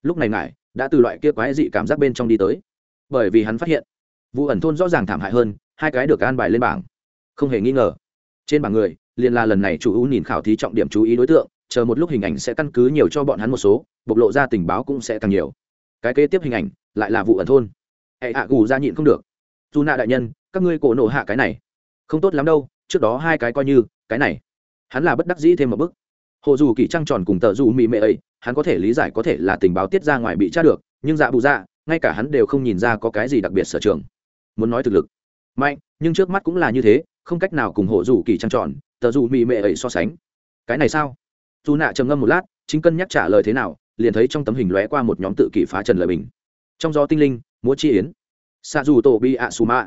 Lúc này ngài đã từ loại kia quái dị cảm giác bên trong đi tới. Bởi vì hắn phát hiện vụ ẩn thôn rõ ràng thảm hại hơn, hai cái được an bài lên bảng. Không hề nghi ngờ, trên bảng người, liền là lần này chủ ưu nhìn khảo thí trọng điểm chú ý đối tượng, chờ một lúc hình ảnh sẽ căn cứ nhiều cho bọn hắn một số, bộc lộ ra tình báo cũng sẽ càng nhiều. Cái kế tiếp hình ảnh lại là vụ ẩn thôn. Hệ hạ gù ra nhịn không được. Dù nạ đại nhân, các ngươi cổ nổ hạ cái này. Không tốt lắm đâu, trước đó hai cái coi như, cái này. Hắn là bất đắc dĩ thêm một bức hồ dù kỳ trăng tròn cùng tờ dù mỹ mệ ấy, hắn có thể lý giải có thể là tình báo tiết ra ngoài bị tra được, nhưng dạ bù dạ ngay cả hắn đều không nhìn ra có cái gì đặc biệt sở trường. Muốn nói thực lực. Mạnh, nhưng trước mắt cũng là như thế, không cách nào cùng hồ dù kỳ trăng tròn, tờ dù mỹ mệ ấy so sánh. Cái này sao? Dù nạ trầm ngâm một lát, chính cân nhắc trả lời thế nào, liền thấy trong tấm hình lóe qua một nhóm tự kỷ phá trần lời bình. Trong gió tinh linh, múa chi yến. Sa dù tổ bi ạ xù mạ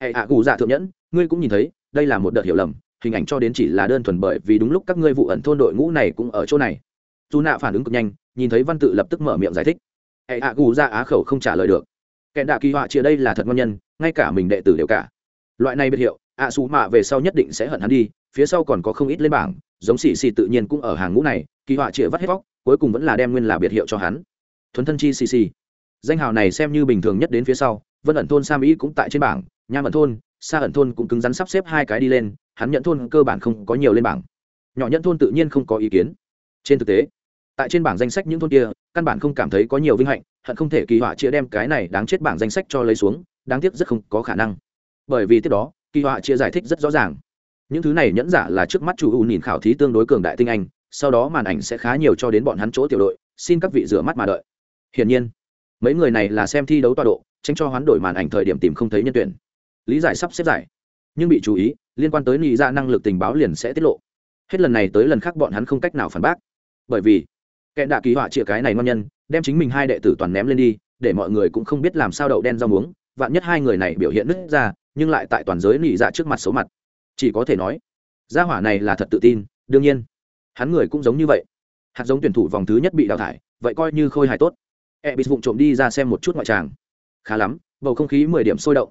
hệ ạ gù dạ thượng nhẫn, ngươi cũng nhìn thấy, đây là một đợt hiểu lầm hình ảnh cho đến chỉ là đơn thuần bởi vì đúng lúc các ngươi vụ ẩn thôn đội ngũ này cũng ở chỗ này. Dù nạ phản ứng cực nhanh, nhìn thấy văn tự lập tức mở miệng giải thích. Hệ ạ gù ra á khẩu không trả lời được. Kẻ đạ kỳ họa chia đây là thật ngon nhân, ngay cả mình đệ tử đều cả. Loại này biệt hiệu, ạ xù mạ về sau nhất định sẽ hận hắn đi, phía sau còn có không ít lên bảng, giống xì xì tự nhiên cũng ở hàng ngũ này, kỳ họa chia vắt hết vóc, cuối cùng vẫn là đem nguyên là biệt hiệu cho hắn. Thuấn thân chi xì xì. Danh hào này xem như bình thường nhất đến phía sau, vân ẩn thôn sa mỹ cũng tại trên bảng, nham ẩn thôn xa ẩn thôn cũng cứng rắn sắp xếp hai cái đi lên, hắn nhận thôn cơ bản không có nhiều lên bảng. Nhỏ nhận thôn tự nhiên không có ý kiến. Trên thực tế, tại trên bảng danh sách những thôn kia, căn bản không cảm thấy có nhiều vinh hạnh, hận không thể kỳ họa chia đem cái này đáng chết bảng danh sách cho lấy xuống, đáng tiếc rất không có khả năng. Bởi vì tiếp đó, kỳ họa chia giải thích rất rõ ràng. Những thứ này nhẫn giả là trước mắt chủ ưu nhìn khảo thí tương đối cường đại tinh anh, sau đó màn ảnh sẽ khá nhiều cho đến bọn hắn chỗ tiểu đội, xin các vị rửa mắt mà đợi. Hiển nhiên, mấy người này là xem thi đấu tọa độ, tránh cho hoán đổi màn ảnh thời điểm tìm không thấy nhân tuyển lý giải sắp xếp giải. Nhưng bị chú ý, liên quan tới nghĩ ra dạ năng lực tình báo liền sẽ tiết lộ. Hết lần này tới lần khác bọn hắn không cách nào phản bác. Bởi vì, kẻ đạ kỳ họa chĩa cái này ngon nhân, đem chính mình hai đệ tử toàn ném lên đi, để mọi người cũng không biết làm sao đậu đen rau muống, vạn nhất hai người này biểu hiện nứt ra, nhưng lại tại toàn giới nghĩ ra dạ trước mặt số mặt. Chỉ có thể nói, gia hỏa này là thật tự tin, đương nhiên, hắn người cũng giống như vậy. Hạt giống tuyển thủ vòng thứ nhất bị đào thải, vậy coi như khôi hài tốt. E bị vụng trộm đi ra xem một chút ngoại tràng. Khá lắm, bầu không khí mười điểm sôi động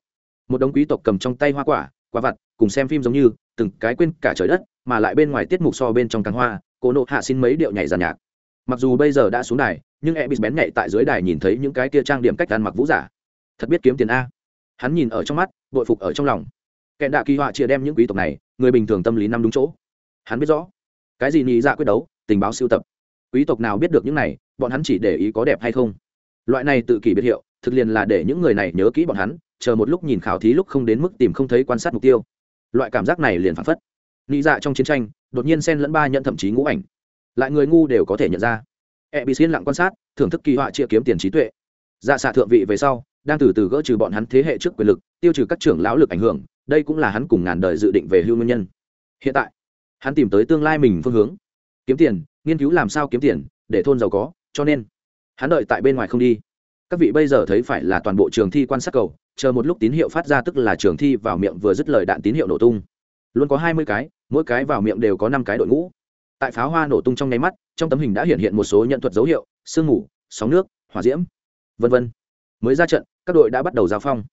một đống quý tộc cầm trong tay hoa quả quả vặt, cùng xem phim giống như, từng cái quên cả trời đất, mà lại bên ngoài tiết mục so bên trong càng hoa cô nộ hạ xin mấy điệu nhảy giàn nhạc. Mặc dù bây giờ đã xuống đài, nhưng e bị bén nhảy tại dưới đài nhìn thấy những cái kia trang điểm cách ăn mặc vũ giả. Thật biết kiếm tiền a. Hắn nhìn ở trong mắt, bội phục ở trong lòng. Kẻ đạ kỳ họa chia đem những quý tộc này, người bình thường tâm lý năm đúng chỗ. Hắn biết rõ, cái gì nghĩ dạ quyết đấu, tình báo siêu tập. Quý tộc nào biết được những này, bọn hắn chỉ để ý có đẹp hay không. Loại này tự kỷ biệt hiệu, thực liền là để những người này nhớ kỹ bọn hắn chờ một lúc nhìn khảo thí lúc không đến mức tìm không thấy quan sát mục tiêu. Loại cảm giác này liền phản phất. Nghĩ dạ trong chiến tranh, đột nhiên xen lẫn ba nhận thậm chí ngũ ảnh. Lại người ngu đều có thể nhận ra. E bị xiên lặng quan sát, thưởng thức kỳ họa chia kiếm tiền trí tuệ. Dạ xạ thượng vị về sau, đang từ từ gỡ trừ bọn hắn thế hệ trước quyền lực, tiêu trừ các trưởng lão lực ảnh hưởng, đây cũng là hắn cùng ngàn đời dự định về hưu nguyên nhân. Hiện tại, hắn tìm tới tương lai mình phương hướng. Kiếm tiền, nghiên cứu làm sao kiếm tiền, để thôn giàu có, cho nên, hắn đợi tại bên ngoài không đi các vị bây giờ thấy phải là toàn bộ trường thi quan sát cầu, chờ một lúc tín hiệu phát ra tức là trường thi vào miệng vừa dứt lời đạn tín hiệu nổ tung. Luôn có hai mươi cái, mỗi cái vào miệng đều có năm cái đội ngũ. Tại pháo hoa nổ tung trong nháy mắt, trong tấm hình đã hiện hiện một số nhận thuật dấu hiệu, sương mù, sóng nước, hỏa diễm v v mới ra trận, các đội đã bắt đầu giao phong.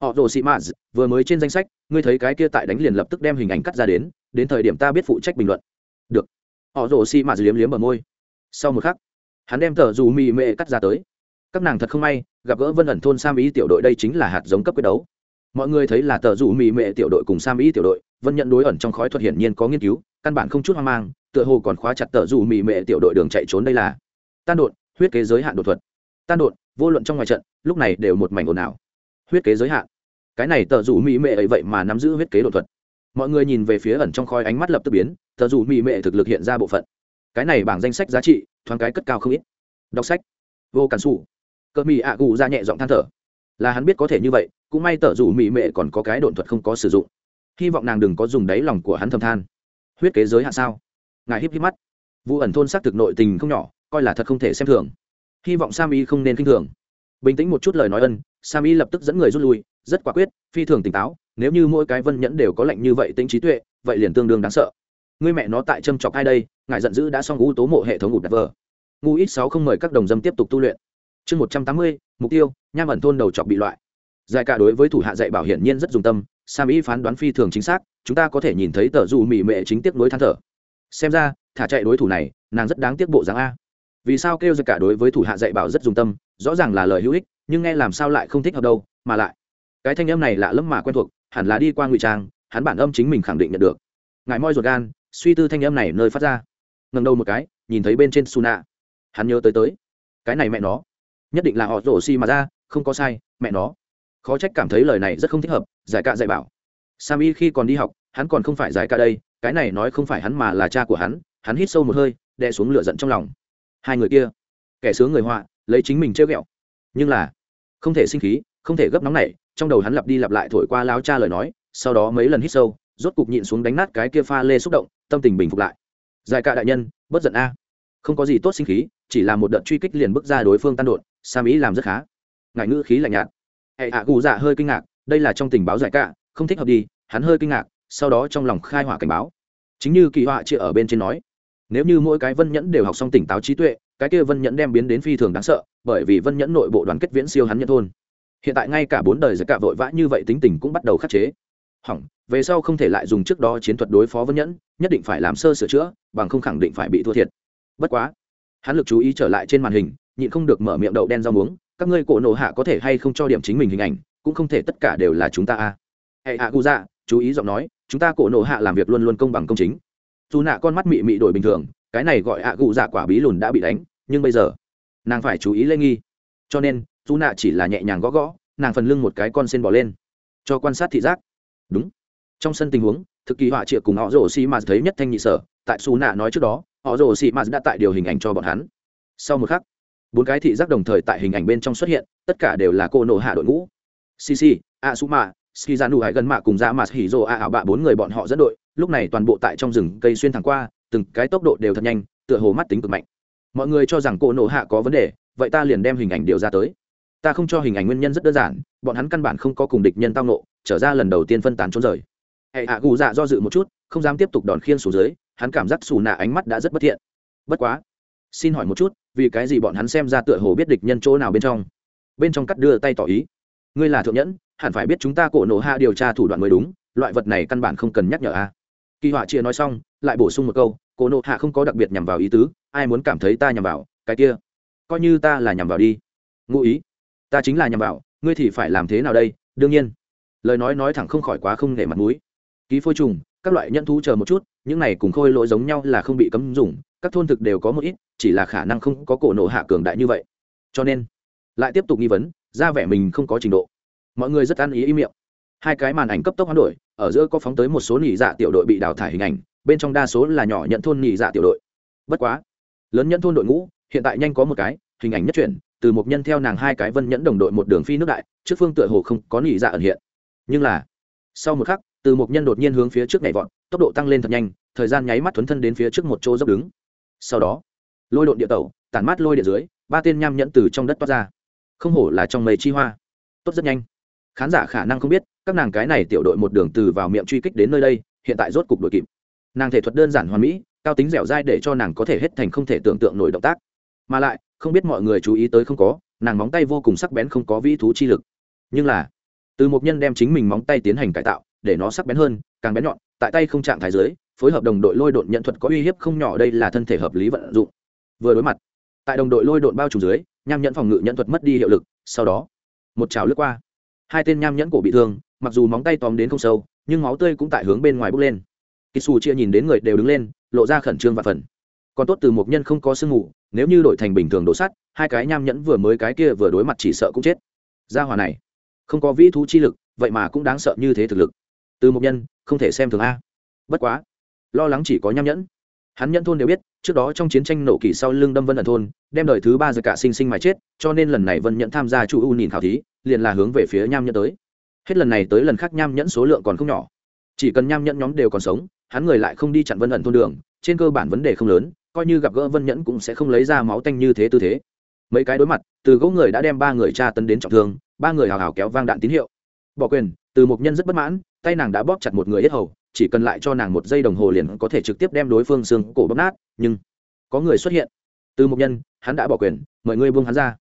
Họ rồ sĩ maz, vừa mới trên danh sách, ngươi thấy cái kia tại đánh liền lập tức đem hình ảnh cắt ra đến đến thời điểm ta biết phụ trách bình luận. Được. Họ rồ sĩ maz liếm liếm bờ môi. Sau một khắc, hắn đem tờ dù mì mệ cắt ra tới các nàng thật không may, gặp gỡ vân ẩn thôn sam ý tiểu đội đây chính là hạt giống cấp quyết đấu. Mọi người thấy là tờ rủ mì mệ tiểu đội cùng sam ý tiểu đội, vân nhận đối ẩn trong khói thuật hiển nhiên có nghiên cứu, căn bản không chút hoang mang, tựa hồ còn khóa chặt tờ rủ mì mệ tiểu đội đường chạy trốn đây là. Tan đột, huyết kế giới hạn đột thuật. Tan đột, vô luận trong ngoài trận, lúc này đều một mảnh ồn ào. Huyết kế giới hạn. Cái này tờ rủ mỹ mệ ấy vậy mà nắm giữ huyết kế đột thuật. Mọi người nhìn về phía ẩn trong khói ánh mắt lập tức biến, tờ rủ mỹ mệ thực lực hiện ra bộ phận. Cái này bảng danh sách giá trị, thoáng cái cất cao không ít. Đọc sách. Vô cản xù cờ mỹ ạ gù ra nhẹ giọng than thở. Là hắn biết có thể như vậy, cũng may tở dù mỹ mệ còn có cái độn thuật không có sử dụng. Hy vọng nàng đừng có dùng đáy lòng của hắn thầm than. Huyết kế giới hạn sao? Ngài híp híp mắt. Vụ ẩn thôn xác thực nội tình không nhỏ, coi là thật không thể xem thường. Hy vọng sam y không nên k i n h thường. Bình tĩnh một chút lời nói ân, sam y lập tức dẫn người rút lui, rất quả quyết, phi thường tỉnh táo, nếu như mỗi cái vân nhẫn đều có lệnh như vậy tính trí tuệ, vậy liền tương đương đáng sợ. Người mẹ nó tại châm chọc ai đây, ngài giận dữ đã xong ưu tố mộ hệ thống ngụt đặt vờ. Ngu ít sáu không mời các đồng dâm tiếp tục tu luyện chương một trăm tám mươi, mục tiêu, nham ẩn thôn đầu chọc bị loại. Giải cả đối với thủ hạ dạy bảo hiển nhiên rất dùng tâm, sam ý phán đoán phi thường chính xác, chúng ta có thể nhìn thấy tờ dù mỹ mệ chính tiếp nối than thở. Xem ra, thả chạy đối thủ này, nàng rất đáng tiếc bộ dáng a. Vì sao kêu ra cả đối với thủ hạ dạy bảo rất dùng tâm, rõ ràng là lời hữu ích, nhưng nghe làm sao lại không thích hợp đâu, mà lại. Cái thanh âm này lạ lẫm mà quen thuộc, hẳn là đi qua ngụy trang, hắn bản âm chính mình khẳng định nhận được. Ngài moi ruột gan, suy tư thanh âm này nơi phát ra. Ngần đầu một cái, nhìn thấy bên trên suna. Hắn nhớ tới tới. Cái này mẹ nó nhất định là họ rổ xi mà ra, không có sai, mẹ nó. Khó trách cảm thấy lời này rất không thích hợp, giải ca dạy bảo. Sami khi còn đi học, hắn còn không phải giải ca đây, cái này nói không phải hắn mà là cha của hắn hắn hít sâu một hơi, đè xuống lửa giận trong lòng. Hai người kia, kẻ sướng người họa, lấy chính mình chơi ghẹo. Nhưng là, không thể sinh khí, không thể gấp nóng này trong đầu hắn lặp đi lặp lại thổi qua láo cha lời nói, sau đó mấy lần hít sâu, rốt cục nhịn xuống đánh nát cái kia pha lê xúc động, tâm tình bình phục lại. Giải ca đại nhân, bất giận a. Không có gì tốt sinh khí, chỉ là một đợt truy kích liền bước ra đối phương tan đột sa mỹ làm rất khá. Ngại ngữ khí lạnh nhạt. Hệ hạ gù dạ hơi kinh ngạc, đây là trong tình báo giải cả không thích hợp đi, hắn hơi kinh ngạc, sau đó trong lòng khai hỏa cảnh báo. Chính như kỳ họa chia ở bên trên nói, nếu như mỗi cái vân nhẫn đều học xong tỉnh táo trí tuệ, cái kia vân nhẫn đem biến đến phi thường đáng sợ, bởi vì vân nhẫn nội bộ đoàn kết viễn siêu hắn nhận thôn. Hiện tại ngay cả bốn đời giải cả vội vã như vậy tính tình cũng bắt đầu khắc chế. Hỏng, về sau không thể lại dùng trước đó chiến thuật đối phó vân nhẫn, nhất định phải làm sơ sửa chữa, bằng không khẳng định phải bị thua thiệt. Bất quá, hắn lực chú ý trở lại trên màn hình nhịn không được mở miệng đậu đen rau muống, các ngươi cổ nổ hạ có thể hay không cho điểm chính mình hình ảnh, cũng không thể tất cả đều là chúng ta a. Hệ hạ gu dạ chú ý giọng nói, chúng ta cổ nổ hạ làm việc luôn luôn công bằng công chính. Dù nạ con mắt mị mị đổi bình thường, cái này gọi hạ cụ dạ quả bí lùn đã bị đánh, nhưng bây giờ, nàng phải chú ý lê nghi. Cho nên, dù nạ chỉ là nhẹ nhàng gõ gõ, nàng phần lưng một cái con sen bỏ lên, cho quan sát thị giác. Đúng. Trong sân tình huống, thực kỳ họa triệu cùng họ rổ xi m thấy nhất thanh nhị sở, tại xù nạ nói trước đó, họ rổ xi m đã tại điều hình ảnh cho bọn hắn. Sau một khắc bốn cái thị giác đồng thời tại hình ảnh bên trong xuất hiện, tất cả đều là cô nổ hạ đội ngũ. Cc a su ma ski ra nụ hải gần mạ cùng dạ ra mà hỉ rồ a ảo bạ, bốn người bọn họ dẫn đội, lúc này toàn bộ tại trong rừng cây xuyên thẳng qua, từng cái tốc độ đều thật nhanh, tựa hồ mắt tính cực mạnh. Mọi người cho rằng cô nổ hạ có vấn đề, vậy ta liền đem hình ảnh điều ra tới. Ta không cho hình ảnh nguyên nhân rất đơn giản, bọn hắn căn bản không có cùng địch nhân tao nộ trở ra lần đầu tiên phân tán trốn rời. Hệ hạ gù dạ do dự một chút, không dám tiếp tục đòn khiên xuống dưới, hắn cảm giác xù nạ ánh mắt đã rất bất thiện. Bất quá xin hỏi một chút, vì cái gì bọn hắn xem ra tựa hồ biết địch nhân chỗ nào bên trong? Bên trong cắt đưa tay tỏ ý. Ngươi là thượng nhẫn, hẳn phải biết chúng ta cổ nổ hạ điều tra thủ đoạn mới đúng, loại vật này căn bản không cần nhắc nhở a. Kỳ họa chia nói xong, lại bổ sung một câu, cổ nổ hạ không có đặc biệt nhằm vào ý tứ, ai muốn cảm thấy ta nhằm vào, cái kia. Coi như ta là nhằm vào đi. Ngụ ý. Ta chính là nhằm vào, ngươi thì phải làm thế nào đây? Đương nhiên. Lời nói nói thẳng không khỏi quá không để mặt mũi ký phôi trùng, các loại nhân thú chờ một chút, những này cùng khôi lỗi giống nhau là không bị cấm dùng, các thôn thực đều có một ít, chỉ là khả năng không có cổ nổ hạ cường đại như vậy. Cho nên, lại tiếp tục nghi vấn, ra vẻ mình không có trình độ. Mọi người rất ăn ý ý miệng. Hai cái màn ảnh cấp tốc hoán đổi, ở giữa có phóng tới một số nỉ dạ tiểu đội bị đào thải hình ảnh, bên trong đa số là nhỏ nhận thôn nỉ dạ tiểu đội. Bất quá, lớn nhận thôn đội ngũ, hiện tại nhanh có một cái, hình ảnh nhất chuyển, từ một nhân theo nàng hai cái vân nhẫn đồng đội một đường phi nước đại, trước phương tựa hồ không có nỉ dạ ẩn hiện. Nhưng là, sau một khắc từ một nhân đột nhiên hướng phía trước nhảy vọt, tốc độ tăng lên thật nhanh, thời gian nháy mắt thuấn thân đến phía trước một chỗ dốc đứng. Sau đó, lôi độn địa tẩu, tản mát lôi địa dưới, ba tên nham nhẫn từ trong đất toát ra. Không hổ là trong mây chi hoa. Tốt rất nhanh. Khán giả khả năng không biết, các nàng cái này tiểu đội một đường từ vào miệng truy kích đến nơi đây, hiện tại rốt cục đội kịp. Nàng thể thuật đơn giản hoàn mỹ, cao tính dẻo dai để cho nàng có thể hết thành không thể tưởng tượng nổi động tác. Mà lại, không biết mọi người chú ý tới không có, nàng móng tay vô cùng sắc bén không có vĩ thú chi lực. Nhưng là, từ một nhân đem chính mình móng tay tiến hành cải tạo để nó sắc bén hơn, càng bén nhọn, tại tay không trạng thái dưới, phối hợp đồng đội lôi độn nhận thuật có uy hiếp không nhỏ đây là thân thể hợp lý vận dụng. Vừa đối mặt, tại đồng đội lôi độn bao trùm dưới, nham nhẫn phòng ngự nhận thuật mất đi hiệu lực, sau đó, một trào lướt qua. Hai tên nham nhẫn cổ bị thương, mặc dù móng tay tóm đến không sâu, nhưng máu tươi cũng tại hướng bên ngoài bốc lên. Kỳ xù chia nhìn đến người đều đứng lên, lộ ra khẩn trương và phần còn tốt từ một nhân không có sương mù, nếu như đổi thành bình thường đổ sắt, hai cái nham nhẫn vừa mới cái kia vừa đối mặt chỉ sợ cũng chết. Gia hòa này, không có vĩ thú chi lực, vậy mà cũng đáng sợ như thế thực lực từ mục nhân, không thể xem thường a. Bất quá, lo lắng chỉ có nham nhẫn. Hắn nhẫn thôn đều biết, trước đó trong chiến tranh nổ kỳ sau lưng đâm vân ẩn thôn, đem đời thứ ba giờ cả sinh sinh mà chết, cho nên lần này vân nhẫn tham gia chu u nhìn khảo thí, liền là hướng về phía nham nhẫn tới. Hết lần này tới lần khác nham nhẫn số lượng còn không nhỏ. Chỉ cần nham nhẫn nhóm đều còn sống, hắn người lại không đi chặn vân ẩn thôn đường, trên cơ bản vấn đề không lớn, coi như gặp gỡ vân nhẫn cũng sẽ không lấy ra máu tanh như thế tư thế. Mấy cái đối mặt, từ gỗ người đã đem ba người tra tấn đến trọng thương, ba người hào hào kéo vang đạn tín hiệu. Bỏ quyền, từ mục nhân rất bất mãn tay nàng đã bóp chặt một người yết hầu, chỉ cần lại cho nàng một giây đồng hồ liền có thể trực tiếp đem đối phương xương cổ bóp nát, nhưng có người xuất hiện. Từ một nhân, hắn đã bỏ quyền, mời ngươi buông hắn ra.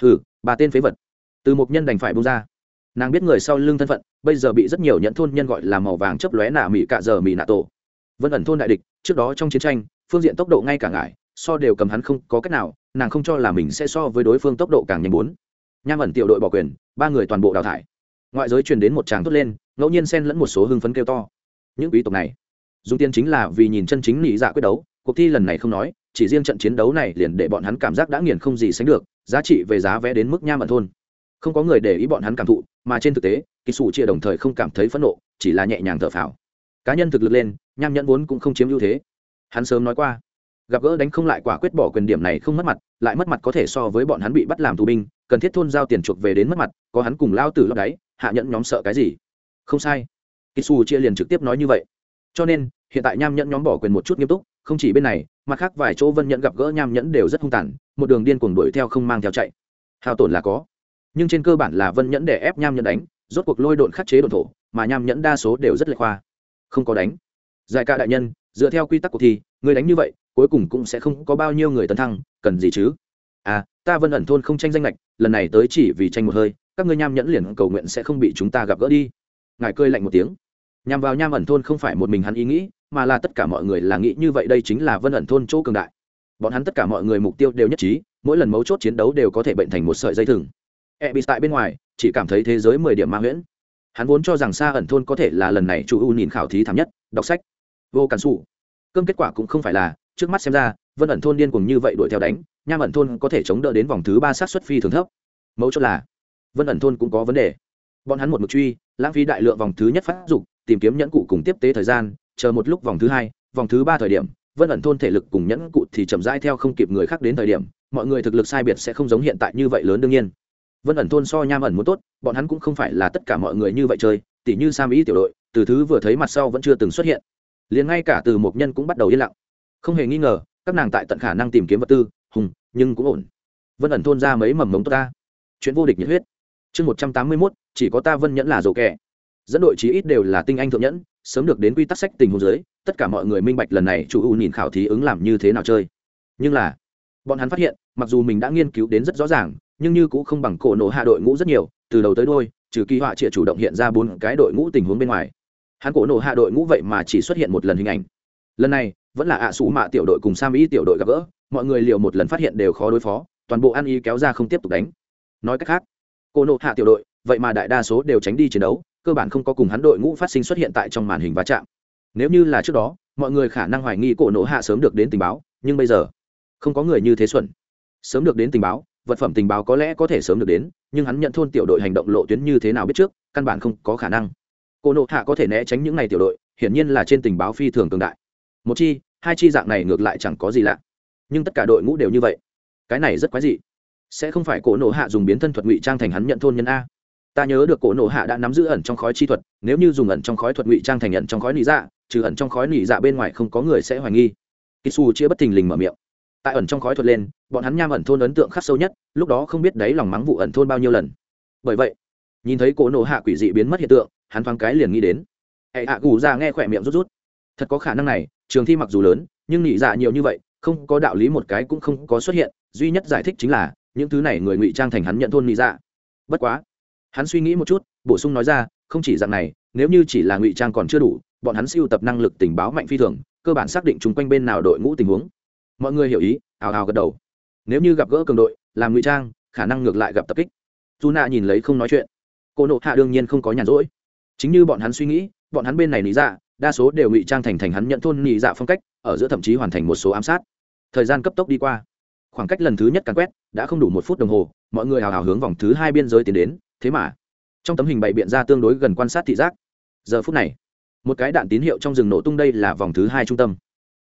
Hừ, bà tên phế vật. Từ một nhân đành phải buông ra. Nàng biết người sau lưng thân phận, bây giờ bị rất nhiều nhận thôn nhân gọi là màu vàng chấp lóe nạ mỹ cạ giờ mỹ nạ tổ. Vân ẩn thôn đại địch, trước đó trong chiến tranh, phương diện tốc độ ngay cả ngại, so đều cầm hắn không có cách nào, nàng không cho là mình sẽ so với đối phương tốc độ càng nhanh bốn. Nham ẩn tiểu đội bỏ quyền, ba người toàn bộ đào thải. Ngoại giới truyền đến một tràng thốt lên ngẫu nhiên xen lẫn một số hưng phấn kêu to. Những quý tộc này, dùng tiền chính là vì nhìn chân chính nỉ dạ quyết đấu, cuộc thi lần này không nói, chỉ riêng trận chiến đấu này liền để bọn hắn cảm giác đã nghiền không gì sánh được, giá trị về giá vé đến mức nham ẩn thôn. Không có người để ý bọn hắn cảm thụ, mà trên thực tế, kỳ sủ chia đồng thời không cảm thấy phẫn nộ, chỉ là nhẹ nhàng thở phào. Cá nhân thực lực lên, nham nhẫn vốn cũng không chiếm ưu thế. Hắn sớm nói qua, gặp gỡ đánh không lại quả quyết bỏ quyền điểm này không mất mặt, lại mất mặt có thể so với bọn hắn bị bắt làm tù binh, cần thiết thôn giao tiền chuộc về đến mất mặt, có hắn cùng lao tử lót đáy, hạ nhẫn nhóm sợ cái gì? Không sai. Kisu chia liền trực tiếp nói như vậy. Cho nên, hiện tại nham nhẫn nhóm bỏ quyền một chút nghiêm túc, không chỉ bên này mặt khác vài chỗ vân nhẫn gặp gỡ nham nhẫn đều rất hung tàn, một đường điên cuồng đuổi theo không mang theo chạy. Hao tổn là có, nhưng trên cơ bản là vân nhẫn để ép nham nhẫn đánh, rốt cuộc lôi độn khắc chế đồn thổ, mà nham nhẫn đa số đều rất lệch khoa. Không có đánh. Giải ca đại nhân, dựa theo quy tắc cuộc thi, người đánh như vậy, cuối cùng cũng sẽ không có bao nhiêu người tấn thăng, cần gì chứ? À ta vân ẩn thôn không tranh danh lệch, lần này tới chỉ vì tranh một hơi, các ngươi nham nhẫn liền cầu nguyện sẽ không bị chúng ta gặp gỡ đi ngài cười lạnh một tiếng. Nhằm vào nham ẩn thôn không phải một mình hắn ý nghĩ, mà là tất cả mọi người là nghĩ như vậy đây chính là vân ẩn thôn chỗ cường đại. Bọn hắn tất cả mọi người mục tiêu đều nhất trí, mỗi lần mấu chốt chiến đấu đều có thể bệnh thành một sợi dây thừng. E bị tại bên ngoài, chỉ cảm thấy thế giới mười điểm ma huyễn. Hắn vốn cho rằng xa ẩn thôn có thể là lần này chủ u nhìn khảo thí thảm nhất, đọc sách. Vô cản xù cơm kết quả cũng không phải là, trước mắt xem ra, vân ẩn thôn điên cùng như vậy đuổi theo đánh, nham ẩn thôn có thể chống đỡ đến vòng thứ ba sát xuất phi thường thấp. Mấu chốt là, vân ẩn thôn cũng có vấn đề bọn hắn một mực truy, lãng phí đại lượng vòng thứ nhất phát dục, tìm kiếm nhẫn cụ cùng tiếp tế thời gian, chờ một lúc vòng thứ hai, vòng thứ ba thời điểm, vân ẩn thôn thể lực cùng nhẫn cụ thì chậm rãi theo không kịp người khác đến thời điểm, mọi người thực lực sai biệt sẽ không giống hiện tại như vậy lớn đương nhiên. Vân ẩn thôn so nham ẩn muốn tốt, bọn hắn cũng không phải là tất cả mọi người như vậy chơi, tỉ như sam ý tiểu đội, từ thứ vừa thấy mặt sau vẫn chưa từng xuất hiện. Liền ngay cả từ một nhân cũng bắt đầu yên lặng. Không hề nghi ngờ, các nàng tại tận khả năng tìm kiếm vật tư, hùng, nhưng cũng ổn. Vân ẩn thôn ra mấy mầm mống tốt ta. Chuyện vô địch nhiệt huyết. Chương một trăm tám mươi mốt chỉ có ta vân nhẫn là dầu kẻ. Dẫn đội chí ít đều là tinh anh thượng nhẫn, sớm được đến quy tắc sách tình huống dưới, tất cả mọi người minh bạch lần này chủ u nhìn khảo thí ứng làm như thế nào chơi. Nhưng là, bọn hắn phát hiện, mặc dù mình đã nghiên cứu đến rất rõ ràng, nhưng như cũng không bằng cổ nổ hạ đội ngũ rất nhiều, từ đầu tới đôi trừ kỳ họa trịa chủ động hiện ra bốn cái đội ngũ tình huống bên ngoài. Hắn cổ nổ hạ đội ngũ vậy mà chỉ xuất hiện một lần hình ảnh. Lần này, vẫn là ạ à xù mạ tiểu đội cùng sam ý tiểu đội gặp gỡ, mọi người liệu một lần phát hiện đều khó đối phó, toàn bộ ăn ý kéo ra không tiếp tục đánh. Nói cách khác, cổ nổ hạ tiểu đội vậy mà đại đa số đều tránh đi chiến đấu, cơ bản không có cùng hắn đội ngũ phát sinh xuất hiện tại trong màn hình va chạm. Nếu như là trước đó, mọi người khả năng hoài nghi cổ nổ hạ sớm được đến tình báo, nhưng bây giờ, không có người như thế xuẩn. Sớm được đến tình báo, vật phẩm tình báo có lẽ có thể sớm được đến, nhưng hắn nhận thôn tiểu đội hành động lộ tuyến như thế nào biết trước, căn bản không có khả năng. Cổ nộ hạ có thể né tránh những n à y tiểu đội, hiển nhiên là trên tình báo phi thường cường đại. Một chi, hai chi dạng này ngược lại chẳng có gì lạ. Nhưng tất cả đội ngũ đều như vậy. Cái này rất quái dị. Sẽ không phải cổ nộ hạ dùng biến thân thuật ngụy trang thành hắn nhận thôn nhân a ta nhớ được cổ nộ hạ đã nắm giữ ẩn trong khói chi thuật, nếu như dùng ẩn trong khói thuật ngụy trang thành ẩn trong khói nỉ dạ trừ ẩn trong khói nỉ dạ bên ngoài không có người sẽ hoài nghi. Kisu chia bất thình lình mở miệng. Tại ẩn trong khói thuật lên, bọn hắn nham ẩn thôn ấn tượng khắc sâu nhất, lúc đó không biết đấy lòng mắng vụ ẩn thôn bao nhiêu lần. Bởi vậy, nhìn thấy cổ nộ hạ quỷ dị biến mất hiện tượng, hắn thoáng cái liền nghĩ đến. Hệ hạ gù ra nghe khỏe miệng rút rút. Thật có khả năng này, trường thi mặc dù lớn, nhưng nỉ dạ nhiều như vậy, không có đạo lý một cái cũng không có xuất hiện, duy nhất giải thích chính là, những thứ này người ngụy trang thành hắn nhận thôn nỉ dạ. Bất quá hắn suy nghĩ một chút, bổ sung nói ra, không chỉ dạng này, nếu như chỉ là ngụy trang còn chưa đủ, bọn hắn siêu tập năng lực tình báo mạnh phi thường, cơ bản xác định chung quanh bên nào đội ngũ tình huống. Mọi người hiểu ý ào ào gật đầu. Nếu như gặp gỡ cường đội, làm ngụy trang, khả năng ngược lại gặp tập kích. Dù nạ nhìn lấy không nói chuyện. Cô nộ hạ đương nhiên không có nhàn rỗi. Chính như bọn hắn suy nghĩ, bọn hắn bên này lý dạ đa số đều ngụy trang thành thành hắn nhận thôn nhị dạ phong cách, ở giữa thậm chí hoàn thành một số ám sát. Thời gian cấp tốc đi qua. Khoảng cách lần thứ nhất càn quét, đã không đủ một phút đồng hồ, mọi người hào hào hướng vòng thứ hai biên giới tiến đến thế mà, trong tấm hình bày biện ra tương đối gần quan sát thị giác. Giờ phút này, một cái đạn tín hiệu trong rừng nổ tung đây là vòng thứ hai trung tâm.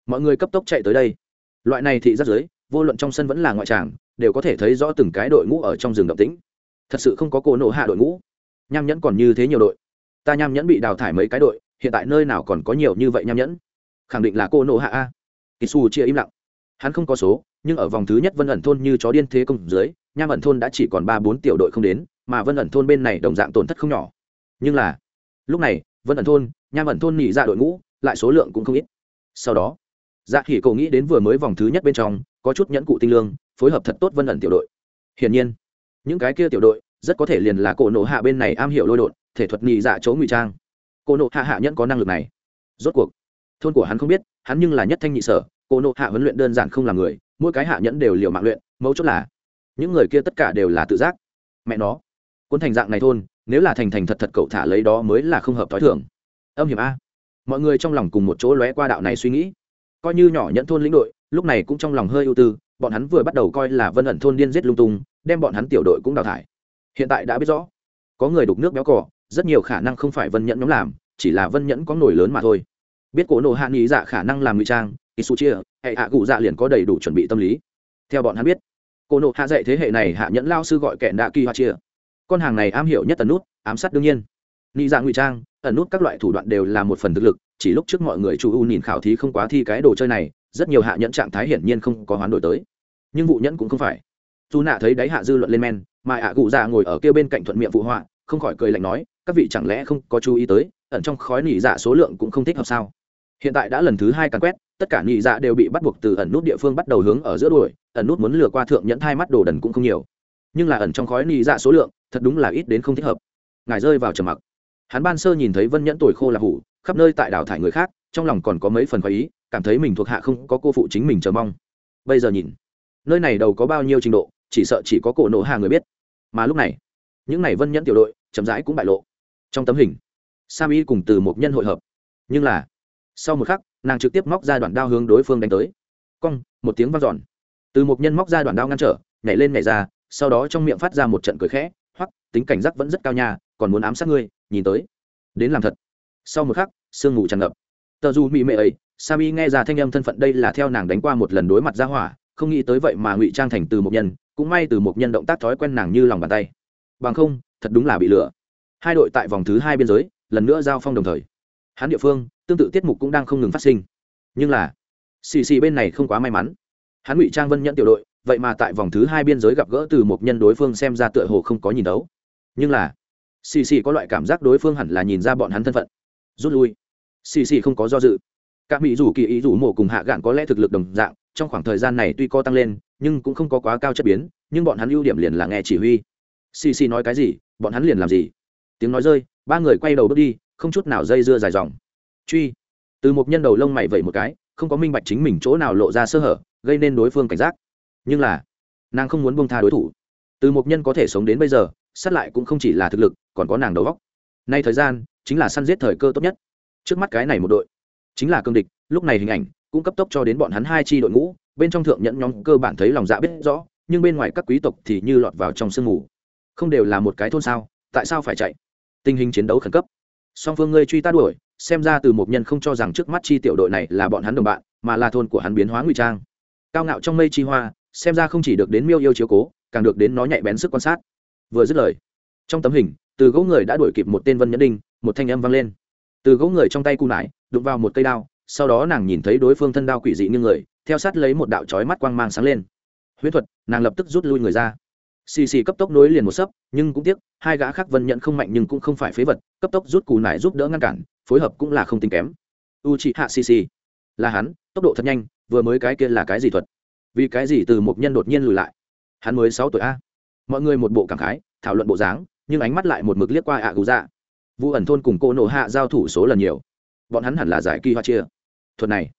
Mọi người cấp tốc chạy tới đây. Loại này thị giác dưới vô luận trong sân vẫn là ngoại tràng, đều có thể thấy rõ từng cái đội ngũ ở trong rừng động tĩnh. Thật sự không có cổ nổ hạ đội ngũ. Nham nhẫn còn như thế nhiều đội. Ta nham nhẫn bị đào thải mấy cái đội, hiện tại nơi nào còn có nhiều như vậy nham nhẫn? Khẳng định là cô nộ hạ a. Kỳ su chia im lặng. Hắn không có số, nhưng ở vòng thứ nhất vân ẩn thôn như chó điên thế công dưới, nham ẩn thôn đã chỉ còn ba bốn tiểu đội không đến mà vân ẩn thôn bên này đồng dạng tổn thất không nhỏ. Nhưng là, lúc này, vân ẩn thôn, nham ẩn thôn nhị ra đội ngũ, lại số lượng cũng không ít. Sau đó dạ khỉ cầu nghĩ đến vừa mới vòng thứ nhất bên trong, có chút nhẫn cụ tinh lương, phối hợp thật tốt vân ẩn tiểu đội. Hiển nhiên, những cái kia tiểu đội, rất có thể liền là cổ nộ hạ bên này am hiểu lôi đột, thể thuật nhị dạ chỗ ngụy trang. Cổ nộ hạ hạ nhẫn có năng lực này. Rốt cuộc, thôn của hắn không biết, hắn nhưng là nhất thanh nhị sở, cổ nộ hạ huấn luyện đơn giản không là người, mỗi cái hạ nhẫn đều liều mạng luyện, mấu chốt là, những người kia tất cả đều là tự giác. Mẹ nó cuốn thành dạng này thôn, nếu là thành thành thật thật cậu thả lấy đó mới là không hợp t h ó i thường. Âm hiểm a. Mọi người trong lòng cùng một chỗ lóe qua đạo này suy nghĩ. Coi như nhỏ nhẫn thôn lĩnh đội, lúc này cũng trong lòng hơi ưu tư, bọn hắn vừa bắt đầu coi là vân ẩn thôn điên giết lung tung, đem bọn hắn tiểu đội cũng đào thải. Hiện tại đã biết rõ, có người đục nước béo cỏ rất nhiều khả năng không phải vân nhẫn nhóm làm, chỉ là vân nhẫn có nổi lớn mà thôi. Biết cổ nộ hạ nghĩ dạ khả năng làm ngụy trang isu chia hệ hạ cụ dạ liền có đầy đủ chuẩn bị tâm lý. Theo bọn hắn biết, cổ nộ hạ dạy thế hệ này hạ nhẫn lao sư gọi kẻ đạ kỳ hoa chia con hàng này am hiểu nhất ẩn nút, ám sát đương nhiên. Nghĩ dạ ngụy trang, ẩn nút các loại thủ đoạn đều là một phần thực lực, chỉ lúc trước mọi người chủ u nhìn khảo thí không quá thi cái đồ chơi này, rất nhiều hạ nhẫn trạng thái hiển nhiên không có hoán đổi tới. Nhưng vụ nhẫn cũng không phải. Dù nạ thấy đáy hạ dư luận lên men, mà ạ cụ già ngồi ở kia bên cạnh thuận miệng phụ họa, không khỏi cười lạnh nói, các vị chẳng lẽ không có chú ý tới, ẩn trong khói nỉ dạ số lượng cũng không thích hợp sao? Hiện tại đã lần thứ hai càn quét, tất cả nỉ dạ đều bị bắt buộc từ ẩn nút địa phương bắt đầu hướng ở giữa đuổi, ẩn nút muốn lừa qua thượng nhẫn thai mắt đồ đần cũng không nhiều. Nhưng là ẩn trong khói nỉ dạ số lượng thật đúng là ít đến không thích hợp. Ngài rơi vào trầm mặc. Hắn ban sơ nhìn thấy vân nhẫn tuổi khô là hủ, khắp nơi tại đảo thải người khác, trong lòng còn có mấy phần khoái ý, cảm thấy mình thuộc hạ không có cô phụ chính mình chờ mong. Bây giờ nhìn, nơi này đầu có bao nhiêu trình độ, chỉ sợ chỉ có cổ nổ hạ người biết. Mà lúc này, những này vân nhẫn tiểu đội, chậm rãi cũng bại lộ. Trong tấm hình, sam y cùng từ một nhân hội hợp. Nhưng là, sau một khắc, nàng trực tiếp móc ra đoạn đao hướng đối phương đánh tới. Cong, một tiếng vang dọn. Từ một nhân móc ra đoạn đao ngăn trở, nhảy lên nhảy ra, sau đó trong miệng phát ra một trận cười khẽ tính cảnh giác vẫn rất cao nha, còn muốn ám sát ngươi, nhìn tới. Đến làm thật. Sau một khắc, sương mù tràn ngập. Tờ dù mỹ mệ ấy, sami nghe ra thanh âm thân phận đây là theo nàng đánh qua một lần đối mặt ra hỏa, không nghĩ tới vậy mà ngụy trang thành từ một nhân, cũng may từ một nhân động tác thói quen nàng như lòng bàn tay. Bằng không, thật đúng là bị lừa. Hai đội tại vòng thứ hai biên giới, lần nữa giao phong đồng thời. Hắn địa phương, tương tự tiết mục cũng đang không ngừng phát sinh. Nhưng là, xì xì bên này không quá may mắn. Hắn ngụy trang vân nhận tiểu đội, vậy mà tại vòng thứ hai biên giới gặp gỡ từ một nhân đối phương xem ra tựa hồ không có nhìn đấu nhưng là, xì xì có loại cảm giác đối phương hẳn là nhìn ra bọn hắn thân phận. Rút lui. Xì xì không có do dự. Các mỹ rủ kỳ ý rủ mổ cùng hạ gạn có lẽ thực lực đồng dạng, trong khoảng thời gian này tuy có tăng lên, nhưng cũng không có quá cao chất biến, nhưng bọn hắn ưu điểm liền là nghe chỉ huy. Xì xì nói cái gì, bọn hắn liền làm gì? Tiếng nói rơi, ba người quay đầu bước đi, không chút nào dây dưa dài dòng. Truy. Từ một nhân đầu lông mày vẩy một cái, không có minh bạch chính mình chỗ nào lộ ra sơ hở, gây nên đối phương cảnh giác. Nhưng là, nàng không muốn bông tha đối thủ. Từ một nhân có thể sống đến bây giờ sát lại cũng không chỉ là thực lực, còn có nàng đầu góc nay thời gian, chính là săn giết thời cơ tốt nhất. Trước mắt cái này một đội, chính là cương địch, lúc này hình ảnh cũng cấp tốc cho đến bọn hắn hai chi đội ngũ, bên trong thượng nhẫn nhóm cơ bản thấy lòng dạ biết rõ, nhưng bên ngoài các quý tộc thì như lọt vào trong sương mù. Không đều là một cái thôn sao, tại sao phải chạy? Tình hình chiến đấu khẩn cấp. Song phương ngươi truy ta đuổi, xem ra từ một nhân không cho rằng trước mắt chi tiểu đội này là bọn hắn đồng bạn, mà là thôn của hắn biến hóa ngụy trang. Cao ngạo trong mây chi hoa, xem ra không chỉ được đến miêu yêu chiếu cố, càng được đến nó nhạy bén sức quan sát vừa dứt lời. Trong tấm hình, từ gỗ người đã đuổi kịp một tên vân nhẫn đinh, một thanh âm vang lên. Từ gỗ người trong tay cu nải, đụng vào một cây đao, sau đó nàng nhìn thấy đối phương thân đao quỷ dị như người, theo sát lấy một đạo chói mắt quang mang sáng lên. Huyễn thuật, nàng lập tức rút lui người ra. Xì xì cấp tốc nối liền một sấp, nhưng cũng tiếc, hai gã khác vân nhận không mạnh nhưng cũng không phải phế vật, cấp tốc rút cù nải giúp đỡ ngăn cản, phối hợp cũng là không tính kém. U chị hạ xì xì. Là hắn, tốc độ thật nhanh, vừa mới cái kia là cái gì thuật? Vì cái gì từ một nhân đột nhiên lùi lại? Hắn mới sáu tuổi a mọi người một bộ cảm khái, thảo luận bộ dáng, nhưng ánh mắt lại một mực liếc qua ạ gù dạ. Vụ ẩn thôn cùng cô nổ hạ giao thủ số lần nhiều. Bọn hắn hẳn là giải kỳ hoa chia. Thuật này,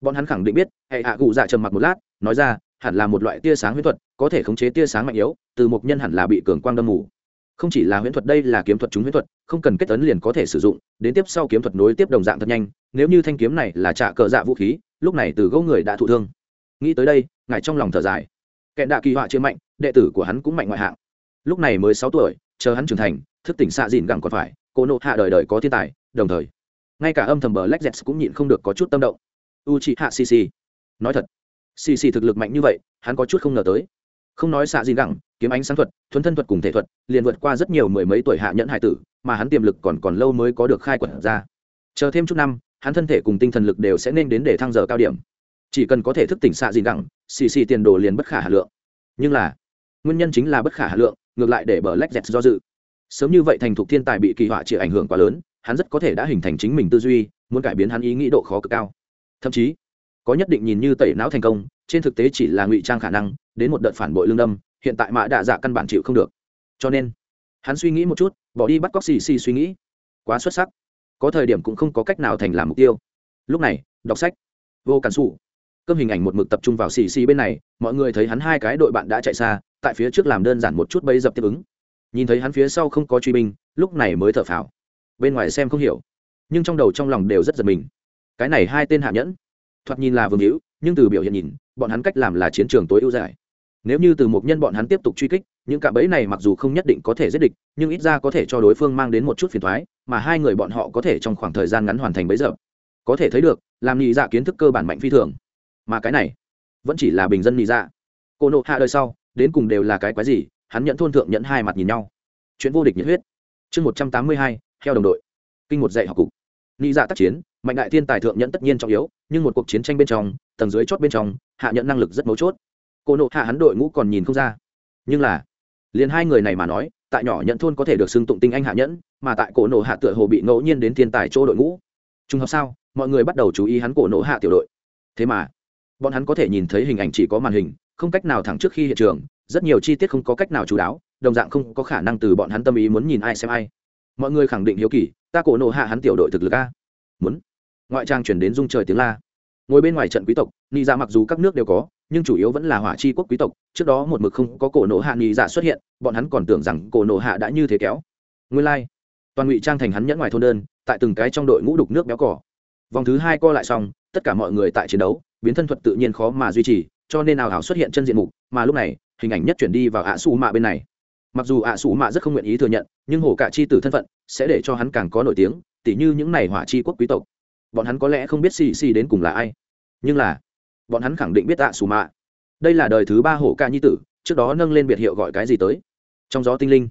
bọn hắn khẳng định biết, hệ ạ gù dạ trầm mặc một lát, nói ra, hẳn là một loại tia sáng huyễn thuật, có thể khống chế tia sáng mạnh yếu, từ một nhân hẳn là bị cường quang đâm mù. Không chỉ là huyễn thuật đây là kiếm thuật chúng huyễn thuật, không cần kết tấn liền có thể sử dụng, đến tiếp sau kiếm thuật nối tiếp đồng dạng thật nhanh, nếu như thanh kiếm này là trả cờ dạ vũ khí, lúc này từ gỗ người đã thụ thương. Nghĩ tới đây, ngài trong lòng thở dài kẹn đạ kỳ họa chưa mạnh, đệ tử của hắn cũng mạnh ngoại hạng. Lúc này mới sáu tuổi, chờ hắn trưởng thành, thức tỉnh xạ dìn gẳng còn phải cô nộ hạ đời đời có thiên tài, đồng thời, ngay cả âm thầm bờ lách dẹt cũng nhịn không được có chút tâm động. U chị hạ cc nói thật cc thực lực mạnh như vậy, hắn có chút không ngờ tới. Không nói xạ dìn gẳng, kiếm ánh sáng thuật, thuấn thân thuật cùng thể thuật, liền vượt qua rất nhiều mười mấy tuổi hạ nhẫn hải tử, mà hắn tiềm lực còn còn lâu mới có được khai quật ra. Chờ thêm chút năm, hắn thân thể cùng tinh thần lực đều sẽ nên đến để thăng giờ cao điểm. Chỉ cần có thể thức tỉnh xạ dìn gẳng xì xì tiền đồ liền bất khả hà lượng. Nhưng là, nguyên nhân chính là bất khả hà lượng, ngược lại để bờ lách dẹt do dự. Sớm như vậy thành thục thiên tài bị kỳ họa chịu ảnh hưởng quá lớn, hắn rất có thể đã hình thành chính mình tư duy, muốn cải biến hắn ý nghĩ độ khó cực cao. Thậm chí, có nhất định nhìn như tẩy não thành công, trên thực tế chỉ là ngụy trang khả năng, đến một đợt phản bội lương đâm, hiện tại mạ đạ dạ căn bản chịu không được. Cho nên, hắn suy nghĩ một chút, bỏ đi bắt cóc xì xì suy nghĩ. Quá xuất sắc. Có thời điểm cũng không có cách nào thành làm mục tiêu. Lúc này, đọc sách. Vô cản xù cơm hình ảnh một mực tập trung vào xì xì bên này, mọi người thấy hắn hai cái đội bạn đã chạy xa, tại phía trước làm đơn giản một chút bấy dập tiếp ứng. Nhìn thấy hắn phía sau không có truy binh, lúc này mới thở phào. Bên ngoài xem không hiểu, nhưng trong đầu trong lòng đều rất giật mình. Cái này hai tên hạ nhẫn, thoạt nhìn là vương hữu, nhưng từ biểu hiện nhìn, bọn hắn cách làm là chiến trường tối ưu giải nếu như từ một nhân bọn hắn tiếp tục truy kích, những cạm bẫy này mặc dù không nhất định có thể giết địch, nhưng ít ra có thể cho đối phương mang đến một chút phiền thoái mà hai người bọn họ có thể trong khoảng thời gian ngắn hoàn thành bấy giờ có thể thấy được, làm nhị dạ kiến thức cơ bản mạnh phi thường mà cái này vẫn chỉ là bình dân nhị dạ. Cô nộ hạ đời sau, đến cùng đều là cái quái gì, hắn nhận thôn thượng nhận hai mặt nhìn nhau. Chuyện vô địch nhiệt huyết. Chương một trăm tám mươi hai, theo đồng đội. Kinh một dạy học cục. Nhị dạ tác chiến, mạnh đại thiên tài thượng nhận tất nhiên trọng yếu, nhưng một cuộc chiến tranh bên trong, tầng dưới chót bên trong, hạ nhận năng lực rất mấu chốt. Cô nộ hạ hắn đội ngũ còn nhìn không ra. Nhưng là, liền hai người này mà nói, tại nhỏ nhận thôn có thể được xưng tụng tinh anh hạ nhẫn, mà tại cổ nộ hạ tựa hồ bị ngẫu nhiên đến thiên tài chỗ đội ngũ. Trùng hợp sao, mọi người bắt đầu chú ý hắn cổ nộ hạ tiểu đội. Thế mà bọn hắn có thể nhìn thấy hình ảnh chỉ có màn hình, không cách nào thẳng trước khi hiện trường, rất nhiều chi tiết không có cách nào chú đáo, đồng dạng không có khả năng từ bọn hắn tâm ý muốn nhìn ai xem ai. Mọi người khẳng định hiếu kỳ, ta cổ nộ hạ hắn tiểu đội thực lực a. Muốn. Ngoại trang chuyển đến dung trời tiếng la. Ngồi bên ngoài trận quý tộc, nị dạ mặc dù các nước đều có, nhưng chủ yếu vẫn là hỏa chi quốc quý tộc. Trước đó một mực không có cổ nộ hạ nị dạ xuất hiện, bọn hắn còn tưởng rằng cổ nộ hạ đã như thế kéo. Nguyên lai、like. toàn ngụy trang thành hắn nhẫn ngoài thôn đơn, tại từng cái trong đội ngũ đục nước béo cỏ vòng thứ hai co lại xong, tất cả mọi người tại chiến đấu biến thân thuật tự nhiên khó mà duy trì, cho nên nào hảo xuất hiện chân diện mục, mà lúc này, hình ảnh nhất chuyển đi vào ạ xù mạ bên này. Mặc dù ạ xù mạ rất không nguyện ý thừa nhận, nhưng hồ cả chi tử thân phận sẽ để cho hắn càng có nổi tiếng, tỉ như những này hỏa chi quốc quý tộc. Bọn hắn có lẽ không biết xì xì đến cùng là ai, nhưng là, bọn hắn khẳng định biết ạ xù mạ. Đây là đời thứ ba hổ ca nhi tử, trước đó nâng lên biệt hiệu gọi cái gì tới? Trong gió tinh linh.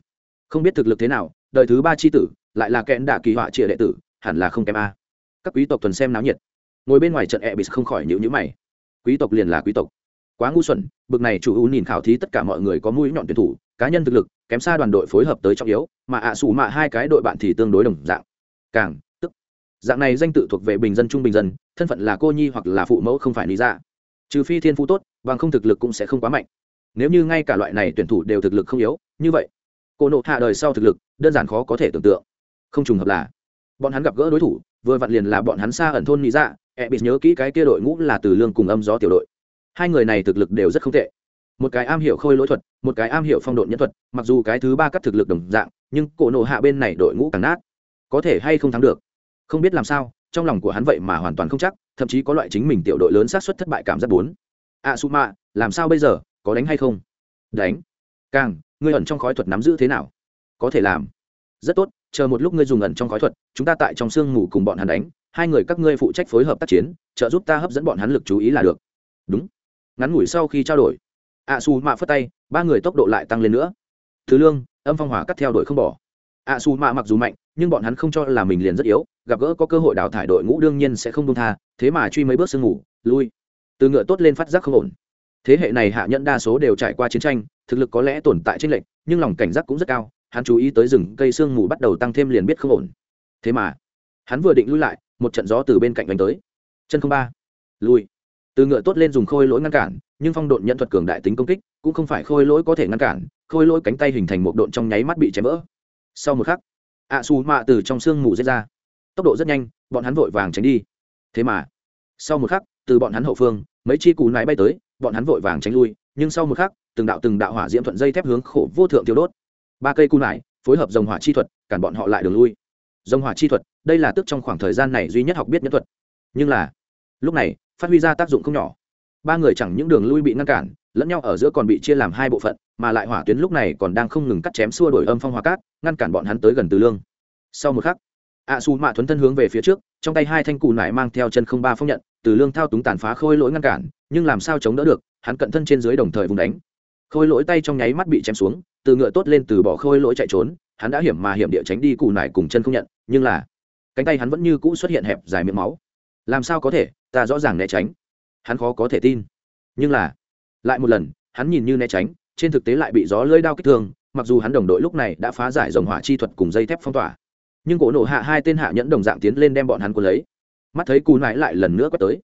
Không biết thực lực thế nào, đời thứ ba c h i tử, lại là kẽn đạ kỳ họa trịa đệ tử, hẳn là không kém a. Các quý tộc tuần xem náo nhiệt ngồi bên ngoài trận e bị không khỏi nhữ nhữ mày. Quý tộc liền là quý tộc. Quá ngu xuẩn, bực này chủ ưu nhìn khảo thí tất cả mọi người có mũi nhọn tuyển thủ, cá nhân thực lực, kém xa đoàn đội phối hợp tới trọng yếu, mà ạ xù mạ hai cái đội bạn thì tương đối đồng dạng. Càng, tức. Dạng này danh tự thuộc về bình dân trung bình dân, thân phận là cô nhi hoặc là phụ mẫu không phải lý ra trừ phi thiên phú tốt, bằng không thực lực cũng sẽ không quá mạnh. Nếu như ngay cả loại này tuyển thủ đều thực lực không yếu, như vậy, cô nộ hạ đời sau thực lực, đơn giản khó có thể tưởng tượng. Không trùng hợp là, bọn hắn gặp gỡ đối thủ, vừa vặn liền là bọn hắn xa ẩn thôn lý ra e bị nhớ kỹ cái kia đội ngũ là từ lương cùng âm gió tiểu đội. Hai người này thực lực đều rất không tệ. Một cái am hiểu khôi lỗi thuật, một cái am hiểu phong độn nhân thuật, mặc dù cái thứ ba cắt thực lực đồng dạng, nhưng cổ nộ hạ bên này đội ngũ càng nát. Có thể hay không thắng được? Không biết làm sao, trong lòng của hắn vậy mà hoàn toàn không chắc, thậm chí có loại chính mình tiểu đội lớn sát xuất thất bại cảm giác bốn. A su ma làm sao bây giờ, có đánh hay không? Đánh. Càng, ngươi ẩn trong khói thuật nắm giữ thế nào? Có thể làm. Rất tốt, chờ một lúc ngươi dùng ẩn trong khói thuật, chúng ta tại trong sương ngủ cùng bọn hắn đánh hai người các ngươi phụ trách phối hợp tác chiến, trợ giúp ta hấp dẫn bọn hắn lực chú ý là được. Đúng. Ngắn ngủi sau khi trao đổi ạ xù mạ phất tay, ba người tốc độ lại tăng lên nữa. Thứ lương, âm phong hỏa cắt theo đội không bỏ. Ạ xù mạ mặc dù mạnh, nhưng bọn hắn không cho là mình liền rất yếu, gặp gỡ có cơ hội đào thải đội ngũ đương nhiên sẽ không đông tha, thế mà truy mấy bước sương ngủ, lui. Từ ngựa tốt lên phát giác không ổn. Thế hệ này hạ nhẫn đa số đều trải qua chiến tranh, thực lực có lẽ tồn tại trên lệnh nhưng lòng cảnh giác cũng rất cao, hắn chú ý tới rừng cây sương mù bắt đầu tăng thêm liền biết không ổn. Thế mà, hắn vừa định lui lại một trận gió từ bên cạnh đánh tới. Chân không ba. Lùi từ ngựa tốt lên dùng khôi lỗi ngăn cản, nhưng phong độn nhận thuật cường đại tính công kích, cũng không phải khôi lỗi có thể ngăn cản, khôi lỗi cánh tay hình thành một độn trong nháy mắt bị chém vỡ. Sau một khắc, ạ xù mạ từ trong sương mù rết ra. Tốc độ rất nhanh, bọn hắn vội vàng tránh đi. Thế mà, sau một khắc, từ bọn hắn hậu phương, mấy chi cú nái bay tới, bọn hắn vội vàng tránh lui, nhưng sau một khắc, từng đạo từng đạo hỏa diễm thuận dây thép hướng khổ vô thượng tiêu đốt. Ba cây cú nải, phối hợp dòng hỏa chi thuật, cản bọn họ lại đường lui dòng hỏa chi thuật, đây là tức trong khoảng thời gian này duy nhất học biết nhân thuật. Nhưng là, lúc này, phát huy ra tác dụng không nhỏ. Ba người chẳng những đường lui bị ngăn cản, lẫn nhau ở giữa còn bị chia làm hai bộ phận, mà lại hỏa tuyến lúc này còn đang không ngừng cắt chém xua đổi âm phong hòa cát, ngăn cản bọn hắn tới gần từ lương. Sau một khắc ạ xù mạ thuấn thân hướng về phía trước, trong tay hai thanh cù nải mang theo chân không ba phong nhận, từ lương thao túng tàn phá khôi lỗi ngăn cản, nhưng làm sao chống đỡ được, hắn cận thân trên dưới đồng thời vùng đánh. Khôi lỗi tay trong nháy mắt bị chém xuống, từ ngựa tốt lên từ bỏ khôi lỗi chạy trốn hắn đã hiểm mà hiểm địa tránh đi cù nải cùng chân không nhận nhưng là cánh tay hắn vẫn như cũ xuất hiện hẹp dài miệng máu. Làm sao có thể? Ta rõ ràng né tránh. Hắn khó có thể tin. Nhưng là lại một lần hắn nhìn như né tránh trên thực tế lại bị gió lưỡi đao kích thương mặc dù hắn đồng đội lúc này đã phá giải dòng hỏa chi thuật cùng dây thép phong tỏa. Nhưng cổ nổ hạ hai tên hạ nhẫn đồng dạng tiến lên đem bọn hắn cuốn lấy. Mắt thấy cù nải lại lần nữa quét tới.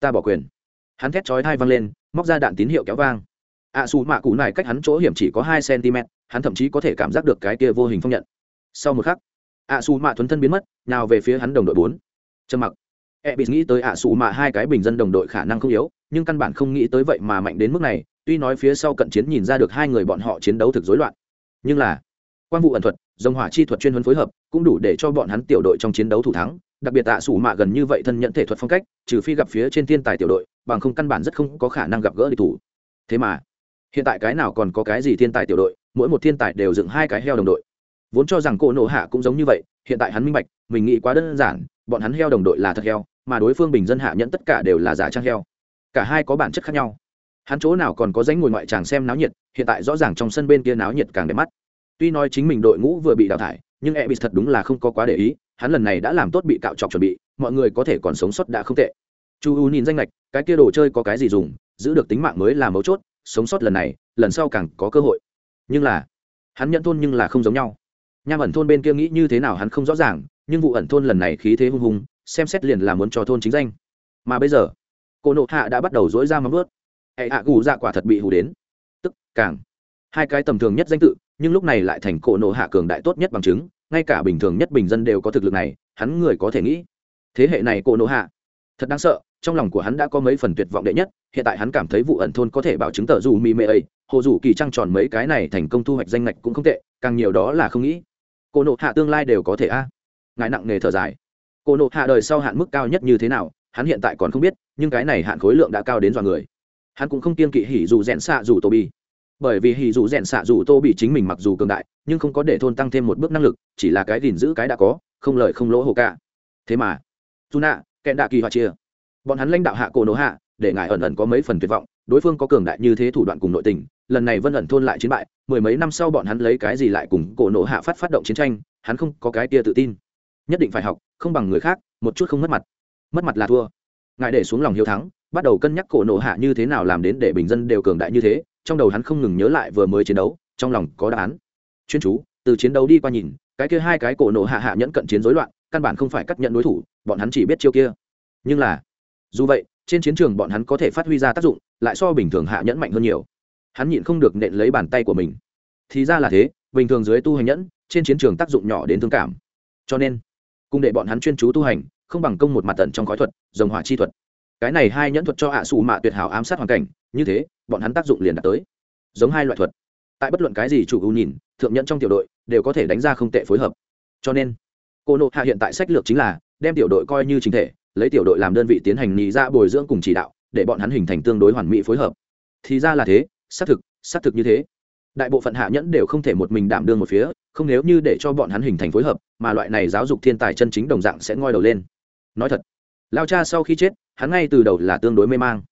Ta bỏ quyền. Hắn thét chói thai văng lên móc ra đạn tín hiệu kéo vang. Ạ à, xù mạ cù nải cách hắn chỗ hiểm chỉ có hai cm hắn thậm chí có thể cảm giác được cái kia vô hình phong nhận. Sau một khắc ạ xù mạ thuấn thân biến mất, nào về phía hắn đồng đội bốn. Trầm mặc. E bị nghĩ tới ạ xù mạ hai cái bình dân đồng đội khả năng không yếu, nhưng căn bản không nghĩ tới vậy mà mạnh đến mức này, tuy nói phía sau cận chiến nhìn ra được hai người bọn họ chiến đấu thực rối loạn. Nhưng là quan vụ ẩn thuật, dòng hỏa chi thuật chuyên huấn phối hợp, cũng đủ để cho bọn hắn tiểu đội trong chiến đấu thủ thắng, đặc biệt ạ sủ mạ gần như vậy thân nhận thể thuật phong cách, trừ phi gặp phía trên thiên tài tiểu đội, bằng không căn bản rất không có khả năng gặp gỡ địch thủ. Thế mà, hiện tại cái nào còn có cái gì thiên tài tiểu đội mỗi một thiên tài đều dựng hai cái heo đồng đội. Vốn cho rằng cô nổ hạ cũng giống như vậy, hiện tại hắn minh bạch, mình nghĩ quá đơn giản, bọn hắn heo đồng đội là thật heo, mà đối phương bình dân hạ nhận tất cả đều là giả trang heo. Cả hai có bản chất khác nhau. Hắn chỗ nào còn có danh ngồi ngoại tràng xem náo nhiệt, hiện tại rõ ràng trong sân bên kia náo nhiệt càng đẹp mắt. Tuy nói chính mình đội ngũ vừa bị đào thải, nhưng e bị thật đúng là không có quá để ý, hắn lần này đã làm tốt bị cạo chọc chuẩn bị, mọi người có thể còn sống sót đã không tệ. Chu u nhìn danh lệch cái kia đồ chơi có cái gì dùng, giữ được tính mạng mới là mấu chốt, sống sót lần này, lần sau càng có cơ hội nhưng là, hắn nhận thôn nhưng là không giống nhau. Nham ẩn thôn bên kia nghĩ như thế nào hắn không rõ ràng, nhưng vụ ẩn thôn lần này khí thế hung hùng, xem xét liền là muốn cho thôn chính danh. Mà bây giờ, cô nộ hạ đã bắt đầu dỗi ra mắm vớt hệ hạ gù dạ quả thật bị hù đến. Tức, càng. Hai cái tầm thường nhất danh tự, nhưng lúc này lại thành cổ nộ hạ cường đại tốt nhất bằng chứng, ngay cả bình thường nhất bình dân đều có thực lực này, hắn người có thể nghĩ. Thế hệ này cổ nộ hạ, thật đáng sợ trong lòng của hắn đã có mấy phần tuyệt vọng đệ nhất, hiện tại hắn cảm thấy vụ ẩn thôn có thể bảo chứng tờ dù mi mê ấy, hồ dù kỳ trăng tròn mấy cái này thành công thu hoạch danh ngạch cũng không tệ, càng nhiều đó là không nghĩ. Cô nộ hạ tương lai đều có thể a. Ngài nặng nề thở dài. Cô nộ hạ đời sau hạn mức cao nhất như thế nào, hắn hiện tại còn không biết, nhưng cái này hạn khối lượng đã cao đến dọa người. Hắn cũng không kiên kỵ hỉ dù rẽn xạ dù tô bi bởi vì hỉ dù rẽn xạ dù tô bị chính mình mặc dù cường đại, nhưng không có để thôn tăng thêm một bước năng lực, chỉ là cái gìn giữ cái đã có, không lợi không lỗ hồ cả. Thế mà dù nạ kẹn đạ kỳ hoa chia bọn hắn lãnh đạo hạ cổ nổ hạ, để ngài ẩn ẩn có mấy phần tuyệt vọng, đối phương có cường đại như thế thủ đoạn cùng nội tình, lần này vân ẩn thôn lại chiến bại, mười mấy năm sau bọn hắn lấy cái gì lại cùng cổ nổ hạ phát phát động chiến tranh, hắn không có cái tia tự tin. Nhất định phải học, không bằng người khác, một chút không mất mặt. Mất mặt là thua. Ngài để xuống lòng hiếu thắng, bắt đầu cân nhắc cổ nổ hạ như thế nào làm đến để bình dân đều cường đại như thế, trong đầu hắn không ngừng nhớ lại vừa mới chiến đấu, trong lòng có đáp án. Chuyên chú, từ chiến đấu đi qua nhìn, cái kia hai cái cổ nổ hạ hạ nhẫn cận chiến rối loạn, căn bản không phải cắt nhận đối thủ, bọn hắn chỉ biết chiêu kia. Nhưng là dù vậy, trên chiến trường bọn hắn có thể phát huy ra tác dụng, lại so bình thường hạ nhẫn mạnh hơn nhiều. Hắn nhịn không được nện lấy bàn tay của mình. Thì ra là thế, bình thường dưới tu hành nhẫn, trên chiến trường tác dụng nhỏ đến thương cảm. Cho nên, cùng để bọn hắn chuyên chú tu hành, không bằng công một mặt tận trong khói thuật dòng hỏa chi thuật. Cái này hai nhẫn thuật cho hạ à mạ tuyệt hảo ám sát hoàn cảnh, như thế, bọn hắn tác dụng liền đạt tới. Giống hai loại thuật. Tại bất luận cái gì chủ ưu nhìn, thượng nhẫn trong tiểu đội đều có thể đánh ra không tệ phối hợp. Cho nên, cô nộ hạ hiện tại sách lược chính là đem tiểu đội coi như chính thể lấy tiểu đội làm đơn vị tiến hành nhị ra bồi dưỡng cùng chỉ đạo, để bọn hắn hình thành tương đối hoàn mỹ phối hợp. Thì ra là thế, xác thực xác thực như thế. Đại bộ phận hạ nhẫn đều không thể một mình đảm đương một phía, không nếu như để cho bọn hắn hình thành phối hợp, mà loại này giáo dục thiên tài chân chính đồng dạng sẽ ngoi đầu lên. Nói thật, lao cha sau khi chết, hắn ngay từ đầu là tương đối mê mang.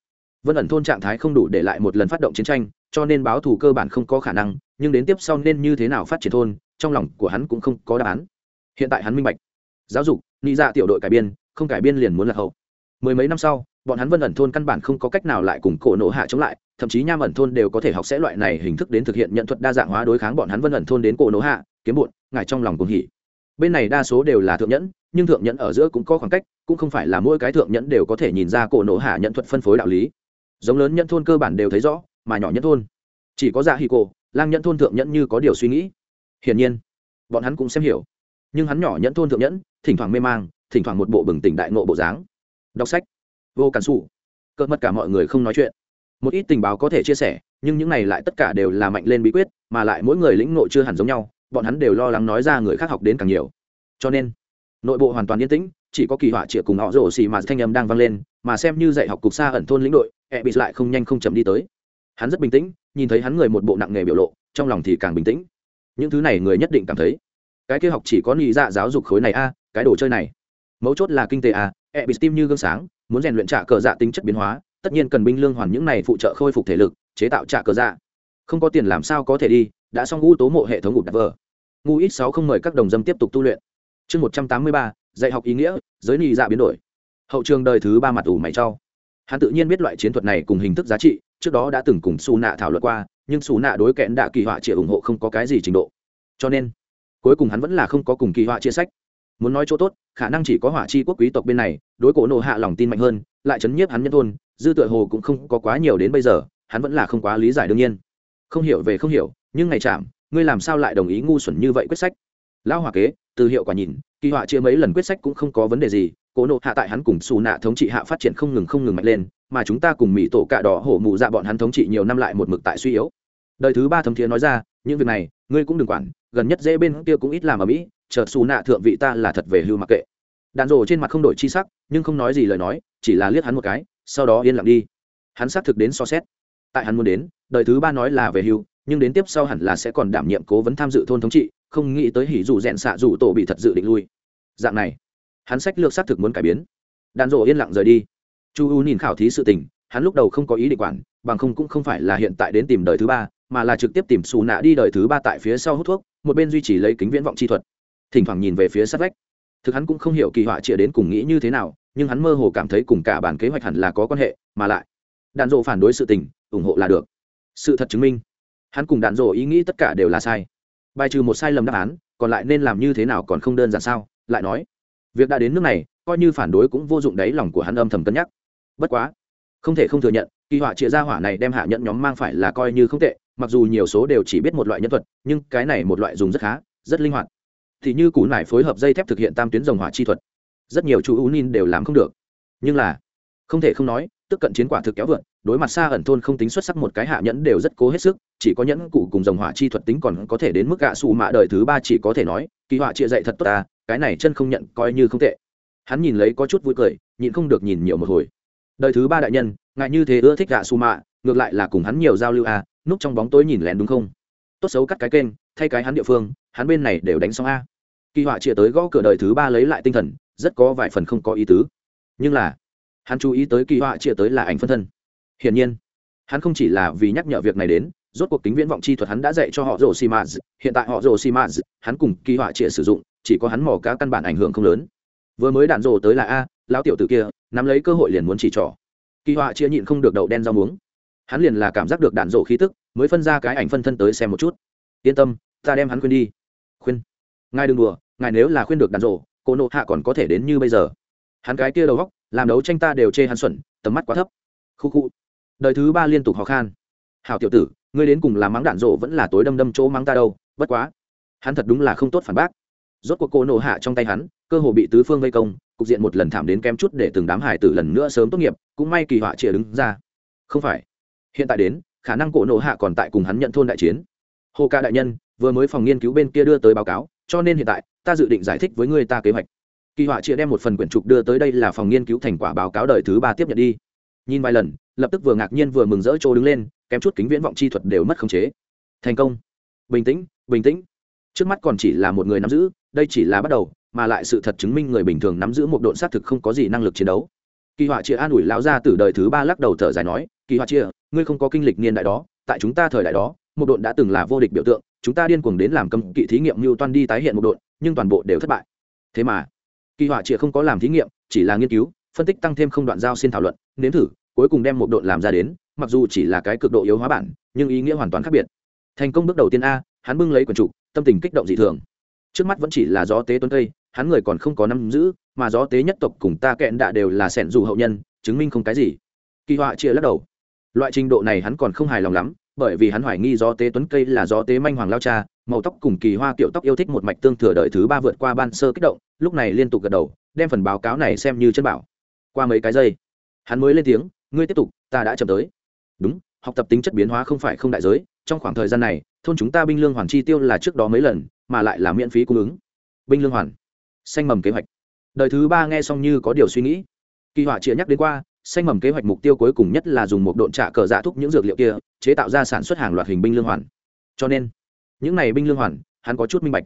Vân ẩn thôn trạng thái không đủ để lại một lần phát động chiến tranh, cho nên báo thù cơ bản không có khả năng, nhưng đến tiếp sau nên như thế nào phát triển thôn, trong lòng của hắn cũng không có đáp án. Hiện tại hắn minh bạch. Giáo dục nghĩ ra dạ tiểu đội cải biên không cải biên liền muốn là hậu. Mười mấy năm sau, bọn hắn vân ẩn thôn căn bản không có cách nào lại cùng cổ nổ hạ chống lại, thậm chí nham ẩn thôn đều có thể học sẽ loại này hình thức đến thực hiện nhận thuật đa dạng hóa đối kháng bọn hắn vân ẩn thôn đến cổ nổ hạ, kiếm bụn ngài trong lòng cùng hỉ. Bên này đa số đều là thượng nhẫn, nhưng thượng nhẫn ở giữa cũng có khoảng cách, cũng không phải là mỗi cái thượng nhẫn đều có thể nhìn ra cổ nổ hạ nhận thuật phân phối đạo lý. Giống lớn nhẫn thôn cơ bản đều thấy rõ, mà nhỏ nhẫn thôn. Chỉ có dạ hì cổ, lang nhẫn thôn thượng nhẫn như có điều suy nghĩ. Hiển nhiên, bọn hắn cũng xem hiểu. Nhưng hắn nhỏ nhẫn thôn thượng nhẫn, thỉnh thoảng mê mang thỉnh thoảng một bộ bừng tỉnh đại ngộ bộ dáng. Đọc sách. Vô cản xù cợt mất cả mọi người không nói chuyện. Một ít tình báo có thể chia sẻ, nhưng những này lại tất cả đều là mạnh lên bí quyết, mà lại mỗi người lĩnh nội chưa hẳn giống nhau, bọn hắn đều lo lắng nói ra người khác học đến càng nhiều. Cho nên, nội bộ hoàn toàn yên tĩnh, chỉ có kỳ họa chĩa cùng họ rổ xì mà thanh âm đang vang lên, mà xem như dạy học cục xa ẩn thôn lĩnh đội e bị lại không nhanh không chậm đi tới. Hắn rất bình tĩnh, nhìn thấy hắn người một bộ nặng nghề biểu lộ, trong lòng thì càng bình tĩnh. Những thứ này người nhất định cảm thấy. Cái kia học chỉ có nghĩ dạ giáo dục khối này a, cái đồ chơi này mấu chốt là kinh tế à? e bị tim như gương sáng, muốn rèn luyện trả cờ dạ tính chất biến hóa, tất nhiên cần binh lương hoàn những này phụ trợ khôi phục thể lực, chế tạo trả cờ dạ. Không có tiền làm sao có thể đi, đã xong ngũ tố mộ hệ thống ngụt đặt vờ. Ngu ít sáu không mời các đồng dâm tiếp tục tu luyện. Chương một trăm tám mươi ba, dạy học ý nghĩa, giới nị dạ biến đổi. Hậu trường đời thứ ba mặt ủ mày trau hắn tự nhiên biết loại chiến thuật này cùng hình thức giá trị, trước đó đã từng cùng xù nạ thảo luận qua, nhưng xù nạ đối kẽn đạ kỳ họa chia ủng hộ không có cái gì trình độ. Cho nên, cuối cùng hắn vẫn là không có cùng kỳ họa chia sách muốn nói chỗ tốt, khả năng chỉ có hỏa chi quốc quý tộc bên này, đối cổ nộ hạ lòng tin mạnh hơn, lại chấn nhiếp hắn nhân thôn, dư tựa hồ cũng không có quá nhiều đến bây giờ, hắn vẫn là không quá lý giải đương nhiên. Không hiểu về không hiểu, nhưng ngày chạm, ngươi làm sao lại đồng ý ngu xuẩn như vậy quyết sách? Lão hòa kế, từ hiệu quả nhìn, kỳ họa chia mấy lần quyết sách cũng không có vấn đề gì, cổ nộ hạ tại hắn cùng xù nạ thống trị hạ phát triển không ngừng không ngừng mạnh lên, mà chúng ta cùng mỹ tổ cạ đỏ hổ mụ dạ bọn hắn thống trị nhiều năm lại một mực tại suy yếu. Đời thứ ba thấm thiế nói ra, những việc này, ngươi cũng đừng quản, gần nhất dễ bên kia cũng ít làm ở mỹ chợt xù nạ thượng vị ta là thật về hưu mặc kệ. Đạn rồ trên mặt không đổi chi sắc, nhưng không nói gì lời nói, chỉ là liếc hắn một cái, sau đó yên lặng đi. Hắn xác thực đến so xét. Tại hắn muốn đến, đời thứ ba nói là về hưu, nhưng đến tiếp sau hẳn là sẽ còn đảm nhiệm cố vấn tham dự thôn thống trị, không nghĩ tới hỉ dù rẽn xạ dù tổ bị thật dự định lui. Dạng này, hắn sách lược xác thực muốn cải biến. Đạn rồ yên lặng rời đi. Chu u nhìn khảo thí sự tình, hắn lúc đầu không có ý định quản, bằng không cũng không phải là hiện tại đến tìm đời thứ ba, mà là trực tiếp tìm xù nạ đi đời thứ ba tại phía sau hút thuốc, một bên duy trì lấy kính viễn vọng chi thuật thỉnh thoảng nhìn về phía sát vách. Thực hắn cũng không hiểu kỳ họa chĩa đến cùng nghĩ như thế nào, nhưng hắn mơ hồ cảm thấy cùng cả bản kế hoạch hẳn là có quan hệ, mà lại, đạn dộ phản đối sự tình, ủng hộ là được. Sự thật chứng minh, hắn cùng đạn dộ ý nghĩ tất cả đều là sai. Bài trừ một sai lầm đáp án, còn lại nên làm như thế nào còn không đơn giản sao? Lại nói, việc đã đến nước này, coi như phản đối cũng vô dụng đấy lòng của hắn âm thầm cân nhắc. Bất quá, không thể không thừa nhận, kỳ họa chia ra hỏa này đem hạ nhận nhóm mang phải là coi như không tệ, mặc dù nhiều số đều chỉ biết một loại nhân thuật, nhưng cái này một loại dùng rất khá, rất linh hoạt thì như củ nải phối hợp dây thép thực hiện tam tuyến dòng hỏa chi thuật. Rất nhiều chú u nin đều làm không được. Nhưng là, không thể không nói, tức cận chiến quả thực kéo vượn đối mặt xa ẩn thôn không tính xuất sắc một cái hạ nhẫn đều rất cố hết sức, chỉ có nhẫn cụ cùng dòng hỏa chi thuật tính còn có thể đến mức gạ xù mạ đời thứ ba chỉ có thể nói, kỳ họa chia dạy thật tốt ta, cái này chân không nhận coi như không tệ. Hắn nhìn lấy có chút vui cười, nhịn không được nhìn nhiều một hồi. Đời thứ ba đại nhân, ngại như thế ưa thích gạ xù mạ, ngược lại là cùng hắn nhiều giao lưu à núp trong bóng tối nhìn lén đúng không? Tốt xấu cắt cái kênh, thay cái hắn địa phương, hắn bên này đều đánh xong a kỳ họa chia tới gõ cửa đời thứ ba lấy lại tinh thần, rất có vài phần không có ý tứ. Nhưng là, hắn chú ý tới kỳ họa chia tới là ảnh phân thân. Hiển nhiên, hắn không chỉ là vì nhắc nhở việc này đến, rốt cuộc tính viễn vọng chi thuật hắn đã dạy cho họ rồ xi maz hiện tại họ rồ xi maz hắn cùng kỳ họa chia sử dụng, chỉ có hắn mò cá căn bản ảnh hưởng không lớn. Vừa mới đạn rồ tới là a, lão tiểu tử kia, nắm lấy cơ hội liền muốn chỉ trỏ. Kỳ họa chia nhịn không được đậu đen rau muống. Hắn liền là cảm giác được đạn rồ khí tức, mới phân ra cái ảnh phân thân tới xem một chút. Yên tâm, ta đem hắn khuyên đi. Khuyên ngài đừng đùa, ngài nếu là khuyên được đàn rộ cô nộ hạ còn có thể đến như bây giờ. Hắn cái kia đầu góc, làm đấu tranh ta đều chê hắn xuẩn, tầm mắt quá thấp. Khu khu. Đời thứ ba liên tục khó khăn Hảo tiểu tử, ngươi đến cùng làm mắng đạn rộ vẫn là tối đâm đâm chỗ mắng ta đâu, bất quá. Hắn thật đúng là không tốt phản bác. Rốt cuộc cô nộ hạ trong tay hắn, cơ hồ bị tứ phương vây công, cục diện một lần thảm đến kém chút để từng đám hải tử lần nữa sớm tốt nghiệp, cũng may kỳ họa chĩa đứng ra. Không phải. Hiện tại đến, khả năng cổ nộ hạ còn tại cùng hắn nhận thôn đại chiến. Hồ ca đại nhân, vừa mới phòng nghiên cứu bên kia đưa tới báo cáo cho nên hiện tại, ta dự định giải thích với người ta kế hoạch. Kỳ họa chia đem một phần quyển trục đưa tới đây là phòng nghiên cứu thành quả báo cáo đời thứ ba tiếp nhận đi. Nhìn vài lần, lập tức vừa ngạc nhiên vừa mừng rỡ trô đứng lên, kém chút kính viễn vọng chi thuật đều mất khống chế. Thành công. Bình tĩnh bình tĩnh. Trước mắt còn chỉ là một người nắm giữ, đây chỉ là bắt đầu, mà lại sự thật chứng minh người bình thường nắm giữ một độn xác thực không có gì năng lực chiến đấu. Kỳ họa chia an ủi lão ra từ đời thứ ba lắc đầu thở dài nói, kỳ họa chia ngươi không có kinh lịch niên đại đó, tại chúng ta thời đại đó, một độn đã từng là vô địch biểu tượng chúng ta điên cuồng đến làm cấm kỵ thí nghiệm mưu toan đi tái hiện một độn nhưng toàn bộ đều thất bại. Thế mà, kỳ họa chia không có làm thí nghiệm, chỉ là nghiên cứu, phân tích tăng thêm không đoạn giao xin thảo luận, nếm thử, cuối cùng đem một độn làm ra đến, mặc dù chỉ là cái cực độ yếu hóa bản, nhưng ý nghĩa hoàn toàn khác biệt. Thành công bước đầu tiên a, hắn bưng lấy quần trụ, tâm tình kích động dị thường. Trước mắt vẫn chỉ là gió tế tuấn tây, hắn người còn không có năm giữ, mà gió tế nhất tộc cùng ta kẹn đạ đều là sẻn dù hậu nhân, chứng minh không cái gì. Kỳ họa chia lắc đầu. Loại trình độ này hắn còn không hài lòng lắm bởi vì hắn hoài nghi do tế tuấn cây là do tế manh hoàng lao cha, màu tóc cùng kỳ hoa kiểu tóc yêu thích một mạch tương thừa đợi thứ ba vượt qua ban sơ kích động, lúc này liên tục gật đầu, đem phần báo cáo này xem như chân bảo. Qua mấy cái giây, hắn mới lên tiếng, ngươi tiếp tục, ta đã chậm tới. Đúng, học tập tính chất biến hóa không phải không đại giới, trong khoảng thời gian này, thôn chúng ta binh lương hoàn chi tiêu là trước đó mấy lần, mà lại là miễn phí cung ứng. Binh lương hoàn, xanh mầm kế hoạch. Đời thứ ba nghe xong như có điều suy nghĩ. Kỳ họa chịa nhắc đến qua xanh mầm kế hoạch mục tiêu cuối cùng nhất là dùng một độn trạ cờ dạ thúc những dược liệu kia, chế tạo ra sản xuất hàng loạt hình binh lương hoàn. Cho nên, những này binh lương hoàn, hắn có chút minh bạch.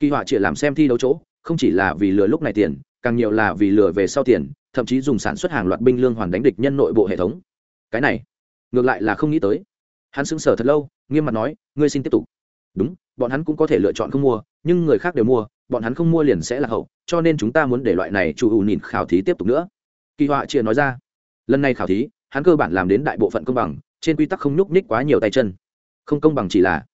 Kỳ họa chỉ làm xem thi đấu chỗ, không chỉ là vì lừa lúc này tiền, càng nhiều là vì lừa về sau tiền, thậm chí dùng sản xuất hàng loạt binh lương hoàn đánh địch nhân nội bộ hệ thống. Cái này, ngược lại là không nghĩ tới. Hắn sững sờ thật lâu, nghiêm mặt nói, ngươi xin tiếp tục. Đúng, bọn hắn cũng có thể lựa chọn không mua, nhưng người khác đều mua, bọn hắn không mua liền sẽ là hậu, cho nên chúng ta muốn để loại này chủ ủ nhìn khảo thí tiếp tục nữa. Kỳ họa chia nói ra lần này khảo thí, hắn cơ bản làm đến đại bộ phận công bằng, trên quy tắc không nhúc ních quá nhiều tay chân. Không công bằng chỉ là,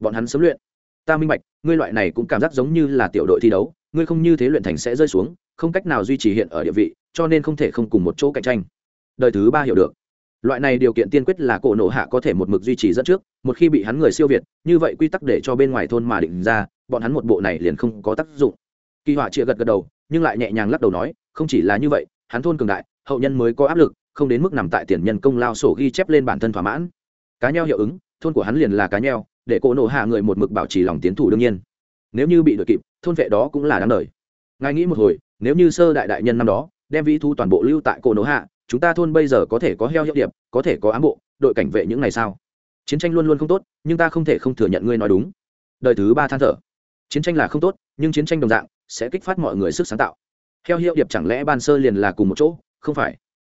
bọn hắn sớm luyện. Ta minh bạch, ngươi loại này cũng cảm giác giống như là tiểu đội thi đấu, ngươi không như thế luyện thành sẽ rơi xuống, không cách nào duy trì hiện ở địa vị, cho nên không thể không cùng một chỗ cạnh tranh. Đời thứ ba hiểu được. Loại này điều kiện tiên quyết là cổ nổ hạ có thể một mực duy trì dẫn trước, một khi bị hắn người siêu việt, như vậy quy tắc để cho bên ngoài thôn mà định ra, bọn hắn một bộ này liền không có tác dụng. Kỳ họa chia gật gật đầu, nhưng lại nhẹ nhàng lắc đầu nói, không chỉ là như vậy, hắn thôn cường đại, hậu nhân mới có áp lực không đến mức nằm tại tiền nhân công lao sổ ghi chép lên bản thân thỏa mãn. Cá nheo hiệu ứng, thôn của hắn liền là cá nheo, để cổ nổ hạ người một mực bảo trì lòng tiến thủ đương nhiên. Nếu như bị đội kịp, thôn vệ đó cũng là đáng đời. Ngài nghĩ một hồi, nếu như sơ đại đại nhân năm đó, đem vĩ thu toàn bộ lưu tại cổ nổ hạ, chúng ta thôn bây giờ có thể có heo hiệu điệp, có thể có ám bộ, đội cảnh vệ những ngày sao? Chiến tranh luôn luôn không tốt, nhưng ta không thể không thừa nhận ngươi nói đúng. Đời thứ ba than thở. Chiến tranh là không tốt, nhưng chiến tranh đồng dạng sẽ kích phát mọi người sức sáng tạo. Heo hiệu điệp chẳng lẽ ban sơ liền là cùng một chỗ? Không phải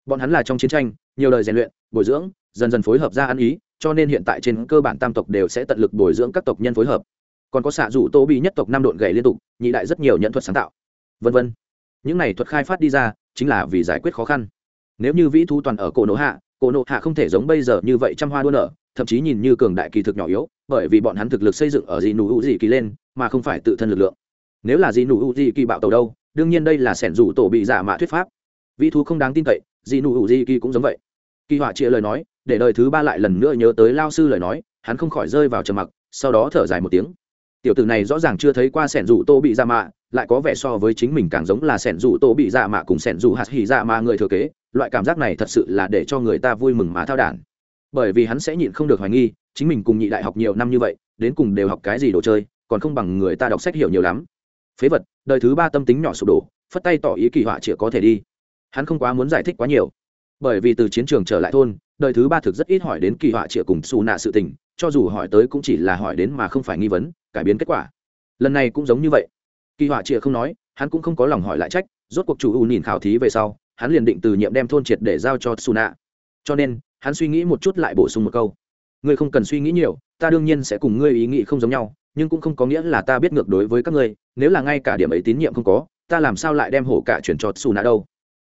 bọn hắn là trong chiến tranh, nhiều lời rèn luyện, bồi dưỡng, dần dần phối hợp ra ăn ý, cho nên hiện tại trên cơ bản tam tộc đều sẽ tận lực bồi dưỡng các tộc nhân phối hợp. Còn có xạ rủ tô bị nhất tộc năm độn gậy liên tục, nhị đại rất nhiều nhận thuật sáng tạo. Vân vân. Những này thuật khai phát đi ra, chính là vì giải quyết khó khăn. Nếu như vĩ thu toàn ở cổ nộ hạ, cổ nộ hạ không thể giống bây giờ như vậy trăm hoa đua nở, thậm chí nhìn như cường đại kỳ thực nhỏ yếu, bởi vì bọn hắn thực lực xây dựng ở gì nụ hữu gì kỳ lên, mà không phải tự thân lực lượng. Nếu là gì nụ hữu gì kỳ bạo tàu đâu, đương nhiên đây là sẻn rủ tổ bị giả mạ thuyết pháp. Vĩ thu không đáng tin cậy dị nụ hữu di kỳ cũng giống vậy. Kỳ họa chia lời nói, để đời thứ ba lại lần nữa nhớ tới lao sư lời nói, hắn không khỏi rơi vào trầm mặc, sau đó thở dài một tiếng. Tiểu tử này rõ ràng chưa thấy qua sẻn rủ tô bị da mạ, lại có vẻ so với chính mình càng giống là sẻn rủ tô bị da mạ cùng sẻn rủ hạt hỉ da mạ người thừa kế, loại cảm giác này thật sự là để cho người ta vui mừng mà thao đản. Bởi vì hắn sẽ nhịn không được hoài nghi, chính mình cùng nhị đại học nhiều năm như vậy, đến cùng đều học cái gì đồ chơi, còn không bằng người ta đọc sách hiểu nhiều lắm. Phế vật, đời thứ ba tâm tính nhỏ sụp đổ, phất tay tỏ ý kỳ họa chỉ có thể đi hắn không quá muốn giải thích quá nhiều. Bởi vì từ chiến trường trở lại thôn, đời thứ ba thực rất ít hỏi đến kỳ họa trịa cùng xù nạ sự tình, cho dù hỏi tới cũng chỉ là hỏi đến mà không phải nghi vấn, cải biến kết quả. Lần này cũng giống như vậy. Kỳ họa trịa không nói, hắn cũng không có lòng hỏi lại trách, rốt cuộc chủ u nhìn khảo thí về sau, hắn liền định từ nhiệm đem thôn triệt để giao cho xù nạ. Cho nên, hắn suy nghĩ một chút lại bổ sung một câu. Ngươi không cần suy nghĩ nhiều, ta đương nhiên sẽ cùng ngươi ý nghĩ không giống nhau, nhưng cũng không có nghĩa là ta biết ngược đối với các ngươi, nếu là ngay cả điểm ấy tín nhiệm không có, ta làm sao lại đem hổ cả chuyển cho xù nạ đâu?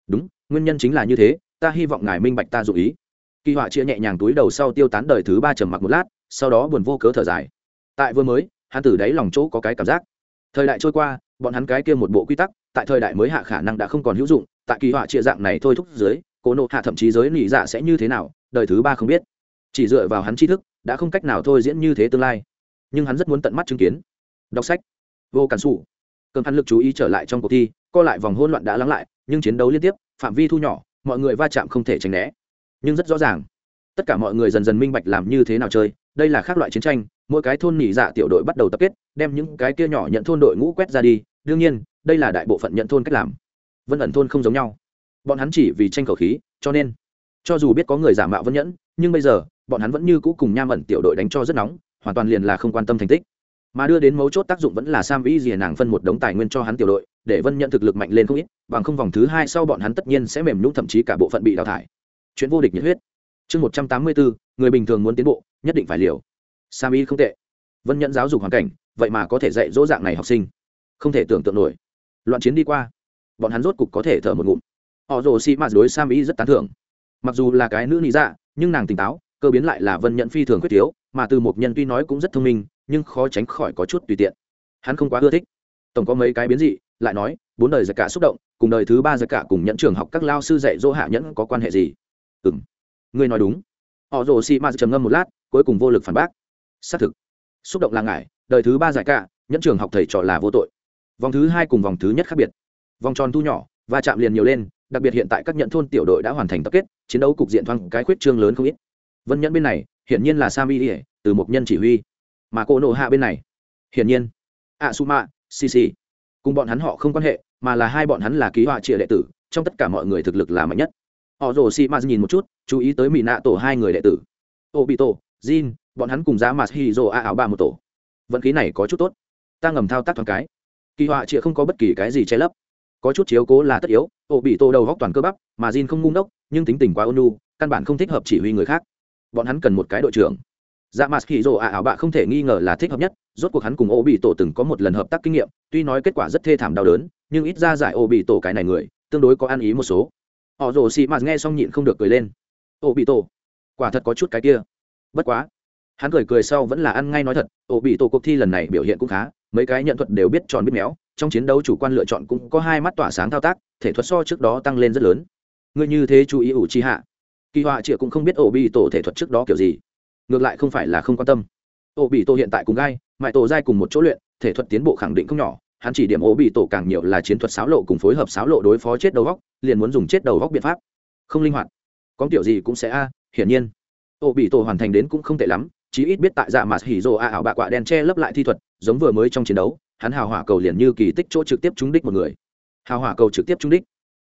Đúng, nguyên nhân chính là như thế, ta hy vọng ngài minh bạch ta dụ ý. Kỳ họa chia nhẹ nhàng túi đầu sau tiêu tán đời thứ ba trầm mặc một lát, sau đó buồn vô cớ thở dài. Tại vừa mới, hắn từ đáy lòng chỗ có cái cảm giác. Thời đại trôi qua, bọn hắn cái kia một bộ quy tắc, tại thời đại mới hạ khả năng đã không còn hữu dụng, tại kỳ họa chia dạng này thôi thúc dưới, cố nộ hạ thậm chí giới nỉ dạ sẽ như thế nào, đời thứ ba không biết. Chỉ dựa vào hắn tri thức, đã không cách nào thôi diễn như thế tương lai. Nhưng hắn rất muốn tận mắt chứng kiến. Đọc sách. Vô cản xù cơn hắn lực chú ý trở lại trong cuộc thi, co lại vòng hôn loạn đã lắng lại, nhưng chiến đấu liên tiếp, phạm vi thu nhỏ, mọi người va chạm không thể tránh né. Nhưng rất rõ ràng, tất cả mọi người dần dần minh bạch làm như thế nào chơi, đây là khác loại chiến tranh, mỗi cái thôn nỉ dạ tiểu đội bắt đầu tập kết, đem những cái kia nhỏ nhận thôn đội ngũ quét ra đi, đương nhiên, đây là đại bộ phận nhận thôn cách làm. Vân ẩn thôn không giống nhau. Bọn hắn chỉ vì tranh khẩu khí, cho nên, cho dù biết có người giả mạo vân nhẫn, nhưng bây giờ, bọn hắn vẫn như cũ cùng nham ẩn tiểu đội đánh cho rất nóng, hoàn toàn liền là không quan tâm thành tích mà đưa đến mấu chốt tác dụng vẫn là sam y dìa nàng phân một đống tài nguyên cho hắn tiểu đội, để vân nhận thực lực mạnh lên không ít, bằng không vòng thứ hai sau bọn hắn tất nhiên sẽ mềm nhũng thậm chí cả bộ phận bị đào thải. Chuyện vô địch nhiệt huyết. Chương một trăm tám mươi bốn, người bình thường muốn tiến bộ, nhất định phải liều. Sam y không tệ. Vân nhận giáo dục hoàn cảnh, vậy mà có thể dạy dỗ dạng này học sinh. Không thể tưởng tượng nổi. Loạn chiến đi qua. Bọn hắn rốt cục có thể thở một ngụm. Họ rồ xi mạt đối sam y rất tán thưởng. Mặc dù là cái nữ lý dạ nhưng nàng tỉnh táo, cơ biến lại là vân nhận phi thường quyết thiếu mà từ một nhân tuy nói cũng rất thông minh, nhưng khó tránh khỏi có chút tùy tiện. Hắn không quá ưa thích. Tổng có mấy cái biến dị, lại nói, bốn đời giặc cả xúc động, cùng đời thứ ba giặc cả cùng nhẫn trường học các lao sư dạy dỗ hạ nhẫn có quan hệ gì? Ừ m ngươi nói đúng. Họ rồ si ma trầm ngâm một lát, cuối cùng vô lực phản bác. Xác thực. Xúc động là ngại, đời thứ ba giải cả, nhẫn trường học thầy trò là vô tội. Vòng thứ hai cùng vòng thứ nhất khác biệt. Vòng tròn thu nhỏ và chạm liền nhiều lên, đặc biệt hiện tại các nhận thôn tiểu đội đã hoàn thành tập kết, chiến đấu cục diện thoáng cái khuyết trương lớn không ít. Vân nhẫn bên này hiển nhiên là sami ỉa từ một nhân chỉ huy. Mà cô nộ hạ bên này, hiển nhiên a suma sisi, cùng bọn hắn họ không quan hệ, mà là hai bọn hắn là ký họa trịa đệ tử, trong tất cả mọi người thực lực là mạnh nhất. Họ rồ si ma nhìn một chút, chú ý tới mỹ nạ tổ hai người đệ tử. Obito, jin, bọn hắn cùng giá mặt hi rồ a áo ba một tổ. Vận khí này có chút tốt. Ta ngầm thao tác thoáng cái. Kỳ họa trịa không có bất kỳ cái gì che lấp. Có chút chiếu cố là tất yếu ô bị tô đầu góc toàn cơ bắp, mà jin không ngung đốc nhưng tính tình quá ônu căn bản không thích hợp chỉ huy người khác bọn hắn cần một cái đội trưởng. Dạ mặt khỉ rồ ạ ảo bạ không thể nghi ngờ là thích hợp nhất, rốt cuộc hắn cùng ô bị tổ từng có một lần hợp tác kinh nghiệm, tuy nói kết quả rất thê thảm đau đớn, nhưng ít ra giải ô bị tổ cái này người, tương đối có ăn ý một số. Họ rồ xì mạt nghe xong nhịn không được cười lên. Ô bị tổ, quả thật có chút cái kia. Bất quá, hắn cười cười sau vẫn là ăn ngay nói thật, ô bị tổ cuộc thi lần này biểu hiện cũng khá, mấy cái nhận thuật đều biết tròn biết méo, trong chiến đấu chủ quan lựa chọn cũng có hai mắt tỏa sáng thao tác, thể thuật so trước đó tăng lên rất lớn. Ngươi như thế chú ý ủ chi hạ kỳ họa chịa cũng không biết ổ bị tổ thể thuật trước đó kiểu gì. Ngược lại không phải là không quan tâm. Ổ bị tổ hiện tại cùng gai mãi tổ dai cùng một chỗ luyện, thể thuật tiến bộ khẳng định không nhỏ. Hắn chỉ điểm ổ bị tổ càng nhiều là chiến thuật xáo lộ cùng phối hợp xáo lộ đối phó chết đầu góc, liền muốn dùng chết đầu góc biện pháp. Không linh hoạt. Có kiểu gì cũng sẽ a, hiển nhiên. Ổ bị tổ hoàn thành đến cũng không tệ lắm, chí ít biết tại dạ mà hỉ rồ a ảo bạ quạ đen che lấp lại thi thuật, giống vừa mới trong chiến đấu, hắn hào hỏa cầu liền như kỳ tích chỗ trực tiếp trúng đích một người. Hào hỏa cầu trực tiếp trúng đích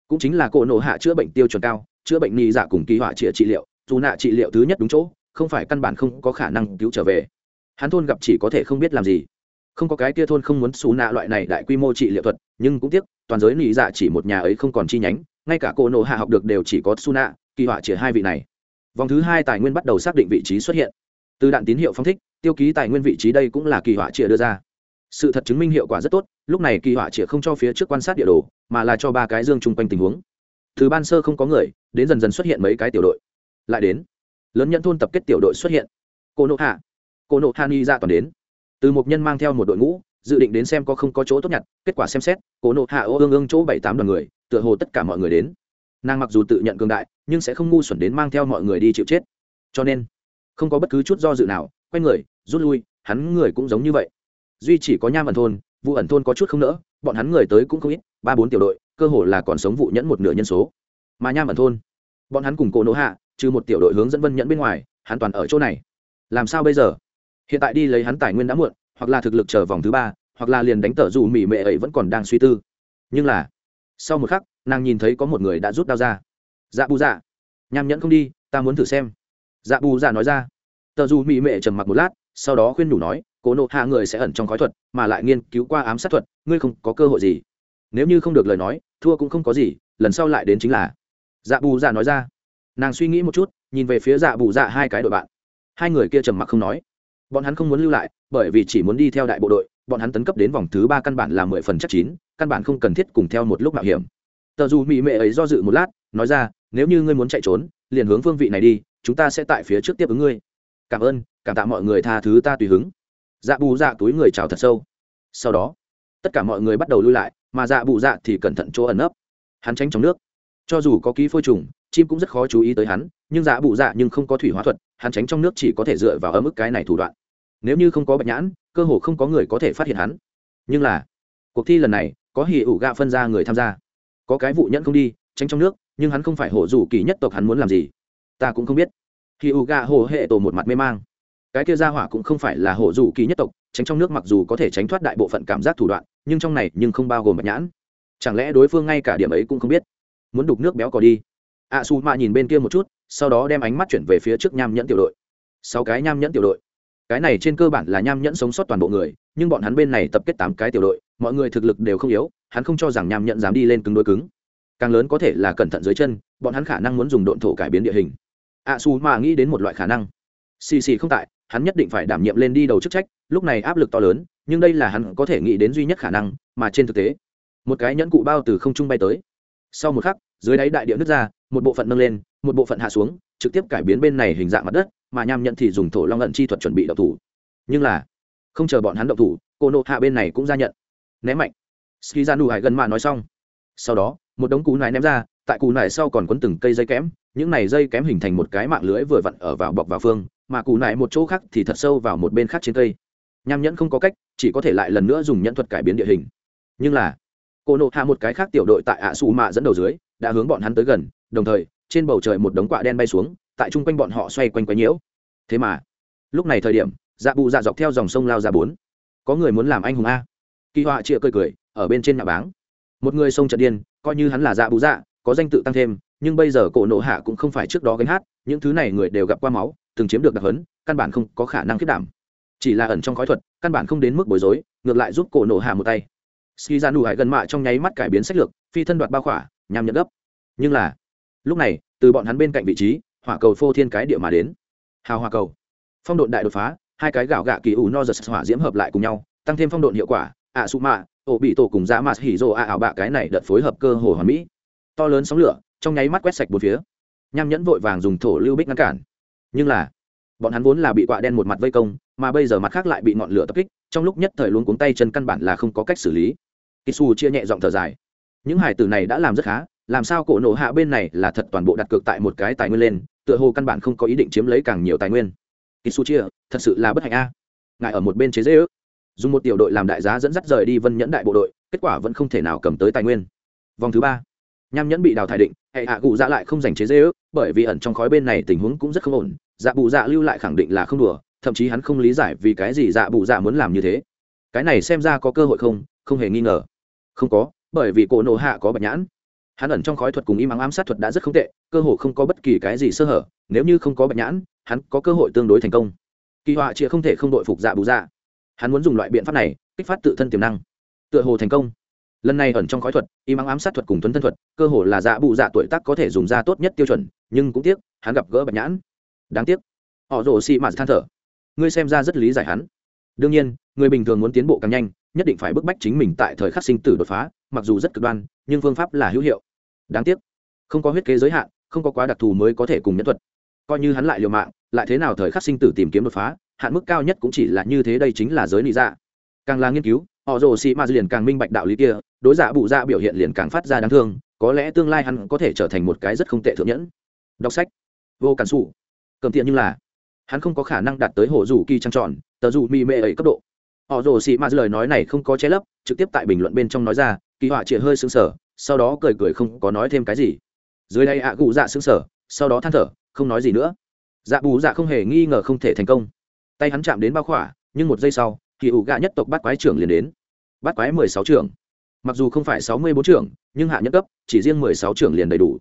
cũng chính là cổ nổ hạ chữa bệnh tiêu chuẩn cao, chữa bệnh nghi dạ cùng kỳ họa trịa trị liệu, dù nạ trị liệu thứ nhất đúng chỗ, không phải căn bản không có khả năng cứu trở về. Hắn thôn gặp chỉ có thể không biết làm gì. Không có cái kia thôn không muốn xù nạ loại này đại quy mô trị liệu thuật, nhưng cũng tiếc, toàn giới nghi dạ chỉ một nhà ấy không còn chi nhánh, ngay cả cổ nổ hạ học được đều chỉ có su nạ, kỳ họa chỉ hai vị này. Vòng thứ hai tài nguyên bắt đầu xác định vị trí xuất hiện. Từ đạn tín hiệu phong thích, tiêu ký tài nguyên vị trí đây cũng là kỳ họa chĩa đưa ra. Sự thật chứng minh hiệu quả rất tốt, lúc này kỳ họa chĩa không cho phía trước quan sát địa đồ mà là cho ba cái dương chung quanh tình huống. Từ ban sơ không có người, đến dần dần xuất hiện mấy cái tiểu đội. Lại đến, lớn nhận thôn tập kết tiểu đội xuất hiện. Cô nộ hạ, cô nộ hạ ni ra toàn đến. Từ một nhân mang theo một đội ngũ, dự định đến xem có không có chỗ tốt nhặt, kết quả xem xét, cô nộ hạ ô ương ương chỗ bảy tám đoàn người, tựa hồ tất cả mọi người đến. Nàng mặc dù tự nhận cường đại, nhưng sẽ không ngu xuẩn đến mang theo mọi người đi chịu chết. Cho nên, không có bất cứ chút do dự nào, quay người, rút lui, hắn người cũng giống như vậy. Duy chỉ có nham ẩn thôn vụ ẩn thôn có chút không nỡ, bọn hắn người tới cũng không ít ba bốn tiểu đội, cơ hồ là còn sống vụ nhẫn một nửa nhân số. Mà nham ẩn thôn, bọn hắn cùng cổ nỗ hạ, trừ một tiểu đội hướng dẫn vân nhẫn bên ngoài, hắn toàn ở chỗ này. Làm sao bây giờ? Hiện tại đi lấy hắn tài nguyên đã muộn, hoặc là thực lực chờ vòng thứ ba, hoặc là liền đánh tở dù mỉ mệ ấy vẫn còn đang suy tư. Nhưng là, sau một khắc, nàng nhìn thấy có một người đã rút đao ra. Dạ bù dạ nham nhẫn không đi, ta muốn thử xem. Dạ bù dạ nói ra. Tờ dù mỉ mệ trầm mặc một lát, sau đó khuyên nhủ nói cố nộ hạ người sẽ ẩn trong khói thuật, mà lại nghiên cứu qua ám sát thuật, ngươi không có cơ hội gì nếu như không được lời nói, thua cũng không có gì, lần sau lại đến chính là. Dạ bù dạ nói ra. Nàng suy nghĩ một chút, nhìn về phía dạ bù dạ hai cái đội bạn. Hai người kia trầm mặc không nói. Bọn hắn không muốn lưu lại, bởi vì chỉ muốn đi theo đại bộ đội, bọn hắn tấn cấp đến vòng thứ ba căn bản là mười phần chắc chín, căn bản không cần thiết cùng theo một lúc mạo hiểm. Tờ dù mỹ mệ ấy do dự một lát, nói ra, nếu như ngươi muốn chạy trốn, liền hướng phương vị này đi, chúng ta sẽ tại phía trước tiếp ứng ngươi. Cảm ơn, cảm tạ mọi người tha thứ ta tùy hứng. Dạ bù dạ túi người chào thật sâu. Sau đó, tất cả mọi người bắt đầu lui lại mà dạ bù dạ thì cẩn thận chỗ ẩn ấp hắn tránh trong nước. Cho dù có ký phôi trùng, chim cũng rất khó chú ý tới hắn, nhưng dạ bụ dạ nhưng không có thủy hóa thuật, hắn tránh trong nước chỉ có thể dựa vào ở mức cái này thủ đoạn. Nếu như không có bạch nhãn, cơ hồ không có người có thể phát hiện hắn. Nhưng là, cuộc thi lần này, có hỉ ủ gạ phân ra người tham gia. Có cái vụ nhẫn không đi, tránh trong nước, nhưng hắn không phải hổ dù kỳ nhất tộc hắn muốn làm gì. Ta cũng không biết. Hỉ ủ gạ hồ hệ tổ một mặt mê mang. Cái kia ra hỏa cũng không phải là hổ dù kỳ nhất tộc tránh trong nước mặc dù có thể tránh thoát đại bộ phận cảm giác thủ đoạn, nhưng trong này nhưng không bao gồm bạch nhãn. Chẳng lẽ đối phương ngay cả điểm ấy cũng không biết? Muốn đục nước béo cò đi. A su mạ nhìn bên kia một chút, sau đó đem ánh mắt chuyển về phía trước nham nhẫn tiểu đội. Sáu cái nham nhẫn tiểu đội. Cái này trên cơ bản là nham nhẫn sống sót toàn bộ người, nhưng bọn hắn bên này tập kết tám cái tiểu đội, mọi người thực lực đều không yếu, hắn không cho rằng nham nhẫn dám đi lên cứng đối cứng. Càng lớn có thể là cẩn thận dưới chân, bọn hắn khả năng muốn dùng độn thổ cải biến địa hình. A su mạ nghĩ đến một loại khả năng xì xì không tại, hắn nhất định phải đảm nhiệm lên đi đầu chức trách, lúc này áp lực to lớn, nhưng đây là hắn có thể nghĩ đến duy nhất khả năng, mà trên thực tế, một cái nhẫn cụ bao từ không trung bay tới. Sau một khắc, dưới đáy đại địa nước ra, một bộ phận nâng lên, một bộ phận hạ xuống, trực tiếp cải biến bên này hình dạng mặt đất, mà nham nhận thì dùng thổ long ngận chi thuật chuẩn bị đậu thủ. Nhưng là, không chờ bọn hắn đậu thủ, cô nộ hạ bên này cũng ra nhận. Ném mạnh. Ski ra nụ hải gần mà nói xong. Sau đó, một đống cú nải ném ra tại cù nải sau còn quấn từng cây dây kém những này dây kém hình thành một cái mạng lưới vừa vặn ở vào bọc vào phương, mà cù nải một chỗ khác thì thật sâu vào một bên khác trên cây. Nham nhẫn không có cách, chỉ có thể lại lần nữa dùng nhẫn thuật cải biến địa hình. Nhưng là, cô nộ hạ một cái khác tiểu đội tại ạ xù mạ dẫn đầu dưới, đã hướng bọn hắn tới gần, đồng thời, trên bầu trời một đống quạ đen bay xuống, tại chung quanh bọn họ xoay quanh quấy nhiễu. Thế mà, lúc này thời điểm dạ bù dạ dọc theo dòng sông lao ra bốn. Có người muốn làm anh hùng a. Kỳ họa chịa cười cười, ở bên trên nhà báng. Một người sông trận điên, coi như hắn là dạ bù dạ có danh tự tăng thêm, nhưng bây giờ cổ nộ hạ cũng không phải trước đó gánh hát, những thứ này người đều gặp qua máu, từng chiếm được đặc hấn căn bản không có khả năng kết đảm. Chỉ là ẩn trong khói thuật, căn bản không đến mức bối rối, ngược lại giúp cổ nộ hạ một tay. Ski ra nụ hải gần mạ trong nháy mắt cải biến sách lược, phi thân đoạt bao khỏa, nhằm nhận gấp. Nhưng là, lúc này, từ bọn hắn bên cạnh vị trí, hỏa cầu phô thiên cái địa mà đến. Hào hỏa cầu. Phong độn đại đột phá, hai cái gạo gạ kỳ ủ no giật hỏa diễm hợp lại cùng nhau, tăng thêm phong độn hiệu quả, ạ su mạ, ổ bị tổ cùng dạ dã mạt hỉ rồ ạ ảo bạ cái này đợt phối hợp cơ hồ hoàn mỹ to lớn sóng lửa, trong nháy mắt quét sạch bốn phía. Nham nhẫn vội vàng dùng thổ lưu bích ngăn cản. Nhưng là, bọn hắn vốn là bị quạ đen một mặt vây công, mà bây giờ mặt khác lại bị ngọn lửa tập kích, trong lúc nhất thời luôn cuống tay chân căn bản là không có cách xử lý. Kisu chia nhẹ giọng thở dài. Những hải tử này đã làm rất khá, làm sao cổ nổ hạ bên này là thật toàn bộ đặt cược tại một cái tài nguyên lên, tựa hồ căn bản không có ý định chiếm lấy càng nhiều tài nguyên. Kisu chia, thật sự là bất hạnh a. Ngại ở một bên chế dễ ước. Dùng một tiểu đội làm đại giá dẫn dắt rời đi vân nhẫn đại bộ đội, kết quả vẫn không thể nào cầm tới tài nguyên. Vòng thứ ba nham nhẫn bị đào thải định, hệ hạ cụ dạ lại không giành chế dễ ước, bởi vì ẩn trong khói bên này tình huống cũng rất không ổn dạ bù dạ lưu lại khẳng định là không đùa, thậm chí hắn không lý giải vì cái gì dạ bù dạ muốn làm như thế. Cái này xem ra có cơ hội không không hề nghi ngờ. Không có, bởi vì cổ nộ hạ có bạch nhãn. Hắn ẩn trong khói thuật cùng im ắng ám sát thuật đã rất không tệ, cơ hội không có bất kỳ cái gì sơ hở, nếu như không có bạch nhãn, hắn có cơ hội tương đối thành công. Kỳ họa chịa không thể không đội phục dạ bù dạ. Hắn muốn dùng loại biện pháp này, kích phát tự thân tiềm năng. Tựa hồ thành công lần này ẩn trong khói thuật, y mắng ám sát thuật cùng tuấn thân thuật, cơ hồ là dạ bù dạ tuổi tác có thể dùng ra tốt nhất tiêu chuẩn, nhưng cũng tiếc, hắn gặp gỡ bạch nhãn. Đáng tiếc. Họ rồ xị mạt than thở. Ngươi xem ra rất lý giải hắn. Đương nhiên, người bình thường muốn tiến bộ càng nhanh, nhất định phải bức bách chính mình tại thời khắc sinh tử đột phá, mặc dù rất cực đoan, nhưng phương pháp là hữu hiệu. Đáng tiếc. Không có huyết kế giới hạn, không có quá đặc thù mới có thể cùng nhân thuật. Coi như hắn lại liều mạng, lại thế nào thời khắc sinh tử tìm kiếm đột phá, hạn mức cao nhất cũng chỉ là như thế đây chính là giới lý dạ. Càng là nghiên cứu họ rồ sĩ m liền càng minh bạch đạo lý kia, đối giả bụ dạ biểu hiện liền càng phát ra đáng thương, có lẽ tương lai hắn có thể trở thành một cái rất không tệ thượng nhẫn. Đọc sách. Vô cản xù cầm tiện nhưng là. Hắn không có khả năng đạt tới hộ rủ kỳ trăng tròn, tờ dù mì mệ ấy cấp độ. Họ rồ xị mạt lời nói này không có che lấp, trực tiếp tại bình luận bên trong nói ra, kỳ họa chĩa hơi xứng sở sau đó cười cười không có nói thêm cái gì. Dưới đây ạ à cụ dạ xứng sở sau đó than thở, không nói gì nữa. Dạ bù dạ không hề nghi ngờ không thể thành công. Tay hắn chạm đến bao khỏa, nhưng một giây sau, thì ủ gạ nhất tộc bắt quái trưởng liền đến bắt quái mười sáu trưởng. Mặc dù không phải sáu mươi bốn trưởng, nhưng hạ nhất cấp, chỉ riêng mười sáu trưởng liền đầy đủ.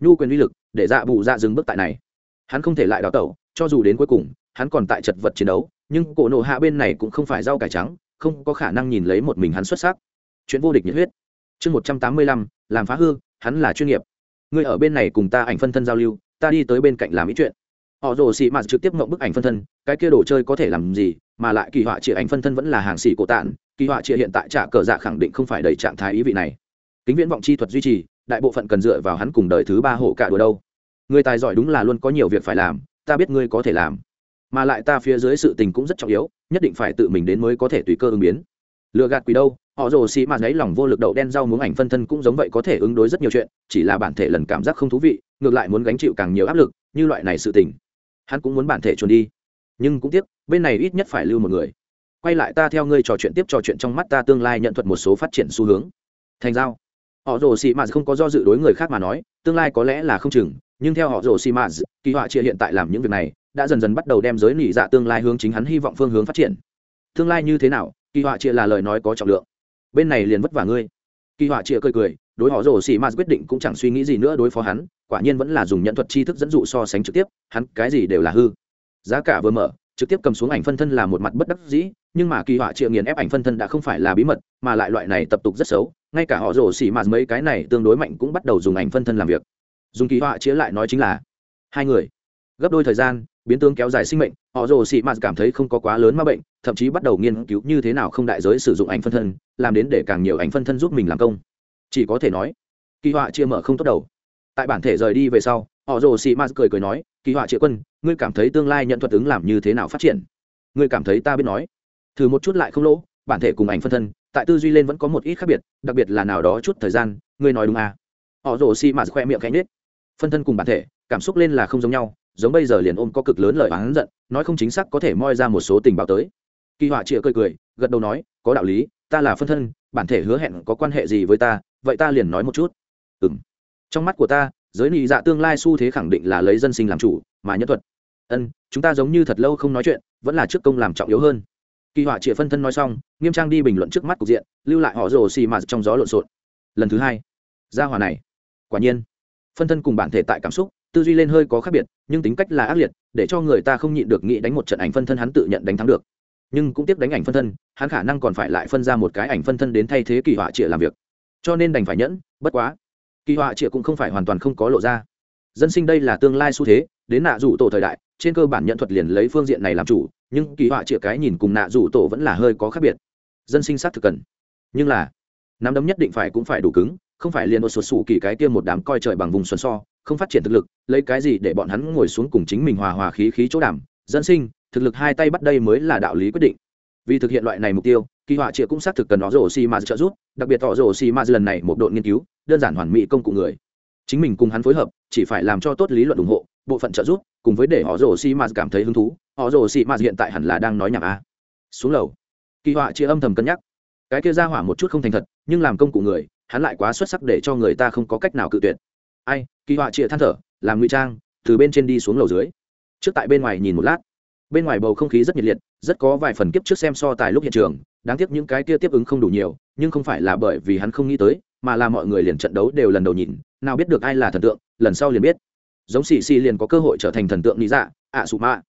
Nhu quyền uy lực, để dạ bù dạ dừng bước tại này. Hắn không thể lại đào tẩu, cho dù đến cuối cùng, hắn còn tại chật vật chiến đấu, nhưng cổ nộ hạ bên này cũng không phải rau cải trắng, không có khả năng nhìn lấy một mình hắn xuất sắc. Chuyện vô địch nhiệt huyết. Chương một trăm tám mươi lăm, làm phá hư, hắn là chuyên nghiệp. Người ở bên này cùng ta ảnh phân thân giao lưu, ta đi tới bên cạnh làm ý chuyện. Họ rồ xị mạt trực tiếp ngậm bức ảnh phân thân, cái kia đồ chơi có thể làm gì, mà lại kỳ họa chỉ ảnh phân thân vẫn là hàng xỉ cổ tạn kỳ họa chia hiện tại trả cờ dạ khẳng định không phải đầy trạng thái ý vị này. Kính viễn vọng chi thuật duy trì, đại bộ phận cần dựa vào hắn cùng đời thứ ba hộ cả đùa đâu. Người tài giỏi đúng là luôn có nhiều việc phải làm, ta biết ngươi có thể làm. Mà lại ta phía dưới sự tình cũng rất trọng yếu, nhất định phải tự mình đến mới có thể tùy cơ ứng biến. Lựa gạt quỷ đâu, họ rồ xì mà lấy lòng vô lực đậu đen rau muống ảnh phân thân cũng giống vậy có thể ứng đối rất nhiều chuyện, chỉ là bản thể lần cảm giác không thú vị, ngược lại muốn gánh chịu càng nhiều áp lực, như loại này sự tình. Hắn cũng muốn bản thể chuồn đi. Nhưng cũng tiếc, bên này ít nhất phải lưu một người quay lại ta theo ngươi trò chuyện tiếp trò chuyện trong mắt ta tương lai nhận thuật một số phát triển xu hướng. Thành giao. Họ rồ xì mạt không có do dự đối người khác mà nói, tương lai có lẽ là không chừng, nhưng theo họ rồ xì mạt, kỳ họa chia hiện tại làm những việc này, đã dần dần bắt đầu đem giới nỉ dạ tương lai hướng chính hắn hy vọng phương hướng phát triển. Tương lai như thế nào, kỳ họa chia là lời nói có trọng lượng. Bên này liền vất vả ngươi. Kỳ họa chia cười cười, đối họ rồ xì mạt quyết định cũng chẳng suy nghĩ gì nữa đối phó hắn, quả nhiên vẫn là dùng nhận thuật tri thức dẫn dụ so sánh trực tiếp, hắn cái gì đều là hư. Giá cả vừa mở, trực tiếp cầm xuống ảnh phân thân là một mặt bất đắc dĩ nhưng mà kỳ họa triệu nghiền ép ảnh phân thân đã không phải là bí mật, mà lại loại này tập tục rất xấu, ngay cả họ rồ xỉ mạt mấy cái này tương đối mạnh cũng bắt đầu dùng ảnh phân thân làm việc. Dùng kỳ họa chĩa lại nói chính là, hai người, gấp đôi thời gian, biến tướng kéo dài sinh mệnh, họ rồ xỉ mạt cảm thấy không có quá lớn ma bệnh, thậm chí bắt đầu nghiên cứu như thế nào không đại giới sử dụng ảnh phân thân, làm đến để càng nhiều ảnh phân thân giúp mình làm công. Chỉ có thể nói, kỳ họa chia mở không tốt đầu. Tại bản thể rời đi về sau, họ rồ xỉ mạt cười cười nói, kỳ họa triệu quân, ngươi cảm thấy tương lai nhận thuật ứng làm như thế nào phát triển? Ngươi cảm thấy ta biết nói thử một chút lại không lỗ, bản thể cùng ảnh phân thân, tại tư duy lên vẫn có một ít khác biệt, đặc biệt là nào đó chút thời gian, ngươi nói đúng à. họ rồ xi mạt khoe miệng cánh nết phân thân cùng bản thể, cảm xúc lên là không giống nhau, giống bây giờ liền ôm có cực lớn lời oán giận, nói không chính xác có thể moi ra một số tình báo tới. Kỳ họa chịa cười cười, gật đầu nói, có đạo lý, ta là phân thân, bản thể hứa hẹn có quan hệ gì với ta, vậy ta liền nói một chút. Ừ m trong mắt của ta, giới nị dạ tương lai xu thế khẳng định là lấy dân sinh làm chủ, mà nhân thuật. Ân, chúng ta giống như thật lâu không nói chuyện, vẫn là trước công làm trọng yếu hơn kỳ họa chĩa phân thân nói xong, nghiêm trang đi bình luận trước mắt cục diện, lưu lại họ rồ xì mạt trong gió lộn xộn. Lần thứ hai, gia hòa này, quả nhiên, phân thân cùng bản thể tại cảm xúc, tư duy lên hơi có khác biệt, nhưng tính cách là ác liệt, để cho người ta không nhịn được nghĩ đánh một trận ảnh phân thân hắn tự nhận đánh thắng được. Nhưng cũng tiếp đánh ảnh phân thân, hắn khả năng còn phải lại phân ra một cái ảnh phân thân đến thay thế kỳ họa chĩa làm việc. Cho nên đành phải nhẫn, bất quá, kỳ họa chĩa cũng không phải hoàn toàn không có lộ ra. Dân sinh đây là tương lai xu thế, đến nạ rủ tổ thời đại, trên cơ bản nhận thuật liền lấy phương diện này làm chủ nhưng kỳ họa chĩa cái nhìn cùng nạ rủ tổ vẫn là hơi có khác biệt. Dân sinh sát thực cần. Nhưng là, nắm đấm nhất định phải cũng phải đủ cứng, không phải liền một sụt sủ kỳ cái kia một đám coi trời bằng vùng xuân so, không phát triển thực lực, lấy cái gì để bọn hắn ngồi xuống cùng chính mình hòa hòa khí khí chỗ đảm. Dân sinh, thực lực hai tay bắt đây mới là đạo lý quyết định. Vì thực hiện loại này mục tiêu, kỳ họa triệu cũng xác thực cần nó rổ xì ma trợ giúp, đặc biệt tỏ rổ xì ma lần này một đội nghiên cứu, đơn giản hoàn mỹ công cụ người. Chính mình cùng hắn phối hợp, chỉ phải làm cho tốt lý luận ủng hộ bộ phận trợ giúp, cùng với để họ rồ xi ma cảm thấy hứng thú. Họ rồ xi ma hiện tại hẳn là đang nói nhảm a. Xuống lầu. Kỳ họa chia âm thầm cân nhắc. Cái kia ra hỏa một chút không thành thật, nhưng làm công cụ người, hắn lại quá xuất sắc để cho người ta không có cách nào cự tuyệt. Ai, kỳ họa chịa than thở, làm ngụy trang, từ bên trên đi xuống lầu dưới. Trước tại bên ngoài nhìn một lát. Bên ngoài bầu không khí rất nhiệt liệt, rất có vài phần kiếp trước xem so tài lúc hiện trường, đáng tiếc những cái kia tiếp ứng không đủ nhiều, nhưng không phải là bởi vì hắn không nghĩ tới, mà là mọi người liền trận đấu đều lần đầu nhìn, nào biết được ai là thần tượng, lần sau liền biết giống xì xì liền có cơ hội trở thành thần tượng lý dạ ạ sụ mạ.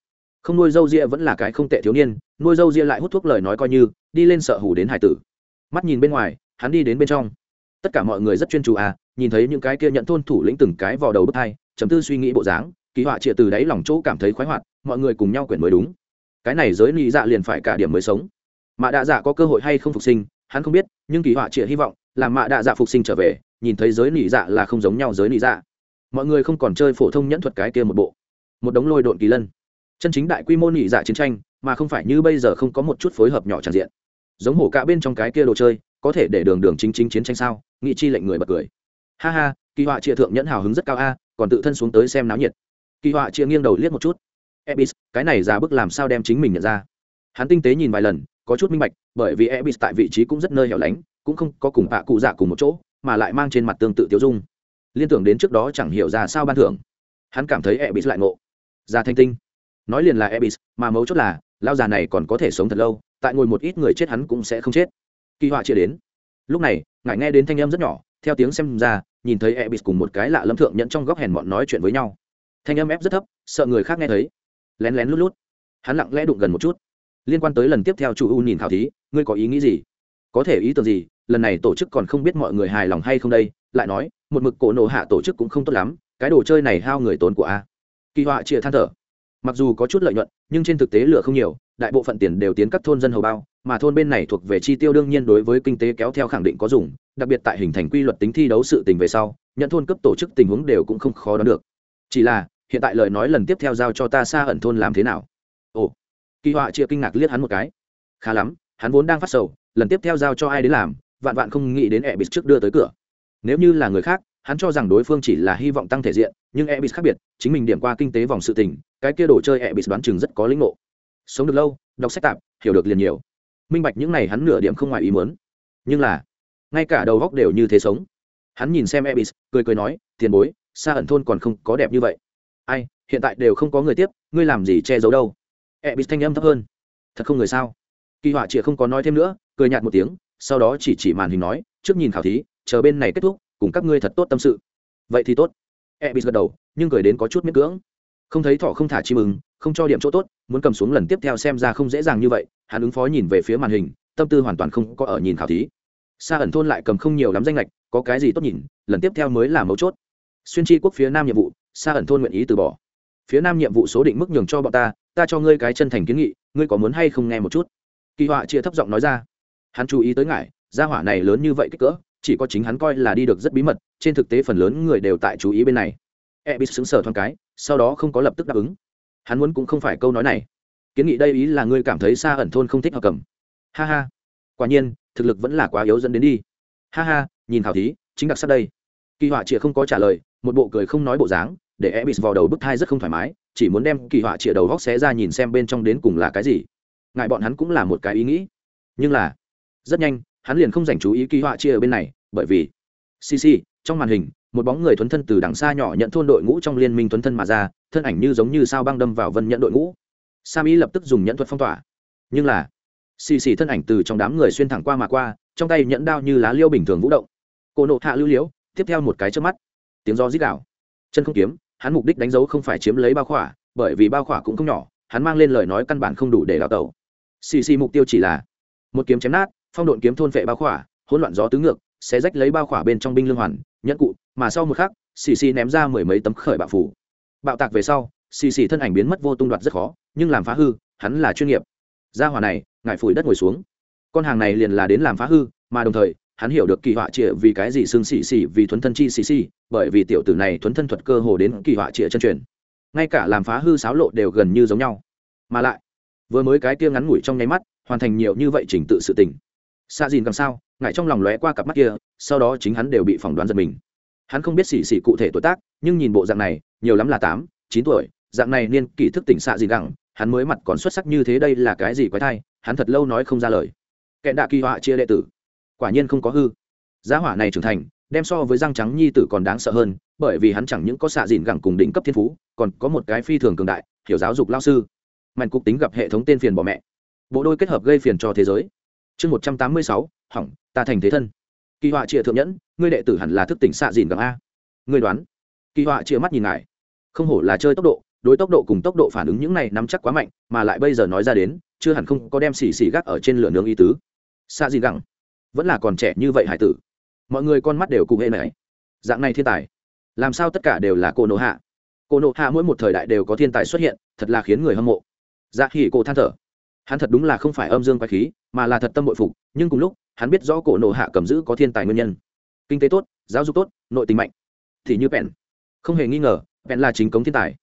Không nuôi dâu ria vẫn là cái không tệ thiếu niên, nuôi dâu ria lại hút thuốc lời nói coi như, đi lên sợ hủ đến hải tử. Mắt nhìn bên ngoài, hắn đi đến bên trong. Tất cả mọi người rất chuyên chú à nhìn thấy những cái kia nhận thôn thủ lĩnh từng cái vào đầu bước hai chấm tư suy nghĩ bộ dáng, kỳ họa trịa từ đáy lòng chỗ cảm thấy khoái hoạt, mọi người cùng nhau quyển mới đúng. Cái này giới nị dạ liền phải cả điểm mới sống. Mạ đạ dạ có cơ hội hay không phục sinh, hắn không biết, nhưng kỳ họa trịa hy vọng là mạ đạ dạ phục sinh trở về, nhìn thấy giới nị dạ là không giống nhau giới nị dạ mọi người không còn chơi phổ thông nhẫn thuật cái kia một bộ. Một đống lôi độn kỳ lân. Chân chính đại quy mô nhị dạ chiến tranh, mà không phải như bây giờ không có một chút phối hợp nhỏ tràn diện. Giống hổ cả bên trong cái kia đồ chơi, có thể để đường đường chính chính chiến tranh sao? Nghị chi lệnh người bật cười. Ha ha, kỳ họa chia thượng nhẫn hào hứng rất cao a, còn tự thân xuống tới xem náo nhiệt. Kỳ họa chia nghiêng đầu liếc một chút. Ebis, cái này ra bức làm sao đem chính mình nhận ra? Hắn tinh tế nhìn vài lần, có chút minh bạch, bởi vì ebis tại vị trí cũng rất nơi hẻo lánh, cũng không có cùng bạ cụ dạ cùng một chỗ, mà lại mang trên mặt tương tự tiêu dung liên tưởng đến trước đó chẳng hiểu ra sao ban thưởng. Hắn cảm thấy ebis lại ngộ. Ra thanh tinh. Nói liền là ebis, mà mấu chốt là lao già này còn có thể sống thật lâu, tại ngồi một ít người chết hắn cũng sẽ không chết. Kỳ họa chia đến. Lúc này, ngài nghe đến thanh âm rất nhỏ, theo tiếng xem ra, nhìn thấy e cùng một cái lạ lâm thượng nhận trong góc hèn bọn nói chuyện với nhau. Thanh âm ép rất thấp, sợ người khác nghe thấy. Lén lén lút lút. Hắn lặng lẽ đụng gần một chút. Liên quan tới lần tiếp theo chủ u nhìn thảo thí, ngươi có ý nghĩ gì? Có thể ý tưởng gì? Lần này tổ chức còn không biết mọi người hài lòng hay không đây, lại nói một mực cổ nổ hạ tổ chức cũng không tốt lắm, cái đồ chơi này hao người tốn của a. Kỳ họa chia than thở. Mặc dù có chút lợi nhuận, nhưng trên thực tế lựa không nhiều, đại bộ phận tiền đều tiến các thôn dân hầu bao, mà thôn bên này thuộc về chi tiêu đương nhiên đối với kinh tế kéo theo khẳng định có dùng, đặc biệt tại hình thành quy luật tính thi đấu sự tình về sau, nhận thôn cấp tổ chức tình huống đều cũng không khó đoán được. Chỉ là, hiện tại lời nói lần tiếp theo giao cho ta xa ẩn thôn làm thế nào? Ồ, kỳ họa chia kinh ngạc liếc hắn một cái. Khá lắm, hắn vốn đang phát sầu, lần tiếp theo giao cho ai đến làm, vạn vạn không nghĩ đến ẹ bịt trước đưa tới cửa nếu như là người khác, hắn cho rằng đối phương chỉ là hy vọng tăng thể diện, nhưng ebis khác biệt, chính mình điểm qua kinh tế vòng sự tình, cái kia đồ chơi ebis đoán chừng rất có linh ngộ. Sống được lâu, đọc sách tạp, hiểu được liền nhiều. Minh bạch những này hắn nửa điểm không ngoài ý muốn. Nhưng là, ngay cả đầu góc đều như thế sống. Hắn nhìn xem ebis, cười cười nói, tiền bối xa ẩn thôn còn không có đẹp như vậy. Ai, hiện tại đều không có người tiếp, ngươi làm gì che giấu đâu? Ebis thanh âm thấp hơn. Thật không người sao? Kỳ họa chịa không có nói thêm nữa, cười nhạt một tiếng, sau đó chỉ chỉ màn hình nói, trước nhìn khảo thí chờ bên này kết thúc, cùng các ngươi thật tốt tâm sự. Vậy thì tốt. Ebis gật đầu, nhưng cười đến có chút miễn cưỡng. Không thấy thỏ không thả chim ứng không cho điểm chỗ tốt, muốn cầm xuống lần tiếp theo xem ra không dễ dàng như vậy, hắn ứng phó nhìn về phía màn hình, tâm tư hoàn toàn không có ở nhìn khảo thí. Xa ẩn thôn lại cầm không nhiều lắm danh lệch, có cái gì tốt nhìn, lần tiếp theo mới là mấu chốt. Xuyên tri quốc phía nam nhiệm vụ xa ẩn thôn nguyện ý từ bỏ. Phía nam nhiệm vụ số định mức nhường cho bọn ta ta cho ngươi cái chân thành kiến nghị, ngươi có muốn hay không nghe một chút? Kỳ họa chia thấp giọng nói ra. Hắn chú ý tới ngại gia hỏa này lớn như vậy kích cỡ chỉ có chính hắn coi là đi được rất bí mật, trên thực tế phần lớn người đều tại chú ý bên này. E b i s xứng sở thoáng cái, sau đó không có lập tức đáp ứng. Hắn muốn cũng không phải câu nói này. Kiến nghị đây ý là ngươi cảm thấy xa ẩn thôn không thích hợp cầm. Ha ha. Quả nhiên, thực lực vẫn là quá yếu dẫn đến đi. Ha ha, nhìn khảo thí, chính đặc sắc đây. Kỳ họa chịa không có trả lời, một bộ cười không nói bộ dáng, để e b i s vào đầu bức thai rất không thoải mái, chỉ muốn đem kỳ họa chịa đầu góc xé ra nhìn xem bên trong đến cùng là cái gì. Ngại bọn hắn cũng là một cái ý nghĩ. Nhưng là, rất nhanh hắn liền không dành chú ý kỳ họa chia ở bên này, bởi vì cc trong màn hình, một bóng người thuấn thân từ đằng xa nhỏ nhận thôn đội ngũ trong liên minh thuấn thân mà ra, thân ảnh như giống như sao băng đâm vào vân nhận đội ngũ. Sam y lập tức dùng nhẫn thuật phong tỏa. Nhưng là, xì xì thân ảnh từ trong đám người xuyên thẳng qua mà qua, trong tay nhẫn đao như lá liêu bình thường vũ động. Cô nộ hạ lưu liễu, tiếp theo một cái trước mắt. Tiếng do rít đảo chân không kiếm, hắn mục đích đánh dấu không phải chiếm lấy bao khỏa, bởi vì bao khỏa cũng không nhỏ, hắn mang lên lời nói căn bản không đủ để đào tẩu. Xì xì mục tiêu chỉ là, một kiếm chém nát phong độn kiếm thôn vệ bao khỏa, hỗn loạn gió tứ ngược sẽ rách lấy bao khỏa bên trong binh lương hoàn, nhẫn cụ, mà sau một khắc, xì xì ném ra mười mấy tấm khởi bạo phủ. Bạo tạc về sau, xì xì thân ảnh biến mất vô tung đoạt rất khó, nhưng làm phá hư, hắn là chuyên nghiệp. Gia hỏa này ngại phủi đất ngồi xuống. Con hàng này liền là đến làm phá hư, mà đồng thời, hắn hiểu được kỳ họa trịa vì cái gì xương xì xì vì thuấn thân chi xì xì, bởi vì tiểu tử này thuấn thân thuật cơ hồ đến kỳ họa trịa chân truyền. Ngay cả làm phá hư sáo lộ đều gần như giống nhau. Mà lại, vừa mới cái kia ngắn ngủi trong nháy mắt, hoàn thành nhiều như vậy trình tự sự tình xa dìn càng sao ngại trong lòng lóe qua cặp mắt kia, sau đó chính hắn đều bị phỏng đoán giật mình. Hắn không biết xỉ xỉ cụ thể tuổi tác, nhưng nhìn bộ dạng này, nhiều lắm là tám, chín tuổi, dạng này niên kỷ thức tỉnh xạ dìn gẳng, hắn mới mặt còn xuất sắc như thế đây là cái gì quái thai, hắn thật lâu nói không ra lời. Kẹn đạ kỳ họa chia đệ tử. Quả nhiên không có hư. Giá hỏa này trưởng thành, đem so với răng trắng nhi tử còn đáng sợ hơn, bởi vì hắn chẳng những có xạ dìn gẳng cùng đỉnh cấp thiên phú, còn có một cái phi thường cường đại, hiểu giáo dục lao sư. Mạnh cục tính gặp hệ thống tên phiền bỏ mẹ. Bộ đôi kết hợp gây phiền cho thế giới chương một trăm tám mươi sáu, hỏng, ta thành thế thân. Kỳ họa chia thượng nhẫn, ngươi đệ tử hẳn là thức tỉnh xạ dìn gặng a. Ngươi đoán. Kỳ họa chia mắt nhìn ngài. Không hổ là chơi tốc độ, đối tốc độ cùng tốc độ phản ứng những này nắm chắc quá mạnh, mà lại bây giờ nói ra đến, chưa hẳn không có đem xì xì gác ở trên lửa nướng y tứ. Xạ dìn gặng. Vẫn là còn trẻ như vậy hải tử. Mọi người con mắt đều cùng hệ này dạng này thiên tài. Làm sao tất cả đều là cô nộ hạ? Cô nộ hạ mỗi một thời đại đều có thiên tài xuất hiện, thật là khiến người hâm mộ. Dạ khỉ cô than thở hắn thật đúng là không phải âm dương quái khí, mà là thật tâm bội phục, nhưng cùng lúc, hắn biết rõ cổ nộ hạ cầm giữ có thiên tài nguyên nhân. Kinh tế tốt, giáo dục tốt, nội tình mạnh. Thì như pèn. Không hề nghi ngờ, pèn là chính cống thiên tài.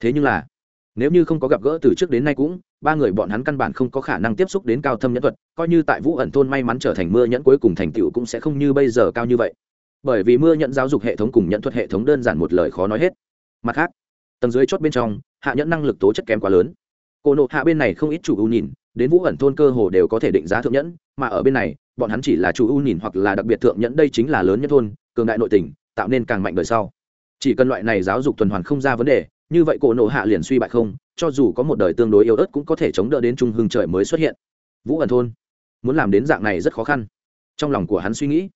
Thế nhưng là, nếu như không có gặp gỡ từ trước đến nay cũng, ba người bọn hắn căn bản không có khả năng tiếp xúc đến cao thâm nhẫn thuật, coi như tại vũ ẩn thôn may mắn trở thành mưa nhẫn cuối cùng thành tựu cũng sẽ không như bây giờ cao như vậy. Bởi vì mưa nhận giáo dục hệ thống cùng nhận thuật hệ thống đơn giản một lời khó nói hết. Mặt khác, tầng dưới chót bên trong, hạ nhẫn năng lực tố chất kém quá lớn cổ nộ hạ bên này không ít chủ ưu nhìn, đến vũ ẩn thôn cơ hồ đều có thể định giá thượng nhẫn, mà ở bên này, bọn hắn chỉ là chủ ưu nhìn hoặc là đặc biệt thượng nhẫn, đây chính là lớn nhất thôn, cường đại nội tình, tạo nên càng mạnh đời sau. Chỉ cần loại này giáo dục tuần hoàn không ra vấn đề, như vậy cổ nộ hạ liền suy bại không, cho dù có một đời tương đối yếu ớt cũng có thể chống đỡ đến trung hương trời mới xuất hiện. Vũ ẩn thôn, muốn làm đến dạng này rất khó khăn. Trong lòng của hắn suy nghĩ,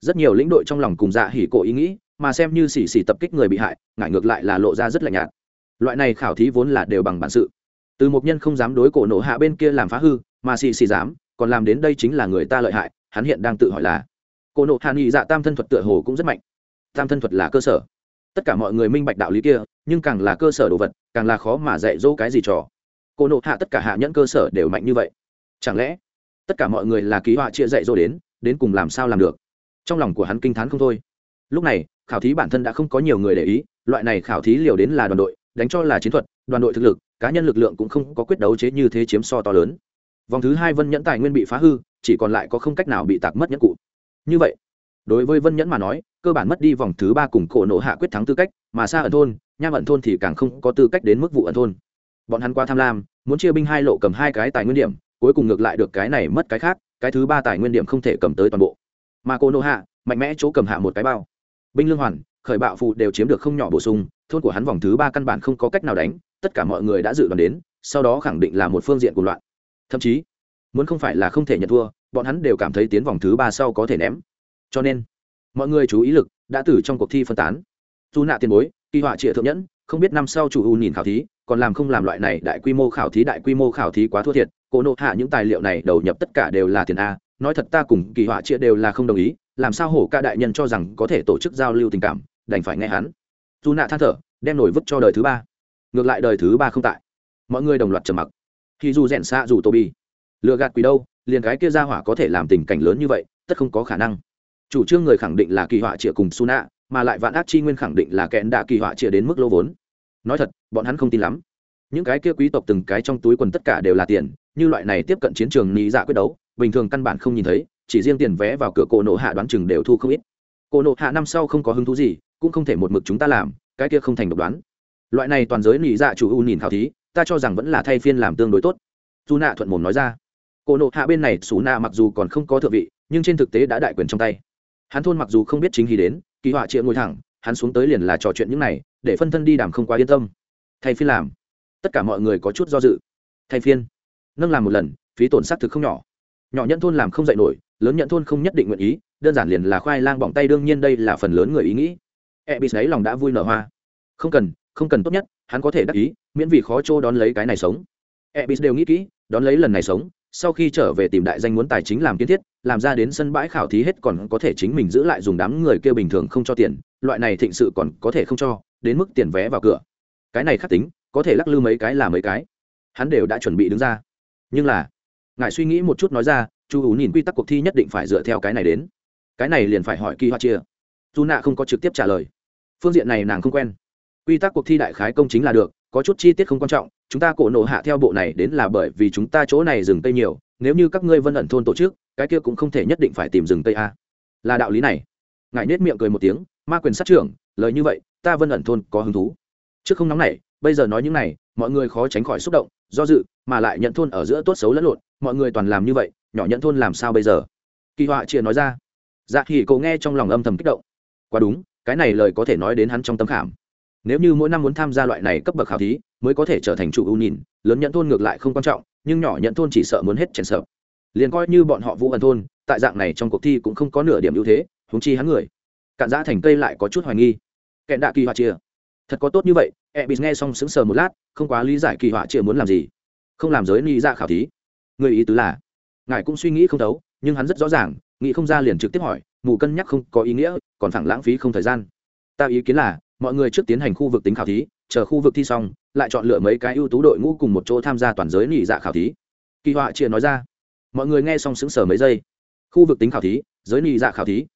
rất nhiều lĩnh đội trong lòng cùng dạ hỉ cổ ý nghĩ, mà xem như xỉ xỉ tập kích người bị hại, ngại ngược lại là lộ ra rất lạnh nhạt. Loại này khảo thí vốn là đều bằng bản sự từ một nhân không dám đối cổ nộ hạ bên kia làm phá hư, mà xì xì dám, còn làm đến đây chính là người ta lợi hại, hắn hiện đang tự hỏi là, cổ nộ hạ nghị dạ tam thân thuật tựa hồ cũng rất mạnh. Tam thân thuật là cơ sở. Tất cả mọi người minh bạch đạo lý kia, nhưng càng là cơ sở đồ vật, càng là khó mà dạy dỗ cái gì trò. Cổ nộ hạ tất cả hạ nhẫn cơ sở đều mạnh như vậy. Chẳng lẽ, tất cả mọi người là ký họa chia dạy dỗ đến đến cùng làm sao làm được? Trong lòng của hắn kinh t h á n không thôi. Lúc này, khảo thí bản thân đã không có nhiều người để ý, loại này khảo thí liều đến là đoàn đội, đánh cho là chiến thuật đoàn đội thực lực, cá nhân lực lượng cũng không có quyết đấu chế như thế chiếm so to lớn. Vòng thứ hai vân nhẫn tài nguyên bị phá hư, chỉ còn lại có không cách nào bị tạc mất nhẫn cụ. Như vậy, đối với vân nhẫn mà nói, cơ bản mất đi vòng thứ ba cùng cổ nộ hạ quyết thắng tư cách, mà xa ẩn thôn, nham ẩn thôn thì càng không có tư cách đến mức vụ ẩn thôn. Bọn hắn qua tham lam, muốn chia binh hai lộ cầm hai cái tài nguyên điểm, cuối cùng ngược lại được cái này mất cái khác, cái thứ ba tài nguyên điểm không thể cầm tới toàn bộ. Mà cô nộ hạ, mạnh mẽ chỗ cầm hạ một cái bao. Binh lương hoàn, khởi bạo phụ đều chiếm được không nhỏ bổ sung, thôn của hắn vòng thứ ba căn bản không có cách nào đánh tất cả mọi người đã dự đoán đến, sau đó khẳng định là một phương diện của loạn. Thậm chí, muốn không phải là không thể nhận thua, bọn hắn đều cảm thấy tiến vòng thứ ba sau có thể ném. Cho nên, mọi người chú ý lực đã từ trong cuộc thi phân tán. Dù nạ tiền bối, kỳ họa trịa thượng nhẫn, không biết năm sau chủ u nhìn khảo thí, còn làm không làm loại này đại quy mô khảo thí đại quy mô khảo thí quá thua thiệt cô nộ hạ những tài liệu này đầu nhập tất cả đều là tiền a, nói thật ta cùng kỳ họa trịa đều là không đồng ý, làm sao hổ ca đại nhân cho rằng có thể tổ chức giao lưu tình cảm, đành phải nghe hắn. Dù nạ than thở, đem nổi vứt cho đời thứ ba ngược lại đời thứ ba không tại. Mọi người đồng loạt trầm mặc. Khi dù rèn xa dù tô bi lựa gạt quỷ đâu, liền cái kia ra hỏa có thể làm tình cảnh lớn như vậy, tất không có khả năng. Chủ trương người khẳng định là kỳ họa chĩa cùng su nạ mà lại vạn ác chi nguyên khẳng định là kẽn đã kỳ họa chĩa đến mức lô vốn. Nói thật, bọn hắn không tin lắm. Những cái kia quý tộc từng cái trong túi quần tất cả đều là tiền, như loại này tiếp cận chiến trường lý dạ quyết đấu, bình thường căn bản không nhìn thấy, chỉ riêng tiền vé vào cửa cổ nộ hạ đoán chừng đều thu không ít. Cổ nộ hạ năm sau không có hứng thú gì, cũng không thể một mực chúng ta làm, cái kia không thành độc đoán loại này toàn giới nỉ dạ chủ u nhìn khảo thí, ta cho rằng vẫn là thay phiên làm tương đối tốt. Dù nạ thuận mồm nói ra. Cổ nộ hạ bên này xù nạ mặc dù còn không có thượng vị, nhưng trên thực tế đã đại quyền trong tay. Hắn thôn mặc dù không biết chính hì đến, kỳ họa chịa ngồi thẳng, hắn xuống tới liền là trò chuyện những này, để phân thân đi đàm không quá yên tâm. Thay phiên làm. Tất cả mọi người có chút do dự. Thay phiên. Nâng làm một lần, phí tổn xác thực không nhỏ. Nhỏ nhận thôn làm không dạy nổi, lớn nhận thôn không nhất định nguyện ý, đơn giản liền là khoai lang bỏng tay đương nhiên đây là phần lớn người ý nghĩ. E bị ấy lòng đã vui nở hoa. Không cần không cần tốt nhất, hắn có thể đắc ý, miễn vì khó chỗ đón lấy cái này sống. E đều nghĩ kỹ, đón lấy lần này sống, sau khi trở về tìm đại danh muốn tài chính làm kiến thiết, làm ra đến sân bãi khảo thí hết còn có thể chính mình giữ lại dùng đám người kêu bình thường không cho tiền, loại này thịnh sự còn có thể không cho, đến mức tiền vé vào cửa. Cái này khắc tính, có thể lắc lư mấy cái là mấy cái. Hắn đều đã chuẩn bị đứng ra. Nhưng là, ngài suy nghĩ một chút nói ra, chu ú nhìn quy tắc cuộc thi nhất định phải dựa theo cái này đến. Cái này liền phải hỏi kỳ hoa chia. Dù nạ không có trực tiếp trả lời. Phương diện này nàng không quen quy tắc cuộc thi đại khái công chính là được, có chút chi tiết không quan trọng, chúng ta cổ nộ hạ theo bộ này đến là bởi vì chúng ta chỗ này rừng tây nhiều, nếu như các ngươi vân ẩn thôn tổ chức, cái kia cũng không thể nhất định phải tìm rừng tây a. Là đạo lý này. Ngài nết miệng cười một tiếng, ma quyền sát trưởng, lời như vậy, ta vân ẩn thôn có hứng thú. Trước không nóng này bây giờ nói những này, mọi người khó tránh khỏi xúc động, do dự, mà lại nhận thôn ở giữa tốt xấu lẫn lộn, mọi người toàn làm như vậy, nhỏ nhận thôn làm sao bây giờ? Kỳ họa chia nói ra. Dạ thì cậu nghe trong lòng âm thầm kích động. Quá đúng, cái này lời có thể nói đến hắn trong tâm khảm nếu như mỗi năm muốn tham gia loại này cấp bậc khảo thí, mới có thể trở thành chủ ưu nhìn, lớn nhận thôn ngược lại không quan trọng, nhưng nhỏ nhận thôn chỉ sợ muốn hết chèn sợ liền coi như bọn họ vũ ẩn thôn, tại dạng này trong cuộc thi cũng không có nửa điểm ưu thế húng chi hắn người. Cạn giã thành cây lại có chút hoài nghi. Kẹn đạ kỳ họa chia thật có tốt như vậy e bị nghe xong sững sờ một lát, không quá lý giải kỳ họa chia muốn làm gì. Không làm giới ni ra khảo thí. Người ý tứ là, ngài cũng suy nghĩ không thấu, nhưng hắn rất rõ ràng, nghĩ không ra liền trực tiếp hỏi, mù cân nhắc không có ý nghĩa, còn thẳng lãng phí không thời gian. Ta ý kiến là mọi người trước tiến hành khu vực tính khảo thí, chờ khu vực thi xong, lại chọn lựa mấy cái ưu tú đội ngũ cùng một chỗ tham gia toàn giới nỉ dạ khảo thí. Kỳ họa chia nói ra. Mọi người nghe xong sững sờ mấy giây. Khu vực tính khảo thí, giới nỉ dạ khảo thí.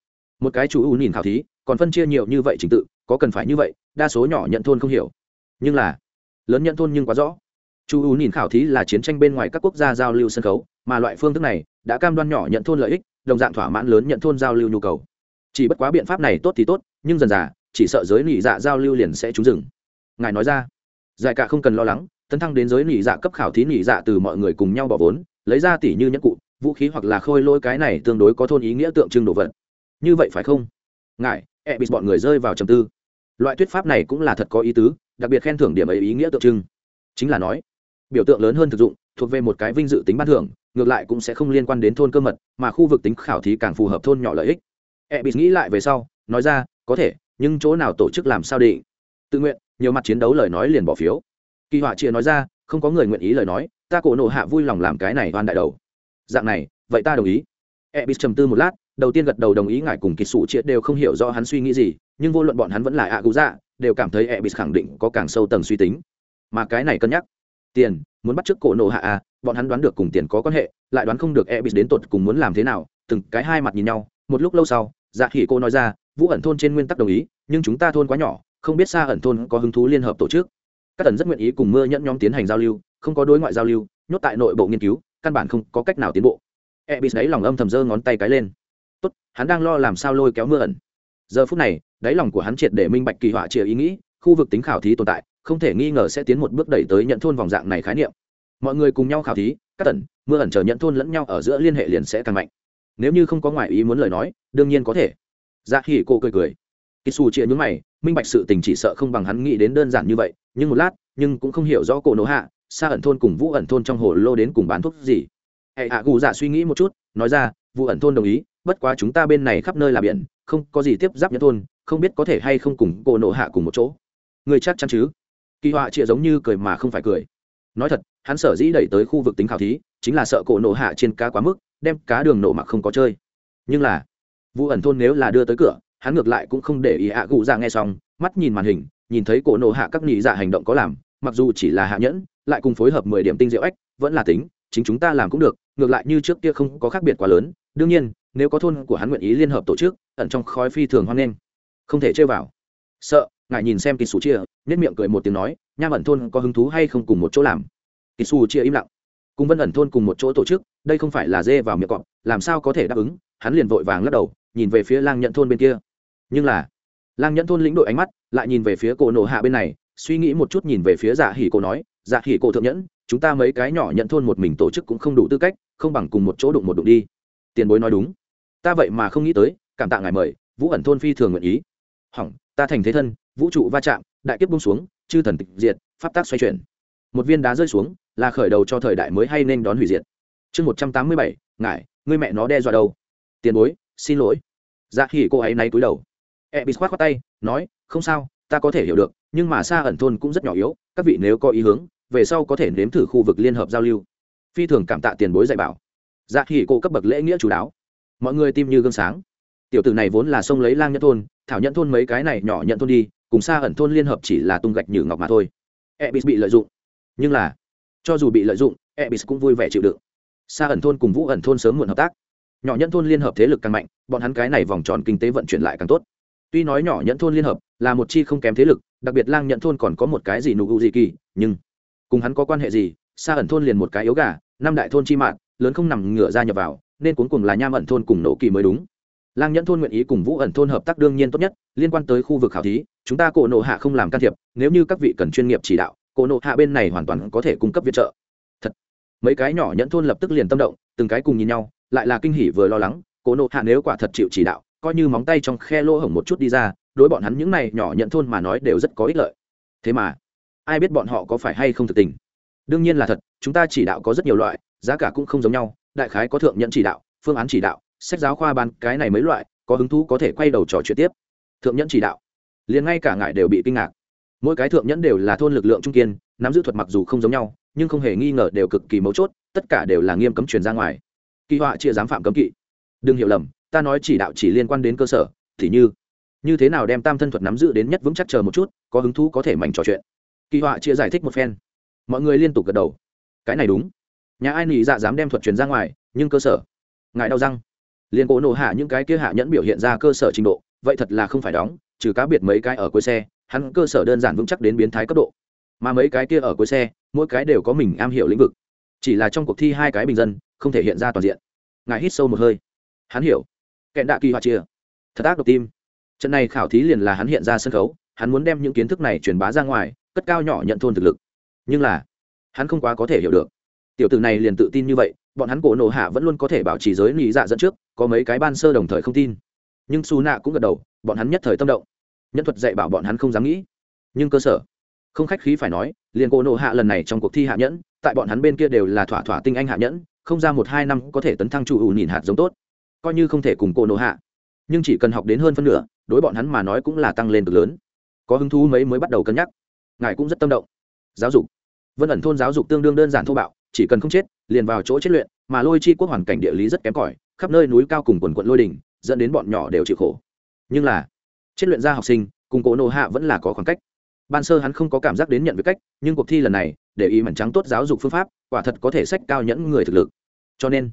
Một cái chủ ưu nhìn khảo thí, còn phân chia nhiều như vậy trình tự, có cần phải như vậy, đa số nhỏ nhận thôn không hiểu. Nhưng là, lớn nhận thôn nhưng quá rõ. Chủ ưu nhìn khảo thí là chiến tranh bên ngoài các quốc gia giao lưu sân khấu, mà loại phương thức này đã cam đoan nhỏ nhận thôn lợi ích, đồng dạng thỏa mãn lớn nhận thôn giao lưu nhu cầu. Chỉ bất quá biện pháp này tốt thì tốt, nhưng dần dà chỉ sợ giới nỉ dạ giao lưu liền sẽ trúng rừng ngài nói ra. Giải cả không cần lo lắng, tấn thăng đến giới nỉ dạ cấp khảo thí nỉ dạ từ mọi người cùng nhau bỏ vốn, lấy ra tỷ như nhẫn cụ, vũ khí hoặc là khôi lôi cái này tương đối có thôn ý nghĩa tượng trưng đồ vật. Như vậy phải không? Ngài e bị bọn người rơi vào trầm tư. Loại thuyết pháp này cũng là thật có ý tứ, đặc biệt khen thưởng điểm ấy ý nghĩa tượng trưng. Chính là nói, biểu tượng lớn hơn thực dụng, thuộc về một cái vinh dự tính ban thưởng, ngược lại cũng sẽ không liên quan đến thôn cơ mật, mà khu vực tính khảo thí càng phù hợp thôn nhỏ lợi ích. E bị nghĩ lại về sau, nói ra, có thể nhưng chỗ nào tổ chức làm sao định? Tự nguyện, nhiều mặt chiến đấu lời nói liền bỏ phiếu. Kỳ họa chia nói ra, không có người nguyện ý lời nói, ta cổ nộ hạ vui lòng làm cái này oan đại đầu. Dạng này, vậy ta đồng ý. E b i s trầm tư một lát, đầu tiên gật đầu đồng ý ngài cùng kỳ sủ chia đều không hiểu rõ hắn suy nghĩ gì, nhưng vô luận bọn hắn vẫn là ạ cú dạ đều cảm thấy e b i s khẳng định có càng sâu tầng suy tính. Mà cái này cân nhắc. Tiền, muốn bắt t r ư ớ c cổ nộ hạ à bọn hắn đoán được cùng tiền có quan hệ, lại đoán không được e b i s đến tột cùng muốn làm thế nào, từng cái hai mặt nhìn nhau, một lúc lâu sau dạ khỉ cô nói ra vũ ẩn thôn trên nguyên tắc đồng ý, nhưng chúng ta thôn quá nhỏ, không biết xa ẩn thôn có hứng thú liên hợp tổ chức. Các tần rất nguyện ý cùng mưa nhẫn nhóm tiến hành giao lưu, không có đối ngoại giao lưu, nhốt tại nội bộ nghiên cứu, căn bản không có cách nào tiến bộ. E bị đấy lòng âm thầm giơ ngón tay cái lên. Tốt, hắn đang lo làm sao lôi kéo mưa ẩn. Giờ phút này, đáy lòng của hắn triệt để minh bạch kỳ họa chia ý nghĩ, khu vực tính khảo thí tồn tại, không thể nghi ngờ sẽ tiến một bước đẩy tới nhận thôn vòng dạng này khái niệm. Mọi người cùng nhau khảo thí, các tần, mưa ẩn chờ nhận thôn lẫn nhau ở giữa liên hệ liền sẽ càng mạnh. Nếu như không có ngoại ý muốn lời nói, đương nhiên có thể dạ hỉ cô cười cười. Kỳ xù chia nhún mày, minh bạch sự tình chỉ sợ không bằng hắn nghĩ đến đơn giản như vậy, nhưng một lát, nhưng cũng không hiểu rõ cổ nổ hạ xa ẩn thôn cùng vũ ẩn thôn trong hồ lô đến cùng bán thuốc gì. Hệ hạ gù dạ suy nghĩ một chút, nói ra, vũ ẩn thôn đồng ý, bất quá chúng ta bên này khắp nơi là biển, không có gì tiếp giáp nhân thôn, không biết có thể hay không cùng cổ nổ hạ cùng một chỗ. Người chắc chắn chứ? Kỳ họa chịa giống như cười mà không phải cười. Nói thật, hắn sở dĩ đẩy tới khu vực tính khảo thí, chính là sợ cổ nổ hạ trên cá quá mức, đem cá đường nổ mặc không có chơi. Nhưng là vụ ẩn thôn nếu là đưa tới cửa, hắn ngược lại cũng không để ý hạ gù ra nghe xong, mắt nhìn màn hình, nhìn thấy cổ nộ hạ các nhị dạ hành động có làm, mặc dù chỉ là hạ nhẫn, lại cùng phối hợp mười điểm tinh diệu ếch vẫn là tính, chính chúng ta làm cũng được, ngược lại như trước kia không có khác biệt quá lớn, đương nhiên, nếu có thôn của hắn nguyện ý liên hợp tổ chức, ẩn trong khói phi thường hoan nghênh. Không thể chơi vào. Sợ, ngài nhìn xem kỳ sủ chia nhất miệng cười một tiếng nói, nham ẩn thôn có hứng thú hay không cùng một chỗ làm? Kỳ sủ chia im lặng. Cùng vân ẩn thôn cùng một chỗ tổ chức, đây không phải là dê vào miệng cọp, làm sao có thể đáp ứng, hắn liền vội vàng lắc đầu nhìn về phía lang nhận thôn bên kia. Nhưng là, lang nhận thôn lĩnh đội ánh mắt lại nhìn về phía cổ nổ hạ bên này, suy nghĩ một chút nhìn về phía dạ hỉ cổ nói dạ hỉ cổ thượng nhẫn, chúng ta mấy cái nhỏ nhận thôn một mình tổ chức cũng không đủ tư cách, không bằng cùng một chỗ đụng một đụng đi. Tiền bối nói đúng. Ta vậy mà không nghĩ tới, cảm tạ ngài mời, vũ ẩn thôn phi thường nguyện ý. Hỏng, ta thành thế thân, vũ trụ va chạm, đại kiếp bung xuống, chư thần tịch diệt, pháp tác xoay chuyển. Một viên đá rơi xuống, là khởi đầu cho thời đại mới hay nên đón hủy diệt. Chương một trăm tám mươi bảy, ngài ngươi mẹ nó đe dọa đâu? Tiền bối xin lỗi. Dạ hỉ cô ấy nay cúi đầu. E bị khoát khoát tay, nói, không sao, ta có thể hiểu được, nhưng mà xa ẩn thôn cũng rất nhỏ yếu, các vị nếu có ý hướng, về sau có thể nếm thử khu vực liên hợp giao lưu. Phi thường cảm tạ tiền bối dạy bảo. Dạ hỉ cô cấp bậc lễ nghĩa chú đáo. Mọi người tim như gương sáng. Tiểu tử này vốn là sông lấy lang nhân thôn, thảo nhận thôn mấy cái này nhỏ nhận thôn đi, cùng xa ẩn thôn liên hợp chỉ là tung gạch nhử ngọc mà thôi. Ebis bị lợi dụng. Nhưng là, cho dù bị lợi dụng, ebis cũng vui vẻ chịu đựng. Xa ẩn thôn cùng vũ ẩn thôn sớm muộn hợp tác nhỏ nhẫn thôn liên hợp thế lực càng mạnh, bọn hắn cái này vòng tròn kinh tế vận chuyển lại càng tốt. Tuy nói nhỏ nhẫn thôn liên hợp là một chi không kém thế lực, đặc biệt lang nhẫn thôn còn có một cái gì nụ gì kỳ, nhưng cùng hắn có quan hệ gì xa ẩn thôn liền một cái yếu gà, năm đại thôn chi mạng, lớn không nằm ngửa ra nhập vào, nên cuốn cùng là nham ẩn thôn cùng nổ kỳ mới đúng. Lang nhẫn thôn nguyện ý cùng vũ ẩn thôn hợp tác đương nhiên tốt nhất, liên quan tới khu vực khảo thí, chúng ta cổ nộ hạ không làm can thiệp, nếu như các vị cần chuyên nghiệp chỉ đạo, cổ nộ hạ bên này hoàn toàn có thể cung cấp viện trợ. Thật. Mấy cái nhỏ nhẫn thôn lập tức liền tâm động, từng cái cùng nhìn nhau lại là kinh hỉ vừa lo lắng cổ nộ hạ nếu quả thật chịu chỉ đạo, coi như móng tay trong khe lỗ hổng một chút đi ra, đối bọn hắn những này nhỏ nhận thôn mà nói đều rất có ích lợi. Thế mà, ai biết bọn họ có phải hay không thực tình? Đương nhiên là thật, chúng ta chỉ đạo có rất nhiều loại, giá cả cũng không giống nhau, đại khái có thượng nhận chỉ đạo, phương án chỉ đạo, sách giáo khoa ban cái này mấy loại, có hứng thú có thể quay đầu trò chuyện tiếp. Thượng nhẫn chỉ đạo, liền ngay cả ngài đều bị kinh ngạc. Mỗi cái thượng nhẫn đều là thôn lực lượng trung kiên, nắm giữ thuật mặc dù không giống nhau, nhưng không hề nghi ngờ đều cực kỳ mấu chốt, tất cả đều là nghiêm cấm truyền ra ngoài kỳ họa chia giám phạm cấm kỵ. Đừng hiểu lầm, ta nói chỉ đạo chỉ liên quan đến cơ sở, thì như như thế nào đem tam thân thuật nắm giữ đến nhất vững chắc chờ một chút, có hứng thú có thể mảnh trò chuyện. Kỳ họa chia giải thích một phen. Mọi người liên tục gật đầu. Cái này đúng. Nhà ai nỉ dạ dám đem thuật truyền ra ngoài, nhưng cơ sở. Ngài đau răng. Liền cố nổ hạ những cái kia hạ nhẫn biểu hiện ra cơ sở trình độ, vậy thật là không phải đóng, trừ cá biệt mấy cái ở cuối xe, hắn cơ sở đơn giản vững chắc đến biến thái cấp độ. Mà mấy cái kia ở cuối xe, mỗi cái đều có mình am hiểu lĩnh vực. Chỉ là trong cuộc thi hai cái bình dân không thể hiện ra toàn diện. Ngài hít sâu một hơi. Hắn hiểu. Kẹn đạ kỳ hoa chia. Thật ác độc tim. Trận này khảo thí liền là hắn hiện ra sân khấu, hắn muốn đem những kiến thức này truyền bá ra ngoài, cất cao nhỏ nhận thôn thực lực. Nhưng là, hắn không quá có thể hiểu được. Tiểu tử này liền tự tin như vậy, bọn hắn cổ nổ hạ vẫn luôn có thể bảo trì giới lý dạ dẫn trước, có mấy cái ban sơ đồng thời không tin. Nhưng su nạ cũng gật đầu, bọn hắn nhất thời tâm động. Nhân thuật dạy bảo bọn hắn không dám nghĩ. Nhưng cơ sở, không khách khí phải nói, liền cổ nổ hạ lần này trong cuộc thi hạ nhẫn, tại bọn hắn bên kia đều là thỏa thỏa tinh anh hạ nhẫn không ra một hai năm có thể tấn thăng chủ ủ nhìn hạt giống tốt, coi như không thể cùng cô nổ hạ. Nhưng chỉ cần học đến hơn phân nửa, đối bọn hắn mà nói cũng là tăng lên cực lớn. Có hứng thú mấy mới bắt đầu cân nhắc. Ngài cũng rất tâm động. Giáo dục. Vân ẩn thôn giáo dục tương đương đơn giản thô bạo, chỉ cần không chết, liền vào chỗ chết luyện, mà lôi chi quốc hoàn cảnh địa lý rất kém cỏi, khắp nơi núi cao cùng quần quận lôi đỉnh, dẫn đến bọn nhỏ đều chịu khổ. Nhưng là, chết luyện ra học sinh, cùng cổ nộ hạ vẫn là có khoảng cách ban sơ hắn không có cảm giác đến nhận với cách, nhưng cuộc thi lần này, để ý mảnh trắng tốt giáo dục phương pháp, quả thật có thể sách cao nhẫn người thực lực. Cho nên,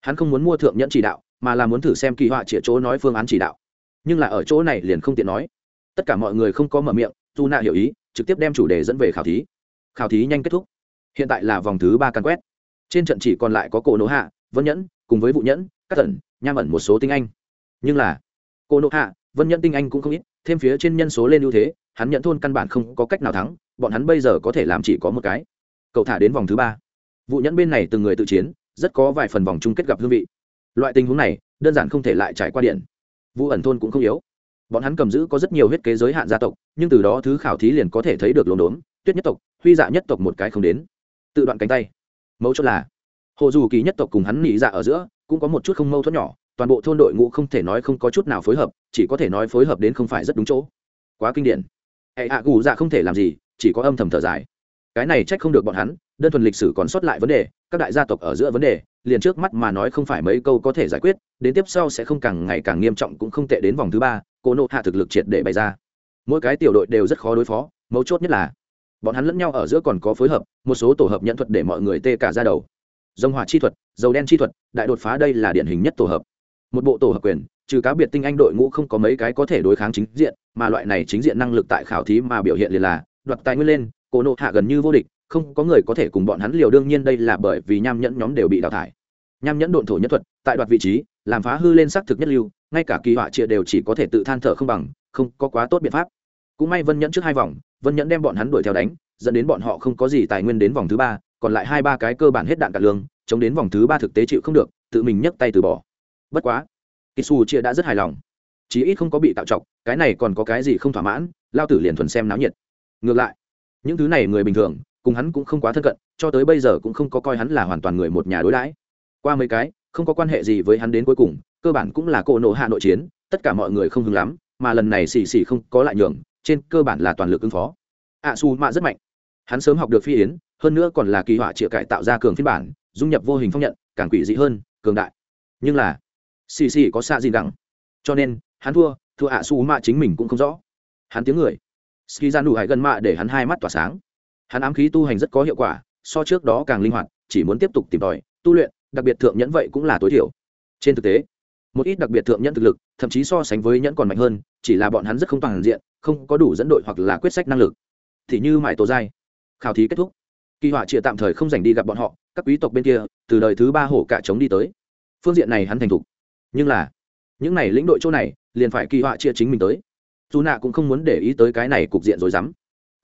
hắn không muốn mua thượng nhẫn chỉ đạo, mà là muốn thử xem kỳ họa chĩa chỗ nói phương án chỉ đạo. Nhưng là ở chỗ này liền không tiện nói. Tất cả mọi người không có mở miệng, tu nạ hiểu ý, trực tiếp đem chủ đề dẫn về khảo thí. Khảo thí nhanh kết thúc. Hiện tại là vòng thứ ba căn quét. Trên trận chỉ còn lại có cổ nỗ hạ, vân nhẫn, cùng với vụ nhẫn các tần nham ẩn một số tinh anh. Nhưng là, cổ nỗ hạ, vân nhẫn tinh anh cũng không ít, thêm phía trên nhân số lên ưu thế hắn nhận thôn căn bản không có cách nào thắng, bọn hắn bây giờ có thể làm chỉ có một cái. Cậu thả đến vòng thứ ba. Vụ nhẫn bên này từng người tự chiến, rất có vài phần vòng chung kết gặp hương vị. Loại tình huống này, đơn giản không thể lại trải qua điện. Vụ ẩn thôn cũng không yếu. Bọn hắn cầm giữ có rất nhiều huyết kế giới hạn gia tộc, nhưng từ đó thứ khảo thí liền có thể thấy được lồn đốn, tuyết nhất tộc, huy dạ nhất tộc một cái không đến. Tự đoạn cánh tay. Mẫu chốt là, hồ dù kỳ nhất tộc cùng hắn nghĩ dạ ở giữa, cũng có một chút không mâu thuẫn nhỏ, toàn bộ thôn đội ngũ không thể nói không có chút nào phối hợp, chỉ có thể nói phối hợp đến không phải rất đúng chỗ. Quá kinh điển hệ hạ gù dạ không thể làm gì, chỉ có âm thầm thở dài. Cái này trách không được bọn hắn, đơn thuần lịch sử còn sót lại vấn đề, các đại gia tộc ở giữa vấn đề, liền trước mắt mà nói không phải mấy câu có thể giải quyết, đến tiếp sau sẽ không càng ngày càng nghiêm trọng cũng không tệ đến vòng thứ ba, cô nộ hạ thực lực triệt để bày ra. Mỗi cái tiểu đội đều rất khó đối phó, mấu chốt nhất là, bọn hắn lẫn nhau ở giữa còn có phối hợp, một số tổ hợp nhận thuật để mọi người tê cả ra đầu. Dông hỏa chi thuật, dầu đen chi thuật, đại đột phá đây là điển hình nhất tổ hợp. Một bộ tổ hợp quyền trừ cá biệt tinh anh đội ngũ không có mấy cái có thể đối kháng chính diện, mà loại này chính diện năng lực tại khảo thí mà biểu hiện liền là, đoạt tài nguyên lên, cổ nộ hạ gần như vô địch, không có người có thể cùng bọn hắn liều đương nhiên đây là bởi vì nham nhẫn nhóm đều bị đào thải. Nham nhẫn độn thổ nhất thuật, tại đoạt vị trí, làm phá hư lên xác thực nhất lưu, ngay cả kỳ họa chia đều chỉ có thể tự than thở không bằng, không có quá tốt biện pháp. Cũng may vân nhẫn trước hai vòng, vân nhẫn đem bọn hắn đuổi theo đánh, dẫn đến bọn họ không có gì tài nguyên đến vòng thứ ba, còn lại hai ba cái cơ bản hết đạn cả lương, chống đến vòng thứ ba thực tế chịu không được, tự mình nhấc tay từ bỏ. Bất quá kisu chia đã rất hài lòng. Chí ít không có bị tạo trọc cái này còn có cái gì không thỏa mãn, lao tử liền thuần xem náo nhiệt. Ngược lại, những thứ này người bình thường, cùng hắn cũng không quá thân cận, cho tới bây giờ cũng không có coi hắn là hoàn toàn người một nhà đối đãi. Qua mấy cái, không có quan hệ gì với hắn đến cuối cùng, cơ bản cũng là cỗ nộ hạ nội chiến, tất cả mọi người không hứng lắm, mà lần này xì xì không có lại nhường, trên cơ bản là toàn lực ứng phó. Ạ su mạ rất mạnh. Hắn sớm học được phi yến, hơn nữa còn là kỳ họa chĩa cải tạo ra cường phiên bản, dung nhập vô hình phong nhận, càng quỷ dị hơn, cường đại. Nhưng là xì xì có xa gì đẳng cho nên, hắn thua thua ạ su mạ chính mình cũng không rõ. Hắn tiếng người. Ski ra nụ hải gần mạ để hắn hai mắt tỏa sáng. Hắn ám khí tu hành rất có hiệu quả, so trước đó càng linh hoạt, chỉ muốn tiếp tục tìm tòi, tu luyện, đặc biệt thượng nhẫn vậy cũng là tối thiểu. Trên thực tế, một ít đặc biệt thượng nhẫn thực lực, thậm chí so sánh với nhẫn còn mạnh hơn, chỉ là bọn hắn rất không toàn diện, không có đủ dẫn đội hoặc là quyết sách năng lực. Thì như mải tổ giai khảo thí kết thúc. Kỳ họa chia tạm thời không dành đi gặp bọn họ, các quý tộc bên kia, từ đời thứ ba hổ cả chống đi tới. Phương diện này hắn thành thục nhưng là, những này lĩnh đội chỗ này, liền phải kỳ họa chia chính mình tới. Dù nạ cũng không muốn để ý tới cái này cục diện rồi dám.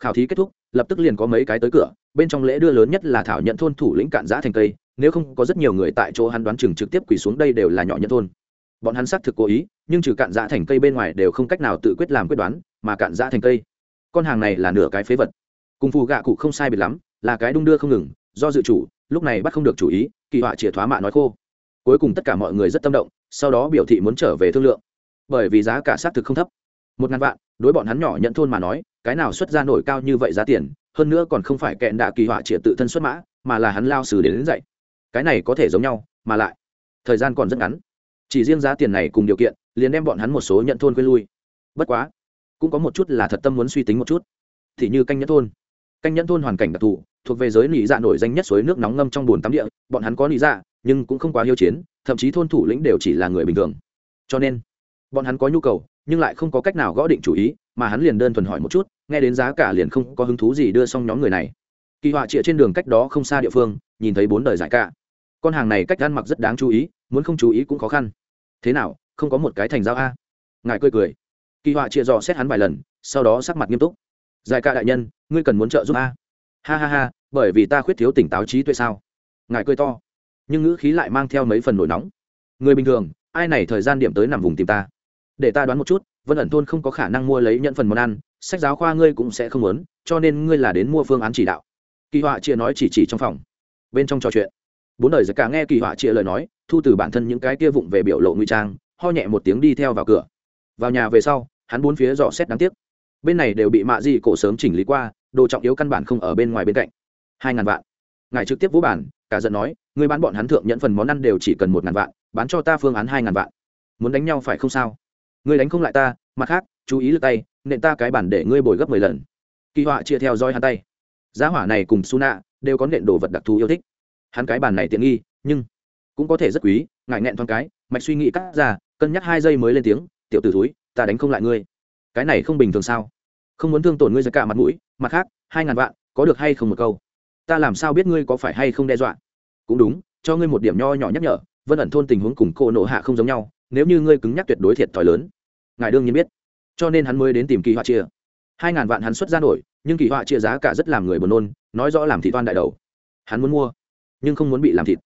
Khảo thí kết thúc, lập tức liền có mấy cái tới cửa, bên trong lễ đưa lớn nhất là thảo nhận thôn thủ lĩnh cạn giã thành cây, nếu không có rất nhiều người tại chỗ hắn đoán chừng trực tiếp quỳ xuống đây đều là nhỏ nhận thôn. Bọn hắn xác thực cố ý, nhưng trừ cạn giã thành cây bên ngoài đều không cách nào tự quyết làm quyết đoán, mà cạn giã thành cây, con hàng này là nửa cái phế vật. Cùng phù gạ cụ không sai biệt lắm, là cái đung đưa không ngừng, do dự chủ, lúc này bắt không được chủ ý, kỳ họa chìa thoá mạ nói khô cuối cùng tất cả mọi người rất tâm động sau đó biểu thị muốn trở về thương lượng. Bởi vì giá cả xác thực không thấp. Một ngàn vạn đối bọn hắn nhỏ nhận thôn mà nói cái nào xuất ra nổi cao như vậy giá tiền hơn nữa còn không phải kẹn đạ kỳ họa chĩa tự thân xuất mã mà là hắn lao xử đến, đến dậy cái này có thể giống nhau mà lại thời gian còn rất ngắn. Chỉ riêng giá tiền này cùng điều kiện liền đem bọn hắn một số nhận thôn quên lui. Bất quá cũng có một chút là thật tâm muốn suy tính một chút. Thì như canh nhẫn thôn. Canh nhẫn thôn hoàn cảnh đặc thù thuộc về giới nỉ dạ nổi danh nhất suối nước nóng ngâm trong bồn tắm địa bọn hắn có nỉ dạ nhưng cũng không quá hiếu chiến, thậm chí thôn thủ lĩnh đều chỉ là người bình thường. Cho nên, bọn hắn có nhu cầu, nhưng lại không có cách nào gõ định chủ ý, mà hắn liền đơn thuần hỏi một chút, nghe đến giá cả liền không có hứng thú gì đưa xong nhóm người này. Kỳ họa trịa trên đường cách đó không xa địa phương, nhìn thấy bốn đời giải cả con hàng này cách ăn mặc rất đáng chú ý, muốn không chú ý cũng khó khăn. Thế nào, không có một cái thành giao a? Ngài cười cười. Kỳ họa trịa dò xét hắn vài lần, sau đó sắc mặt nghiêm túc. Giải ca đại nhân, ngươi cần muốn trợ giúp a? Ha ha ha, bởi vì ta khuyết thiếu tỉnh táo trí tuệ sao? Ngài cười to nhưng ngữ khí lại mang theo mấy phần nổi nóng. Người bình thường, ai này thời gian điểm tới nằm vùng tìm ta? Để ta đoán một chút, vân ẩn thôn không có khả năng mua lấy nhận phần món ăn, sách giáo khoa ngươi cũng sẽ không muốn, cho nên ngươi là đến mua phương án chỉ đạo. Kỳ họa chia nói chỉ chỉ trong phòng. Bên trong trò chuyện. Bốn đời giật cả nghe kỳ họa chia lời nói, thu từ bản thân những cái kia vụng về biểu lộ nguy trang, ho nhẹ một tiếng đi theo vào cửa. Vào nhà về sau, hắn bốn phía dò xét đáng tiếc. Bên này đều bị mạ di cổ sớm chỉnh lý qua, đồ trọng yếu căn bản không ở bên ngoài bên cạnh. Hai ngàn vạn. Ngài trực tiếp vũ bản, cả giận nói người bán bọn hắn thượng nhận phần món ăn đều chỉ cần một ngàn vạn, bán cho ta phương án hai ngàn vạn. Muốn đánh nhau phải không sao? Ngươi đánh không lại ta, mặt khác, chú ý lực tay, nện ta cái bản để ngươi bồi gấp mười lần. Kỳ họa chia theo dõi hắn tay. Giá hỏa này cùng su nạ đều có nện đồ vật đặc thù yêu thích. Hắn cái bản này tiện nghi, nhưng cũng có thể rất quý, ngại nện thoáng cái, mạch suy nghĩ cắt ra, cân nhắc hai giây mới lên tiếng, tiểu t ử túi ta đánh không lại ngươi. Cái này không bình thường sao? Không muốn thương tổn ngươi ra cả mặt mũi, mặt khác, hai ngàn vạn, có được hay không một câu? Ta làm sao biết ngươi có phải hay không đe dọa? Cũng đúng, cho ngươi một điểm nho nhỏ nhắc nhở, vân ẩn thôn tình huống cùng cô nộ hạ không giống nhau, nếu như ngươi cứng nhắc tuyệt đối thiệt thòi lớn, ngài đương nhiên biết. Cho nên hắn mới đến tìm kỳ họa chia. Hai ngàn vạn hắn xuất ra nổi, nhưng kỳ họa chia giá cả rất làm người buồn nôn, nói rõ làm thị toan đại đầu. Hắn muốn mua, nhưng không muốn bị làm thịt.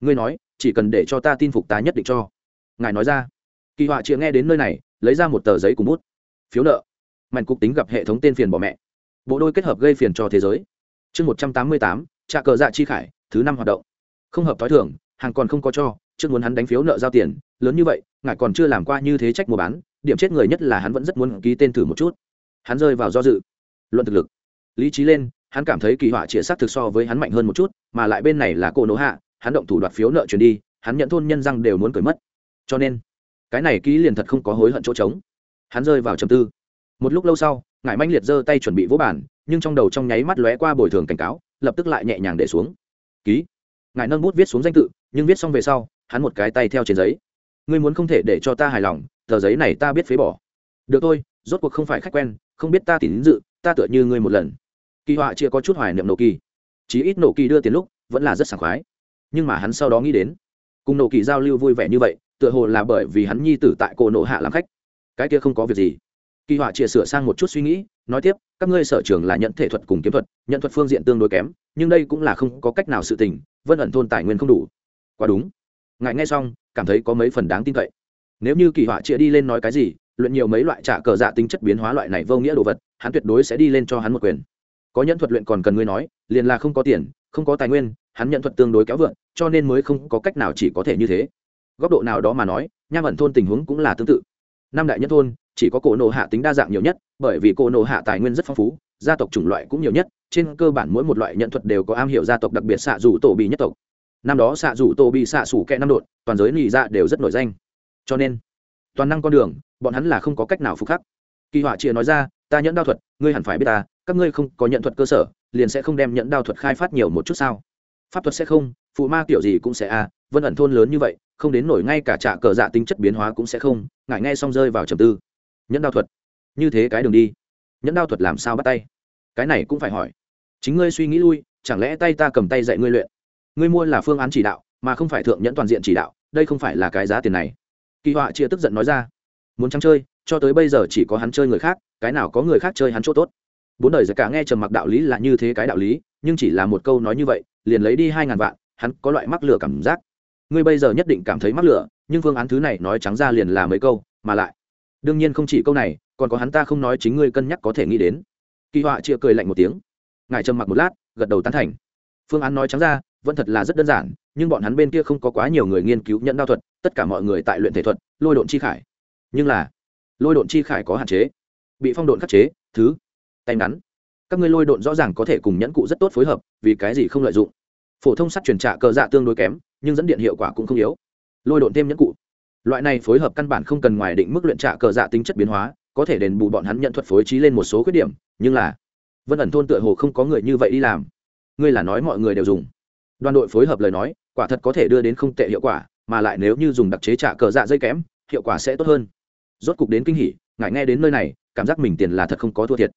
Ngươi nói, chỉ cần để cho ta tin phục ta nhất định cho. Ngài nói ra. Kỳ họa chia nghe đến nơi này, lấy ra một tờ giấy cùng bút. Phiếu nợ. Mạnh cục tính gặp hệ thống tên phiền bỏ mẹ. Bộ đôi kết hợp gây phiền cho thế giới. Chương một trăm tám mươi tám trà cờ dạ chi khải, thứ năm hoạt động không hợp t h o i thưởng hàng còn không có cho, trước muốn hắn đánh phiếu nợ giao tiền, lớn như vậy, ngài còn chưa làm qua như thế trách mua bán, điểm chết người nhất là hắn vẫn rất muốn ký tên thử một chút. Hắn rơi vào do dự. Luận thực lực. Lý trí lên, hắn cảm thấy kỳ họa chĩa s thực so với hắn mạnh hơn một chút, mà lại bên này là cô nỗ hạ, hắn động thủ đoạt phiếu nợ chuyển đi, hắn nhận thôn nhân răng đều muốn cởi mất. Cho nên, cái này ký liền thật không có hối hận chỗ trống. Hắn rơi vào trầm tư. Một lúc lâu sau, ngài manh liệt giơ tay chuẩn bị vỗ bản nhưng trong đầu trong nháy mắt lóe qua bồi thường cảnh cáo, lập tức lại nhẹ nhàng để xuống. Ký ngài nâng bút viết xuống danh tự, nhưng viết xong về sau, hắn một cái tay theo trên giấy. Ngươi muốn không thể để cho ta hài lòng, tờ giấy này ta biết phế bỏ. Được thôi, rốt cuộc không phải khách quen, không biết ta tín dự, ta tựa như ngươi một lần. Kỳ họa chia có chút hoài niệm nổ kỳ. Chí ít nổ kỳ đưa tiền lúc, vẫn là rất sảng khoái. Nhưng mà hắn sau đó nghĩ đến, cùng nổ kỳ giao lưu vui vẻ như vậy, tựa hồ là bởi vì hắn nhi tử tại cổ nộ hạ làm khách. Cái kia không có việc gì. Kỳ họa chia sửa sang một chút suy nghĩ, nói tiếp, các ngươi sở trường là nhận thể thuật cùng kiếm thuật, nhận thuật phương diện tương đối kém, nhưng đây cũng là không có cách nào sự tình vân ẩn thôn tài nguyên không đủ. Quá đúng. Ngài nghe xong, cảm thấy có mấy phần đáng tin cậy. Nếu như kỳ họa chia đi lên nói cái gì, luyện nhiều mấy loại trả cờ dạ tính chất biến hóa loại này vô nghĩa đồ vật, hắn tuyệt đối sẽ đi lên cho hắn một quyền. Có nhẫn thuật luyện còn cần ngươi nói, liền là không có tiền, không có tài nguyên, hắn nhận thuật tương đối kéo vượn, cho nên mới không có cách nào chỉ có thể như thế. Góc độ nào đó mà nói, nham ẩn thôn tình huống cũng là tương tự. Năm đại nhất thôn, chỉ có cổ nộ hạ tính đa dạng nhiều nhất, bởi vì cổ nộ hạ tài nguyên rất phong phú gia tộc chủng loại cũng nhiều nhất, trên cơ bản mỗi một loại nhận thuật đều có am hiểu gia tộc đặc biệt xạ dù tổ bị nhất tộc. Năm đó xạ dù tổ bị xạ sủ kẹ năm đột, toàn giới lì ra dạ đều rất nổi danh. Cho nên, toàn năng con đường, bọn hắn là không có cách nào phục khắc. Kỳ họa chia nói ra, ta nhẫn đao thuật, ngươi hẳn phải biết ta, các ngươi không có nhận thuật cơ sở, liền sẽ không đem nhẫn đao thuật khai phát nhiều một chút sao? Pháp thuật sẽ không, phụ ma kiểu gì cũng sẽ a, vân ẩn thôn lớn như vậy, không đến nổi ngay cả trạ cờ dạ tính chất biến hóa cũng sẽ không ngại nghe xong rơi vào trầm tư. Nhẫn đao thuật, như thế cái đường đi nhẫn đao thuật làm sao bắt tay? Cái này cũng phải hỏi. Chính ngươi suy nghĩ lui, chẳng lẽ tay ta cầm tay dạy ngươi luyện? Ngươi mua là phương án chỉ đạo, mà không phải thượng nhẫn toàn diện chỉ đạo, đây không phải là cái giá tiền này. Kỳ họa chia tức giận nói ra. Muốn trắng chơi, cho tới bây giờ chỉ có hắn chơi người khác, cái nào có người khác chơi hắn chỗ tốt. Bốn đời giặc cả nghe trầm mặc đạo lý là như thế cái đạo lý, nhưng chỉ là một câu nói như vậy, liền lấy đi hai ngàn vạn, hắn có loại mắc lửa cảm giác. Ngươi bây giờ nhất định cảm thấy mắc lửa, nhưng phương án thứ này nói trắng ra liền là mấy câu, mà lại. Đương nhiên không chỉ câu này còn có hắn ta không nói chính ngươi cân nhắc có thể nghĩ đến. Kỳ họa chia cười lạnh một tiếng. Ngài trầm mặc một lát, gật đầu tán thành. Phương án nói trắng ra, vẫn thật là rất đơn giản, nhưng bọn hắn bên kia không có quá nhiều người nghiên cứu nhận đao thuật, tất cả mọi người tại luyện thể thuật, lôi độn chi khải. Nhưng là, lôi độn chi khải có hạn chế. Bị phong độn khắc chế, thứ, tay ngắn. Các ngươi lôi độn rõ ràng có thể cùng nhẫn cụ rất tốt phối hợp, vì cái gì không lợi dụng? Phổ thông sắt truyền trạ cờ dạ tương đối kém, nhưng dẫn điện hiệu quả cũng không yếu. Lôi độn thêm nhẫn cụ. Loại này phối hợp căn bản không cần ngoài định mức luyện trạ cờ dạ tính chất biến hóa có thể đền bù bọn hắn nhận thuật phối trí lên một số khuyết điểm, nhưng là, vân ẩn thôn tựa hồ không có người như vậy đi làm. Ngươi là nói mọi người đều dùng. Đoàn đội phối hợp lời nói, quả thật có thể đưa đến không tệ hiệu quả, mà lại nếu như dùng đặc chế trả cờ dạ dây kém, hiệu quả sẽ tốt hơn. Rốt cục đến kinh hỉ ngại nghe đến nơi này, cảm giác mình tiền là thật không có thua thiệt.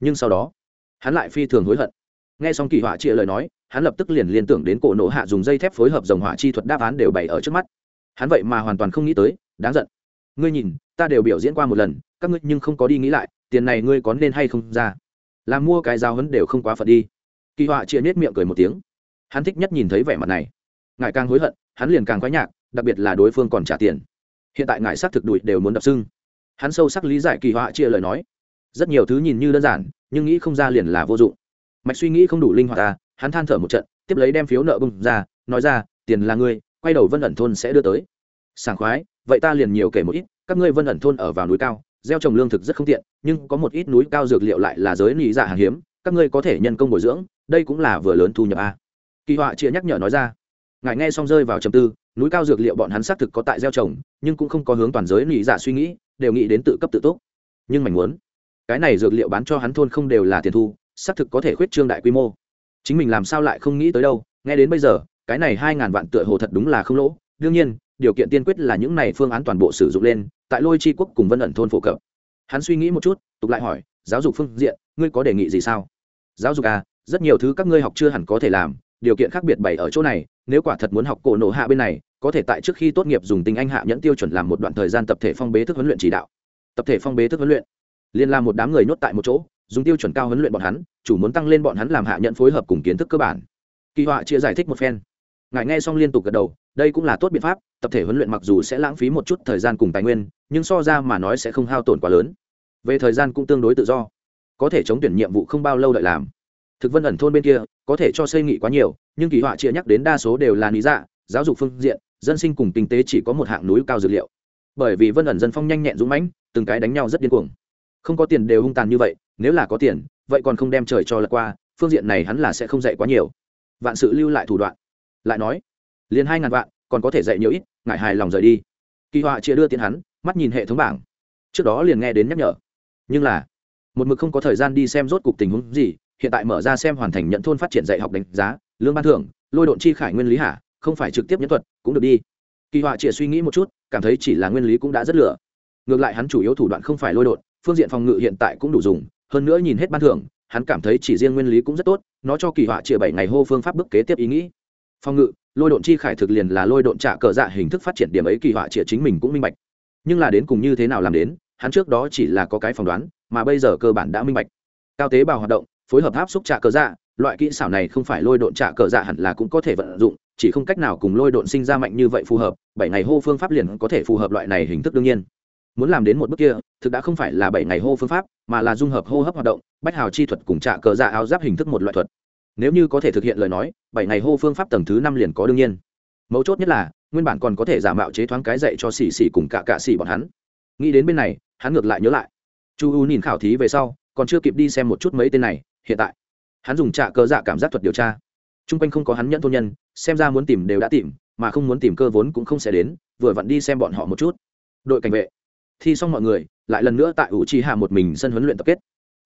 Nhưng sau đó, hắn lại phi thường hối hận. Nghe xong kỳ họa chia lời nói, hắn lập tức liền liên tưởng đến cổ nổ hạ dùng dây thép phối hợp dòng hỏa chi thuật đáp án đều bày ở trước mắt. Hắn vậy mà hoàn toàn không nghĩ tới, đáng giận. Ngươi nhìn ta đều biểu diễn qua một lần, các ngươi nhưng không có đi nghĩ lại, tiền này ngươi có nên hay không ra? Làm mua cái giáo hấn đều không quá phật đi. Kỳ họa chia nết miệng cười một tiếng. Hắn thích nhất nhìn thấy vẻ mặt này. Ngài càng hối hận, hắn liền càng quái nhạc, đặc biệt là đối phương còn trả tiền. Hiện tại ngài xác thực đùi đều muốn đập sưng. Hắn sâu sắc lý giải kỳ họa chia lời nói. Rất nhiều thứ nhìn như đơn giản, nhưng nghĩ không ra liền là vô dụng. Mạch suy nghĩ không đủ linh hoạt ta hắn than thở một trận, tiếp lấy đem phiếu nợ bưng ra, nói ra, tiền là ngươi, quay đầu vân ẩn thôn sẽ đưa tới sảng khoái, vậy ta liền nhiều kể một ít, các ngươi vân ẩn thôn ở vào núi cao, gieo trồng lương thực rất không tiện, nhưng có một ít núi cao dược liệu lại là giới lý dạ hàng hiếm, các ngươi có thể nhân công bồi dưỡng, đây cũng là vừa lớn thu nhập a. Kỳ họa chia nhắc nhở nói ra. Ngài nghe xong rơi vào trầm tư, núi cao dược liệu bọn hắn xác thực có tại gieo trồng, nhưng cũng không có hướng toàn giới lý dạ suy nghĩ, đều nghĩ đến tự cấp tự túc. Nhưng mảnh muốn, cái này dược liệu bán cho hắn thôn không đều là tiền thu, xác thực có thể khuyết trương đại quy mô. Chính mình làm sao lại không nghĩ tới đâu, nghe đến bây giờ, cái này hai ngàn vạn tựa hồ thật đúng là không lỗ, đương nhiên điều kiện tiên quyết là những này phương án toàn bộ sử dụng lên, tại lôi tri quốc cùng vân ẩn thôn phổ cập. Hắn suy nghĩ một chút, tục lại hỏi, giáo dục phương diện, ngươi có đề nghị gì sao? Giáo dục à rất nhiều thứ các ngươi học chưa hẳn có thể làm, điều kiện khác biệt bày ở chỗ này, nếu quả thật muốn học cổ nổ hạ bên này, có thể tại trước khi tốt nghiệp dùng tình anh hạ nhẫn tiêu chuẩn làm một đoạn thời gian tập thể phong bế thức huấn luyện chỉ đạo. Tập thể phong bế thức huấn luyện. Liên làm một đám người nhốt tại một chỗ, dùng tiêu chuẩn cao huấn luyện bọn hắn, chủ muốn tăng lên bọn hắn làm hạ nhận phối hợp cùng kiến thức cơ bản. Kỳ họa chia giải thích một phen ngài nghe xong liên tục gật đầu, đây cũng là tốt biện pháp, tập thể huấn luyện mặc dù sẽ lãng phí một chút thời gian cùng tài nguyên, nhưng so ra mà nói sẽ không hao tổn quá lớn. Về thời gian cũng tương đối tự do. Có thể chống tuyển nhiệm vụ không bao lâu đợi làm. Thực vân ẩn thôn bên kia, có thể cho xây nghị quá nhiều, nhưng kỳ họa chia nhắc đến đa số đều là lý dạ giáo dục phương diện, dân sinh cùng kinh tế chỉ có một hạng núi cao dược liệu. Bởi vì vân ẩn dân phong nhanh nhẹn dũng mãnh, từng cái đánh nhau rất điên cuồng. Không có tiền đều hung tàn như vậy, nếu là có tiền, vậy còn không đem trời cho lật qua, phương diện này hắn là sẽ không dạy quá nhiều. Vạn sự lưu lại thủ đoạn lại nói, liền hai ngàn vạn, còn có thể dạy nhiều ít ngại hài lòng rời đi. Kỳ họa chia đưa tiền hắn, mắt nhìn hệ thống bảng. Trước đó liền nghe đến nhắc nhở. Nhưng là, một mực không có thời gian đi xem rốt cục tình huống gì, hiện tại mở ra xem hoàn thành nhận thôn phát triển dạy học đánh giá, lương ban thưởng, lôi độn chi khải nguyên lý hả không phải trực tiếp nhân thuật, cũng được đi. Kỳ họa chia suy nghĩ một chút, cảm thấy chỉ là nguyên lý cũng đã rất lửa. Ngược lại hắn chủ yếu thủ đoạn không phải lôi đột phương diện phòng ngự hiện tại cũng đủ dùng, hơn nữa nhìn hết ban thưởng, hắn cảm thấy chỉ riêng nguyên lý cũng rất tốt, nó cho kỳ họa chia bảy ngày hô phương pháp bức kế tiếp ý nghĩ phòng ngự, lôi độn chi khải thực liền là lôi độn trả cờ dạ hình thức phát triển điểm ấy kỳ họa chĩa chính mình cũng minh bạch. Nhưng là đến cùng như thế nào làm đến, hắn trước đó chỉ là có cái phỏng đoán, mà bây giờ cơ bản đã minh bạch. Cao tế bào hoạt động, phối hợp áp xúc trả cờ dạ loại kỹ xảo này không phải lôi độn trả cờ dạ hẳn là cũng có thể vận dụng, chỉ không cách nào cùng lôi độn sinh ra mạnh như vậy phù hợp, bảy ngày hô phương pháp liền có thể phù hợp loại này hình thức đương nhiên. Muốn làm đến một bước kia, thực đã không phải là bảy ngày hô phương pháp, mà là dung hợp hô hấp hoạt động, bách hào chi thuật cùng trạ cờ dạ áo giáp hình thức một loại thuật nếu như có thể thực hiện lời nói, bảy ngày hô phương pháp tầng thứ năm liền có đương nhiên. Mấu chốt nhất là, nguyên bản còn có thể giả mạo chế thoáng cái dạy cho xì xì cùng cả cạ xì bọn hắn. Nghĩ đến bên này, hắn ngược lại nhớ lại. Chu u nhìn khảo thí về sau, còn chưa kịp đi xem một chút mấy tên này, hiện tại, hắn dùng trạ cơ dạ cảm giác thuật điều tra. T r u n g quanh không có hắn nhẫn thôn nhân, xem ra muốn tìm đều đã tìm, mà không muốn tìm cơ vốn cũng không sẽ đến, vừa vặn đi xem bọn họ một chút. Đội cảnh vệ. Thi xong mọi người, lại lần nữa tại ủ trì hạ một mình sân huấn luyện tập kết.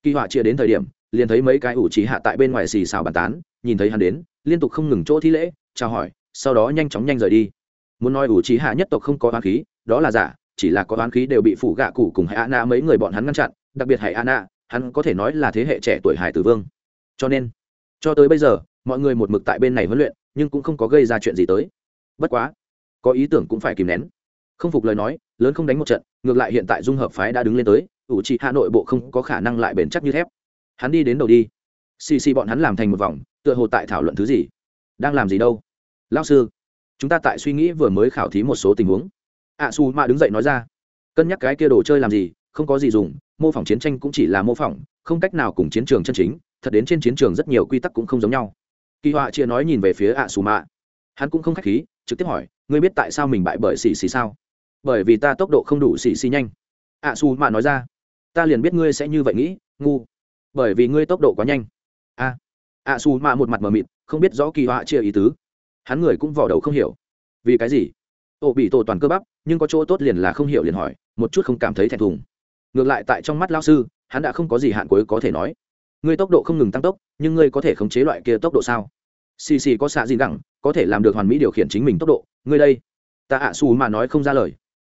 Kỳ họa chia đến thời điểm liền thấy mấy cái ủ trì hạ tại bên ngoài xì xào bàn tán, nhìn thấy hắn đến, liên tục không ngừng chỗ thi lễ, chào hỏi, sau đó nhanh chóng nhanh rời đi. Muốn nói ủ trì hạ nhất tộc không có oán khí, đó là giả, chỉ là có oán khí đều bị phủ gạ cụ cùng hải ana mấy người bọn hắn ngăn chặn, đặc biệt hải ana hắn có thể nói là thế hệ trẻ tuổi hải tử vương. Cho nên, cho tới bây giờ, mọi người một mực tại bên này huấn luyện, nhưng cũng không có gây ra chuyện gì tới. Bất quá, có ý tưởng cũng phải kìm nén. Không phục lời nói, lớn không đánh một trận, ngược lại hiện tại dung hợp phái đã đứng lên tới, ủ trị hạ nội bộ không có khả năng lại bền chắc như thép hắn đi đến đầu đi. Xì xì bọn hắn làm thành một vòng tựa hồ tại thảo luận thứ gì. Đang làm gì đâu? Lao sư chúng ta tại suy nghĩ vừa mới khảo thí một số tình huống. Ạ à, su mạ đứng dậy nói ra. Cân nhắc cái kia đồ chơi làm gì không có gì dùng mô phỏng chiến tranh cũng chỉ là mô phỏng không cách nào cùng chiến trường chân chính thật đến trên chiến trường rất nhiều quy tắc cũng không giống nhau. Kỳ họa chia nói nhìn về phía ạ Xù su mạ hắn cũng không k h á c h khí trực tiếp hỏi ngươi biết tại sao mình bại bởi xì xì sao? Bởi vì ta tốc độ không đủ xì xì nhanh. Ạ xù mạ nói ra. Ta liền biết ngươi sẽ như vậy nghĩ ngu bởi vì ngươi tốc độ quá nhanh. A a à, xù mạ một mặt mờ mịt không biết rõ kỳ họa chia ý tứ. Hắn người cũng vỏ đầu không hiểu. Vì cái gì? Ổ bị tổ toàn cơ bắp nhưng có chỗ tốt liền là không hiểu liền hỏi một chút không cảm thấy thẹn thùng. Ngược lại tại trong mắt lao sư hắn đã không có gì hạn cuối có thể nói. Ngươi tốc độ không ngừng tăng tốc nhưng ngươi có thể khống chế loại kia tốc độ sao? Xì xì có xạ gì đẳng có thể làm được hoàn mỹ điều khiển chính mình tốc độ. Ngươi đây. Ta ạ xù mà nói không ra lời.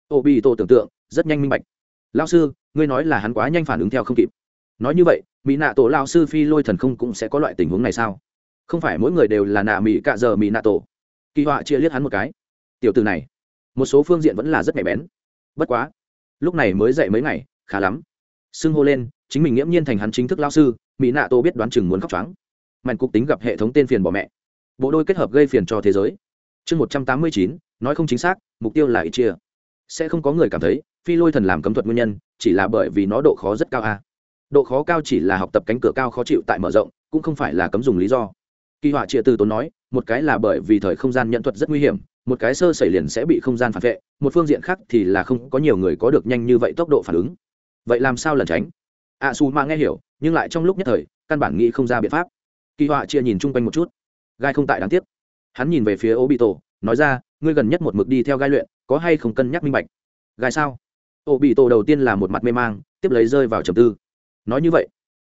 Ô bị tổ tưởng tượng rất nhanh minh bạch. Lao sư ngươi nói là hắn quá nhanh phản ứng theo không kịp. Nói như vậy mỹ nạ tổ lao sư phi lôi thần không cũng sẽ có loại tình huống này sao? Không phải mỗi người đều là nạ mỹ cạ giờ mỹ nạ tổ. Kỳ họa chia liếc hắn một cái. Tiểu từ này, một số phương diện vẫn là rất nhạy bén. Bất quá, lúc này mới dậy mấy ngày, khá lắm. Xưng hô lên, chính mình nghiễm nhiên thành hắn chính thức lao sư, mỹ nạ tổ biết đoán chừng muốn khóc trắng mạnh cục tính gặp hệ thống tên phiền bỏ mẹ. Bộ đôi kết hợp gây phiền cho thế giới. Chương một trăm tám mươi chín, nói không chính xác, mục tiêu là ít chia sẽ không có người cảm thấy, phi lôi thần làm cấm thuật nguyên nhân, chỉ là bởi vì nó độ khó rất cao a độ khó cao chỉ là học tập cánh cửa cao khó chịu tại mở rộng, cũng không phải là cấm dùng lý do. Kỳ họa trịa từ tốn nói, một cái là bởi vì thời không gian nhận thuật rất nguy hiểm, một cái sơ xảy liền sẽ bị không gian phản vệ, một phương diện khác thì là không có nhiều người có được nhanh như vậy tốc độ phản ứng. Vậy làm sao lẩn tránh? A su ma nghe hiểu, nhưng lại trong lúc nhất thời, căn bản nghĩ không ra biện pháp. Kỳ họa chia nhìn chung quanh một chút. Gai không tại đáng tiếc. Hắn nhìn về phía ô bị tổ nói ra, ngươi gần nhất một mực đi theo gai luyện, có hay không cân nhắc minh bạch? Gai sao? Ô bị tổ đầu tiên là một mặt mê mang, tiếp lấy rơi vào trầm tư nói như vậy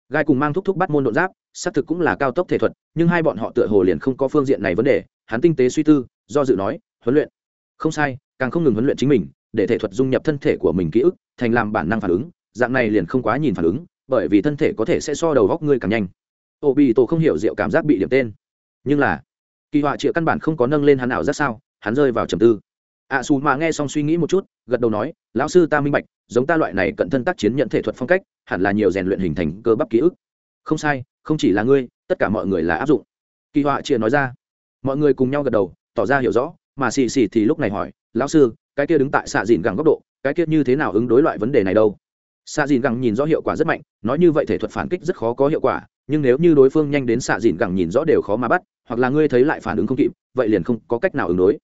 gai cùng mang thúc thúc bắt môn đột giáp xác thực cũng là cao tốc thể thuật nhưng hai bọn họ tựa hồ liền không có phương diện này vấn đề hắn tinh tế suy tư do dự nói huấn luyện. Không sai càng không ngừng huấn luyện chính mình để thể thuật dung nhập thân thể của mình ký ức thành làm bản năng phản ứng dạng này liền không quá nhìn phản ứng bởi vì thân thể có thể sẽ so đầu góc ngươi càng nhanh. Ô bị tổ không hiểu diệu cảm giác bị điểm tên. Nhưng là kỳ họa triệu căn bản không có nâng lên hắn ảo giác sao hắn rơi vào trầm tư. Ạ à, xù mà nghe xong suy nghĩ một chút gật đầu nói lão sư ta minh bạch giống ta loại này cận thân tác chiến nhận thể thuật phong cách hẳn là nhiều rèn luyện hình thành cơ bắp ký ức. Không sai, không chỉ là ngươi, tất cả mọi người là áp dụng. Kỳ họa chia nói ra. Mọi người cùng nhau gật đầu, tỏ ra hiểu rõ, mà xì xì thì lúc này hỏi, lão sư, cái kia đứng tại xạ dìn gẳng góc độ, cái kia như thế nào ứng đối loại vấn đề này đâu? Xạ dìn gẳng nhìn rõ hiệu quả rất mạnh, nói như vậy thể thuật phản kích rất khó có hiệu quả, nhưng nếu như đối phương nhanh đến xạ dìn gẳng nhìn rõ đều khó mà bắt, hoặc là ngươi thấy lại phản ứng không kịp, vậy liền không có cách nào ứng đối.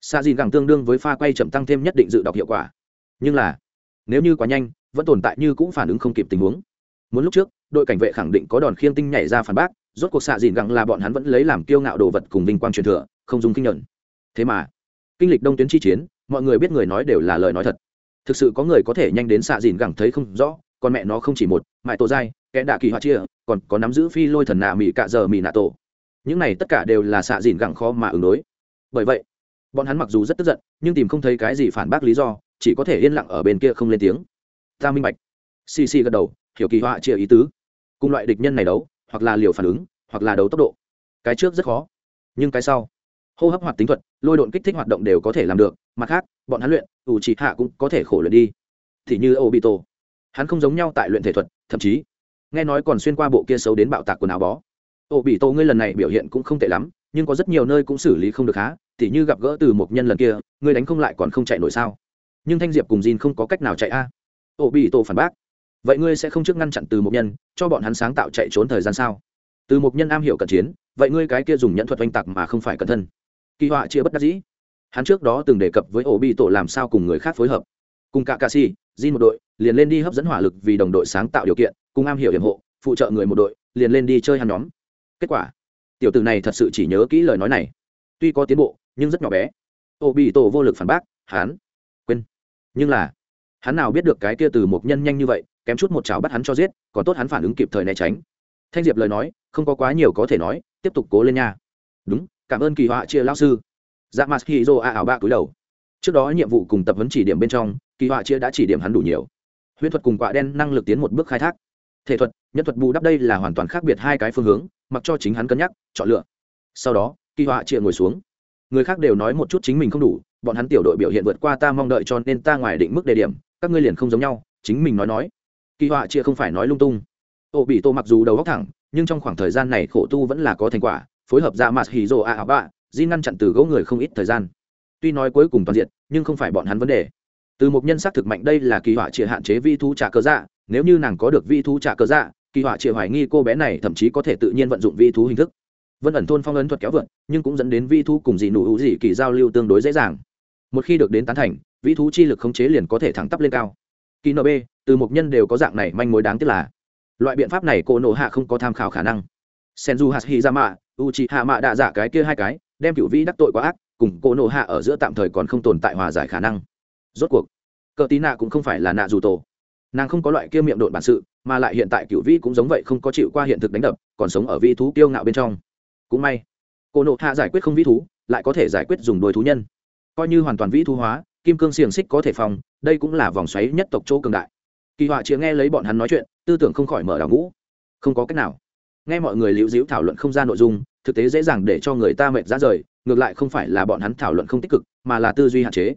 Xạ dìn gẳng tương đương với pha quay chậm tăng thêm nhất định dự đọc hiệu quả. Nhưng là, nếu như quá nhanh vẫn tồn tại như cũng phản ứng không kịp tình huống. Muốn lúc trước, đội cảnh vệ khẳng định có đòn khiêng tinh nhảy ra phản bác, rốt cuộc xạ dìn gẳng là bọn hắn vẫn lấy làm kiêu ngạo đồ vật cùng vinh quang truyền thừa, không dùng kinh nhận thế mà, kinh lịch đông tuyến chi chiến, mọi người biết người nói đều là lời nói thật. Thực sự có người có thể nhanh đến xạ dìn gẳng thấy không rõ con mẹ nó không chỉ một mại tổ dai kẽ đạ kỳ hoa chia, còn có nắm giữ phi lôi thần nạ mỹ cạ giờ mỹ nạ tổ. Những này tất cả đều là xạ dìn gẳng khó mà ứng đối. Bởi vậy, bọn hắn mặc dù rất tức giận, nhưng tìm không thấy cái gì phản bác lý do, chỉ có thể yên lặng ở bên kia không lên tiếng ta minh bạch. Xì xì gật đầu, hiểu kỳ họa chia ý tứ. Cùng loại địch nhân này đấu, hoặc là liều phản ứng, hoặc là đấu tốc độ. Cái trước rất khó, nhưng cái sau. Hô hấp hoạt tính thuật, lôi độn kích thích hoạt động đều có thể làm được, mặt khác, bọn hắn luyện, ủ chỉ hạ cũng có thể khổ luyện đi. Thì như ô bị tổ hắn không giống nhau tại luyện thể thuật, thậm chí, nghe nói còn xuyên qua bộ kia xấu đến bạo tạc quần áo bó. Ô bị tổ ngươi lần này biểu hiện cũng không tệ lắm, nhưng có rất nhiều nơi cũng xử lý không được há tỉ như gặp gỡ từ một nhân lần kia, ngươi đánh không lại còn không chạy nổi sao? Nhưng thanh diệp cùng Jin không có cách nào chạy a. à obito phản bác. Vậy ngươi sẽ không trước ngăn chặn từ một nhân, cho bọn hắn sáng tạo chạy trốn thời gian sao? Từ một nhân am hiểu cận chiến, vậy ngươi cái kia dùng nhẫn thuật oanh tạc mà không phải cẩn thân. Kỳ họa chia bất đắc dĩ. Hắn trước đó từng đề cập với ổ bị tổ làm sao cùng người khác phối hợp. Cùng cả ca si di một đội, liền lên đi hấp dẫn hỏa lực vì đồng đội sáng tạo điều kiện, cùng am hiểu hiểm hộ, phụ trợ người một đội, liền lên đi chơi hắn nhóm. Kết quả, tiểu tử này thật sự chỉ nhớ kỹ lời nói này. Tuy có tiến bộ, nhưng rất nhỏ bé. Ổ bị tổ vô lực phản bác, hắn quên. Nhưng là hắn nào biết được cái kia từ một nhân nhanh như vậy, kém chút một chảo bắt hắn cho giết, còn tốt hắn phản ứng kịp thời né tránh. Thanh diệp lời nói, không có quá nhiều có thể nói, tiếp tục cố lên nha. Đúng, cảm ơn kỳ họa chia lao sư. Dạ mặt khi dô a ảo ba cúi đầu. Trước đó nhiệm vụ cùng tập huấn chỉ điểm bên trong, kỳ họa chia đã chỉ điểm hắn đủ nhiều. Huyễn thuật cùng quạ đen năng lực tiến một bước khai thác. Thể thuật, nhân thuật bù đắp đây là hoàn toàn khác biệt hai cái phương hướng, mặc cho chính hắn cân nhắc, chọn lựa. Sau đó, kỳ họa chia ngồi xuống. Người khác đều nói một chút chính mình không đủ, bọn hắn tiểu đội biểu hiện vượt qua ta mong đợi cho nên ta ngoài định mức đề điểm các ngươi liền không giống nhau, chính mình nói nói. Kỳ họa chia không phải nói lung tung. Ô bị tô mặc dù đầu góc thẳng, nhưng trong khoảng thời gian này khổ tu vẫn là có thành quả, phối hợp ra mặt hì rồ a bạ, di ngăn chặn từ gỗ người không ít thời gian. Tuy nói cuối cùng toàn diện, nhưng không phải bọn hắn vấn đề. Từ một nhân sắc thực mạnh đây là kỳ họa chia hạn chế vi thú trả cơ dạ nếu như nàng có được vi thú trả cơ dạ kỳ họa chia hoài nghi cô bé này thậm chí có thể tự nhiên vận dụng vi thú hình thức. Vân ẩn thôn phong ấn thuật kéo vượt, nhưng cũng dẫn đến vi thú cùng dị nụ hữu dị kỳ giao lưu tương đối dễ dàng. Một khi được đến tán thành Vĩ thú chi lực khống chế liền có thể thẳng tắp lên cao. Kỳ nb từ một nhân đều có dạng này manh mối đáng tiếc là, loại biện pháp này Cổ nổ hạ không có tham khảo khả năng. Senju hi ra mạ u chi hạ mạ đạ giả cái kia hai cái, đem cựu vĩ đắc tội quá ác, cùng Cổ nổ hạ ở giữa tạm thời còn không tồn tại hòa giải khả năng. Rốt cuộc, cờ tí nạ cũng không phải là nạ dù tổ. Nàng không có loại kia miệng độn bản sự, mà lại hiện tại cựu vĩ cũng giống vậy không có chịu qua hiện thực đánh đập, còn sống ở vi thú kiêu ngạo bên trong. Cũng may Cổ nộ hạ giải quyết không vĩ thú, lại có thể giải quyết dùng đuôi thú nhân. Coi như hoàn toàn vĩ thú hóa kim cương xiềng xích có thể phòng, đây cũng là vòng xoáy nhất tộc chỗ cường đại. Kỳ họa chĩa nghe lấy bọn hắn nói chuyện, tư tưởng không khỏi mở đảo ngũ. Không có cách nào. Nghe mọi người liễu diễu thảo luận không ra nội dung, thực tế dễ dàng để cho người ta mệt ra rời, ngược lại không phải là bọn hắn thảo luận không tích cực, mà là tư duy hạn chế.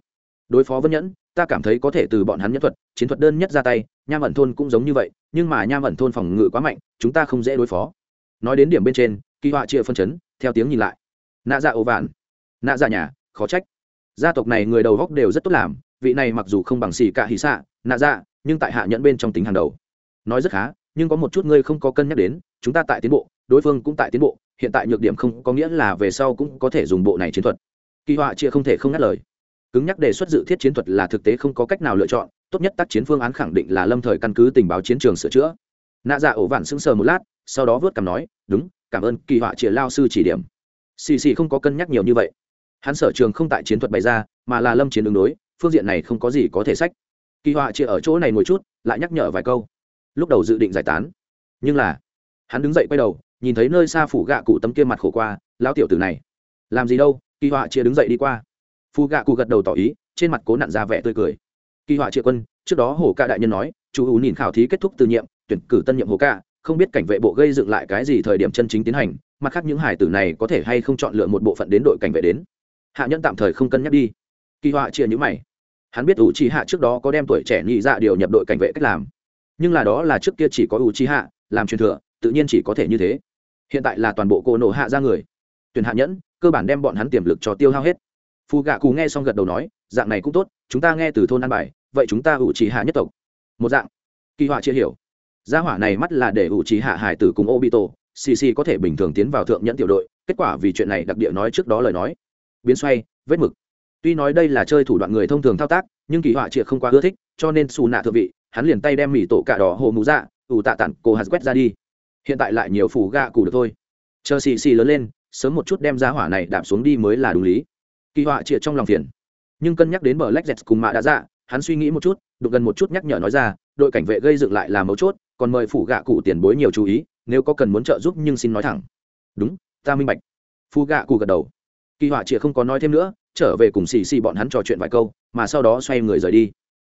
Đối phó vân nhẫn, ta cảm thấy có thể từ bọn hắn nhất thuật, chiến thuật đơn nhất ra tay, nham ẩn thôn cũng giống như vậy, nhưng mà nham ẩn thôn phòng ngự quá mạnh, chúng ta không dễ đối phó. Nói đến điểm bên trên, kỳ họa chia phân chấn, theo tiếng nhìn lại. Nạ dạ ổ vạn. Nạ dạ nhà, khó trách gia tộc này người đầu góc đều rất tốt làm, vị này mặc dù không bằng xì cả hì xạ, nạ dạ nhưng tại hạ nhẫn bên trong tính hàng đầu. Nói rất khá, nhưng có một chút ngươi không có cân nhắc đến, chúng ta tại tiến bộ, đối phương cũng tại tiến bộ, hiện tại nhược điểm không có nghĩa là về sau cũng có thể dùng bộ này chiến thuật. Kỳ họa chia không thể không ngắt lời. Cứng nhắc đề xuất dự thiết chiến thuật là thực tế không có cách nào lựa chọn, tốt nhất tác chiến phương án khẳng định là lâm thời căn cứ tình báo chiến trường sửa chữa. Nạ dạ ổ vản sững sờ một lát, sau đó vớt cằm nói, đúng, cảm ơn kỳ họa chia lao sư chỉ điểm. Xì xì không có cân nhắc nhiều như vậy hắn sở trường không tại chiến thuật bày ra, mà là lâm chiến ứng đối, phương diện này không có gì có thể sách. Kỳ họa chia ở chỗ này ngồi chút, lại nhắc nhở vài câu. Lúc đầu dự định giải tán, nhưng là, hắn đứng dậy quay đầu, nhìn thấy nơi xa phủ gạ cụ tấm kia mặt khổ qua, lão tiểu tử này, làm gì đâu, kỳ họa chia đứng dậy đi qua. Phù gạ cụ gật đầu tỏ ý, trên mặt cố nặn ra vẻ tươi cười. Kỳ họa chia quân, trước đó hổ ca đại nhân nói, chú ủ nhìn khảo thí kết thúc từ nhiệm, tuyển cử tân nhiệm hổ ca, không biết cảnh vệ bộ gây dựng lại cái gì thời điểm chân chính tiến hành, mặt khác những hải tử này có thể hay không chọn lựa một bộ phận đến đội cảnh vệ đến hạ nhân tạm thời không cân nhắc đi. Kỳ họa chia nhữ mày. Hắn biết ủ trì hạ trước đó có đem tuổi trẻ nhị dạ điều nhập đội cảnh vệ cách làm. Nhưng là đó là trước kia chỉ có ủ trì hạ làm truyền thừa, tự nhiên chỉ có thể như thế. Hiện tại là toàn bộ cô nổ hạ ra người. Tuyển hạ nhẫn, cơ bản đem bọn hắn tiềm lực cho tiêu hao hết. Phù gạ cù nghe xong gật đầu nói, dạng này cũng tốt, chúng ta nghe từ thôn an bài, vậy chúng ta ủ trì hạ nhất tộc. Một dạng. Kỳ họa chia hiểu. Gia hỏa này mắt là để ủ trì hạ hải tử cùng obito cc có thể bình thường tiến vào thượng nhẫn tiểu đội, kết quả vì chuyện này đặc địa nói trước đó lời nói biến xoay, vết mực. Tuy nói đây là chơi thủ đoạn người thông thường thao tác, nhưng kỳ họa triệt không quá ưa thích, cho nên xù nạ thượng vị, hắn liền tay đem mì tổ cả đỏ hồ mù dạ ủ tạ tản cổ hạt quét ra đi. Hiện tại lại nhiều phủ gạ cụ được thôi. Chờ xì xì lớn lên, sớm một chút đem ra hỏa này đạp xuống đi mới là đúng lý. Kỳ họa triệt trong lòng phiền. Nhưng cân nhắc đến bờ lách dẹt cùng mạ đã dạ hắn suy nghĩ một chút, đụng gần một chút nhắc nhở nói ra, đội cảnh vệ gây dựng lại là mấu chốt, còn mời phủ gạ cụ tiền bối nhiều chú ý, nếu có cần muốn trợ giúp nhưng xin nói thẳng. Đúng, ta minh bạch. Phu gạ cụ gật đầu kỳ họa triệt không có nói thêm nữa trở về cùng xì xì bọn hắn trò chuyện vài câu mà sau đó xoay người rời đi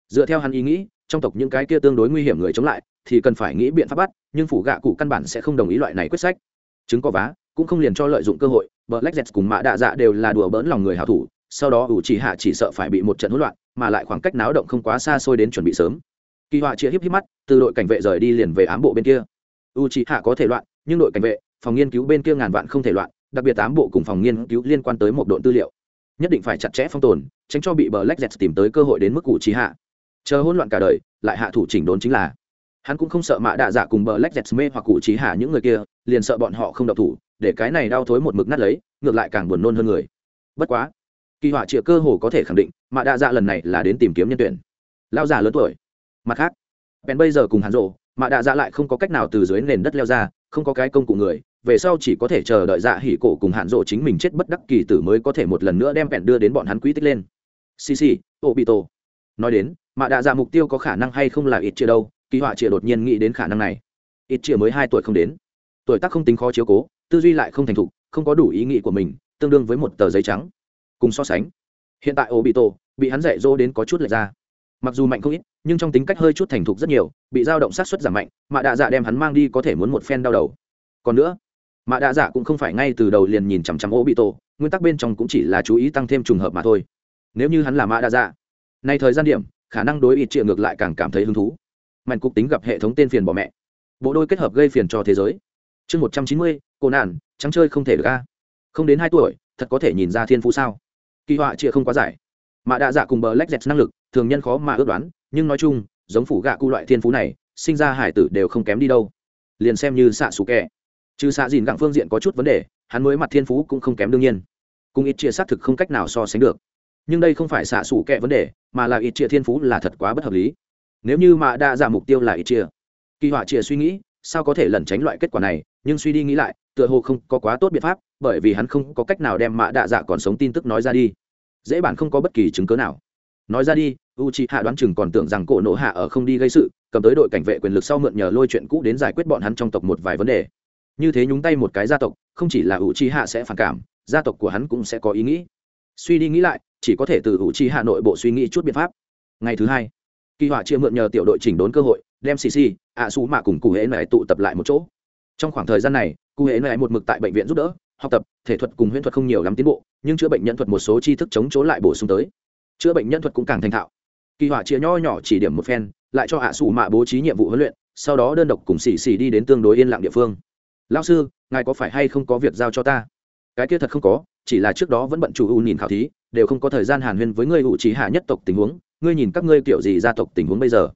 dựa theo hắn ý nghĩ trong tộc những cái kia tương đối nguy hiểm người chống lại thì cần phải nghĩ biện pháp bắt nhưng phủ gạ cụ căn bản sẽ không đồng ý loại này quyết sách chứng có vá cũng không liền cho lợi dụng cơ hội bợ lách dẹt cùng Mã Đạ Dạ đều là đùa bỡn lòng người hảo thủ, sau đó ủ chỉ hạ chỉ sợ phải bị một trận hỗn loạn, mà lại khoảng cách náo động không quá xa xôi đến chuẩn bị sớm. Kỳ Họa chia hiếp hiếp mắt, từ đội cảnh vệ rời đi liền về ám bộ bên kia. U chỉ hạ có thể loạn, nhưng đội cảnh vệ, phòng nghiên cứu bên kia ngàn vạn không thể loạn, đặc biệt tám bộ cùng phòng nghiên cứu liên quan tới một độn tư liệu. Nhất định phải chặt chẽ phong tồn, tránh cho bị bờ lách dẹt tìm tới cơ hội đến mức cụ trí hạ. Chờ hỗn loạn cả đời, lại hạ thủ chỉnh đốn chính là. Hắn cũng không sợ mạ đạ dạ cùng bờ lách dẹt mê hoặc cụ trí hạ những người kia, liền sợ bọn họ không đậu thủ, để cái này đau thối một mực nát lấy, ngược lại càng buồn nôn hơn người. Bất quá, kỳ họa chịa cơ hồ có thể khẳng định, mạ đạ dạ lần này là đến tìm kiếm nhân tuyển. Lao già lớn tuổi. Mặt khác bèn bây giờ cùng hắn rộ mạ đạ dạ lại không có cách nào từ dưới nền đất leo ra, không có cái công cụ người về sau chỉ có thể chờ đợi dạ hỉ cổ cùng hạn rộ chính mình chết bất đắc kỳ tử mới có thể một lần nữa đem vẹn đưa đến bọn hắn quỹ tích lên. Cc tổ nói đến mạ đạ dạ mục tiêu có khả năng hay không là ít chia đâu, kỳ họa chia đột nhiên nghĩ đến khả năng này. Ít chia mới hai tuổi không đến. Tuổi tác không tính khó chiếu cố, tư duy lại không thành thục, không có đủ ý nghĩ của mình, tương đương với một tờ giấy trắng. Cùng so sánh, hiện tại obito bị hắn dạy dỗ đến có chút lệch ra. Mặc dù mạnh không ít, nhưng trong tính cách hơi chút thành thục rất nhiều, bị dao động sát xuất giảm mạnh mạ đạ dạ đem hắn mang đi có thể muốn một phen đau đầu. Còn nữa mạ đạ dạ cũng không phải ngay từ đầu liền nhìn chằm chằm ô bị tổ, nguyên tắc bên trong cũng chỉ là chú ý tăng thêm trùng hợp mà thôi. Nếu như hắn là mạ đạ dạ nay thời gian điểm, khả năng đối ít triệu ngược lại càng cảm thấy hứng thú. Mạnh cục tính gặp hệ thống tên phiền bỏ mẹ. Bộ đôi kết hợp gây phiền cho thế giới. Chương một trăm chín mươi, cô nàn trắng chơi không thể được ca không đến hai tuổi, thật có thể nhìn ra thiên phú sao? Kỳ họa chia không quá giải. Mạ đạ dạ cùng bờ lách dẹt năng lực, thường nhân khó mà ước đoán, nhưng nói chung, giống phủ gạ cụ loại thiên phú này, sinh ra hải tử đều không kém đi đâu. Liền xem như xạ xù kẹ trừ xạ dìn gặng phương diện có chút vấn đề, hắn mới mặt thiên phú cũng không kém đương nhiên. Cùng ít chia xác thực không cách nào so sánh được. Nhưng đây không phải xạ xủ kẹ vấn đề, mà là ít chia thiên phú là thật quá bất hợp lý. Nếu như mà đa giả mục tiêu là ít chia, kỳ họa chia suy nghĩ, sao có thể lẩn tránh loại kết quả này? Nhưng suy đi nghĩ lại, tựa hồ không có quá tốt biện pháp, bởi vì hắn không có cách nào đem mạ đạ dạ còn sống tin tức nói ra đi. Dễ bản không có bất kỳ chứng cớ nào. Nói ra đi u c h hạ đoán chừng còn tưởng rằng cổ nộ hạ ở không đi gây sự, cầm tới đội cảnh vệ quyền lực sau mượn nhờ lôi chuyện cũ đến giải quyết bọn hắn trong tộc một vài vấn đề như thế nhúng tay một cái gia tộc, không chỉ là u Chi hạ sẽ phản cảm, gia tộc của hắn cũng sẽ có ý nghĩ. Suy đi nghĩ lại, chỉ có thể từ u Chi hạ nội bộ suy nghĩ chút biện pháp. Ngày thứ hai, kỳ họa chia mượn nhờ tiểu đội chỉnh đốn cơ hội, đem xì xì ạ xú mạ cùng cụ hễ này tụ tập lại một chỗ. Trong khoảng thời gian này, cụ hễ này một mực tại bệnh viện giúp đỡ, học tập, thể thuật cùng huyễn thuật không nhiều lắm tiến bộ, nhưng chữa bệnh nhân thuật một số tri thức chống chỗ lại bổ sung tới. Chữa bệnh nhân thuật cũng càng thành thạo. Kỳ họa chia nho nhỏ chỉ điểm một phen, lại cho hạ sủ mạ bố trí nhiệm vụ huấn luyện, sau đó đơn độc cùng xì xì đi đến tương đối yên lặng địa phương lao sư, ngài có phải hay không có việc giao cho ta? Cái kia thật không có, chỉ là trước đó vẫn bận chủ u nhìn khảo thí, đều không có thời gian hàn huyên với ngươi hữu trí hạ nhất tộc tình huống, ngươi nhìn các ngươi kiểu gì gia tộc tình huống bây giờ.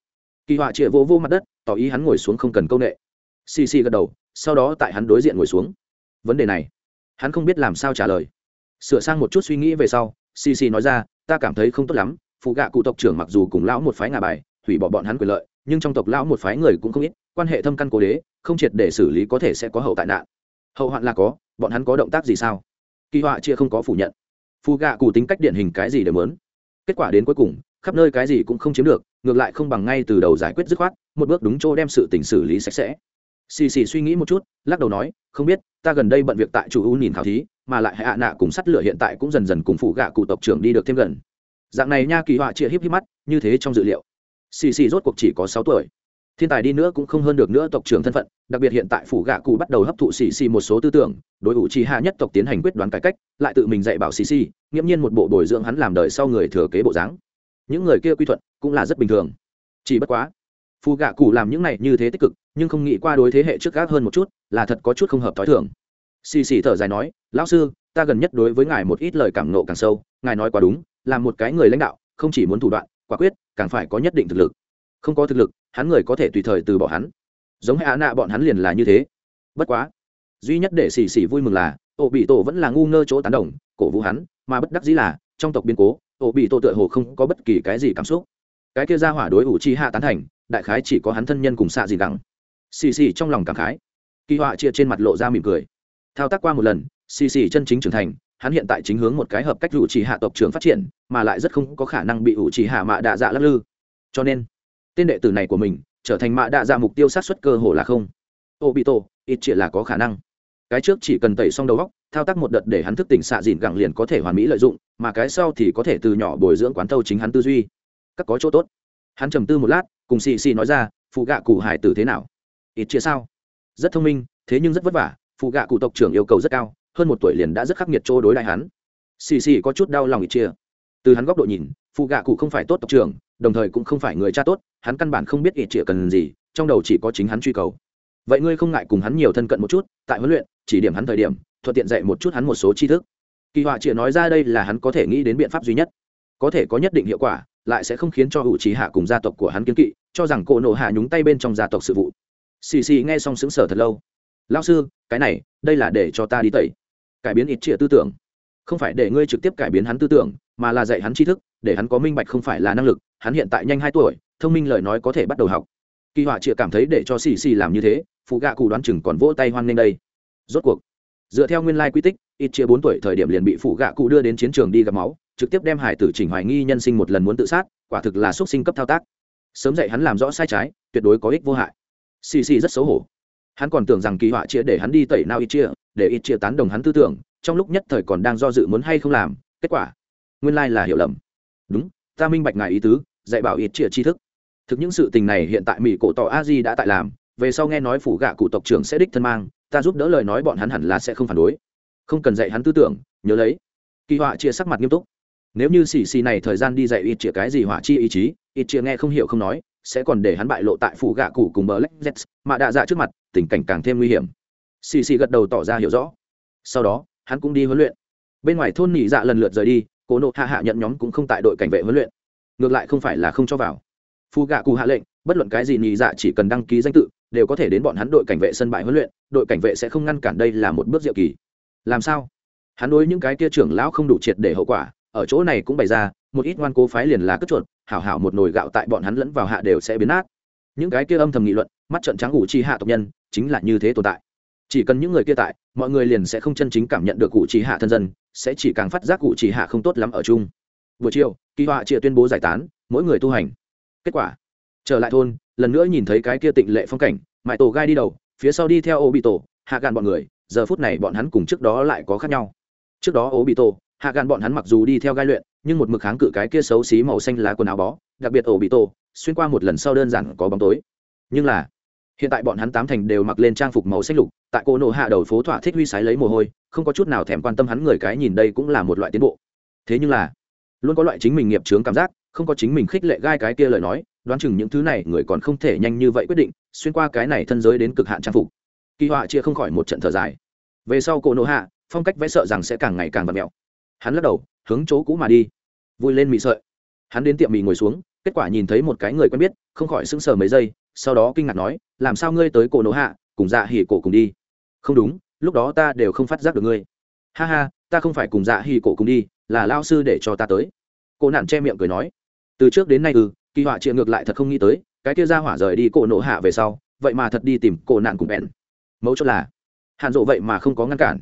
Kỳ họa trịa vô vô mặt đất, tỏ ý hắn ngồi xuống không cần công nghệ xì xì gật đầu, sau đó tại hắn đối diện ngồi xuống. Vấn đề này, hắn không biết làm sao trả lời. Sửa sang một chút suy nghĩ về sau, xì xì nói ra, ta cảm thấy không tốt lắm, phụ gạ cụ tộc trưởng mặc dù cùng lão một phái ngà bài, hủy bỏ bọn hắn quyền lợi nhưng trong tộc lão một phái người cũng không ít, quan hệ thâm căn cố đế, không triệt để xử lý có thể sẽ có hậu tại nạn. Hậu hoạn là có, bọn hắn có động tác gì sao? Kỳ họa chia không có phủ nhận. Phù gạ cụ tính cách điển hình cái gì đều mớn kết quả đến cuối cùng, khắp nơi cái gì cũng không chiếm được, ngược lại không bằng ngay từ đầu giải quyết dứt khoát, một bước đúng chỗ đem sự tình xử lý sạch sẽ. Xì xì suy nghĩ một chút, lắc đầu nói, không biết, ta gần đây bận việc tại chủ u nhìn khảo thí, mà lại hạ nạ cùng sắt lửa hiện tại cũng dần dần cùng phụ gạ cụ tộc trưởng đi được thêm gần. Dạng này nha kỳ họa chia híp híp mắt, như thế trong dự liệu xì xì rốt cuộc chỉ có sáu tuổi. Thiên tài đi nữa cũng không hơn được nữa tộc trưởng thân phận, đặc biệt hiện tại phủ gạ cụ bắt đầu hấp thụ xì xì một số tư tưởng, đối ủ trì hạ nhất tộc tiến hành quyết đoán cải cách, lại tự mình dạy bảo xì xì, nghiễm nhiên một bộ bồi dưỡng hắn làm đời sau người thừa kế bộ dáng. Những người kia quy thuận cũng là rất bình thường. Chỉ bất quá phù gạ cụ làm những này như thế tích cực, nhưng không nghĩ qua đối thế hệ trước gác hơn một chút, là thật có chút không hợp t h ó i thường. Xì xì thở dài nói, lão sư, ta gần nhất đối với ngài một ít lời cảm nộ càng sâu, ngài nói quá đúng, là một cái người lãnh đạo, không chỉ muốn thủ đoạn quả quyết, càng phải có nhất định thực lực. Không có thực lực, hắn người có thể tùy thời từ bỏ hắn. Giống hạ nạ bọn hắn liền là như thế. Bất quá, duy nhất để xì xì vui mừng là, ổ bị tổ vẫn là ngu ngơ chỗ tán đồng, cổ vũ hắn, mà bất đắc dĩ là, trong tộc biến cố, ổ bị tổ tựa hồ không có bất kỳ cái gì cảm xúc. Cái kia ra hỏa đối ủ chi hạ tán thành, đại khái chỉ có hắn thân nhân cùng xạ gì đắng xì xì trong lòng cảm khái. Kỳ họa chia trên mặt lộ ra mỉm cười. Thao tác qua một lần, xì xì chân chính trưởng thành hắn hiện tại chính hướng một cái hợp cách ủ trì hạ tộc trưởng phát triển, mà lại rất không có khả năng bị ủ trì hạ mạ đạ dạ lắc lư. Cho nên, tên đệ tử này của mình trở thành mạ đạ dạ mục tiêu sát xuất cơ hồ là không. Ô bị tổ, ít chỉ là có khả năng. Cái trước chỉ cần tẩy xong đầu góc thao tác một đợt để hắn thức tỉnh xạ dìn gẳng liền có thể hoàn mỹ lợi dụng, mà cái sau thì có thể từ nhỏ bồi dưỡng quán thâu chính hắn tư duy. Các có chỗ tốt. Hắn trầm tư một lát, cùng xì xì nói ra phụ gạ cụ hải tử thế nào? Ít chia sao? Rất thông minh, thế nhưng rất vất vả phụ gạ cụ tộc trưởng yêu cầu rất cao hơn một tuổi liền đã rất khắc nghiệt chỗ đối đại hắn. Xì xì có chút đau lòng ít chia. Từ hắn góc độ nhìn phụ gạ cụ không phải tốt tộc trưởng, đồng thời cũng không phải người cha tốt, hắn căn bản không biết ít chia cần gì, trong đầu chỉ có chính hắn truy cầu. Vậy ngươi không ngại cùng hắn nhiều thân cận một chút, tại huấn luyện, chỉ điểm hắn thời điểm, thuận tiện dạy một chút hắn một số tri thức. Kỳ họa chỉ nói ra đây là hắn có thể nghĩ đến biện pháp duy nhất. Có thể có nhất định hiệu quả, lại sẽ không khiến cho hữu trí hạ cùng gia tộc của hắn kiến kỵ, cho rằng cổ nộ hạ nhúng tay bên trong gia tộc sự vụ. Xì xì nghe xong xứng sở thật lâu. Lao sư, cái này, đây là để cho ta đi tẩy cải biến ít trịa tư tưởng. Không phải để ngươi trực tiếp cải biến hắn tư tưởng, mà là dạy hắn tri thức, để hắn có minh bạch không phải là năng lực, hắn hiện tại nhanh hai tuổi, thông minh lời nói có thể bắt đầu học. Kỳ họa chịa cảm thấy để cho xì xì làm như thế, phụ gạ cụ đoán chừng còn vỗ tay hoan nghênh đây. Rốt cuộc, dựa theo nguyên lai quy tích, ít chia bốn tuổi thời điểm liền bị phụ gạ cụ đưa đến chiến trường đi gặp máu, trực tiếp đem hải tử chỉnh hoài nghi nhân sinh một lần muốn tự sát, quả thực là xúc sinh cấp thao tác. Sớm dạy hắn làm rõ sai trái, tuyệt đối có ích vô hại. Xì xì rất xấu hổ. Hắn còn tưởng rằng kỳ họa chia để hắn đi tẩy nao ít chia để ít chia tán đồng hắn tư tưởng, trong lúc nhất thời còn đang do dự muốn hay không làm, kết quả, nguyên lai là hiểu lầm. Đúng, ta minh bạch ngài ý tứ, dạy bảo ít chia tri thức. Thực những sự tình này hiện tại mỹ cổ tỏ a di đã tại làm, về sau nghe nói phủ gạ cụ tộc trưởng sẽ đích thân mang, ta giúp đỡ lời nói bọn hắn hẳn là sẽ không phản đối. Không cần dạy hắn tư tưởng, nhớ lấy. Kỳ họa chia sắc mặt nghiêm túc. Nếu như xì xì này thời gian đi dạy ít chia cái gì họa chi ý chí, ít chia nghe không hiểu không nói, sẽ còn để hắn bại lộ tại phủ gạ cụ cùng bờ lách z mà đạ dạ trước mặt, tình cảnh càng thêm nguy hiểm xì xì gật đầu tỏ ra hiểu rõ. Sau đó, hắn cũng đi huấn luyện. Bên ngoài thôn nỉ dạ lần lượt rời đi, cố nộ hạ hạ nhận nhóm cũng không tại đội cảnh vệ huấn luyện. Ngược lại không phải là không cho vào. Phu gạ cụ hạ lệnh, bất luận cái gì nỉ dạ chỉ cần đăng ký danh tự, đều có thể đến bọn hắn đội cảnh vệ sân bãi huấn luyện, đội cảnh vệ sẽ không ngăn cản đây là một bước diệu kỳ. Làm sao? Hắn đối những cái kia trưởng lão không đủ triệt để hậu quả, ở chỗ này cũng bày ra, một ít ngoan cố phái liền là cất chuột, hảo hảo một nồi gạo tại bọn hắn lẫn vào hạ đều sẽ biến nát. Những cái kia âm thầm nghị luận, mắt trận trắng ủ chi hạ tộc nhân, chính là như thế tồn tại chỉ cần những người kia tại, mọi người liền sẽ không chân chính cảm nhận được cụ chỉ hạ thân dân, sẽ chỉ càng phát giác cụ chỉ hạ không tốt lắm ở chung. Buổi chiều, kỳ họa chia tuyên bố giải tán, mỗi người tu hành. Kết quả, trở lại thôn, lần nữa nhìn thấy cái kia tịnh lệ phong cảnh mãi tổ gai đi đầu, phía sau đi theo ô bị tổ hạ gàn bọn người, giờ phút này bọn hắn cùng trước đó lại có khác nhau. Trước đó ô bị tổ hạ gàn bọn hắn mặc dù đi theo gai luyện, nhưng một mực kháng cự cái kia xấu xí màu xanh lá quần áo bó, đặc biệt ổ bị tổ xuyên qua một lần sau đơn giản có bóng tối. Nhưng là hiện tại bọn hắn tám thành đều mặc lên trang phục màu xanh lục, tại cô nộ hạ đầu phố thỏa thích huy sái lấy mồ hôi, không có chút nào thèm quan tâm hắn người cái nhìn đây cũng là một loại tiến bộ. Thế nhưng là, luôn có loại chính mình nghiệp chướng cảm giác, không có chính mình khích lệ gai cái kia lời nói, đoán chừng những thứ này người còn không thể nhanh như vậy quyết định, xuyên qua cái này thân giới đến cực hạn trang phục. Kỳ họa chia không khỏi một trận thở dài. Về sau cô nộ hạ, phong cách vẽ sợ rằng sẽ càng ngày càng vặt mẹo. Hắn lắc đầu, hướng chỗ cũ mà đi. Vui lên mị sợi. Hắn đến tiệm mì ngồi xuống, kết quả nhìn thấy một cái người quen biết, không khỏi sững sờ mấy giây, sau đó kinh ngạc nói làm sao ngươi tới cổ nổ hạ, cùng dạ hỉ cổ cùng đi. Không đúng, lúc đó ta đều không phát giác được ngươi. Ha ha, ta không phải cùng dạ hỉ cổ cùng đi, là lao sư để cho ta tới. Cô nạn che miệng cười nói. Từ trước đến nay ư kỳ họa chia ngược lại thật không nghĩ tới, cái kia ra hỏa rời đi cổ nổ hạ về sau, vậy mà thật đi tìm cổ nạn cùng bèn. Mấu chốt là hạn rộ vậy mà không có ngăn cản.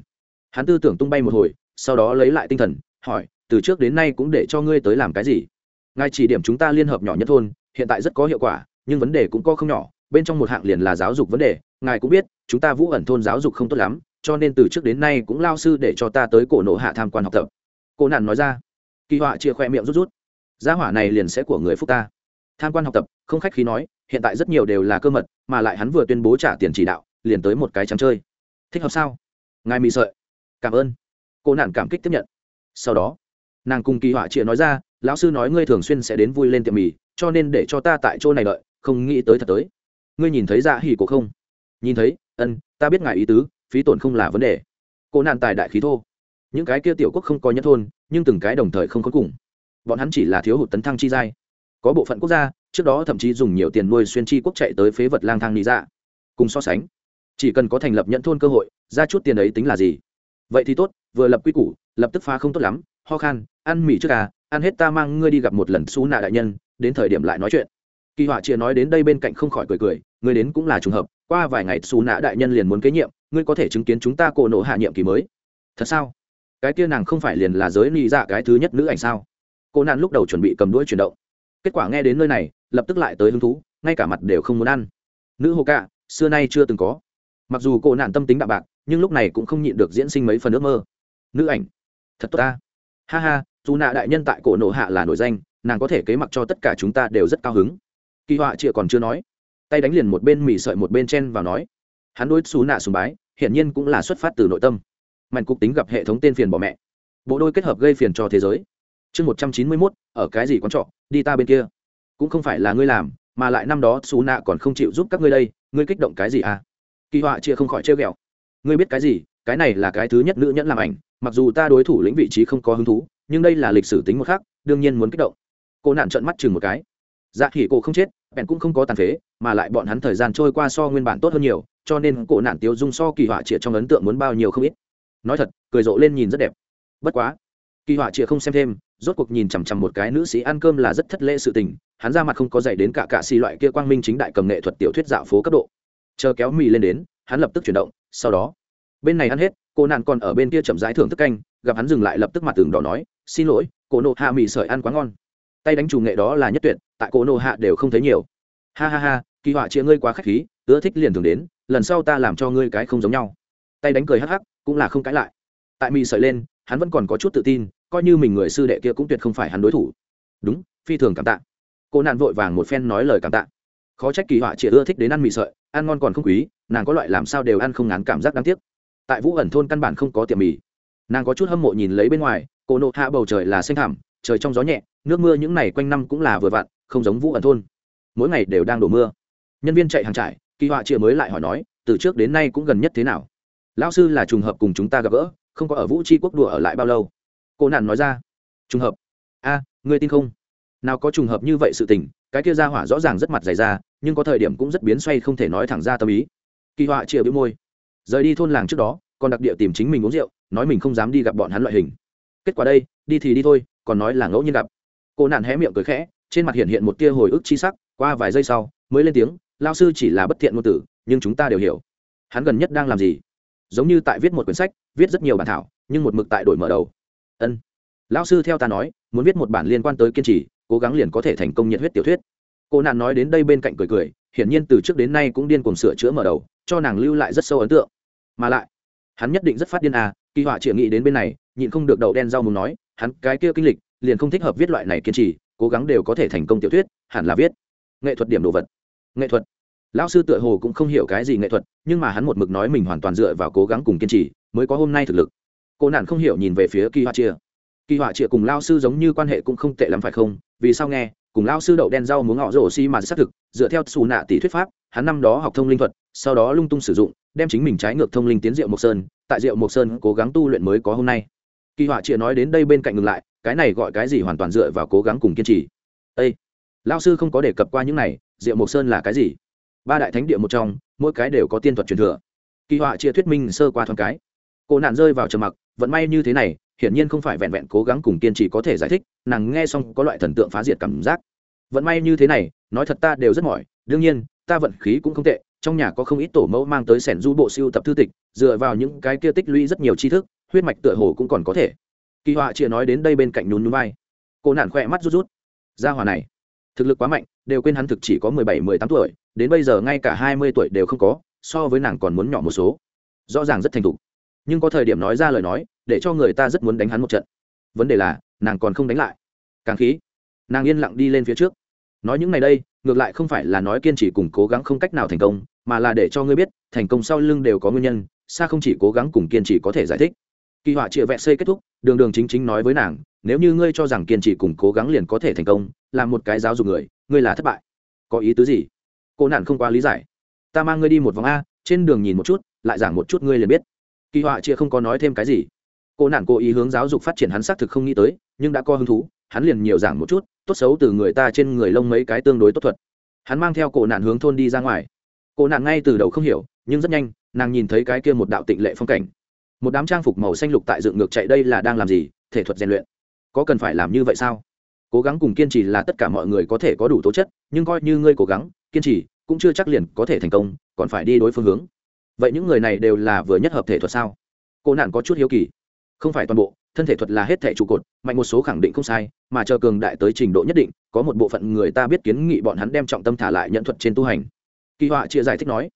Hắn tư tưởng tung bay một hồi, sau đó lấy lại tinh thần, hỏi, từ trước đến nay cũng để cho ngươi tới làm cái gì? Ngài chỉ điểm chúng ta liên hợp nhỏ nhất thôn, hiện tại rất có hiệu quả, nhưng vấn đề cũng có không nhỏ bên trong một hạng liền là giáo dục vấn đề, ngài cũng biết, chúng ta vũ ẩn thôn giáo dục không tốt lắm, cho nên từ trước đến nay cũng lao sư để cho ta tới cổ nộ hạ tham quan học tập. Cô nạn nói ra. Kỳ họa chia khoe miệng rút rút. Gia hỏa này liền sẽ của người phúc ta. Tham quan học tập, không khách khí nói, hiện tại rất nhiều đều là cơ mật, mà lại hắn vừa tuyên bố trả tiền chỉ đạo, liền tới một cái trắng chơi. Thích hợp sao? Ngài mì sợi. Cảm ơn. Cô nạn cảm kích tiếp nhận. Sau đó, nàng cùng kỳ họa chia nói ra, lão sư nói ngươi thường xuyên sẽ đến vui lên tiệm mì, cho nên để cho ta tại chỗ này đợi, không nghĩ tới thật tới ngươi nhìn thấy dạ hỉ cổ không? Nhìn thấy, ân, ta biết ngài ý tứ, phí tổn không là vấn đề. Cô nạn tài đại khí thô. Những cái kia tiểu quốc không có nhất thôn, nhưng từng cái đồng thời không có cùng. Bọn hắn chỉ là thiếu hụt tấn thăng chi giai. Có bộ phận quốc gia, trước đó thậm chí dùng nhiều tiền nuôi xuyên chi quốc chạy tới phế vật lang thang lý dạ. Cùng so sánh, chỉ cần có thành lập nhận thôn cơ hội, ra chút tiền ấy tính là gì? Vậy thì tốt, vừa lập quy củ, lập tức phá không tốt lắm, ho khan, ăn mì trước à ăn hết ta mang ngươi đi gặp một lần xú nạ đại nhân, đến thời điểm lại nói chuyện kỳ họa chia nói đến đây bên cạnh không khỏi cười cười, ngươi đến cũng là trùng hợp, qua vài ngày xù nạ đại nhân liền muốn kế nhiệm, ngươi có thể chứng kiến chúng ta cổ nộ hạ nhiệm kỳ mới. Thật sao? Cái kia nàng không phải liền là giới nị dạ cái thứ nhất nữ ảnh sao? Cô nạn lúc đầu chuẩn bị cầm đuôi chuyển động. Kết quả nghe đến nơi này, lập tức lại tới hứng thú, ngay cả mặt đều không muốn ăn. Nữ hồ cạ, xưa nay chưa từng có. Mặc dù cô nạn tâm tính đạm bạc, nhưng lúc này cũng không nhịn được diễn sinh mấy phần ước mơ. Nữ ảnh, thật tốt ta. Ha ha dù nạ đại nhân tại cổ nộ hạ là nổi danh, nàng có thể kế mặc cho tất cả chúng ta đều rất cao hứng kỳ họa chịa còn chưa nói. Tay đánh liền một bên mì sợi một bên chen vào nói. Hắn đối xú nạ sùng bái, hiển nhiên cũng là xuất phát từ nội tâm. Mạnh cục tính gặp hệ thống tên phiền bỏ mẹ. Bộ đôi kết hợp gây phiền cho thế giới. Chương một trăm chín mươi mốt, ở cái gì quan trọ, đi ta bên kia. Cũng không phải là ngươi làm, mà lại năm đó xú nạ còn không chịu giúp các ngươi đây, ngươi kích động cái gì à? Kỳ họa chia không khỏi trêu ghẹo. Ngươi biết cái gì, cái này là cái thứ nhất nữ nhẫn làm ảnh, mặc dù ta đối thủ lĩnh vị trí không có hứng thú, nhưng đây là lịch sử tính một khác đương nhiên muốn kích động. Cô nạn trợn mắt chừng một cái dạ khỉ cổ không chết, bèn cũng không có tàn phế, mà lại bọn hắn thời gian trôi qua so nguyên bản tốt hơn nhiều, cho nên cổ nạn tiêu dung so kỳ họa trịa trong ấn tượng muốn bao nhiêu không ít. Nói thật, cười rộ lên nhìn rất đẹp. Bất quá, kỳ họa trịa không xem thêm, rốt cuộc nhìn chằm chằm một cái nữ sĩ ăn cơm là rất thất lễ sự tình, hắn ra mặt không có dạy đến cả cạ xì loại kia quang minh chính đại cầm nghệ thuật tiểu thuyết dạo phố cấp độ. Chờ kéo mì lên đến, hắn lập tức chuyển động, sau đó, bên này ăn hết, cô nạn còn ở bên kia chậm rãi thưởng thức canh, gặp hắn dừng lại lập tức mặt tường đỏ nói, xin lỗi, cô nộ hạ mì sợi ăn quá ngon. Tay đánh chủ nghệ đó là nhất tuyệt tại cổ nộ hạ đều không thấy nhiều. Ha ha ha kỳ họa chia ngươi quá k h á c h khí ưa thích liền thường đến lần sau ta làm cho ngươi cái không giống nhau. Tay đánh cười hắc hắc cũng là không cãi lại. Tại mì sợi lên hắn vẫn còn có chút tự tin coi như mình người sư đệ kia cũng tuyệt không phải hắn đối thủ. Đúng phi thường cảm tạ. Cô nạn vội vàng một phen nói lời cảm tạ. Khó trách kỳ họa chỉ ưa thích đến ăn mì sợi ăn ngon còn không quý nàng có loại làm sao đều ăn không ngán cảm giác đáng tiếc. Tại vũ ẩn thôn căn bản không có tiệm mì. Nàng có chút hâm mộ nhìn lấy bên ngoài cô nộ hạ bầu trời là xanh thảm, trời trong gió nhẹ nước mưa những ngày quanh năm cũng là vừa vặn không giống vũ ẩn thôn. Mỗi ngày đều đang đổ mưa. Nhân viên chạy hàng trải kỳ họa chia mới lại hỏi nói từ trước đến nay cũng gần nhất thế nào? Lão sư là trùng hợp cùng chúng ta gặp gỡ không có ở vũ tri quốc đùa ở lại bao lâu? Cô nản nói ra. Trùng hợp. A à, ngươi tin không? Nào có trùng hợp như vậy sự tình cái kia ra hỏa rõ ràng rất mặt dày ra nhưng có thời điểm cũng rất biến xoay không thể nói thẳng ra tâm ý. Kỳ họa chia bĩu môi. Rời đi thôn làng trước đó còn đặc địa tìm chính mình uống rượu nói mình không dám đi gặp bọn hắn loại hình. Kết quả đây đi thì đi thôi còn nói là ngẫu nhiên gặp. Cô nạn hé miệng cười khẽ trên mặt hiện hiện một tia hồi ức chi sắc, qua vài giây sau, mới lên tiếng lao sư chỉ là bất thiện ngôn tử, nhưng chúng ta đều hiểu. Hắn gần nhất đang làm gì? Giống như tại viết một quyển sách, viết rất nhiều bản thảo, nhưng một mực tại đổi mở đầu. Ân. Lao sư theo ta nói, muốn viết một bản liên quan tới kiên trì, cố gắng liền có thể thành công nhiệt huyết tiểu thuyết. Cô nạn nói đến đây bên cạnh cười cười, hiển nhiên từ trước đến nay cũng điên cuồng sửa chữa mở đầu, cho nàng lưu lại rất sâu ấn tượng. Mà lại, hắn nhất định rất phát điên à kỳ họa chỉ nghĩ đến bên này, nhịn không được đầu đen rau muốn nói, hắn cái kia kinh lịch, liền không thích hợp viết loại này kiên trì cố gắng đều có thể thành công tiểu thuyết, hẳn là viết. Nghệ thuật điểm đồ vật. Nghệ thuật. Lão sư tựa hồ cũng không hiểu cái gì nghệ thuật, nhưng mà hắn một mực nói mình hoàn toàn dựa vào cố gắng cùng kiên trì, mới có hôm nay thực lực. Cô nạn không hiểu nhìn về phía kỳ họa chia kỳ họa chia cùng lao sư giống như quan hệ cũng không tệ lắm phải không? Vì sao nghe, cùng lao sư đậu đen rau muốn ngọ rổ xi mà xác thực, dựa theo xù nạ tỷ thuyết pháp, hắn năm đó học thông linh thuật, sau đó lung tung sử dụng, đem chính mình trái ngược thông linh tiến diệu mộc sơn, tại diệu mộc sơn cố gắng tu luyện mới có hôm nay. Kỳ họa chia nói đến đây bên cạnh ngừng lại cái này gọi cái gì hoàn toàn dựa vào cố gắng cùng kiên trì. Ây lao sư không có đề cập qua những này, diệu mộc sơn là cái gì? Ba đại thánh địa một trong, mỗi cái đều có tiên thuật truyền thừa. Kỳ họa chia thuyết minh sơ qua thoáng cái. Cô nạn rơi vào trầm mặc, vận may như thế này, hiển nhiên không phải vẹn vẹn cố gắng cùng kiên trì có thể giải thích, nàng nghe xong có loại thần tượng phá diệt cảm giác. Vận may như thế này, nói thật ta đều rất mỏi, đương nhiên, ta vận khí cũng không tệ, trong nhà có không ít tổ mẫu mang tới sẻn du bộ siêu tập thư tịch, dựa vào những cái kia tích lũy rất nhiều tri thức, huyết mạch tựa hồ cũng còn có thể kỳ họa chia nói đến đây bên cạnh nhún nhún vai. Cô nạn khỏe mắt rút rút. Ra hòa này, thực lực quá mạnh, đều quên hắn thực chỉ có mười bảy, mười tám tuổi, đến bây giờ ngay cả hai mươi tuổi đều không có, so với nàng còn muốn nhỏ một số. Rõ ràng rất thành thục. Nhưng có thời điểm nói ra lời nói, để cho người ta rất muốn đánh hắn một trận. Vấn đề là, nàng còn không đánh lại. Càng khí, nàng yên lặng đi lên phía trước. Nói những ngày đây, ngược lại không phải là nói kiên trì cùng cố gắng không cách nào thành công, mà là để cho ngươi biết, thành công sau lưng đều có nguyên nhân, xa không chỉ cố gắng cùng kiên trì có thể giải thích kỳ họa chịa vẹn xây kết thúc, đường đường chính chính nói với nàng, nếu như ngươi cho rằng kiên trì cùng cố gắng liền có thể thành công làm một cái giáo dục người, ngươi là thất bại. Có ý tứ gì? Cô nạn không quá lý giải. Ta mang ngươi đi một vòng a, trên đường nhìn một chút, lại giảng một chút ngươi liền biết. Kỳ họa chia không có nói thêm cái gì. Cô nạn cố ý hướng giáo dục phát triển hắn xác thực không nghĩ tới, nhưng đã có hứng thú, hắn liền nhiều giảng một chút, tốt xấu từ người ta trên người lông mấy cái tương đối tốt thuật. Hắn mang theo cổ nạn hướng thôn đi ra ngoài. Cổ nạn ngay từ đầu không hiểu, nhưng rất nhanh, nàng nhìn thấy cái kia một đạo tịnh lệ phong cảnh một đám trang phục màu xanh lục tại dựng ngược chạy đây là đang làm gì? Thể thuật rèn luyện. Có cần phải làm như vậy sao? Cố gắng cùng kiên trì là tất cả mọi người có thể có đủ tố chất, nhưng coi như ngươi cố gắng, kiên trì cũng chưa chắc liền có thể thành công, còn phải đi đối phương hướng. Vậy những người này đều là vừa nhất hợp thể thuật sao? Cô nạn có chút hiếu kỳ. Không phải toàn bộ, thân thể thuật là hết thể trụ cột, mạnh một số khẳng định không sai, mà chờ cường đại tới trình độ nhất định, có một bộ phận người ta biết kiến nghị bọn hắn đem trọng tâm thả lại nhận thuật trên tu hành. Kỳ họa chia giải thích nói.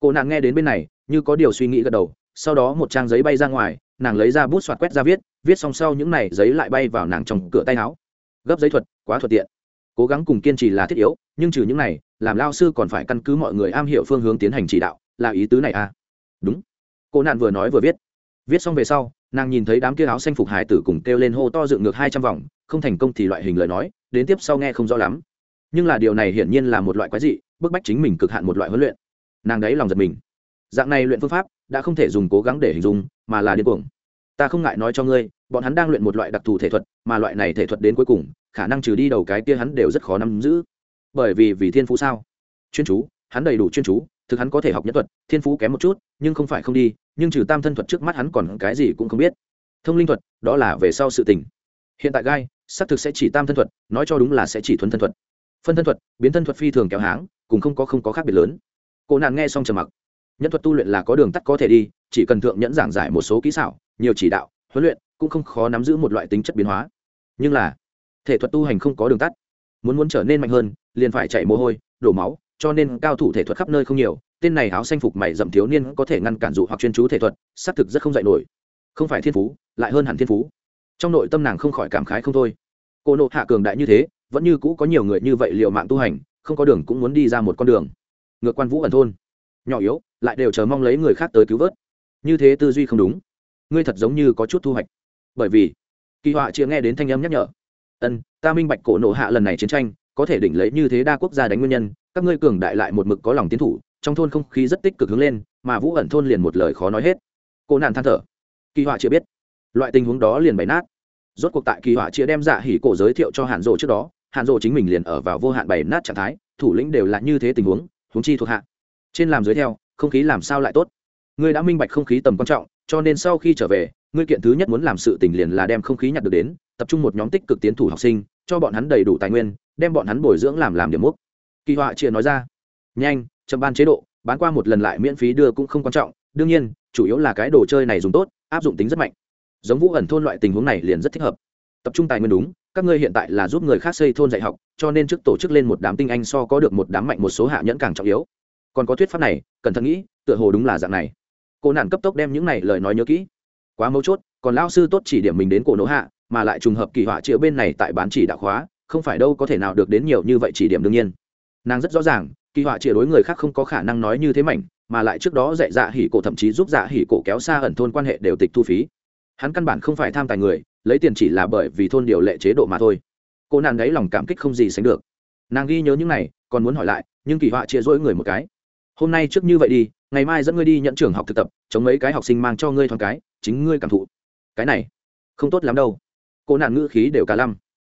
Cô nàng nghe đến bên này, như có điều suy nghĩ gật đầu sau đó một trang giấy bay ra ngoài, nàng lấy ra bút soạt quét ra viết viết xong sau những này giấy lại bay vào nàng trong cửa tay áo. Gấp giấy thuật, quá thuận tiện. Cố gắng cùng kiên trì là thiết yếu, nhưng trừ những này, làm lao sư còn phải căn cứ mọi người am hiểu phương hướng tiến hành chỉ đạo, là ý tứ này à? Đúng. Cô nạn vừa nói vừa viết. Viết xong về sau, nàng nhìn thấy đám kia áo xanh phục hải tử cùng kêu lên hô to dựng ngược hai trăm vòng, không thành công thì loại hình lời nói, đến tiếp sau nghe không rõ lắm. Nhưng là điều này hiển nhiên là một loại quái dị, bức bách chính mình cực hạn một loại huấn luyện. Nàng đấy lòng giật mình dạng này luyện phương pháp đã không thể dùng cố gắng để hình dung, mà là điên cuồng. Ta không ngại nói cho ngươi, bọn hắn đang luyện một loại đặc thù thể thuật, mà loại này thể thuật đến cuối cùng, khả năng trừ đi đầu cái kia hắn đều rất khó nắm giữ. Bởi vì vì thiên phú sao? Chuyên chú, hắn đầy đủ chuyên chú, thực hắn có thể học nhất thuật, thiên phú kém một chút, nhưng không phải không đi, nhưng trừ tam thân thuật trước mắt hắn còn cái gì cũng không biết. Thông linh thuật, đó là về sau sự tình. Hiện tại gai, xác thực sẽ chỉ tam thân thuật, nói cho đúng là sẽ chỉ thuần thân thuật. Phân thân thuật, biến thân thuật phi thường kéo háng, cùng không có không có khác biệt lớn. Cô nàng nghe xong trầm mặc nhân thuật tu luyện là có đường tắt có thể đi, chỉ cần thượng nhẫn giảng giải một số kỹ xảo, nhiều chỉ đạo, huấn luyện, cũng không khó nắm giữ một loại tính chất biến hóa. Nhưng là, thể thuật tu hành không có đường tắt. Muốn muốn trở nên mạnh hơn, liền phải chạy mồ hôi, đổ máu, cho nên cao thủ thể thuật khắp nơi không nhiều, tên này áo xanh phục mày dậm thiếu niên có thể ngăn cản dụ hoặc chuyên chú thể thuật, xác thực rất không dạy nổi. Không phải thiên phú, lại hơn hẳn thiên phú. Trong nội tâm nàng không khỏi cảm khái không thôi. Cô nộ hạ cường đại như thế, vẫn như cũ có nhiều người như vậy liệu mạng tu hành, không có đường cũng muốn đi ra một con đường. Ngược quan vũ ẩn thôn. Nhỏ yếu lại đều chờ mong lấy người khác tới cứu vớt. Như thế tư duy không đúng. Ngươi thật giống như có chút thu hoạch. Bởi vì, kỳ họa chưa nghe đến thanh âm nhắc nhở. Ân, ta minh bạch cổ nộ hạ lần này chiến tranh, có thể đỉnh lấy như thế đa quốc gia đánh nguyên nhân, các ngươi cường đại lại một mực có lòng tiến thủ, trong thôn không khí rất tích cực hướng lên, mà vũ ẩn thôn liền một lời khó nói hết. Cô nạn than thở. Kỳ họa chưa biết, loại tình huống đó liền bày nát. Rốt cuộc tại kỳ họa chia đem dạ hỉ cổ giới thiệu cho hàn rộ trước đó, hàn rộ chính mình liền ở vào vô hạn bày nát trạng thái, thủ lĩnh đều là như thế tình huống huống chi thuộc hạ. Trên làm dưới theo không khí làm sao lại tốt? Ngươi đã minh bạch không khí tầm quan trọng, cho nên sau khi trở về, ngươi kiện thứ nhất muốn làm sự tình liền là đem không khí nhặt được đến, tập trung một nhóm tích cực tiến thủ học sinh, cho bọn hắn đầy đủ tài nguyên, đem bọn hắn bồi dưỡng làm làm điểm mốc. Kỳ họa chia nói ra. Nhanh, chậm ban chế độ, bán qua một lần lại miễn phí đưa cũng không quan trọng, đương nhiên, chủ yếu là cái đồ chơi này dùng tốt, áp dụng tính rất mạnh. Giống vũ ẩn thôn loại tình huống này liền rất thích hợp. Tập trung tài nguyên đúng, các ngươi hiện tại là giúp người khác xây thôn dạy học, cho nên trước tổ chức lên một đám tinh anh so có được một đám mạnh một số hạ nhẫn càng trọng yếu còn có thuyết pháp này, cẩn thận nghĩ, tựa hồ đúng là dạng này. Cô nạn cấp tốc đem những này lời nói nhớ kỹ. Quá mấu chốt, còn lao sư tốt chỉ điểm mình đến cổ nỗ hạ, mà lại trùng hợp kỳ họa chữa bên này tại bán chỉ đạo khóa, không phải đâu có thể nào được đến nhiều như vậy chỉ điểm đương nhiên. Nàng rất rõ ràng, kỳ họa triệu đối người khác không có khả năng nói như thế mảnh, mà lại trước đó dạy dạ hỉ cổ thậm chí giúp dạ hỉ cổ kéo xa ẩn thôn quan hệ đều tịch thu phí. Hắn căn bản không phải tham tài người, lấy tiền chỉ là bởi vì thôn điều lệ chế độ mà thôi. Cô nàng ấy lòng cảm kích không gì sánh được. Nàng ghi nhớ những này, còn muốn hỏi lại, nhưng kỳ họa chia rỗi người một cái hôm nay trước như vậy đi, ngày mai dẫn ngươi đi nhận trường học thực tập, chống mấy cái học sinh mang cho ngươi thoáng cái, chính ngươi cảm thụ. Cái này, không tốt lắm đâu. Cô nạn ngữ khí đều cả lăm.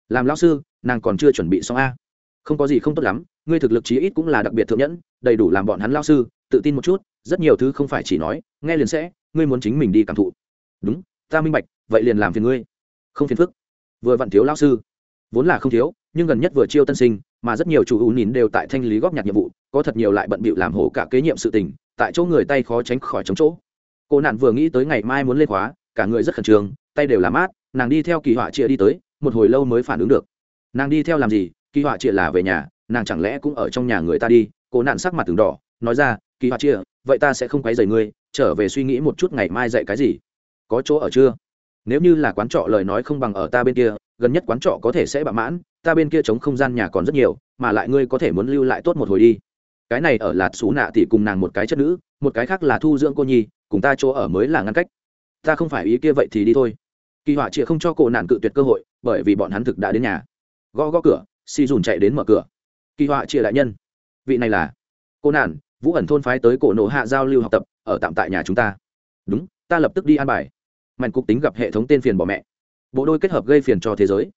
Làm lão sư, nàng còn chưa chuẩn bị xong a. Không có gì không tốt lắm, ngươi thực lực chí ít cũng là đặc biệt thượng nhẫn, đầy đủ làm bọn hắn lao sư, tự tin một chút, rất nhiều thứ không phải chỉ nói, nghe liền sẽ, ngươi muốn chính mình đi cảm thụ. Đúng, ta minh bạch, vậy liền làm phiền ngươi. Không phiền phức. Vừa vặn thiếu lao sư. Vốn là không thiếu, nhưng gần nhất vừa chiêu tân sinh, mà rất nhiều chủ ưu nín đều tại thanh lý góp nhặt nhiệm vụ có thật nhiều lại bận bịu làm hổ cả kế nhiệm sự tình, tại chỗ người tay khó tránh khỏi chống chỗ. Cô nạn vừa nghĩ tới ngày mai muốn lên khóa, cả người rất khẩn trương, tay đều làm mát, nàng đi theo kỳ họa chia đi tới, một hồi lâu mới phản ứng được. Nàng đi theo làm gì? Kỳ họa chia là về nhà, nàng chẳng lẽ cũng ở trong nhà người ta đi? Cô nạn sắc mặt từng đỏ, nói ra, kỳ họa chia vậy ta sẽ không quấy rầy ngươi, trở về suy nghĩ một chút ngày mai dạy cái gì? Có chỗ ở chưa? Nếu như là quán trọ lời nói không bằng ở ta bên kia, gần nhất quán trọ có thể sẽ bạ mãn, ta bên kia chống không gian nhà còn rất nhiều, mà lại ngươi có thể muốn lưu lại tốt một hồi đi cái này ở lạt xú nạ thì cùng nàng một cái chất nữ, một cái khác là thu dưỡng cô nhi, cùng ta chỗ ở mới là ngăn cách. Ta không phải ý kia vậy thì đi thôi. Kỳ họa chịa không cho cổ nạn cự tuyệt cơ hội, bởi vì bọn hắn thực đã đến nhà. Gõ gõ cửa si dùn chạy đến mở cửa. Kỳ họa chia đại nhân. Vị này là cô nạn, vũ ẩn thôn phái tới cổ nộ hạ giao lưu học tập, ở tạm tại nhà chúng ta. Đúng, ta lập tức đi an bài. Mạnh cục tính gặp hệ thống tên phiền bỏ mẹ. Bộ đôi kết hợp gây phiền cho thế giới.